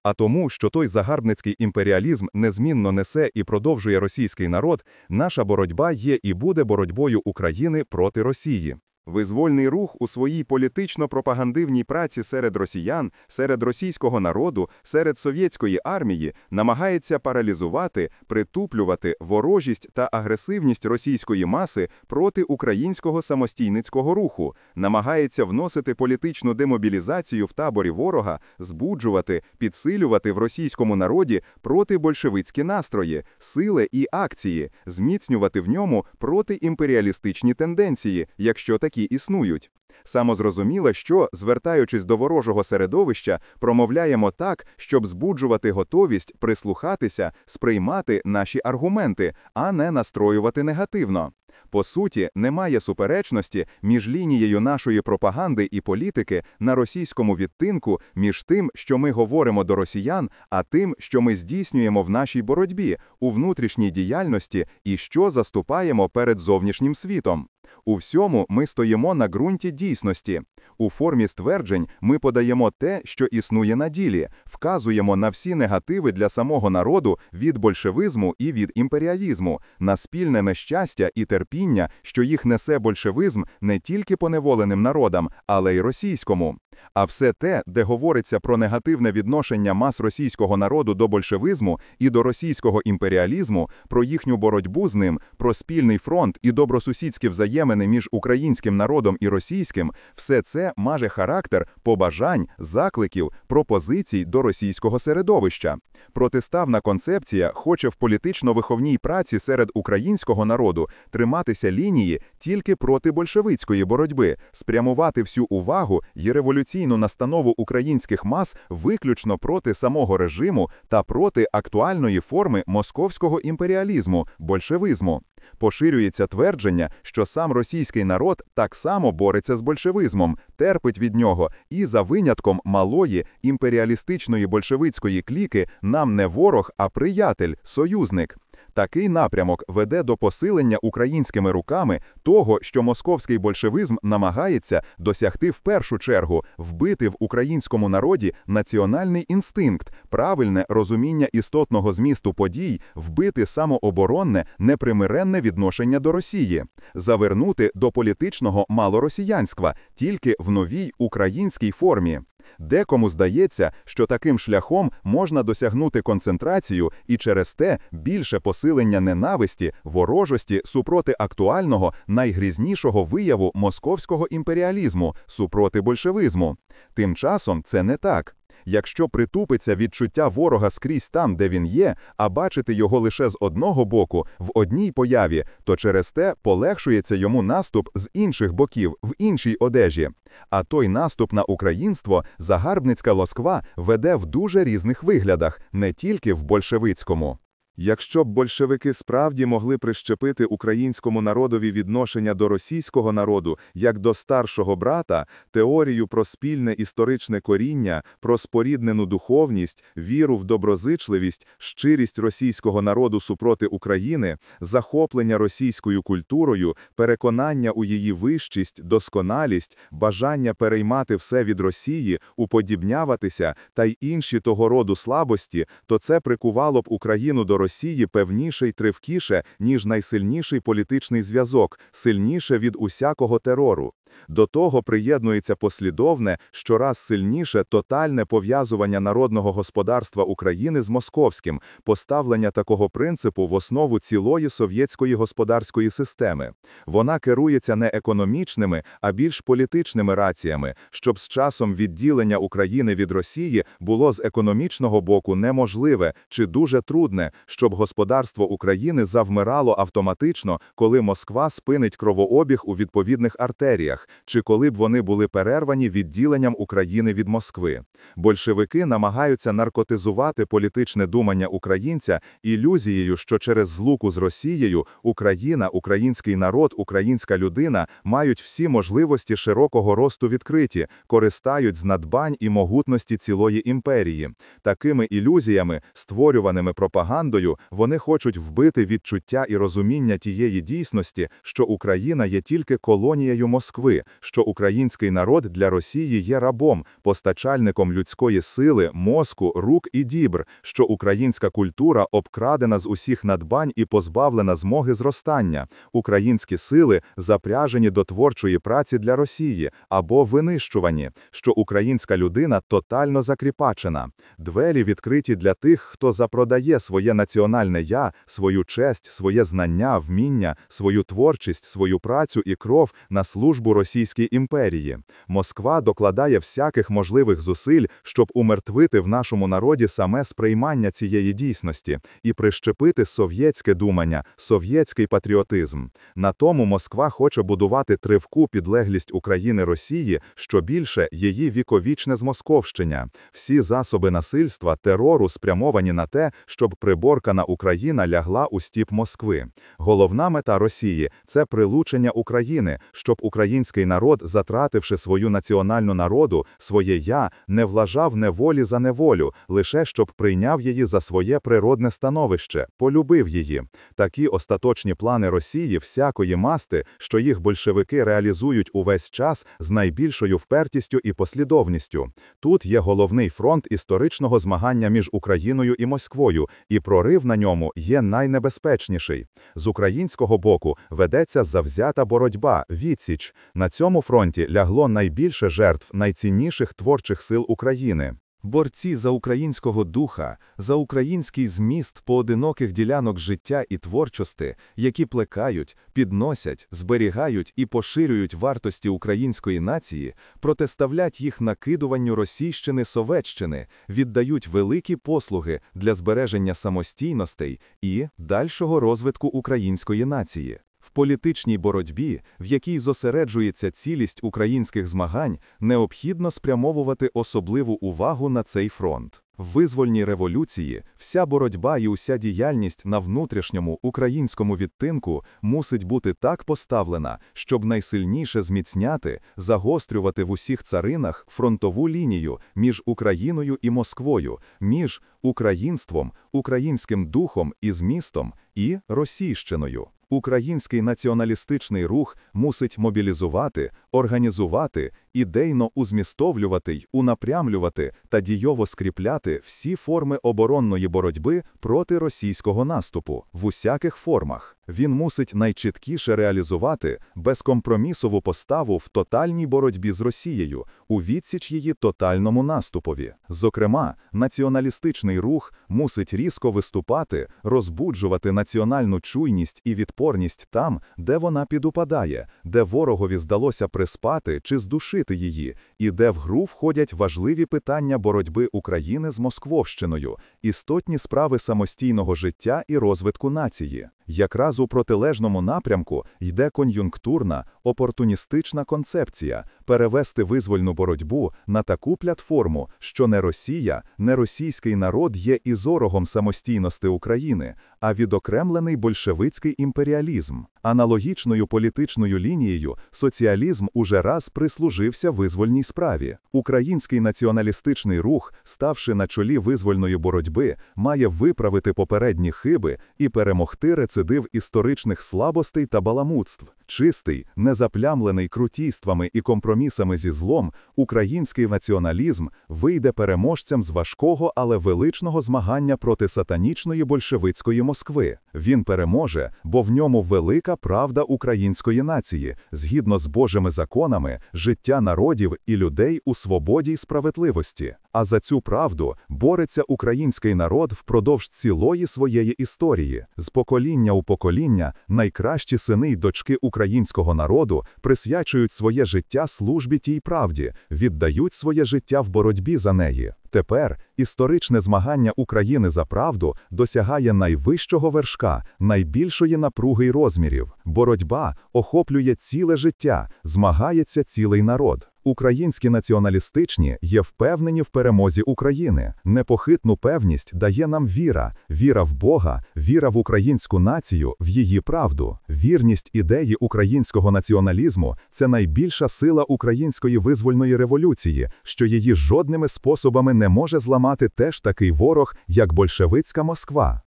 Speaker 1: а тому, що той загарбницький імперіалізм незмінно несе і продовжує російський народ, наша боротьба є і буде боротьбою України проти Росії. Визвольний рух у своїй політично-пропагандивній праці серед росіян, серед російського народу, серед совєтської армії намагається паралізувати, притуплювати ворожість та агресивність російської маси проти українського самостійницького руху, намагається вносити політичну демобілізацію в таборі ворога, збуджувати, підсилювати в російському народі проти большевицькі настрої, сили і акції, зміцнювати в ньому протиімперіалістичні тенденції, якщо такі які існують. Самозрозуміло, що, звертаючись до ворожого середовища, промовляємо так, щоб збуджувати готовість прислухатися, сприймати наші аргументи, а не настроювати негативно. По суті, немає суперечності між лінією нашої пропаганди і політики на російському відтинку між тим, що ми говоримо до росіян, а тим, що ми здійснюємо в нашій боротьбі, у внутрішній діяльності і що заступаємо перед зовнішнім світом. У всьому ми стоїмо на ґрунті дій дійсності. У формі стверджень ми подаємо те, що існує на ділі, вказуємо на всі негативи для самого народу від большевизму і від імперіалізму, на спільне нещастя і терпіння, що їх несе большевизм не тільки поневоленим народам, але й російському. А все те, де говориться про негативне відношення мас російського народу до большевизму і до російського імперіалізму, про їхню боротьбу з ним, про спільний фронт і добросусідські взаємини між українським народом і російським, все це це маже характер побажань, закликів, пропозицій до російського середовища. Протиставна концепція хоче в політично-виховній праці серед українського народу триматися лінії тільки проти большевицької боротьби, спрямувати всю увагу і революційну настанову українських мас виключно проти самого режиму та проти актуальної форми московського імперіалізму большевизму поширюється твердження, що сам російський народ так само бореться з большевизмом, терпить від нього, і за винятком малої імперіалістичної большевицької кліки нам не ворог, а приятель, союзник. Такий напрямок веде до посилення українськими руками того, що московський большевизм намагається досягти в першу чергу вбити в українському народі національний інстинкт, правильне розуміння істотного змісту подій, вбити самооборонне, непримиренне відношення до Росії, завернути до політичного малоросіянства тільки в новій українській формі. Декому здається, що таким шляхом можна досягнути концентрацію і через те більше посилення ненависті, ворожості супроти актуального, найгрізнішого вияву московського імперіалізму супроти большевизму. Тим часом це не так. Якщо притупиться відчуття ворога скрізь там, де він є, а бачити його лише з одного боку, в одній появі, то через те полегшується йому наступ з інших боків в іншій одежі. А той наступ на українство загарбницька Москва веде в дуже різних виглядах, не тільки в большевицькому. Якщо б большевики справді могли прищепити українському народові відношення до російського народу як до старшого брата, теорію про спільне історичне коріння, про споріднену духовність, віру в доброзичливість, щирість російського народу супроти України, захоплення російською культурою, переконання у її вищість, досконалість, бажання переймати все від Росії, уподібняватися та й інші того роду слабості, то це прикувало б Україну до Росії певніше й тривкіше, ніж найсильніший політичний зв'язок, сильніше від усякого терору. До того приєднується послідовне, щораз сильніше тотальне пов'язування народного господарства України з московським, поставлення такого принципу в основу цілої совєтської господарської системи. Вона керується не економічними, а більш політичними раціями, щоб з часом відділення України від Росії було з економічного боку неможливе чи дуже трудне, щоб господарство України завмирало автоматично, коли Москва спинить кровообіг у відповідних артеріях війнах чи коли б вони були перервані відділенням України від Москви. Большевики намагаються наркотизувати політичне думання українця ілюзією, що через злуку з Росією Україна, український народ, українська людина мають всі можливості широкого росту відкриті, користають з надбань і могутності цілої імперії. Такими ілюзіями, створюваними пропагандою, вони хочуть вбити відчуття і розуміння тієї дійсності, що Україна є тільки колонією Москви голови, що український народ для Росії є рабом, постачальником людської сили, мозку, рук і дібр, що українська культура обкрадена з усіх надбань і позбавлена змоги зростання, українські сили запряжені до творчої праці для Росії або винищувані, що українська людина тотально закріпачена, двері відкриті для тих, хто запродає своє національне я, свою честь, своє знання, вміння, свою творчість, свою працю і кров на службу Росії. Російській імперії. Москва докладає всяких можливих зусиль, щоб умертвити в нашому народі саме сприймання цієї дійсності і прищепити совєтське думання, совєтський патріотизм. На тому Москва хоче будувати тривку підлеглість України Росії, що більше її віковічне змосковщення. Всі засоби насильства, терору спрямовані на те, щоб приборкана Україна лягла у стіп Москви. Головна мета Росії це прилучення України, щоб українські український народ, затративши свою національну народу, своє я, не влажав неволі за неволю, лише щоб прийняв її за своє природне становище, полюбив її. Такі остаточні плани Росії всякої масти, що їх большевики реалізують увесь час з найбільшою впертістю і послідовністю. Тут є головний фронт історичного змагання між Україною і Москвою, і прорив на ньому є найнебезпечніший. З українського боку ведеться завзята боротьба, відсіч. На цьому фронті лягло найбільше жертв найцінніших творчих сил України. Борці за українського духа, за український зміст поодиноких ділянок життя і творчості, які плекають, підносять, зберігають і поширюють вартості української нації, протиставлять їх накидуванню Російщини Совеччини, віддають великі послуги для збереження самостійностей і дальшого розвитку української нації. В політичній боротьбі, в якій зосереджується цілість українських змагань, необхідно спрямовувати особливу увагу на цей фронт. В визвольній революції вся боротьба і уся діяльність на внутрішньому українському відтинку мусить бути так поставлена, щоб найсильніше зміцняти, загострювати в усіх царинах фронтову лінію між Україною і Москвою, між українством, українським духом і змістом і російщиною. Український націоналістичний рух мусить мобілізувати, організувати ідейно узмістовлювати й унапрямлювати та дійово скріпляти всі форми оборонної боротьби проти російського наступу в усяких формах. Він мусить найчіткіше реалізувати безкомпромісову поставу в тотальній боротьбі з Росією у відсіч її тотальному наступові. Зокрема, націоналістичний рух мусить різко виступати, розбуджувати національну чуйність і відпорність там, де вона підупадає, де ворогові здалося приспати чи здушити захистити її, і де в гру входять важливі питання боротьби України з Москвовщиною, істотні справи самостійного життя і розвитку нації. Якраз у протилежному напрямку йде кон'юнктурна, опортуністична концепція перевести визвольну боротьбу на таку платформу, що не Росія, не російський народ є і зорогом самостійності України, а відокремлений большевицький імперіалізм. Аналогічною політичною лінією соціалізм уже раз прислужився визвольній справі. Український націоналістичний рух, ставши на чолі визвольної боротьби, має виправити попередні хиби і перемогти рецептивність рецидив історичних слабостей та баламутств. Чистий, незаплямлений крутійствами і компромісами зі злом, український націоналізм вийде переможцем з важкого, але величного змагання проти сатанічної большевицької Москви. Він переможе, бо в ньому велика правда української нації, згідно з Божими законами, життя народів і людей у свободі й справедливості. А за цю правду бореться український народ впродовж цілої своєї історії, з покоління у покоління найкращі сини й дочки України українського народу присвячують своє життя службі тій правді, віддають своє життя в боротьбі за неї. Тепер історичне змагання України за правду досягає найвищого вершка, найбільшої напруги й розмірів. Боротьба охоплює ціле життя, змагається цілий народ. Українські націоналістичні є впевнені в перемозі України. Непохитну певність дає нам віра, віра в Бога, віра в українську націю, в її правду. Вірність ідеї українського націоналізму це найбільша сила української визвольної революції, що її жодними способами не може зламати теж такий ворог, як большевицька Москва.